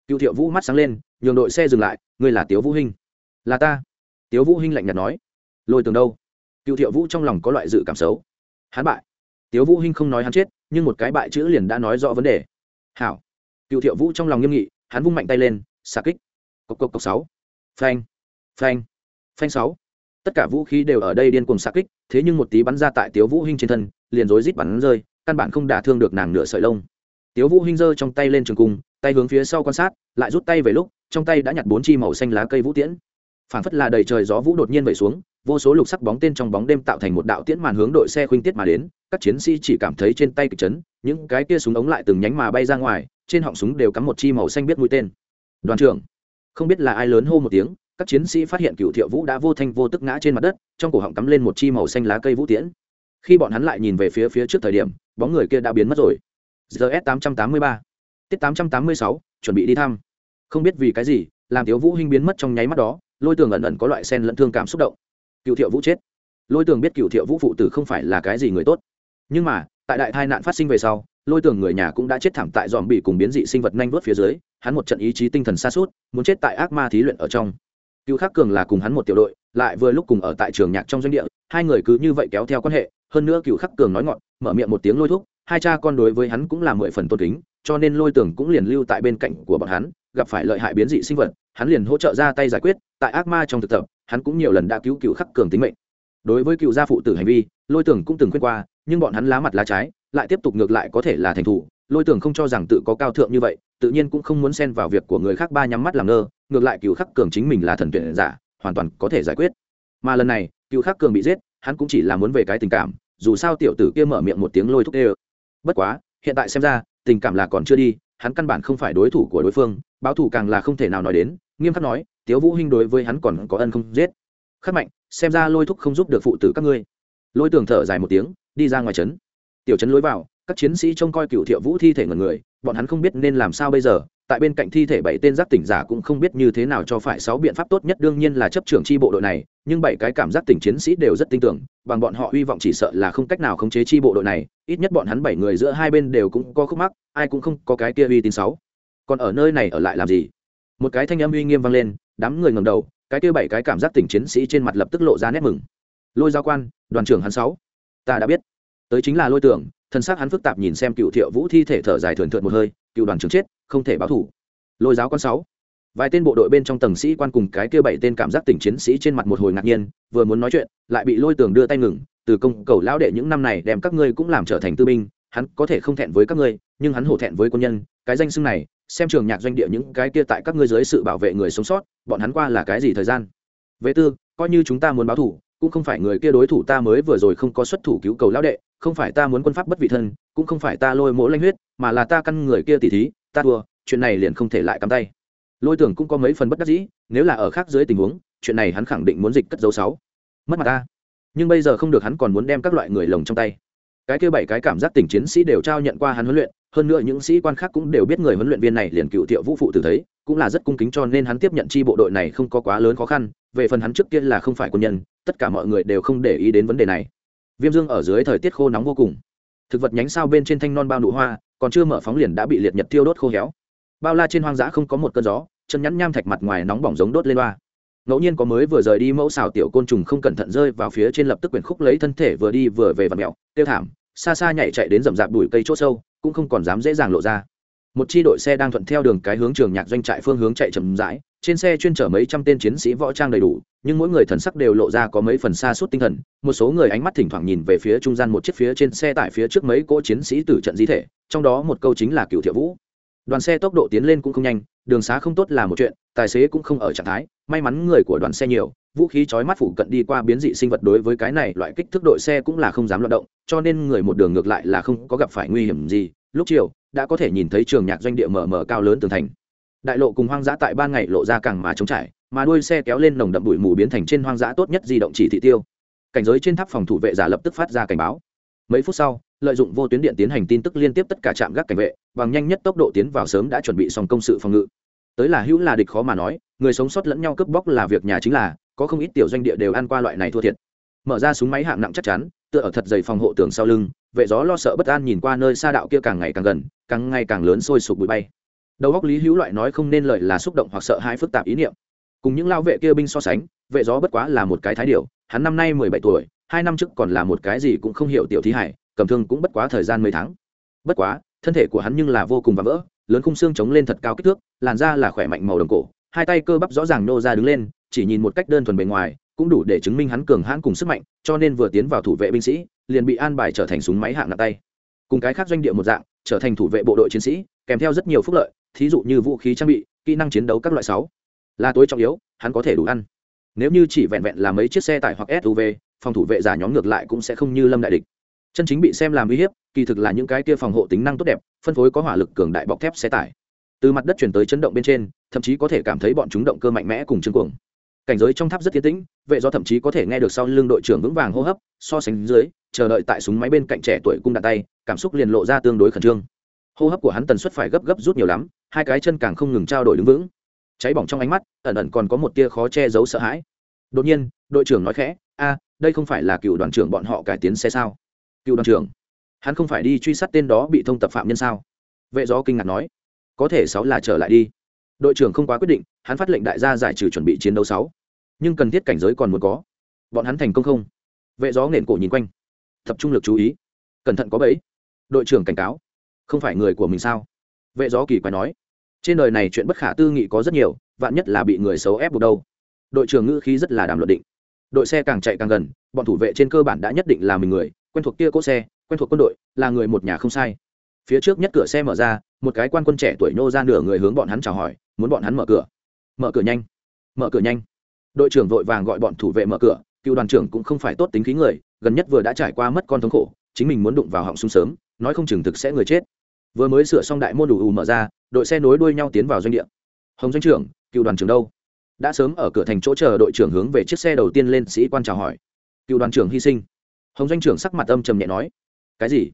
[SPEAKER 1] Cựu thiệu vũ mắt sáng lên, nhường đội xe dừng lại, ngươi là tiếu vũ hinh. Là ta. Tiếu vũ hinh lạnh nhạt nói. Lôi tường đâu? Cựu thiệu vũ trong lòng có loại dự cảm xấu. Hắn bại. Tiếu vũ hinh không nói hắn chết, nhưng một cái bại chữ liền đã nói rõ vấn đề. Hảo. Cựu thiệu vũ trong lòng nghiêm nghị, hắn vung mạnh tay lên xà kích. Cộc cộc cộc sáu. Phanh. Phanh. Phanh sáu. Tất cả vũ khí đều ở đây điên cuồng xạ kích, thế nhưng một tí bắn ra tại tiếu vũ hinh trên thân, liền rối rít bắn rơi căn bản không đả thương được nàng nửa sợi lông. Tiếu vũ hinh giơ trong tay lên trường cung, tay hướng phía sau quan sát, lại rút tay về lúc, trong tay đã nhặt bốn chi màu xanh lá cây vũ tiễn. Phảng phất là đầy trời gió vũ đột nhiên vẩy xuống, vô số lục sắc bóng tên trong bóng đêm tạo thành một đạo tiễn màn hướng đội xe khuynh tiết mà đến, các chiến sĩ chỉ cảm thấy trên tay kịch chấn, những cái kia súng ống lại từng nhánh mà bay ra ngoài, trên họng súng đều cắm một chi màu xanh biết mũi tên. Đoàn trưởng, không biết là ai lớn hô một tiếng, các chiến sĩ phát hiện cựu thiệu vũ đã vô thanh vô tức ngã trên mặt đất, trong cổ họng cắm lên một chi màu xanh lá cây vũ tiễn. Khi bọn hắn lại nhìn về phía phía trước thời điểm bóng người kia đã biến mất rồi. Gs tám trăm tám mươi ba, tiết tám trăm tám mươi sáu, chuẩn bị đi thăm. Không biết vì cái gì, làm tiếu vũ hinh biến mất trong nháy mắt đó, lôi tường ẩn ẩn có loại sen lẫn thương cảm xúc động. Cựu thiệu vũ chết. Lôi tường biết cựu thiệu vũ phụ tử không phải là cái gì người tốt. Nhưng mà, tại đại tai nạn phát sinh về sau, lôi tường người nhà cũng đã chết thảm tại dòm bị cùng biến dị sinh vật nhanh vớt phía dưới, hắn một trận ý chí tinh thần xa suốt muốn chết tại ác ma thí luyện ở trong. Cựu khắc cường là cùng hắn một tiểu đội, lại vừa lúc cùng ở tại trường nhạc trong doanh địa, hai người cứ như vậy kéo theo quan hệ hơn nữa cựu khắc cường nói ngọn, mở miệng một tiếng lôi thúc, hai cha con đối với hắn cũng là mười phần tôn kính, cho nên lôi tưởng cũng liền lưu tại bên cạnh của bọn hắn, gặp phải lợi hại biến dị sinh vật, hắn liền hỗ trợ ra tay giải quyết, tại ác ma trong thực tập, hắn cũng nhiều lần đã cứu cựu khắc cường tính mệnh. Đối với cựu gia phụ tử hành vi, lôi tưởng cũng từng khuyên qua, nhưng bọn hắn lá mặt lá trái, lại tiếp tục ngược lại có thể là thành thủ, lôi tưởng không cho rằng tự có cao thượng như vậy, tự nhiên cũng không muốn xen vào việc của người khác ba nhắm mắt làm ngơ, ngược lại cựu khắc cường chính mình là thần tuyển giả, hoàn toàn có thể giải quyết. Mà lần này, cựu khắc cường bị giết hắn cũng chỉ là muốn về cái tình cảm, dù sao tiểu tử kia mở miệng một tiếng lôi thúc đê bất quá, hiện tại xem ra, tình cảm là còn chưa đi, hắn căn bản không phải đối thủ của đối phương, báo thủ càng là không thể nào nói đến, nghiêm khắc nói, tiếu vũ hinh đối với hắn còn có ân không giết. Khắc mạnh, xem ra lôi thúc không giúp được phụ tử các ngươi. Lôi tường thở dài một tiếng, đi ra ngoài trấn. Tiểu trấn lối vào, các chiến sĩ trông coi cựu thiệu vũ thi thể ngần người, bọn hắn không biết nên làm sao bây giờ, tại bên cạnh thi thể bảy tên giác tỉnh giả cũng không biết như thế nào cho phải sáu biện pháp tốt nhất, đương nhiên là chấp trưởng chi bộ đội này nhưng bảy cái cảm giác tỉnh chiến sĩ đều rất tin tưởng, bằng bọn họ hy vọng chỉ sợ là không cách nào khống chế chi bộ đội này, ít nhất bọn hắn bảy người giữa hai bên đều cũng có khúc mắc, ai cũng không có cái kia uy tín sáu. Còn ở nơi này ở lại làm gì? Một cái thanh âm uy nghiêm vang lên, đám người ngầm đầu, cái kia bảy cái cảm giác tỉnh chiến sĩ trên mặt lập tức lộ ra nét mừng. Lôi giao quan, đoàn trưởng hắn sáu. Ta đã biết. Tới chính là lôi tưởng, thân xác hắn phức tạp nhìn xem cựu thiệu vũ thi thể thở dài thườn thượt một hơi, cựu đoàn trưởng chết, không thể báo thủ. Lôi giáo quan sáu vài tên bộ đội bên trong tầng sĩ quan cùng cái kia bảy tên cảm giác tỉnh chiến sĩ trên mặt một hồi ngạc nhiên, vừa muốn nói chuyện, lại bị lôi tường đưa tay ngừng, từ công cầu lão đệ những năm này đem các ngươi cũng làm trở thành tư binh, hắn có thể không thẹn với các ngươi, nhưng hắn hổ thẹn với quân nhân, cái danh xưng này, xem trường nhạc doanh địa những cái kia tại các ngươi dưới sự bảo vệ người sống sót, bọn hắn qua là cái gì thời gian? Vệ tư, coi như chúng ta muốn báo thủ, cũng không phải người kia đối thủ ta mới vừa rồi không có xuất thủ cứu cầu lão đệ, không phải ta muốn quân pháp bất vị thân, cũng không phải ta lôi mỗ lanh huyết, mà là ta căn người kia tỉ thí, ta thua, chuyện này liền không thể lại cắm tay lôi tưởng cũng có mấy phần bất đắc dĩ, nếu là ở khác dưới tình huống, chuyện này hắn khẳng định muốn dịch cất dấu sáu. Mất mặt ta. Nhưng bây giờ không được hắn còn muốn đem các loại người lồng trong tay. Cái kia bảy cái cảm giác tình chiến sĩ đều trao nhận qua hắn huấn luyện, hơn nữa những sĩ quan khác cũng đều biết người huấn luyện viên này liền cựu thiệu vũ phụ tử thấy, cũng là rất cung kính cho nên hắn tiếp nhận chi bộ đội này không có quá lớn khó khăn, về phần hắn trước kia là không phải quân nhân, tất cả mọi người đều không để ý đến vấn đề này. Viêm dương ở dưới thời tiết khô nóng vô cùng. Thực vật nhánh sao bên trên thanh non bao nụ hoa, còn chưa mở phóng liền đã bị liệt nhật tiêu đốt khô héo bao la trên hoang dã không có một cơn gió, chân nhắn nham thạch mặt ngoài nóng bỏng giống đốt lên loa. Ngẫu nhiên có mới vừa rời đi mẫu xào tiểu côn trùng không cẩn thận rơi vào phía trên lập tức quyển khúc lấy thân thể vừa đi vừa về và mẹo tiêu thảm, xa xa nhảy chạy đến rậm rạp đùi cây c h sâu, cũng không còn dám dễ dàng lộ ra. Một chi đội xe đang thuận theo đường cái hướng trường nhạc doanh trại phương hướng chạy chậm rãi, trên xe chuyên chở mấy trăm tên chiến sĩ võ trang đầy đủ, nhưng mỗi người thần sắc đều lộ ra có mấy phần xa suốt tinh thần, một số người ánh mắt thỉnh thoảng nhìn về phía trung gian một chiếc phía trên xe tải phía trước mấy cỗ chiến sĩ tử trận di thể, trong đó một câu chính là cựu thiệu vũ đoàn xe tốc độ tiến lên cũng không nhanh, đường xá không tốt là một chuyện, tài xế cũng không ở trạng thái, may mắn người của đoàn xe nhiều, vũ khí chói mắt phủ cận đi qua biến dị sinh vật đối với cái này loại kích thước đội xe cũng là không dám loạt động, cho nên người một đường ngược lại là không có gặp phải nguy hiểm gì. Lúc chiều, đã có thể nhìn thấy trường nhạc doanh địa mở mở cao lớn tường thành. Đại lộ cùng hoang dã tại ban ngày lộ ra càng mà trống trải, mà đuôi xe kéo lên nồng đậm bụi mù biến thành trên hoang dã tốt nhất di động chỉ thị tiêu. Cảnh giới trên tháp phòng thủ vệ giả lập tức phát ra cảnh báo. Mấy phút sau lợi dụng vô tuyến điện tiến hành tin tức liên tiếp tất cả trạm gác cảnh vệ, bằng nhanh nhất tốc độ tiến vào sớm đã chuẩn bị xong công sự phòng ngự. Tới là hữu là địch khó mà nói, người sống sót lẫn nhau cướp bóc là việc nhà chính là, có không ít tiểu doanh địa đều ăn qua loại này thua thiệt. Mở ra súng máy hạng nặng chắc chắn, tựa ở thật dày phòng hộ tường sau lưng, vệ gió lo sợ bất an nhìn qua nơi xa đạo kia càng ngày càng gần, càng ngày càng lớn sôi sục bụi bay. Đầu góc lý hữu loại nói không nên lợi là xúc động hoặc sợ hãi phức tạp ý niệm. Cùng những lao vệ kia binh so sánh, vệ gió bất quá là một cái thái điệu hắn năm nay mười bảy tuổi, hai năm trước còn là một cái gì cũng không hiểu tiểu thí hải cầm thương cũng bất quá thời gian mấy tháng. Bất quá, thân thể của hắn nhưng là vô cùng và vỡ, lớn khung xương chống lên thật cao kích thước, làn da là khỏe mạnh màu đồng cổ, hai tay cơ bắp rõ ràng nô ra đứng lên, chỉ nhìn một cách đơn thuần bề ngoài, cũng đủ để chứng minh hắn cường hãn cùng sức mạnh, cho nên vừa tiến vào thủ vệ binh sĩ, liền bị an bài trở thành súng máy hạng nặng tay. Cùng cái khác doanh địa một dạng, trở thành thủ vệ bộ đội chiến sĩ, kèm theo rất nhiều phúc lợi, thí dụ như vũ khí trang bị, kỹ năng chiến đấu các loại sáu. Là tối trọng yếu, hắn có thể đủ ăn. Nếu như chỉ vẹn vẹn là mấy chiếc xe tải hoặc suv phòng thủ vệ giả nhóm ngược lại cũng sẽ không như lâm đại địch chân chính bị xem làm uy hiếp, kỳ thực là những cái kia phòng hộ tính năng tốt đẹp, phân phối có hỏa lực cường đại bọc thép xe tải. Từ mặt đất chuyển tới chấn động bên trên, thậm chí có thể cảm thấy bọn chúng động cơ mạnh mẽ cùng chương cuồng. Cảnh giới trong tháp rất tiến tĩnh, vệ do thậm chí có thể nghe được sau lưng đội trưởng vững vàng hô hấp, so sánh dưới, chờ đợi tại súng máy bên cạnh trẻ tuổi cung đặt tay, cảm xúc liền lộ ra tương đối khẩn trương. Hô hấp của hắn tần suất phải gấp gấp rút nhiều lắm, hai cái chân càng không ngừng trao đổi đứng vững. Cháy bỏng trong ánh mắt, ẩn ẩn còn có một tia khó che giấu sợ hãi. Đột nhiên, đội trưởng nói khẽ, a, đây không phải là cựu đoàn trưởng bọn họ cải tiến xe sao? Cựu đoàn trưởng. Hắn không phải đi truy sát tên đó bị thông tập phạm nhân sao? Vệ gió kinh ngạc nói. Có thể sáu là trở lại đi. Đội trưởng không quá quyết định, hắn phát lệnh đại gia giải trừ chuẩn bị chiến đấu sáu. Nhưng cần thiết cảnh giới còn muốn có. Bọn hắn thành công không? Vệ gió nền cổ nhìn quanh. Tập trung lực chú ý. Cẩn thận có bẫy. Đội trưởng cảnh cáo. Không phải người của mình sao? Vệ gió kỳ quái nói. Trên đời này chuyện bất khả tư nghị có rất nhiều, vạn nhất là bị người xấu ép buộc đâu. Đội trưởng ngữ khí rất là đàm luận định. Đội xe càng chạy càng gần, bọn thủ vệ trên cơ bản đã nhất định là mình người quen thuộc kia cỗ xe, quen thuộc quân đội, là người một nhà không sai. Phía trước nhất cửa xe mở ra, một cái quan quân trẻ tuổi nô ra nửa người hướng bọn hắn chào hỏi, muốn bọn hắn mở cửa. Mở cửa nhanh. Mở cửa nhanh. Đội trưởng vội vàng gọi bọn thủ vệ mở cửa, cựu đoàn trưởng cũng không phải tốt tính khí người, gần nhất vừa đã trải qua mất con thống khổ, chính mình muốn đụng vào họng súng sớm, nói không chừng thực sẽ người chết. Vừa mới sửa xong đại môn đủ ù mở ra, đội xe nối đuôi nhau tiến vào doanh địa. Hồng doanh trưởng, cựu đoàn trưởng đâu? Đã sớm ở cửa thành chỗ chờ đội trưởng hướng về chiếc xe đầu tiên lên sĩ quan chào hỏi. Cựu đoàn trưởng hy sinh hồng doanh trưởng sắc mặt âm trầm nhẹ nói cái gì?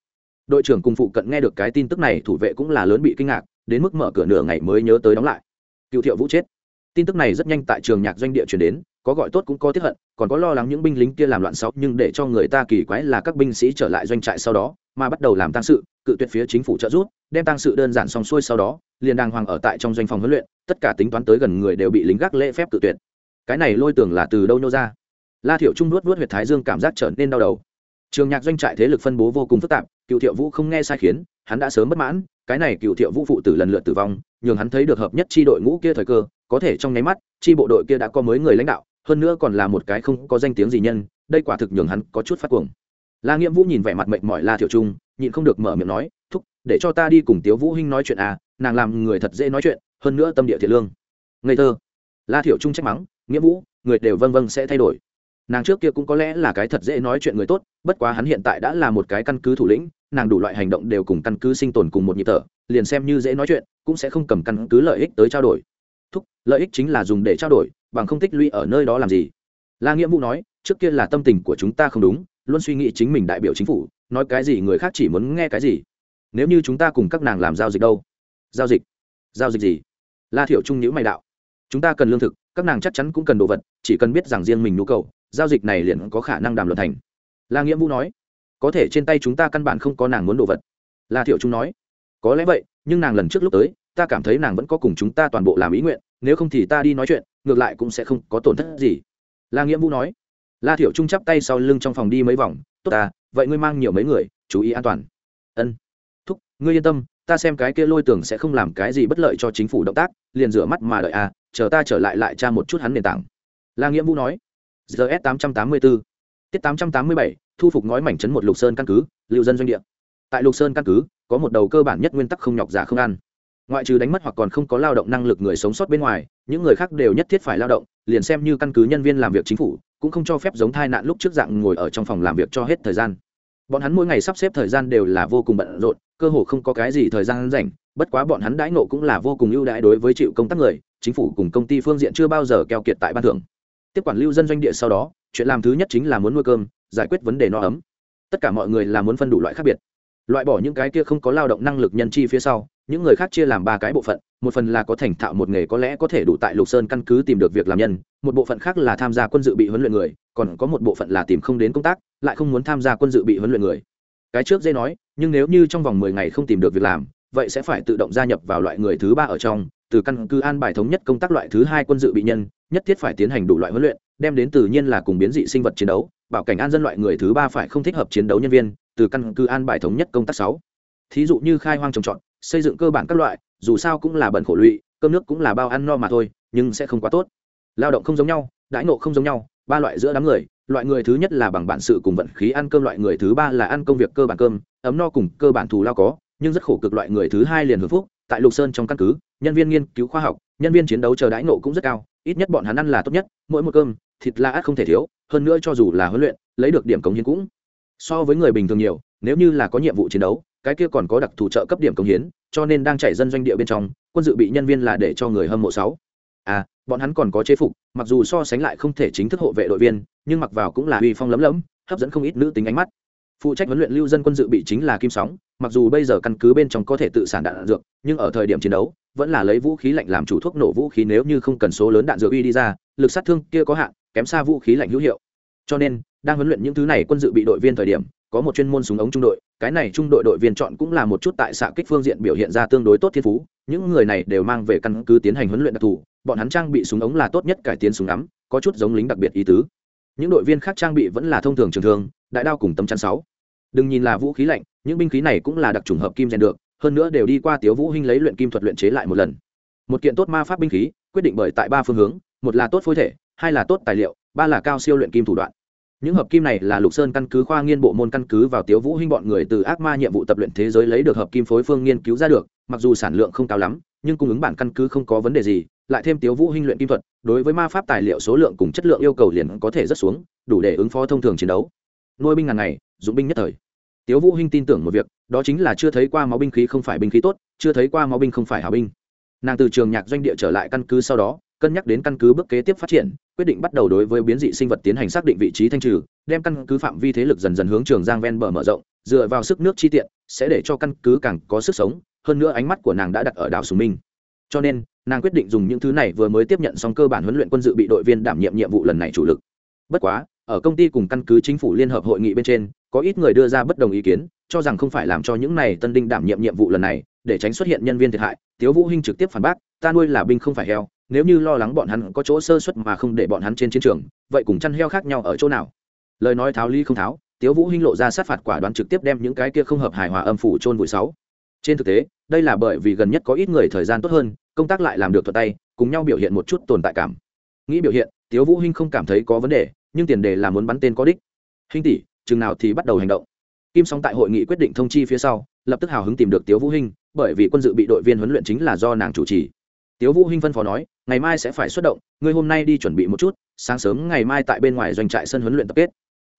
[SPEAKER 1] Đội trưởng cùng phụ cận nghe được cái tin tức này thủ vệ cũng là lớn bị kinh ngạc đến mức mở cửa nửa ngày mới nhớ tới đóng lại. Cựu thiệu vũ chết. Tin tức này rất nhanh tại trường nhạc doanh địa chuyển đến có gọi tốt cũng có tiếp hận còn có lo lắng những binh lính kia làm loạn sau, nhưng để cho người ta kỳ quái là các binh sĩ trở lại doanh trại sau đó mà bắt đầu làm tăng sự cự tuyệt phía chính phủ trợ giúp đem tăng sự đơn giản xong xuôi sau đó liền đàng hoàng ở tại trong doanh phòng huấn luyện tất cả tính toán tới gần người đều bị lính gác lễ phép cự tuyệt. Cái này lôi tưởng là từ đâu nhô ra? La thiệu trung nuốt nuốt huyệt thái dương cảm giác trở nên đau đầu trường nhạc doanh trại thế lực phân bố vô cùng phức tạp, cựu thiệu vũ không nghe sai khiến, hắn đã sớm bất mãn, cái này cựu thiệu vũ phụ tử lần lượt tử vong, nhường hắn thấy được hợp nhất chi đội ngũ kia thời cơ, có thể trong nháy mắt, chi bộ đội kia đã có mới người lãnh đạo, hơn nữa còn là một cái không có danh tiếng gì nhân, đây quả thực nhường hắn có chút phát cuồng. La nghĩa vũ nhìn vẻ mặt mệnh mỏi la thiệu trung, nhịn không được mở miệng nói, thúc, để cho ta đi cùng tiếu vũ hinh nói chuyện à nàng làm người thật dễ nói chuyện, hơn nữa tâm địa thiện lương. Ngây thơ. La thiệu trung trách mắng nghĩa vũ, người đều vâng vâng sẽ thay đổi nàng trước kia cũng có lẽ là cái thật dễ nói chuyện người tốt, bất quá hắn hiện tại đã là một cái căn cứ thủ lĩnh, nàng đủ loại hành động đều cùng căn cứ sinh tồn cùng một nhịp thở, liền xem như dễ nói chuyện, cũng sẽ không cầm căn cứ lợi ích tới trao đổi. Thúc, lợi ích chính là dùng để trao đổi, bằng không tích lũy ở nơi đó làm gì? La nghĩa vũ nói, trước kia là tâm tình của chúng ta không đúng, luôn suy nghĩ chính mình đại biểu chính phủ, nói cái gì người khác chỉ muốn nghe cái gì. Nếu như chúng ta cùng các nàng làm giao dịch đâu? Giao dịch? Giao dịch gì? La thiệu trung nhữ mày đạo. Chúng ta cần lương thực, các nàng chắc chắn cũng cần đồ vật, chỉ cần biết rằng riêng mình nhu cầu giao dịch này liền có khả năng đàm luận thành. La nghĩa vũ nói, có thể trên tay chúng ta căn bản không có nàng muốn đồ vật. La thiệu trung nói, có lẽ vậy, nhưng nàng lần trước lúc tới, ta cảm thấy nàng vẫn có cùng chúng ta toàn bộ làm ý nguyện, nếu không thì ta đi nói chuyện, ngược lại cũng sẽ không có tổn thất gì. La nghĩa vũ nói, la thiệu trung chắp tay sau lưng trong phòng đi mấy vòng, tốt ta, vậy ngươi mang nhiều mấy người, chú ý an toàn. Ân. Thúc, ngươi yên tâm, ta xem cái kia lôi tưởng sẽ không làm cái gì bất lợi cho chính phủ động tác, liền rửa mắt mà đợi à chờ ta trở lại lại tra một chút hắn nền tảng. La nghĩa vũ nói gs tám trăm tám mươi bốn. Tiết tám trăm tám mươi bảy, thu phục ngói mảnh trấn một lục sơn căn cứ, lưu dân doanh địa. Tại lục sơn căn cứ, có một đầu cơ bản nhất nguyên tắc không nhọc giả không ăn. Ngoại trừ đánh mất hoặc còn không có lao động năng lực người sống sót bên ngoài, những người khác đều nhất thiết phải lao động, liền xem như căn cứ nhân viên làm việc chính phủ, cũng không cho phép giống thai nạn lúc trước dạng ngồi ở trong phòng làm việc cho hết thời gian. Bọn hắn mỗi ngày sắp xếp thời gian đều là vô cùng bận rộn, cơ hồ không có cái gì thời gian rảnh, bất quá bọn hắn đãi nộ cũng là vô cùng ưu đãi đối với chịu công tác người, chính phủ cùng công ty phương diện chưa bao giờ keo kiệt tại ban thưởng tiếp quản lưu dân doanh địa sau đó, chuyện làm thứ nhất chính là muốn nuôi cơm, giải quyết vấn đề no ấm. Tất cả mọi người là muốn phân đủ loại khác biệt. Loại bỏ những cái kia không có lao động năng lực nhân chi phía sau, những người khác chia làm ba cái bộ phận, một phần là có thành thạo một nghề có lẽ có thể đủ tại lục sơn căn cứ tìm được việc làm nhân, một bộ phận khác là tham gia quân dự bị huấn luyện người, còn có một bộ phận là tìm không đến công tác, lại không muốn tham gia quân dự bị huấn luyện người. Cái trước dễ nói, nhưng nếu như trong vòng mười ngày không tìm được việc làm, vậy sẽ phải tự động gia nhập vào loại người thứ ba ở trong từ căn cứ an bài thống nhất công tác loại thứ hai quân dự bị nhân, nhất thiết phải tiến hành đủ loại huấn luyện, đem đến tự nhiên là cùng biến dị sinh vật chiến đấu, bảo cảnh an dân loại người thứ ba phải không thích hợp chiến đấu nhân viên, từ căn cứ an bài thống nhất công tác sáu. Thí dụ như khai hoang trồng trọt, xây dựng cơ bản các loại, dù sao cũng là bẩn khổ lụy, cơm nước cũng là bao ăn no mà thôi, nhưng sẽ không quá tốt. Lao động không giống nhau, đãi nộ không giống nhau, ba loại giữa đám người, loại người thứ nhất là bằng bản sự cùng vận khí ăn cơm loại người thứ ba là ăn công việc cơ bản cơm, ấm no cùng cơ bản thù lao có, nhưng rất khổ cực loại người thứ hai liền hưởng phúc, tại lục sơn trong căn cứ nhân viên nghiên cứu khoa học, nhân viên chiến đấu chờ đãi nộ cũng rất cao, ít nhất bọn hắn ăn là tốt nhất, mỗi một cơm, thịt là át không thể thiếu, hơn nữa cho dù là huấn luyện, lấy được điểm cống hiến cũng so với người bình thường nhiều, nếu như là có nhiệm vụ chiến đấu, cái kia còn có đặc thù trợ cấp điểm cống hiến, cho nên đang chạy dân doanh địa bên trong, quân dự bị nhân viên là để cho người hâm mộ sáu. À bọn hắn còn có chế phục, mặc dù so sánh lại không thể chính thức hộ vệ đội viên, nhưng mặc vào cũng là uy phong lấm lấm hấp dẫn không ít nữ tính ánh mắt phụ trách huấn luyện lưu dân quân dự bị chính là kim sóng mặc dù bây giờ căn cứ bên trong có thể tự sản đạn, đạn dược nhưng ở thời điểm chiến đấu vẫn là lấy vũ khí lạnh làm chủ thuốc nổ vũ khí nếu như không cần số lớn đạn dược uy đi ra lực sát thương kia có hạn kém xa vũ khí lạnh hữu hiệu. Cho nên đang huấn luyện những thứ này quân dự bị đội viên thời điểm có một chuyên môn súng ống trung đội cái này trung đội đội viên chọn cũng là một chút tại xạ kích phương diện biểu hiện ra tương đối tốt thiên phú những người này đều mang về căn cứ tiến hành huấn luyện đặc thù bọn hắn trang bị súng ống là tốt nhất cải tiến súng ngắm có chút giống lính đặc biệt ý tứ những đội viên khác trang bị vẫn là thông thường trường thường đại đao cùng tấm chắn sáu. Đừng nhìn là vũ khí lạnh, những binh khí này cũng là đặc trùng hợp kim rèn được, hơn nữa đều đi qua tiếu vũ hinh lấy luyện kim thuật luyện chế lại một lần. Một kiện tốt ma pháp binh khí, quyết định bởi tại ba phương hướng, một là tốt phối thể, hai là tốt tài liệu, ba là cao siêu luyện kim thủ đoạn. Những hợp kim này là lục sơn căn cứ khoa nghiên bộ môn căn cứ vào tiếu vũ hinh bọn người từ ác ma nhiệm vụ tập luyện thế giới lấy được hợp kim phối phương nghiên cứu ra được, mặc dù sản lượng không cao lắm, nhưng cung ứng bản căn cứ không có vấn đề gì lại thêm tiếu vũ hinh luyện kim thuật, đối với ma pháp tài liệu số lượng cùng chất lượng yêu cầu liền có thể rất xuống, đủ để ứng phó thông thường chiến đấu. Nuôi binh ngàn ngày, dụng binh nhất thời. Tiếu vũ hinh tin tưởng một việc, đó chính là chưa thấy qua máu binh khí không phải binh khí tốt, chưa thấy qua máu binh không phải hảo binh. Nàng từ trường nhạc doanh địa trở lại căn cứ sau đó, cân nhắc đến căn cứ bước kế tiếp phát triển, quyết định bắt đầu đối với biến dị sinh vật tiến hành xác định vị trí thanh trừ, đem căn cứ phạm vi thế lực dần dần hướng trường giang ven bờ mở rộng, dựa vào sức nước chi tiện, sẽ để cho căn cứ càng có sức sống, hơn nữa ánh mắt của nàng đã đặt ở đảo sùng minh cho nên, nàng quyết định dùng những thứ này vừa mới tiếp nhận xong cơ bản huấn luyện quân dự bị đội viên đảm nhiệm nhiệm vụ lần này chủ lực. Bất quá, ở công ty cùng căn cứ chính phủ liên hợp hội nghị bên trên, có ít người đưa ra bất đồng ý kiến, cho rằng không phải làm cho những này tân đinh đảm nhiệm nhiệm vụ lần này, để tránh xuất hiện nhân viên thiệt hại. Tiếu vũ hinh trực tiếp phản bác, ta nuôi là binh không phải heo, nếu như lo lắng bọn hắn có chỗ sơ suất mà không để bọn hắn trên chiến trường, vậy cùng chăn heo khác nhau ở chỗ nào? Lời nói tháo ly không tháo, tiếu vũ hinh lộ ra sát phạt quả đoán trực tiếp đem những cái kia không hợp hài hòa âm phủ trôn vùi sáu trên thực tế, đây là bởi vì gần nhất có ít người thời gian tốt hơn, công tác lại làm được thuận tay, cùng nhau biểu hiện một chút tồn tại cảm. Nghĩ biểu hiện, tiếu vũ hinh không cảm thấy có vấn đề, nhưng tiền đề là muốn bắn tên có đích. Hinh tỷ, chừng nào thì bắt đầu hành động. Kim sóng tại hội nghị quyết định thông chi phía sau, lập tức hào hứng tìm được tiếu vũ hinh, bởi vì quân dự bị đội viên huấn luyện chính là do nàng chủ trì. Tiếu vũ hinh phân phó nói, ngày mai sẽ phải xuất động, ngươi hôm nay đi chuẩn bị một chút, sáng sớm ngày mai tại bên ngoài doanh trại sân huấn luyện tập kết.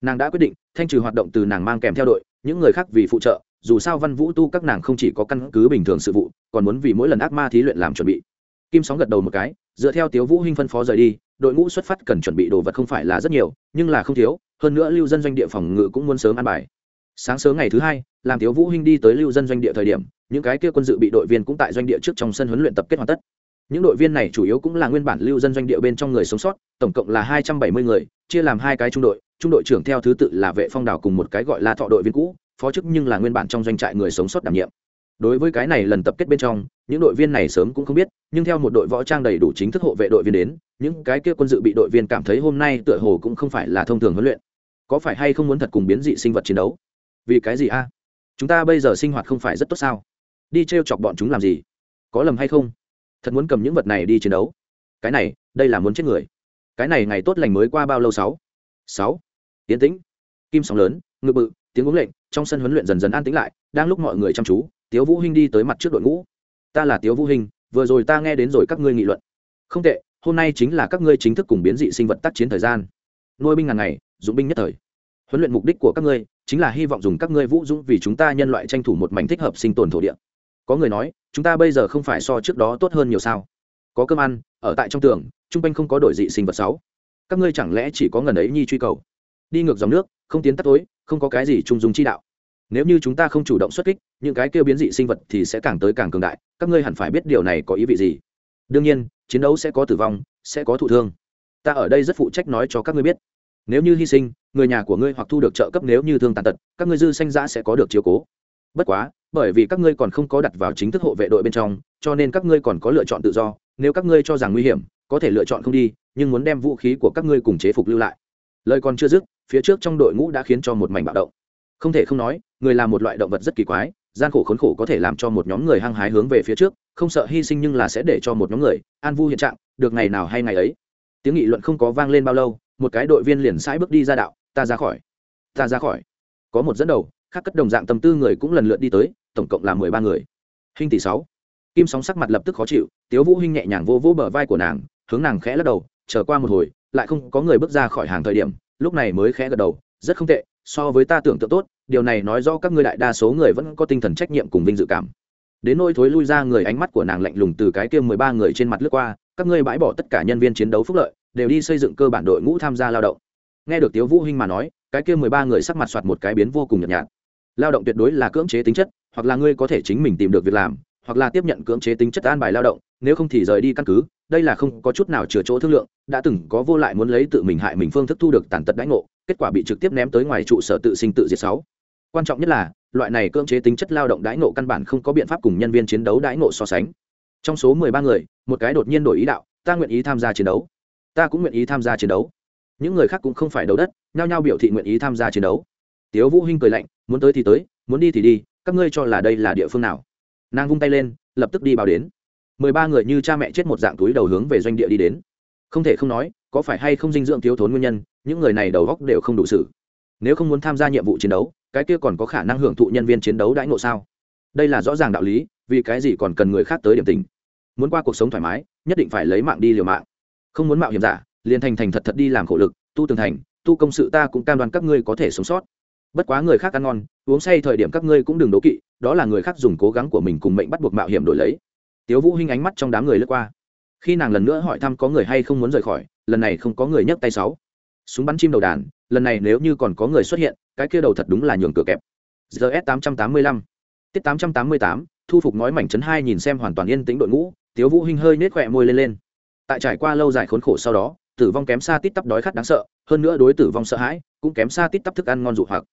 [SPEAKER 1] Nàng đã quyết định, thanh trừ hoạt động từ nàng mang kèm theo đội, những người khác vì phụ trợ dù sao văn vũ tu các nàng không chỉ có căn cứ bình thường sự vụ, còn muốn vì mỗi lần ác ma thí luyện làm chuẩn bị. Kim sóng gật đầu một cái, dựa theo tiếu vũ hinh phân phó rời đi, đội ngũ xuất phát cần chuẩn bị đồ vật không phải là rất nhiều, nhưng là không thiếu, hơn nữa lưu dân doanh địa phòng ngự cũng muốn sớm an bài. Sáng sớm ngày thứ hai, làm tiếu vũ hinh đi tới lưu dân doanh địa thời điểm, những cái kia quân dự bị đội viên cũng tại doanh địa trước trong sân huấn luyện tập kết hoàn tất. Những đội viên này chủ yếu cũng là nguyên bản lưu dân doanh địa bên trong người sống sót, tổng cộng là hai trăm bảy mươi người, chia làm hai cái trung đội trung đội trưởng theo thứ tự là vệ phong đảo cùng một cái gọi là thọ đội viên cũ phó chức nhưng là nguyên bản trong doanh trại người sống sót đảm nhiệm. Đối với cái này lần tập kết bên trong, những đội viên này sớm cũng không biết, nhưng theo một đội võ trang đầy đủ chính thức hộ vệ đội viên đến, những cái kia quân dự bị đội viên cảm thấy hôm nay tựa hồ cũng không phải là thông thường huấn luyện. Có phải hay không muốn thật cùng biến dị sinh vật chiến đấu? Vì cái gì a? Chúng ta bây giờ sinh hoạt không phải rất tốt sao? Đi t r e o chọc bọn chúng làm gì? Có lầm hay không? Thật muốn cầm những vật này đi chiến đấu? Cái này, đây là muốn chết người. Cái này ngày tốt lành mới qua bao lâu sáu? Sáu. Yến tĩnh. Kim sóng lớn, ngự bự tiếng uống lệnh, trong sân huấn luyện dần dần an tĩnh lại, đang lúc mọi người chăm chú, tiếu vũ hinh đi tới mặt trước đội ngũ. Ta là tiếu vũ hinh, vừa rồi ta nghe đến rồi các ngươi nghị luận. Không tệ, hôm nay chính là các ngươi chính thức cùng biến dị sinh vật tác chiến thời gian. Nuôi binh ngàn ngày, dụng binh nhất thời. Huấn luyện mục đích của các ngươi chính là hy vọng dùng các ngươi vũ dũng vì chúng ta nhân loại tranh thủ một mảnh thích hợp sinh tồn thổ địa. Có người nói, chúng ta bây giờ không phải so trước đó tốt hơn nhiều sao? Có cơm ăn, ở tại trong tường, trung quanh không có đổi dị sinh vật sáu. Các ngươi chẳng lẽ chỉ có ngần ấy nhi truy cầu? Đi ngược dòng nước, không tiến tắt tối, không có cái gì trung dung chi đạo. Nếu như chúng ta không chủ động xuất kích, những cái kêu biến dị sinh vật thì sẽ càng tới càng cường đại, các ngươi hẳn phải biết điều này có ý vị gì. Đương nhiên, chiến đấu sẽ có tử vong, sẽ có thụ thương. Ta ở đây rất phụ trách nói cho các ngươi biết. Nếu như hy sinh, người nhà của ngươi hoặc thu được trợ cấp nếu như thương tàn tật, các ngươi dư sanh giã sẽ có được chiếu cố. Bất quá, bởi vì các ngươi còn không có đặt vào chính thức hộ vệ đội bên trong, cho nên các ngươi còn có lựa chọn tự do. Nếu các ngươi cho rằng nguy hiểm, có thể lựa chọn không đi, nhưng muốn đem vũ khí của các ngươi cùng chế phục lưu lại lời còn chưa dứt, phía trước trong đội ngũ đã khiến cho một mảnh bạo động. Không thể không nói, người là một loại động vật rất kỳ quái, gian khổ khốn khổ có thể làm cho một nhóm người hăng hái hướng về phía trước, không sợ hy sinh nhưng là sẽ để cho một nhóm người an vu hiện trạng, được ngày nào hay ngày ấy. Tiếng nghị luận không có vang lên bao lâu, một cái đội viên liền sãi bước đi ra đạo, ta ra khỏi, ta ra khỏi. Có một dẫn đầu, khác cất đồng dạng tâm tư người cũng lần lượt đi tới, tổng cộng là mười ba người. Hình tỷ sáu. Kim sóng sắc mặt lập tức khó chịu, tiếu vũ hinh nhẹ nhàng vô vỗ bờ vai của nàng, hướng nàng khẽ lắc đầu, chờ qua một hồi lại không có người bước ra khỏi hàng thời điểm, lúc này mới khẽ gật đầu, rất không tệ, so với ta tưởng tượng tốt, điều này nói do các ngươi đại đa số người vẫn có tinh thần trách nhiệm cùng vinh dự cảm. Đến nỗi thối lui ra người ánh mắt của nàng lạnh lùng từ cái kia mười ba người trên mặt lướt qua, các ngươi bãi bỏ tất cả nhân viên chiến đấu phúc lợi, đều đi xây dựng cơ bản đội ngũ tham gia lao động. Nghe được tiếu vũ hinh mà nói, cái kia mười ba người sắc mặt soạt một cái biến vô cùng nhợt nhạt. Lao động tuyệt đối là cưỡng chế tính chất, hoặc là ngươi có thể chính mình tìm được việc làm hoặc là tiếp nhận cưỡng chế tính chất an bài lao động, nếu không thì rời đi căn cứ. Đây là không có chút nào chừa chỗ thương lượng, đã từng có vô lại muốn lấy tự mình hại mình phương thức thu được tàn tật đãi ngộ, kết quả bị trực tiếp ném tới ngoài trụ sở tự sinh tự diệt sáu. Quan trọng nhất là, loại này cưỡng chế tính chất lao động đãi ngộ căn bản không có biện pháp cùng nhân viên chiến đấu đãi ngộ so sánh. Trong số mười ba người, một cái đột nhiên đổi ý đạo, ta nguyện ý tham gia chiến đấu. Ta cũng nguyện ý tham gia chiến đấu. Những người khác cũng không phải đấu đất, nhao nhao biểu thị nguyện ý tham gia chiến đấu. Tiếu vũ hinh cười lạnh, muốn tới thì tới, muốn đi thì đi, các ngươi cho là đây là địa phương nào? Nàng vung tay lên, lập tức đi báo đến. Mười ba người như cha mẹ chết một dạng túi đầu hướng về doanh địa đi đến. Không thể không nói, có phải hay không dinh dưỡng thiếu thốn nguyên nhân, những người này đầu góc đều không đủ sự nếu không muốn tham gia nhiệm vụ chiến đấu, cái kia còn có khả năng hưởng thụ nhân viên chiến đấu đãi ngộ sao? Đây là rõ ràng đạo lý, vì cái gì còn cần người khác tới điểm tình? Muốn qua cuộc sống thoải mái, nhất định phải lấy mạng đi liều mạng. Không muốn mạo hiểm giả, liền thành thành thật thật đi làm khổ lực, tu tường thành, tu công sự ta cũng cam đoan các ngươi có thể sống sót. Bất quá người khác ăn ngon uống say thời điểm các ngươi cũng đừng đố kỵ, đó là người khác dùng cố gắng của mình cùng mệnh bắt buộc mạo hiểm đổi lấy. Tiếu vũ hinh ánh mắt trong đám người lướt qua. Khi nàng lần nữa hỏi thăm có người hay không muốn rời khỏi, lần này không có người nhấc tay sáu. Súng bắn chim đầu đàn, lần này nếu như còn có người xuất hiện, cái kia đầu thật đúng là nhường cửa kẹp. Gs 885 tiết 888 thu phục nói mảnh chấn hai nhìn xem hoàn toàn yên tĩnh đội ngũ, tiếu vũ hinh hơi nết khỏe môi lên lên. Tại trải qua lâu dài khốn khổ sau đó, tử vong kém xa tít tắp đói khát đáng sợ, hơn nữa đối tử vong sợ hãi, cũng kém xa tít tắp thức ăn ngon dụ hoặc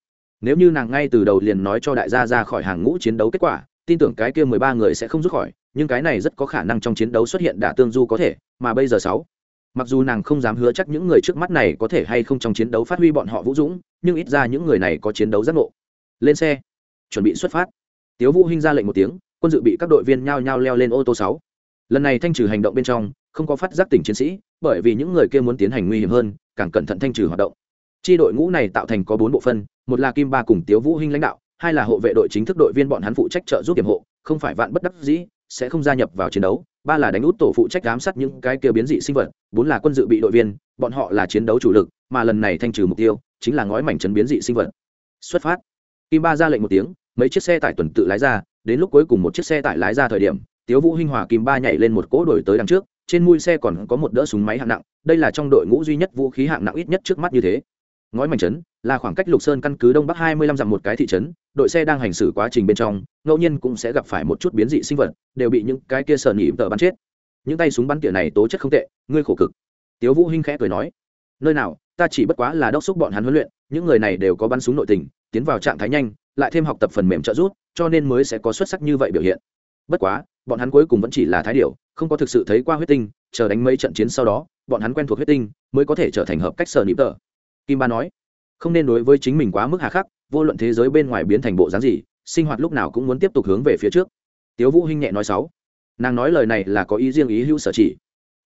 [SPEAKER 1] nếu như nàng ngay từ đầu liền nói cho đại gia ra khỏi hàng ngũ chiến đấu kết quả, tin tưởng cái kia mười ba người sẽ không rút khỏi, nhưng cái này rất có khả năng trong chiến đấu xuất hiện đả tương du có thể, mà bây giờ sáu. Mặc dù nàng không dám hứa chắc những người trước mắt này có thể hay không trong chiến đấu phát huy bọn họ vũ dũng, nhưng ít ra những người này có chiến đấu giác ngộ. Lên xe. Chuẩn bị xuất phát. Tiếu vũ hinh ra lệnh một tiếng, quân dự bị các đội viên nhao nhao leo lên ô tô sáu. Lần này thanh trừ hành động bên trong, không có phát giác tỉnh chiến sĩ, bởi vì những người kia muốn tiến hành nguy hiểm hơn, càng cẩn thận thanh trừ hoạt động chi đội ngũ này tạo thành có bốn bộ phân, một là kim ba cùng tiếu vũ hinh lãnh đạo, hai là hộ vệ đội chính thức đội viên bọn hắn phụ trách trợ giúp kiểm hộ, không phải vạn bất đắc dĩ, sẽ không gia nhập vào chiến đấu. Ba là đánh út tổ phụ trách giám sát những cái kia biến dị sinh vật, bốn là quân dự bị đội viên, bọn họ là chiến đấu chủ lực, mà lần này thanh trừ mục tiêu chính là ngói mảnh chấn biến dị sinh vật. Xuất phát. Kim ba ra lệnh một tiếng, mấy chiếc xe tải tuần tự lái ra, đến lúc cuối cùng một chiếc xe tải lái ra thời điểm, tiếu vũ hinh hòa kim ba nhảy lên một cỗ đổi tới đằng trước, trên mui xe còn có một đỡ súng máy hạng nặng, đây là trong đội ngũ duy nhất vũ khí hạng nặng ít nhất trước mắt như thế ngói mảnh trấn, là khoảng cách lục sơn căn cứ đông bắc hai mươi lăm dặm một cái thị trấn, đội xe đang hành xử quá trình bên trong, ngẫu nhiên cũng sẽ gặp phải một chút biến dị sinh vật, đều bị những cái kia sờn nỉ tờ bắn chết. Những tay súng bắn tỉa này tố chất không tệ, ngươi khổ cực. Tiếu vũ hinh khẽ cười nói, nơi nào, ta chỉ bất quá là đốc xúc bọn hắn huấn luyện, những người này đều có bắn súng nội tình, tiến vào trạng thái nhanh, lại thêm học tập phần mềm trợ giúp, cho nên mới sẽ có xuất sắc như vậy biểu hiện. Bất quá, bọn hắn cuối cùng vẫn chỉ là thái điểu, không có thực sự thấy qua huyết tinh, chờ đánh mấy trận chiến sau đó, bọn hắn quen thuộc huyết tinh, mới có thể trở thành hợp cách sở nịp tờ kim ba nói, không nên đối với chính mình quá mức hà khắc, vô luận thế giới bên ngoài biến thành bộ dáng gì, sinh hoạt lúc nào cũng muốn tiếp tục hướng về phía trước. Tiếu vũ hinh nhẹ nói sáu, nàng nói lời này là có ý riêng ý hữu sở chỉ.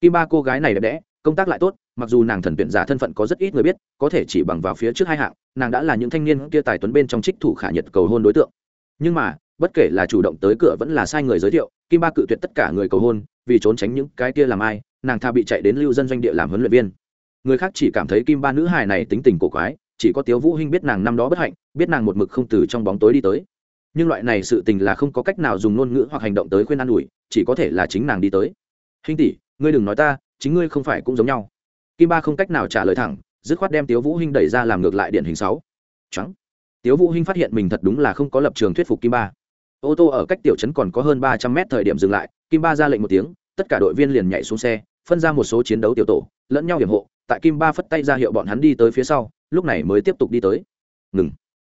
[SPEAKER 1] Kim ba cô gái này đẹp đẽ, công tác lại tốt, mặc dù nàng thần tuyển giả thân phận có rất ít người biết, có thể chỉ bằng vào phía trước hai hạng, nàng đã là những thanh niên kia tài tuấn bên trong trích thủ khả nhật cầu hôn đối tượng. Nhưng mà, bất kể là chủ động tới cửa vẫn là sai người giới thiệu, kim ba cự tuyệt tất cả người cầu hôn, vì trốn tránh những cái kia làm ai, nàng tha bị chạy đến lưu dân doanh địa làm huấn luyện viên người khác chỉ cảm thấy kim ba nữ hài này tính tình cổ quái, chỉ có tiếu vũ hinh biết nàng năm đó bất hạnh, biết nàng một mực không từ trong bóng tối đi tới. Nhưng loại này sự tình là không có cách nào dùng ngôn ngữ hoặc hành động tới khuyên an ủi, chỉ có thể là chính nàng đi tới. Hinh tỷ, ngươi đừng nói ta, chính ngươi không phải cũng giống nhau. Kim ba không cách nào trả lời thẳng, dứt khoát đem tiếu vũ hinh đẩy ra làm ngược lại điện hình sáu. Trắng tiếu vũ hinh phát hiện mình thật đúng là không có lập trường thuyết phục kim ba. Ô tô ở cách tiểu trấn còn có hơn ba trăm mét thời điểm dừng lại, kim ba ra lệnh một tiếng, tất cả đội viên liền nhảy xuống xe, phân ra một số chiến đấu tiểu tổ, lẫn nhau hiểm hộ tại kim ba phất tay ra hiệu bọn hắn đi tới phía sau, lúc này mới tiếp tục đi tới. Ngừng.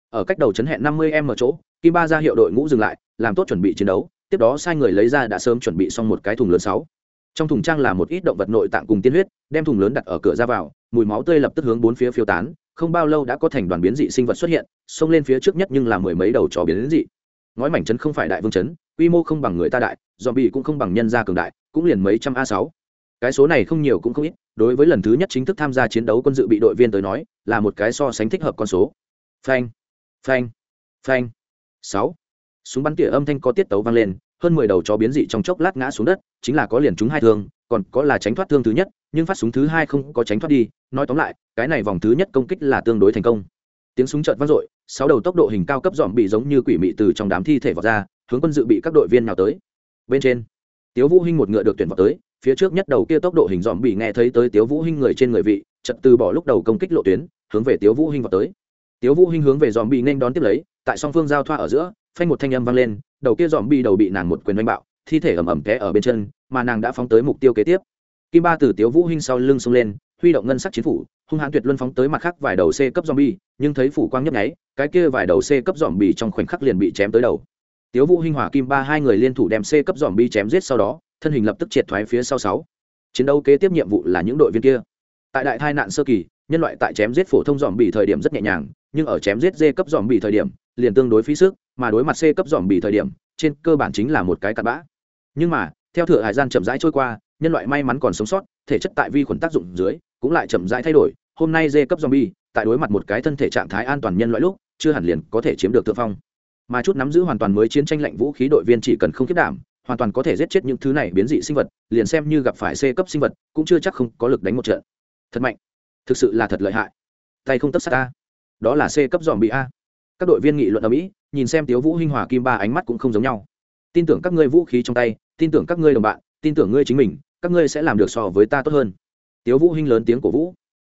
[SPEAKER 1] Ở cách đầu chấn hẹn năm mươi em ở chỗ, kim ba ra hiệu đội ngũ dừng lại, làm tốt chuẩn bị chiến đấu, tiếp đó sai người lấy ra đã sớm chuẩn bị xong một cái thùng lớn sáu. Trong thùng trang là một ít động vật nội tạng cùng tiên huyết, đem thùng lớn đặt ở cửa ra vào, mùi máu tươi lập tức hướng bốn phía phiêu tán, không bao lâu đã có thành đoàn biến dị sinh vật xuất hiện, xông lên phía trước nhất nhưng là mười mấy đầu chó biến dị. Ngói mảnh trấn không phải đại vương trấn, quy mô không bằng người ta đại dòm bị cũng không bằng nhân gia cường đại, cũng liền mấy trăm a sáu cái số này không nhiều cũng không ít, đối với lần thứ nhất chính thức tham gia chiến đấu quân dự bị đội viên tới nói, là một cái so sánh thích hợp con số. Phanh phanh phanh. Sáu. Súng bắn tỉa âm thanh có tiết tấu vang lên, hơn mười đầu chó biến dị trong chốc lát ngã xuống đất, chính là có liền trúng hai thương, còn có là tránh thoát thương thứ nhất, nhưng phát súng thứ hai không có tránh thoát đi. Nói tóm lại, cái này vòng thứ nhất công kích là tương đối thành công. Tiếng súng trợt vang dội, sáu đầu tốc độ hình cao cấp dòm bị giống như quỷ mị từ trong đám thi thể vọt ra, hướng quân dự bị các đội viên nào tới. Bên trên, tiếu vũ hinh một ngựa được tuyển vào tới phía trước nhất đầu kia tốc độ hình dòm bị nghe thấy tới tiếu vũ hinh người trên người vị chật từ bỏ lúc đầu công kích lộ tuyến, hướng về tiếu vũ hinh vào tới. Tiếu vũ hinh hướng về dòm bị nên đón tiếp lấy, tại song phương giao thoa ở giữa, phanh một thanh âm vang lên, đầu kia dòm bị đầu bị nàng một quyền đánh bạo, thi thể ẩm ẩm té ở bên chân, mà nàng đã phóng tới mục tiêu kế tiếp. Kim ba từ tiếu vũ hinh sau lưng xông lên, huy động ngân sắc chiến phủ, hung hãn tuyệt luân phóng tới mặt khác vài đầu c cấp zombie nhưng thấy phủ quang nhấp nháy, cái kia vài đầu c cấp zombie trong khoảnh khắc liền bị chém tới đầu. Tiếu vũ hinh hỏa kim ba hai người liên thủ đem c cấp zombie chém giết sau đó thân hình lập tức triệt thoái phía sau sáu. Chiến đấu kế tiếp nhiệm vụ là những đội viên kia. Tại đại tai nạn sơ kỳ, nhân loại tại chém giết phổ thông dòm bị thời điểm rất nhẹ nhàng, nhưng ở chém giết d cấp dòm bị thời điểm, liền tương đối phí sức, mà đối mặt c cấp dòm bị thời điểm, trên cơ bản chính là một cái cặn bã. Nhưng mà, theo thừa hải gian chậm rãi trôi qua, nhân loại may mắn còn sống sót, thể chất tại vi khuẩn tác dụng dưới, cũng lại chậm rãi thay đổi. Hôm nay d cấp zombie, tại đối mặt một cái thân thể trạng thái an toàn nhân loại lúc, chưa hẳn liền có thể chiếm được thượng phong. Mà chút nắm giữ hoàn toàn mới chiến tranh lạnh vũ khí đội viên chỉ cần không kết đảm hoàn toàn có thể giết chết những thứ này biến dị sinh vật liền xem như gặp phải c cấp sinh vật cũng chưa chắc không có lực đánh một trận. Thật mạnh. Thực sự là thật lợi hại. Tay không tất sát a, đó là c cấp dòm bị a. Các đội viên nghị luận ở mỹ nhìn xem tiếu vũ hinh hòa kim ba ánh mắt cũng không giống nhau. Tin tưởng các ngươi vũ khí trong tay tin tưởng các ngươi đồng bạn tin tưởng ngươi chính mình các ngươi sẽ làm được so với ta tốt hơn. Tiếu vũ hinh lớn tiếng cổ vũ.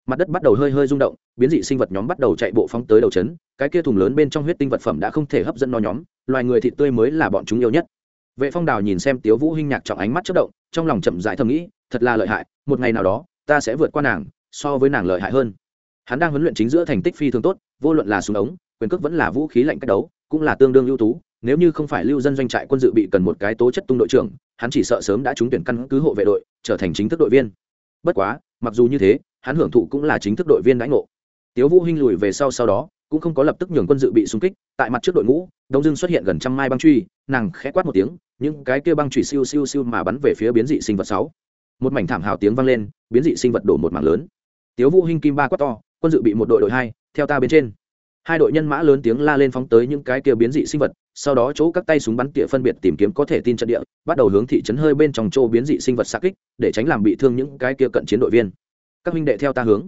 [SPEAKER 1] Mặt đất bắt đầu hơi hơi rung động biến dị sinh vật nhóm bắt đầu chạy bộ phóng tới đầu chấn cái kia thùng lớn bên trong huyết tinh vật phẩm đã không thể hấp dẫn nó nhóm loài người thịt tươi mới là bọn chúng yêu nhất vệ phong đào nhìn xem tiếu vũ hinh nhạc trọng ánh mắt chớp động, trong lòng chậm rãi thầm nghĩ, thật là lợi hại, một ngày nào đó, ta sẽ vượt qua nàng, so với nàng lợi hại hơn. Hắn đang huấn luyện chính giữa thành tích phi thường tốt, vô luận là súng ống, quyền cước vẫn là vũ khí lạnh cách đấu, cũng là tương đương ưu tú, nếu như không phải lưu dân doanh trại quân dự bị cần một cái tố chất tung đội trưởng, hắn chỉ sợ sớm đã trúng tuyển căn cứ hộ vệ đội, trở thành chính thức đội viên. Bất quá, mặc dù như thế, hắn hưởng thụ cũng là chính thức đội viên đãi ngộ. Tiếu vũ hinh lùi về sau sau đó, cũng không có lập tức nhường quân dự bị xung kích, tại mặt trước đội ngũ, đông dương xuất hiện gần trăm mai băng truy, nàng khẽ quát một tiếng những cái kia băng truy siêu siêu siêu mà bắn về phía biến dị sinh vật sáu. Một mảnh thảm hào tiếng vang lên, biến dị sinh vật đổ một mảng lớn. Tiếu vũ hinh kim ba quát to, quân dự bị một đội đội hai, theo ta bên trên. Hai đội nhân mã lớn tiếng la lên phóng tới những cái kia biến dị sinh vật, sau đó chỗ các tay súng bắn tỉa phân biệt tìm kiếm có thể tin trận địa, bắt đầu hướng thị trấn hơi bên trong chỗ biến dị sinh vật xa kích, để tránh làm bị thương những cái kia cận chiến đội viên. Các huynh đệ theo ta hướng.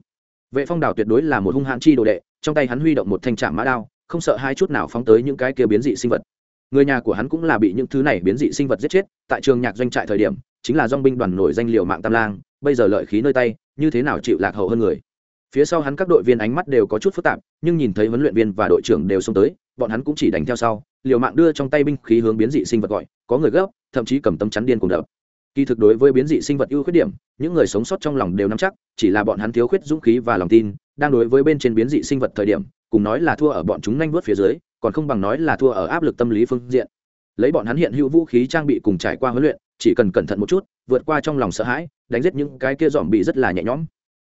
[SPEAKER 1] Vệ phong đảo tuyệt đối là một hung hãn chi đồ đệ, trong tay hắn huy động một thanh trạm mã đao, không sợ hai chút nào phóng tới những cái kia biến dị sinh vật người nhà của hắn cũng là bị những thứ này biến dị sinh vật giết chết, tại trường nhạc doanh trại thời điểm, chính là dong binh đoàn nổi danh liều mạng tam lang, bây giờ lợi khí nơi tay, như thế nào chịu lạc hậu hơn người? Phía sau hắn các đội viên ánh mắt đều có chút phức tạp, nhưng nhìn thấy huấn luyện viên và đội trưởng đều xông tới, bọn hắn cũng chỉ đánh theo sau, liều mạng đưa trong tay binh khí hướng biến dị sinh vật gọi, có người gấp, thậm chí cầm tấm chắn điên cùng đập. Kỳ thực đối với biến dị sinh vật ưu khuyết điểm, những người sống sót trong lòng đều nắm chắc, chỉ là bọn hắn thiếu khuyết dũng khí và lòng tin, đang đối với bên trên biến dị sinh vật thời điểm, cùng nói là thua ở bọn chúng nhanh vớt phía dưới còn không bằng nói là thua ở áp lực tâm lý phương diện. Lấy bọn hắn hiện hữu vũ khí trang bị cùng trải qua huấn luyện, chỉ cần cẩn thận một chút, vượt qua trong lòng sợ hãi, đánh giết những cái kia dòm bị rất là nhẹ nhõm.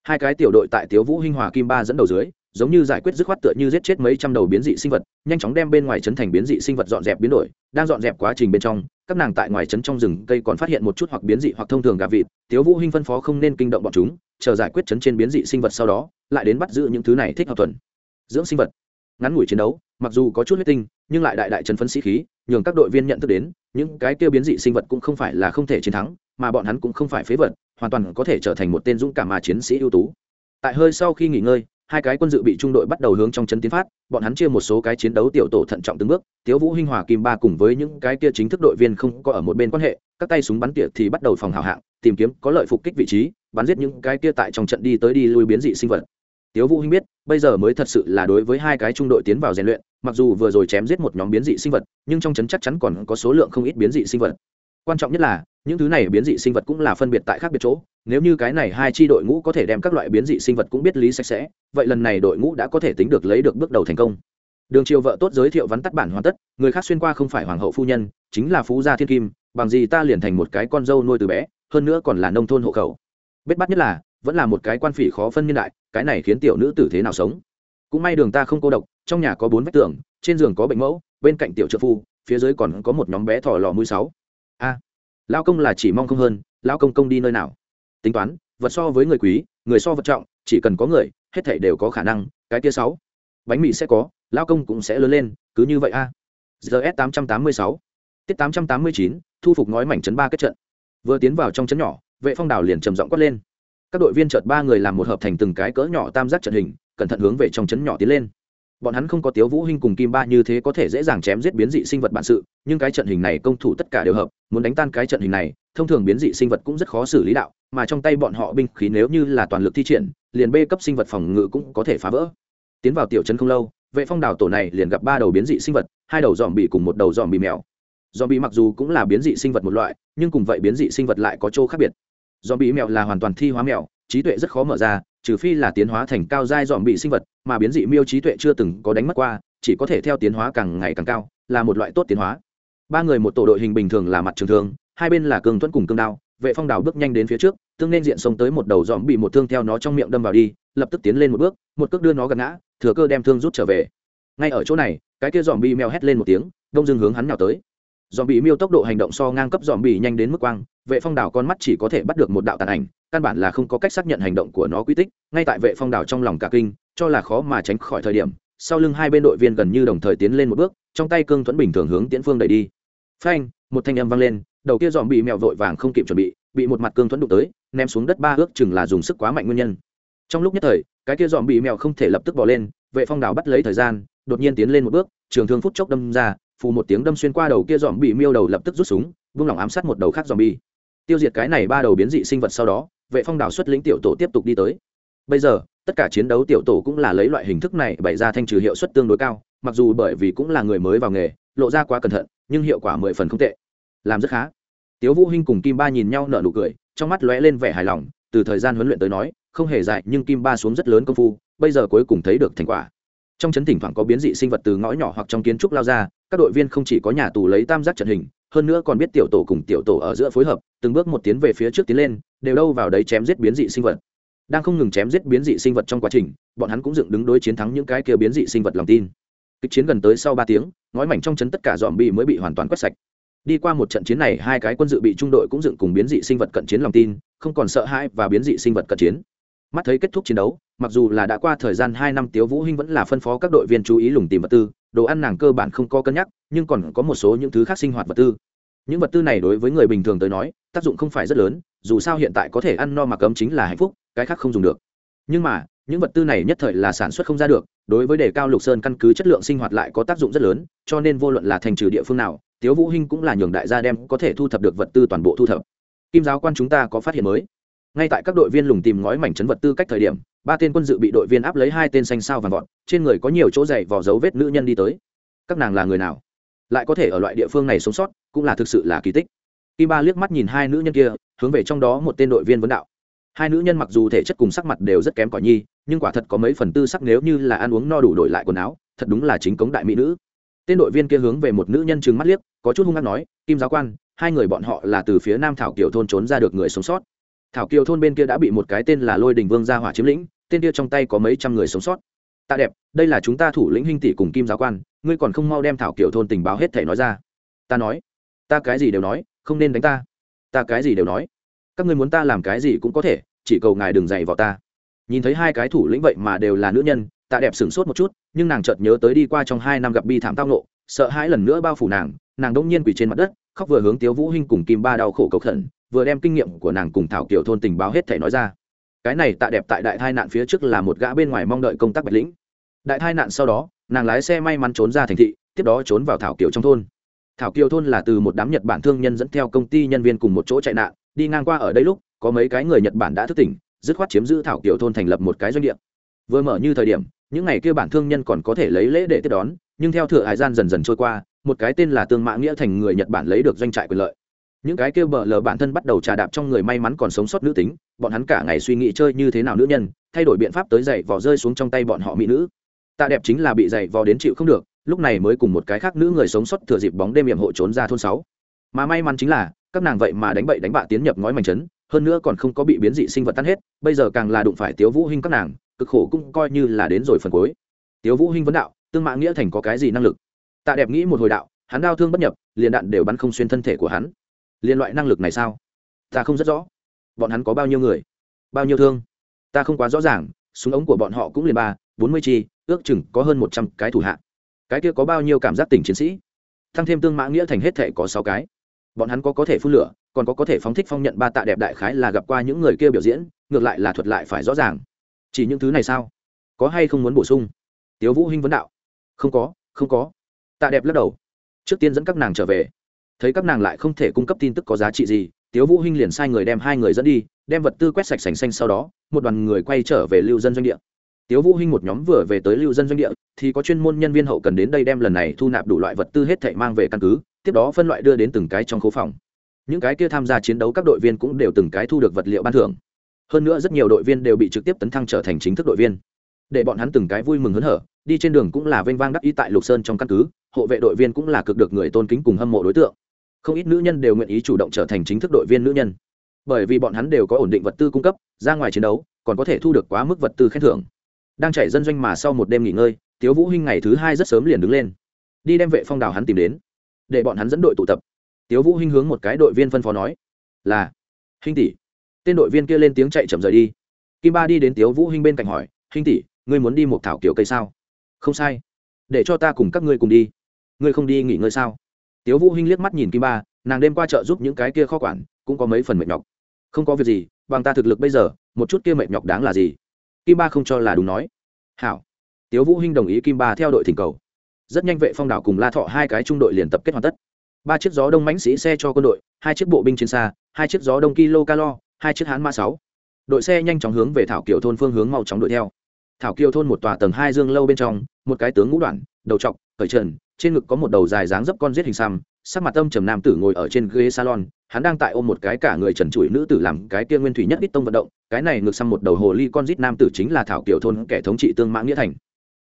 [SPEAKER 1] Hai cái tiểu đội tại tiếu vũ hinh hòa kim ba dẫn đầu dưới, giống như giải quyết dứt khoát tựa như giết chết mấy trăm đầu biến dị sinh vật, nhanh chóng đem bên ngoài trấn thành biến dị sinh vật dọn dẹp biến đổi, đang dọn dẹp quá trình bên trong, các nàng tại ngoài trấn trong rừng cây còn phát hiện một chút hoặc biến dị hoặc thông thường gà vịt, tiếu vũ hinh phân phó không nên kinh động bọn chúng, chờ giải quyết trấn trên biến dị sinh vật sau đó, lại đến bắt giữ những thứ này thích hợp thuần. Dưỡng sinh vật, ngắn ngủi chiến đấu mặc dù có chút huyết tinh, nhưng lại đại đại trấn phấn sĩ khí, nhường các đội viên nhận thức đến, những cái tiêu biến dị sinh vật cũng không phải là không thể chiến thắng, mà bọn hắn cũng không phải phế vật, hoàn toàn có thể trở thành một tên dũng cảm mà chiến sĩ ưu tú. Tại hơi sau khi nghỉ ngơi, hai cái quân dự bị trung đội bắt đầu hướng trong chân tiến phát, bọn hắn chia một số cái chiến đấu tiểu tổ thận trọng từng bước, tiếu vũ, hinh hòa, kim ba cùng với những cái kia chính thức đội viên không có ở một bên quan hệ, các tay súng bắn tỉa thì bắt đầu phòng hào hạng, tìm kiếm có lợi phục kích vị trí, bắn giết những cái kia tại trong trận đi tới đi lui biến dị sinh vật tiếu vũ hinh biết, bây giờ mới thật sự là đối với hai cái trung đội tiến vào rèn luyện, mặc dù vừa rồi chém giết một nhóm biến dị sinh vật, nhưng trong chấn chắc chắn còn có số lượng không ít biến dị sinh vật. Quan trọng nhất là, những thứ này biến dị sinh vật cũng là phân biệt tại khác biệt chỗ, nếu như cái này hai chi đội ngũ có thể đem các loại biến dị sinh vật cũng biết lý sạch sẽ, vậy lần này đội ngũ đã có thể tính được lấy được bước đầu thành công. Đường triều vợ tốt giới thiệu vắn tắt bản hoàn tất, người khác xuyên qua không phải hoàng hậu phu nhân, chính là phú gia thiên kim, bằng gì ta liền thành một cái con dâu nuôi từ bé, hơn nữa còn là nông thôn hộ khẩu. Bết bắt nhất là vẫn là một cái quan phỉ khó phân niên đại, cái này khiến tiểu nữ tử thế nào sống? Cũng may đường ta không cô độc, trong nhà có bốn vách tường, trên giường có bệnh mẫu, bên cạnh tiểu trợ phu, phía dưới còn có một nhóm bé thỏ lò mũi sáu. A lao công là chỉ mong không hơn lao công công đi nơi nào? Tính toán, vật so với người quý, người so vật trọng, chỉ cần có người, hết thảy đều có khả năng, cái kia sáu. Bánh mì sẽ có lao công cũng sẽ lớn lên, cứ như vậy a. Gs tám trăm tám mươi sáu. Tiết tám trăm tám mươi chín, thu phục ngói mảnh chấn ba kết trận. Vừa tiến vào trong chấn nhỏ, vệ phong đảo liền trầm giọng quát lên các đội viên chợt ba người làm một hợp thành từng cái cỡ nhỏ tam giác trận hình, cẩn thận hướng về trong trấn nhỏ tiến lên. Bọn hắn không có tiếu vũ hinh cùng kim ba như thế có thể dễ dàng chém giết biến dị sinh vật bản sự, nhưng cái trận hình này công thủ tất cả đều hợp, muốn đánh tan cái trận hình này, thông thường biến dị sinh vật cũng rất khó xử lý đạo, mà trong tay bọn họ binh khí nếu như là toàn lực thi triển, liền bê cấp sinh vật phòng ngự cũng có thể phá vỡ. Tiến vào tiểu trấn không lâu, vệ phong đảo tổ này liền gặp ba đầu biến dị sinh vật, hai đầu dòm bị cùng một đầu dòm bị mèo. Dòm bị mặc dù cũng là biến dị sinh vật một loại, nhưng cùng vậy biến dị sinh vật lại có chỗ khác biệt dòm bị mèo là hoàn toàn thi hóa mèo, trí tuệ rất khó mở ra, trừ phi là tiến hóa thành cao giai dòm bị sinh vật, mà biến dị miêu trí tuệ chưa từng có đánh mất qua, chỉ có thể theo tiến hóa càng ngày càng cao, là một loại tốt tiến hóa. Ba người một tổ đội hình bình thường là mặt trường thường hai bên là cường thuẫn cùng cương đao, vệ phong đào bước nhanh đến phía trước, tương nên diện sống tới một đầu dòm bị một thương theo nó trong miệng đâm vào đi, lập tức tiến lên một bước, một cước đưa nó gần ngã, thừa cơ đem thương rút trở về. Ngay ở chỗ này, cái kia dòm bị mèo hét lên một tiếng, đông dưng hướng hắn nào tới. Dòm bị miêu tốc độ hành động so ngang cấp dòm bị nhanh đến mức quang vệ phong đảo con mắt chỉ có thể bắt được một đạo tàn ảnh, căn bản là không có cách xác nhận hành động của nó quy tích, ngay tại vệ phong đảo trong lòng cả kinh, cho là khó mà tránh khỏi thời điểm, sau lưng hai bên đội viên gần như đồng thời tiến lên một bước, trong tay cương thuẫn bình thường hướng tiễn phương đẩy đi phanh, một thanh âm vang lên, đầu kia dòm bị mèo vội vàng không kịp chuẩn bị bị một mặt cương thuẫn đụng tới, ném xuống đất ba ước chừng là dùng sức quá mạnh nguyên nhân trong lúc nhất thời, cái kia dòm bị mèo không thể lập tức bỏ lên, vệ phong đảo bắt lấy thời gian, đột nhiên tiến lên một bước, trường thương phút chốc đâm ra, phù một tiếng đâm xuyên qua đầu kia dòm bị miêu đầu lập tức rút súng, vung lòng ám sát một đầu khác dòm bị tiêu diệt cái này ba đầu biến dị sinh vật sau đó, vệ phong đảo xuất lĩnh tiểu tổ tiếp tục đi tới. Bây giờ, tất cả chiến đấu tiểu tổ cũng là lấy loại hình thức này bày ra thanh trừ hiệu suất tương đối cao, mặc dù bởi vì cũng là người mới vào nghề, lộ ra quá cẩn thận, nhưng hiệu quả mười phần không tệ. Làm rất khá. Tiếu vũ hinh cùng kim ba nhìn nhau nở nụ cười, trong mắt lóe lên vẻ hài lòng, từ thời gian huấn luyện tới nói, không hề dài nhưng kim ba xuống rất lớn công phu, bây giờ cuối cùng thấy được thành quả. Trong chấn thỉnh thoảng có biến dị sinh vật từ ngõ nhỏ hoặc trong kiến trúc lao ra, các đội viên không chỉ có nhà tù lấy tam giác trận hình hơn nữa còn biết tiểu tổ cùng tiểu tổ ở giữa phối hợp, từng bước một tiến về phía trước tiến lên, đều đâu vào đấy chém giết biến dị sinh vật. Đang không ngừng chém giết biến dị sinh vật trong quá trình, bọn hắn cũng dựng đứng đối chiến thắng những cái kia biến dị sinh vật lòng tin. Kịch chiến gần tới sau ba tiếng, ngói mảnh trong chấn tất cả dòm bị mới bị hoàn toàn quét sạch. Đi qua một trận chiến này, hai cái quân dự bị trung đội cũng dựng cùng biến dị sinh vật cận chiến lòng tin, không còn sợ hãi và biến dị sinh vật cận chiến. Mắt thấy kết thúc chiến đấu, mặc dù là đã qua thời gian hai năm, tiếu vũ hinh vẫn là phân phó các đội viên chú ý lùng tìm vật tư đồ ăn nàng cơ bản không có cân nhắc, nhưng còn có một số những thứ khác sinh hoạt vật tư. Những vật tư này đối với người bình thường tới nói, tác dụng không phải rất lớn, dù sao hiện tại có thể ăn no mà cấm chính là hạnh phúc, cái khác không dùng được. Nhưng mà, những vật tư này nhất thời là sản xuất không ra được, đối với đề cao lục sơn căn cứ chất lượng sinh hoạt lại có tác dụng rất lớn, cho nên vô luận là thành trừ địa phương nào, tiếu vũ hinh cũng là nhường đại gia đem có thể thu thập được vật tư toàn bộ thu thập. Kim giáo quan chúng ta có phát hiện mới. Ngay tại các đội viên lùng tìm ngói mảnh chấn vật tư cách thời điểm ba tên quân dự bị đội viên áp lấy hai tên xanh sao vàng vọt, trên người có nhiều chỗ dày vỏ dấu vết nữ nhân đi tới. Các nàng là người nào? Lại có thể ở loại địa phương này sống sót, cũng là thực sự là kỳ tích. Kim ba liếc mắt nhìn hai nữ nhân kia, hướng về trong đó một tên đội viên vấn đạo. Hai nữ nhân mặc dù thể chất cùng sắc mặt đều rất kém cỏi nhi, nhưng quả thật có mấy phần tư sắc nếu như là ăn uống no đủ đổi lại quần áo, thật đúng là chính cống đại mỹ nữ. Tên đội viên kia hướng về một nữ nhân trừng mắt liếc, có chút hung hăng nói, kim giáo quan, hai người bọn họ là từ phía nam thảo kiều thôn trốn ra được người sống sót. Thảo kiều thôn bên kia đã bị một cái tên là lôi đình vương gia hỏa chiếm lĩnh tên kia trong tay có mấy trăm người sống sót. Tạ đẹp, đây là chúng ta thủ lĩnh huynh tỷ cùng kim giáo quan, ngươi còn không mau đem thảo kiểu thôn tình báo hết thể nói ra. Ta nói, ta cái gì đều nói, không nên đánh ta. Ta cái gì đều nói. Các ngươi muốn ta làm cái gì cũng có thể, chỉ cầu ngài đừng dày vào ta. Nhìn thấy hai cái thủ lĩnh vậy mà đều là nữ nhân, tạ đẹp sửng sốt một chút, nhưng nàng chợt nhớ tới đi qua trong hai năm gặp bi thảm tao nộ sợ hãi lần nữa bao phủ nàng nàng đông nhiên quỳ trên mặt đất, khóc vừa hướng tiếu vũ hinh cùng kim ba đau khổ cầu khẩn, vừa đem kinh nghiệm của nàng cùng thảo kiểu thôn tình báo hết thể nói ra cái này tạ đẹp tại đại tai nạn phía trước là một gã bên ngoài mong đợi công tác bạch lĩnh. Đại tai nạn sau đó, nàng lái xe may mắn trốn ra thành thị, tiếp đó trốn vào thảo kiều trong thôn. Thảo kiều thôn là từ một đám nhật bản thương nhân dẫn theo công ty nhân viên cùng một chỗ chạy nạn, đi ngang qua ở đây lúc, có mấy cái người nhật bản đã thức tỉnh, dứt khoát chiếm giữ thảo kiều thôn thành lập một cái doanh địa. Vừa mở như thời điểm, những ngày kia bản thương nhân còn có thể lấy lễ để tiếp đón, nhưng theo thừa hải gian dần dần trôi qua, một cái tên là tương mã nghĩa thành người nhật bản lấy được doanh trại quyền lợi những cái kêu bờ lờ bản thân bắt đầu trà đạp trong người may mắn còn sống sót nữ tính, bọn hắn cả ngày suy nghĩ chơi như thế nào nữ nhân, thay đổi biện pháp tới dậy vò rơi xuống trong tay bọn họ mỹ nữ. Tạ đẹp chính là bị dậy vò đến chịu không được, lúc này mới cùng một cái khác nữ người sống sót thừa dịp bóng đêm hiểm hộ trốn ra thôn sáu. Mà may mắn chính là, các nàng vậy mà đánh bậy đánh bạ tiến nhập ngói mảnh trấn, hơn nữa còn không có bị biến dị sinh vật tan hết, bây giờ càng là đụng phải tiếu vũ hinh các nàng, cực khổ cũng coi như là đến rồi phần cuối. Tiếu vũ hinh vấn đạo, tương mạng nghĩa thành có cái gì năng lực? Tạ đẹp nghĩ một hồi đạo, hắn đau thương bất nhập, liền đạn đều bắn không xuyên thân thể của hắn liên loại năng lực này sao? Ta không rất rõ. Bọn hắn có bao nhiêu người? Bao nhiêu thương? Ta không quá rõ ràng, súng ống của bọn họ cũng liền ba, bốn mươi chi, ước chừng có hơn một trăm cái thủ hạ. Cái kia có bao nhiêu cảm giác tỉnh chiến sĩ? Thăng thêm tương mã nghĩa thành hết thệ có sáu cái. Bọn hắn có có thể phun lửa, còn có có thể phóng thích phong nhận ba tạ đẹp đại khái là gặp qua những người kia biểu diễn, ngược lại là thuật lại phải rõ ràng. Chỉ những thứ này sao? Có hay không muốn bổ sung? Tiếu vũ hinh vấn đạo. Không có không có. Tạ đẹp lắc đầu. Trước tiên dẫn các nàng trở về thấy các nàng lại không thể cung cấp tin tức có giá trị gì, tiếu vũ hinh liền sai người đem hai người dẫn đi, đem vật tư quét sạch sành xanh sau đó, một đoàn người quay trở về lưu dân doanh địa. Tiếu vũ hinh một nhóm vừa về tới lưu dân doanh địa, thì có chuyên môn nhân viên hậu cần đến đây đem lần này thu nạp đủ loại vật tư hết thảy mang về căn cứ, tiếp đó phân loại đưa đến từng cái trong khu phòng. Những cái kia tham gia chiến đấu các đội viên cũng đều từng cái thu được vật liệu ban thưởng. Hơn nữa rất nhiều đội viên đều bị trực tiếp tấn thăng trở thành chính thức đội viên. Để bọn hắn từng cái vui mừng hớn hở, đi trên đường cũng là vênh vang đắc ý tại lục sơn trong căn cứ, hộ vệ đội viên cũng là cực được người tôn kính cùng hâm mộ đối tượng không ít nữ nhân đều nguyện ý chủ động trở thành chính thức đội viên nữ nhân. Bởi vì bọn hắn đều có ổn định vật tư cung cấp, ra ngoài chiến đấu, còn có thể thu được quá mức vật tư khen thưởng. Đang chạy dân doanh mà sau một đêm nghỉ ngơi, tiếu vũ hinh ngày thứ hai rất sớm liền đứng lên. Đi đem vệ phong đào hắn tìm đến, để bọn hắn dẫn đội tụ tập. Tiếu vũ hinh hướng một cái đội viên phân phó nói, là, hinh tỷ. Tên đội viên kia lên tiếng chạy chậm rời đi. Kim ba đi đến tiếu vũ hinh bên cạnh hỏi, hinh tỷ, ngươi muốn đi một thảo kiểu cây sao? Không sai. Để cho ta cùng các ngươi cùng đi. Ngươi không đi nghỉ ngơi sao? Tiếu vũ hinh liếc mắt nhìn kim ba, nàng đêm qua chợ giúp những cái kia kho quản, cũng có mấy phần mệt nhọc. Không có việc gì, bằng ta thực lực bây giờ, một chút kia mệt nhọc đáng là gì? Kim ba không cho là đúng nói. Hảo. Tiếu vũ hinh đồng ý kim ba theo đội thỉnh cầu. Rất nhanh vệ phong đảo cùng la thọ hai cái trung đội liền tập kết hoàn tất. Ba chiếc gió đông mãnh sĩ xe cho quân đội, hai chiếc bộ binh trên xa, hai chiếc gió đông kilo calo hai chiếc hán ma sáu. Đội xe nhanh chóng hướng về thảo kiều thôn phương hướng mau chóng đuổi theo. Thảo kiều thôn một tòa tầng hai dương lâu bên trong, một cái tướng ngũ đoạn, đầu trọc, cởi trần trên ngực có một đầu dài dáng dấp con giết hình xăm, sắc mặt âm trầm nam tử ngồi ở trên ghế salon, hắn đang tại ôm một cái cả người trần trụi nữ tử làm cái kia nguyên thủy nhất ít tông vận động, cái này ngược sang một đầu hồ ly con giết nam tử chính là thảo kiểu thôn kẻ thống trị tương mã nghĩa thành.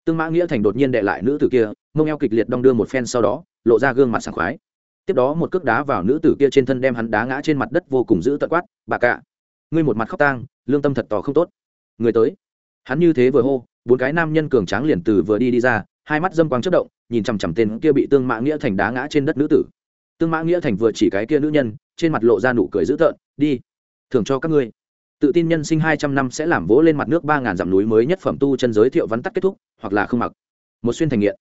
[SPEAKER 1] Tương mã nghĩa thành đột nhiên đệ lại nữ tử kia, mông eo kịch liệt đong đưa một phen sau đó, lộ ra gương mặt sảng khoái. Tiếp đó một cước đá vào nữ tử kia trên thân đem hắn đá ngã trên mặt đất vô cùng giữ tận quát, bà cạ, ngươi một mặt khóc tang, lương tâm thật tỏ không tốt. Người tới. Hắn như thế vừa hô, bốn cái nam nhân cường tráng liền từ vừa đi đi ra hai mắt dâm quang chất động, nhìn chằm chằm tên kia bị tương mã nghĩa thành đá ngã trên đất nữ tử. Tương mã nghĩa thành vừa chỉ cái kia nữ nhân, trên mặt lộ ra nụ cười dữ tợn, đi, thưởng cho các ngươi. Tự tin nhân sinh hai trăm năm sẽ làm vỗ lên mặt nước ba ngàn dặm núi mới nhất phẩm tu chân giới thiệu vắn tắt kết thúc, hoặc là không mặc. Một xuyên thành nghiện.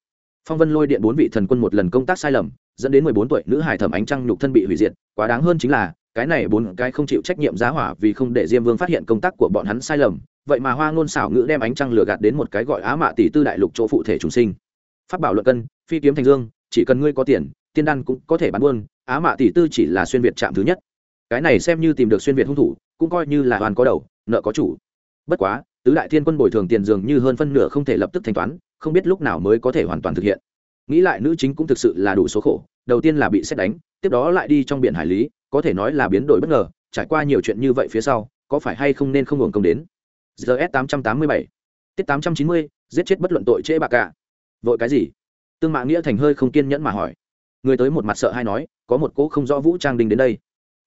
[SPEAKER 1] Phong vân lôi điện bốn vị thần quân một lần công tác sai lầm, dẫn đến mười bốn tuổi nữ hải thẩm ánh trăng nhục thân bị hủy diệt, quá đáng hơn chính là cái này bốn cái không chịu trách nhiệm giá hỏa vì không để diêm vương phát hiện công tác của bọn hắn sai lầm, vậy mà hoa ngôn xảo ngữ đem ánh trăng lừa gạt đến một cái gọi á mạ tỷ tư đại lục chỗ phụ thể chúng sinh. Phát bảo luận cân, phi kiếm thành dương, chỉ cần ngươi có tiền, tiên đan cũng có thể bán buôn, á mạ tỷ tư chỉ là xuyên việt chạm thứ nhất. Cái này xem như tìm được xuyên việt hung thủ, cũng coi như là hoàn có đầu, nợ có chủ. Bất quá, tứ đại thiên quân bồi thường tiền dường như hơn phân nửa không thể lập tức thanh toán, không biết lúc nào mới có thể hoàn toàn thực hiện. Nghĩ lại nữ chính cũng thực sự là đủ số khổ, đầu tiên là bị xét đánh tiếp đó lại đi trong biển hải lý, có thể nói là biến đổi bất ngờ, trải qua nhiều chuyện như vậy phía sau, có phải hay không nên không hưởng công đến? Gs tám trăm tám mươi bảy. Tiết tám trăm chín mươi, giết chết bất luận tội trễ bạc cả. Vội cái gì? Tương mạng nghĩa thành hơi không kiên nhẫn mà hỏi. Người tới một mặt sợ hay nói, có một cỗ không rõ vũ trang đình đến đây.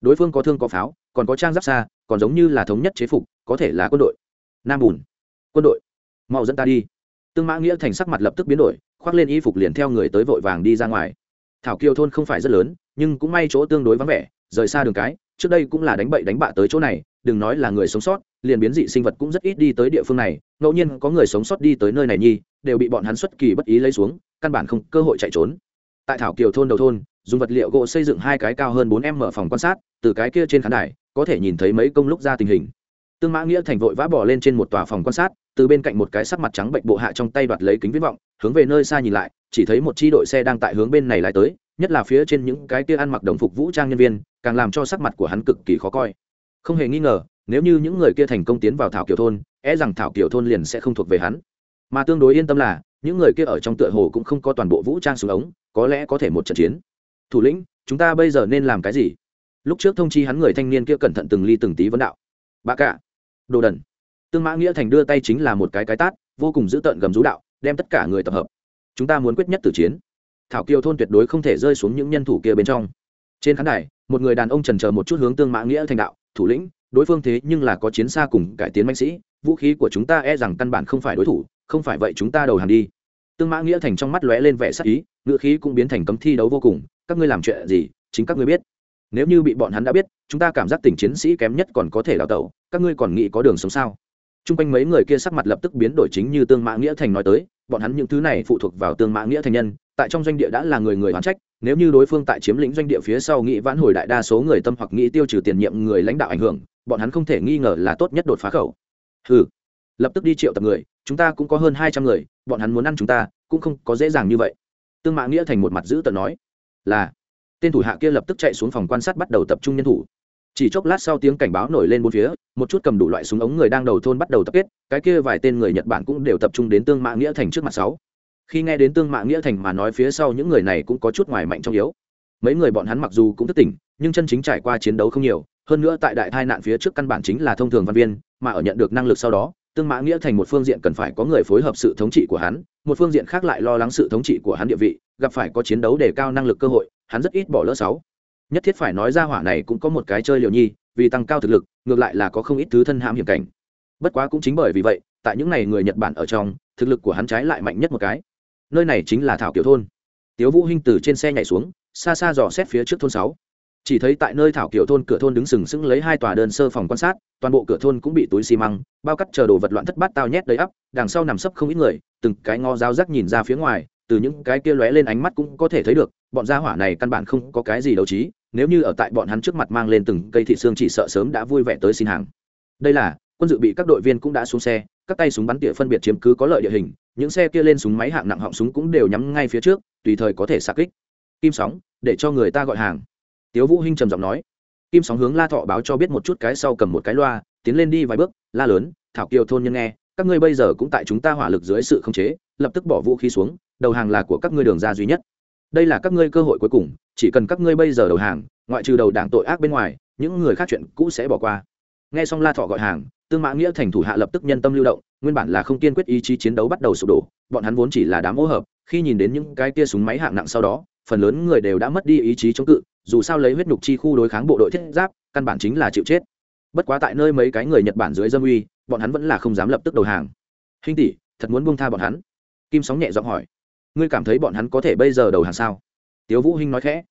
[SPEAKER 1] Đối phương có thương có pháo, còn có trang giáp xa, còn giống như là thống nhất chế phục, có thể là quân đội. Nam bùn. Quân đội. Mau dẫn ta đi. Tương mã nghĩa thành sắc mặt lập tức biến đổi, khoác lên y phục liền theo người tới vội vàng đi ra ngoài thảo kiều thôn không phải rất lớn, nhưng cũng may chỗ tương đối vắng vẻ, rời xa đường cái, trước đây cũng là đánh bậy đánh bạ tới chỗ này, đừng nói là người sống sót, liền biến dị sinh vật cũng rất ít đi tới địa phương này, ngẫu nhiên có người sống sót đi tới nơi này nhi, đều bị bọn hắn xuất kỳ bất ý lấy xuống, căn bản không cơ hội chạy trốn. Tại thảo kiều thôn đầu thôn, dùng vật liệu gỗ xây dựng hai cái cao hơn bốn em mở phòng quan sát, từ cái kia trên khán đài, có thể nhìn thấy mấy công lúc ra tình hình tương mã nghĩa thành vội vã bỏ lên trên một tòa phòng quan sát, từ bên cạnh một cái sắc mặt trắng bệnh bộ hạ trong tay đoạt lấy kính viễn vọng, hướng về nơi xa nhìn lại, chỉ thấy một chi đội xe đang tại hướng bên này lại tới, nhất là phía trên những cái kia ăn mặc đồng phục vũ trang nhân viên, càng làm cho sắc mặt của hắn cực kỳ khó coi. Không hề nghi ngờ, nếu như những người kia thành công tiến vào thảo kiểu thôn e rằng thảo kiểu thôn liền sẽ không thuộc về hắn. Mà tương đối yên tâm là, những người kia ở trong tựa hồ cũng không có toàn bộ vũ trang xuống ống, có lẽ có thể một trận chiến. Thủ lĩnh, chúng ta bây giờ nên làm cái gì? Lúc trước thông chi hắn người thanh niên kia cẩn thận từng ly từng tí vấn đạo. Bà cả đồ đần. Tương mã nghĩa thành đưa tay chính là một cái cái tát, vô cùng dữ tợn gầm rú đạo, đem tất cả người tập hợp. Chúng ta muốn quyết nhất tử chiến. Thảo kiều thôn tuyệt đối không thể rơi xuống những nhân thủ kia bên trong. Trên khán đài, một người đàn ông trần chờ một chút hướng tương mã nghĩa thành đạo, thủ lĩnh, đối phương thế nhưng là có chiến xa cùng cải tiến binh sĩ, vũ khí của chúng ta e rằng căn bản không phải đối thủ, không phải vậy chúng ta đầu hàng đi. Tương mã nghĩa thành trong mắt lóe lên vẻ sắc ý, ngựa khí cũng biến thành cấm thi đấu vô cùng, các ngươi làm chuyện gì, chính các ngươi biết. Nếu như bị bọn hắn đã biết, chúng ta cảm giác tình chiến sĩ kém nhất còn có thể đào tẩu các ngươi còn nghĩ có đường sống sao? T r u n g quanh mấy người kia sắc mặt lập tức biến đổi chính như tương mã nghĩa thành nói tới, bọn hắn những thứ này phụ thuộc vào tương mã nghĩa thành nhân, tại trong doanh địa đã là người người oán trách, nếu như đối phương tại chiếm lĩnh doanh địa phía sau nghĩ vãn hồi đại đa số người tâm hoặc nghĩ tiêu trừ tiền nhiệm người lãnh đạo ảnh hưởng, bọn hắn không thể nghi ngờ là tốt nhất đột phá khẩu. Ừ lập tức đi triệu tập người, chúng ta cũng có hơn hai trăm người, bọn hắn muốn ăn chúng ta, cũng không có dễ dàng như vậy. Tương mã nghĩa thành một mặt giữ tận nói, là, tên thủ hạ kia lập tức chạy xuống phòng quan sát bắt đầu tập trung nhân thủ chỉ chốc lát sau tiếng cảnh báo nổi lên bốn phía, một chút cầm đủ loại súng ống người đang đầu thôn bắt đầu tập kết, cái kia vài tên người nhật bản cũng đều tập trung đến tương mạng nghĩa thành trước mặt sáu. Khi nghe đến tương mạng nghĩa thành mà nói phía sau những người này cũng có chút ngoài mạnh trong yếu. Mấy người bọn hắn mặc dù cũng thức tỉnh, nhưng chân chính trải qua chiến đấu không nhiều, hơn nữa tại đại tai nạn phía trước căn bản chính là thông thường văn viên, mà ở nhận được năng lực sau đó, tương mã nghĩa thành một phương diện cần phải có người phối hợp sự thống trị của hắn, một phương diện khác lại lo lắng sự thống trị của hắn địa vị, gặp phải có chiến đấu để cao năng lực cơ hội, hắn rất ít bỏ lỡ sáu nhất thiết phải nói ra hỏa này cũng có một cái chơi liều nhi, vì tăng cao thực lực, ngược lại là có không ít thứ thân hãm hiểm cảnh. Bất quá cũng chính bởi vì vậy, tại những n à y người nhật bản ở trong, thực lực của hắn trái lại mạnh nhất một cái. Nơi này chính là thảo kiểu thôn. Tiếu vũ hinh từ trên xe nhảy xuống, xa xa dò xét phía trước thôn sáu. Chỉ thấy tại nơi thảo kiểu thôn cửa thôn đứng sừng sững lấy hai tòa đơn sơ phòng quan sát, toàn bộ cửa thôn cũng bị túi xi măng, bao cắt chờ đồ vật loạn thất bát tao nhét đầy ắp, đằng sau nằm sấp không ít người, từng cái ngó dao rắc nhìn ra phía ngoài từ những cái kia lóe lên ánh mắt cũng có thể thấy được, bọn gia hỏa này căn bản không có cái gì đấu trí, nếu như ở tại bọn hắn trước mặt mang lên từng cây thị xương chỉ sợ sớm đã vui vẻ tới xin hàng. Đây là, quân dự bị các đội viên cũng đã xuống xe, các tay súng bắn tỉa phân biệt chiếm cứ có lợi địa hình, những xe kia lên súng máy hạng nặng họng súng cũng đều nhắm ngay phía trước, tùy thời có thể xạ kích. Kim sóng, để cho người ta gọi hàng. Tiếu vũ hinh trầm giọng nói. Kim sóng hướng la thọ báo cho biết một chút cái sau cầm một cái loa, tiến lên đi vài bước, la lớn, thảo kiều thôn nhân nghe các ngươi bây giờ cũng tại chúng ta hỏa lực dưới sự khống chế, lập tức bỏ vũ khí xuống, đầu hàng là của các ngươi đường ra duy nhất. Đây là các ngươi cơ hội cuối cùng, chỉ cần các ngươi bây giờ đầu hàng, ngoại trừ đầu đảng tội ác bên ngoài, những người khác chuyện cũ sẽ bỏ qua. Nghe xong la thọ gọi hàng, tương mã nghĩa thành thủ hạ lập tức nhân tâm lưu động, nguyên bản là không kiên quyết ý chí chiến đấu bắt đầu sụp đổ, bọn hắn vốn chỉ là đám hỗ hợp, khi nhìn đến những cái kia súng máy hạng nặng sau đó, phần lớn người đều đã mất đi ý chí chống cự, dù sao lấy huyết nhục chi khu đối kháng bộ đội thiết giáp, căn bản chính là chịu chết. Bất quá tại nơi mấy cái người nhật bản dưới dâm uy bọn hắn vẫn là không dám lập tức đầu hàng. Hinh tỷ, thật muốn buông tha bọn hắn. Kim sóng nhẹ giọng hỏi. Ngươi cảm thấy bọn hắn có thể bây giờ đầu hàng sao? Tiếu vũ hinh nói khẽ.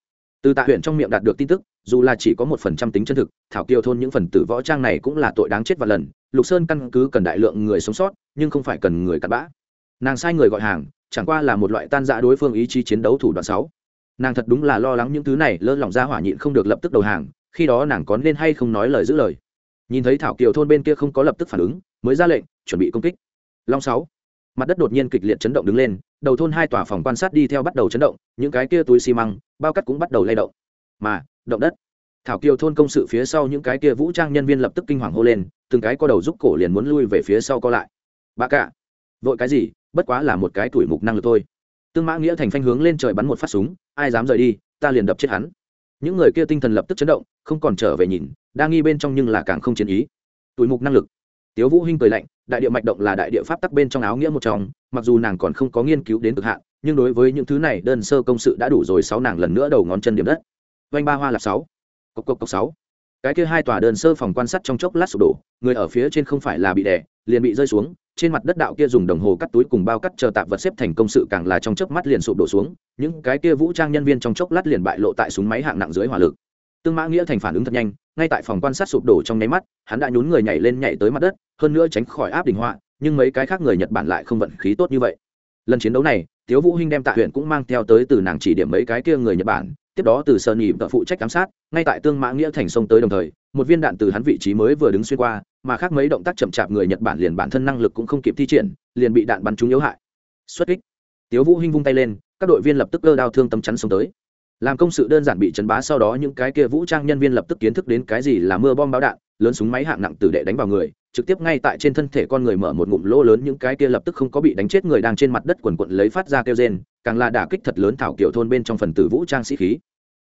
[SPEAKER 1] Từ tạ huyện trong miệng đạt được tin tức, dù là chỉ có một phần trăm tính chân thực, thảo kiều thôn những phần tử võ trang này cũng là tội đáng chết và lần. Lục sơn căn cứ cần đại lượng người sống sót, nhưng không phải cần người cặn bã. Nàng sai người gọi hàng, chẳng qua là một loại tan dã đối phương ý chí chiến đấu thủ đoạn sáu nàng thật đúng là lo lắng những thứ này, lơ lỏng ra hỏa nhịn không được lập tức đầu hàng, khi đó nàng có nên hay không nói lời giữ lời nhìn thấy thảo kiều thôn bên kia không có lập tức phản ứng, mới ra lệnh, chuẩn bị công kích. Long sáu. Mặt đất đột nhiên kịch liệt chấn động đứng lên, đầu thôn hai tòa phòng quan sát đi theo bắt đầu chấn động, những cái kia túi xi măng, bao cắt cũng bắt đầu lay động. Mà, động đất. Thảo kiều thôn công sự phía sau những cái kia vũ trang nhân viên lập tức kinh hoàng hô lên, từng cái co đầu giúp cổ liền muốn lui về phía sau co lại. Bà cả, vội cái gì, bất quá là một cái tuổi mục năng lực thôi. Tương mã nghĩa thành phanh hướng lên trời bắn một phát súng, ai dám rời đi, ta liền đập chết hắn những người kia tinh thần lập tức chấn động, không còn trở về nhìn đang nghi bên trong nhưng là càng không chiến ý. Tuổi mục năng lực. Tiếu vũ hinh cười lạnh, đại địa mạch động là đại địa pháp tắc bên trong áo nghĩa một trong, mặc dù nàng còn không có nghiên cứu đến cực hạn, nhưng đối với những thứ này đơn sơ công sự đã đủ rồi, sáu nàng lần nữa đầu ngón chân điểm đất. Vanh ba hoa là sáu. Cộc cộc cộc sáu. Cái kia hai tòa đơn sơ phòng quan sát trong chốc lát sụp đổ, người ở phía trên không phải là bị đè, liền bị rơi xuống trên mặt đất đạo kia dùng đồng hồ cắt túi cùng bao cắt chờ tạp vật xếp thành công sự càng là trong chớp mắt liền sụp đổ xuống, những cái kia vũ trang nhân viên trong chốc lát liền bại lộ tại súng máy hạng nặng dưới hỏa lực. Tương mã nghĩa thành phản ứng thật nhanh, ngay tại phòng quan sát sụp đổ trong nháy mắt, hắn đã nhún người nhảy lên nhảy tới mặt đất, hơn nữa tránh khỏi áp đỉnh họa, nhưng mấy cái khác người nhật bản lại không vận khí tốt như vậy. Lần chiến đấu này, tiếu vũ hinh đem tạ huyện cũng mang theo tới từ nàng chỉ điểm mấy cái kia người nhật bản, tiếp đó từ sơn nhị tự phụ trách giám sát, ngay tại tương mã nghĩa thành sông tới đồng thời một viên đạn từ hắn vị trí mới vừa đứng xuyên qua, mà khác mấy động tác chậm chạp người nhật bản liền bản thân năng lực cũng không kịp thi triển, liền bị đạn bắn trúng yếu hại. Xuất kích. Tiếu vũ hinh vung tay lên, các đội viên lập tức cơ đao thương tâm chắn xông tới. Làm công sự đơn giản bị chấn bá sau đó những cái kia vũ trang nhân viên lập tức kiến thức đến cái gì là mưa bom bão đạn, lớn súng máy hạng nặng từ đệ đánh vào người, trực tiếp ngay tại trên thân thể con người mở một ngụm lỗ lớn những cái kia lập tức không có bị đánh chết người đang trên mặt đất quần quận lấy phát ra kêu rên, càng là đả kích thật lớn thảo kiểu thôn bên trong phần tử vũ trang sĩ khí.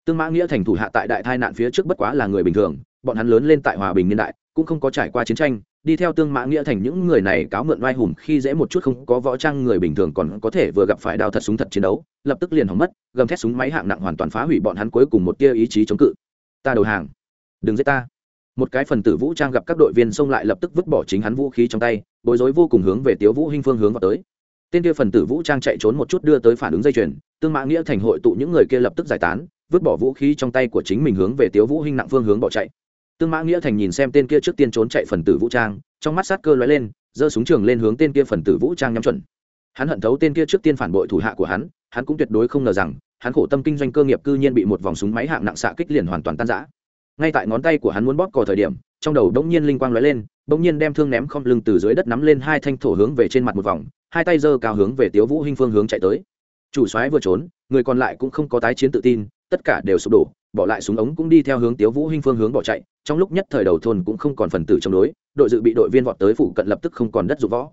[SPEAKER 1] Tương mã nghĩa thành thủ hạ tại đại tai nạn phía trước bất quá là người bình thường bọn hắn lớn lên tại hòa bình niên đại, cũng không có trải qua chiến tranh, đi theo tương mã nghĩa thành những người này cáo mượn oai hùng khi dễ một chút không có võ trang người bình thường còn có thể vừa gặp phải đao thật súng thật chiến đấu, lập tức liền hỏng mất, gầm thét súng máy hạng nặng hoàn toàn phá hủy bọn hắn cuối cùng một tia ý chí chống cự. Ta đầu hàng. Đừng giết ta. Một cái phần tử vũ trang gặp các đội viên xông lại lập tức vứt bỏ chính hắn vũ khí trong tay, bối rối vô cùng hướng về tiếu vũ hinh phương hướng vào tới. Tên kia phần tử vũ trang chạy trốn một chút đưa tới phản ứng dây chuyền, tương mã nghĩa thành hội tụ những người kia lập tức giải tán, vứt bỏ vũ khí trong tay của chính mình hướng về tiếu vũ hinh nặng phương hướng bỏ chạy tương mã nghĩa thành nhìn xem tên kia trước tiên trốn chạy phần tử vũ trang, trong mắt sát cơ lóe lên, giơ súng trường lên hướng tên kia phần tử vũ trang nhắm chuẩn. Hắn hận thấu tên kia trước tiên phản bội thủ hạ của hắn hắn cũng tuyệt đối không ngờ rằng, hắn khổ tâm kinh doanh cơ nghiệp cư nhiên bị một vòng súng máy hạng nặng xạ kích liền hoàn toàn tan rã. Ngay tại ngón tay của hắn muốn bóp cò thời điểm, trong đầu đống nhiên linh quang lóe lên bỗng nhiên đem thương ném không lưng từ dưới đất nắm lên hai thanh thổ hướng về trên mặt một vòng, hai tay giơ cao hướng về tiếu vũ hinh phương hướng chạy tới. Chủ soái vừa trốn, người còn lại cũng không có tái chiến tự tin, tất cả đều sụp đổ bỏ lại súng ống cũng đi theo hướng tiếu vũ hinh phương hướng bỏ chạy, trong lúc nhất thời đầu thôn cũng không còn phần tử chống đối, đội dự bị đội viên vọt tới phụ cận lập tức không còn đất dụng võ.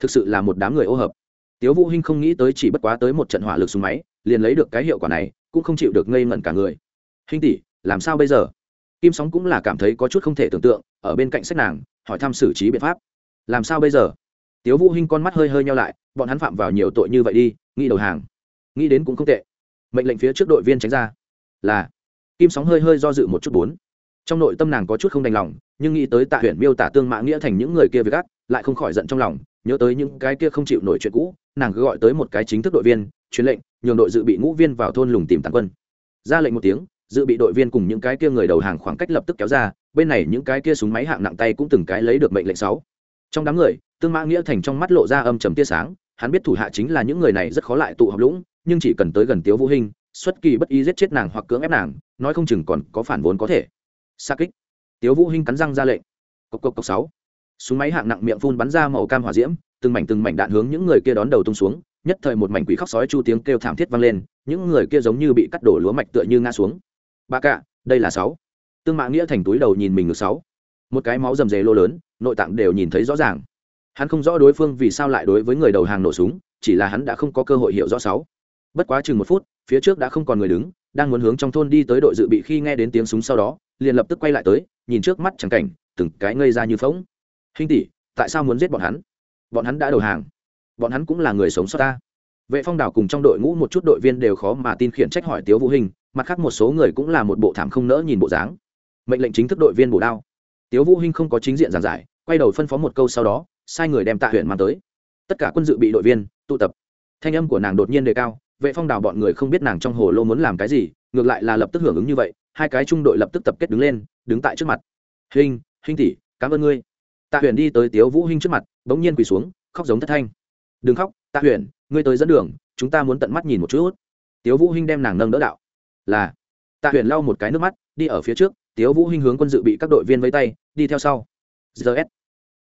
[SPEAKER 1] Thực sự là một đám người ô hợp. Tiếu vũ hinh không nghĩ tới chỉ bất quá tới một trận hỏa lực súng máy, liền lấy được cái hiệu quả này, cũng không chịu được ngây ngẩn cả người. Hinh tỷ, làm sao bây giờ? Kim sóng cũng là cảm thấy có chút không thể tưởng tượng, ở bên cạnh sách nàng, hỏi thăm xử trí biện pháp. Làm sao bây giờ? Tiếu vũ hinh con mắt hơi hơi nhau lại, bọn hắn phạm vào nhiều tội như vậy đi, nghĩ đầu hàng. Nghĩ đến cũng không tệ. Mệnh lệnh phía trước đội viên tránh ra. Là kim sóng hơi hơi do dự một chút bốn. Trong nội tâm nàng có chút không đành lòng, nhưng nghĩ tới tạ huyền miêu tả tương mã nghĩa thành những người kia với gác lại không khỏi giận trong lòng, nhớ tới những cái kia không chịu nổi chuyện cũ, nàng cứ gọi tới một cái chính thức đội viên, truyền lệnh, nhường đội dự bị ngũ viên vào thôn lùng tìm tàn quân. Ra lệnh một tiếng, dự bị đội viên cùng những cái kia người đầu hàng khoảng cách lập tức kéo ra, bên này những cái kia súng máy hạng nặng tay cũng từng cái lấy được mệnh lệnh sáu. Trong đám người, tương mã nghĩa thành trong mắt lộ ra âm trầm tia sáng, hắn biết thủ hạ chính là những người này rất khó lại tụ họp lũng, nhưng chỉ cần tới gần tiếu vũ hình xuất kỳ bất ý giết chết nàng hoặc cưỡng ép nàng, nói không chừng còn có phản vốn có thể. Xa kích. Tiếu vũ hinh cắn răng ra lệnh. Cộc cộc cộc sáu. Súng máy hạng nặng miệng phun bắn ra màu cam hỏa diễm, từng mảnh từng mảnh đạn hướng những người kia đón đầu tung xuống, nhất thời một mảnh quỷ khóc sói chu tiếng kêu thảm thiết vang lên, những người kia giống như bị cắt đổ lúa mạch tựa như ngã xuống. Ba cạ, đây là sáu. Tương mạng nghĩa thành túi đầu nhìn mình ngược sáu. Một cái máu rầm rề lô lớn, nội tạng đều nhìn thấy rõ ràng. Hắn không rõ đối phương vì sao lại đối với người đầu hàng nổ súng, chỉ là hắn đã không có cơ hội hiểu rõ sáu. Bất quá chừng một phút phía trước đã không còn người đứng, đang muốn hướng trong thôn đi tới đội dự bị khi nghe đến tiếng súng sau đó, liền lập tức quay lại tới, nhìn trước mắt chẳng cảnh, từng cái ngây ra như phóng hình tỷ, tại sao muốn giết bọn hắn? Bọn hắn đã đầu hàng. Bọn hắn cũng là người sống sót ta. Vệ phong đảo cùng trong đội ngũ một chút đội viên đều khó mà tin khiển trách hỏi tiếu vũ hình, mặt khác một số người cũng là một bộ thảm không nỡ nhìn bộ dáng. Mệnh lệnh chính thức đội viên bổ đao. Tiếu vũ hình không có chính diện giảng giải, quay đầu phân phó một câu sau đó, sai người đem tạ huyện mang tới. Tất cả quân dự bị đội viên, tụ tập. Thanh âm của nàng đột nhiên đề cao vệ phong đào bọn người không biết nàng trong hồ lô muốn làm cái gì, ngược lại là lập tức hưởng ứng như vậy, hai cái trung đội lập tức tập kết đứng lên, đứng tại trước mặt. Hình hình tỷ, cảm ơn ngươi. Tạ huyền đi tới tiếu vũ hinh trước mặt, bỗng nhiên quỳ xuống, khóc giống thất thanh. Đừng khóc, tạ huyền, ngươi tới dẫn đường, chúng ta muốn tận mắt nhìn một chút. Tiếu vũ hinh đem nàng nâng đỡ đạo. Là. Tạ huyền lau một cái nước mắt, đi ở phía trước, tiếu vũ hinh hướng quân dự bị các đội viên vây tay, đi theo sau. Zs